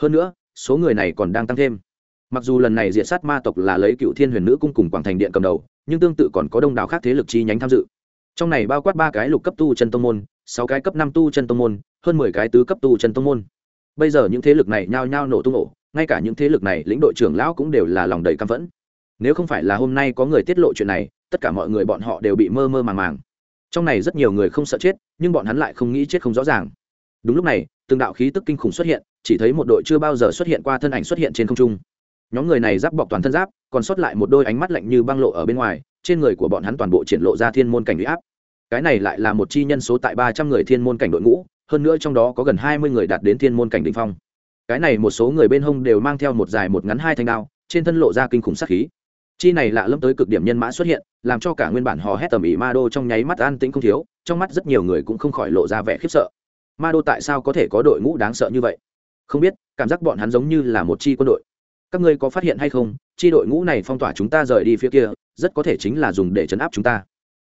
Hơn nữa, số người này còn đang tăng thêm. Mặc dù lần này diện sát ma tộc là lấy cựu thiên huyền nữ cung cùng quảng thành điện cầm đầu, nhưng tương tự còn có đông đảo khác thế lực chi nhánh tham dự. Trong này bao quát ba cái lục cấp tu chân tông môn, sáu cái cấp năm tu chân tông môn, hơn mười cái tứ cấp tu chân tông môn. Bây giờ những thế lực này nhao nhao nổ tung ổ ngay cả những thế lực này lĩnh đội trưởng lão cũng đều là lòng đầy căm phẫn nếu không phải là hôm nay có người tiết lộ chuyện này, tất cả mọi người bọn họ đều bị mơ mơ màng màng. Trong này rất nhiều người không sợ chết, nhưng bọn hắn lại không nghĩ chết không rõ ràng. Đúng lúc này, từng đạo khí tức kinh khủng xuất hiện, chỉ thấy một đội chưa bao giờ xuất hiện qua thân ảnh xuất hiện trên không trung. Nhóm người này giáp bọc toàn thân giáp, còn sót lại một đôi ánh mắt lạnh như băng lộ ở bên ngoài, trên người của bọn hắn toàn bộ triển lộ ra thiên môn cảnh huy áp. Cái này lại là một chi nhân số tại ba trăm người thiên môn cảnh đội ngũ, hơn nữa trong đó có gần hai mươi người đạt đến thiên môn cảnh đ ỉ n h phong. Cái này một số người bên hông đều mang theo một dài một ngắn hai thanh đao, trên thân lộ ra kinh khủng sắc khí chi này lạ lẫm tới cực điểm nhân mã xuất hiện, làm cho cả nguyên bản hò hét tầm ĩ ma đô trong nháy mắt an tĩnh không thiếu, trong mắt rất nhiều người cũng không khỏi lộ ra vẻ khiếp sợ. Ma đô tại sao có thể có đội ngũ đáng sợ như vậy? Không biết, cảm giác bọn hắn giống như là một chi quân đội. Các ngươi có phát hiện hay không, chi đội ngũ này phong tỏa chúng ta rời đi phía kia, rất có thể chính là dùng để chấn áp chúng ta.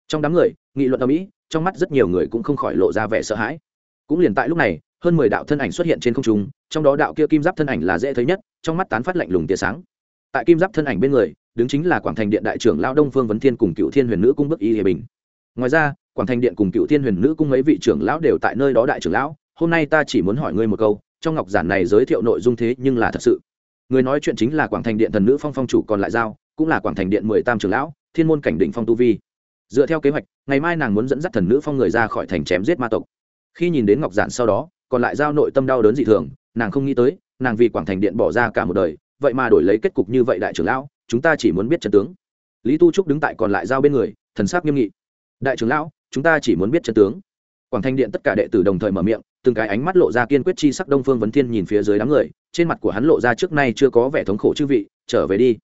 Trong đám người, nghị luận ở mỹ trong mắt rất nhiều người cũng không khỏi lộ ra vẻ sợ hãi. Cũng liền tại lúc này, hơn mười đạo thân ảnh xuất hiện trên không trung, trong đó đạo kia kim giáp thân ảnh là dễ thấy nhất, trong mắt tán phát lạnh lùng tia sáng. Tại kim giáp thân ảnh bên người đứng chính là quảng thành điện đại trưởng lao đông phương vấn thiên cùng cựu thiên huyền nữ cung bức y hề bình. Ngoài ra, quảng thành điện cùng cựu thiên huyền nữ cung mấy vị trưởng lão đều tại nơi đó đại trưởng lão, hôm nay ta chỉ muốn hỏi ngươi một câu, trong ngọc giản này giới thiệu nội dung thế nhưng là thật sự. Người nói chuyện chính là quảng thành điện thần nữ phong phong chủ còn lại giao, cũng là quảng thành điện mười tam trưởng lão, thiên môn cảnh định phong tu vi. Dựa theo kế hoạch, ngày mai nàng muốn dẫn dắt thần nữ phong người ra khỏi thành chém giết ma tộc. Khi nhìn đến ngọc giản sau đó, còn lại giao nội tâm đau đớn dị thường, nàng không nghĩ tới, nàng vì quảng thành điện bỏ ra cả một đời vậy mà đổi lấy kết cục như vậy đại trưởng lão, chúng ta chỉ muốn biết chân tướng. Lý tu trúc đứng tại còn lại giao bên người, thần sắc nghiêm nghị. Đại trưởng lão, chúng ta chỉ muốn biết chân tướng. Quảng thanh điện tất cả đệ tử đồng thời mở miệng, từng cái ánh mắt lộ ra kiên quyết chi sắc đông phương vấn thiên nhìn phía dưới đám người, trên mặt của hắn lộ ra trước nay chưa có vẻ thống khổ chư vị, trở về đi.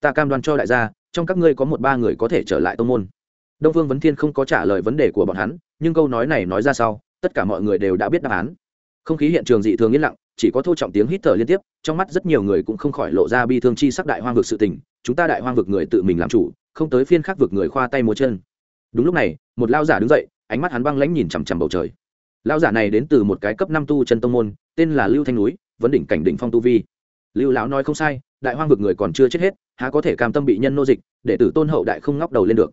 Ta cam đoan cho đại gia, trong các ngươi có một ba người có thể trở lại tông môn. Đông phương vấn thiên không có trả lời vấn đề của bọn hắn, nhưng câu nói này nói ra sau, tất cả mọi người đều đã biết đáp án. Không khí hiện trường dị thường yên lặng chỉ có thô trọng tiếng hít thở liên tiếp, trong mắt rất nhiều người cũng không khỏi lộ ra bi thương chi sắc đại hoang vực sự tình, chúng ta đại hoang vực người tự mình làm chủ, không tới phiên khắc vực người khoa tay múa chân. Đúng lúc này, một lao giả đứng dậy, ánh mắt hắn băng lãnh nhìn chằm chằm bầu trời. Lao giả này đến từ một cái cấp năm tu chân tông môn, tên là lưu thanh núi, vấn đỉnh cảnh đỉnh phong tu vi. Lưu lão nói không sai, đại hoang vực người còn chưa chết hết, há có thể cam tâm bị nhân nô dịch, để tử tôn hậu đại không ngóc đầu lên được.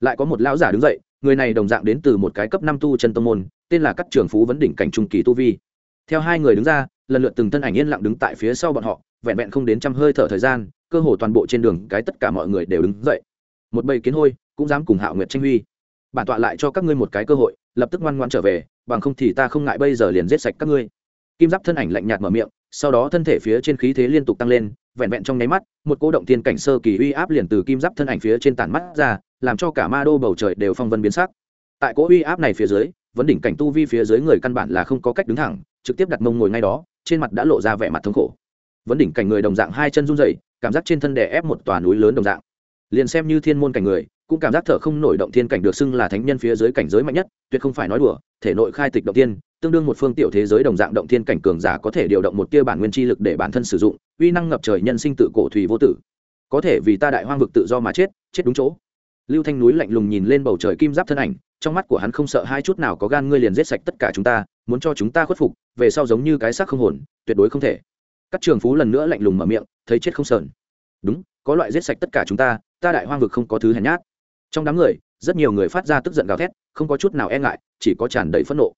Lại có một lão giả đứng dậy, người này đồng dạng đến từ một cái cấp năm tu chân tông môn, tên là các trường phú vấn đỉnh cảnh trung kỳ tu vi. Theo hai người đứng ra lần lượt từng thân ảnh yên lặng đứng tại phía sau bọn họ, vẹn vẹn không đến trăm hơi thở thời gian, cơ hồ toàn bộ trên đường cái tất cả mọi người đều đứng dậy. Một bầy kiến hôi cũng dám cùng hạo nguyệt tranh huy. Bản tọa lại cho các ngươi một cái cơ hội, lập tức ngoan ngoan trở về, bằng không thì ta không ngại bây giờ liền giết sạch các ngươi. Kim giáp thân ảnh lạnh nhạt mở miệng, sau đó thân thể phía trên khí thế liên tục tăng lên, vẹn vẹn trong nháy mắt, một cố động tiên cảnh sơ kỳ uy áp liền từ kim giáp thân ảnh phía trên tản mắt ra, làm cho cả ma đô bầu trời đều phong vân biến sắc. Tại cố uy áp này phía dưới, vấn đỉnh cảnh tu vi phía dưới người căn bản là không có cách đứng thẳng, trực tiếp đặt mông ngồi ngay đó trên mặt đã lộ ra vẻ mặt thống khổ. Vấn đỉnh cảnh người đồng dạng hai chân run rẩy, cảm giác trên thân đè ép một tòa núi lớn đồng dạng. Liền xem như thiên môn cảnh người, cũng cảm giác thở không nổi động thiên cảnh được xưng là thánh nhân phía dưới cảnh giới mạnh nhất, tuyệt không phải nói đùa, thể nội khai tịch động tiên tương đương một phương tiểu thế giới đồng dạng động thiên cảnh cường giả có thể điều động một tia bản nguyên chi lực để bản thân sử dụng, uy năng ngập trời nhân sinh tự cổ thủy vô tử. Có thể vì ta đại hoang vực tự do mà chết chết đúng chỗ. Lưu thanh núi lạnh lùng nhìn lên bầu trời kim giáp thân ảnh, trong mắt của hắn không sợ hai chút nào có gan ngươi liền giết sạch tất cả chúng ta muốn cho chúng ta khuất phục, về sau giống như cái xác không hồn, tuyệt đối không thể. Các trường phú lần nữa lạnh lùng mở miệng, thấy chết không sờn. Đúng, có loại giết sạch tất cả chúng ta ta đại hoang vực không có thứ hèn nhát. Trong đám người, rất nhiều người phát ra tức giận gào thét, không có chút nào e ngại, chỉ có tràn đầy phẫn nộ.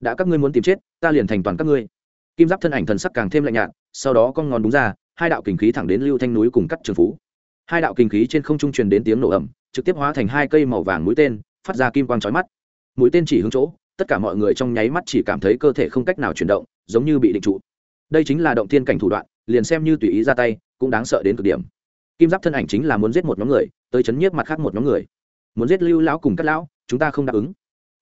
Đã các ngươi muốn tìm chết, ta liền thành toàn các ngươi. Kim giáp thân ảnh thần sắc càng thêm lạnh nhạt, sau đó con ngón đúng ra, hai đạo kình khí thẳng đến lưu thanh núi cùng cắt trường phú. Hai đạo kình khí trên không trung truyền đến tiếng nổ ẩm trực tiếp hóa thành hai cây màu vàng mũi tên, phát ra kim quang trói mắt. Mũi tên chỉ hướng chỗ tất cả mọi người trong nháy mắt chỉ cảm thấy cơ thể không cách nào chuyển động, giống như bị định trụ. Đây chính là động thiên cảnh thủ đoạn, liền xem như tùy ý ra tay, cũng đáng sợ đến cực điểm. Kim giáp thân ảnh chính là muốn giết một nhóm người, tới chấn nhiếp mặt khác một nhóm người. Muốn giết lưu lão cùng các lão, chúng ta không đáp ứng.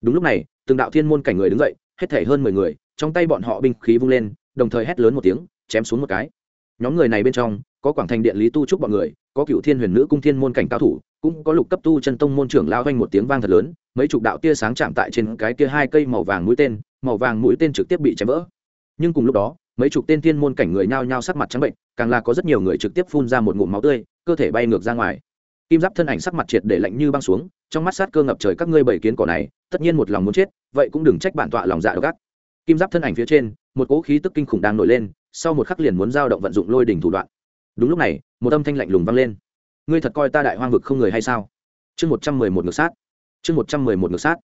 Đúng lúc này, từng đạo thiên môn cảnh người đứng dậy, hết thể hơn mười người, trong tay bọn họ binh khí vung lên, đồng thời hét lớn một tiếng, chém xuống một cái. Nhóm người này bên trong, có quảng thành điện lý tu trúc bọn người, có cựu thiên huyền nữ cung thiên môn cảnh cao thủ cũng có lục cấp tu chân tông môn trưởng lao vang một tiếng vang thật lớn, mấy chục đạo tia sáng chạm tại trên cái kia hai cây màu vàng mũi tên, màu vàng mũi tên trực tiếp bị chém vỡ. Nhưng cùng lúc đó, mấy chục tên thiên môn cảnh người nhao nhao sắc mặt trắng bệnh, càng là có rất nhiều người trực tiếp phun ra một ngụm máu tươi, cơ thể bay ngược ra ngoài. Kim giáp thân ảnh sắc mặt triệt để lạnh như băng xuống, trong mắt sát cơ ngập trời các ngươi bảy kiến cỏ này, tất nhiên một lòng muốn chết, vậy cũng đừng trách bản tọa lòng dạ gắt kim giáp thân ảnh phía trên, một cỗ khí tức kinh khủng đang nổi lên, sau một khắc liền muốn dao động vận dụng lôi đỉnh thủ đoạn. Đúng lúc này, một âm thanh lạnh lùng vang lên ngươi thật coi ta đại hoang vực không người hay sao? Chương một trăm mười một ngược sát. Chương một trăm mười một ngược sát.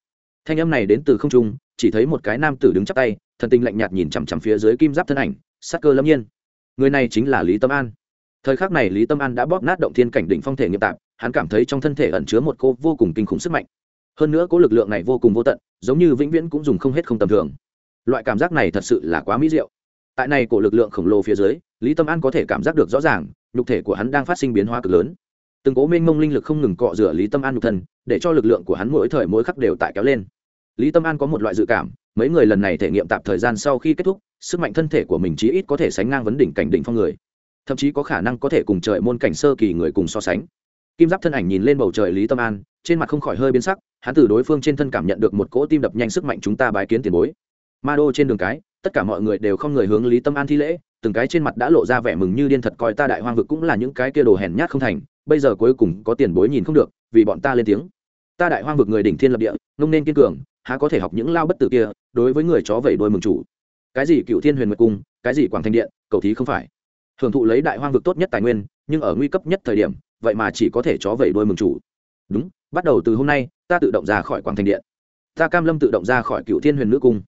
Thanh âm này đến từ không trung, chỉ thấy một cái nam tử đứng chắp tay, thần tình lạnh nhạt nhìn chằm chằm phía dưới kim giáp thân ảnh sắc cơ lâm nhiên. Người này chính là lý tâm an. Thời khắc này lý tâm an đã bóp nát động thiên cảnh đỉnh phong thể nghiệp tạp, hắn cảm thấy trong thân thể ẩn chứa một cô vô cùng kinh khủng sức mạnh. Hơn nữa cố lực lượng này vô cùng vô tận, giống như vĩnh viễn cũng dùng không hết không tầm thường. Loại cảm giác này thật sự là quá mỹ diệu. Tại này cổ lực lượng khổng lồ phía dưới, lý tâm an có thể cảm giác được rõ ràng, nhục thể của hắn đang phát sinh biến hóa cực lớn từng cố mênh mông linh lực không ngừng cọ rửa lý tâm an nhục thân, để cho lực lượng của hắn mỗi thời mỗi khắc đều tại kéo lên. Lý tâm an có một loại dự cảm, mấy người lần này thể nghiệm tạm thời gian sau khi kết thúc, sức mạnh thân thể của mình chí ít có thể sánh ngang vấn đỉnh cảnh đỉnh phong người. Thậm chí có khả năng có thể cùng trời môn cảnh sơ kỳ người cùng so sánh. Kim giáp thân ảnh nhìn lên bầu trời lý tâm an, trên mặt không khỏi hơi biến sắc, hắn từ đối phương trên thân cảm nhận được một cỗ tim đập nhanh sức mạnh chúng ta bái kiến tiền bối. Ma đô trên đường cái, tất cả mọi người đều không người hướng lý tâm an thi lễ, từng cái trên mặt đã lộ ra vẻ mừng như điên thật coi ta đại hoang vực cũng là những cái kia đồ hèn nhát không thành bây giờ cuối cùng có tiền bối nhìn không được, vì bọn ta lên tiếng. Ta đại hoang vực người đỉnh thiên lập địa nông nên kiên cường, há có thể học những lao bất tử kia, đối với người chó vẩy đôi mừng chủ. Cái gì cựu thiên huyền mật cung, cái gì quảng thanh điện, cầu thí không phải. Hưởng thụ lấy đại hoang vực tốt nhất tài nguyên, nhưng ở nguy cấp nhất thời điểm, vậy mà chỉ có thể chó vẩy đôi mừng chủ. Đúng, bắt đầu từ hôm nay, ta tự động ra khỏi quảng thanh điện. Ta cam lâm tự động ra khỏi cựu thiên huyền nữ cung.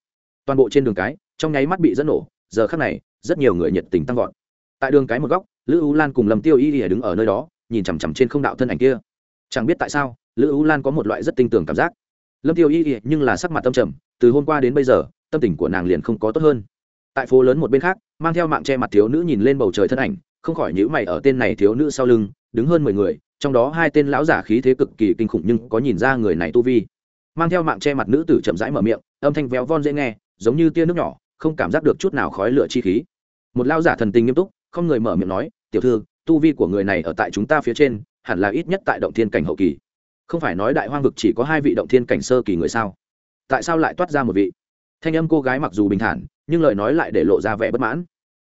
Toàn bộ trên đường cái, trong nháy mắt bị dẫn nổ, giờ khắc này, rất nhiều người nhiệt tình tăng vọt. Tại đường cái một góc, lữ u lan cùng lâm tiêu y ỉa đứng ở nơi đó nhìn chằm chằm trên không đạo thân ảnh kia. Chẳng biết tại sao, lữ u lan có một loại rất tinh tường cảm giác. Lâm tiêu y y nhưng là sắc mặt tâm trầm, từ hôm qua đến bây giờ, tâm tình của nàng liền không có tốt hơn. Tại phố lớn một bên khác, mang theo mạng che mặt thiếu nữ nhìn lên bầu trời thân ảnh, không khỏi nhữ mày ở tên này thiếu nữ sau lưng, đứng hơn mười người, trong đó hai tên lão giả khí thế cực kỳ kinh khủng nhưng có nhìn ra người này tu vi. Mang theo mạng che mặt nữ tử chậm rãi mở miệng, âm thanh véo von dễ nghe, giống như tia nước nhỏ, không cảm giác được chút nào khói lửa chi khí. Một lao giả thần tình nghiêm túc, không người mở miệng nói, tiểu thư tu vi của người này ở tại chúng ta phía trên, hẳn là ít nhất tại động thiên cảnh hậu kỳ. Không phải nói đại hoang vực chỉ có hai vị động thiên cảnh sơ kỳ người sao? Tại sao lại toát ra một vị? Thanh âm cô gái mặc dù bình thản, nhưng lời nói lại để lộ ra vẻ bất mãn.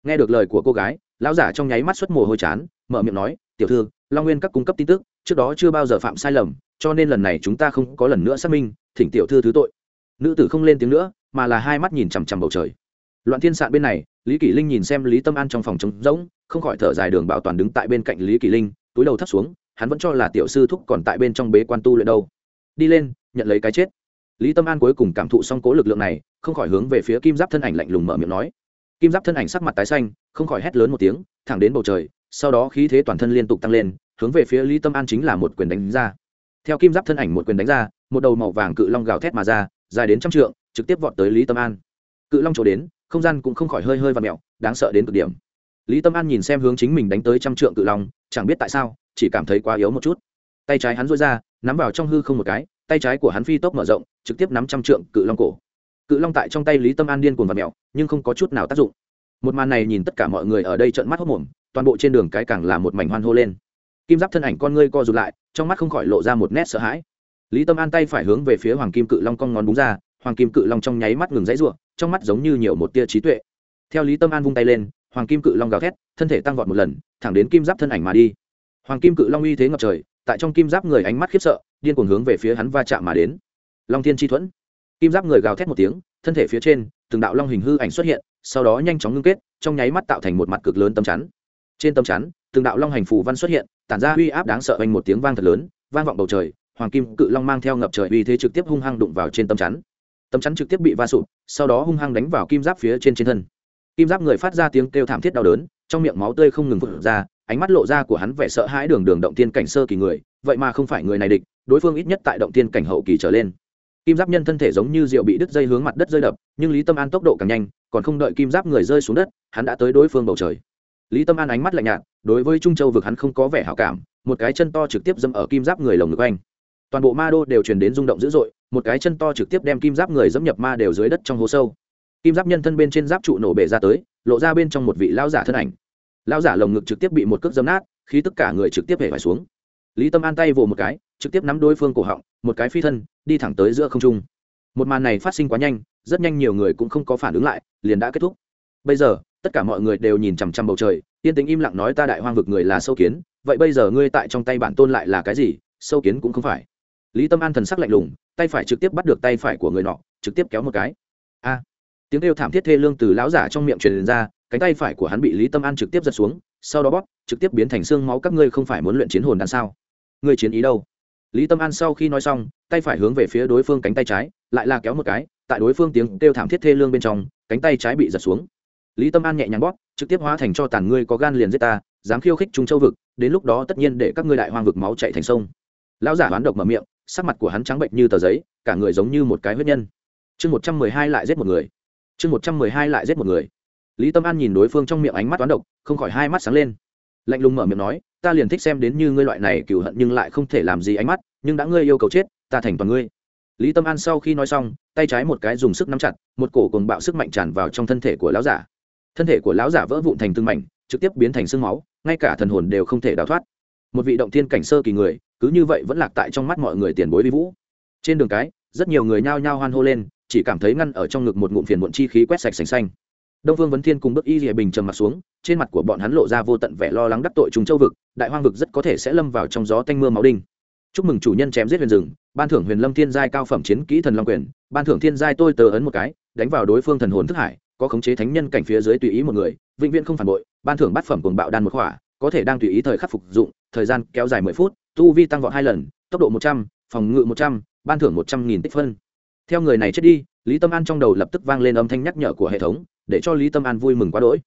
Nghe được lời của cô gái, lão giả trong nháy mắt xuất mồ hôi chán, mở miệng nói, tiểu thư, long nguyên các cung cấp tin tức, trước đó chưa bao giờ phạm sai lầm, cho nên lần này chúng ta không có lần nữa xác minh, thỉnh tiểu thư thứ tội. Nữ tử không lên tiếng nữa, mà là hai mắt nhìn chằm chằm bầu trời loạn thiên sạn bên này, lý kỷ linh nhìn xem lý tâm an trong phòng trống rỗng, không khỏi thở dài đường bảo toàn đứng tại bên cạnh lý kỷ linh, túi đầu thấp xuống, hắn vẫn cho là tiểu sư thúc còn tại bên trong bế quan tu luyện đâu. Đi lên, nhận lấy cái chết. Lý tâm an cuối cùng cảm thụ xong cố lực lượng này, không khỏi hướng về phía kim giáp thân ảnh lạnh lùng mở miệng nói. Kim giáp thân ảnh sắc mặt tái xanh, không khỏi hét lớn một tiếng, thẳng đến bầu trời, sau đó khí thế toàn thân liên tục tăng lên, hướng về phía lý tâm an chính là một quyền đánh ra. Theo kim giáp thân ảnh một quyền đánh ra, một đầu màu vàng cự long gào thét mà ra, dài đến trăm trượng, trực tiếp vọt tới lý tâm an. Cự long chỗ đến không gian cũng không khỏi hơi hơi và mẹo, đáng sợ đến cực điểm. Lý tâm an nhìn xem hướng chính mình đánh tới trăm trượng cự long, chẳng biết tại sao, chỉ cảm thấy quá yếu một chút. Tay trái hắn dối ra, nắm vào trong hư không một cái, tay trái của hắn phi tốc mở rộng, trực tiếp nắm trăm trượng cự long cổ. Cự long tại trong tay lý tâm an điên cuồng và mẹo, nhưng không có chút nào tác dụng. Một màn này nhìn tất cả mọi người ở đây trợn mắt hốc mồm toàn bộ trên đường cái càng là một mảnh hoan hô lên. Kim giáp thân ảnh con ngươi co rụt lại, trong mắt không khỏi lộ ra một nét sợ hãi. Lý tâm an tay phải hướng về phía hoàng kim cự long con ngón búng ra hoàng kim cự long trong nháy mắt ngừng dãy r u ộ trong mắt giống như nhiều một tia trí tuệ. Theo lý tâm an vung tay lên, hoàng kim cự long gào thét, thân thể tăng vọt một lần, thẳng đến kim giáp thân ảnh mà đi. Hoàng kim cự long uy thế ngập trời, tại trong kim giáp người ánh mắt khiếp sợ, điên cuồng hướng về phía hắn va chạm mà đến. Long thiên chi thuẫn. Kim giáp người gào thét một tiếng, thân thể phía trên, từng đạo long hình hư ảnh xuất hiện, sau đó nhanh chóng ngưng kết, trong nháy mắt tạo thành một mặt cực lớn tấm chắn. Trên tấm chắn, từng đạo long hành phù văn xuất hiện, tản ra uy áp đáng sợ oanh một tiếng vang thật lớn, vang vọng bầu trời, hoàng kim cự long mang theo ngập trời uy thế trực tiếp hung hăng đụng vào trên tấm chắn tấm chắn trực tiếp bị va sụp, sau đó hung hăng đánh vào kim giáp phía trên trên thân. Kim giáp người phát ra tiếng kêu thảm thiết đau đớn, trong miệng máu tươi không ngừng vượt ra, ánh mắt lộ ra của hắn vẻ sợ hãi đường đường động tiên cảnh sơ kỳ người, vậy mà không phải người này địch, đối phương ít nhất tại động tiên cảnh hậu kỳ trở lên. Kim giáp nhân thân thể giống như rượu bị đứt dây hướng mặt đất rơi đập, nhưng lý tâm an tốc độ càng nhanh, còn không đợi kim giáp người rơi xuống đất, hắn đã tới đối phương bầu trời. Lý tâm an ánh mắt lạnh nhạt, đối với trung châu vực hắn không có vẻ hảo cảm, một cái chân to trực tiếp dâm ở kim giáp người lồng ngực anh toàn bộ ma đô đều truyền đến rung động dữ dội, một cái chân to trực tiếp đem kim giáp người dẫm nhập ma đều dưới đất trong hố sâu. Kim giáp nhân thân bên trên giáp trụ nổ bể ra tới, lộ ra bên trong một vị lao giả thân ảnh. Lao giả lồng ngực trực tiếp bị một cước dấm nát khi tất cả người trực tiếp hể phải xuống. Lý tâm an tay vồ một cái, trực tiếp nắm đối phương cổ họng, một cái phi thân, đi thẳng tới giữa không trung. Một màn này phát sinh quá nhanh, rất nhanh nhiều người cũng không có phản ứng lại, liền đã kết thúc. Bây giờ, tất cả mọi người đều nhìn chằm chằm bầu trời tiên tính im lặng nói ta đại hoang vực người là sâu kiến, vậy bây giờ ngươi tại trong tay bản tôn lại là cái gì, sâu kiến cũng không phải lý tâm an thần sắc lạnh lùng, tay phải trực tiếp bắt được tay phải của người nọ, trực tiếp kéo một cái. A! Tiếng kêu thảm thiết thê lương từ lão giả trong miệng truyền ra, cánh tay phải của hắn bị lý tâm an trực tiếp giật xuống, sau đó bóp, trực tiếp biến thành xương máu các ngươi không phải muốn luyện chiến hồn đằng sao? Ngươi chiến ý đâu? Lý tâm an sau khi nói xong, tay phải hướng về phía đối phương cánh tay trái, lại là kéo một cái, tại đối phương tiếng kêu thảm thiết thê lương bên trong, cánh tay trái bị giật xuống. Lý tâm an nhẹ nhàng bóp, trực tiếp hóa thành cho tàn ngươi có gan liền giết ta, dám khiêu khích trung châu vực, đến lúc đó tất nhiên để các ngươi đại hoang vực máu chạy thành sông. Lão giả hoán độc mở miệng sắc mặt của hắn trắng bệnh như tờ giấy, cả người giống như một cái huyết nhân. Chương một trăm mười hai lại giết một người. Chương một trăm mười hai lại giết một người. Lý tâm an nhìn đối phương trong miệng ánh mắt toán độc, không khỏi hai mắt sáng lên. Lạnh lùng mở miệng nói, ta liền thích xem đến như ngươi loại này cựu hận nhưng lại không thể làm gì ánh mắt, nhưng đã ngươi yêu cầu chết, ta thành toàn ngươi. Lý tâm an sau khi nói xong, tay trái một cái dùng sức nắm chặt, một cổ cùng bạo sức mạnh tràn vào trong thân thể của lão giả. Thân thể của lão giả vỡ vụn thành từng mảnh, trực tiếp biến thành sương máu, ngay cả thần hồn đều không thể đào thoát. Một vị động thiên cảnh sơ kỳ người cứ như vậy vẫn lạc tại trong mắt mọi người tiền bối vi vũ. Trên đường cái, rất nhiều người nhao nhao hoan hô lên, chỉ cảm thấy ngăn ở trong ngực một ngụm phiền muộn chi khí quét sạch sành xanh. Đông vương vấn thiên cùng bước y rìa bình trầm mặt xuống, trên mặt của bọn hắn lộ ra vô tận vẻ lo lắng đắc tội trùng châu vực, đại hoang vực rất có thể sẽ lâm vào trong gió tanh mưa máu đinh. Chúc mừng chủ nhân chém giết huyền rừng, ban thưởng huyền lâm thiên giai cao phẩm chiến kỹ thần long quyền, ban thưởng thiên giai tôi tờ ấn một cái, đánh vào đối phương thần hồn thức hải, có khống chế thánh nhân cảnh phía dưới tùy ý một người, vĩnh viễn không phản bội, ban thưởng bát phẩm cuồng bạo đan một khỏa, có thể đang tùy ý thời khắc phục dụng, thời gian kéo dài mười phút tu vi tăng vọt hai lần, tốc độ một trăm, phòng ngự một trăm, ban thưởng một trăm nghìn tích phân. Theo người này chết đi, lý tâm an trong đầu lập tức vang lên âm thanh nhắc nhở của hệ thống, để cho lý tâm an vui mừng quá đỗi.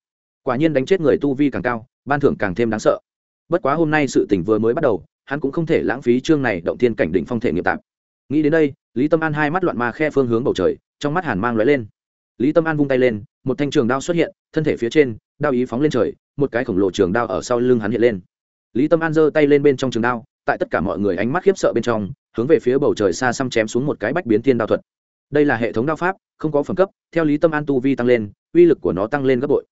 Quả nhiên đánh chết người tu vi càng cao, ban thưởng càng thêm đáng sợ. Bất quá hôm nay sự tỉnh vừa mới bắt đầu, hắn cũng không thể lãng phí chương này động thiên cảnh đỉnh phong thể nghiệp tạp. Nghĩ đến đây, lý tâm an hai mắt loạn ma khe phương hướng bầu trời, trong mắt hàn mang lóe lên. Lý tâm an vung tay lên, một thanh trường đao xuất hiện, thân thể phía trên, đao ý phóng lên trời, một cái khổng lồ trường đao ở sau lưng hắn hiện lên. Lý tâm an giơ tay lên bên trong trường đao tại tất cả mọi người ánh mắt khiếp sợ bên trong, hướng về phía bầu trời xa xăm chém xuống một cái bách biến thiên đao thuật. Đây là hệ thống đao pháp, không có phẩm cấp, theo lý tâm an tu vi tăng lên, uy lực của nó tăng lên gấp bội.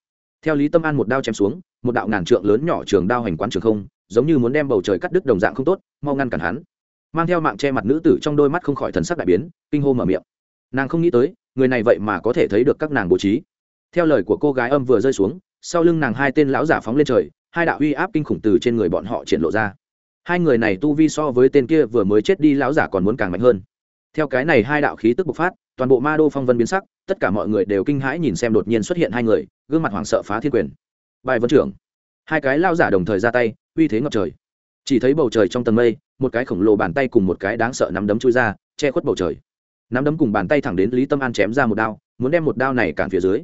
Theo lý tâm an một đao chém xuống, một đạo ngàn trượng lớn nhỏ trường đao hành quán trường không, giống như muốn đem bầu trời cắt đứt đồng dạng không tốt, mau ngăn cản hắn. Mang theo mạng che mặt nữ tử trong đôi mắt không khỏi thần sắc đại biến, kinh hô mở miệng. Nàng không nghĩ tới, người này vậy mà có thể thấy được các nàng bố trí. Theo lời của cô gái âm vừa rơi xuống, sau lưng nàng hai tên lão giả phóng lên trời, hai đạo uy áp kinh khủng từ trên người bọn họ triển lộ ra hai người này tu vi so với tên kia vừa mới chết đi lão giả còn muốn càng mạnh hơn. Theo cái này hai đạo khí tức bộc phát, toàn bộ ma đô phong vân biến sắc, tất cả mọi người đều kinh hãi nhìn xem đột nhiên xuất hiện hai người, gương mặt hoảng sợ phá thiên quyền. Bài vân trưởng. Hai cái lao giả đồng thời ra tay, uy thế ngập trời. Chỉ thấy bầu trời trong tầng mây, một cái khổng lồ bàn tay cùng một cái đáng sợ nắm đấm chui ra, che khuất bầu trời. Nắm đấm cùng bàn tay thẳng đến lý tâm an chém ra một đao, muốn đem một đao này cản phía dưới.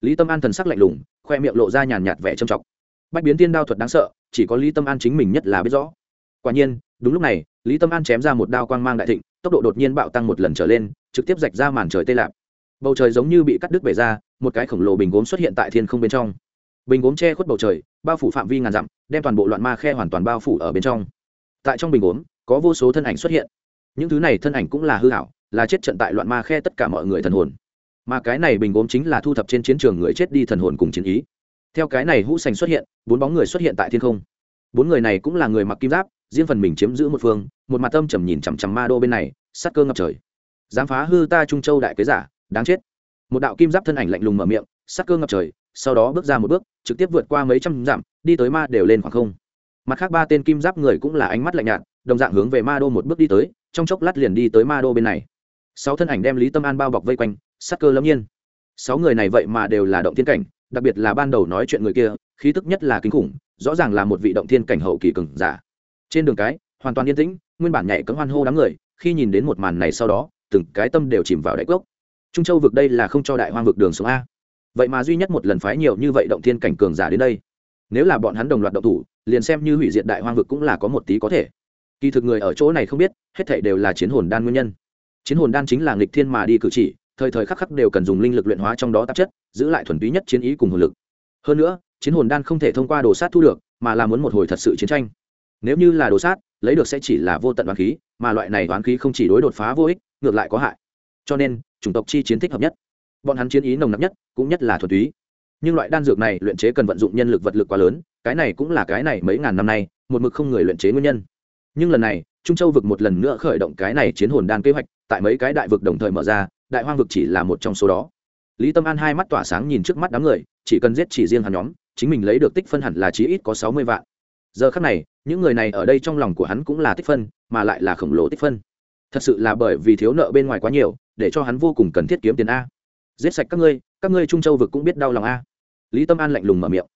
Lý tâm an thần sắc lạnh lùng, khoe miệng lộ ra nhàn nhạt vẻ trầm trọng. Bách biến tiên đao thuật đáng sợ, chỉ có lý tâm an chính mình nhất là biết rõ quả nhiên, đúng lúc này, lý tâm an chém ra một đao quang mang đại thịnh, tốc độ đột nhiên bạo tăng một lần trở lên, trực tiếp rạch ra màn trời tê lạp. Bầu trời giống như bị cắt đứt bể ra, một cái khổng lồ bình gốm xuất hiện tại thiên không bên trong. Bình gốm che khuất bầu trời, bao phủ phạm vi ngàn dặm, đem toàn bộ loạn ma khe hoàn toàn bao phủ ở bên trong. Tại trong bình gốm, có vô số thân ảnh xuất hiện. Những thứ này thân ảnh cũng là hư hảo là chết trận tại loạn ma khe tất cả mọi người thần hồn. Mà cái này bình gốm chính là thu thập trên chiến trường người chết đi thần hồn cùng chiến ý. Theo cái này hũ sành xuất hiện, bốn bóng người xuất hiện tại thiên không. Bốn người này cũng là người mặc kim giáp riêng phần mình chiếm giữ một phương, một mặt tâm trầm nhìn chằm chằm ma đô bên này, sắc cơ ngập trời. Dám phá hư ta trung châu đại kế giả, đáng chết. Một đạo kim giáp thân ảnh lạnh lùng mở miệng, sắc cơ ngập trời, sau đó bước ra một bước, trực tiếp vượt qua mấy trăm dặm, đi tới ma đều lên khoảng không. Mặt khác ba tên kim giáp người cũng là ánh mắt lạnh nhạt, đồng dạng hướng về ma đô một bước đi tới, trong chốc lát liền đi tới ma đô bên này. Sáu thân ảnh đem lý tâm an bao bọc vây quanh, sắc cơ lâm nhiên. Sáu người này vậy mà đều là động thiên cảnh, đặc biệt là ban đầu nói chuyện người kia, khí tức nhất là kinh khủng, rõ ràng là một vị động thiên cảnh hậu kỳ cường giả trên đường cái, hoàn toàn yên tĩnh, nguyên bản nhảy cấm hoan hô đám người, khi nhìn đến một màn này sau đó, từng cái tâm đều chìm vào đáy cốc. Trung châu vực đây là không cho đại hoang vực đường xuống a. Vậy mà duy nhất một lần phái nhiều như vậy động thiên cảnh cường giả đến đây. Nếu là bọn hắn đồng loạt động thủ, liền xem như hủy diệt đại hoang vực cũng là có một tí có thể. Kỳ thực người ở chỗ này không biết, hết thảy đều là chiến hồn đan nguyên nhân. Chiến hồn đan chính là nghịch thiên mà đi cử chỉ, thời thời khắc khắc đều cần dùng linh lực luyện hóa trong đó tạp chất, giữ lại thuần túy nhất chiến ý cùng hồn lực. Hơn nữa, chiến hồn đan không thể thông qua đồ sát thu được, mà là muốn một hồi thật sự chiến tranh nếu như là đồ sát, lấy được sẽ chỉ là vô tận đoán khí, mà loại này đoán khí không chỉ đối đột phá vô ích, ngược lại có hại. Cho nên, chủng tộc chi chiến thích hợp nhất. Bọn hắn chiến ý nồng nặc nhất, cũng nhất là thuần túy. Nhưng loại đan dược này luyện chế cần vận dụng nhân lực vật lực quá lớn, cái này cũng là cái này mấy ngàn năm nay, một mực không người luyện chế nguyên nhân. Nhưng lần này, trung châu vực một lần nữa khởi động cái này chiến hồn đan kế hoạch, tại mấy cái đại vực đồng thời mở ra, đại hoang vực chỉ là một trong số đó. Lý tâm an hai mắt tỏa sáng nhìn trước mắt đám người, chỉ cần giết chỉ riêng hắn nhóm, chính mình lấy được tích phân hẳn là chí ít có sáu mươi vạn giờ khắc này, những người này ở đây trong lòng của hắn cũng là tích phân, mà lại là khổng lồ tích phân. Thật sự là bởi vì thiếu nợ bên ngoài quá nhiều, để cho hắn vô cùng cần thiết kiếm tiền a. Giết sạch các ngươi các ngươi trung châu vực cũng biết đau lòng a. Lý tâm an lạnh lùng mở miệng.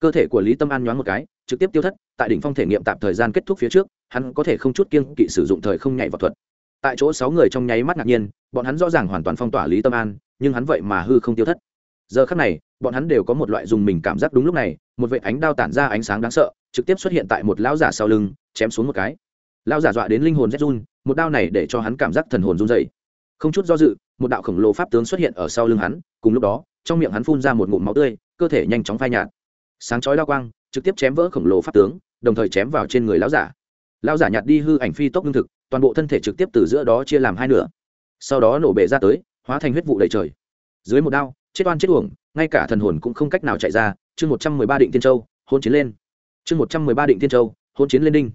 Cơ thể của lý tâm an nhoáng một cái, trực tiếp tiêu thất, tại đỉnh phong thể nghiệm tạm thời gian kết thúc phía trước, hắn có thể không chút kiên kỵ sử dụng thời không nhảy vào thuật. Tại chỗ sáu người trong nháy mắt ngạc nhiên, bọn hắn rõ ràng hoàn toàn phong tỏa lý tâm an, nhưng hắn vậy mà hư không tiêu thất. Giờ khắc này, bọn hắn đều có một loại dùng mình cảm giác đúng lúc này, một vệ ánh đao tản ra ánh sáng đáng sợ trực tiếp xuất hiện tại một lão giả sau lưng, chém xuống một cái. Lão giả dọa đến linh hồn rét run, một đao này để cho hắn cảm giác thần hồn run dày không chút do dự, một đạo khổng lồ pháp tướng xuất hiện ở sau lưng hắn, cùng lúc đó, trong miệng hắn phun ra một ngụm máu tươi, cơ thể nhanh chóng phai nhạt. Sáng chói lao quang, trực tiếp chém vỡ khổng lồ pháp tướng, đồng thời chém vào trên người lão giả. Lão giả nhạt đi hư ảnh phi tốc lương thực, toàn bộ thân thể trực tiếp từ giữa đó chia làm hai nửa. Sau đó nổ bể ra tới, hóa thành huyết vụ đầy trời. Dưới một đao, chết oan chết uổng, ngay cả thần hồn cũng không cách nào chạy ra, chương một trăm mười ba định tiên châu, hôn chiến lên chương một trăm mười ba định Thiên châu hôn chiến lên đinh.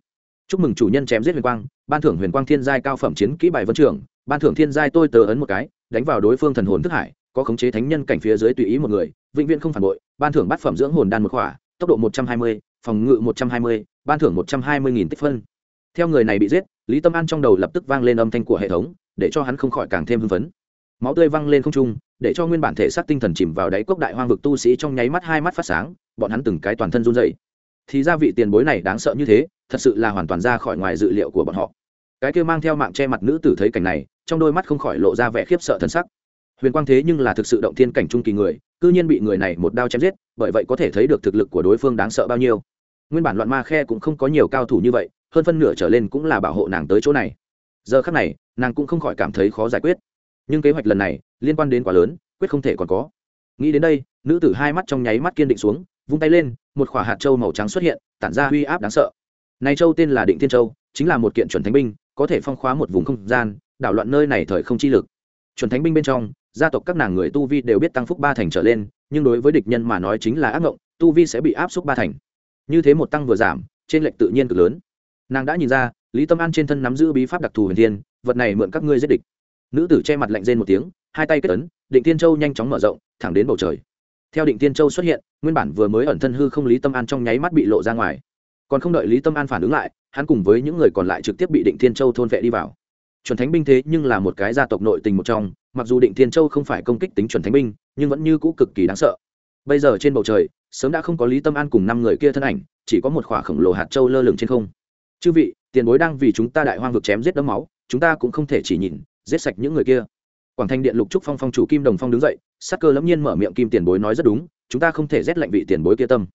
Chúc mừng chủ nhân chém giết huyền quang, ban thưởng huyền quang thiên giai cao phẩm chiến kỹ bài vân trưởng, ban thưởng thiên giai tôi tờ ấn một cái, đánh vào đối phương thần hồn thức hải, có khống chế thánh nhân cảnh phía dưới tùy ý một người, vĩnh viễn không phản bội, ban thưởng bát phẩm dưỡng hồn đan một khỏa, tốc độ một trăm hai mươi, phòng ngự một trăm hai mươi, ban thưởng một trăm hai mươi nghìn tích phân. Theo người này bị giết, lý tâm an trong đầu lập tức vang lên âm thanh của hệ thống, để cho hắn không khỏi càng thêm hưng phấn. Máu tươi văng lên không trung, để cho nguyên bản thể xác tinh thần chìm vào đáy cốc đại hoang vực tu sĩ trong nháy mắt hai mắt phát sáng, bọn hắn từng cái toàn thân run dậy thì ra vị tiền bối này đáng sợ như thế, thật sự là hoàn toàn ra khỏi ngoài dự liệu của bọn họ. Cái kia mang theo mạng che mặt nữ tử thấy cảnh này, trong đôi mắt không khỏi lộ ra vẻ khiếp sợ thần sắc. Huyền quang thế nhưng là thực sự động thiên cảnh trung kỳ người, cư nhiên bị người này một đao chém giết, bởi vậy có thể thấy được thực lực của đối phương đáng sợ bao nhiêu. Nguyên bản loạn ma khe cũng không có nhiều cao thủ như vậy, hơn phân nửa trở lên cũng là bảo hộ nàng tới chỗ này. Giờ khác này, nàng cũng không khỏi cảm thấy khó giải quyết. Nhưng kế hoạch lần này, liên quan đến quá lớn, quyết không thể còn có. Nghĩ đến đây, nữ tử hai mắt trong nháy mắt kiên định xuống vung tay lên, một khỏa hạt châu màu trắng xuất hiện, tản ra uy áp đáng sợ. Này châu tên là định thiên châu, chính là một kiện chuẩn thánh binh, có thể phong khóa một vùng không gian, đảo loạn nơi này thời không chi lực. Chuẩn thánh binh bên trong, gia tộc các nàng người tu vi đều biết tăng phúc ba thành trở lên, nhưng đối với địch nhân mà nói chính là ác ngộng, tu vi sẽ bị áp xúc ba thành. Như thế một tăng vừa giảm, trên lệnh tự nhiên cực lớn. Nàng đã nhìn ra, lý tâm an trên thân nắm giữ bí pháp đặc thù huyền thiên, vật này mượn các ngươi giết địch. Nữ tử che mặt lạnh rên một tiếng, hai tay kết ấn, định thiên châu nhanh chóng mở rộng, thẳng đến bầu trời theo định tiên châu xuất hiện, nguyên bản vừa mới ẩn thân hư không lý tâm an trong nháy mắt bị lộ ra ngoài. Còn không đợi lý tâm an phản ứng lại, hắn cùng với những người còn lại trực tiếp bị định tiên châu thôn vệ đi vào. Chuẩn thánh binh thế nhưng là một cái gia tộc nội tình một trong, mặc dù định tiên châu không phải công kích tính chuẩn thánh binh, nhưng vẫn như cũ cực kỳ đáng sợ. Bây giờ trên bầu trời, sớm đã không có lý tâm an cùng năm người kia thân ảnh, chỉ có một khỏa khổng lồ hạt châu lơ lửng trên không. Chư vị, tiền bối đang vì chúng ta đại hoang vực chém giết đấm máu, chúng ta cũng không thể chỉ nhìn, giết sạch những người kia. Quảng thanh điện lục trúc phong phong chủ kim đồng phong đứng dậy sắc cơ lẫm nhiên mở miệng kim tiền bối nói rất đúng, chúng ta không thể rét lạnh vị tiền bối kia tâm.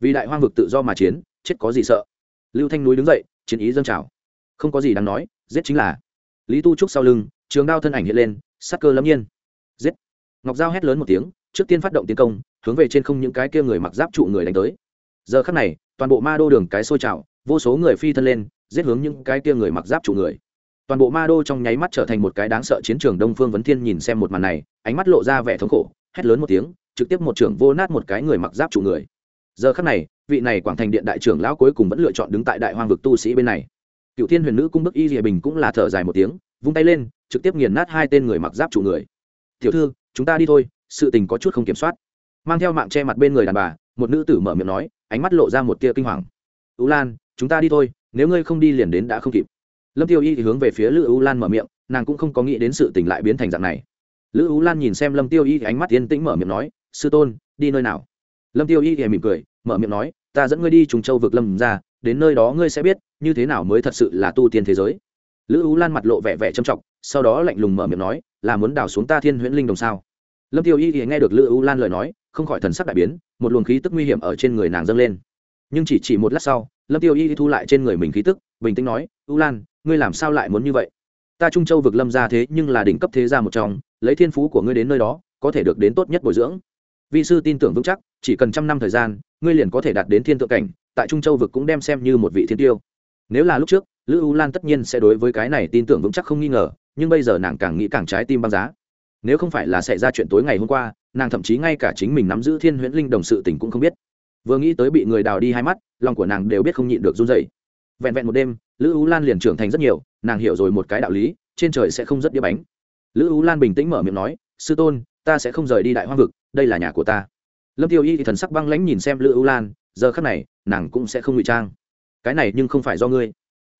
Vì đại hoang vực tự do mà chiến, chết có gì sợ? Lưu thanh núi đứng dậy, chiến ý dâng trào. Không có gì đáng nói, giết chính là. Lý tu trúc sau lưng, trường đao thân ảnh hiện lên sắc cơ lẫm nhiên. Giết. Ngọc giao hét lớn một tiếng, trước tiên phát động tiến công, hướng về trên không những cái kia người mặc giáp trụ người đánh tới. Giờ khắc này, toàn bộ ma đô đường cái sôi trào, vô số người phi thân lên, giết hướng những cái kia người mặc giáp trụ người toàn bộ ma đô trong nháy mắt trở thành một cái đáng sợ chiến trường đông phương vấn thiên nhìn xem một màn này, ánh mắt lộ ra vẻ thống khổ, hét lớn một tiếng, trực tiếp một trưởng vô nát một cái người mặc giáp trụ người. Giờ khắc này, vị này quảng thành điện đại trưởng lão cuối cùng vẫn lựa chọn đứng tại đại hoang vực tu sĩ bên này. Cựu thiên huyền nữ cung bức y rìa bình cũng là thở dài một tiếng, vung tay lên, trực tiếp nghiền nát hai tên người mặc giáp trụ người. Tiểu thư, chúng ta đi thôi, sự tình có chút không kiểm soát. Mang theo mạng che mặt bên người đàn bà, một nữ tử mở miệng nói, ánh mắt lộ ra một tia kinh hoàng. Tú lan, chúng ta đi thôi, nếu ngươi không đi liền đến đã không kịp lâm tiêu y thì hướng về phía lữ U lan mở miệng, nàng cũng không có nghĩ đến sự tình lại biến thành dạng này. Lữ U lan nhìn xem lâm tiêu y thì ánh mắt yên tĩnh mở miệng nói, sư tôn, đi nơi nào? Lâm tiêu y thì mỉm cười, mở miệng nói, ta dẫn ngươi đi trùng châu vực lâm ra đến nơi đó ngươi sẽ biết như thế nào mới thật sự là tu tiên thế giới. Lữ U lan mặt lộ vẻ vẻ trầm trọng, sau đó lạnh lùng mở miệng nói, là muốn đào xuống ta thiên huyễn linh đồng sao? Lâm tiêu y thì nghe được lữ U lan lời nói, không khỏi thần sắc đại biến, một luồng khí tức nguy hiểm ở trên người nàng dâng lên. Nhưng chỉ chỉ một lát sau, lâm tiêu y thu lại trên người mình khí tức, bình tĩnh nói, U lan ngươi làm sao lại muốn như vậy? Ta trung châu vực lâm ra thế nhưng là đỉnh cấp thế gia một trong, lấy thiên phú của ngươi đến nơi đó, có thể được đến tốt nhất bồi dưỡng. Vi sư tin tưởng vững chắc, chỉ cần trăm năm thời gian, ngươi liền có thể đạt đến thiên tượng cảnh, tại trung châu vực cũng đem xem như một vị thiên tiêu. Nếu là lúc trước, lữ u lan tất nhiên sẽ đối với cái này tin tưởng vững chắc không nghi ngờ, nhưng bây giờ nàng càng nghĩ càng trái tim băng giá. Nếu không phải là xảy ra chuyện tối ngày hôm qua, nàng thậm chí ngay cả chính mình nắm giữ thiên huyễn linh đồng sự tình cũng không biết. Vừa nghĩ tới bị người đào đi hai mắt, lòng của nàng đều biết không nhịn được run dày vẹn vẹn một đêm lữ ú lan liền trưởng thành rất nhiều, nàng hiểu rồi một cái đạo lý, trên trời sẽ không rất đĩa bánh. Lữ ú lan bình tĩnh mở miệng nói, sư tôn, ta sẽ không rời đi đại hoa vực, đây là nhà của ta. Lâm tiêu y thì thần sắc băng lãnh nhìn xem lữ ú lan, giờ khắc này, nàng cũng sẽ không ngụy trang. Cái này nhưng không phải do ngươi.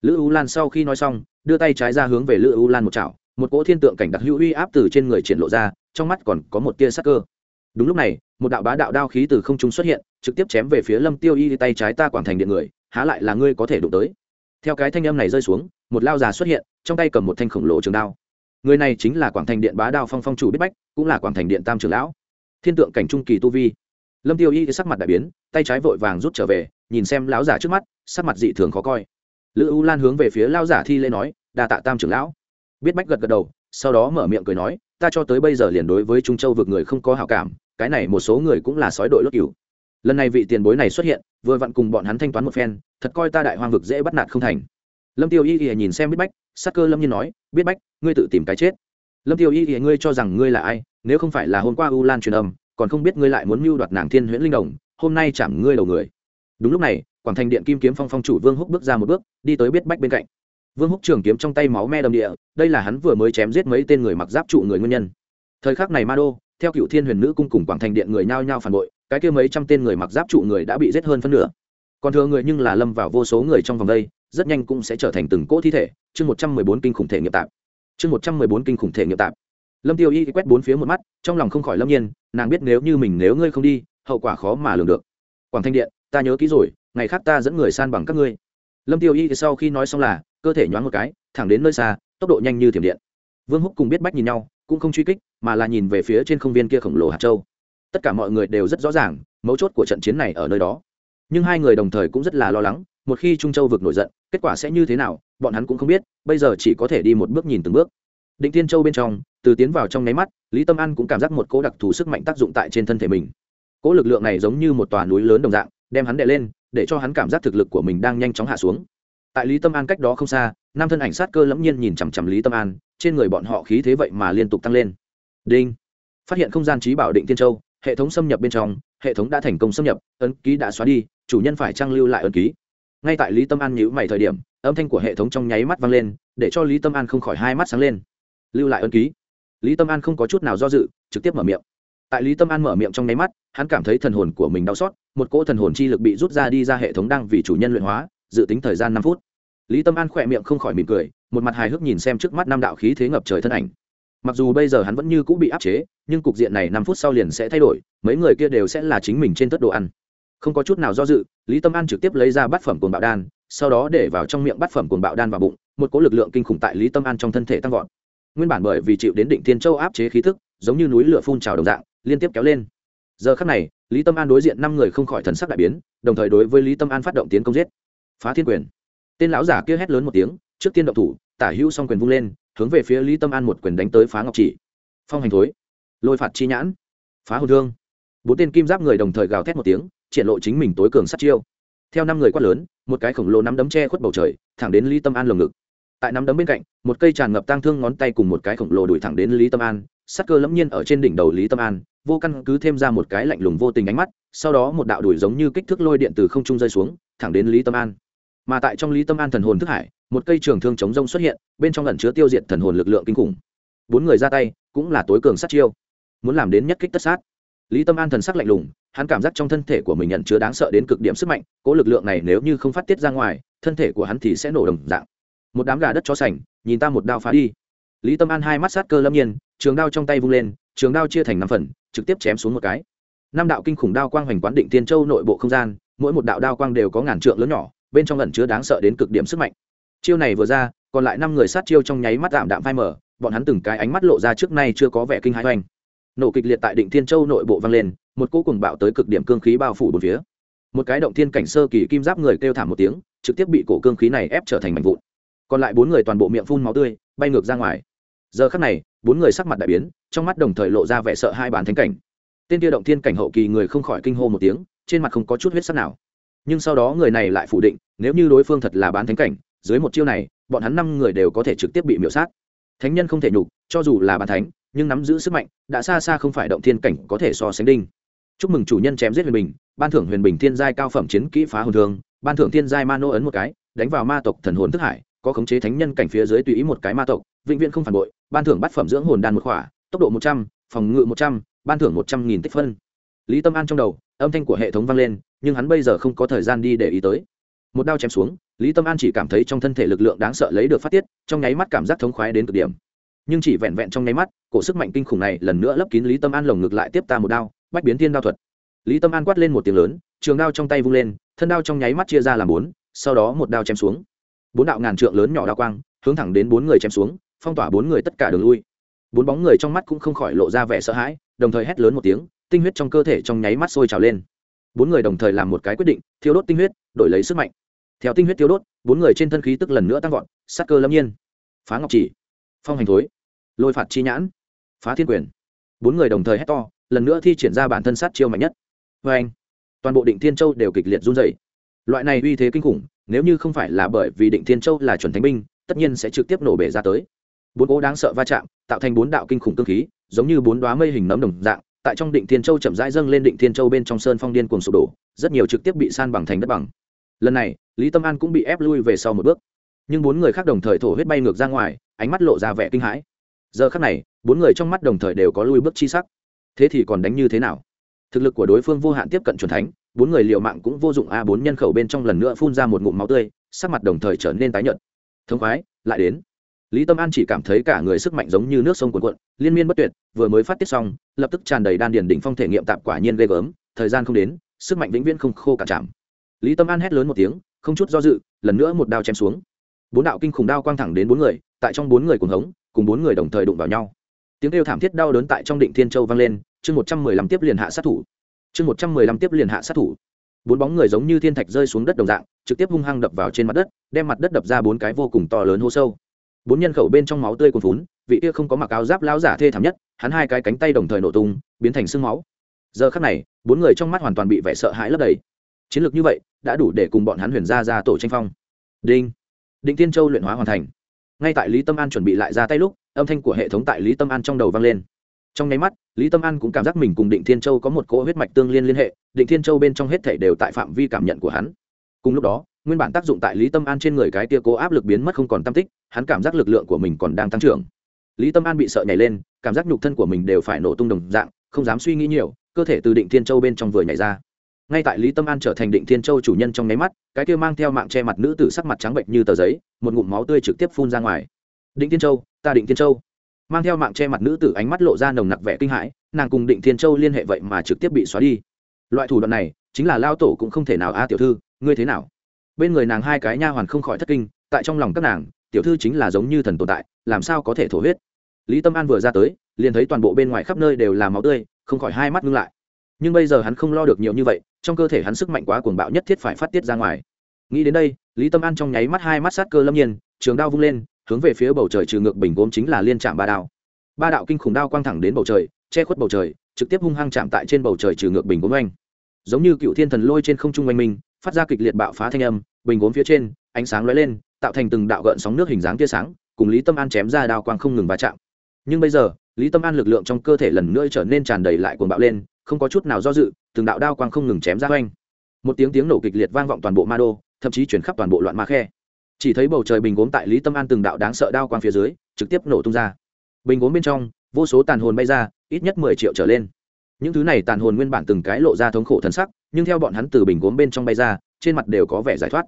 Lữ ú lan sau khi nói xong, đưa tay trái ra hướng về lữ ú lan một chảo, một cỗ thiên tượng cảnh đặc hữu uy áp từ trên người triển lộ ra, trong mắt còn có một tia sắc cơ. Đúng lúc này, một đạo bá đạo đao khí từ không trung xuất hiện, trực tiếp chém về phía lâm tiêu y tay trái ta quảng thành điện người, há lại là ngươi có thể đụng tới theo cái thanh âm này rơi xuống, một lao già xuất hiện, trong tay cầm một thanh khổng lồ trường đao. Người này chính là quảng thành điện bá đao phong phong chủ biết bách, cũng là quảng thành điện tam trường lão. Thiên tượng cảnh trung kỳ tu vi. Lâm tiêu y sắc mặt đại biến, tay trái vội vàng rút trở về, nhìn xem lão giả trước mắt, sắc mặt dị thường khó coi. Lữ u lan hướng về phía lao giả thi lễ nói, đa tạ tam trưởng lão. Biết bách gật gật đầu, sau đó mở miệng cười nói, ta cho tới bây giờ liền đối với trung châu vực người không có hảo cảm, cái này một số người cũng là sói đội lốt cửu lần này vị tiền bối này xuất hiện, vừa vặn cùng bọn hắn thanh toán một phen, thật coi ta đại hoang vực dễ bắt nạt không thành. Lâm tiêu y y nhìn xem biết bách, sắc cơ lâm nhiên nói biết bách, ngươi tự tìm cái chết. Lâm tiêu y y, ngươi cho rằng ngươi là ai? Nếu không phải là hôm qua u lan truyền âm, còn không biết ngươi lại muốn mưu đoạt nàng thiên huyễn linh đồng, hôm nay chạm ngươi đầu người. Đúng lúc này, quảng thành điện kim kiếm phong phong chủ vương húc bước ra một bước, đi tới biết bách bên cạnh. Vương húc trường kiếm trong tay máu me đầm địa, đây là hắn vừa mới chém giết mấy tên người mặc giáp trụ người nguyên nhân. Thời khắc này ma đô, theo cựu thiên huyền nữ cung cùng quảng thành điện người nhao nhao phản bội cái kia mấy trăm tên người mặc giáp trụ người đã bị giết hơn phân nửa. Còn thừa người nhưng là lâm vào vô số người trong vòng đây, rất nhanh cũng sẽ trở thành từng cỗ thi thể. Chương một trăm mười bốn kinh khủng thể nghiệp tạp. Chương một trăm mười bốn kinh khủng thể nghiệp tạp. Lâm tiêu y quét bốn phía một mắt, trong lòng không khỏi lâm nhiên, nàng biết nếu như mình nếu ngươi không đi, hậu quả khó mà lường được. Quảng thanh điện, ta nhớ kỹ rồi, ngày khác ta dẫn người san bằng các ngươi. Lâm tiêu y sau khi nói xong là, cơ thể nhoáng một cái, thẳng đến nơi xa, tốc độ nhanh như thiểm điện. Vương húc cùng biết bách nhìn nhau, cũng không truy kích, mà là nhìn về phía trên không viên kia khổng lồ hạt châu tất cả mọi người đều rất rõ ràng, mấu chốt của trận chiến này ở nơi đó. Nhưng hai người đồng thời cũng rất là lo lắng, một khi trung châu vực nổi giận, kết quả sẽ như thế nào, bọn hắn cũng không biết, bây giờ chỉ có thể đi một bước nhìn từng bước. Định tiên châu bên trong, từ tiến vào trong nháy mắt, lý tâm an cũng cảm giác một cỗ đặc thù sức mạnh tác dụng tại trên thân thể mình. Cỗ lực lượng này giống như một tòa núi lớn đồng dạng, đem hắn đè lên, để cho hắn cảm giác thực lực của mình đang nhanh chóng hạ xuống. Tại lý tâm an cách đó không xa, nam thân ảnh sát cơ lẫm nhiên nhìn chằm chằm lý tâm an, trên người bọn họ khí thế vậy mà liên tục tăng lên. Đinh! Phát hiện không gian trí bảo định tiên châu hệ thống xâm nhập bên trong, hệ thống đã thành công xâm nhập, ấn ký đã xóa đi, chủ nhân phải trang lưu lại ấn ký. Ngay tại lý tâm an nhữ mày thời điểm, âm thanh của hệ thống trong nháy mắt vang lên, để cho lý tâm an không khỏi hai mắt sáng lên. Lưu lại ấn ký. Lý tâm an không có chút nào do dự, trực tiếp mở miệng. Tại lý tâm an mở miệng trong nháy mắt, hắn cảm thấy thần hồn của mình đau xót, một cỗ thần hồn chi lực bị rút ra đi ra hệ thống đang vì chủ nhân luyện hóa, dự tính thời gian năm phút. Lý tâm an khỏe miệng không khỏi mỉm cười, một mặt hài hước nhìn xem trước mắt năm đạo khí thế ngập trời thân ảnh mặc dù bây giờ hắn vẫn như cũng bị áp chế, nhưng cục diện này năm phút sau liền sẽ thay đổi, mấy người kia đều sẽ là chính mình trên tất đồ ăn. Không có chút nào do dự, lý tâm an trực tiếp lấy ra bát phẩm cồn bạo đan, sau đó để vào trong miệng bát phẩm cồn bạo đan vào bụng, một cỗ lực lượng kinh khủng tại lý tâm an trong thân thể tăng vọt. Nguyên bản bởi vì chịu đến định thiên châu áp chế khí thức giống như núi lửa phun trào đồng dạng, liên tiếp kéo lên. Giờ khắc này, lý tâm an đối diện năm người không khỏi thần sắc đại biến, đồng thời đối với lý tâm an phát động tiến công giết. Phá thiên quyền. Tên lão giả kia hét lớn một tiếng trước tiên động thủ, tả hữu xong quyền vung lên, hướng về phía lý tâm an một quyền đánh tới phá ngọc chỉ. Phong hành thối. Lôi phạt chi nhãn. Phá hồn thương. Bốn tên kim giáp người đồng thời gào thét một tiếng, triển lộ chính mình tối cường sát chiêu. Theo năm người quát lớn, một cái khổng lồ nắm đấm che khuất bầu trời, thẳng đến lý tâm an lồng ngực. Tại nắm đấm bên cạnh, một cây tràn ngập tang thương ngón tay cùng một cái khổng lồ đuổi thẳng đến lý tâm an sắc cơ lẫm nhiên ở trên đỉnh đầu lý tâm an, vô căn cứ thêm ra một cái lạnh lùng vô tình ánh mắt, sau đó một đạo đuổi giống như kích thước lôi điện từ không trung rơi xuống, thẳng đến lý tâm an. Mà tại trong lý tâm an thần hồn thức hải một cây trường thương chống rông xuất hiện, bên trong lần chứa tiêu diệt thần hồn lực lượng kinh khủng. Bốn người ra tay, cũng là tối cường sát chiêu. Muốn làm đến nhất kích tất sát. Lý tâm an thần sắc lạnh lùng, hắn cảm giác trong thân thể của mình nhận chứa đáng sợ đến cực điểm sức mạnh, cỗ lực lượng này nếu như không phát tiết ra ngoài, thân thể của hắn thì sẽ nổ đồng dạng. Một đám gà đất cho sành, nhìn ta một đao phá đi. Lý tâm an hai mắt sát cơ lâm nhiên, trường đao trong tay vung lên, trường đao chia thành năm phần, trực tiếp chém xuống một cái. Năm đạo kinh khủng đao quang hoành quán định tiên châu nội bộ không gian, mỗi một đạo đao quang đều có ngàn trượng lớn nhỏ, bên trong ẩn chứa đáng sợ đến cực điểm sức mạnh chiêu này vừa ra, còn lại năm người sát chiêu trong nháy mắt tạm đạm phai mở bọn hắn từng cái ánh mắt lộ ra trước nay chưa có vẻ kinh hãi oanh nổ kịch liệt tại định thiên châu nội bộ vang lên, một cỗ cùng bạo tới cực điểm cương khí bao phủ bốn phía. Một cái động thiên cảnh sơ kỳ kim giáp người kêu thảm một tiếng, trực tiếp bị cổ cương khí này ép trở thành mảnh vụn. Còn lại bốn người toàn bộ miệng phun máu tươi, bay ngược ra ngoài. Giờ khắc này, bốn người sắc mặt đại biến, trong mắt đồng thời lộ ra vẻ sợ hai bản thánh cảnh. Tên kia động thiên cảnh hậu kỳ người không khỏi kinh hô một tiếng, trên mặt không có chút huyết sắc nào. Nhưng sau đó người này lại phủ định, nếu như đối phương thật là bán thánh cảnh dưới một chiêu này, bọn hắn năm người đều có thể trực tiếp bị miểu sát. Thánh nhân không thể nhục, cho dù là bán thánh, nhưng nắm giữ sức mạnh, đã xa xa không phải động thiên cảnh có thể so sánh đinh. Chúc mừng chủ nhân chém giết huyền bình, ban thưởng huyền bình thiên giai cao phẩm chiến kỹ phá hồn thương, ban thưởng thiên giai ma nô ấn một cái, đánh vào ma tộc thần hồn thức hải, có khống chế thánh nhân cảnh phía dưới tùy ý một cái ma tộc, vĩnh viễn không phản bội, ban thưởng bát phẩm dưỡng hồn đan một khỏa, tốc độ một trăm, phòng ngự một trăm, ban thưởng một trăm nghìn tích phân. Lý tâm an trong đầu, âm thanh của hệ thống vang lên, nhưng hắn bây giờ không có thời gian đi để ý tới. Một đao chém xuống lý tâm an chỉ cảm thấy trong thân thể lực lượng đáng sợ lấy được phát tiết, trong nháy mắt cảm giác thống khoái đến cực điểm. Nhưng chỉ vẹn vẹn trong nháy mắt, cổ sức mạnh kinh khủng này lần nữa lấp kín lý tâm an lồng ngực lại tiếp ta một đao, bách biến thiên đao thuật. Lý tâm an quát lên một tiếng lớn, trường đao trong tay vung lên, thân đao trong nháy mắt chia ra làm bốn, sau đó một đao chém xuống. Bốn đạo ngàn trượng lớn nhỏ đao quang, hướng thẳng đến bốn người chém xuống, phong tỏa bốn người tất cả đường lui. Bốn bóng người trong mắt cũng không khỏi lộ ra vẻ sợ hãi, đồng thời hét lớn một tiếng, tinh huyết trong cơ thể trong nháy mắt sôi trào lên. Bốn người đồng thời làm một cái quyết định thiếu đốt tinh huyết, đổi lấy sức mạnh theo tinh huyết tiêu đốt, bốn người trên thân khí tức lần nữa tăng vọt sắc cơ lâm nhiên. Phá ngọc chỉ, phong hành thối, lôi phạt chi nhãn, phá thiên quyền. Bốn người đồng thời hét to, lần nữa thi triển ra bản thân sát chiêu mạnh nhất. Vê anh, toàn bộ định thiên châu đều kịch liệt run dày loại này uy thế kinh khủng, nếu như không phải là bởi vì định thiên châu là chuẩn thánh binh, tất nhiên sẽ trực tiếp nổ bể ra tới. Bốn cố đáng sợ va chạm, tạo thành bốn đạo kinh khủng cơ khí, giống như bốn đoá mây hình nấm đồng dạng, tại trong định thiên châu chậm rãi dâng lên định thiên châu bên trong sơn phong điên cuồng sụp đổ, rất nhiều trực tiếp bị san bằng thành đất bằng lần này, lý tâm an cũng bị ép lui về sau một bước. Nhưng bốn người khác đồng thời thổ huyết bay ngược ra ngoài, ánh mắt lộ ra vẻ kinh hãi. Giờ khác này, bốn người trong mắt đồng thời đều có lui bước chi sắc. Thế thì còn đánh như thế nào? Thực lực của đối phương vô hạn tiếp cận c thánh, bốn người liệu mạng cũng vô dụng a bốn nhân khẩu bên trong lần nữa phun ra một ngụm máu tươi, sắc mặt đồng thời trở nên tái nhợt. Thống khoái, lại đến. Lý tâm an chỉ cảm thấy cả người sức mạnh giống như nước sông cuồn cuộn, liên miên bất tuyệt, vừa mới phát tiết xong, lập tức tràn đầy đan điền đỉnh phong thể nghiệm tạm quả nhiên ghê gớm, thời gian không đến, sức mạnh vĩnh viễn không khô cả chạm lý tâm an hét lớn một tiếng, không chút do dự, lần nữa một đao chém xuống. Bốn đạo kinh khủng đao quang thẳng đến bốn người, tại trong bốn người cùng hống, cùng bốn người đồng thời đụng vào nhau. Tiếng kêu thảm thiết đau đớn tại trong định thiên châu vang lên, chương một trăm mười lăm tiếp liền hạ sát thủ. Chương một trăm mười lăm tiếp liền hạ sát thủ. Bốn bóng người giống như thiên thạch rơi xuống đất đồng dạng, trực tiếp hung hăng đập vào trên mặt đất, đem mặt đất đập ra bốn cái vô cùng to lớn hô sâu. Bốn nhân khẩu bên trong máu tươi cuồn phún vị kia không có mặc áo giáp lão giả thê thảm nhất, hắn hai cái cánh tay đồng thời nổ tung, biến thành sương máu. Giờ khắc này, bốn người trong mắt hoàn toàn bị vẻ sợ hãi lấp đầy chiến lược như vậy, đã đủ để cùng bọn hắn huyền ra ra tổ tranh phong. Đinh. Định tiên châu luyện hóa hoàn thành. Ngay tại lý tâm an chuẩn bị lại ra tay lúc, âm thanh của hệ thống tại lý tâm an trong đầu vang lên. Trong nháy mắt, lý tâm an cũng cảm giác mình cùng định thiên châu có một cỗ huyết mạch tương liên liên hệ, định thiên châu bên trong hết thể đều tại phạm vi cảm nhận của hắn. Cùng lúc đó, nguyên bản tác dụng tại lý tâm an trên người cái tia cố áp lực biến mất không còn tam tích, hắn cảm giác lực lượng của mình còn đang tăng trưởng. Lý tâm an bị sợ nhảy lên, cảm giác nhục thân của mình đều phải nổ tung đồng dạng, không dám suy nghĩ nhiều, cơ thể từ định thiên châu bên trong vừa nhảy ra ngay tại lý tâm an trở thành định thiên châu chủ nhân trong nháy mắt, cái kia mang theo mạng che mặt nữ tử sắc mặt trắng bệnh như tờ giấy, một ngụm máu tươi trực tiếp phun ra ngoài. Định thiên châu, ta định thiên châu. Mang theo mạng che mặt nữ tử ánh mắt lộ ra nồng nặc vẻ kinh hãi, nàng cùng định thiên châu liên hệ vậy mà trực tiếp bị xóa đi. Loại thủ đoạn này, chính là lao tổ cũng không thể nào a, tiểu thư, ngươi thế nào? Bên người nàng hai cái nha hoàn không khỏi thất kinh, tại trong lòng các nàng, tiểu thư chính là giống như thần tồn tại, làm sao có thể thổ huyết? Lý tâm an vừa ra tới, liền thấy toàn bộ bên ngoài khắp nơi đều là máu tươi, không khỏi hai mắt ngưng lại nhưng bây giờ hắn không lo được nhiều như vậy, trong cơ thể hắn sức mạnh quá cuồng bạo nhất thiết phải phát tiết ra ngoài. Nghĩ đến đây, lý tâm an trong nháy mắt hai mắt sát cơ lâm nhiên, trường đao vung lên, hướng về phía bầu trời trừ ngược bình gốm chính là liên trạm ba đao. Ba đạo kinh khủng đao quang thẳng đến bầu trời, che khuất bầu trời, trực tiếp hung hăng chạm tại trên bầu trời trừ ngược bình gốm oanh. Giống như cựu thiên thần lôi trên không trung oanh minh, phát ra kịch liệt bạo phá thanh âm, bình gốm phía trên, ánh sáng lóe lên, tạo thành từng đạo gợn sóng nước hình dáng tia sáng, cùng lý tâm an chém ra đao quang không ngừng va chạm. Nhưng bây giờ, lý tâm an lực lượng trong cơ thể lần nữa trở nên tràn đầy lại cuồng bạo lên không có chút nào do dự, từng đạo đao quang không ngừng chém ra oanh một tiếng tiếng nổ kịch liệt vang vọng toàn bộ ma đô, thậm chí chuyển khắp toàn bộ loạn ma khe. Chỉ thấy bầu trời bình gốm tại lý tâm an từng đạo đáng sợ đao quang phía dưới, trực tiếp nổ tung ra. Bình gốm bên trong, vô số tàn hồn bay ra, ít nhất mười triệu trở lên. Những thứ này tàn hồn nguyên bản từng cái lộ ra thống khổ thân sắc, nhưng theo bọn hắn từ bình gốm bên trong bay ra, trên mặt đều có vẻ giải thoát.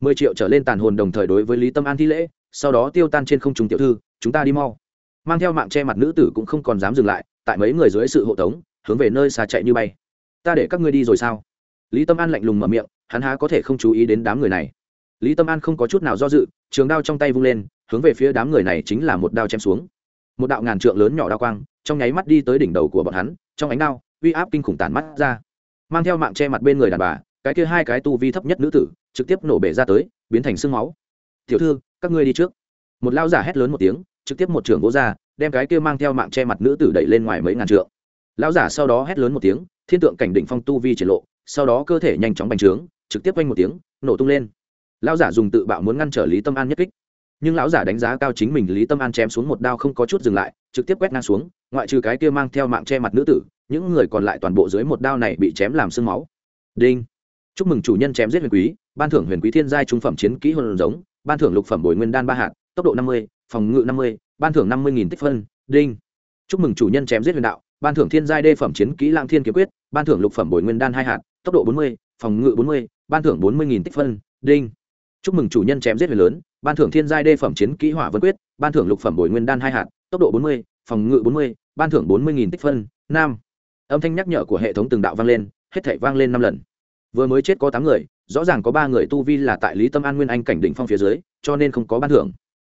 Mười triệu trở lên tàn hồn đồng thời đối với lý tâm an thi lễ, sau đó tiêu tan trên không trùng tiểu thư, chúng ta đi mau. Mang theo mạng che mặt nữ tử cũng không còn dám dừng lại, tại mấy người dưới sự hộ tống hướng về nơi xa chạy như bay. Ta để các ngươi đi rồi sao? Lý tâm an lạnh lùng mở miệng, hắn há có thể không chú ý đến đám người này. Lý tâm an không có chút nào do dự, trường đao trong tay vung lên, hướng về phía đám người này chính là một đao chém xuống. Một đạo ngàn trượng lớn nhỏ đao quang, trong nháy mắt đi tới đỉnh đầu của bọn hắn, trong ánh đao, uy áp kinh khủng tàn mắt ra. Mang theo mạng che mặt bên người đàn bà, cái kia hai cái tu vi thấp nhất nữ tử, trực tiếp nổ bể ra tới, biến thành sương máu. Tiểu thư, các ngươi đi trước. Một lao giả hét lớn một tiếng, trực tiếp một trưởng gỗ ra, đem cái kia mang theo mạng che mặt nữ tử đẩy lên ngoài mấy ngàn trượng lão giả sau đó hét lớn một tiếng, thiên tượng cảnh đỉnh phong tu vi triển lộ, sau đó cơ thể nhanh chóng bành trướng, trực tiếp quanh một tiếng, nổ tung lên. Lão giả dùng tự bạo muốn ngăn trở lý tâm an nhất kích. Nhưng lão giả đánh giá cao chính mình, lý tâm an chém xuống một đao không có chút dừng lại, trực tiếp quét ngang xuống, ngoại trừ cái kia mang theo mạng che mặt nữ tử, những người còn lại toàn bộ dưới một đao này bị chém làm sương máu. Đinh. Chúc mừng chủ nhân chém giết huyền quý, ban thưởng huyền quý thiên giai trung phẩm chiến kỹ hồn giống, ban thưởng lục phẩm bồi nguyên đan ba hạt, tốc độ năm mươi, phòng ngự năm mươi, ban thưởng năm mươi tích phân. Đinh. Chúc mừng chủ nhân chém giết huyền đạo ban thưởng thiên giai đê phẩm chiến kỹ lang thiên kiếm quyết, ban thưởng lục phẩm bồi nguyên đan hai hạt, tốc độ bốn mươi, phòng ngự bốn mươi, ban thưởng bốn mươi nghìn tích phân, đinh. Chúc mừng chủ nhân chém giết người lớn, ban thưởng thiên giai đê phẩm chiến kỹ hỏa vân quyết, ban thưởng lục phẩm bồi nguyên đan hai hạt, tốc độ bốn mươi, phòng ngự bốn mươi, ban thưởng bốn mươi nghìn tích phân, nam. Âm thanh nhắc nhở của hệ thống từng đạo vang lên, hết thể vang lên năm lần. Vừa mới chết có tám người, rõ ràng có ba người tu vi là tại lý tâm an nguyên anh cảnh đỉnh phong phía dưới, cho nên không có ban thưởng.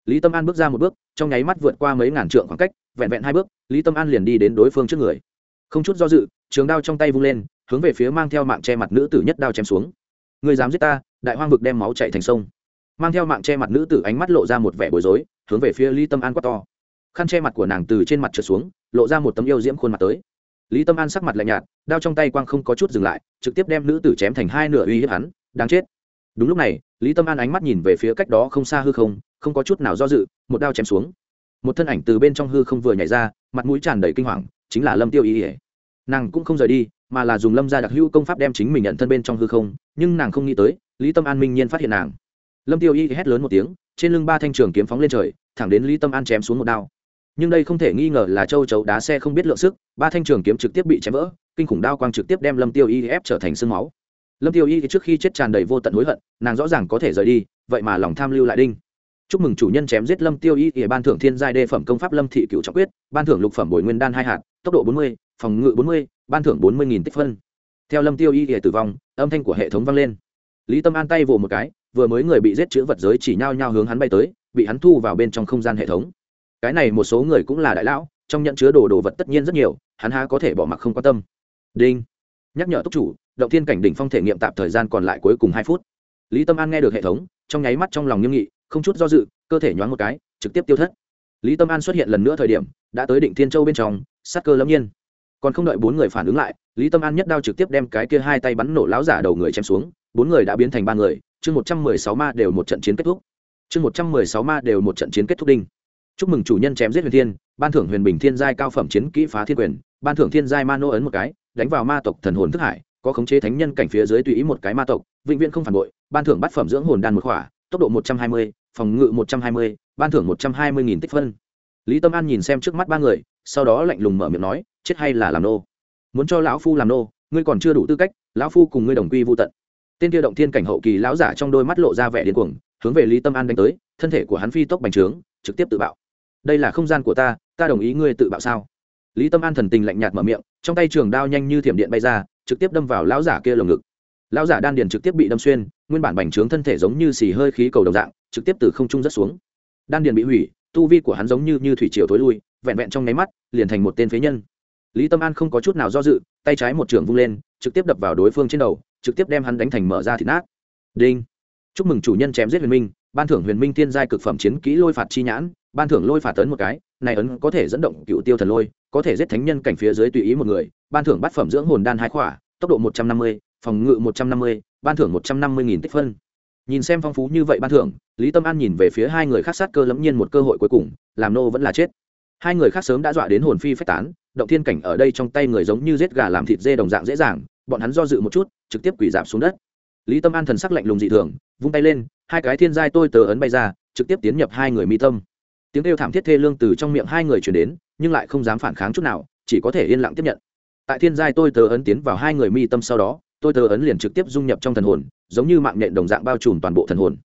Lý tâm an bước ra một bước, trong nháy mắt vượt qua mấy ngàn trượng khoảng cách vẹn vẹn hai bước, lý tâm an liền đi đến đối phương trước người. Không chút do dự, trường đao trong tay vung lên, hướng về phía mang theo mạng che mặt nữ tử nhất đao chém xuống. Người dám giết ta, đại hoang vực đem máu chạy thành sông. Mang theo mạng che mặt nữ tử ánh mắt lộ ra một vẻ bối rối, hướng về phía lý tâm an quát to. Khăn che mặt của nàng từ trên mặt trượt xuống, lộ ra một tấm yêu diễm khuôn mặt tới. Lý tâm an sắc mặt lạnh nhạt, đao trong tay quang không có chút dừng lại, trực tiếp đem nữ tử chém thành hai nửa uy hiếp hắn, đáng chết. Đúng lúc này, lý tâm an ánh mắt nhìn về phía cách đó không xa hư không không có chút nào do dự, một đao chém xuống một thân ảnh từ bên trong hư không vừa nhảy ra, mặt mũi tràn đầy kinh hoàng, chính là lâm tiêu ý ỉa nàng cũng không rời đi, mà là dùng lâm gia đặc hữu công pháp đem chính mình nhận thân bên trong hư không, nhưng nàng không nghĩ tới, lý tâm an minh nhiên phát hiện nàng. Lâm tiêu y hét lớn một tiếng, trên lưng ba thanh trường kiếm phóng lên trời, thẳng đến lý tâm an chém xuống một đao. Nhưng đây không thể nghi ngờ là châu chấu đá xe không biết lượng sức, ba thanh trường kiếm trực tiếp bị chém vỡ, kinh khủng đao quang trực tiếp đem lâm tiêu y ép trở thành sương máu. Lâm tiêu y trước khi chết tràn đầy vô tận hối hận, nàng rõ ràng có thể rời đi, vậy mà lòng tham lưu lại đinh chúc mừng chủ nhân chém giết lâm tiêu y ỉa ban thưởng thiên giai Đề phẩm công pháp lâm thị cựu trọng quyết, ban thưởng lục phẩm bồi nguyên đan hai hạt, tốc độ bốn mươi, phòng ngự bốn mươi, ban thưởng bốn mươi nghìn tích phân. Theo lâm tiêu y ỉa tử vong, âm thanh của hệ thống vang lên. Lý tâm an tay vỗ một cái, vừa mới người bị giết chữ vật giới chỉ nhao nhao hướng hắn bay tới, bị hắn thu vào bên trong không gian hệ thống. Cái này một số người cũng là đại lão, trong nhận chứa đồ đồ vật tất nhiên rất nhiều, hắn há có thể bỏ mặc không quan tâm. Đinh. Nhắc nhở túc chủ, động thiên cảnh đỉnh phong thể nghiệm tạm thời gian còn lại cuối cùng hai phút. Lý tâm an nghe được hệ thống, trong nháy mắt trong lòng nghiêm nghị không chút do dự, cơ thể nhoáng một cái, trực tiếp tiêu thất. Lý tâm an xuất hiện lần nữa thời điểm, đã tới định thiên châu bên trong, sát cơ lâm nhiên. Còn không đợi bốn người phản ứng lại, lý tâm an nhất đao trực tiếp đem cái kia hai tay bắn nổ láo giả đầu người chém xuống, bốn người đã biến thành ba người, chương một trăm mười sáu ma đều một trận chiến kết thúc. Chương một trăm mười sáu ma đều một trận chiến kết thúc đinh. Chúc mừng chủ nhân chém giết huyền thiên, ban thưởng huyền bình thiên giai cao phẩm chiến kỹ phá thiên quyền, ban thưởng thiên giai ma nô ấn một cái, đánh vào ma tộc thần hồn thức hải, có khống chế thánh nhân cảnh phía dưới tùy ý một cái ma tộc, vĩnh viễn không phản bội, ban thưởng bát phẩm dưỡng hồn đan một khỏa tốc độ một trăm hai mươi, phòng ngự một trăm hai mươi, ban thưởng một trăm hai mươi nghìn tích phân. Lý tâm an nhìn xem trước mắt ba người, sau đó lạnh lùng mở miệng nói, chết hay là làm nô? Muốn cho lão phu làm nô, ngươi còn chưa đủ tư cách, lão phu cùng ngươi đồng quy vô tận. Tên kia động thiên cảnh hậu kỳ lão giả trong đôi mắt lộ ra vẻ điên cuồng, hướng về lý tâm an đánh tới, thân thể của hắn phi tốc bành trướng, trực tiếp tự bạo. Đây là không gian của ta ta đồng ý ngươi tự bạo sao? Lý tâm an thần tình lạnh nhạt mở miệng, trong tay trường đao nhanh như thiểm điện bay ra, trực tiếp đâm vào lão giả kia lồng ngực lão giả đan điền trực tiếp bị đâm xuyên, nguyên bản bành trướng thân thể giống như xì hơi khí cầu đồng dạng, trực tiếp từ không trung rất xuống. Đan điền bị hủy, tu vi của hắn giống như như thủy triều tối lui, vẹn vẹn trong nháy mắt, liền thành một tên phế nhân. Lý tâm an không có chút nào do dự, tay trái một trường vung lên, trực tiếp đập vào đối phương trên đầu, trực tiếp đem hắn đánh thành mở ra thịt nát. Đinh. Chúc mừng chủ nhân chém giết huyền minh, ban thưởng huyền minh thiên giai cực phẩm chiến kỹ lôi phạt chi nhãn, ban thưởng lôi phạt tấn một cái, này ấn có thể dẫn động cựu tiêu thần lôi, có thể giết thánh nhân cảnh phía dưới tùy ý một người, ban thưởng bát phẩm dưỡng hồn đan hai khỏa, tốc độ một trăm năm mươi phòng ngự một trăm năm mươi, ban thưởng một trăm năm mươi nghìn tích phân. Nhìn xem phong phú như vậy ban thưởng, lý tâm an nhìn về phía hai người khác sát cơ lẫm nhiên một cơ hội cuối cùng, làm nô vẫn là chết. Hai người khác sớm đã dọa đến hồn phi phách tán, động thiên cảnh ở đây trong tay người giống như giết gà làm thịt dê đồng dạng dễ dàng, bọn hắn do dự một chút, trực tiếp quỷ giảm xuống đất. Lý tâm an thần sắc lạnh lùng dị thường, vung tay lên, hai cái thiên giai tôi tờ ấn bay ra, trực tiếp tiến nhập hai người mi tâm. Tiếng kêu thảm thiết thê lương từ trong miệng hai người chuyển đến, nhưng lại không dám phản kháng chút nào, chỉ có thể yên lặng tiếp nhận. Tại thiên giai tôi tờ ấn tiến vào hai người mi tâm sau đó tôi tờ ấn liền trực tiếp dung nhập trong thần hồn, giống như mạng nhện đồng dạng bao trùm toàn bộ thần hồn.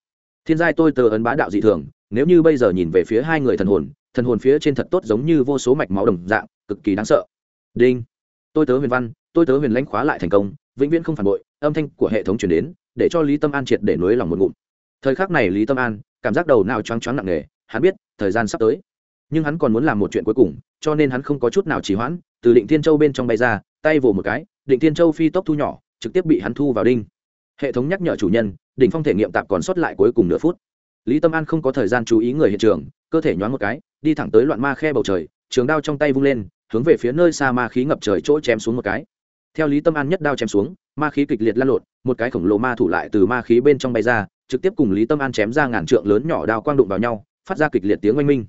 Thiên giai tôi tờ ấn bá đạo dị thường, nếu như bây giờ nhìn về phía hai người thần hồn thần hồn phía trên thật tốt giống như vô số mạch máu đồng dạng, cực kỳ đáng sợ. Đinh. Tôi tớ huyền văn, tôi tớ huyền lãnh khóa lại thành công, vĩnh viễn không phản bội, âm thanh của hệ thống chuyển đến, để cho lý tâm an triệt để nối lòng một ngụm. Thời khắc này lý tâm an, cảm giác đầu nào choáng choáng nặng nề, hắn biết, thời gian sắp tới. Nhưng hắn còn muốn làm một chuyện cuối cùng, cho nên hắn không có chút nào trì hoãn, từ định thiên châu bên trong bay ra, tay vồ một cái, định thiên châu phi tốc thu nhỏ trực tiếp bị hắn thu vào đinh. Hệ thống nhắc nhở chủ nhân, đỉnh phong thể nghiệm tạp còn sót lại cuối cùng nửa phút. Lý tâm an không có thời gian chú ý người hiện trường, cơ thể nhoáng một cái, đi thẳng tới loạn ma khe bầu trời, trường đao trong tay vung lên, hướng về phía nơi xa ma khí ngập trời chỗ chém xuống một cái. Theo lý tâm an nhất đao chém xuống, ma khí kịch liệt lan lộn, một cái khổng lồ ma thủ lại từ ma khí bên trong bay ra, trực tiếp cùng lý tâm an chém ra ngàn trượng lớn nhỏ đao quang đụng vào nhau, phát ra kịch liệt tiếng oanh minh.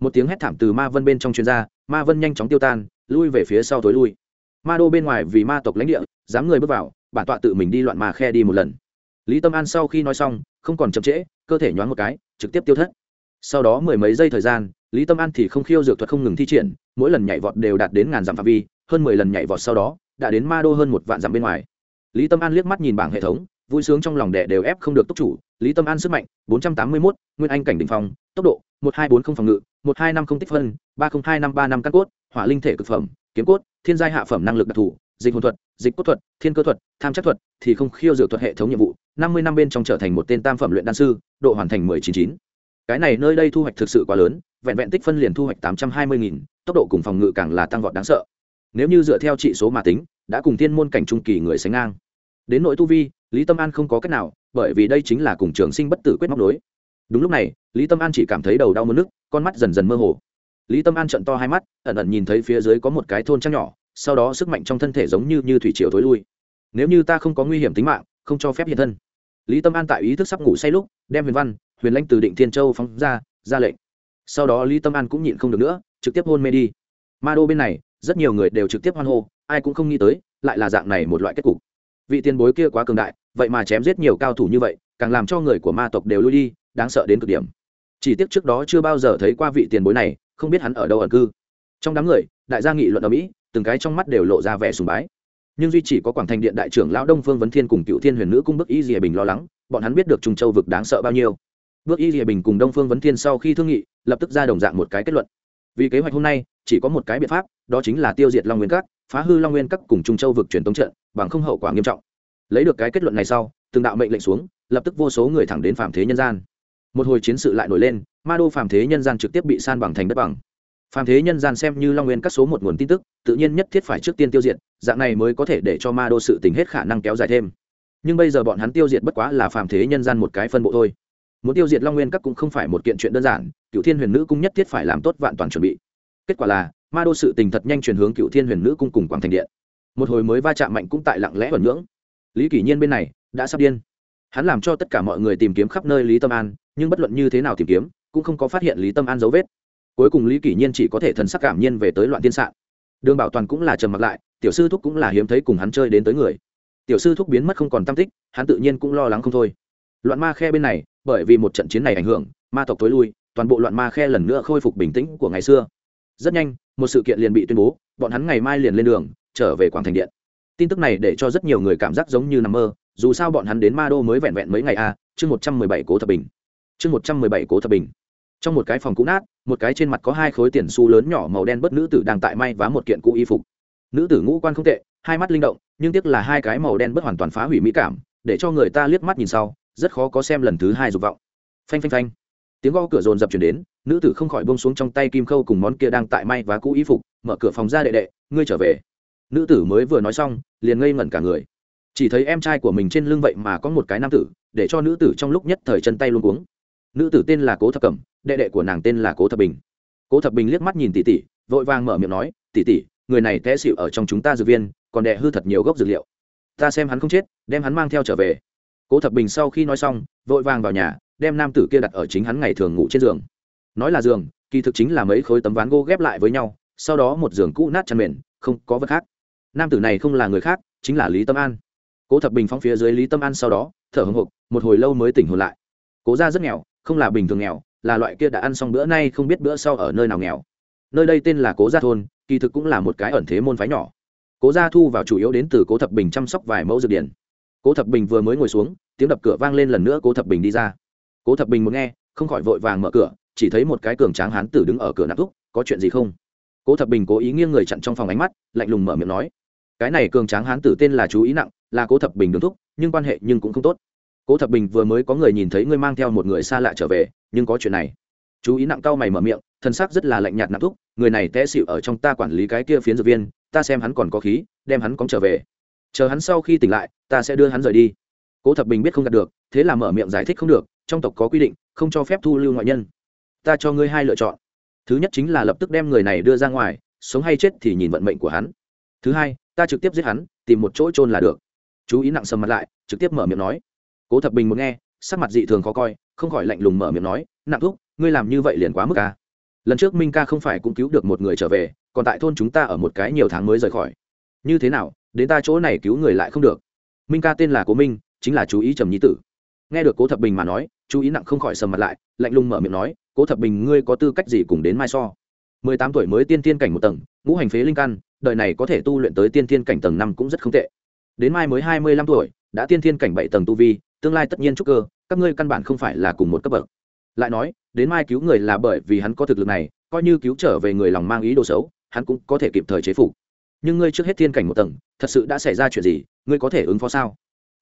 Một tiếng hét thảm từ ma vân bên trong chuyên gia ma vân nhanh chóng tiêu tan, lui về phía sau tối lui ma đô bên ngoài vì ma tộc lãnh địa dám người bước vào bản tọa tự mình đi loạn mà khe đi một lần. Lý tâm an sau khi nói xong không còn chậm trễ cơ thể nhoáng một cái trực tiếp tiêu thất. Sau đó mười mấy giây thời gian lý tâm an thì không khiêu dược thuật không ngừng thi triển mỗi lần nhảy vọt đều đạt đến ngàn dặm phạm vi hơn mười lần nhảy vọt sau đó đã đến ma đô hơn một vạn dặm bên ngoài. Lý tâm an liếc mắt nhìn bảng hệ thống vui sướng trong lòng đẻ đều ép không được túc chủ lý tâm an sức mạnh 481, nguyên anh cảnh đ ỉ n h phòng tốc độ 1240 phòng ngự 1250 tích phân 302535 căn cốt hỏa linh thể cực phẩm kiếm cốt, thiên giai hạ phẩm năng lực đặc thù, dịch hồn thuật, dịch cốt thuật, thiên cơ thuật, tham chắc thuật, thì không khiêu dược thuật hệ thống nhiệm vụ, năm mươi năm bên trong trở thành một tên tam phẩm luyện đan sư, độ hoàn thành mười chín chín. Cái này nơi đây thu hoạch thực sự quá lớn, vẹn vẹn tích phân liền thu hoạch tám trăm hai mươi nghìn, tốc độ cùng phòng ngự càng là tăng vọt đáng sợ. Nếu như dựa theo trị số mà tính, đã cùng thiên môn cảnh trung kỳ người sánh ngang. Đến nội tu vi, lý tâm an không có cách nào, bởi vì đây chính là cùng trường sinh bất tử quyết móc đối đúng lúc này, lý tâm an chỉ cảm thấy đầu đau mất nước, con mắt dần dần mơ hồ lý tâm an trận to hai mắt, ẩn ẩn nhìn thấy phía dưới có một cái thôn trăng nhỏ, sau đó sức mạnh trong thân thể giống như như thủy triều thối lui. Nếu như ta không có nguy hiểm tính mạng, không cho phép hiện thân. Lý tâm an tại ý thức sắp ngủ say lúc, đem huyền văn, huyền lãnh từ định thiên châu phóng ra ra lệnh. Sau đó lý tâm an cũng nhịn không được nữa, trực tiếp hôn mê đi. Ma đô bên này, rất nhiều người đều trực tiếp hoan hô, ai cũng không nghĩ tới, lại là dạng này một loại kết cục. Vị tiền bối kia quá cường đại, vậy mà chém giết nhiều cao thủ như vậy, càng làm cho người của ma tộc đều lui đi, đáng sợ đến cực điểm. Chỉ tiếc trước đó chưa bao giờ thấy qua vị tiền bối này không biết hắn ở đâu ẩn cư. Trong đám người, đại gia nghị luận ở mỹ, từng cái trong mắt đều lộ ra vẻ sùng bái. Nhưng duy chỉ có quảng thành điện đại trưởng lão đông phương vấn thiên cùng cựu thiên huyền nữ cung bức y dìa bình lo lắng, bọn hắn biết được trung châu vực đáng sợ bao nhiêu. Bước y dìa bình cùng đông phương vấn thiên sau khi thương nghị, lập tức ra đồng dạng một cái kết luận. Vì kế hoạch hôm nay, chỉ có một cái biện pháp, đó chính là tiêu diệt long nguyên các, phá hư long nguyên các cùng trung châu vực truyền tống trận, bằng không hậu quả nghiêm trọng. Lấy được cái kết luận này sau, từng đạo mệnh lệnh xuống, lập tức vô số người thẳng đến phạm thế nhân gian. Một hồi chiến sự lại nổi lên ma đô phạm thế nhân gian trực tiếp bị san bằng thành đất bằng. Phàm thế nhân gian xem như long nguyên các số một nguồn tin tức, tự nhiên nhất thiết phải trước tiên tiêu diệt, dạng này mới có thể để cho ma đô sự tình hết khả năng kéo dài thêm. Nhưng bây giờ bọn hắn tiêu diệt bất quá là phàm thế nhân gian một cái phân bộ thôi. Muốn tiêu diệt long nguyên các cũng không phải một kiện chuyện đơn giản cựu thiên huyền nữ cung nhất thiết phải làm tốt vạn toàn chuẩn bị. Kết quả là, ma đô sự tình thật nhanh chuyển hướng cựu thiên huyền nữ cung cùng quảng thành điện. Một hồi mới va chạm mạnh cũng tại lặng lẽ ẩn ngưỡng. Lý kỷ nhiên bên này đã sắp điên. Hắn làm cho tất cả mọi người tìm kiếm khắp nơi lý tâm an, nhưng bất luận như thế nào tìm kiếm cũng không có phát hiện lý tâm an dấu vết. Cuối cùng lý kỷ nhiên chỉ có thể thần sắc cảm nhiên về tới loạn tiên sạn. Đường bảo toàn cũng là trầm mặc lại, tiểu sư thúc cũng là hiếm thấy cùng hắn chơi đến tới người. Tiểu sư thúc biến mất không còn tam tích, hắn tự nhiên cũng lo lắng không thôi. Loạn ma khe bên này, bởi vì một trận chiến này ảnh hưởng, ma tộc tối lui, toàn bộ loạn ma khe lần nữa khôi phục bình tĩnh của ngày xưa. Rất nhanh, một sự kiện liền bị tuyên bố, bọn hắn ngày mai liền lên đường, trở về quảng thành điện. Tin tức này để cho rất nhiều người cảm giác giống như nằm mơ, dù sao bọn hắn đến ma đô mới vẹn vẹn mấy ngày a chương một trăm mười bảy cố thập bình chương một trăm mười bảy cố thập bình. Trong một cái phòng cũ nát, một cái trên mặt có hai khối tiền xu lớn nhỏ màu đen bất nữ tử đang tại may vá một kiện cũ y phục. Nữ tử ngũ quan không tệ, hai mắt linh động, nhưng tiếc là hai cái màu đen bất hoàn toàn phá hủy mỹ cảm, để cho người ta liếc mắt nhìn sau, rất khó có xem lần thứ hai dục vọng. Phanh phanh phanh. Tiếng gõ cửa rồn dập chuyển đến, nữ tử không khỏi bông xuống trong tay kim khâu cùng món kia đang tại may vá cũ y phục, mở cửa phòng ra đệ đệ, ngươi trở về. Nữ tử mới vừa nói xong, liền ngây ngẩn cả người. Chỉ thấy em trai của mình trên lưng vậy mà có một cái nam tử, để cho nữ tử trong lúc nhất thời chân tay luôn cuống nữ tử tên là cố thập cẩm, đệ đệ của nàng tên là cố thập bình. Cố thập bình liếc mắt nhìn tỷ tỷ, vội vàng mở miệng nói, tỷ tỷ, người này té xịu ở trong chúng ta dược viên, còn đệ hư thật nhiều gốc dược liệu. Ta xem hắn không chết, đem hắn mang theo trở về. Cố thập bình sau khi nói xong, vội vàng vào nhà, đem nam tử kia đặt ở chính hắn ngày thường ngủ trên giường. Nói là giường, kỳ thực chính là mấy khối tấm ván gỗ ghép lại với nhau, sau đó một giường cũ nát chăn mền, không có vật khác. Nam tử này không là người khác, chính là lý tâm an. Cố thập bình phóng phía dưới lý tâm an sau đó, thở hồng hộc, một hồi lâu mới tỉnh hồn lại. Cố ra rất nghèo không là bình thường nghèo, là loại kia đã ăn xong bữa nay không biết bữa sau ở nơi nào nghèo. Nơi đây tên là cố gia thôn, kỳ thực cũng là một cái ẩn thế môn phái nhỏ. Cố gia thu vào chủ yếu đến từ cố thập bình chăm sóc vài mẫu dược điển. Cố thập bình vừa mới ngồi xuống, tiếng đập cửa vang lên lần nữa cố thập bình đi ra. Cố thập bình muốn nghe, không khỏi vội vàng mở cửa, chỉ thấy một cái cường tráng hán tử đứng ở cửa nạp thúc, có chuyện gì không? Cố thập bình cố ý nghiêng người chặn trong phòng ánh mắt, lạnh lùng mở miệng nói, cái này cường tráng hán tử tên là chú ý nặng, là cố thập bình đứng thúc, nhưng quan hệ nhưng cũng không tốt cố thập bình vừa mới có người nhìn thấy ngươi mang theo một người xa lạ trở về, nhưng có chuyện này. Chú ý nặng cao mày mở miệng, thân xác rất là lạnh nhạt nặng thúc, người này té xịu ở trong ta quản lý cái kia phiến dược viên, ta xem hắn còn có khí, đem hắn cóng trở về. Chờ hắn sau khi tỉnh lại, ta sẽ đưa hắn rời đi. Cố thập bình biết không đạt được, thế là mở miệng giải thích không được, trong tộc có quy định, không cho phép thu lưu ngoại nhân. Ta cho ngươi hai lựa chọn. Thứ nhất chính là lập tức đem người này đưa ra ngoài, sống hay chết thì nhìn vận mệnh của hắn. Thứ hai, ta trực tiếp giết hắn, tìm một chỗ trôn là được. Chú ý nặng sầm mặt lại, trực tiếp mở miệng nói cố thập bình muốn nghe, sắc mặt dị thường khó coi, không khỏi lạnh lùng mở miệng nói nặng thúc, ngươi làm như vậy liền quá mức ca lần trước minh ca không phải cũng cứu được một người trở về, còn tại thôn chúng ta ở một cái nhiều tháng mới rời khỏi. Như thế nào, đến ta chỗ này cứu người lại không được? Minh ca tên là cố minh, chính là chú ý trầm nhí tử. Nghe được cố thập bình mà nói, chú ý nặng không khỏi sầm mặt lại, lạnh lùng mở miệng nói, cố thập bình, ngươi có tư cách gì cùng đến mai so? Mười tám tuổi mới tiên tiên cảnh một tầng, ngũ hành phế linh căn, đời này có thể tu luyện tới tiên thiên cảnh tầng năm cũng rất không tệ. Đến mai mới hai mươi lăm tuổi, đã tiên thiên cảnh bảy tầng tu vi tương lai tất nhiên trúc cơ, các ngươi căn bản không phải là cùng một cấp bậc. Lại nói, đến mai cứu người là bởi vì hắn có thực lực này, coi như cứu trở về người lòng mang ý đồ xấu, hắn cũng có thể kịp thời chế phục. Nhưng ngươi trước hết thiên cảnh một tầng, thật sự đã xảy ra chuyện gì, ngươi có thể ứng phó sao?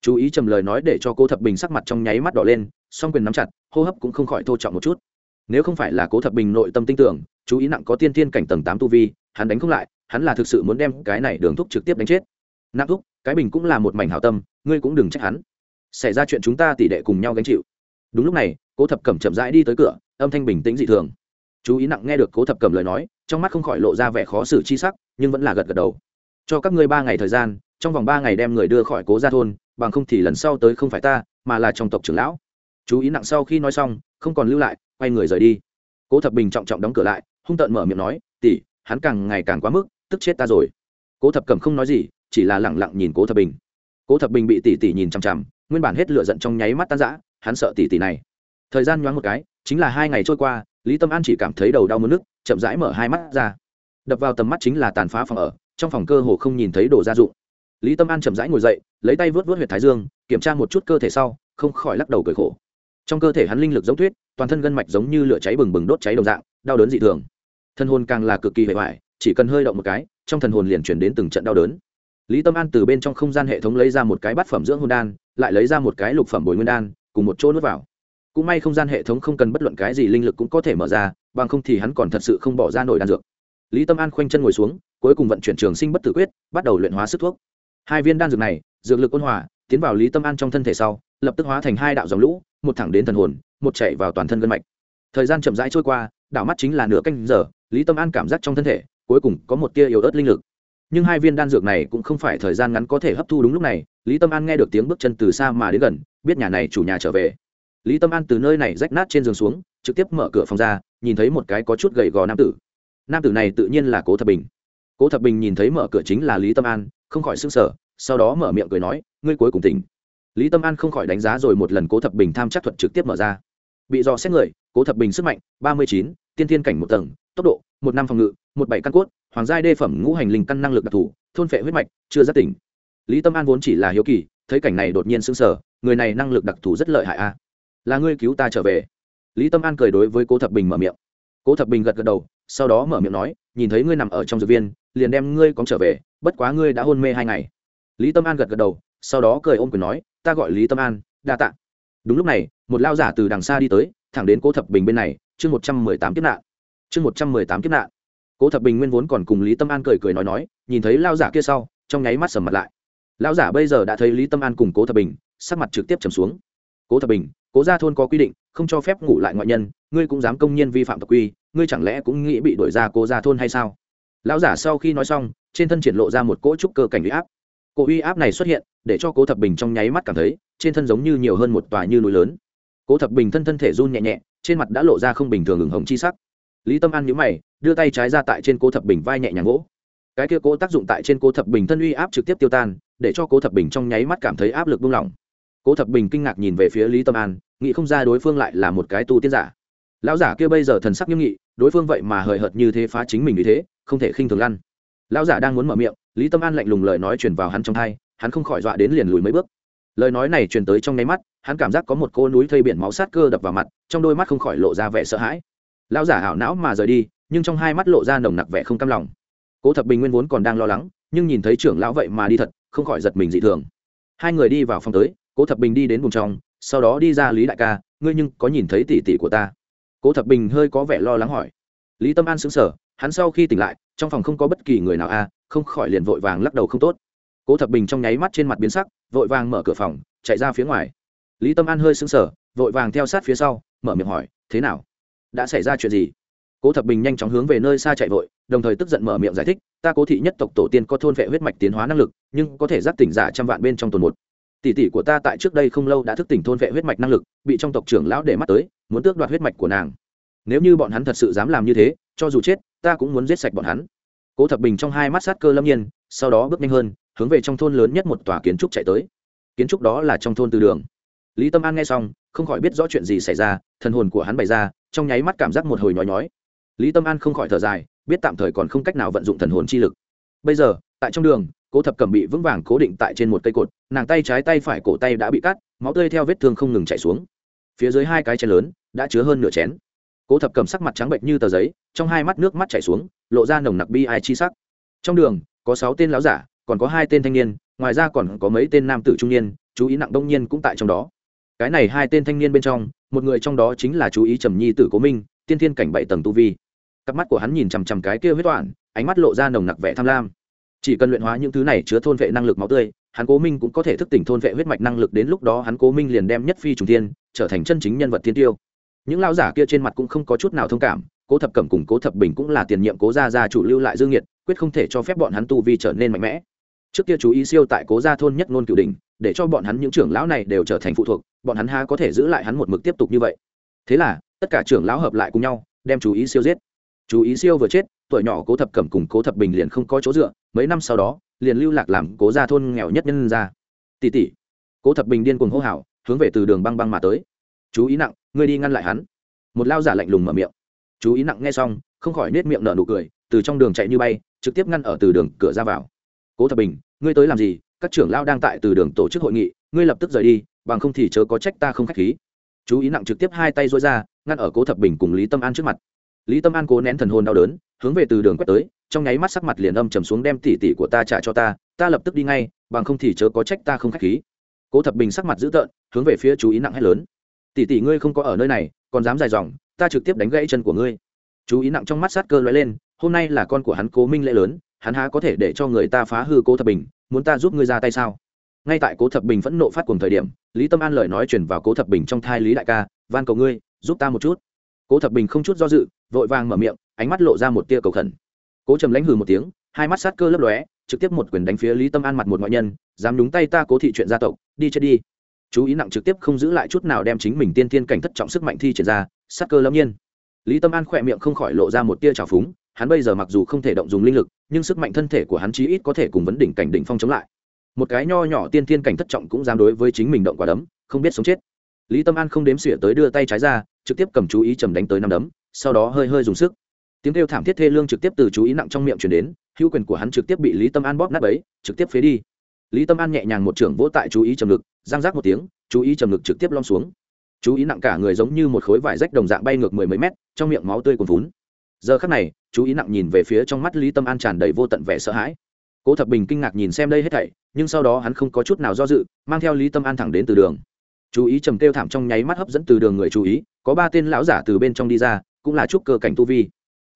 Chú ý trầm lời nói để cho cô thập bình sắc mặt trong nháy mắt đỏ lên, song quyền nắm chặt, hô hấp cũng không khỏi thô trọng một chút. Nếu không phải là cố thập bình nội tâm tin tưởng, chú ý nặng có tiên thiên cảnh tầng tám tu vi, hắn đánh không lại, hắn là thực sự muốn đem cái này đường thúc trực tiếp đánh chết. Nặng thúc, cái bình cũng là một mảnh hảo tâm, ngươi cũng đừng trách hắn xảy ra chuyện chúng ta tỷ đệ cùng nhau gánh chịu. Đúng lúc này, cố thập cẩm chậm rãi đi tới cửa, âm thanh bình tĩnh dị thường. Chú ý nặng nghe được cố thập cẩm lời nói, trong mắt không khỏi lộ ra vẻ khó xử chi sắc, nhưng vẫn là gật gật đầu. Cho các ngươi ba ngày thời gian, trong vòng ba ngày đem người đưa khỏi cố gia thôn, bằng không thì lần sau tới không phải ta, mà là trong tộc trưởng lão. Chú ý nặng sau khi nói xong, không còn lưu lại, quay người rời đi. Cố thập bình trọng trọng đóng cửa lại, hung tợn mở miệng nói, tỷ, hắn càng ngày càng quá mức, tức chết ta rồi. Cố thập cẩm không nói gì, chỉ là lẳng lặng nhìn cố thập bình. Cố thập bình bị tỷ tỷ nhìn chằm chằm nguyên bản hết lửa giận trong nháy mắt tan rã, hắn sợ tỷ tỷ này. Thời gian nhoáng một cái, chính là hai ngày trôi qua, lý tâm an chỉ cảm thấy đầu đau mất nước, chậm rãi mở hai mắt ra. Đập vào tầm mắt chính là tàn phá phòng ở, trong phòng cơ hồ không nhìn thấy đồ gia dụng. Lý tâm an chậm rãi ngồi dậy, lấy tay vớt vớt huyệt thái dương, kiểm tra một chút cơ thể sau, không khỏi lắc đầu cười khổ. Trong cơ thể hắn linh lực giống thuyết toàn thân gân mạch giống như lửa cháy bừng bừng đốt cháy đồng dạng, đau đớn dị thường. Thân hồn càng là cực kỳ hệ hoại chỉ cần hơi động một cái, trong thần hồn liền chuyển đến từng trận đau đớn lý tâm an từ bên trong không gian hệ thống lấy ra một cái bát phẩm dưỡng hồn đan, lại lấy ra một cái lục phẩm bồi nguyên đan, cùng một chỗ nuốt vào. Cũng may không gian hệ thống không cần bất luận cái gì linh lực cũng có thể mở ra, bằng không thì hắn còn thật sự không bỏ ra nổi đan dược. Lý tâm an khoanh chân ngồi xuống, cuối cùng vận chuyển trường sinh bất tử quyết, bắt đầu luyện hóa sức thuốc. Hai viên đan dược này, dược lực ôn hòa, tiến vào lý tâm an trong thân thể sau, lập tức hóa thành hai đạo dòng lũ, một thẳng đến thần hồn, một chạy vào toàn thân gân mạch. Thời gian chậm rãi trôi qua, đảo mắt chính là nửa canh giờ, lý tâm an cảm giác trong thân thể, cuối cùng có một tia yếu ớt linh lực nhưng hai viên đan dược này cũng không phải thời gian ngắn có thể hấp thu đúng lúc này, lý tâm an nghe được tiếng bước chân từ xa mà đến gần, biết nhà này chủ nhà trở về. Lý tâm an từ nơi này rách nát trên giường xuống, trực tiếp mở cửa phòng ra, nhìn thấy một cái có chút gầy gò nam tử. Nam tử này tự nhiên là cố thập bình. Cố thập bình nhìn thấy mở cửa chính là lý tâm an, không khỏi s ư n g sở sau đó mở miệng cười nói, ngươi cuối cùng tỉnh. Lý tâm an không khỏi đánh giá rồi một lần cố thập bình tham chắc thuật trực tiếp mở ra. Bị dò xét người, cố thập bình sức mạnh ba mươi chín, tiên thiên cảnh một tầng tốc độ một năm phòng ngự một bảy căn cốt hoàng giai đê phẩm ngũ hành linh căn năng lực đặc thù thôn phệ huyết mạch chưa giác tỉnh. Lý tâm an vốn chỉ là hiếu kỳ thấy cảnh này đột nhiên sững sờ, sở người này năng lực đặc thù rất lợi hại a. Là ngươi cứu ta trở về. Lý tâm an cười đối với cố thập bình mở miệng. Cố thập bình gật gật đầu sau đó mở miệng nói nhìn thấy ngươi nằm ở trong dược viên liền đem ngươi cóng trở về bất quá ngươi đã hôn mê hai ngày. Lý tâm an gật gật đầu sau đó cười ôm quyền nói ta gọi lý tâm an đa t ạ đúng lúc này một lao giả từ đằng xa đi tới thẳng đến cố thập bình bên này chương một trăm mười tám kiếp nạn chương một trăm mười tám kiếp nạn. Cố thập bình nguyên vốn còn cùng lý tâm an cười cười nói nói, nhìn thấy lao giả kia sau, trong nháy mắt sầm mặt lại. Lao giả bây giờ đã thấy lý tâm an cùng cố thập bình, sắc mặt trực tiếp trầm xuống. Cố thập bình, cố gia thôn có quy định, không cho phép ngủ lại ngoại nhân, ngươi cũng dám công nhiên vi phạm tộc quy, ngươi chẳng lẽ cũng nghĩ bị đuổi ra cố gia thôn hay sao? Lão giả sau khi nói xong, trên thân triển lộ ra một cỗ trúc cơ cảnh uy áp. Cỗ uy áp này xuất hiện, để cho cố thập bình trong nháy mắt cảm thấy, trên thân giống như nhiều hơn một tòa như núi lớn. Cố thập bình thân thân thể run nhẹ nhẹ, trên mặt đã lộ ra không bình thường ửng hồng chi sắc lý tâm an nhữ mày, đưa tay trái ra tại trên cố thập bình vai nhẹ nhàng gỗ. Cái kia cố tác dụng tại trên cố thập bình thân uy áp trực tiếp tiêu tan, để cho cố thập bình trong nháy mắt cảm thấy áp lực buông lỏng. Cố thập bình kinh ngạc nhìn về phía lý tâm an, nghĩ không ra đối phương lại là một cái tu tiên giả. Lão giả kia bây giờ thần sắc nghiêm nghị, đối phương vậy mà hời hợt như thế phá chính mình như thế, không thể khinh thường lăn. Lão giả đang muốn mở miệng, lý tâm an lạnh lùng lời nói truyền vào hắn trong thai, hắn không khỏi dọa đến liền lùi mấy bước. Lời nói này truyền tới trong nháy mắt, hắn cảm giác có một cô núi thây biển máu sát cơ đập vào mặt, trong đôi mắt không khỏi lộ ra vẻ sợ hãi lão giả hảo não mà rời đi, nhưng trong hai mắt lộ ra nồng nặc vẻ không cam lòng. Cố thập bình nguyên vốn còn đang lo lắng, nhưng nhìn thấy trưởng lão vậy mà đi thật, không khỏi giật mình dị thường. Hai người đi vào phòng tới, cố thập bình đi đến vùng trong, sau đó đi ra lý đại ca, ngươi nhưng có nhìn thấy tỷ tỷ của ta? Cố thập bình hơi có vẻ lo lắng hỏi. Lý tâm an xứng sở hắn sau khi tỉnh lại, trong phòng không có bất kỳ người nào a không khỏi liền vội vàng lắc đầu không tốt. Cố thập bình trong nháy mắt trên mặt biến sắc, vội vàng mở cửa phòng, chạy ra phía ngoài. Lý tâm an hơi xứng sở vội vàng theo sát phía sau, mở miệng hỏi, thế nào? Đã xảy ra chuyện gì? Cố thập bình nhanh chóng hướng về nơi xa chạy vội, đồng thời tức giận mở miệng giải thích, ta cố thị nhất tộc tổ tiên có thôn vệ huyết mạch tiến hóa năng lực, nhưng có thể giác tỉnh giả trăm vạn bên trong tuần một. Tỷ tỷ của ta tại trước đây không lâu đã thức tỉnh thôn vệ huyết mạch năng lực, bị trong tộc trưởng lão để mắt tới, muốn tước đoạt huyết mạch của nàng. Nếu như bọn hắn thật sự dám làm như thế, cho dù chết, ta cũng muốn giết sạch bọn hắn. Cố thập bình trong hai mắt sát cơ lâm nhiên, sau đó bước nhanh hơn, hướng về trong thôn lớn nhất một tòa kiến trúc chạy tới. Kiến trúc đó là trong thôn từ đường. Lý tâm an nghe xong, không khỏi biết rõ chuyện gì xảy ra, thần hồn của hắn bày ra trong nháy mắt cảm giác một hồi nhói nhói. Lý tâm an không khỏi thở dài, biết tạm thời còn không cách nào vận dụng thần hồn chi lực. Bây giờ, tại trong đường, cố thập cẩm bị vững vàng cố định tại trên một cây cột, nàng tay trái tay phải cổ tay đã bị cắt, máu tươi theo vết thương không ngừng chảy xuống. Phía dưới hai cái chén lớn đã chứa hơn nửa chén. Cố thập cầm sắc mặt trắng bệnh như tờ giấy, trong hai mắt nước mắt chảy xuống, lộ ra nồng nặc bi ai chi sắc. Trong đường, có sáu tên láo giả, còn có hai tên thanh niên, ngoài ra còn có mấy tên nam tử trung niên, chú ý nặng đông nhiên cũng tại trong đó cái này hai tên thanh niên bên trong, một người trong đó chính là chú ý trầm nhi tử cố minh, tiên thiên cảnh bảy tầng tu vi. Cặp mắt của hắn nhìn chằm chằm cái kia huyết toản ánh mắt lộ ra nồng nặc vẻ tham lam. Chỉ cần luyện hóa những thứ này chứa thôn vệ năng lực máu tươi, hắn cố minh cũng có thể thức tỉnh thôn vệ huyết mạch năng lực, đến lúc đó hắn cố minh liền đem nhất phi trùng thiên, trở thành chân chính nhân vật thiên tiêu. Những lao giả kia trên mặt cũng không có chút nào thông cảm, cố thập cẩm cùng cố thập bình cũng là tiền nhiệm cố gia gia chủ lưu lại dương nhiệt, quyết không thể cho phép bọn hắn tu vi trở nên mạnh mẽ trước kia chú ý siêu tại cố gia thôn nhất ngôn cửu đình để cho bọn hắn những trưởng lão này đều trở thành phụ thuộc, bọn hắn ha có thể giữ lại hắn một mực tiếp tục như vậy. Thế là, tất cả trưởng lão hợp lại cùng nhau, đem chú ý siêu giết. Chú ý siêu vừa chết, tuổi nhỏ cố thập cẩm cùng cố thập bình liền không có chỗ dựa, mấy năm sau đó, liền lưu lạc làm cố gia thôn nghèo nhất nhân ra tỷ tỷ, cố thập bình điên cuồng hô hào, hướng về từ đường băng băng mà tới. Chú ý nặng, ngươi đi ngăn lại hắn. Một lao giả lạnh lùng mở miệng. Chú ý nặng nghe xong, không khỏi nết miệng nở nụ cười, từ trong đường chạy như bay, trực tiếp ngăn ở từ đường cửa ra vào cố thập bình, ngươi tới làm gì? Các trưởng lao đang tại từ đường tổ chức hội nghị, ngươi lập tức rời đi, bằng không thì chớ có trách ta không k h á c h khí. Chú ý nặng trực tiếp hai tay dối ra, ngăn ở cố thập bình cùng lý tâm an trước mặt. Lý tâm an cố nén thần hồn đau đớn, hướng về từ đường quét tới, trong nháy mắt sắc mặt liền âm trầm xuống đem tỉ tỉ của ta trả cho ta ta lập tức đi ngay, bằng không thì chớ có trách ta không k h á c h khí. Cố thập bình sắc mặt dữ tợn, hướng về phía chú ý nặng hét lớn. Tỉ tỉ ngươi không có ở nơi này, còn dám dài dòng, ta trực tiếp đánh gãy chân của ngươi. Chú ý nặng trong mắt sát cơ lóe lên, hôm nay là con của hắn cố minh lễ lớn hắn há có thể để cho người ta phá hư cố thập bình, muốn ta giúp ngươi ra tay sao? Ngay tại cố thập bình phẫn nộ phát cùng thời điểm, lý tâm an lời nói chuyển vào cố thập bình trong thai lý đại ca, van cầu ngươi, giúp ta một chút. Cố thập bình không chút do dự, vội vàng mở miệng, ánh mắt lộ ra một tia cầu khẩn. Cố trầm lãnh hừ một tiếng, hai mắt sát cơ lấp lóe, trực tiếp một quyền đánh phía lý tâm an mặt một ngoại nhân, dám đúng tay ta cố thị chuyện gia tộc, đi chết đi. Chú ý nặng trực tiếp không giữ lại chút nào đem chính mình tiên thiên cảnh thất trọng sức mạnh thi triển ra, sát cơ lâm nhiên. Lý tâm an khỏe miệng không khỏi lộ ra một tia trào phúng hắn bây giờ mặc dù không thể động dùng linh lực, nhưng sức mạnh thân thể của hắn chí ít có thể cùng vấn đỉnh cảnh đỉnh phong chống lại. Một cái nho nhỏ tiên thiên cảnh thất trọng cũng dám đối với chính mình động quả đấm, không biết sống chết. Lý tâm an không đếm xỉa tới đưa tay trái ra, trực tiếp cầm chú ý trầm đánh tới năm đấm, sau đó hơi hơi dùng sức. Tiếng kêu thảm thiết thê lương trực tiếp từ chú ý nặng trong miệng chuyển đến, hữu quyền của hắn trực tiếp bị lý tâm an bóp nát ấy trực tiếp phế đi. Lý tâm an nhẹ nhàng một trưởng vỗ tại chú ý trầm ngực giang rác một tiếng, chú ý trầm ngực trực tiếp lom xuống. Chú ý nặng cả người giống như một khối vải rách đồng dạng bay ngược mười mấy mét, trong miệng máu tươi còn vún giờ khắc này, chú ý nặng nhìn về phía trong mắt lý tâm an tràn đầy vô tận vẻ sợ hãi. Cố thập bình kinh ngạc nhìn xem đây hết thảy, nhưng sau đó hắn không có chút nào do dự, mang theo lý tâm an thẳng đến từ đường. Chú ý trầm kêu thảm trong nháy mắt hấp dẫn từ đường người chú ý, có ba tên lão giả từ bên trong đi ra, cũng là chúc cơ cảnh tu vi.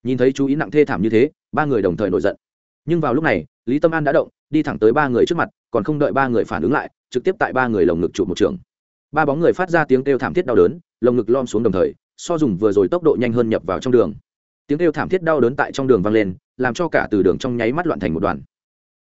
Nhìn thấy chú ý nặng thê thảm như thế, ba người đồng thời nổi giận. Nhưng vào lúc này, lý tâm an đã động, đi thẳng tới ba người trước mặt, còn không đợi ba người phản ứng lại, trực tiếp tại ba người lồng ngực trụ một trường. Ba bóng người phát ra tiếng kêu thảm thiết đau đớn, lồng ngực lom xuống đồng thời, so dùng vừa rồi tốc độ nhanh hơn nhập vào trong đường tiếng kêu thảm thiết đau đớn tại trong đường vang lên, làm cho cả từ đường trong nháy mắt loạn thành một đoàn.